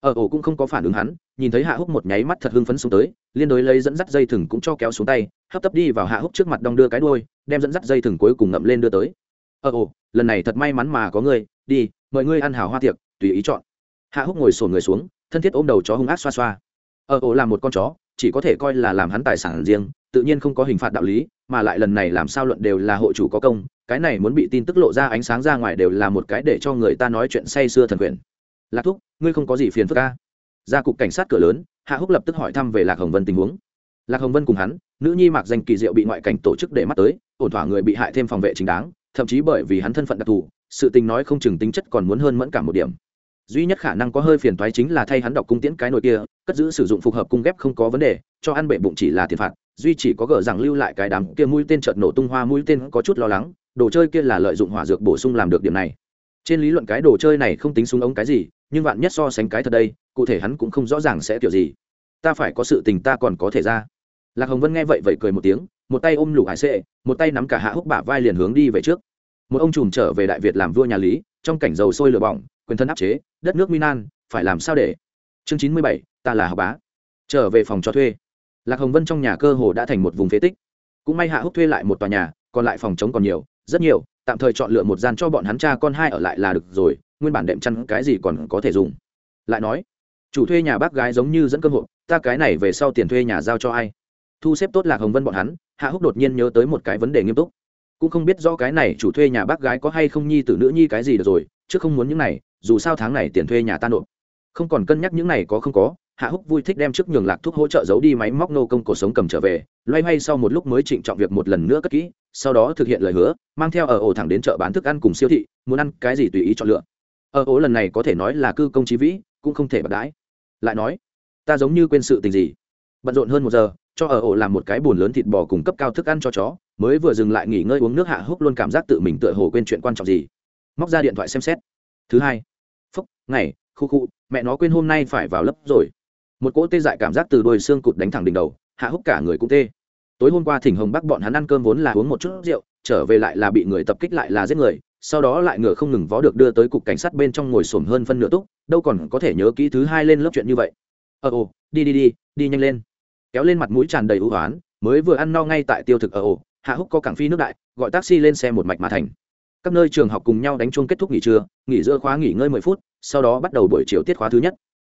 ở ổ cũng không có phản ứng hắn, nhìn thấy hạ húc một nháy mắt thật hưng phấn xuống tới, liên đối lấy dẫn dắt dây thừng cũng cho kéo xuống tay, hấp tấp đi vào hạ húc trước mặt đong đưa cái đôi đem dẫn dắt dây thừng cuối cùng ngậm lên đưa tới. Ở ổ, lần này thật may mắn mà có ngươi, đi, mời ngươi ăn hào hoa tiệc, tùy ý chọn. Hạ húc ngồi sổn người xuống, thân thiết ôm đầu chó hung ác xoa xoa. Ở ổ là một con chó, chỉ có thể coi là làm hắn tài sản riêng, tự nhiên không có hình phạt đạo lý, mà lại lần này làm sao luận đều là hộ chủ có công, cái này muốn bị tin tức lộ ra ánh sáng ra ngoài đều là một cái để cho người ta nói chuyện say sưa thần quyền lạc thúc, ngươi không có gì phiền phức ca ra cục cảnh sát cửa lớn, hạ húc lập tức hỏi thăm về lạc hồng vân tình huống. Lạc hồng vân cùng hắn, nữ nhi mạc danh kỳ diệu bị ngoại cảnh tổ chức để mắt tới, ổn thỏa người bị hại thêm phòng vệ chính đáng, thậm chí bởi vì hắn thân phận đặc thù, sự tình nói không chừng tính chất còn muốn hơn mẫn cả một điểm. Duy nhất khả năng có hơi phiền toái chính là thay hắn đọc cung tiễn cái nồi kia, cất giữ sử dụng phù hợp cung ghép không có vấn đề, cho ăn bệ bụng chỉ là tiền phạt, duy chỉ có gỡ rằng lưu lại cái đám kia mũi tên chợt nổ tung hoa mũi tên có chút lo lắng, đồ chơi kia là lợi dụng hỏa dược bổ sung làm được điểm này. Trên lý luận cái đồ chơi này không tính súng ống cái gì nhưng vạn nhất so sánh cái thật đây, cụ thể hắn cũng không rõ ràng sẽ kiểu gì. Ta phải có sự tình ta còn có thể ra. Lạc hồng vân nghe vậy vậy cười một tiếng, một tay ôm lũ hải sệ, một tay nắm cả hạ húc bả vai liền hướng đi về trước. Một ông trùm trở về đại việt làm vua nhà lý, trong cảnh dầu sôi lửa bỏng, quyền thân áp chế, đất nước minan phải làm sao để? Chương chín mươi bảy, ta là học bá. Trở về phòng cho thuê. Lạc hồng vân trong nhà cơ hồ đã thành một vùng phế tích. Cũng may hạ húc thuê lại một tòa nhà, còn lại phòng chống còn nhiều, rất nhiều, tạm thời chọn lựa một gian cho bọn hắn cha con hai ở lại là được rồi nguyên bản đệm chăn cái gì còn có thể dùng. Lại nói, chủ thuê nhà bác gái giống như dẫn cơm hộ ta cái này về sau tiền thuê nhà giao cho ai? Thu xếp tốt lạc hồng vân bọn hắn, hạ húc đột nhiên nhớ tới một cái vấn đề nghiêm túc. Cũng không biết do cái này chủ thuê nhà bác gái có hay không nhi tử nữ nhi cái gì được rồi, chứ không muốn những này, dù sao tháng này tiền thuê nhà ta nộp. Không còn cân nhắc những này có không có, hạ húc vui thích đem trước nhường lạc thuốc hỗ trợ giấu đi máy móc nô công cuộc sống cầm trở về, loay hoay sau một lúc mới trịnh trọng việc một lần nữa cất kỹ, sau đó thực hiện lời hứa, mang theo ở ổ thẳng đến chợ bán thức ăn cùng siêu thị, muốn ăn cái gì tùy ý chọn lựa ở ố lần này có thể nói là cư công trí vĩ, cũng không thể bạc đãi. Lại nói, ta giống như quên sự tình gì? Bận rộn hơn một giờ, cho ở ổ làm một cái bùn lớn thịt bò cùng cấp cao thức ăn cho chó, mới vừa dừng lại nghỉ ngơi uống nước hạ húc luôn cảm giác tự mình tựa hồ quên chuyện quan trọng gì. Móc ra điện thoại xem xét. Thứ hai, phúc, ngày, khu khu, mẹ nó quên hôm nay phải vào lớp rồi. Một cỗ tê dại cảm giác từ đôi xương cụt đánh thẳng đỉnh đầu, hạ húc cả người cũng tê. Tối hôm qua thỉnh hồng bắc bọn hắn ăn cơm vốn là uống một chút rượu, trở về lại là bị người tập kích lại là giết người sau đó lại ngựa không ngừng vó được đưa tới cục cảnh sát bên trong ngồi xổm hơn phân nửa túc, đâu còn có thể nhớ kỹ thứ hai lên lớp chuyện như vậy. Ờ ồ, đi đi đi đi nhanh lên. Kéo lên mặt mũi tràn đầy ưu hoán, mới vừa ăn no ngay tại tiêu thực ở ồ, hạ húc có cảng phi nước đại, gọi taxi lên xe một mạch mà thành. Các nơi trường học cùng nhau đánh chuông kết thúc nghỉ trưa, nghỉ giữa khóa nghỉ ngơi mười phút, sau đó bắt đầu buổi chiều tiết khóa thứ nhất.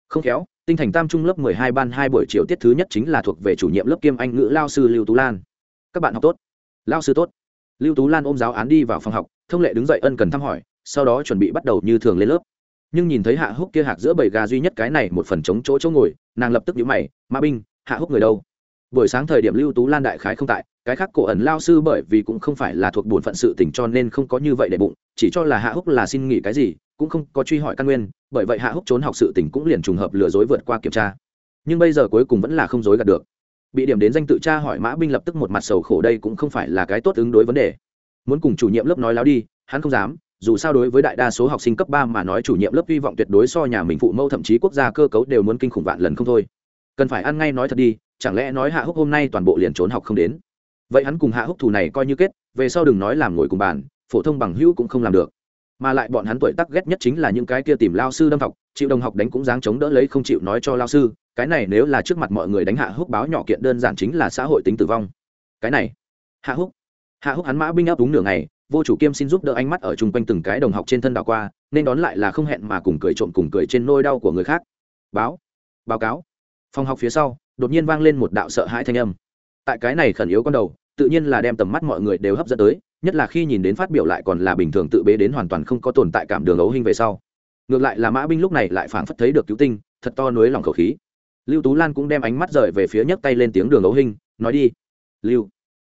Không khéo, tinh thành tam trung lớp mười hai ban hai buổi chiều tiết thứ nhất chính là thuộc về chủ nhiệm lớp kiêm anh ngữ lao sư lưu tú lan. Các bạn học tốt. Lao sư tốt. Lưu tú lan ôm giáo án đi vào phòng học thông lệ đứng dậy ân cần thăm hỏi, sau đó chuẩn bị bắt đầu như thường lên lớp. Nhưng nhìn thấy hạ húc kia hạc giữa bầy gà duy nhất cái này một phần chống chỗ chỗ ngồi, nàng lập tức nhíu mày ma binh, hạ húc người đâu? Buổi sáng thời điểm lưu tú lan đại khái không tại, cái khác cổ ẩn lao sư bởi vì cũng không phải là thuộc bổn phận sự tình cho nên không có như vậy để bụng, chỉ cho là hạ húc là xin nghỉ cái gì, cũng không có truy hỏi căn nguyên, bởi vậy hạ húc trốn học sự tình cũng liền trùng hợp lừa dối vượt qua kiểm tra. Nhưng bây giờ cuối cùng vẫn là không dối gạt được. Bị điểm đến danh tự tra hỏi mã binh lập tức một mặt sầu khổ đây cũng không phải là cái tốt ứng đối vấn đề muốn cùng chủ nhiệm lớp nói láo đi, hắn không dám, dù sao đối với đại đa số học sinh cấp ba mà nói chủ nhiệm lớp hy vọng tuyệt đối so nhà mình phụ mẫu thậm chí quốc gia cơ cấu đều muốn kinh khủng vạn lần không thôi. Cần phải ăn ngay nói thật đi, chẳng lẽ nói hạ húc hôm nay toàn bộ liền trốn học không đến? Vậy hắn cùng hạ húc thù này coi như kết, về sau đừng nói làm ngồi cùng bàn, phổ thông bằng hữu cũng không làm được. Mà lại bọn hắn tuổi tắc ghét nhất chính là những cái kia tìm lao sư đâm học, chịu đồng học đánh cũng dáng chống đỡ lấy không chịu nói cho lao sư, cái này nếu là trước mặt mọi người đánh hạ húc báo nhỏ kiện đơn giản chính là xã hội tính tử vong. Cái này, hạ húc hạ húc hắn mã binh áp đúng nửa ngày, vô chủ kiêm xin giúp đỡ ánh mắt ở chung quanh từng cái đồng học trên thân đảo qua, nên đón lại là không hẹn mà cùng cười trộm cùng cười trên nôi đau của người khác. Báo báo cáo. Phòng học phía sau, đột nhiên vang lên một đạo sợ hãi thanh âm. Tại cái này khẩn yếu con đầu, tự nhiên là đem tầm mắt mọi người đều hấp dẫn tới, nhất là khi nhìn đến phát biểu lại còn là bình thường tự bế đến hoàn toàn không có tồn tại cảm đường ấu hình về sau. Ngược lại là mã binh lúc này lại phảng phất thấy được cứu tinh, thật to nối lòng khẩu khí. Lưu tú lan cũng đem ánh mắt rời về phía nhấc tay lên tiếng đường ấu hình, nói đi. Lưu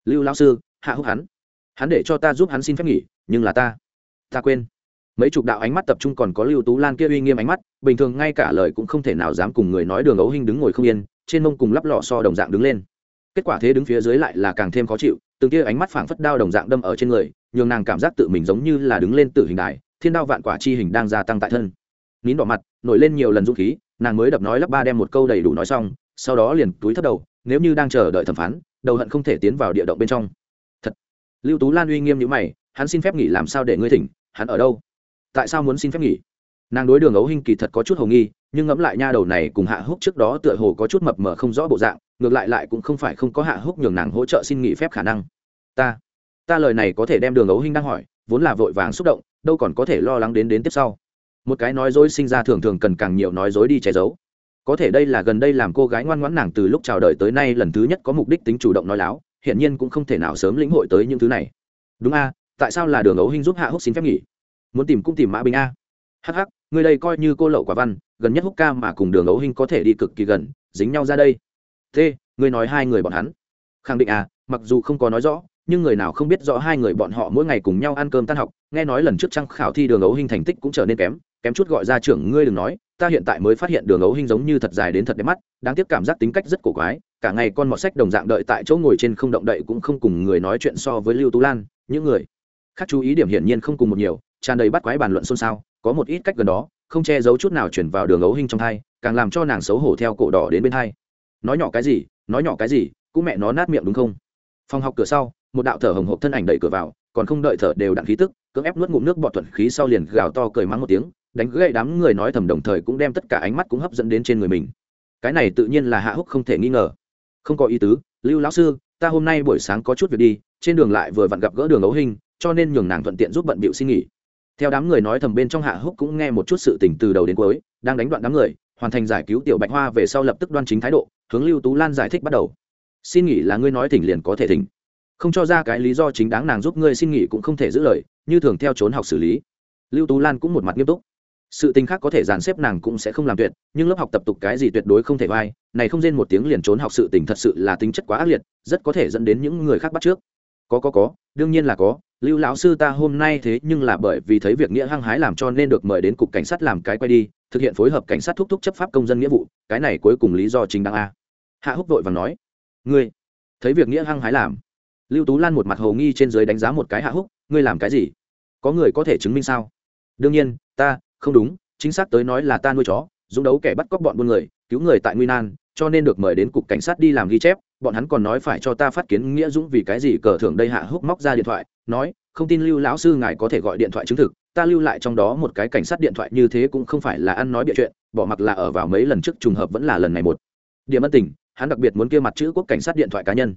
lưu lão sư hạ húc hắn. Hắn để cho ta giúp hắn xin phép nghỉ, nhưng là ta ta quên. Mấy chục đạo ánh mắt tập trung còn có lưu tú lan kia uy nghiêm ánh mắt, bình thường ngay cả lời cũng không thể nào dám cùng người nói đường ấu hình đứng ngồi không yên, trên mông cùng lắp lọ so đồng dạng đứng lên. Kết quả thế đứng phía dưới lại là càng thêm khó chịu, từng kia ánh mắt phảng phất đao đồng dạng đâm ở trên người, nhường nàng cảm giác tự mình giống như là đứng lên tự hình đài, thiên đao vạn quả chi hình đang gia tăng tại thân. Nín đỏ mặt, nổi lên nhiều lần dũng khí, nàng mới đập nói lắp ba đem một câu đầy đủ nói xong, sau đó liền túi thấp đầu, nếu như đang chờ đợi thẩm phán, đầu hận không thể tiến vào địa động bên trong lưu tú lan uy nghiêm như mày, hắn xin phép nghỉ làm sao để ngươi thỉnh, hắn ở đâu? Tại sao muốn xin phép nghỉ? Nàng đối đường ấu hình kỳ thật có chút hầu nghi, nhưng ngẫm lại nha đầu này cùng hạ húc trước đó tựa hồ có chút mập mờ không rõ bộ dạng, ngược lại lại cũng không phải không có hạ húc nhường nàng hỗ trợ xin nghỉ phép khả năng. Ta ta lời này có thể đem đường ấu hình đang hỏi, vốn là vội vàng xúc động, đâu còn có thể lo lắng đến đến tiếp sau. Một cái nói dối sinh ra thường thường cần càng nhiều nói dối đi che giấu. Có thể đây là gần đây làm cô gái ngoan ngoãn nàng từ lúc chào đời tới nay lần thứ nhất có mục đích tính chủ động nói láo hiện nhiên cũng không thể nào sớm lĩnh hội tới những thứ này. Đúng a, tại sao là đường ấu hinh giúp hạ húc xin phép nghỉ? Muốn tìm cũng tìm mã bình a. Hh người đây coi như cô lậu quả văn, gần nhất húc ca mà cùng đường ấu hinh có thể đi cực kỳ gần, dính nhau ra đây. Thế ngươi nói hai người bọn hắn. Khẳng định à mặc dù không có nói rõ, nhưng người nào không biết rõ hai người bọn họ mỗi ngày cùng nhau ăn cơm tan học, nghe nói lần trước trăng khảo thi đường ấu hình thành tích cũng trở nên kém kém chút gọi ra trưởng ngươi đừng nói, ta hiện tại mới phát hiện đường ấu hình giống như thật dài đến thật đẹp mắt, đáng tiếc cảm giác tính cách rất cổ quái cả ngày con mọt sách đồng dạng đợi tại chỗ ngồi trên không động đậy cũng không cùng người nói chuyện so với lưu tú lan, những người khác chú ý điểm hiển nhiên không cùng một nhiều, tràn đầy bắt quái bàn luận xôn xao, có một ít cách gần đó, không che giấu chút nào chuyển vào đường ấu hình trong thai, càng làm cho nàng xấu hổ theo cổ đỏ đến bên thai. Nói nhỏ cái gì, nói nhỏ cái gì, cũng mẹ nó nát miệng đúng không? Phòng học cửa sau, một đạo thở hồng hộc thân ảnh đẩy cửa vào, còn không đợi thở đều đặn khí tức, cưỡng ép nuốt ngụm nước bọt thuận khí sau liền gào to cười mắng một tiếng, đánh gậy đám người nói thầm đồng thời cũng đem tất cả ánh mắt cũng hấp dẫn đến trên người mình. Cái này tự nhiên là hạ húc không thể nghi ngờ không có ý tứ, lưu lão sư, ta hôm nay buổi sáng có chút việc đi, trên đường lại vừa vặn gặp gỡ đường ấu hình, cho nên nhường nàng thuận tiện giúp bận bịu xin nghỉ. Theo đám người nói thầm bên trong hạ húc cũng nghe một chút sự tình từ đầu đến cuối, đang đánh đoạn đám người, hoàn thành giải cứu tiểu bạch hoa về sau lập tức đoan chính thái độ, hướng lưu tú lan giải thích bắt đầu. Xin nghỉ là ngươi nói thỉnh liền có thể thỉnh. Không cho ra cái lý do chính đáng nàng giúp ngươi xin nghỉ cũng không thể giữ lời, như thường theo trốn học xử lý. Lưu tú lan cũng một mặt nghiêm túc sự tình khác có thể dàn xếp nàng cũng sẽ không làm tuyệt, nhưng lớp học tập tục cái gì tuyệt đối không thể vai, này không rên một tiếng liền trốn học sự tình thật sự là tính chất quá ác liệt, rất có thể dẫn đến những người khác bắt trước. Có có có, đương nhiên là có. Lưu lão sư ta hôm nay thế nhưng là bởi vì thấy việc nghĩa hăng hái làm cho nên được mời đến cục cảnh sát làm cái quay đi, thực hiện phối hợp cảnh sát thúc thúc chấp pháp công dân nghĩa vụ, cái này cuối cùng lý do chính đáng a. Hạ húc vội và nói, ngươi, thấy việc nghĩa hăng hái làm? Lưu tú lan một mặt hồ nghi trên dưới đánh giá một cái hạ húc, ngươi làm cái gì? Có người có thể chứng minh sao? Đương nhiên, ta không đúng, chính xác tới nói là ta nuôi chó, dũng đấu kẻ bắt cóc bọn buôn người, cứu người tại nguy nan, cho nên được mời đến cục cảnh sát đi làm ghi chép, bọn hắn còn nói phải cho ta phát kiến nghĩa dũng vì cái gì cờ thưởng đây hạ húc móc ra điện thoại, nói, không tin lưu lão sư ngài có thể gọi điện thoại chứng thực, ta lưu lại trong đó một cái cảnh sát điện thoại, như thế cũng không phải là ăn nói bịa chuyện, bỏ mặc là ở vào mấy lần trước trùng hợp vẫn là lần này một. Điểm ân tình, hắn đặc biệt muốn kia mặt chữ quốc cảnh sát điện thoại cá nhân,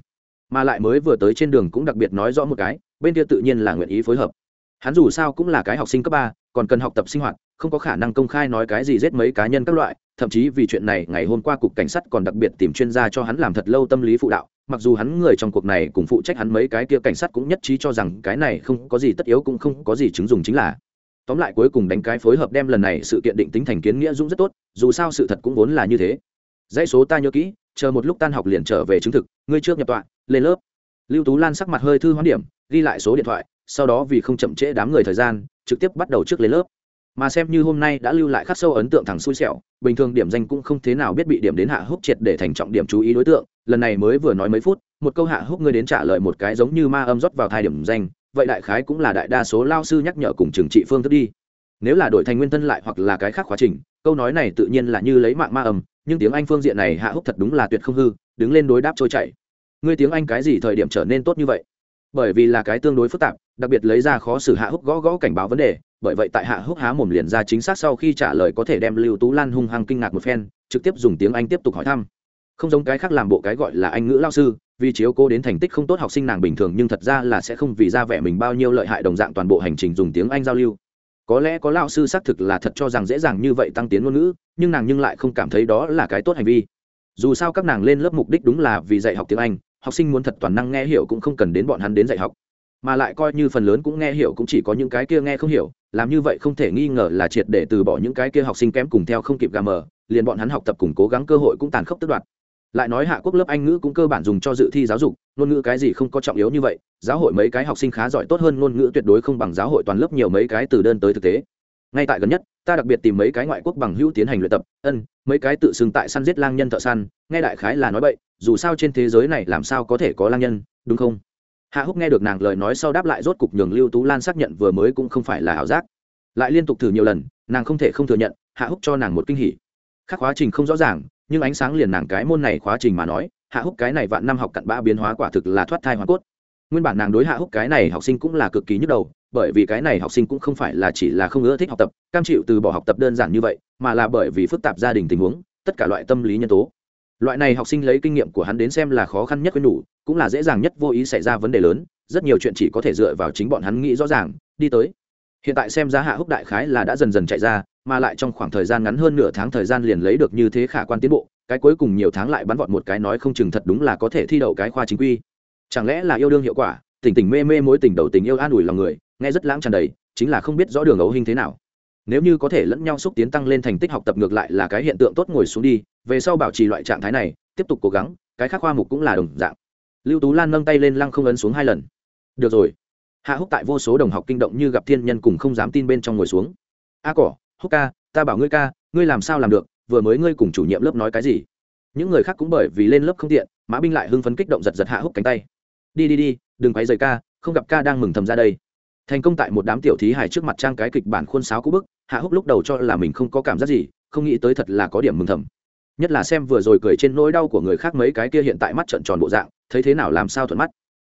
mà lại mới vừa tới trên đường cũng đặc biệt nói rõ một cái, bên kia tự nhiên là nguyện ý phối hợp. Hắn dù sao cũng là cái học sinh cấp ba còn cần học tập sinh hoạt, không có khả năng công khai nói cái gì giết mấy cá nhân các loại, thậm chí vì chuyện này ngày hôm qua cục cảnh sát còn đặc biệt tìm chuyên gia cho hắn làm thật lâu tâm lý phụ đạo, mặc dù hắn người trong cuộc này cùng phụ trách hắn mấy cái kia cảnh sát cũng nhất trí cho rằng cái này không có gì tất yếu cũng không có gì chứng dùng chính là. Tóm lại cuối cùng đánh cái phối hợp đem lần này sự kiện định tính thành kiến nghĩa dũng rất tốt, dù sao sự thật cũng vốn là như thế. Dãy số ta nhớ kỹ, chờ một lúc tan học liền trở về chứng thực, ngươi trước nhập tọa, lên lớp. Lưu tú lan sắc mặt hơi thư hoán điểm, ghi lại số điện thoại, sau đó vì không chậm trễ đám người thời gian trực tiếp bắt đầu trước lên lớp. Mà xem như hôm nay đã lưu lại khắc sâu ấn tượng thằng xui xẻo, bình thường điểm danh cũng không thế nào biết bị điểm đến hạ húc triệt để thành trọng điểm chú ý đối tượng, lần này mới vừa nói mấy phút, một câu hạ húc ngươi đến trả lời một cái giống như ma âm rót vào thai điểm danh, vậy đại khái cũng là đại đa số lao sư nhắc nhở cùng trường trị phương thức đi. Nếu là đổi thành nguyên thân lại hoặc là cái khác quá trình, câu nói này tự nhiên là như lấy mạng ma âm, nhưng tiếng anh phương diện này hạ húc thật đúng là tuyệt không hư, đứng lên đối đáp trôi chảy. Ngươi tiếng anh cái gì thời điểm trở nên tốt như vậy? Bởi vì là cái tương đối phức tạp đặc biệt lấy ra khó xử hạ húc gõ gõ cảnh báo vấn đề, bởi vậy tại hạ húc há mồm liền ra chính xác sau khi trả lời có thể đem lưu tú lan hung hăng kinh ngạc một phen, trực tiếp dùng tiếng anh tiếp tục hỏi thăm. Không giống cái khác làm bộ cái gọi là anh ngữ lao sư, vì chiếu cô đến thành tích không tốt học sinh nàng bình thường nhưng thật ra là sẽ không vì ra vẻ mình bao nhiêu lợi hại đồng dạng toàn bộ hành trình dùng tiếng anh giao lưu. Có lẽ có lao sư xác thực là thật cho rằng dễ dàng như vậy tăng tiến ngôn ngữ, nhưng nàng nhưng lại không cảm thấy đó là cái tốt hành vi. Dù sao các nàng lên lớp mục đích đúng là vì dạy học tiếng anh, học sinh muốn thật toàn năng nghe hiểu cũng không cần đến bọn hắn đến dạy học mà lại coi như phần lớn cũng nghe hiểu cũng chỉ có những cái kia nghe không hiểu, làm như vậy không thể nghi ngờ là triệt để từ bỏ những cái kia học sinh kém cùng theo không kịp gà mờ, liền bọn hắn học tập cùng cố gắng cơ hội cũng tàn khốc tức đoạt. Lại nói hạ quốc lớp anh ngữ cũng cơ bản dùng cho dự thi giáo dục, ngôn ngữ cái gì không có trọng yếu như vậy, giáo hội mấy cái học sinh khá giỏi tốt hơn ngôn ngữ tuyệt đối không bằng giáo hội toàn lớp nhiều mấy cái từ đơn tới thực tế. Ngay tại gần nhất, ta đặc biệt tìm mấy cái ngoại quốc bằng hữu tiến hành luyện tập, ân, mấy cái tự xưng tại săn giết lang nhân thợ săn, nghe đại khái là nói vậy dù sao trên thế giới này làm sao có thể có lang nhân, đúng không? Hạ húc nghe được nàng lời nói sau đáp lại rốt cục nhường lưu tú lan xác nhận vừa mới cũng không phải là ảo giác. Lại liên tục thử nhiều lần, nàng không thể không thừa nhận, hạ húc cho nàng một kinh hỉ. Khác quá trình không rõ ràng, nhưng ánh sáng liền nàng cái môn này quá trình mà nói, hạ húc cái này vạn năm học cặn bã biến hóa quả thực là thoát thai hoa cốt. Nguyên bản nàng đối hạ húc cái này học sinh cũng là cực kỳ nhức đầu, bởi vì cái này học sinh cũng không phải là chỉ là không ưa thích học tập, cam chịu từ bỏ học tập đơn giản như vậy, mà là bởi vì phức tạp gia đình tình huống, tất cả loại tâm lý nhân tố loại này học sinh lấy kinh nghiệm của hắn đến xem là khó khăn nhất với đủ, cũng là dễ dàng nhất vô ý xảy ra vấn đề lớn, rất nhiều chuyện chỉ có thể dựa vào chính bọn hắn nghĩ rõ ràng, đi tới. Hiện tại xem ra hạ húc đại khái là đã dần dần chạy ra, mà lại trong khoảng thời gian ngắn hơn nửa tháng thời gian liền lấy được như thế khả quan tiến bộ, cái cuối cùng nhiều tháng lại bắn vọt một cái nói không chừng thật đúng là có thể thi đậu cái khoa chính quy. Chẳng lẽ là yêu đương hiệu quả, tỉnh tỉnh mê mê mối tình đầu tình yêu an ủi lòng người, nghe rất lãng tràn đầy, chính là không biết rõ đường ấu hình thế nào nếu như có thể lẫn nhau xúc tiến tăng lên thành tích học tập ngược lại là cái hiện tượng tốt ngồi xuống đi, về sau bảo trì loại trạng thái này, tiếp tục cố gắng, cái khác khoa mục cũng là đồng dạng. Lưu tú lan nâng tay lên lăng không ấn xuống hai lần. Được rồi. Hạ húc tại vô số đồng học kinh động như gặp thiên nhân cùng không dám tin bên trong ngồi xuống. A cỏ, húc ca, ta bảo ngươi ca, ngươi làm sao làm được, vừa mới ngươi cùng chủ nhiệm lớp nói cái gì? Những người khác cũng bởi vì lên lớp không tiện, mã binh lại hưng phấn kích động giật giật hạ húc cánh tay. Đi đi đi, đừng quay rời ca, không gặp ca đang mừng thầm ra đây thành công tại một đám tiểu thí hài trước mặt trang cái kịch bản khuôn sáo cũ bức, hạ húc lúc đầu cho là mình không có cảm giác gì, không nghĩ tới thật là có điểm mừng thầm. Nhất là xem vừa rồi cười trên nỗi đau của người khác mấy cái kia hiện tại mắt trợn tròn bộ dạng, thấy thế nào làm sao thuận mắt.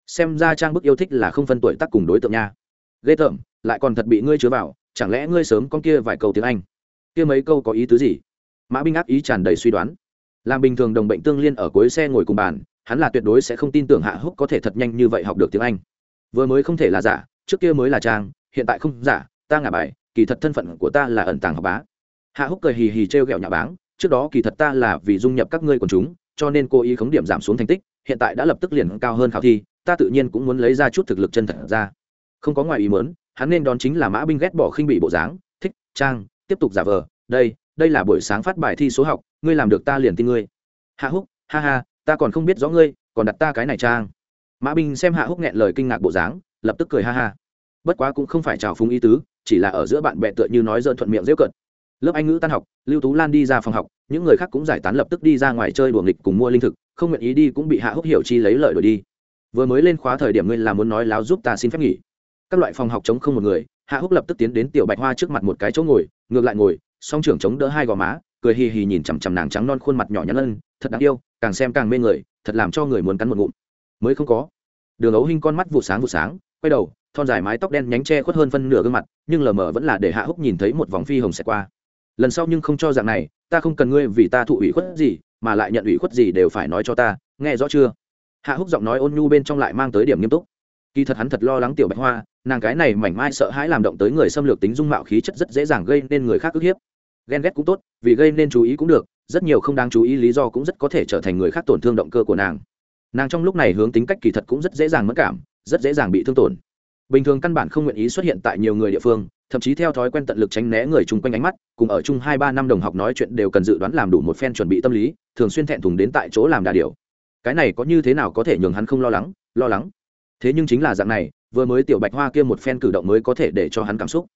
Xem ra trang bức yêu thích là không phân tuổi tác cùng đối tượng nha. Ghê tởm, lại còn thật bị ngươi chứa vào, chẳng lẽ ngươi sớm con kia vài câu tiếng anh? Kia mấy câu có ý tứ gì? Mã binh áp ý tràn đầy suy đoán. Làm bình thường đồng bệnh tương liên ở cuối xe ngồi cùng bàn, hắn là tuyệt đối sẽ không tin tưởng hạ húc có thể thật nhanh như vậy học được tiếng anh. Vừa mới không thể là giả trước kia mới là trang, hiện tại không giả, ta ngả bài, kỳ thật thân phận của ta là ẩn tàng học bá. Hạ húc cười hì hì t r e o g ẹ o nhà báng, trước đó kỳ thật ta là vì dung nhập các ngươi quần chúng, cho nên cô ý khống điểm giảm xuống thành tích, hiện tại đã lập tức liền cao hơn khảo thi, ta tự nhiên cũng muốn lấy ra chút thực lực chân thật ra. Không có ngoài ý mớn hắn nên đón chính là mã binh ghét bỏ khinh bị bộ dáng, thích, trang, tiếp tục giả vờ, đây đây là buổi sáng phát bài thi số học, ngươi làm được ta liền tin ngươi. Hạ húc, ha ha, ta còn không biết rõ ngươi, còn đặt ta cái này trang. Mã binh xem hạ húc nghẹn lời kinh ngạc bộ dáng lập tức cười ha ha. Bất quá cũng không phải trào phúng ý tứ, chỉ là ở giữa bạn bè tựa như nói dơn thuận miệng dễ cận lớp anh ngữ tan học, lưu tú lan đi ra phòng học, những người khác cũng giải tán lập tức đi ra ngoài chơi đùa nghịch cùng mua linh thực, không nguyện ý đi cũng bị hạ húc hiểu chi lấy lợi đổi đi. Vừa mới lên khóa thời điểm ngươi là muốn nói láo giúp ta xin phép nghỉ. Các loại phòng học chống không một người, hạ húc lập tức tiến đến tiểu bạch hoa trước mặt một cái chỗ ngồi, ngược lại ngồi, song trưởng chống đỡ hai gò má, cười hì hì nhìn chằm chằm nàng trắng non khuôn mặt nhỏ nhắn lân thật đáng yêu, càng xem càng mê người, thật làm cho người muốn cắn một ngụm. Mới không có. Đường ấu hinh con mắt vụ sáng vụ sáng quay đầu, thon dài mái tóc đen nhánh che khuất hơn phân nửa gương mặt, nhưng lờ mờ vẫn là để hạ húc nhìn thấy một vòng phi hồng xẹt qua. Lần sau nhưng không cho dạng này, ta không cần ngươi vì ta thụ ủy khuất gì, mà lại nhận ủy khuất gì đều phải nói cho ta, nghe rõ chưa? Hạ húc giọng nói ôn nhu bên trong lại mang tới điểm nghiêm túc. Kỳ thật hắn thật lo lắng tiểu bạch hoa, nàng cái này mảnh mai sợ hãi làm động tới người xâm lược tính dung mạo khí chất rất dễ dàng gây nên người khác ức hiếp. Ghen ghét cũng tốt, vì gây nên chú ý cũng được, rất nhiều không đáng chú ý lý do cũng rất có thể trở thành người khác tổn thương động cơ của nàng. Nàng trong lúc này hướng tính cách kỳ thật cũng rất dễ dàng mất cảm rất dễ dàng bị thương tổn. Bình thường căn bản không nguyện ý xuất hiện tại nhiều người địa phương, thậm chí theo thói quen tận lực tránh né người chung quanh ánh mắt, cùng ở chung hai ba năm đồng học nói chuyện đều cần dự đoán làm đủ một phen chuẩn bị tâm lý, thường xuyên thẹn thùng đến tại chỗ làm đà điều. Cái này có như thế nào có thể nhường hắn không lo lắng lo lắng? Thế nhưng chính là dạng này, vừa mới tiểu bạch hoa kia một phen cử động mới có thể để cho hắn cảm xúc.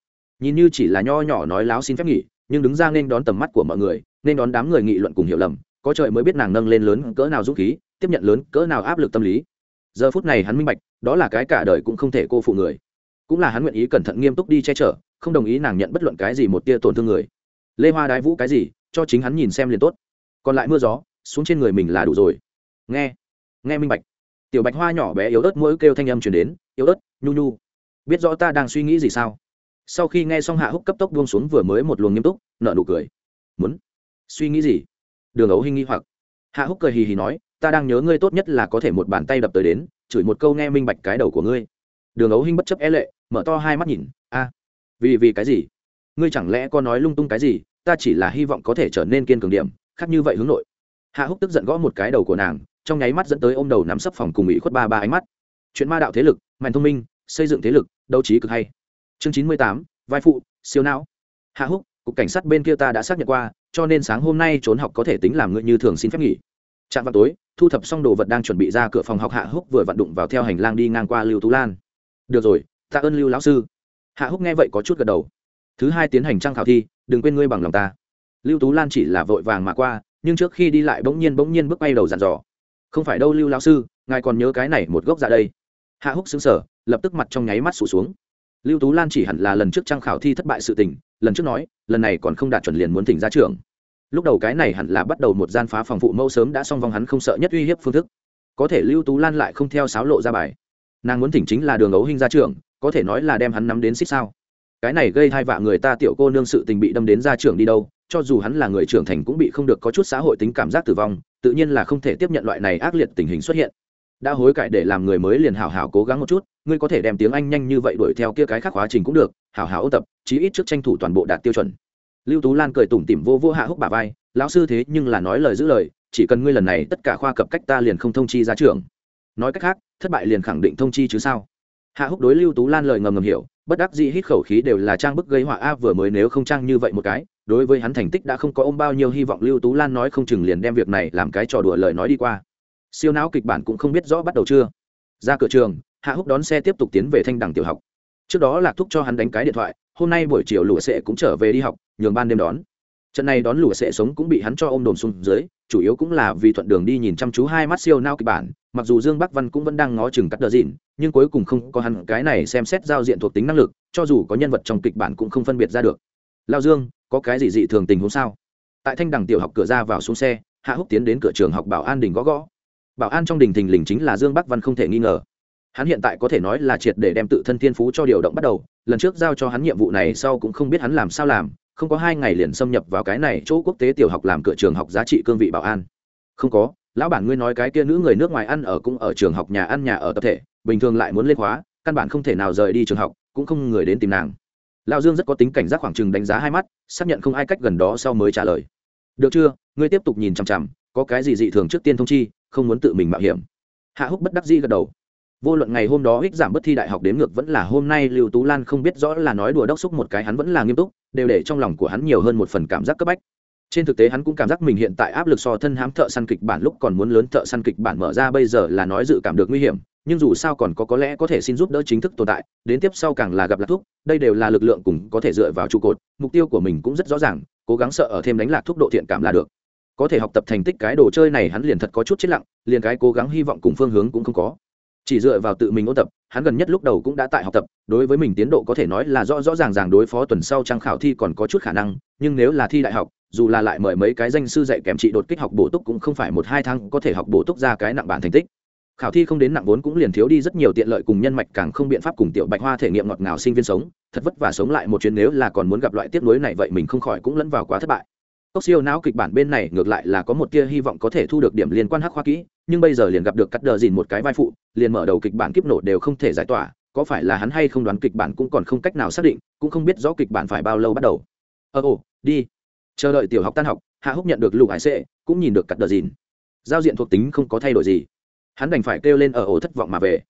Nhìn như chỉ là nho nhỏ nói láo xin phép nghỉ, nhưng đứng ra nên đón tầm mắt của mọi người, nên đón đám người nghị luận cùng hiểu lầm, có trời mới biết nàng nâng lên lớn cỡ nào dũng khí, tiếp nhận lớn cỡ nào áp lực tâm lý giờ phút này hắn minh bạch, đó là cái cả đời cũng không thể cô phụ người. Cũng là hắn nguyện ý cẩn thận nghiêm túc đi che chở, không đồng ý nàng nhận bất luận cái gì một tia tổn thương người. Lê hoa đái vũ cái gì, cho chính hắn nhìn xem liền tốt. Còn lại mưa gió, xuống trên người mình là đủ rồi. Nghe nghe minh bạch. Tiểu bạch hoa nhỏ bé yếu ớt mỗi kêu thanh âm chuyển đến, yếu ớt, nhu nhu. Biết rõ ta đang suy nghĩ gì sao? Sau khi nghe xong hạ húc cấp tốc buông xuống vừa mới một luồng nghiêm túc nợ nụ cười. Muốn suy nghĩ gì? Đường ấu hinh nghi hoặc. Hạ húc cười hì hì nói ta đang nhớ ngươi tốt nhất là có thể một bàn tay đập tới đến, chửi một câu nghe minh bạch cái đầu của ngươi. Đường ấu hinh bất chấp e lệ, mở to hai mắt nhìn, a, vì vì cái gì? Ngươi chẳng lẽ có nói lung tung cái gì? Ta chỉ là hy vọng có thể trở nên kiên cường điểm, khác như vậy hướng nội. Hạ húc tức giận gõ một cái đầu của nàng, trong nháy mắt dẫn tới ô m đầu nắm sấp phòng cùng ủy khuất ba ba ánh mắt. Chuyện ma đạo thế lực, mạnh thông minh, xây dựng thế lực, đấu trí cực hay. Chương chín mươi tám, vai phụ, siêu não. Hạ húc, cục cảnh sát bên kia ta đã xác nhận qua, cho nên sáng hôm nay trốn học có thể tính làm ngươi như thường xin phép nghỉ. Trạm vào tối thu thập xong đồ vật đang chuẩn bị ra cửa phòng học hạ húc vừa vặn đụng vào theo hành lang đi ngang qua lưu tú lan. Được rồi, tạ ơn lưu lão sư. Hạ húc nghe vậy có chút gật đầu. Thứ hai tiến hành trang khảo thi, đừng quên ngươi bằng lòng ta. Lưu tú lan chỉ là vội vàng mà qua, nhưng trước khi đi lại bỗng nhiên bỗng nhiên bước bay đầu dàn dò. Không phải đâu lưu lão sư, ngài còn nhớ cái này một gốc ra đây. Hạ húc xứng sở lập tức mặt trong nháy mắt sụt xuống. Lưu tú lan chỉ hẳn là lần trước trang khảo thi thất bại sự tình, lần trước nói, lần này còn không đạt chuẩn liền muốn thỉnh ra trường lúc đầu cái này hẳn là bắt đầu một gian phá phòng phụ mẫu sớm đã xong vòng hắn không sợ nhất uy hiếp phương thức. Có thể lưu tú lan lại không theo sáo lộ ra bài. Nàng muốn thỉnh chính là đường ấu hình ra trường có thể nói là đem hắn nắm đến xích sao. Cái này gây hai vạ người ta tiểu cô nương sự tình bị đâm đến ra trường đi đâu, cho dù hắn là người trưởng thành cũng bị không được có chút xã hội tính cảm giác tử vong, tự nhiên là không thể tiếp nhận loại này ác liệt tình hình xuất hiện. Đã hối cải để làm người mới liền hảo hảo cố gắng một chút, ngươi có thể đem tiếng anh nhanh như vậy đuổi theo kia cái khác quá trình cũng được, hảo hảo ôn tập, chí ít trước tranh thủ toàn bộ đạt tiêu chuẩn lưu tú lan cười tủm tỉm vô vô hạ húc bà vai, lão sư thế nhưng là nói lời giữ lời, chỉ cần ngươi lần này tất cả khoa cập cách ta liền không thông chi ra trường. Nói cách khác, thất bại liền khẳng định thông chi chứ sao? Hạ húc đối lưu tú lan lời ngầm ngầm hiểu, bất đắc dĩ hít khẩu khí đều là trang bức gây họa a, vừa mới nếu không trang như vậy một cái, đối với hắn thành tích đã không có ôm bao nhiêu hy vọng, lưu tú lan nói không chừng liền đem việc này làm cái trò đùa lời nói đi qua. Siêu não kịch bản cũng không biết rõ bắt đầu chưa. Ra cửa trường, hạ húc đón xe tiếp tục tiến về thanh đằng tiểu học. Trước đó lạc thúc cho hắn đánh cái điện thoại hôm nay buổi chiều lụa sệ cũng trở về đi học, nhường ban đêm đón. Trận này đón lụa sệ sống cũng bị hắn cho ôm đồn xuống dưới, chủ yếu cũng là vì thuận đường đi nhìn chăm chú hai mắt siêu nao kịch bản, mặc dù dương bắc văn cũng vẫn đang ngó chừng cắt đờ dịn, nhưng cuối cùng không có hắn cái này xem xét giao diện thuộc tính năng lực, cho dù có nhân vật trong kịch bản cũng không phân biệt ra được. Lao dương, có cái gì dị thường tình huống sao? Tại thanh đằng tiểu học cửa ra vào xuống xe, hạ húc tiến đến cửa trường học bảo an đình gõ gõ. Bảo an trong đình thình lình chính là dương bắc văn không thể nghi ngờ. Hắn hiện tại có thể nói là triệt để đem tự thân thiên phú cho điều động bắt đầu lần trước giao cho hắn nhiệm vụ này sau cũng không biết hắn làm sao làm, không có hai ngày liền xâm nhập vào cái này chỗ quốc tế tiểu học làm cửa trường học giá trị cương vị bảo an. Không có, lão bản ngươi nói cái kia nữ người nước ngoài ăn ở cũng ở trường học nhà ăn nhà ở tập thể, bình thường lại muốn lên khóa, căn bản không thể nào rời đi trường học, cũng không người đến tìm nàng. Lão dương rất có tính cảnh giác khoảng chừng đánh giá hai mắt, xác nhận không ai cách gần đó sau mới trả lời. Được chưa, ngươi tiếp tục nhìn chằm chằm, có cái gì dị thường trước tiên thông chi, không muốn tự mình mạo hiểm. Hạ húc bất đắc dĩ gật đầu vô luận ngày hôm đó ích giảm bất thi đại học đến ngược vẫn là hôm nay, lưu tú lan không biết rõ là nói đùa đốc xúc một cái hắn vẫn là nghiêm túc, đều để trong lòng của hắn nhiều hơn một phần cảm giác cấp bách. Trên thực tế hắn cũng cảm giác mình hiện tại áp lực so thân hám thợ săn kịch bản lúc còn muốn lớn, thợ săn kịch bản mở ra bây giờ là nói dự cảm được nguy hiểm, nhưng dù sao còn có có lẽ có thể xin giúp đỡ chính thức tồn tại, đến tiếp sau càng là gặp lạc thuốc đây đều là lực lượng cùng có thể dựa vào trụ cột, mục tiêu của mình cũng rất rõ ràng, cố gắng sợ ở thêm đánh lạc thuốc độ thiện cảm là được. Có thể học tập thành tích cái đồ chơi này hắn liền thật có chút chết lặng, liền cái cố gắng hy vọng cùng phương hướng cũng không có chỉ dựa vào tự mình ôn tập, hắn gần nhất lúc đầu cũng đã tại học tập, đối với mình tiến độ có thể nói là rõ rõ ràng ràng đối phó tuần sau trang khảo thi còn có chút khả năng, nhưng nếu là thi đại học, dù là lại mời mấy cái danh sư dạy kèm trị đột kích học bổ túc cũng không phải một hai tháng có thể học bổ túc ra cái nặng bản thành tích. Khảo thi không đến nặng vốn cũng liền thiếu đi rất nhiều tiện lợi cùng nhân mạch càng không biện pháp cùng tiểu bạch hoa thể nghiệm ngọt ngào sinh viên sống, thật vất vả sống lại một chuyến nếu là còn muốn gặp loại tiếp nối này vậy mình không khỏi cũng lẫn vào quá thất bại cốc siêu não kịch bản bên này ngược lại là có một tia hy vọng có thể thu được điểm liên quan hắc khoa kỹ, nhưng bây giờ liền gặp được cắt đờ dìn một cái vai phụ, liền mở đầu kịch bản kiếp nổ đều không thể giải tỏa, có phải là hắn hay không đoán kịch bản cũng còn không cách nào xác định, cũng không biết rõ kịch bản phải bao lâu bắt đầu. Ờ ồ, đi. Chờ đợi tiểu học tan học, hạ húc nhận được lục hải sệ, cũng nhìn được cắt đờ dìn. Giao diện thuộc tính không có thay đổi gì. Hắn đành phải kêu lên ở ổ thất vọng mà về.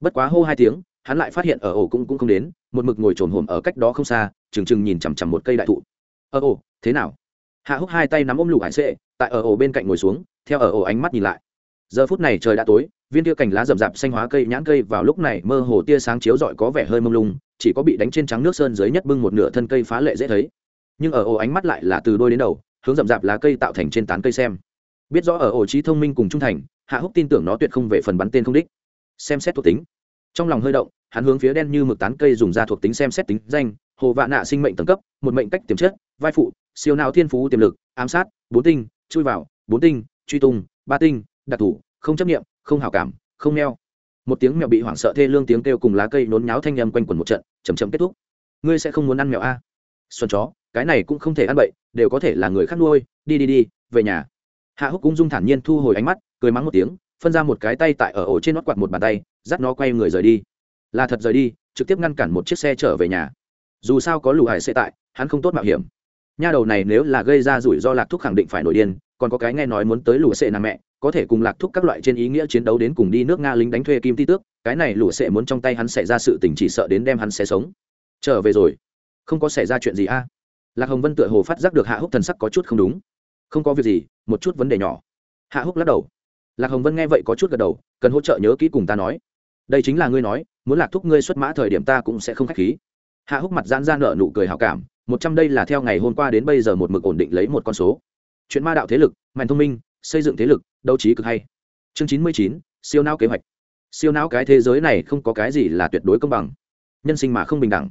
Bất quá hô hai tiếng, hắn lại phát hiện ở ổ cũng cũng không đến, một mực ngồi trồn hồm ở cách đó không xa trừng trừng nhìn chằm chằm một cây đại thụ. Ờ, ở ổ thế nào? Hạ húc hai tay nắm ôm lục hải sệ, tại ở ổ bên cạnh ngồi xuống, theo ở ổ ánh mắt nhìn lại. Giờ phút này trời đã tối, viên tia cành lá rậm rạp xanh hóa cây nhãn cây vào lúc này mơ hồ tia sáng chiếu rọi có vẻ hơi mông lung, chỉ có bị đánh trên trắng nước sơn dưới nhất bưng một nửa thân cây phá lệ dễ thấy. Nhưng ở ổ ánh mắt lại là từ đôi đến đầu, hướng rậm rạp lá cây tạo thành trên tán cây xem. Biết rõ ở ổ trí thông minh cùng trung thành, hạ húc tin tưởng nó tuyệt không về phần bắn tên không đích. Xem xét thuộc tính. Trong lòng hơi động, hắn hướng phía đen như mực tán cây dùng ra thuộc tính xem xét tính danh, hồ vạn nạ sinh mệnh tầng cấp, một mệnh cách tiềm chất, vai phụ siêu nào thiên phú, tiềm lực, ám sát, bốn tinh, chui vào, bốn tinh, truy tung, ba tinh, đặc thủ, không chấp nghiệm không hào cảm, không neo. Một tiếng mèo bị hoảng sợ thê lương tiếng kêu cùng lá cây nốn nháo thanh nhầm quanh quần một trận chầm chậm kết thúc. Ngươi sẽ không muốn ăn mèo a xuân chó, cái này cũng không thể ăn bậy, đều có thể là người khác nuôi, đi đi đi, về nhà. Hạ húc cũng dung thản nhiên thu hồi ánh mắt, cười mắng một tiếng, phân ra một cái tay tại ở ổ trên nót quạt một bàn tay, dắt nó quay người rời đi. Là thật rời đi, trực tiếp ngăn cản một chiếc xe trở về nhà. Dù sao có lù hải xe tại, hắn không tốt mạo hiểm nha đầu này nếu là gây ra rủi ro lạc thúc khẳng định phải nổi điên, còn có cái nghe nói muốn tới lũ sệ nàng mẹ, có thể cùng lạc thúc các loại trên ý nghĩa chiến đấu đến cùng đi nước nga lính đánh thuê kim ti tước, cái này lũ sệ muốn trong tay hắn xảy ra sự tình chỉ sợ đến đem hắn sẽ sống. Trở về rồi. Không có xảy ra chuyện gì a? Lạc hồng vân tựa hồ phát giác được hạ húc thần sắc có chút không đúng. Không có việc gì, một chút vấn đề nhỏ. Hạ húc lắc đầu. Lạc hồng vân nghe vậy có chút gật đầu, cần hỗ trợ nhớ kỹ cùng ta nói. Đây chính là ngươi nói, muốn lạc thúc ngươi xuất mã thời điểm ta cũng sẽ không k h á c h khí. Hạ húc mặt giãn ra nợ nụ cười hào cảm một trăm đây là theo ngày hôm qua đến bây giờ một mực ổn định lấy một con số. Chuyện ma đạo thế lực, mạnh thông minh, xây dựng thế lực, đấu trí cực hay. Chương chín mươi chín, siêu não kế hoạch. Siêu não cái thế giới này không có cái gì là tuyệt đối công bằng. Nhân sinh mà không bình đẳng.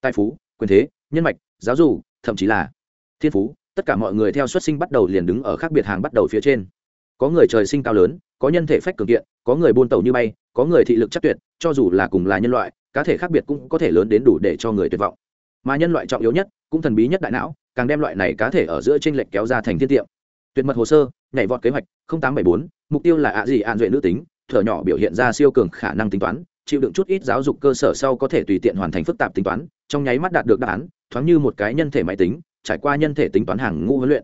Tài phú, quyền thế, nhân mạch, giáo dục, thậm chí là thiên phú, tất cả mọi người theo xuất sinh bắt đầu liền đứng ở khác biệt hàng bắt đầu phía trên. Có người trời sinh cao lớn, có nhân thể phách cường kiện, có người buôn tàu như bay, có người thị lực chắc tuyệt, cho dù là cùng là nhân loại, cá thể khác biệt cũng có thể lớn đến đủ để cho người tuyệt vọng mà nhân loại trọng yếu nhất, cũng thần bí nhất đại não, càng đem loại này cá thể ở giữa trên lệnh kéo ra thành thiên tiệm tuyệt mật hồ sơ, nhảy vọt kế hoạch tám bảy bốn, mục tiêu là ạ gì an duệ nữ tính, thở nhỏ biểu hiện ra siêu cường khả năng tính toán, chịu đựng chút ít giáo dục cơ sở sau có thể tùy tiện hoàn thành phức tạp tính toán, trong nháy mắt đạt được đáp án, thoáng như một cái nhân thể máy tính, trải qua nhân thể tính toán hàng ngũ huấn luyện.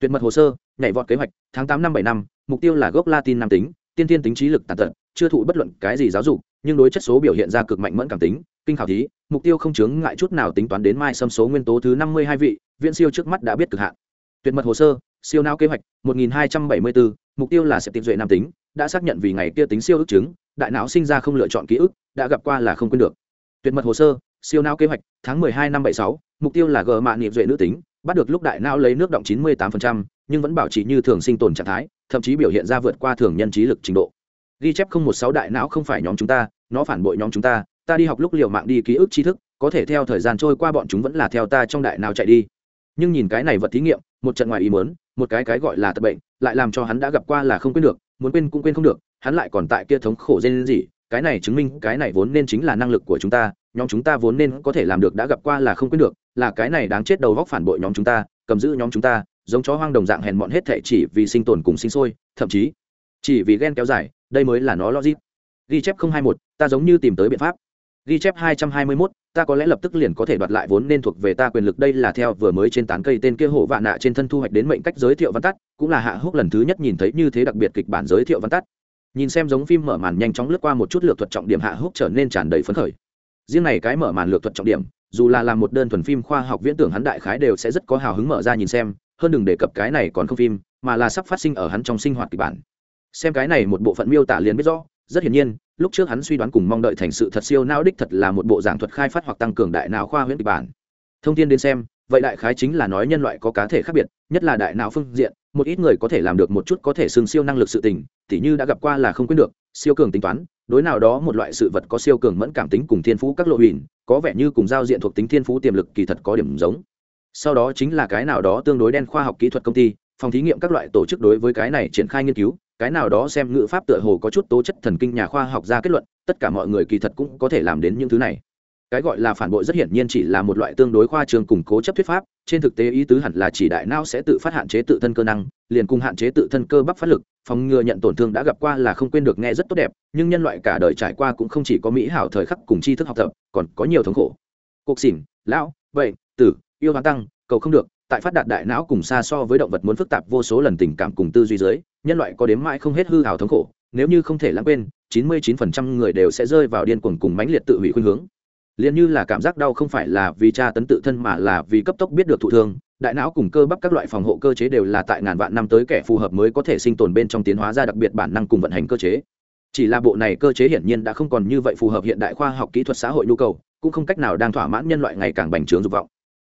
Tuyệt mật hồ sơ, nhảy vọt kế hoạch, tháng tám năm bảy năm, mục tiêu là gốc latin nam tính, tiên tiên tính trí lực tàn tật, chưa thụ bất luận cái gì giáo dục, nhưng đối chất số biểu hiện ra cực mạnh mẫn cảm tính kinh khảo thí, mục tiêu không chướng ngại chút nào tính toán đến mai xâm số nguyên tố thứ năm mươi hai vị, viễn siêu trước mắt đã biết cực hạn. Tuyệt mật hồ sơ, siêu não kế hoạch, một nghìn hai trăm bảy mươi bốn mục tiêu là sẽ tiệm duệ nam tính, đã xác nhận vì ngày kia tính siêu ức chứng, đại não sinh ra không lựa chọn ký ức, đã gặp qua là không quên được. Tuyệt mật hồ sơ, siêu não kế hoạch, tháng mười hai năm bảy sáu, mục tiêu là gờ mạ niệm duệ nữ tính, bắt được lúc đại não lấy nước động chín mươi tám nhưng vẫn bảo trì như thường sinh tồn trạng thái, thậm chí biểu hiện ra vượt qua thường nhân trí lực trình độ. Ghi chép không một sáu đại não không phải nhóm chúng ta, nó phản bội nhóm chúng ta ta đi học lúc liều mạng đi ký ức tri thức, có thể theo thời gian trôi qua bọn chúng vẫn là theo ta trong đại nào chạy đi. Nhưng nhìn cái này vật thí nghiệm, một trận ngoài ý muốn, một cái cái gọi là tật bệnh, lại làm cho hắn đã gặp qua là không quên được, muốn quên cũng quên không được, hắn lại còn tại kia thống khổ dên gì cái này chứng minh cái này vốn nên chính là năng lực của chúng ta, nhóm chúng ta vốn nên có thể làm được đã gặp qua là không quên được, là cái này đáng chết đầu góc phản bội nhóm chúng ta, cầm giữ nhóm chúng ta, giống chó hoang đồng dạng hèn mọn hết thệ chỉ vì sinh tồn cùng sinh sôi, thậm chí chỉ vì ghen kéo dài, đây mới là nó logic. Ghi chép không hai một, ta giống như tìm tới biện pháp ghi chép hai trăm hai mươi mốt, ta có lẽ lập tức liền có thể đoạt lại vốn nên thuộc về ta quyền lực. Đây là theo vừa mới trên tán cây tên kia hổ vạn nạ trên thân thu hoạch đến mệnh cách giới thiệu văn tắt, cũng là hạ húc lần thứ nhất nhìn thấy như thế đặc biệt kịch bản giới thiệu văn tắt. Nhìn xem giống phim mở màn nhanh chóng lướt qua một chút lược thuật trọng điểm, hạ húc trở nên tràn đầy phấn khởi. Riêng này cái mở màn lược thuật trọng điểm, dù là làm một đơn thuần phim khoa học viễn tưởng hắn đại khái đều sẽ rất có hào hứng mở ra nhìn xem, hơn đừng đề cập cái này còn không phim, mà là sắp phát sinh ở hắn trong sinh hoạt kịch bản. Xem cái này một bộ phận miêu tả liền biết rõ, rất hiển nhiên lúc trước hắn suy đoán cùng mong đợi thành sự thật siêu não đích thật là một bộ giảng thuật khai phát hoặc tăng cường đại não khoa huyễn kịch bản. Thông tin đến xem, vậy đại khái chính là nói nhân loại có cá thể khác biệt, nhất là đại não phương diện, một ít người có thể làm được một chút có thể xương siêu năng lực sự tình, tỉ như đã gặp qua là không quên được, siêu cường tính toán, đối nào đó một loại sự vật có siêu cường mẫn cảm tính cùng thiên phú các lộ huỳnh có vẻ như cùng giao diện thuộc tính thiên phú tiềm lực kỳ thật có điểm giống. Sau đó chính là cái nào đó tương đối đen khoa học kỹ thuật công ty, phòng thí nghiệm các loại tổ chức đối với cái này triển khai nghiên cứu cái nào đó xem ngữ pháp tựa hồ có chút tố chất thần kinh nhà khoa học ra kết luận, tất cả mọi người kỳ thật cũng có thể làm đến những thứ này. Cái gọi là phản bội rất hiển nhiên chỉ là một loại tương đối khoa trường củng cố chấp thuyết pháp, trên thực tế ý tứ hẳn là chỉ đại não sẽ tự phát hạn chế tự thân cơ năng, liền cùng hạn chế tự thân cơ bắp phát lực, phòng ngừa nhận tổn thương đã gặp qua là không quên được nghe rất tốt đẹp, nhưng nhân loại cả đời trải qua cũng không chỉ có mỹ hảo thời khắc cùng tri thức học tập, còn có nhiều thống khổ. Cuộc xỉn, lão vậy tử, yêu hoa tăng, cầu không được tại phát đạt đại não cùng xa so với động vật muốn phức tạp vô số lần tình cảm cùng tư duy dưới nhân loại có đếm mãi không hết hư hào thống khổ, nếu như không thể lãng quên 99% người đều sẽ rơi vào điên cuồng cùng mãnh liệt tự hủy khuynh hướng. Liền như là cảm giác đau không phải là vì tra tấn tự thân mà là vì cấp tốc biết được thụ thương, đại não cùng cơ bắp các loại phòng hộ cơ chế đều là tại ngàn vạn năm tới kẻ phù hợp mới có thể sinh tồn bên trong tiến hóa ra đặc biệt bản năng cùng vận hành cơ chế. Chỉ là bộ này cơ chế hiển nhiên đã không còn như vậy phù hợp hiện đại khoa học kỹ thuật xã hội nhu cầu, cũng không cách nào đang thỏa mãn nhân loại ngày càng bành trướng dục vọng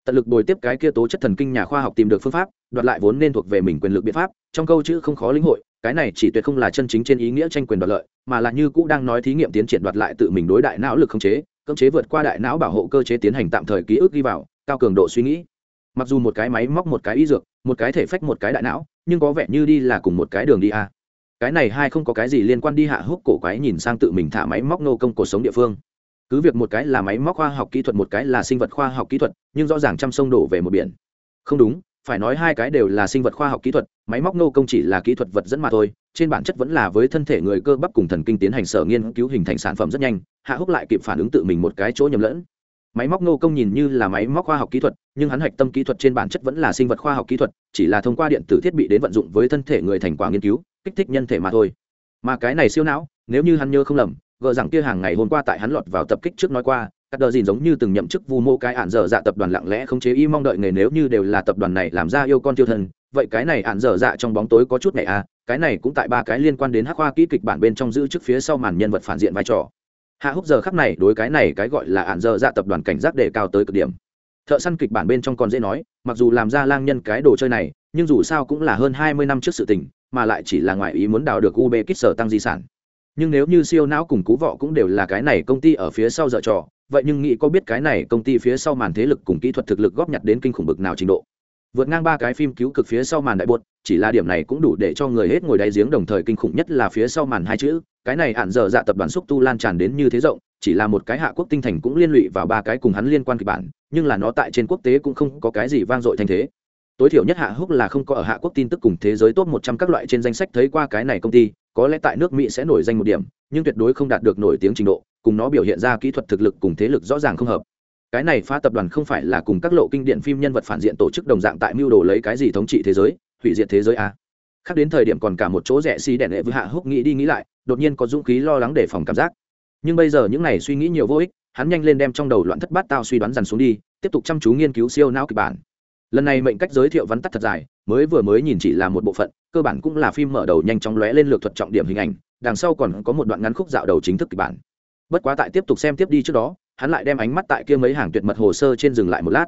tận lực bồi tiếp cái kia tố chất thần kinh nhà khoa học tìm được phương pháp, đoạt lại vốn nên thuộc về mình quyền lực biện pháp, trong câu chữ không khó lĩnh hội, cái này chỉ tuyệt không là chân chính trên ý nghĩa tranh quyền đoạt lợi, mà là như cũ đang nói thí nghiệm tiến triển đoạt lại tự mình đối đại não lực khống chế, cưỡng chế vượt qua đại não bảo hộ cơ chế tiến hành tạm thời ký ức ghi vào, cao cường độ suy nghĩ. Mặc dù một cái máy móc, một cái y dược, một cái thể phách, một cái đại não, nhưng có vẻ như đi là cùng một cái đường đi a cái này hai không có cái gì liên quan đi hạ húc cổ quái nhìn sang tự mình thả máy móc nô công cuộc sống địa phương cứ việc một cái là máy móc khoa học kỹ thuật, một cái là sinh vật khoa học kỹ thuật, nhưng rõ ràng trăm sông đổ về một biển. Không đúng, phải nói hai cái đều là sinh vật khoa học kỹ thuật, máy móc nô công chỉ là kỹ thuật vật dẫn mà thôi, trên bản chất vẫn là với thân thể người cơ bắp cùng thần kinh tiến hành sở nghiên cứu hình thành sản phẩm rất nhanh, hạ húc lại kịp phản ứng tự mình một cái chỗ nhầm lẫn. Máy móc nô công nhìn như là máy móc khoa học kỹ thuật, nhưng hắn hạch tâm kỹ thuật trên bản chất vẫn là sinh vật khoa học kỹ thuật, chỉ là thông qua điện tử thiết bị đến vận dụng với thân thể người thành quả nghiên cứu, kích thích nhân thể mà thôi. Mà cái này siêu não, nếu như hắn nhớ không lầm gờ rằng kia hàng ngày hôm qua tại hắn lọt vào tập kích trước nói qua các đờ dìn giống như từng nhậm chức vu mô cái ạn dở dạ tập đoàn lặng lẽ không chế y mong đợi nghề nếu như đều là tập đoàn này làm ra yêu con tiêu thân vậy cái này ạn dở dạ trong bóng tối có chút này à cái này cũng tại ba cái liên quan đến hắc hoa kỹ kịch bản bên trong giữ trước phía sau màn nhân vật phản diện vai trò. Hạ húc giờ khắc này đối cái này cái gọi là ạn dở dạ tập đoàn cảnh giác đề cao tới cực điểm. Thợ săn kịch bản bên trong còn dễ nói, mặc dù làm ra lang nhân cái đồ chơi này, nhưng dù sao cũng là hơn hai mươi năm trước sự tình, mà lại chỉ là ngoại ý muốn đào được ub kích sở tăng di sản nhưng nếu như siêu não cùng cú vọ cũng đều là cái này công ty ở phía sau dở trò, vậy nhưng nghĩ có biết cái này công ty phía sau màn thế lực cùng kỹ thuật thực lực góp nhặt đến kinh khủng bực nào trình độ. Vượt ngang ba cái phim cứu cực phía sau màn đại buột chỉ là điểm này cũng đủ để cho người hết ngồi đáy giếng đồng thời kinh khủng nhất là phía sau màn hai chữ, cái này ạn dở dạ tập đoàn xúc tu lan tràn đến như thế rộng, chỉ là một cái hạ quốc tinh thành cũng liên lụy vào ba cái cùng hắn liên quan kịch bản, nhưng là nó tại trên quốc tế cũng không có cái gì vang dội thành thế. Tối thiểu nhất hạ húc là không có ở hạ quốc tin tức cùng thế giới top một trăm các loại trên danh sách thấy qua cái này công ty có lẽ tại nước mỹ sẽ nổi danh một điểm, nhưng tuyệt đối không đạt được nổi tiếng trình độ, cùng nó biểu hiện ra kỹ thuật thực lực cùng thế lực rõ ràng không hợp. Cái này phá tập đoàn không phải là cùng các lộ kinh điển phim nhân vật phản diện tổ chức đồng dạng tại mưu đồ lấy cái gì thống trị thế giới, hủy diệt thế giới à? khác đến thời điểm còn cả một chỗ rẻ xi si đèn lệ với hạ húc nghĩ đi nghĩ lại, đột nhiên có dũng khí lo lắng để phòng cảm giác. Nhưng bây giờ những này suy nghĩ nhiều vô ích, hắn nhanh lên đem trong đầu loạn thất bát tao suy đoán dần xuống đi, tiếp tục chăm chú nghiên cứu siêu não kịch bản. Lần này mệnh cách giới thiệu vắn tắt thật dài mới vừa mới nhìn chỉ là một bộ phận, cơ bản cũng là phim mở đầu nhanh chóng lóe lên lược thuật trọng điểm hình ảnh, đằng sau còn có một đoạn ngắn khúc dạo đầu chính thức kịch bản. Bất quá tại tiếp tục xem tiếp đi trước đó, hắn lại đem ánh mắt tại kia mấy hàng tuyệt mật hồ sơ trên dừng lại một lát.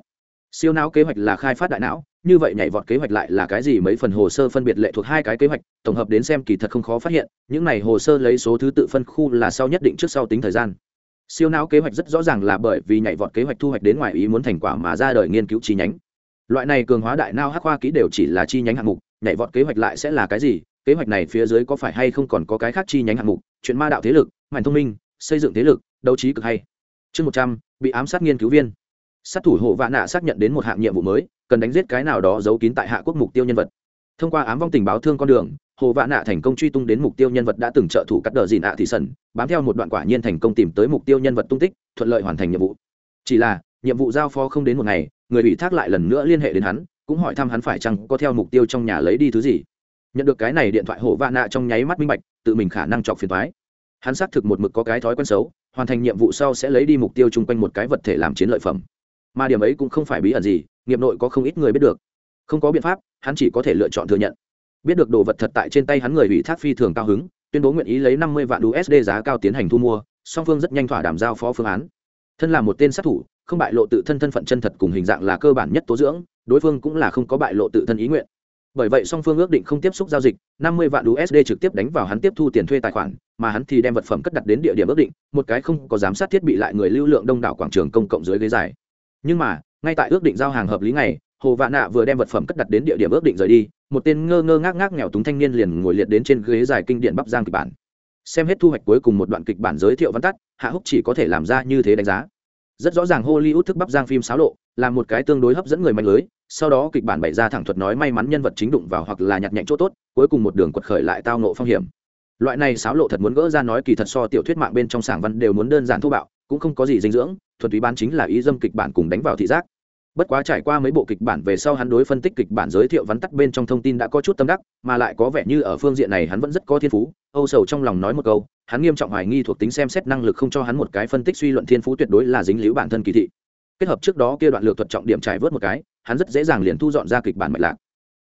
Siêu não kế hoạch là khai phát đại não, như vậy nhảy vọt kế hoạch lại là cái gì mấy phần hồ sơ phân biệt lệ thuộc hai cái kế hoạch, tổng hợp đến xem kỳ thật không khó phát hiện, những này hồ sơ lấy số thứ tự phân khu là sau nhất định trước sau tính thời gian. Siêu não kế hoạch rất rõ ràng là bởi vì nhảy vọt kế hoạch thu hoạch đến ngoài ý muốn thành quả mà ra đời nghiên cứu chi nhánh loại này cường hóa đại não hắc khoa ký đều chỉ là chi nhánh hạng mục, nhảy vọt kế hoạch lại sẽ là cái gì? Kế hoạch này phía dưới có phải hay không còn có cái khác chi nhánh hạng mục? Chuyện ma đạo thế lực mạnh thông minh, xây dựng thế lực, đấu trí cực hay? Chương một trăm, bị ám sát nghiên cứu viên. Sát thủ hộ vạn nạ xác nhận đến một hạng nhiệm vụ mới, cần đánh giết cái nào đó giấu kín tại hạ quốc mục tiêu nhân vật. Thông qua ám vong tình báo thương con đường hồ vạn nạ thành công truy tung đến mục tiêu nhân vật đã từng trợ thủ cắt đờ dìn ạ thị sần, bám theo một đoạn quả nhiên thành công tìm tới mục tiêu nhân vật tung tích, thuận lợi hoàn thành nhiệm vụ. Chỉ là nhiệm vụ giao phó không đến một ngày, người ủy thác lại lần nữa liên hệ đến hắn, cũng hỏi thăm hắn phải chăng có theo mục tiêu trong nhà lấy đi thứ gì. Nhận được cái này điện thoại hổ vạ nạ trong nháy mắt minh bạch, tự mình khả năng chọc phiền thoái hắn xác thực một mực có cái thói quen xấu, hoàn thành nhiệm vụ sau sẽ lấy đi mục tiêu chung quanh một cái vật thể làm chiến lợi phẩm. Mà điểm ấy cũng không phải bí ẩn gì, nghiệp nội có không ít người biết được. Không có biện pháp, hắn chỉ có thể lựa chọn thừa nhận. Biết được đồ vật thật tại trên tay hắn người ủy thác phi thường cao hứng, tuyên bố nguyện ý lấy năm mươi vạn usd giá cao tiến hành thu mua, song phương rất nhanh thỏa đàm giao phó phương án. Thân là một tên sát thủ không bại lộ tự thân thân phận chân thật cùng hình dạng là cơ bản nhất tố dưỡng, đối phương cũng là không có bại lộ tự thân ý nguyện. Bởi vậy song phương ước định không tiếp xúc giao dịch, năm mươi vạn usd trực tiếp đánh vào hắn tiếp thu tiền thuê tài khoản, mà hắn thì đem vật phẩm cất đặt đến địa điểm ước định, một cái không có giám sát thiết bị lại người lưu lượng đông đảo quảng trường công cộng dưới ghế dài. Nhưng mà, ngay tại ước định giao hàng hợp lý này hồ vạn nạ vừa đem vật phẩm cất đặt đến địa điểm ước định rời đi, một tên ngơ ngơ ngác ngác nghèo túng thanh niên liền ngồi liệt đến trên ghế dài kinh điện bắp giang kịch bản. Xem hết thu hoạch cuối cùng một đoạn kịch bản giới thiệu văn tắt, hạ húc chỉ có thể làm ra như thế đánh giá rất rõ ràng hollywood thức bắp giang phim xáo lộ, là một cái tương đối hấp dẫn người mạnh lưới, sau đó kịch bản bày ra thẳng thuật nói may mắn nhân vật chính đụng vào hoặc là nhặt nhạnh chỗ tốt, cuối cùng một đường quật khởi lại tao nộ phong hiểm. Loại này xáo lộ thật muốn gỡ ra nói kỳ thật so tiểu thuyết mạng bên trong sảng văn đều muốn đơn giản thô bạo, cũng không có gì dinh dưỡng thuần túy bán chính là ý dâm kịch bản cùng đánh vào thị giác. Bất quá trải qua mấy bộ kịch bản về sau hắn đối phân tích kịch bản giới thiệu vắn tắt bên trong thông tin đã có chút tâm đắc, mà lại có vẻ như ở phương diện này hắn vẫn rất có thiên phú, âu sầu trong lòng nói một câu hắn nghiêm trọng hoài nghi thuộc tính xem xét năng lực không cho hắn một cái phân tích suy luận thiên phú tuyệt đối là dính liễu bản thân kỳ thị. Kết hợp trước đó kia đoạn lược thuật trọng điểm trải vớt một cái, hắn rất dễ dàng liền thu dọn ra kịch bản mạch lạc.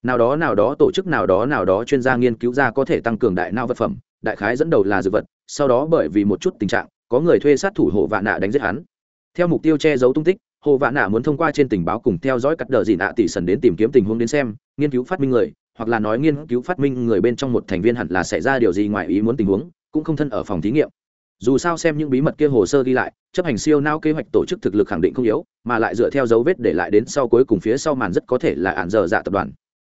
Nào đó nào đó tổ chức, nào đó nào đó chuyên gia nghiên cứu ra có thể tăng cường đại nao vật phẩm, đại khái dẫn đầu là dược vật, sau đó bởi vì một chút tình trạng, có người thuê sát thủ hộ vạn nạ đánh giết hắn. Theo mục tiêu che giấu tung tích, hồ vạn nạ muốn thông qua trên tình báo cùng theo dõi cắt đờ dị nạ tỷ sần đến tìm kiếm tình huống đến xem, nghiên cứu phát minh người, hoặc là nói nghiên cứu phát minh người bên trong một thành viên hẳn là xảy ra điều gì ngoài ý muốn tình huống cũng không thân ở phòng thí nghiệm. Dù sao xem những bí mật kia hồ sơ ghi lại, chấp hành siêu nao kế hoạch tổ chức thực lực khẳng định không yếu, mà lại dựa theo dấu vết để lại đến sau cuối cùng phía sau màn rất có thể là ạn dở dạ tập đoàn.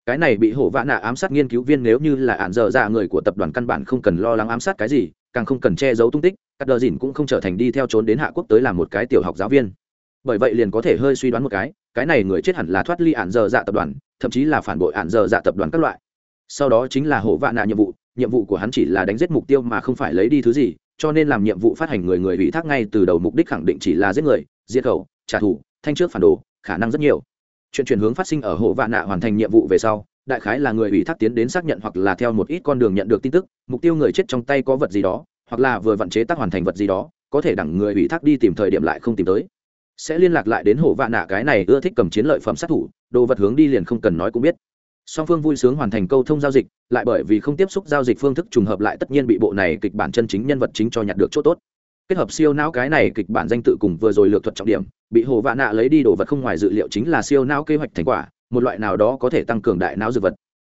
Cái này bị hổ vạn nạ ám sát nghiên cứu viên nếu như là ạn dở dạ người của tập đoàn căn bản không cần lo lắng ám sát cái gì, càng không cần che giấu tung tích các đờ dìn cũng không trở thành đi theo trốn đến hạ quốc tới làm một cái tiểu học giáo viên. Bởi vậy liền có thể hơi suy đoán một cái cái này người chết hẳn là thoát ly ạn dở dạ tập đoàn, thậm chí là phản bội ạn dở dạ tập đoàn các loại. Sau đó chính là hổ vạn nạ nhiệm vụ nhiệm vụ của hắn chỉ là đánh giết mục tiêu mà không phải lấy đi thứ gì, cho nên làm nhiệm vụ phát hành người người ủy thác ngay từ đầu mục đích khẳng định chỉ là giết người, diệt khẩu, trả thù, thanh trước phản đồ, khả năng rất nhiều. Chuyện chuyển hướng phát sinh ở hộ vạn nạ hoàn thành nhiệm vụ về sau, đại khái là người ủy thác tiến đến xác nhận hoặc là theo một ít con đường nhận được tin tức, mục tiêu người chết trong tay có vật gì đó, hoặc là vừa vận chế tác hoàn thành vật gì đó, có thể đẳng người ủy thác đi tìm thời điểm lại không tìm tới. Sẽ liên lạc lại đến hộ vạn nạ, cái này ưa thích cầm chiến lợi phẩm sát thủ, đồ vật hướng đi liền không cần nói cũng biết song phương vui sướng hoàn thành câu thông giao dịch, lại bởi vì không tiếp xúc giao dịch phương thức trùng hợp lại tất nhiên bị bộ này kịch bản chân chính nhân vật chính cho nhặt được chỗ tốt. Kết hợp siêu não cái này kịch bản danh tự cùng vừa rồi lược thuật trọng điểm, bị hồ vạn nạ lấy đi đồ vật không ngoài dự liệu chính là siêu não kế hoạch thành quả, một loại nào đó có thể tăng cường đại não dược vật.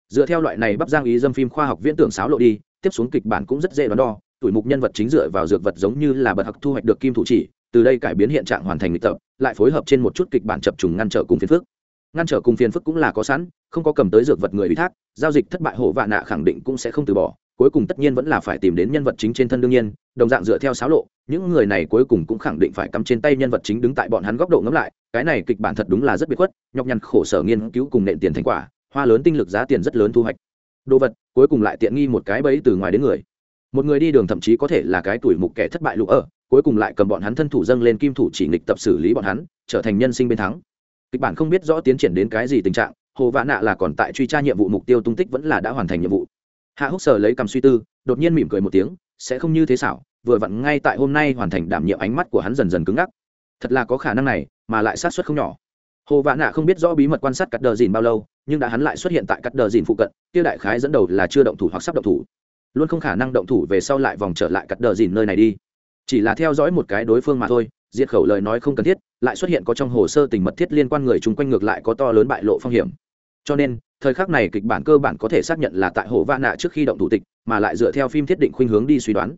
Dựa theo loại này bắp giang ý dâm phim khoa học viễn tưởng sáo lộ đi, tiếp xuống kịch bản cũng rất dễ đoán đo, tuổi mục nhân vật chính dựa vào dược vật giống như là bật học thu hoạch được kim thủ chỉ, từ đây cải biến hiện trạng hoàn thành lịch tập, lại phối hợp trên một chút kịch bản chập trùng ngăn trở cùng phiền phức ngăn trở cùng phiền phức cũng là có sẵn, không có cầm tới dược vật người ủy thác, giao dịch thất bại hổ vạn nạ khẳng định cũng sẽ không từ bỏ, cuối cùng tất nhiên vẫn là phải tìm đến nhân vật chính trên thân đương nhiên, đồng dạng dựa theo xáo lộ, những người này cuối cùng cũng khẳng định phải cắm trên tay nhân vật chính đứng tại bọn hắn góc độ ngẫm lại, cái này kịch bản thật đúng là rất biệt khuất, nhọc nhằn khổ sở nghiên cứu cùng nện tiền thành quả, hoa lớn tinh lực giá tiền rất lớn thu hoạch. Đồ vật, cuối cùng lại tiện nghi một cái bẫy từ ngoài đến người. Một người đi đường thậm chí có thể là cái tuổi mục kẻ thất bại lũ ở, cuối cùng lại cầm bọn hắn thân thủ dâng lên kim thủ chỉ nghịch tập xử lý bọn hắn, trở thành nhân sinh bên thắng kịch bản không biết rõ tiến triển đến cái gì tình trạng, hồ Vạn nạ là còn tại truy tra nhiệm vụ mục tiêu tung tích vẫn là đã hoàn thành nhiệm vụ. Hạ húc sở lấy cầm suy tư, đột nhiên mỉm cười một tiếng, sẽ không như thế xảo, vừa vặn ngay tại hôm nay hoàn thành đảm nhiệm ánh mắt của hắn dần dần cứng ngắc. Thật là có khả năng này, mà lại sát xuất không nhỏ. Hồ Vạn nạ không biết rõ bí mật quan sát cắt đờ dìn bao lâu, nhưng đã hắn lại xuất hiện tại cắt đờ dìn phụ cận Tiêu đại khái dẫn đầu là chưa động thủ hoặc sắp động thủ. Luôn không khả năng động thủ về sau lại vòng trở lại cắt đờ dìn nơi này đi. Chỉ là theo dõi một cái đối phương mà thôi diệt khẩu lời nói không cần thiết, lại xuất hiện có trong hồ sơ tình mật thiết liên quan người chung quanh ngược lại có to lớn bại lộ phong hiểm. Cho nên, thời khắc này kịch bản cơ bản có thể xác nhận là tại hồ va nạ trước khi động thủ tịch, mà lại dựa theo phim thiết định khuynh hướng đi suy đoán.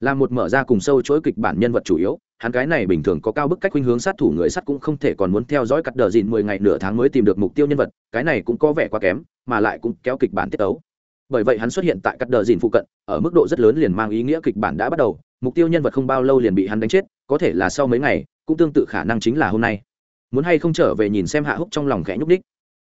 Là một mở ra cùng sâu chuỗi kịch bản nhân vật chủ yếu, hắn cái này bình thường có cao bức cách khuynh hướng sát thủ người sắt cũng không thể còn muốn theo dõi cắt đờ dìn mười ngày nửa tháng mới tìm được mục tiêu nhân vật, cái này cũng có vẻ quá kém, mà lại cũng kéo kịch bản tiết tấu. Bởi vậy hắn xuất hiện tại cắt đờ dìn phụ cận, ở mức độ rất lớn liền mang ý nghĩa kịch bản đã bắt đầu mục tiêu nhân vật không bao lâu liền bị hắn đánh chết, có thể là sau mấy ngày, cũng tương tự khả năng chính là hôm nay. Muốn hay không trở về nhìn xem hạ húc trong lòng khẽ nhúc ních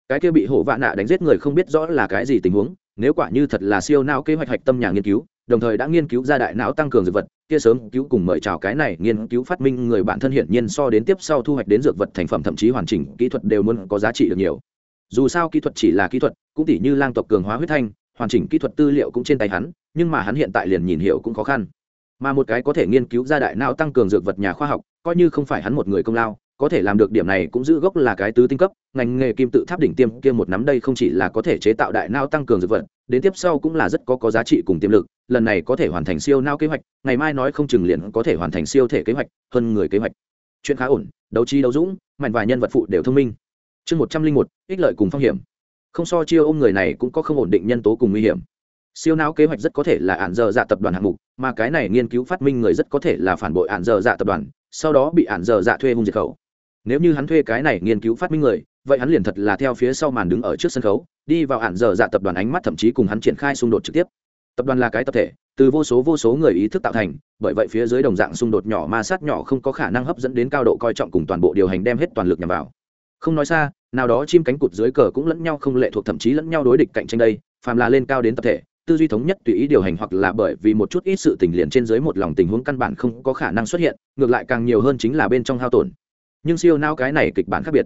cái kia bị hổ vạ nạ đánh giết người không biết rõ là cái gì tình huống, nếu quả như thật là siêu não kế hoạch hạch tâm nhà nghiên cứu, đồng thời đã nghiên cứu ra đại não tăng cường dược vật, kia sớm cứu cùng mời chào cái này nghiên cứu phát minh người bản thân hiển nhiên so đến tiếp sau thu hoạch đến dược vật thành phẩm thậm chí hoàn chỉnh, kỹ thuật đều muốn có giá trị được nhiều. Dù sao kỹ thuật chỉ là kỹ thuật, cũng tỷ như lang tộc cường hóa huyết thanh, hoàn chỉnh kỹ thuật tư liệu cũng trên tay hắn, nhưng mà hắn hiện tại liền nhìn hiểu cũng khó khăn mà một cái có thể nghiên cứu ra đại não tăng cường dược vật nhà khoa học, coi như không phải hắn một người công lao, có thể làm được điểm này cũng giữ gốc là cái tứ tinh cấp, ngành nghề kim tự tháp đỉnh tiêm kia một nắm đây không chỉ là có thể chế tạo đại não tăng cường dược vật, đến tiếp sau cũng là rất có có giá trị cùng tiềm lực, lần này có thể hoàn thành siêu não kế hoạch, ngày mai nói không chừng liền có thể hoàn thành siêu thể kế hoạch, hơn người kế hoạch. Chuyện khá ổn, đấu trí đấu dũng, mạnh và nhân vật phụ đều thông minh. Chương một trăm linh một, ích lợi cùng phong hiểm. Không so chiêu ôm người này cũng có không ổn định nhân tố cùng nguy hiểm siêu não kế hoạch rất có thể là ạn dơ dạ tập đoàn hạng mục, mà cái này nghiên cứu phát minh người rất có thể là phản bội ạn dơ dạ tập đoàn, sau đó bị ạn dơ dạ thuê hung diệt khẩu. Nếu như hắn thuê cái này nghiên cứu phát minh người, vậy hắn liền thật là theo phía sau màn đứng ở trước sân khấu, đi vào ạn dơ dạ tập đoàn ánh mắt thậm chí cùng hắn triển khai xung đột trực tiếp. Tập đoàn là cái tập thể, từ vô số vô số người ý thức tạo thành, bởi vậy phía dưới đồng dạng xung đột nhỏ ma sát nhỏ không có khả năng hấp dẫn đến cao độ coi trọng cùng toàn bộ điều hành đem hết toàn lực nhằm vào. Không nói xa, nào đó chim cánh cụt dưới cờ cũng lẫn nhau không lệ thuộc thậm chí lẫn nhau đối địch cạnh tranh đây, phàm là lên cao đến tập thể tư duy thống nhất tùy ý điều hành hoặc là bởi vì một chút ít sự tình liền trên dưới một lòng tình huống căn bản không có khả năng xuất hiện, ngược lại càng nhiều hơn chính là bên trong hao tổn. Nhưng siêu não cái này kịch bản khác biệt.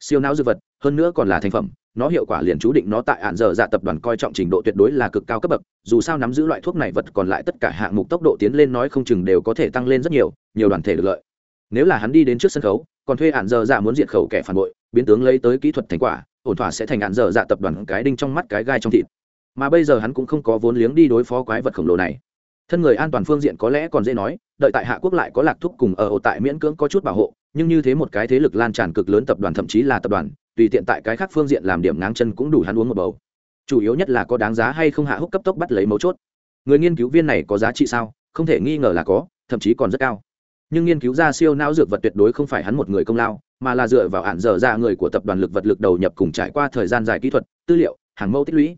Siêu não dư vật, hơn nữa còn là thành phẩm, nó hiệu quả liền chú định nó tại hạn giờ dạ tập đoàn coi trọng trình độ tuyệt đối là cực cao cấp bậc, dù sao nắm giữ loại thuốc này vật còn lại tất cả hạng mục tốc độ tiến lên nói không chừng đều có thể tăng lên rất nhiều nhiều đoàn thể được lợi. Nếu là hắn đi đến trước sân khấu, còn thuê hạn giờ dạ muốn diệt khẩu kẻ phản bội, biến tướng lấy tới kỹ thuật thành quả, ổn thỏa sẽ thành hạn giờ dạ tập đoàn cái đinh trong mắt cái gai trong thịt mà bây giờ hắn cũng không có vốn liếng đi đối phó quái vật khổng lồ này. Thân người an toàn phương diện có lẽ còn dễ nói, đợi tại hạ quốc lại có lạc thúc cùng ở ổ tại miễn cưỡng có chút bảo hộ, nhưng như thế một cái thế lực lan tràn cực lớn tập đoàn thậm chí là tập đoàn, tùy tiện tại cái khác phương diện làm điểm ngáng chân cũng đủ hắn uống một bầu. Chủ yếu nhất là có đáng giá hay không hạ húc cấp tốc bắt lấy mấu chốt. Người nghiên cứu viên này có giá trị sao? Không thể nghi ngờ là có, thậm chí còn rất cao. Nhưng nghiên cứu ra siêu não dược vật tuyệt đối không phải hắn một người công lao, mà là dựa vào hạn dở ra người của tập đoàn lực vật lực đầu nhập cùng trải qua thời gian dài kỹ thuật, tư liệu, hàng mẫu tích lũy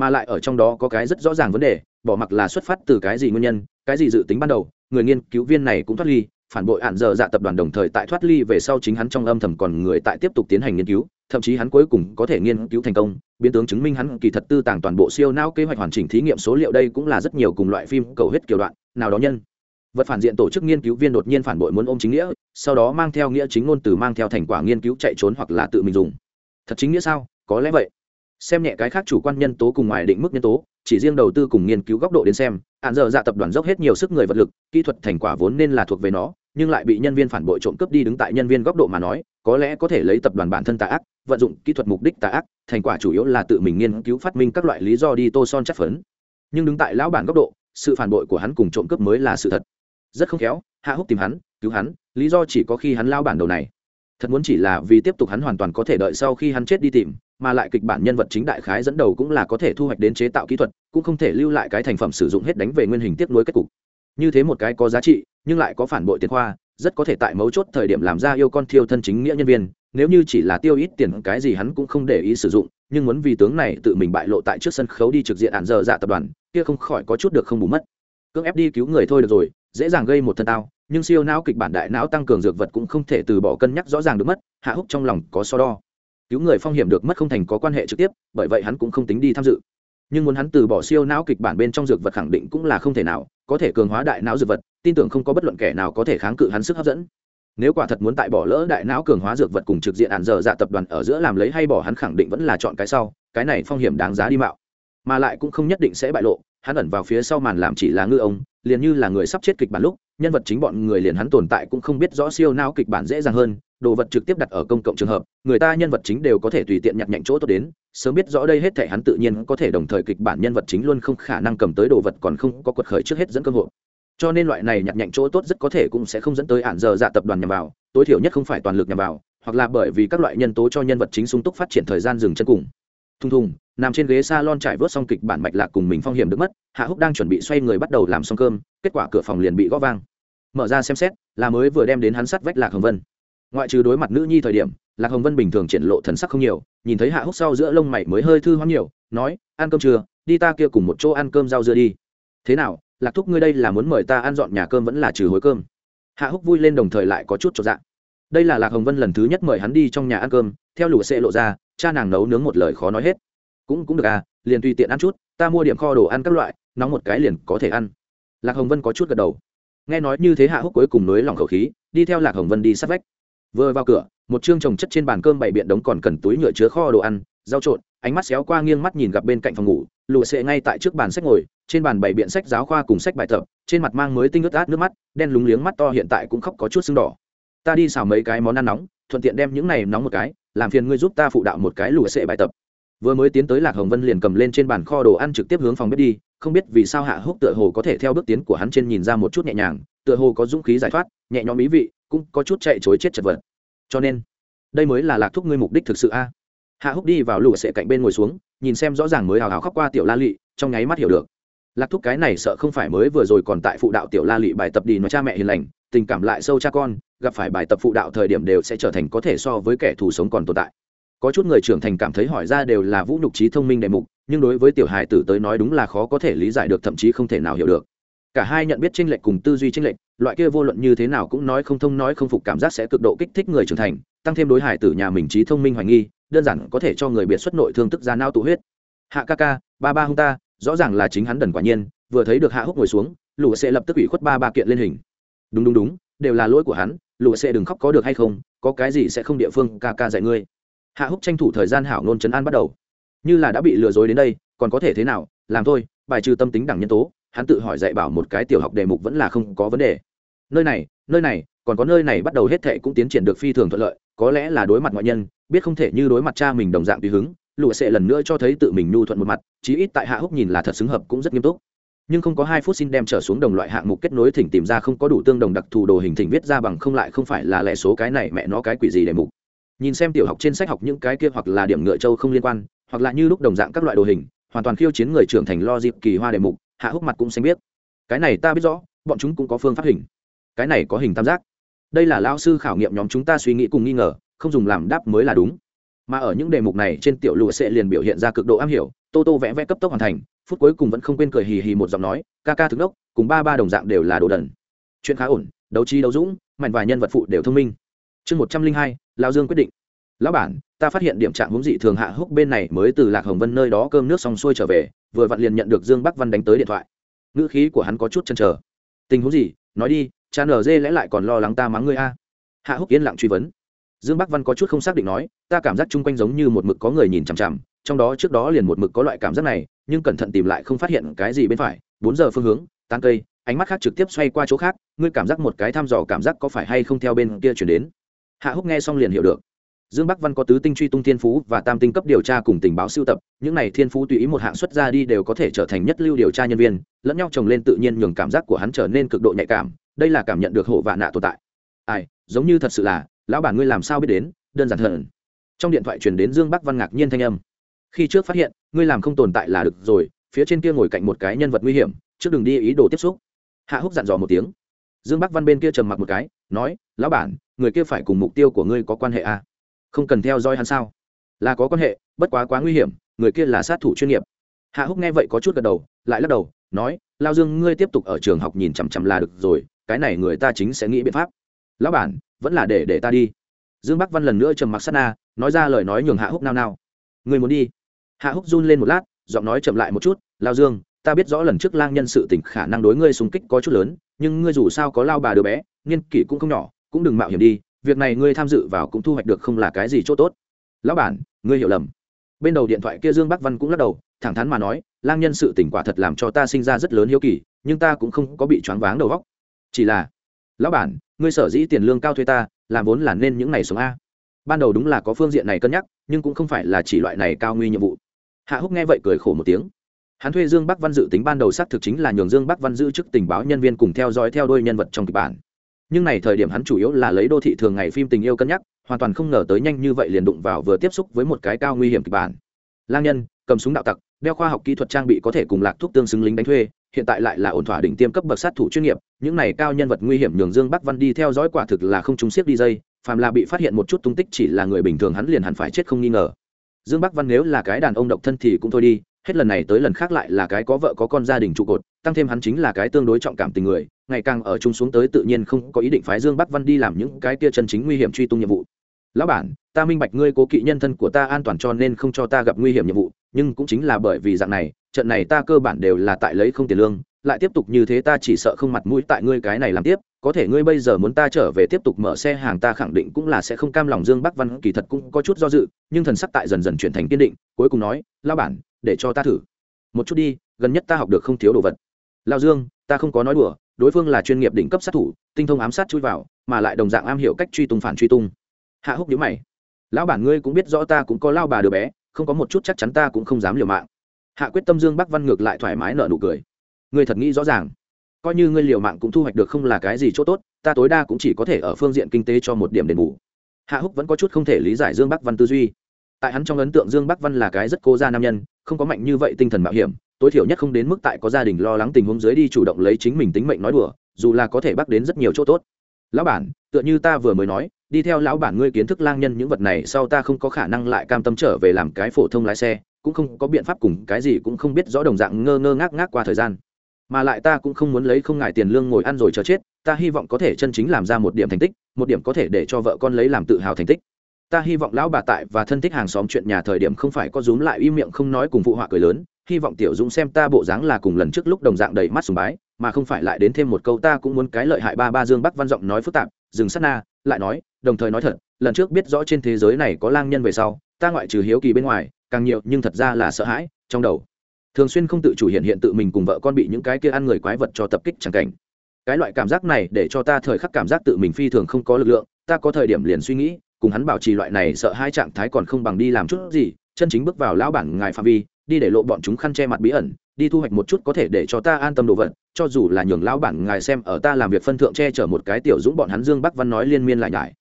mà lại ở trong đó có cái rất rõ ràng vấn đề, bỏ mặc là xuất phát từ cái gì nguyên nhân, cái gì dự tính ban đầu, người nghiên cứu viên này cũng thoát ly, phản bội hạn dở dạ tập đoàn đồng thời tại thoát ly về sau chính hắn trong âm thầm còn người tại tiếp tục tiến hành nghiên cứu, thậm chí hắn cuối cùng có thể nghiên cứu thành công, biến tướng chứng minh hắn kỳ thật tư tàng toàn bộ siêu não kế hoạch hoàn chỉnh thí nghiệm số liệu đây cũng là rất nhiều cùng loại phim cầu hết kiểu đoạn, nào đó nhân. Vật phản diện tổ chức nghiên cứu viên đột nhiên phản bội muốn ôm chính nghĩa, sau đó mang theo nghĩa chính ngôn từ mang theo thành quả nghiên cứu chạy trốn hoặc là tự mình dùng. Thật chính nghĩa sao? Có lẽ vậy xem nhẹ cái khác chủ quan nhân tố cùng ngoài định mức nhân tố, chỉ riêng đầu tư cùng nghiên cứu góc độ đến xem, hạn giờ dạ tập đoàn dốc hết nhiều sức người vật lực, kỹ thuật thành quả vốn nên là thuộc về nó, nhưng lại bị nhân viên phản bội trộm cướp đi đứng tại nhân viên góc độ mà nói, có lẽ có thể lấy tập đoàn bản thân tà ác, vận dụng kỹ thuật mục đích tà ác, thành quả chủ yếu là tự mình nghiên cứu phát minh các loại lý do đi tô son chất phấn. Nhưng đứng tại lão bản góc độ, sự phản bội của hắn cùng trộm cướp mới là sự thật. Rất không khéo, hạ húc tìm hắn, cứu hắn, lý do chỉ có khi hắn lao bản đầu này. Thật muốn chỉ là vì tiếp tục hắn hoàn toàn có thể đợi sau khi hắn chết đi tìm mà lại kịch bản nhân vật chính đại khái dẫn đầu cũng là có thể thu hoạch đến chế tạo kỹ thuật, cũng không thể lưu lại cái thành phẩm sử dụng hết đánh về nguyên hình tiếp nối kết cục. Như thế một cái có giá trị, nhưng lại có phản bội tiền khoa, rất có thể tại mấu chốt thời điểm làm ra yêu con thiêu thân chính nghĩa nhân viên, nếu như chỉ là tiêu ít tiền cái gì hắn cũng không để ý sử dụng, nhưng muốn vì tướng này tự mình bại lộ tại trước sân khấu đi trực diện ạn dơ dạ tập đoàn, kia không khỏi có chút được không bù mất. Cưỡng ép đi cứu người thôi được rồi, dễ dàng gây một thân tao, nhưng siêu não kịch bản đại não tăng cường dược vật cũng không thể từ bỏ cân nhắc rõ ràng được mất, hạ húc trong lòng có so đo cứu người phong hiểm được mất không thành có quan hệ trực tiếp, bởi vậy hắn cũng không tính đi tham dự. Nhưng muốn hắn từ bỏ siêu não kịch bản bên trong dược vật khẳng định cũng là không thể nào, có thể cường hóa đại não dược vật, tin tưởng không có bất luận kẻ nào có thể kháng cự hắn sức hấp dẫn. Nếu quả thật muốn tại bỏ lỡ đại não cường hóa dược vật cùng trực diện ạn dở dạ tập đoàn ở giữa làm lấy hay bỏ hắn khẳng định vẫn là chọn cái sau, cái này phong hiểm đáng giá đi mạo. Mà lại cũng không nhất định sẽ bại lộ, hắn ẩn vào phía sau màn làm chỉ là ngư ông, liền như là người sắp chết kịch bản lúc, nhân vật chính bọn người liền hắn tồn tại cũng không biết rõ siêu não kịch bản dễ dàng hơn đồ vật trực tiếp đặt ở công cộng trường hợp, người ta nhân vật chính đều có thể tùy tiện nhặt nhạnh chỗ tốt đến, sớm biết rõ đây hết thể hắn tự nhiên có thể đồng thời kịch bản nhân vật chính luôn không khả năng cầm tới đồ vật còn không có quật khởi trước hết dẫn cơ hội. Cho nên loại này nhặt nhạnh chỗ tốt rất có thể cũng sẽ không dẫn tới ạn giờ dạ tập đoàn nhằm vào, tối thiểu nhất không phải toàn lực nhằm vào, hoặc là bởi vì các loại nhân tố cho nhân vật chính sung túc phát triển thời gian dừng chân cùng. Thùng thùng, nằm trên ghế s a lon trải vớt xong kịch bản mạch lạc cùng mình phong hiểm được mất, hạ húc đang chuẩn bị xoay người bắt đầu làm xong cơm, kết quả cửa phòng liền bị g ó vang. Mở ra xem xét, là mới vừa đem đến hắn sắt vách lạc hồng vân ngoại trừ đối mặt nữ nhi thời điểm, lạc hồng vân bình thường triển lộ thần sắc không nhiều, nhìn thấy hạ húc sau giữa lông mày mới hơi thư hoang nhiều, nói, ăn cơm chưa đi ta kia cùng một chỗ ăn cơm rau dưa đi. Thế nào, lạc thúc ngươi đây là muốn mời ta ăn dọn nhà cơm vẫn là trừ hối cơm? Hạ húc vui lên đồng thời lại có chút cho dạng đây là lạc hồng vân lần thứ nhất mời hắn đi trong nhà ăn cơm, theo lụa xệ lộ ra, cha nàng nấu nướng một lời khó nói hết. Cũng cũng được à liền tùy tiện ăn chút, ta mua điểm kho đồ ăn các loại, nóng một cái liền có thể ăn. Lạc hồng vân có chút gật đầu. Nghe nói như thế hạ húc cuối cùng nối lòng khẩu khí, đi theo lạc hồng vân đi sát vách vừa vào cửa, một chương trồng chất trên bàn cơm bày biện đống còn cần túi nhựa chứa kho đồ ăn, rau trộn, ánh mắt xéo qua nghiêng mắt nhìn gặp bên cạnh phòng ngủ lụa sệ ngay tại trước bàn sách ngồi, trên bàn bày biện sách giáo khoa cùng sách bài tập, trên mặt mang mới tinh ướt át nước mắt, đen lúng liếng mắt to hiện tại cũng khóc có chút sưng đỏ. Ta đi xào mấy cái món ăn nóng, thuận tiện đem những này nóng một cái, làm phiền ngươi giúp ta phụ đạo một cái lụa sệ bài tập. Vừa mới tiến tới lạc hồng vân liền cầm lên trên bàn kho đồ ăn trực tiếp hướng phòng bếp đi không biết vì sao hạ húc tựa hồ có thể theo bước tiến của hắn trên nhìn ra một chút nhẹ nhàng, tựa hồ có dũng khí giải thoát, nhẹ nhõm ý vị, cũng có chút chạy chối chết chật vật. Cho nên, đây mới là lạc thúc ngươi mục đích thực sự a. Hạ húc đi vào lụa sệ cạnh bên ngồi xuống, nhìn xem rõ ràng mới hào hào khóc qua tiểu la lị, trong nháy mắt hiểu được. Lạc thúc cái này sợ không phải mới vừa rồi còn tại phụ đạo tiểu la lị bài tập đi nói cha mẹ hiền lành, tình cảm lại sâu cha con, gặp phải bài tập phụ đạo thời điểm đều sẽ trở thành có thể so với kẻ thù sống còn tồn tại có chút người trưởng thành cảm thấy hỏi ra đều là vũ nhục trí thông minh đề mục, nhưng đối với tiểu hài tử tới nói đúng là khó có thể lý giải được, thậm chí không thể nào hiểu được. Cả hai nhận biết tranh lệch cùng tư duy tranh lệch, loại kia vô luận như thế nào cũng nói không thông, nói không phục cảm giác sẽ cực độ kích thích người trưởng thành, tăng thêm đối hải tử nhà mình trí thông minh hoài nghi, đơn giản có thể cho người biệt xuất nội thương tức ra nao tụ huyết. Hạ ca ca, ba ba hung ta, rõ ràng là chính hắn đần quả nhiên, vừa thấy được hạ húc ngồi xuống lụa sẽ lập tức ủy khuất ba ba kiện lên hình. Đúng đúng đúng, đều là lỗi của hắn lụa sẽ đừng khóc có được hay không, có cái gì sẽ không địa phương ca ca dạy ngươi hạ húc tranh thủ thời gian hảo nôn chấn an bắt đầu. Như là đã bị lừa dối đến đây, còn có thể thế nào? Làm thôi, bài trừ tâm tính đẳng nhân tố, hắn tự hỏi dạy bảo một cái tiểu học đề mục vẫn là không có vấn đề. Nơi này nơi này, còn có nơi này bắt đầu hết thệ cũng tiến triển được phi thường thuận lợi, có lẽ là đối mặt ngoại nhân, biết không thể như đối mặt cha mình đồng dạng tùy hứng, lụa sệ lần nữa cho thấy tự mình nhu thuận một mặt, chí ít tại hạ húc nhìn là thật xứng hợp cũng rất nghiêm túc. Nhưng không có hai phút xin đem trở xuống đồng loại hạng mục kết nối thỉnh tìm ra không có đủ tương đồng đặc thù đồ hình thỉnh viết ra bằng không lại không phải là lẻ số cái này mẹ nó cái quỷ gì đề mục nhìn xem tiểu học trên sách học những cái kia hoặc là điểm ngựa châu không liên quan, hoặc là như lúc đồng dạng các loại đồ hình, hoàn toàn khiêu chiến người trưởng thành lo dịp kỳ hoa đề mục, hạ húc mặt cũng xanh biết cái này ta biết rõ, bọn chúng cũng có phương pháp hình. Cái này có hình tam giác. Đây là lao sư khảo nghiệm nhóm chúng ta suy nghĩ cùng nghi ngờ, không dùng làm đáp mới là đúng. Mà ở những đề mục này trên tiểu lụa sẽ liền biểu hiện ra cực độ am hiểu, tô tô vẽ vẽ cấp tốc hoàn thành, phút cuối cùng vẫn không quên cười hì hì một giọng nói, ca ca thức đốc, cùng ba ba đồng dạng đều là đồ đần. Chuyện khá ổn, đấu trí đấu dũng mạnh vài nhân vật phụ đều thông minh chương một trăm linh hai, lao dương quyết định. Lão bản, ta phát hiện điểm trạng hướng dị thường hạ húc bên này mới từ lạc hồng vân nơi đó cơm nước xong xuôi trở về, vừa vặn liền nhận được dương bắc văn đánh tới điện thoại. Ngữ khí của hắn có chút chăn trở. Tình huống gì? Nói đi, cha nở dê lẽ lại còn lo lắng ta mắng ngươi a? Hạ húc yên lặng truy vấn. Dương bắc văn có chút không xác định nói, ta cảm giác chung quanh giống như một mực có người nhìn chằm chằm, trong đó trước đó liền một mực có loại cảm giác này, nhưng cẩn thận tìm lại không phát hiện cái gì bên phải. Bốn giờ phương hướng tan cây, ánh mắt khác trực tiếp xoay qua chỗ khác, ngươi cảm giác một cái thăm dò cảm giác có phải hay không theo bên kia chuyển đến? Hạ húc nghe xong liền hiểu được. Dương bắc văn có tứ tinh truy tung thiên phú và tam tinh cấp điều tra cùng tình báo siêu tập, những này thiên phú tùy ý một hạng xuất ra đi đều có thể trở thành nhất lưu điều tra nhân viên, lẫn nhau chồng lên tự nhiên nhường cảm giác của hắn trở nên cực độ nhạy cảm, đây là cảm nhận được hộ vạ nạ tồn tại. Ai, giống như thật sự là, lão bản ngươi làm sao biết đến, đơn giản hơn. Trong điện thoại truyền đến dương bắc văn ngạc nhiên thanh âm. Khi trước phát hiện, ngươi làm không tồn tại là được rồi, phía trên kia ngồi cạnh một cái nhân vật nguy hiểm, trước đừng đi ý đồ tiếp xúc. Hạ húc dặn dò một tiếng. Dương bắc văn bên kia trầm mặc một cái, nói, lão bản người kia phải cùng mục tiêu của ngươi có quan hệ à? không cần theo dõi hắn sao? Là có quan hệ, bất quá quá nguy hiểm, người kia là sát thủ chuyên nghiệp. Hạ húc nghe vậy có chút gật đầu, lại lắc đầu, nói, lao dương, ngươi tiếp tục ở trường học nhìn chằm chằm là được rồi, cái này người ta chính sẽ nghĩ biện pháp. Lão bản, vẫn là để để ta đi. Dương bắc văn lần nữa trầm mặc sát na, nói ra lời nói nhường hạ húc nao nao. Người muốn đi? Hạ húc run lên một lát, giọng nói chậm lại một chút, lao dương, ta biết rõ lần trước lang nhân sự tỉnh khả năng đối ngươi xung kích có chút lớn, nhưng ngươi dù sao có lao bà đứa bé, niên kỷ cũng không nhỏ cũng đừng mạo hiểm đi, việc này ngươi tham dự vào cũng thu hoạch được không là cái gì chỗ tốt. Lão bản, ngươi hiểu lầm. Bên đầu điện thoại kia dương bắc văn cũng lắc đầu, thẳng thắn mà nói, lang nhân sự tỉnh quả thật làm cho ta sinh ra rất lớn hiếu kỳ, nhưng ta cũng không có bị choáng váng đầu óc. Chỉ là, lão bản, ngươi sở dĩ tiền lương cao thuê ta, làm vốn là nên những ngày sống a. Ban đầu đúng là có phương diện này cân nhắc, nhưng cũng không phải là chỉ loại này cao nguy nhiệm vụ. Hạ húc nghe vậy cười khổ một tiếng. Hắn thuê dương bắc văn dự tính ban đầu xác thực chính là nhường dương bắc văn giữ chức tình báo nhân viên cùng theo dõi theo đôi nhân vật trong kịch bản nhưng này thời điểm hắn chủ yếu là lấy đô thị thường ngày phim tình yêu cân nhắc, hoàn toàn không ngờ tới nhanh như vậy liền đụng vào vừa tiếp xúc với một cái cao nguy hiểm kịch bản. Lang nhân, cầm súng đạo tặc, đeo khoa học kỹ thuật trang bị có thể cùng lạc thuốc tương xứng lính đánh thuê, hiện tại lại là ổn thỏa đỉnh tiêm cấp bậc sát thủ chuyên nghiệp, những này cao nhân vật nguy hiểm nhường dương bắc văn đi theo dõi quả thực là không trúng siết đi dây, phàm là bị phát hiện một chút tung tích chỉ là người bình thường hắn liền hẳn phải chết không nghi ngờ. Dương bắc văn nếu là cái đàn ông độc thân thì cũng thôi đi, hết lần này tới lần khác lại là cái có vợ có con gia đình trụ cột, tăng thêm hắn chính là cái tương đối trọng cảm tình người ngày càng ở chung xuống tới tự nhiên không có ý định phái dương bắc văn đi làm những cái kia chân chính nguy hiểm truy tung nhiệm vụ. Lão bản, ta minh bạch ngươi cố kỵ nhân thân của ta an toàn cho nên không cho ta gặp nguy hiểm nhiệm vụ, nhưng cũng chính là bởi vì dạng này, trận này ta cơ bản đều là tại lấy không tiền lương, lại tiếp tục như thế ta chỉ sợ không mặt mũi tại ngươi cái này làm tiếp, có thể ngươi bây giờ muốn ta trở về tiếp tục mở xe hàng ta khẳng định cũng là sẽ không cam lòng dương bắc văn, kỳ thật cũng có chút do dự, nhưng thần sắc tại dần dần chuyển thành kiên định, cuối cùng nói lao bản, để cho ta thử. Một chút đi, gần nhất ta học được không thiếu đồ vật. Lao dương, ta không có nói đùa đối phương là chuyên nghiệp đỉnh cấp sát thủ, tinh thông ám sát chui vào, mà lại đồng dạng am hiểu cách truy tung phản truy tung. Hạ húc nhíu mày. Lão bản ngươi cũng biết rõ ta cũng có lao bà đứa bé, không có một chút chắc chắn ta cũng không dám liều mạng. Hạ quyết tâm dương bắc văn ngược lại thoải mái nở nụ cười. Ngươi thật nghĩ rõ ràng. Coi như ngươi liều mạng cũng thu hoạch được không là cái gì chỗ tốt, ta tối đa cũng chỉ có thể ở phương diện kinh tế cho một điểm đền bù. Hạ húc vẫn có chút không thể lý giải dương bắc văn tư duy. Tại hắn trong ấn tượng dương bắc văn là cái rất cố gia nam nhân, không có mạnh như vậy tinh thần mạo hiểm tối thiểu nhất không đến mức tại có gia đình lo lắng tình huống dưới đi chủ động lấy chính mình tính mệnh nói đùa, dù là có thể bắt đến rất nhiều chỗ tốt. Lão bản, tựa như ta vừa mới nói, đi theo lão bản ngươi kiến thức lang nhân những vật này, sau ta không có khả năng lại cam tâm trở về làm cái phổ thông lái xe, cũng không có biện pháp cùng cái gì cũng không biết rõ đồng dạng ngơ ngơ ngác ngác qua thời gian. Mà lại ta cũng không muốn lấy không ngại tiền lương ngồi ăn rồi chờ chết, ta hy vọng có thể chân chính làm ra một điểm thành tích, một điểm có thể để cho vợ con lấy làm tự hào thành tích. Ta hy vọng lão bà tại và thân thích hàng xóm chuyện nhà thời điểm không phải có rúm lại im miệng không nói cùng phụ họa cười lớn hy vọng tiểu dũng xem ta bộ dáng là cùng lần trước lúc đồng dạng đầy mắt sùng bái, mà không phải lại đến thêm một câu ta cũng muốn cái lợi hại ba ba dương bắc văn giọng nói phức tạp, dừng sát na. Lại nói, đồng thời nói thật, lần trước biết rõ trên thế giới này có lang nhân về sau, ta ngoại trừ hiếu kỳ bên ngoài, càng nhiều nhưng thật ra là sợ hãi, trong đầu. Thường xuyên không tự chủ hiện hiện tự mình cùng vợ con bị những cái kia ăn người quái vật cho tập kích chẳng cảnh. Cái loại cảm giác này để cho ta thời khắc cảm giác tự mình phi thường không có lực lượng, ta có thời điểm liền suy nghĩ, cùng hắn bảo trì loại này sợ hai trạng thái còn không bằng đi làm chút gì, chân chính bước vào lão bản ngài phạm vi đi để lộ bọn chúng khăn che mặt bí ẩn, đi thu hoạch một chút có thể để cho ta an tâm đồ vật, cho dù là nhường lão bản ngài xem ở ta làm việc phân thượng che chở một cái tiểu dũng bọn hắn dương bắc văn nói liên miên lại nhải.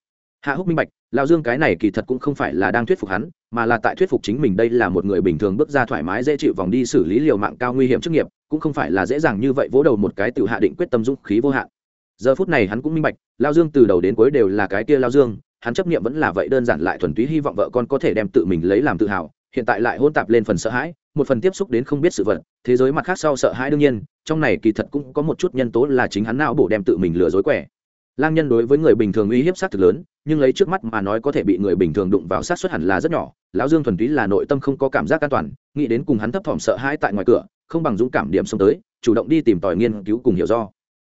Hạ húc minh bạch, lão dương cái này kỳ thật cũng không phải là đang thuyết phục hắn, mà là tại thuyết phục chính mình đây là một người bình thường bước ra thoải mái dễ chịu vòng đi xử lý liều mạng cao nguy hiểm chức nghiệp, cũng không phải là dễ dàng như vậy vỗ đầu một cái tự hạ định quyết tâm dũng khí vô hạn. Giờ phút này hắn cũng minh bạch lao dương từ đầu đến cuối đều là cái kia lao dương, hắn chấp nghiệm vẫn là vậy đơn giản lại thuần túy hy vọng vợ con có thể đem tự mình lấy làm tự hào, hiện tại lại hôn tạp lên phần sợ hãi một phần tiếp xúc đến không biết sự vật, thế giới mặt khác sau sợ hãi đương nhiên, trong này kỳ thật cũng có một chút nhân tố là chính hắn não bổ đem tự mình lừa dối quẻ. Lang nhân đối với người bình thường uy hiếp sát thực lớn, nhưng lấy trước mắt mà nói có thể bị người bình thường đụng vào sát xuất hẳn là rất nhỏ, lão dương thuần túy là nội tâm không có cảm giác an toàn, nghĩ đến cùng hắn thấp thỏm sợ hãi tại ngoài cửa, không bằng dũng cảm điểm xông tới, chủ động đi tìm tòi nghiên cứu cùng hiểu do.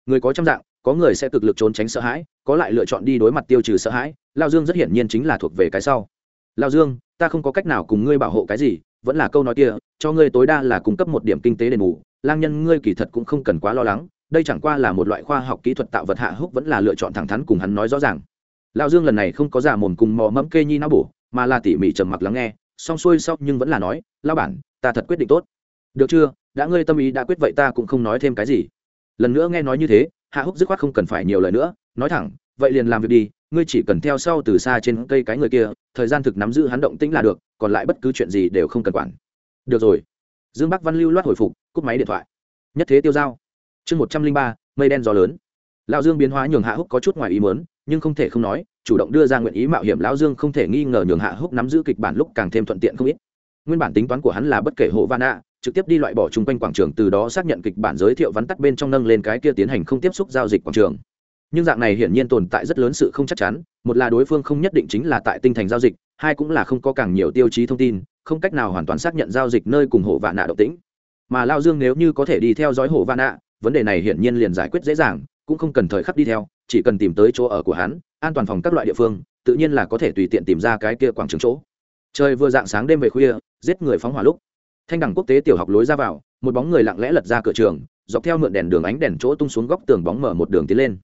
Người có trăm dạng, có người sẽ cực lực trốn tránh sợ hãi, có lại lựa chọn đi đối mặt tiêu trừ sợ hãi lao dương rất hiển nhiên chính là thuộc về cái sau. Lao dương, ta không có cách nào cùng ngươi bảo hộ cái gì vẫn là câu nói kia, cho ngươi tối đa là cung cấp một điểm kinh tế đền bù. Lang nhân, ngươi kỳ thật cũng không cần quá lo lắng, đây chẳng qua là một loại khoa học kỹ thuật tạo vật hạ húc vẫn là lựa chọn thẳng thắn cùng hắn nói rõ ràng. Lao dương lần này không có giả mồm cùng mò mẫm kê nhi não bổ, mà là tỉ mỉ trầm mặc lắng nghe, xong xuôi sau nhưng vẫn là nói lao bản, ta thật quyết định tốt. Được chưa? Đã ngươi tâm ý đã quyết vậy ta cũng không nói thêm cái gì. Lần nữa nghe nói như thế, hạ húc dứt khoát không cần phải nhiều lời nữa, nói thẳng, vậy liền làm việc đi, ngươi chỉ cần theo sau từ xa trên cây cái người kia thời gian thực nắm giữ hắn động tĩnh là được, còn lại bất cứ chuyện gì đều không cần quản. Được rồi. Dương bắc văn lưu loát hồi phục, cúp máy điện thoại. Nhất thế tiêu giao. Chương một trăm linh ba, mây đen gió lớn. Lão dương biến hóa nhường hạ húc có chút ngoài ý mớn nhưng không thể không nói, chủ động đưa ra nguyện ý mạo hiểm lão dương không thể nghi ngờ nhường hạ húc nắm giữ kịch bản lúc càng thêm thuận tiện không ít. Nguyên bản tính toán của hắn là bất kể hộ van ạ trực tiếp đi loại bỏ chung quanh quảng trường, từ đó xác nhận kịch bản giới thiệu vắn tắt bên trong nâng lên cái kia tiến hành không tiếp xúc giao dịch quảng trường nhưng dạng này hiển nhiên tồn tại rất lớn sự không chắc chắn, một là đối phương không nhất định chính là tại tinh thành giao dịch, hai cũng là không có càng nhiều tiêu chí thông tin, không cách nào hoàn toàn xác nhận giao dịch nơi cùng hồ vạn nạ động tĩnh. Mà lao dương nếu như có thể đi theo dõi hồ vạn nạ, vấn đề này hiển nhiên liền giải quyết dễ dàng, cũng không cần thời khắc đi theo, chỉ cần tìm tới chỗ ở của hắn, an toàn phòng các loại địa phương, tự nhiên là có thể tùy tiện tìm ra cái kia quảng trường chỗ. Trời vừa dạng sáng đêm về khuya, giết người phóng hỏa lúc, thanh đẳng quốc tế tiểu học lối ra vào, một bóng người lặng lẽ lật ra cửa trường, dọc theo mượn đèn đường ánh đèn chỗ tung xuống góc tường bóng mở một đường tiến lên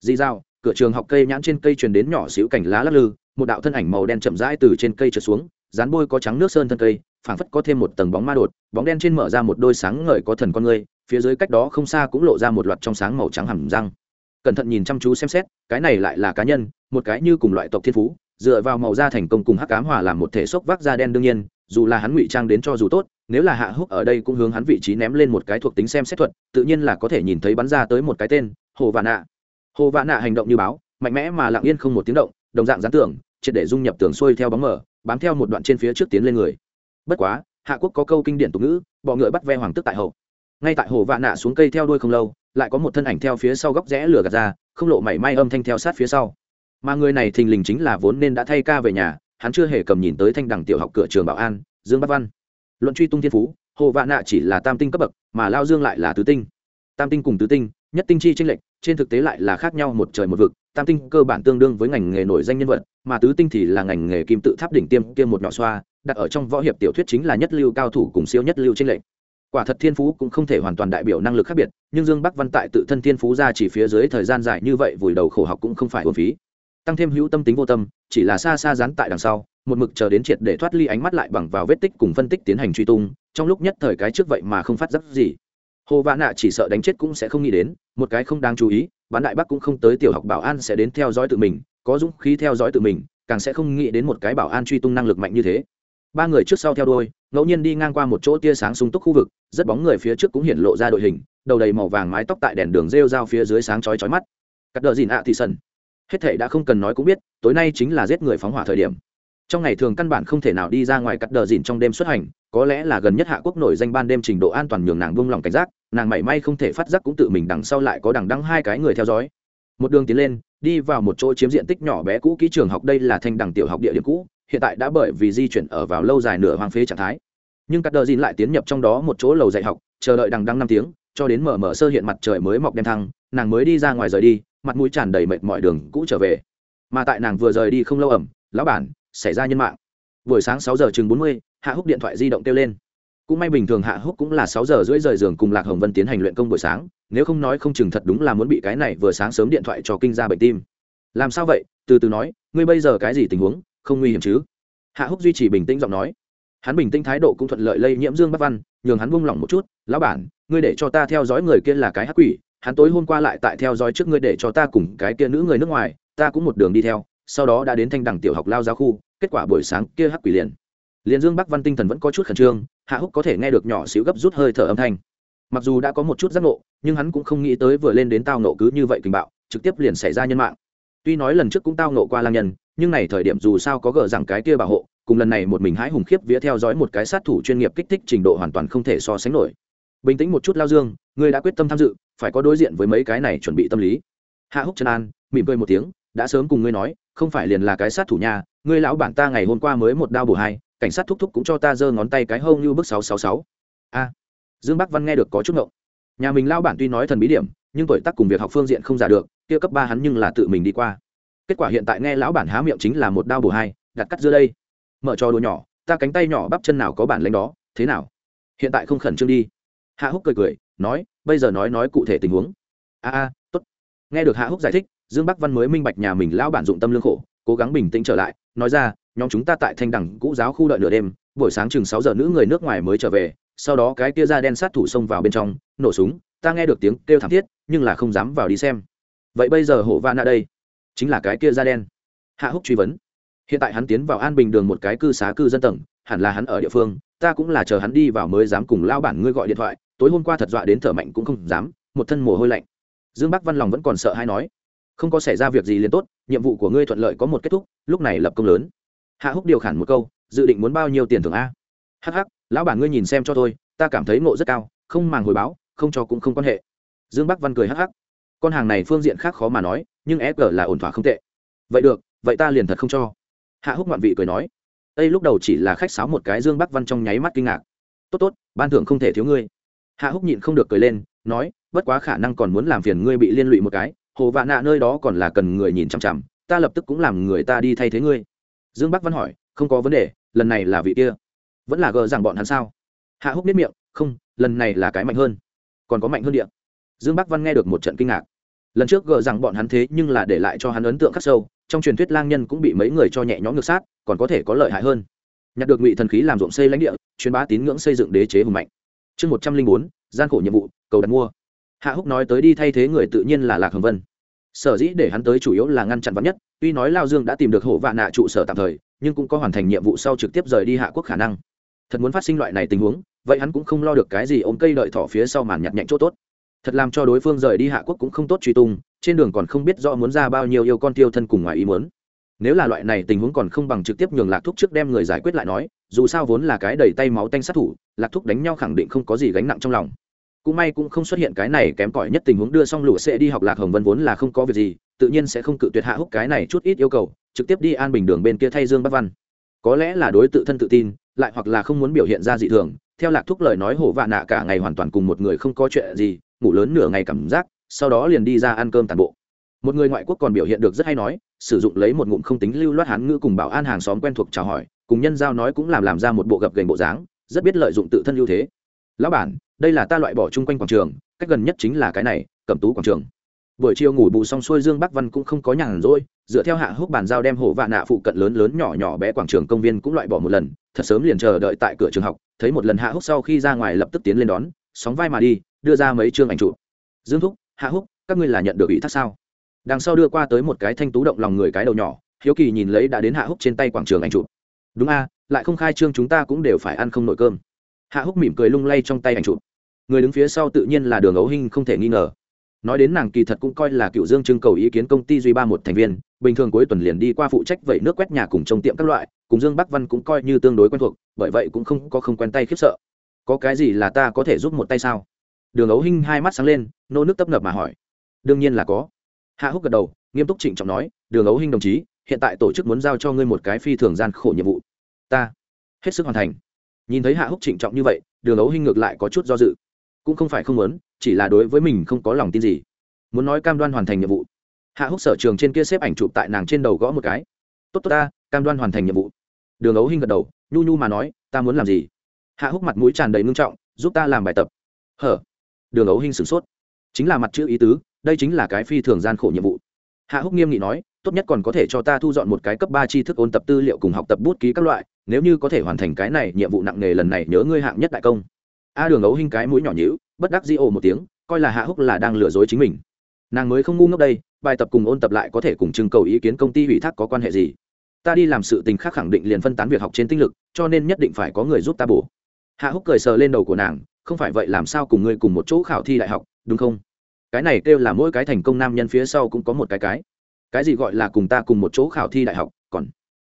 di dao, cửa trường học cây nhãn trên cây truyền đến nhỏ xíu cảnh lá lắc lư, một đạo thân ảnh màu đen chậm rãi từ trên cây trượt xuống, dán bôi có trắng nước sơn thân cây, phảng phất có thêm một tầng bóng ma đột, bóng đen trên mở ra một đôi sáng ngời có thần con người phía dưới cách đó không xa cũng lộ ra một loạt trong sáng màu trắng hẳn răng. Cẩn thận nhìn chăm chú xem xét, cái này lại là cá nhân, một cái như cùng loại tộc thiên phú, dựa vào màu da thành công cùng hắc cám hòa làm một thể xốc vác da đen đương nhiên, dù là hắn ngụy trang đến cho dù tốt, nếu là hạ húc ở đây cũng hướng hắn vị trí ném lên một cái thuộc tính xem xét thuật, tự nhiên là có thể nhìn thấy bắn ra tới một cái tên, hồ vạn ạ hồ vạn nạ hành động như báo, mạnh mẽ mà lặng yên không một tiếng động, đồng dạng gián tưởng triệt để dung nhập tường xuôi theo bóng mở bám theo một đoạn trên phía trước tiến lên người. Bất quá, hạ quốc có câu kinh điển tục ngữ, bọ ngựa bắt ve hoàng tức tại hậu. Ngay tại hồ vạn nạ xuống cây theo đuôi không lâu, lại có một thân ảnh theo phía sau góc rẽ lửa gạt ra, không lộ mảy may âm thanh theo sát phía sau. Mà người này thình lình chính là vốn nên đã thay ca về nhà, hắn chưa hề cầm nhìn tới thanh đẳng tiểu học cửa trường bảo an, dương bắc văn. Luận truy tung thiên phú, hồ vạn nạ chỉ là tam tinh cấp bậc, mà lao dương lại là tứ tinh. Tam tinh cùng tứ tinh, nhất tinh chi tranh lệch trên thực tế lại là khác nhau một trời một vực, tam tinh cơ bản tương đương với ngành nghề nổi danh nhân vật, mà tứ tinh thì là ngành nghề kim tự tháp đỉnh tiêm kia một nhỏ xoa, đặt ở trong võ hiệp tiểu thuyết chính là nhất lưu cao thủ cùng siêu nhất lưu tranh lệch. Quả thật thiên phú cũng không thể hoàn toàn đại biểu năng lực khác biệt, nhưng dương bắc văn tại tự thân thiên phú ra chỉ phía dưới thời gian dài như vậy vùi đầu khổ học cũng không phải hồn phí. Tăng thêm hữu tâm tính vô tâm, chỉ là xa xa dán tại đằng sau, một mực chờ đến triệt để thoát ly ánh mắt lại bằng vào vết tích cùng phân tích tiến hành truy tung, trong lúc nhất thời cái trước vậy mà không phát giác gì hồ vạn nạ chỉ sợ đánh chết cũng sẽ không nghĩ đến, một cái không đáng chú ý, bán đại bắc cũng không tới tiểu học bảo an sẽ đến theo dõi tự mình, có dũng khí theo dõi tự mình, càng sẽ không nghĩ đến một cái bảo an truy tung năng lực mạnh như thế. Ba người trước sau theo đôi ngẫu nhiên đi ngang qua một chỗ tia sáng sung túc khu vực, rất bóng người phía trước cũng hiện lộ ra đội hình, đầu đầy màu vàng mái tóc tại đèn đường rêu rao phía dưới sáng chói chói mắt. Cắt đờ dìn ạ thị sân hết thảy đã không cần nói cũng biết, tối nay chính là giết người phóng hỏa thời điểm trong ngày thường căn bản không thể nào đi ra ngoài cắt đờ dìn trong đêm xuất hành, có lẽ là gần nhất hạ quốc nổi danh ban đêm trình độ an toàn nhường nàng buông lòng cảnh giác, nàng mảy may không thể phát giác cũng tự mình đằng sau lại có đằng đăng hai cái người theo dõi. Một đường tiến lên, đi vào một chỗ chiếm diện tích nhỏ bé cũ kỹ trường học, đây là thanh đằng tiểu học địa điểm cũ, hiện tại đã bởi vì di chuyển ở vào lâu dài nửa hoang phế trạng thái. Nhưng cắt đờ dìn lại tiến nhập trong đó một chỗ lầu dạy học, chờ đợi đằng đăng năm tiếng, cho đến mở mở sơ hiện mặt trời mới mọc đen thăng, nàng mới đi ra ngoài rời đi, mặt mũi tràn đầy mệt mọi đường cũ trở về. Mà tại nàng vừa rời đi không lâu ẩm, lão bản xảy ra nhân mạng. Buổi sáng sáu giờ chừng bốn mươi, hạ húc điện thoại di động kêu lên. Cũng may bình thường hạ húc cũng là sáu giờ rưỡi rời giường cùng lạc hồng vân tiến hành luyện công buổi sáng, nếu không nói không chừng thật đúng là muốn bị cái này vừa sáng sớm điện thoại cho kinh ra bệnh tim. Làm sao vậy? Từ từ nói, ngươi bây giờ cái gì tình huống? Không nguy hiểm chứ? Hạ húc duy trì bình tĩnh giọng nói. Hắn bình tĩnh thái độ cũng thuận lợi lây nhiễm dương bắc văn, nhường hắn buông lỏng một chút. Lão bản, ngươi để cho ta theo dõi người kia là cái hắc quỷ. Hắn tối hôm qua lại tại theo dõi trước ngươi để cho ta cùng cái kia nữ người nước ngoài, ta cũng một đường đi theo sau đó đã đến thanh đẳng tiểu học lao giáo khu, kết quả buổi sáng kia hắc quỷ liền. Liền dương bắc văn tinh thần vẫn có chút khẩn trương, hạ húc có thể nghe được nhỏ xíu gấp rút hơi thở âm thanh. Mặc dù đã có một chút giác nộ nhưng hắn cũng không nghĩ tới vừa lên đến tao nộ cứ như vậy tình bạo, trực tiếp liền xảy ra nhân mạng. Tuy nói lần trước cũng tao nộ qua lang nhân, nhưng này thời điểm dù sao có gờ rằng cái kia bảo hộ, cùng lần này một mình hãi hùng khiếp vía theo dõi một cái sát thủ chuyên nghiệp kích thích trình độ hoàn toàn không thể so sánh nổi. Bình tĩnh một chút lao dương, ngươi đã quyết tâm tham dự, phải có đối diện với mấy cái này chuẩn bị tâm lý. Hạ húc trần an, mỉm cười một tiếng, đã sớm cùng ngươi nói không phải liền là cái sát thủ nhà ngươi lão bản ta ngày hôm qua mới một đao bổ hai, cảnh sát thúc thúc cũng cho ta giơ ngón tay cái hông như bức sáu sáu sáu. A. Dương bắc văn nghe được có chút ngộng. Nhà mình lao bản tuy nói thần bí điểm, nhưng tuổi tác cùng việc học phương diện không giả được, kia cấp ba hắn nhưng là tự mình đi qua. Kết quả hiện tại nghe lão bản há miệng chính là một đao bổ hai, đặt cắt dưa đây. Mở cho đồ nhỏ, ta cánh tay nhỏ bắp chân nào có bản lãnh đó, thế nào? Hiện tại không khẩn trương đi. Hạ húc cười cười, nói, bây giờ nói nói cụ thể tình huống. A a, tốt. Nghe được hạ húc giải thích dương bắc văn mới minh bạch nhà mình lão bản dụng tâm lương khổ, cố gắng bình tĩnh trở lại, nói ra, nhóm chúng ta tại thanh đẳng cũ giáo khu đợi nửa đêm, buổi sáng chừng sáu giờ nữ người nước ngoài mới trở về, sau đó cái kia da đen sát thủ xông vào bên trong, nổ súng, ta nghe được tiếng kêu thảm thiết, nhưng là không dám vào đi xem. Vậy bây giờ hổ va nạ đây, chính là cái kia da đen. Hạ húc truy vấn. Hiện tại hắn tiến vào an bình đường một cái cư xá cư dân tầng, hẳn là hắn ở địa phương, ta cũng là chờ hắn đi vào mới dám cùng lao bản ngươi gọi điện thoại, tối hôm qua thật dọa đến thở mạnh cũng không dám, một thân mồ hôi lạnh. Dương bắc văn lòng vẫn còn sợ hay nói không có xảy ra việc gì liền tốt, nhiệm vụ của ngươi thuận lợi có một kết thúc, lúc này lập công lớn. Hạ húc điều khản một câu, dự định muốn bao nhiêu tiền thưởng a? Hh lão bản ngươi nhìn xem cho tôi ta cảm thấy ngộ rất cao, không màng hồi báo, không cho cũng không quan hệ. Dương bắc văn cười hh con hàng này phương diện khác khó mà nói, nhưng ép là ổn thỏa không tệ. Vậy được, vậy ta liền thật không cho. Hạ húc ngoạn vị cười nói. Đây lúc đầu chỉ là khách sáo một cái dương bắc văn trong nháy mắt kinh ngạc. Tốt tốt, ban thưởng không thể thiếu ngươi. Hạ húc nhịn không được cười lên, nói, bất quá khả năng còn muốn làm phiền ngươi bị liên lụy một cái hồ vạn nạ nơi đó còn là cần người nhìn chằm chằm, ta lập tức cũng làm người ta đi thay thế ngươi. Dương bắc văn hỏi, không có vấn đề, lần này là vị kia. Vẫn là gờ rằng bọn hắn sao? Hạ húc nếp miệng, không, lần này là cái mạnh hơn. Còn có mạnh hơn địa. Dương bắc văn nghe được một trận kinh ngạc. Lần trước gờ rằng bọn hắn thế nhưng là để lại cho hắn ấn tượng khắc sâu, trong truyền thuyết lang nhân cũng bị mấy người cho nhẹ nhõm ngược sát, còn có thể có lợi hại hơn. Nhặt được ngụy thần khí làm ruộng xây lãnh địa, truyền bá tín ngưỡng xây dựng đế chế hùng mạnh. Chương một trăm linh bốn, gian khổ nhiệm vụ, cầu đặt mua hạ húc nói tới đi thay thế người tự nhiên là lạc hồng vân. Sở dĩ để hắn tới chủ yếu là ngăn chặn vắn nhất, tuy nói lao dương đã tìm được hổ vạ nạ trụ sở tạm thời, nhưng cũng có hoàn thành nhiệm vụ sau trực tiếp rời đi hạ quốc khả năng. Thật muốn phát sinh loại này tình huống, vậy hắn cũng không lo được cái gì ôm cây đợi thỏ phía sau màn nhặt nhạnh chỗ tốt. Thật làm cho đối phương rời đi hạ quốc cũng không tốt truy tung, trên đường còn không biết rõ muốn ra bao nhiêu yêu con tiêu thân cùng ngoài ý muốn. Nếu là loại này tình huống còn không bằng trực tiếp nhường lạc thúc trước đem người giải quyết lại nói, dù sao vốn là cái đầy tay máu tanh sát thủ, lạc thúc đánh nhau khẳng định không có gì gánh nặng trong lòng cũng may cũng không xuất hiện cái này kém cỏi nhất tình huống đưa xong lũ sẽ đi học lạc hồng vân vốn là không có việc gì, tự nhiên sẽ không cự tuyệt hạ húc cái này chút ít yêu cầu, trực tiếp đi an bình đường bên kia thay dương bắc văn. Có lẽ là đối tự thân tự tin, lại hoặc là không muốn biểu hiện ra dị thường, theo lạc thúc lời nói hổ vạ nạ cả ngày hoàn toàn cùng một người không có chuyện gì, ngủ lớn nửa ngày cảm giác, sau đó liền đi ra ăn cơm tàn bộ. Một người ngoại quốc còn biểu hiện được rất hay nói, sử dụng lấy một ngụm không tính lưu loát hán ngữ cùng bảo an hàng xóm quen thuộc chào hỏi, cùng nhân giao nói cũng làm làm ra một bộ gập gành bộ dáng, rất biết lợi dụng tự thân ưu thế lão bản, đây là ta loại bỏ chung quanh quảng trường, cách gần nhất chính là cái này, cẩm tú quảng trường. Buổi chiều ngủ bù xong xuôi dương bắc văn cũng không có nhàn rỗi, dựa theo hạ húc bàn giao đem hổ vạn nạ phụ cận lớn lớn nhỏ nhỏ bé quảng trường công viên cũng loại bỏ một lần, thật sớm liền chờ đợi tại cửa trường học, thấy một lần hạ húc sau khi ra ngoài lập tức tiến lên đón, sóng vai mà đi, đưa ra mấy chương ảnh chụp. Dương thúc, hạ húc, các ngươi là nhận được ý thác sao? Đằng sau đưa qua tới một cái thanh tú động lòng người cái đầu nhỏ, hiếu kỳ nhìn lấy đã đến hạ húc trên tay quảng trường ảnh chụp. Đúng a, lại không khai trương chúng ta cũng đều phải ăn không nội cơm hạ húc mỉm cười lung lay trong tay ảnh chụp. Người đứng phía sau tự nhiên là đường ấu hinh không thể nghi ngờ. Nói đến nàng kỳ thật cũng coi là cựu dương trưng cầu ý kiến công ty duy ba một thành viên, bình thường cuối tuần liền đi qua phụ trách vẩy nước quét nhà cùng trông tiệm các loại, cùng dương bắc văn cũng coi như tương đối quen thuộc, bởi vậy cũng không có không quen tay khiếp sợ. Có cái gì là ta có thể giúp một tay sao? Đường ấu hinh hai mắt sáng lên, nô nước tấp nập mà hỏi. Đương nhiên là có. Hạ húc gật đầu, nghiêm túc trịnh trọng nói, đường ấu hinh đồng chí, hiện tại tổ chức muốn giao cho ngươi một cái phi thường gian khổ nhiệm vụ. Ta, hết sức hoàn thành nhìn thấy hạ húc trịnh trọng như vậy, đường ấu hinh ngược lại có chút do dự. Cũng không phải không muốn, chỉ là đối với mình không có lòng tin gì. Muốn nói cam đoan hoàn thành nhiệm vụ. Hạ húc sở trường trên kia xếp ảnh chụp tại nàng trên đầu gõ một cái. Tốt tốt ta, cam đoan hoàn thành nhiệm vụ. Đường ấu hinh gật đầu, nhu nhu mà nói, ta muốn làm gì? Hạ húc mặt mũi tràn đầy ngưng trọng, giúp ta làm bài tập. Hở? Đường ấu hinh sửng sốt. Chính là mặt chữ ý tứ, đây chính là cái phi thường gian khổ nhiệm vụ. Hạ húc nghiêm nghị nói tốt nhất còn có thể cho ta thu dọn một cái cấp ba tri thức ôn tập tư liệu cùng học tập bút ký các loại, nếu như có thể hoàn thành cái này, nhiệm vụ nặng nề lần này nhớ ngươi hạng nhất đại công. A đường ấu hinh cái mũi nhỏ nhíu, bất đắc dĩ ồ một tiếng, coi là hạ húc là đang lừa dối chính mình. Nàng mới không ngu ngốc đây, bài tập cùng ôn tập lại có thể cùng trưng cầu ý kiến công ty ủy thác có quan hệ gì? Ta đi làm sự tình khác khẳng định liền phân tán việc học trên tinh lực, cho nên nhất định phải có người giúp ta bổ. Hạ húc cười sờ lên đầu của nàng, không phải vậy, làm sao cùng ngươi cùng một chỗ khảo thi đại học, đúng không? Cái này kêu là mỗi cái thành công nam nhân phía sau cũng có một cái cái cái gì gọi là cùng ta cùng một chỗ khảo thi đại học, còn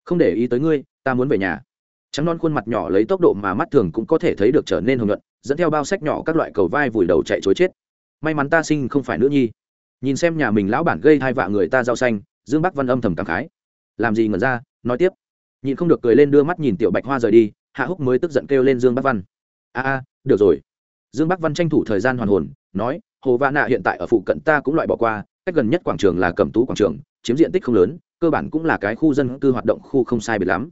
không để ý tới ngươi, ta muốn về nhà. Trắng non khuôn mặt nhỏ lấy tốc độ mà mắt thường cũng có thể thấy được trở nên hồng nhuận, dẫn theo bao sách nhỏ các loại cầu vai vùi đầu chạy chối chết. May mắn ta sinh không phải nữ nhi. Nhìn xem nhà mình lão bản gây hai vạ người ta rau xanh, dương bắc văn âm thầm cảm khái. Làm gì ngẩn ra, nói tiếp. Nhìn không được cười lên đưa mắt nhìn tiểu bạch hoa rời đi, hạ húc mới tức giận kêu lên dương bắc văn. A a, được rồi. Dương bắc văn tranh thủ thời gian hoàn hồn, nói, hồ vạn nạ hiện tại ở phụ cận ta cũng loại bỏ qua cách gần nhất quảng trường là cẩm tú quảng trường, chiếm diện tích không lớn, cơ bản cũng là cái khu dân cư hoạt động khu không sai biệt lắm.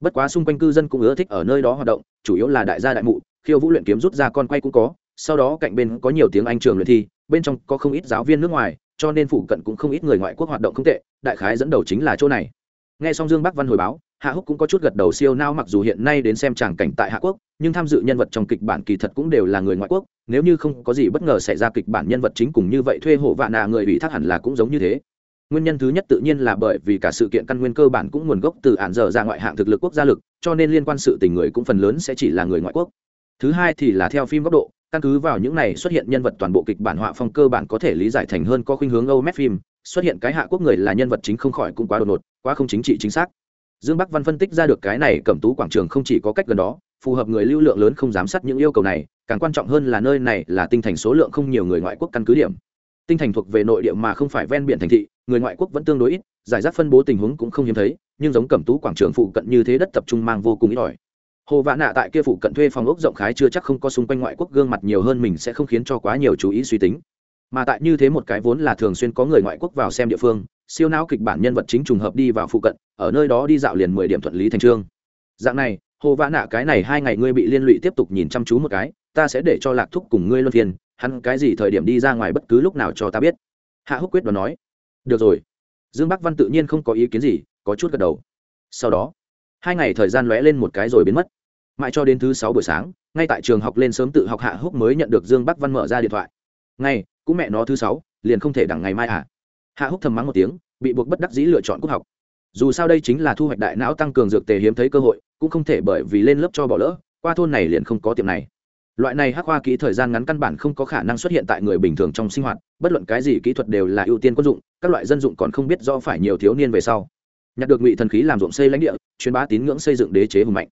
Bất quá xung quanh cư dân cũng ưa thích ở nơi đó hoạt động, chủ yếu là đại gia đại mụ, khiêu vũ luyện kiếm rút ra con quay cũng có, sau đó cạnh bên có nhiều tiếng anh trường luyện thi, bên trong có không ít giáo viên nước ngoài, cho nên phụ cận cũng không ít người ngoại quốc hoạt động không tệ, đại khái dẫn đầu chính là chỗ này. Nghe xong dương bắc văn hồi báo hạ húc cũng có chút gật đầu siêu nao mặc dù hiện nay đến xem tràng cảnh tại hạ quốc, nhưng tham dự nhân vật trong kịch bản kỳ thật cũng đều là người ngoại quốc, nếu như không có gì bất ngờ xảy ra kịch bản nhân vật chính cùng như vậy thuê hộ vạn nạ người ủy thác hẳn là cũng giống như thế. Nguyên nhân thứ nhất tự nhiên là bởi vì cả sự kiện căn nguyên cơ bản cũng nguồn gốc từ ản dở ra ngoại hạng thực lực quốc gia lực, cho nên liên quan sự tình người cũng phần lớn sẽ chỉ là người ngoại quốc. Thứ hai thì là theo phim góc độ, căn cứ vào những này xuất hiện nhân vật toàn bộ kịch bản họa phong cơ bản có thể lý giải thành hơn có khuynh hướng âu mét phim, xuất hiện cái hạ quốc người là nhân vật chính không khỏi cũng quá đột ngột, quá không chính trị chính xác dương bắc văn phân tích ra được cái này cẩm tú quảng trường không chỉ có cách gần đó, phù hợp người lưu lượng lớn không giám sát những yêu cầu này, càng quan trọng hơn là nơi này là tinh thành số lượng không nhiều người ngoại quốc căn cứ điểm. Tinh thành thuộc về nội địa mà không phải ven biển thành thị, người ngoại quốc vẫn tương đối ít, giải rác phân bố tình huống cũng không hiếm thấy, nhưng giống cẩm tú quảng trường phụ cận như thế đất tập trung mang vô cùng ít ỏi. Hồ vạn nạ tại kia phụ cận thuê phòng ốc rộng khái chưa chắc không có xung quanh ngoại quốc gương mặt nhiều hơn mình sẽ không khiến cho quá nhiều chú ý suy tính. Mà tại như thế một cái vốn là thường xuyên có người ngoại quốc vào xem địa phương siêu não kịch bản nhân vật chính trùng hợp đi vào phụ cận, ở nơi đó đi dạo liền mười điểm thuận lý thành trương. Dạng này, hồ vã nạ cái này hai ngày ngươi bị liên lụy tiếp tục nhìn chăm chú một cái, ta sẽ để cho lạc thúc cùng ngươi luân phiên, hắn cái gì thời điểm đi ra ngoài bất cứ lúc nào cho ta biết. Hạ húc quyết đoán nói. Được rồi. Dương bắc văn tự nhiên không có ý kiến gì, có chút gật đầu. Sau đó, hai ngày thời gian lóe lên một cái rồi biến mất. Mãi cho đến thứ sáu buổi sáng, ngay tại trường học lên sớm tự học hạ húc mới nhận được dương bắc văn mở ra điện thoại. Ngay, cũng mẹ nó thứ sáu, liền không thể đẳng ngày mai à? Hạ húc thầm mắng một tiếng, bị buộc bất đắc dĩ lựa chọn cúc học. Dù sao đây chính là thu hoạch đại não tăng cường dược tề hiếm thấy cơ hội, cũng không thể bởi vì lên lớp cho bỏ lỡ, qua thôn này liền không có tiệm này. Loại này hắc hoa kỹ thời gian ngắn căn bản không có khả năng xuất hiện tại người bình thường trong sinh hoạt, bất luận cái gì kỹ thuật đều là ưu tiên quân dụng, các loại dân dụng còn không biết do phải nhiều thiếu niên về sau. Nhặt được ngụy thần khí làm ruộng xây lãnh địa, truyền bá tín ngưỡng xây dựng đế chế hùng mạnh.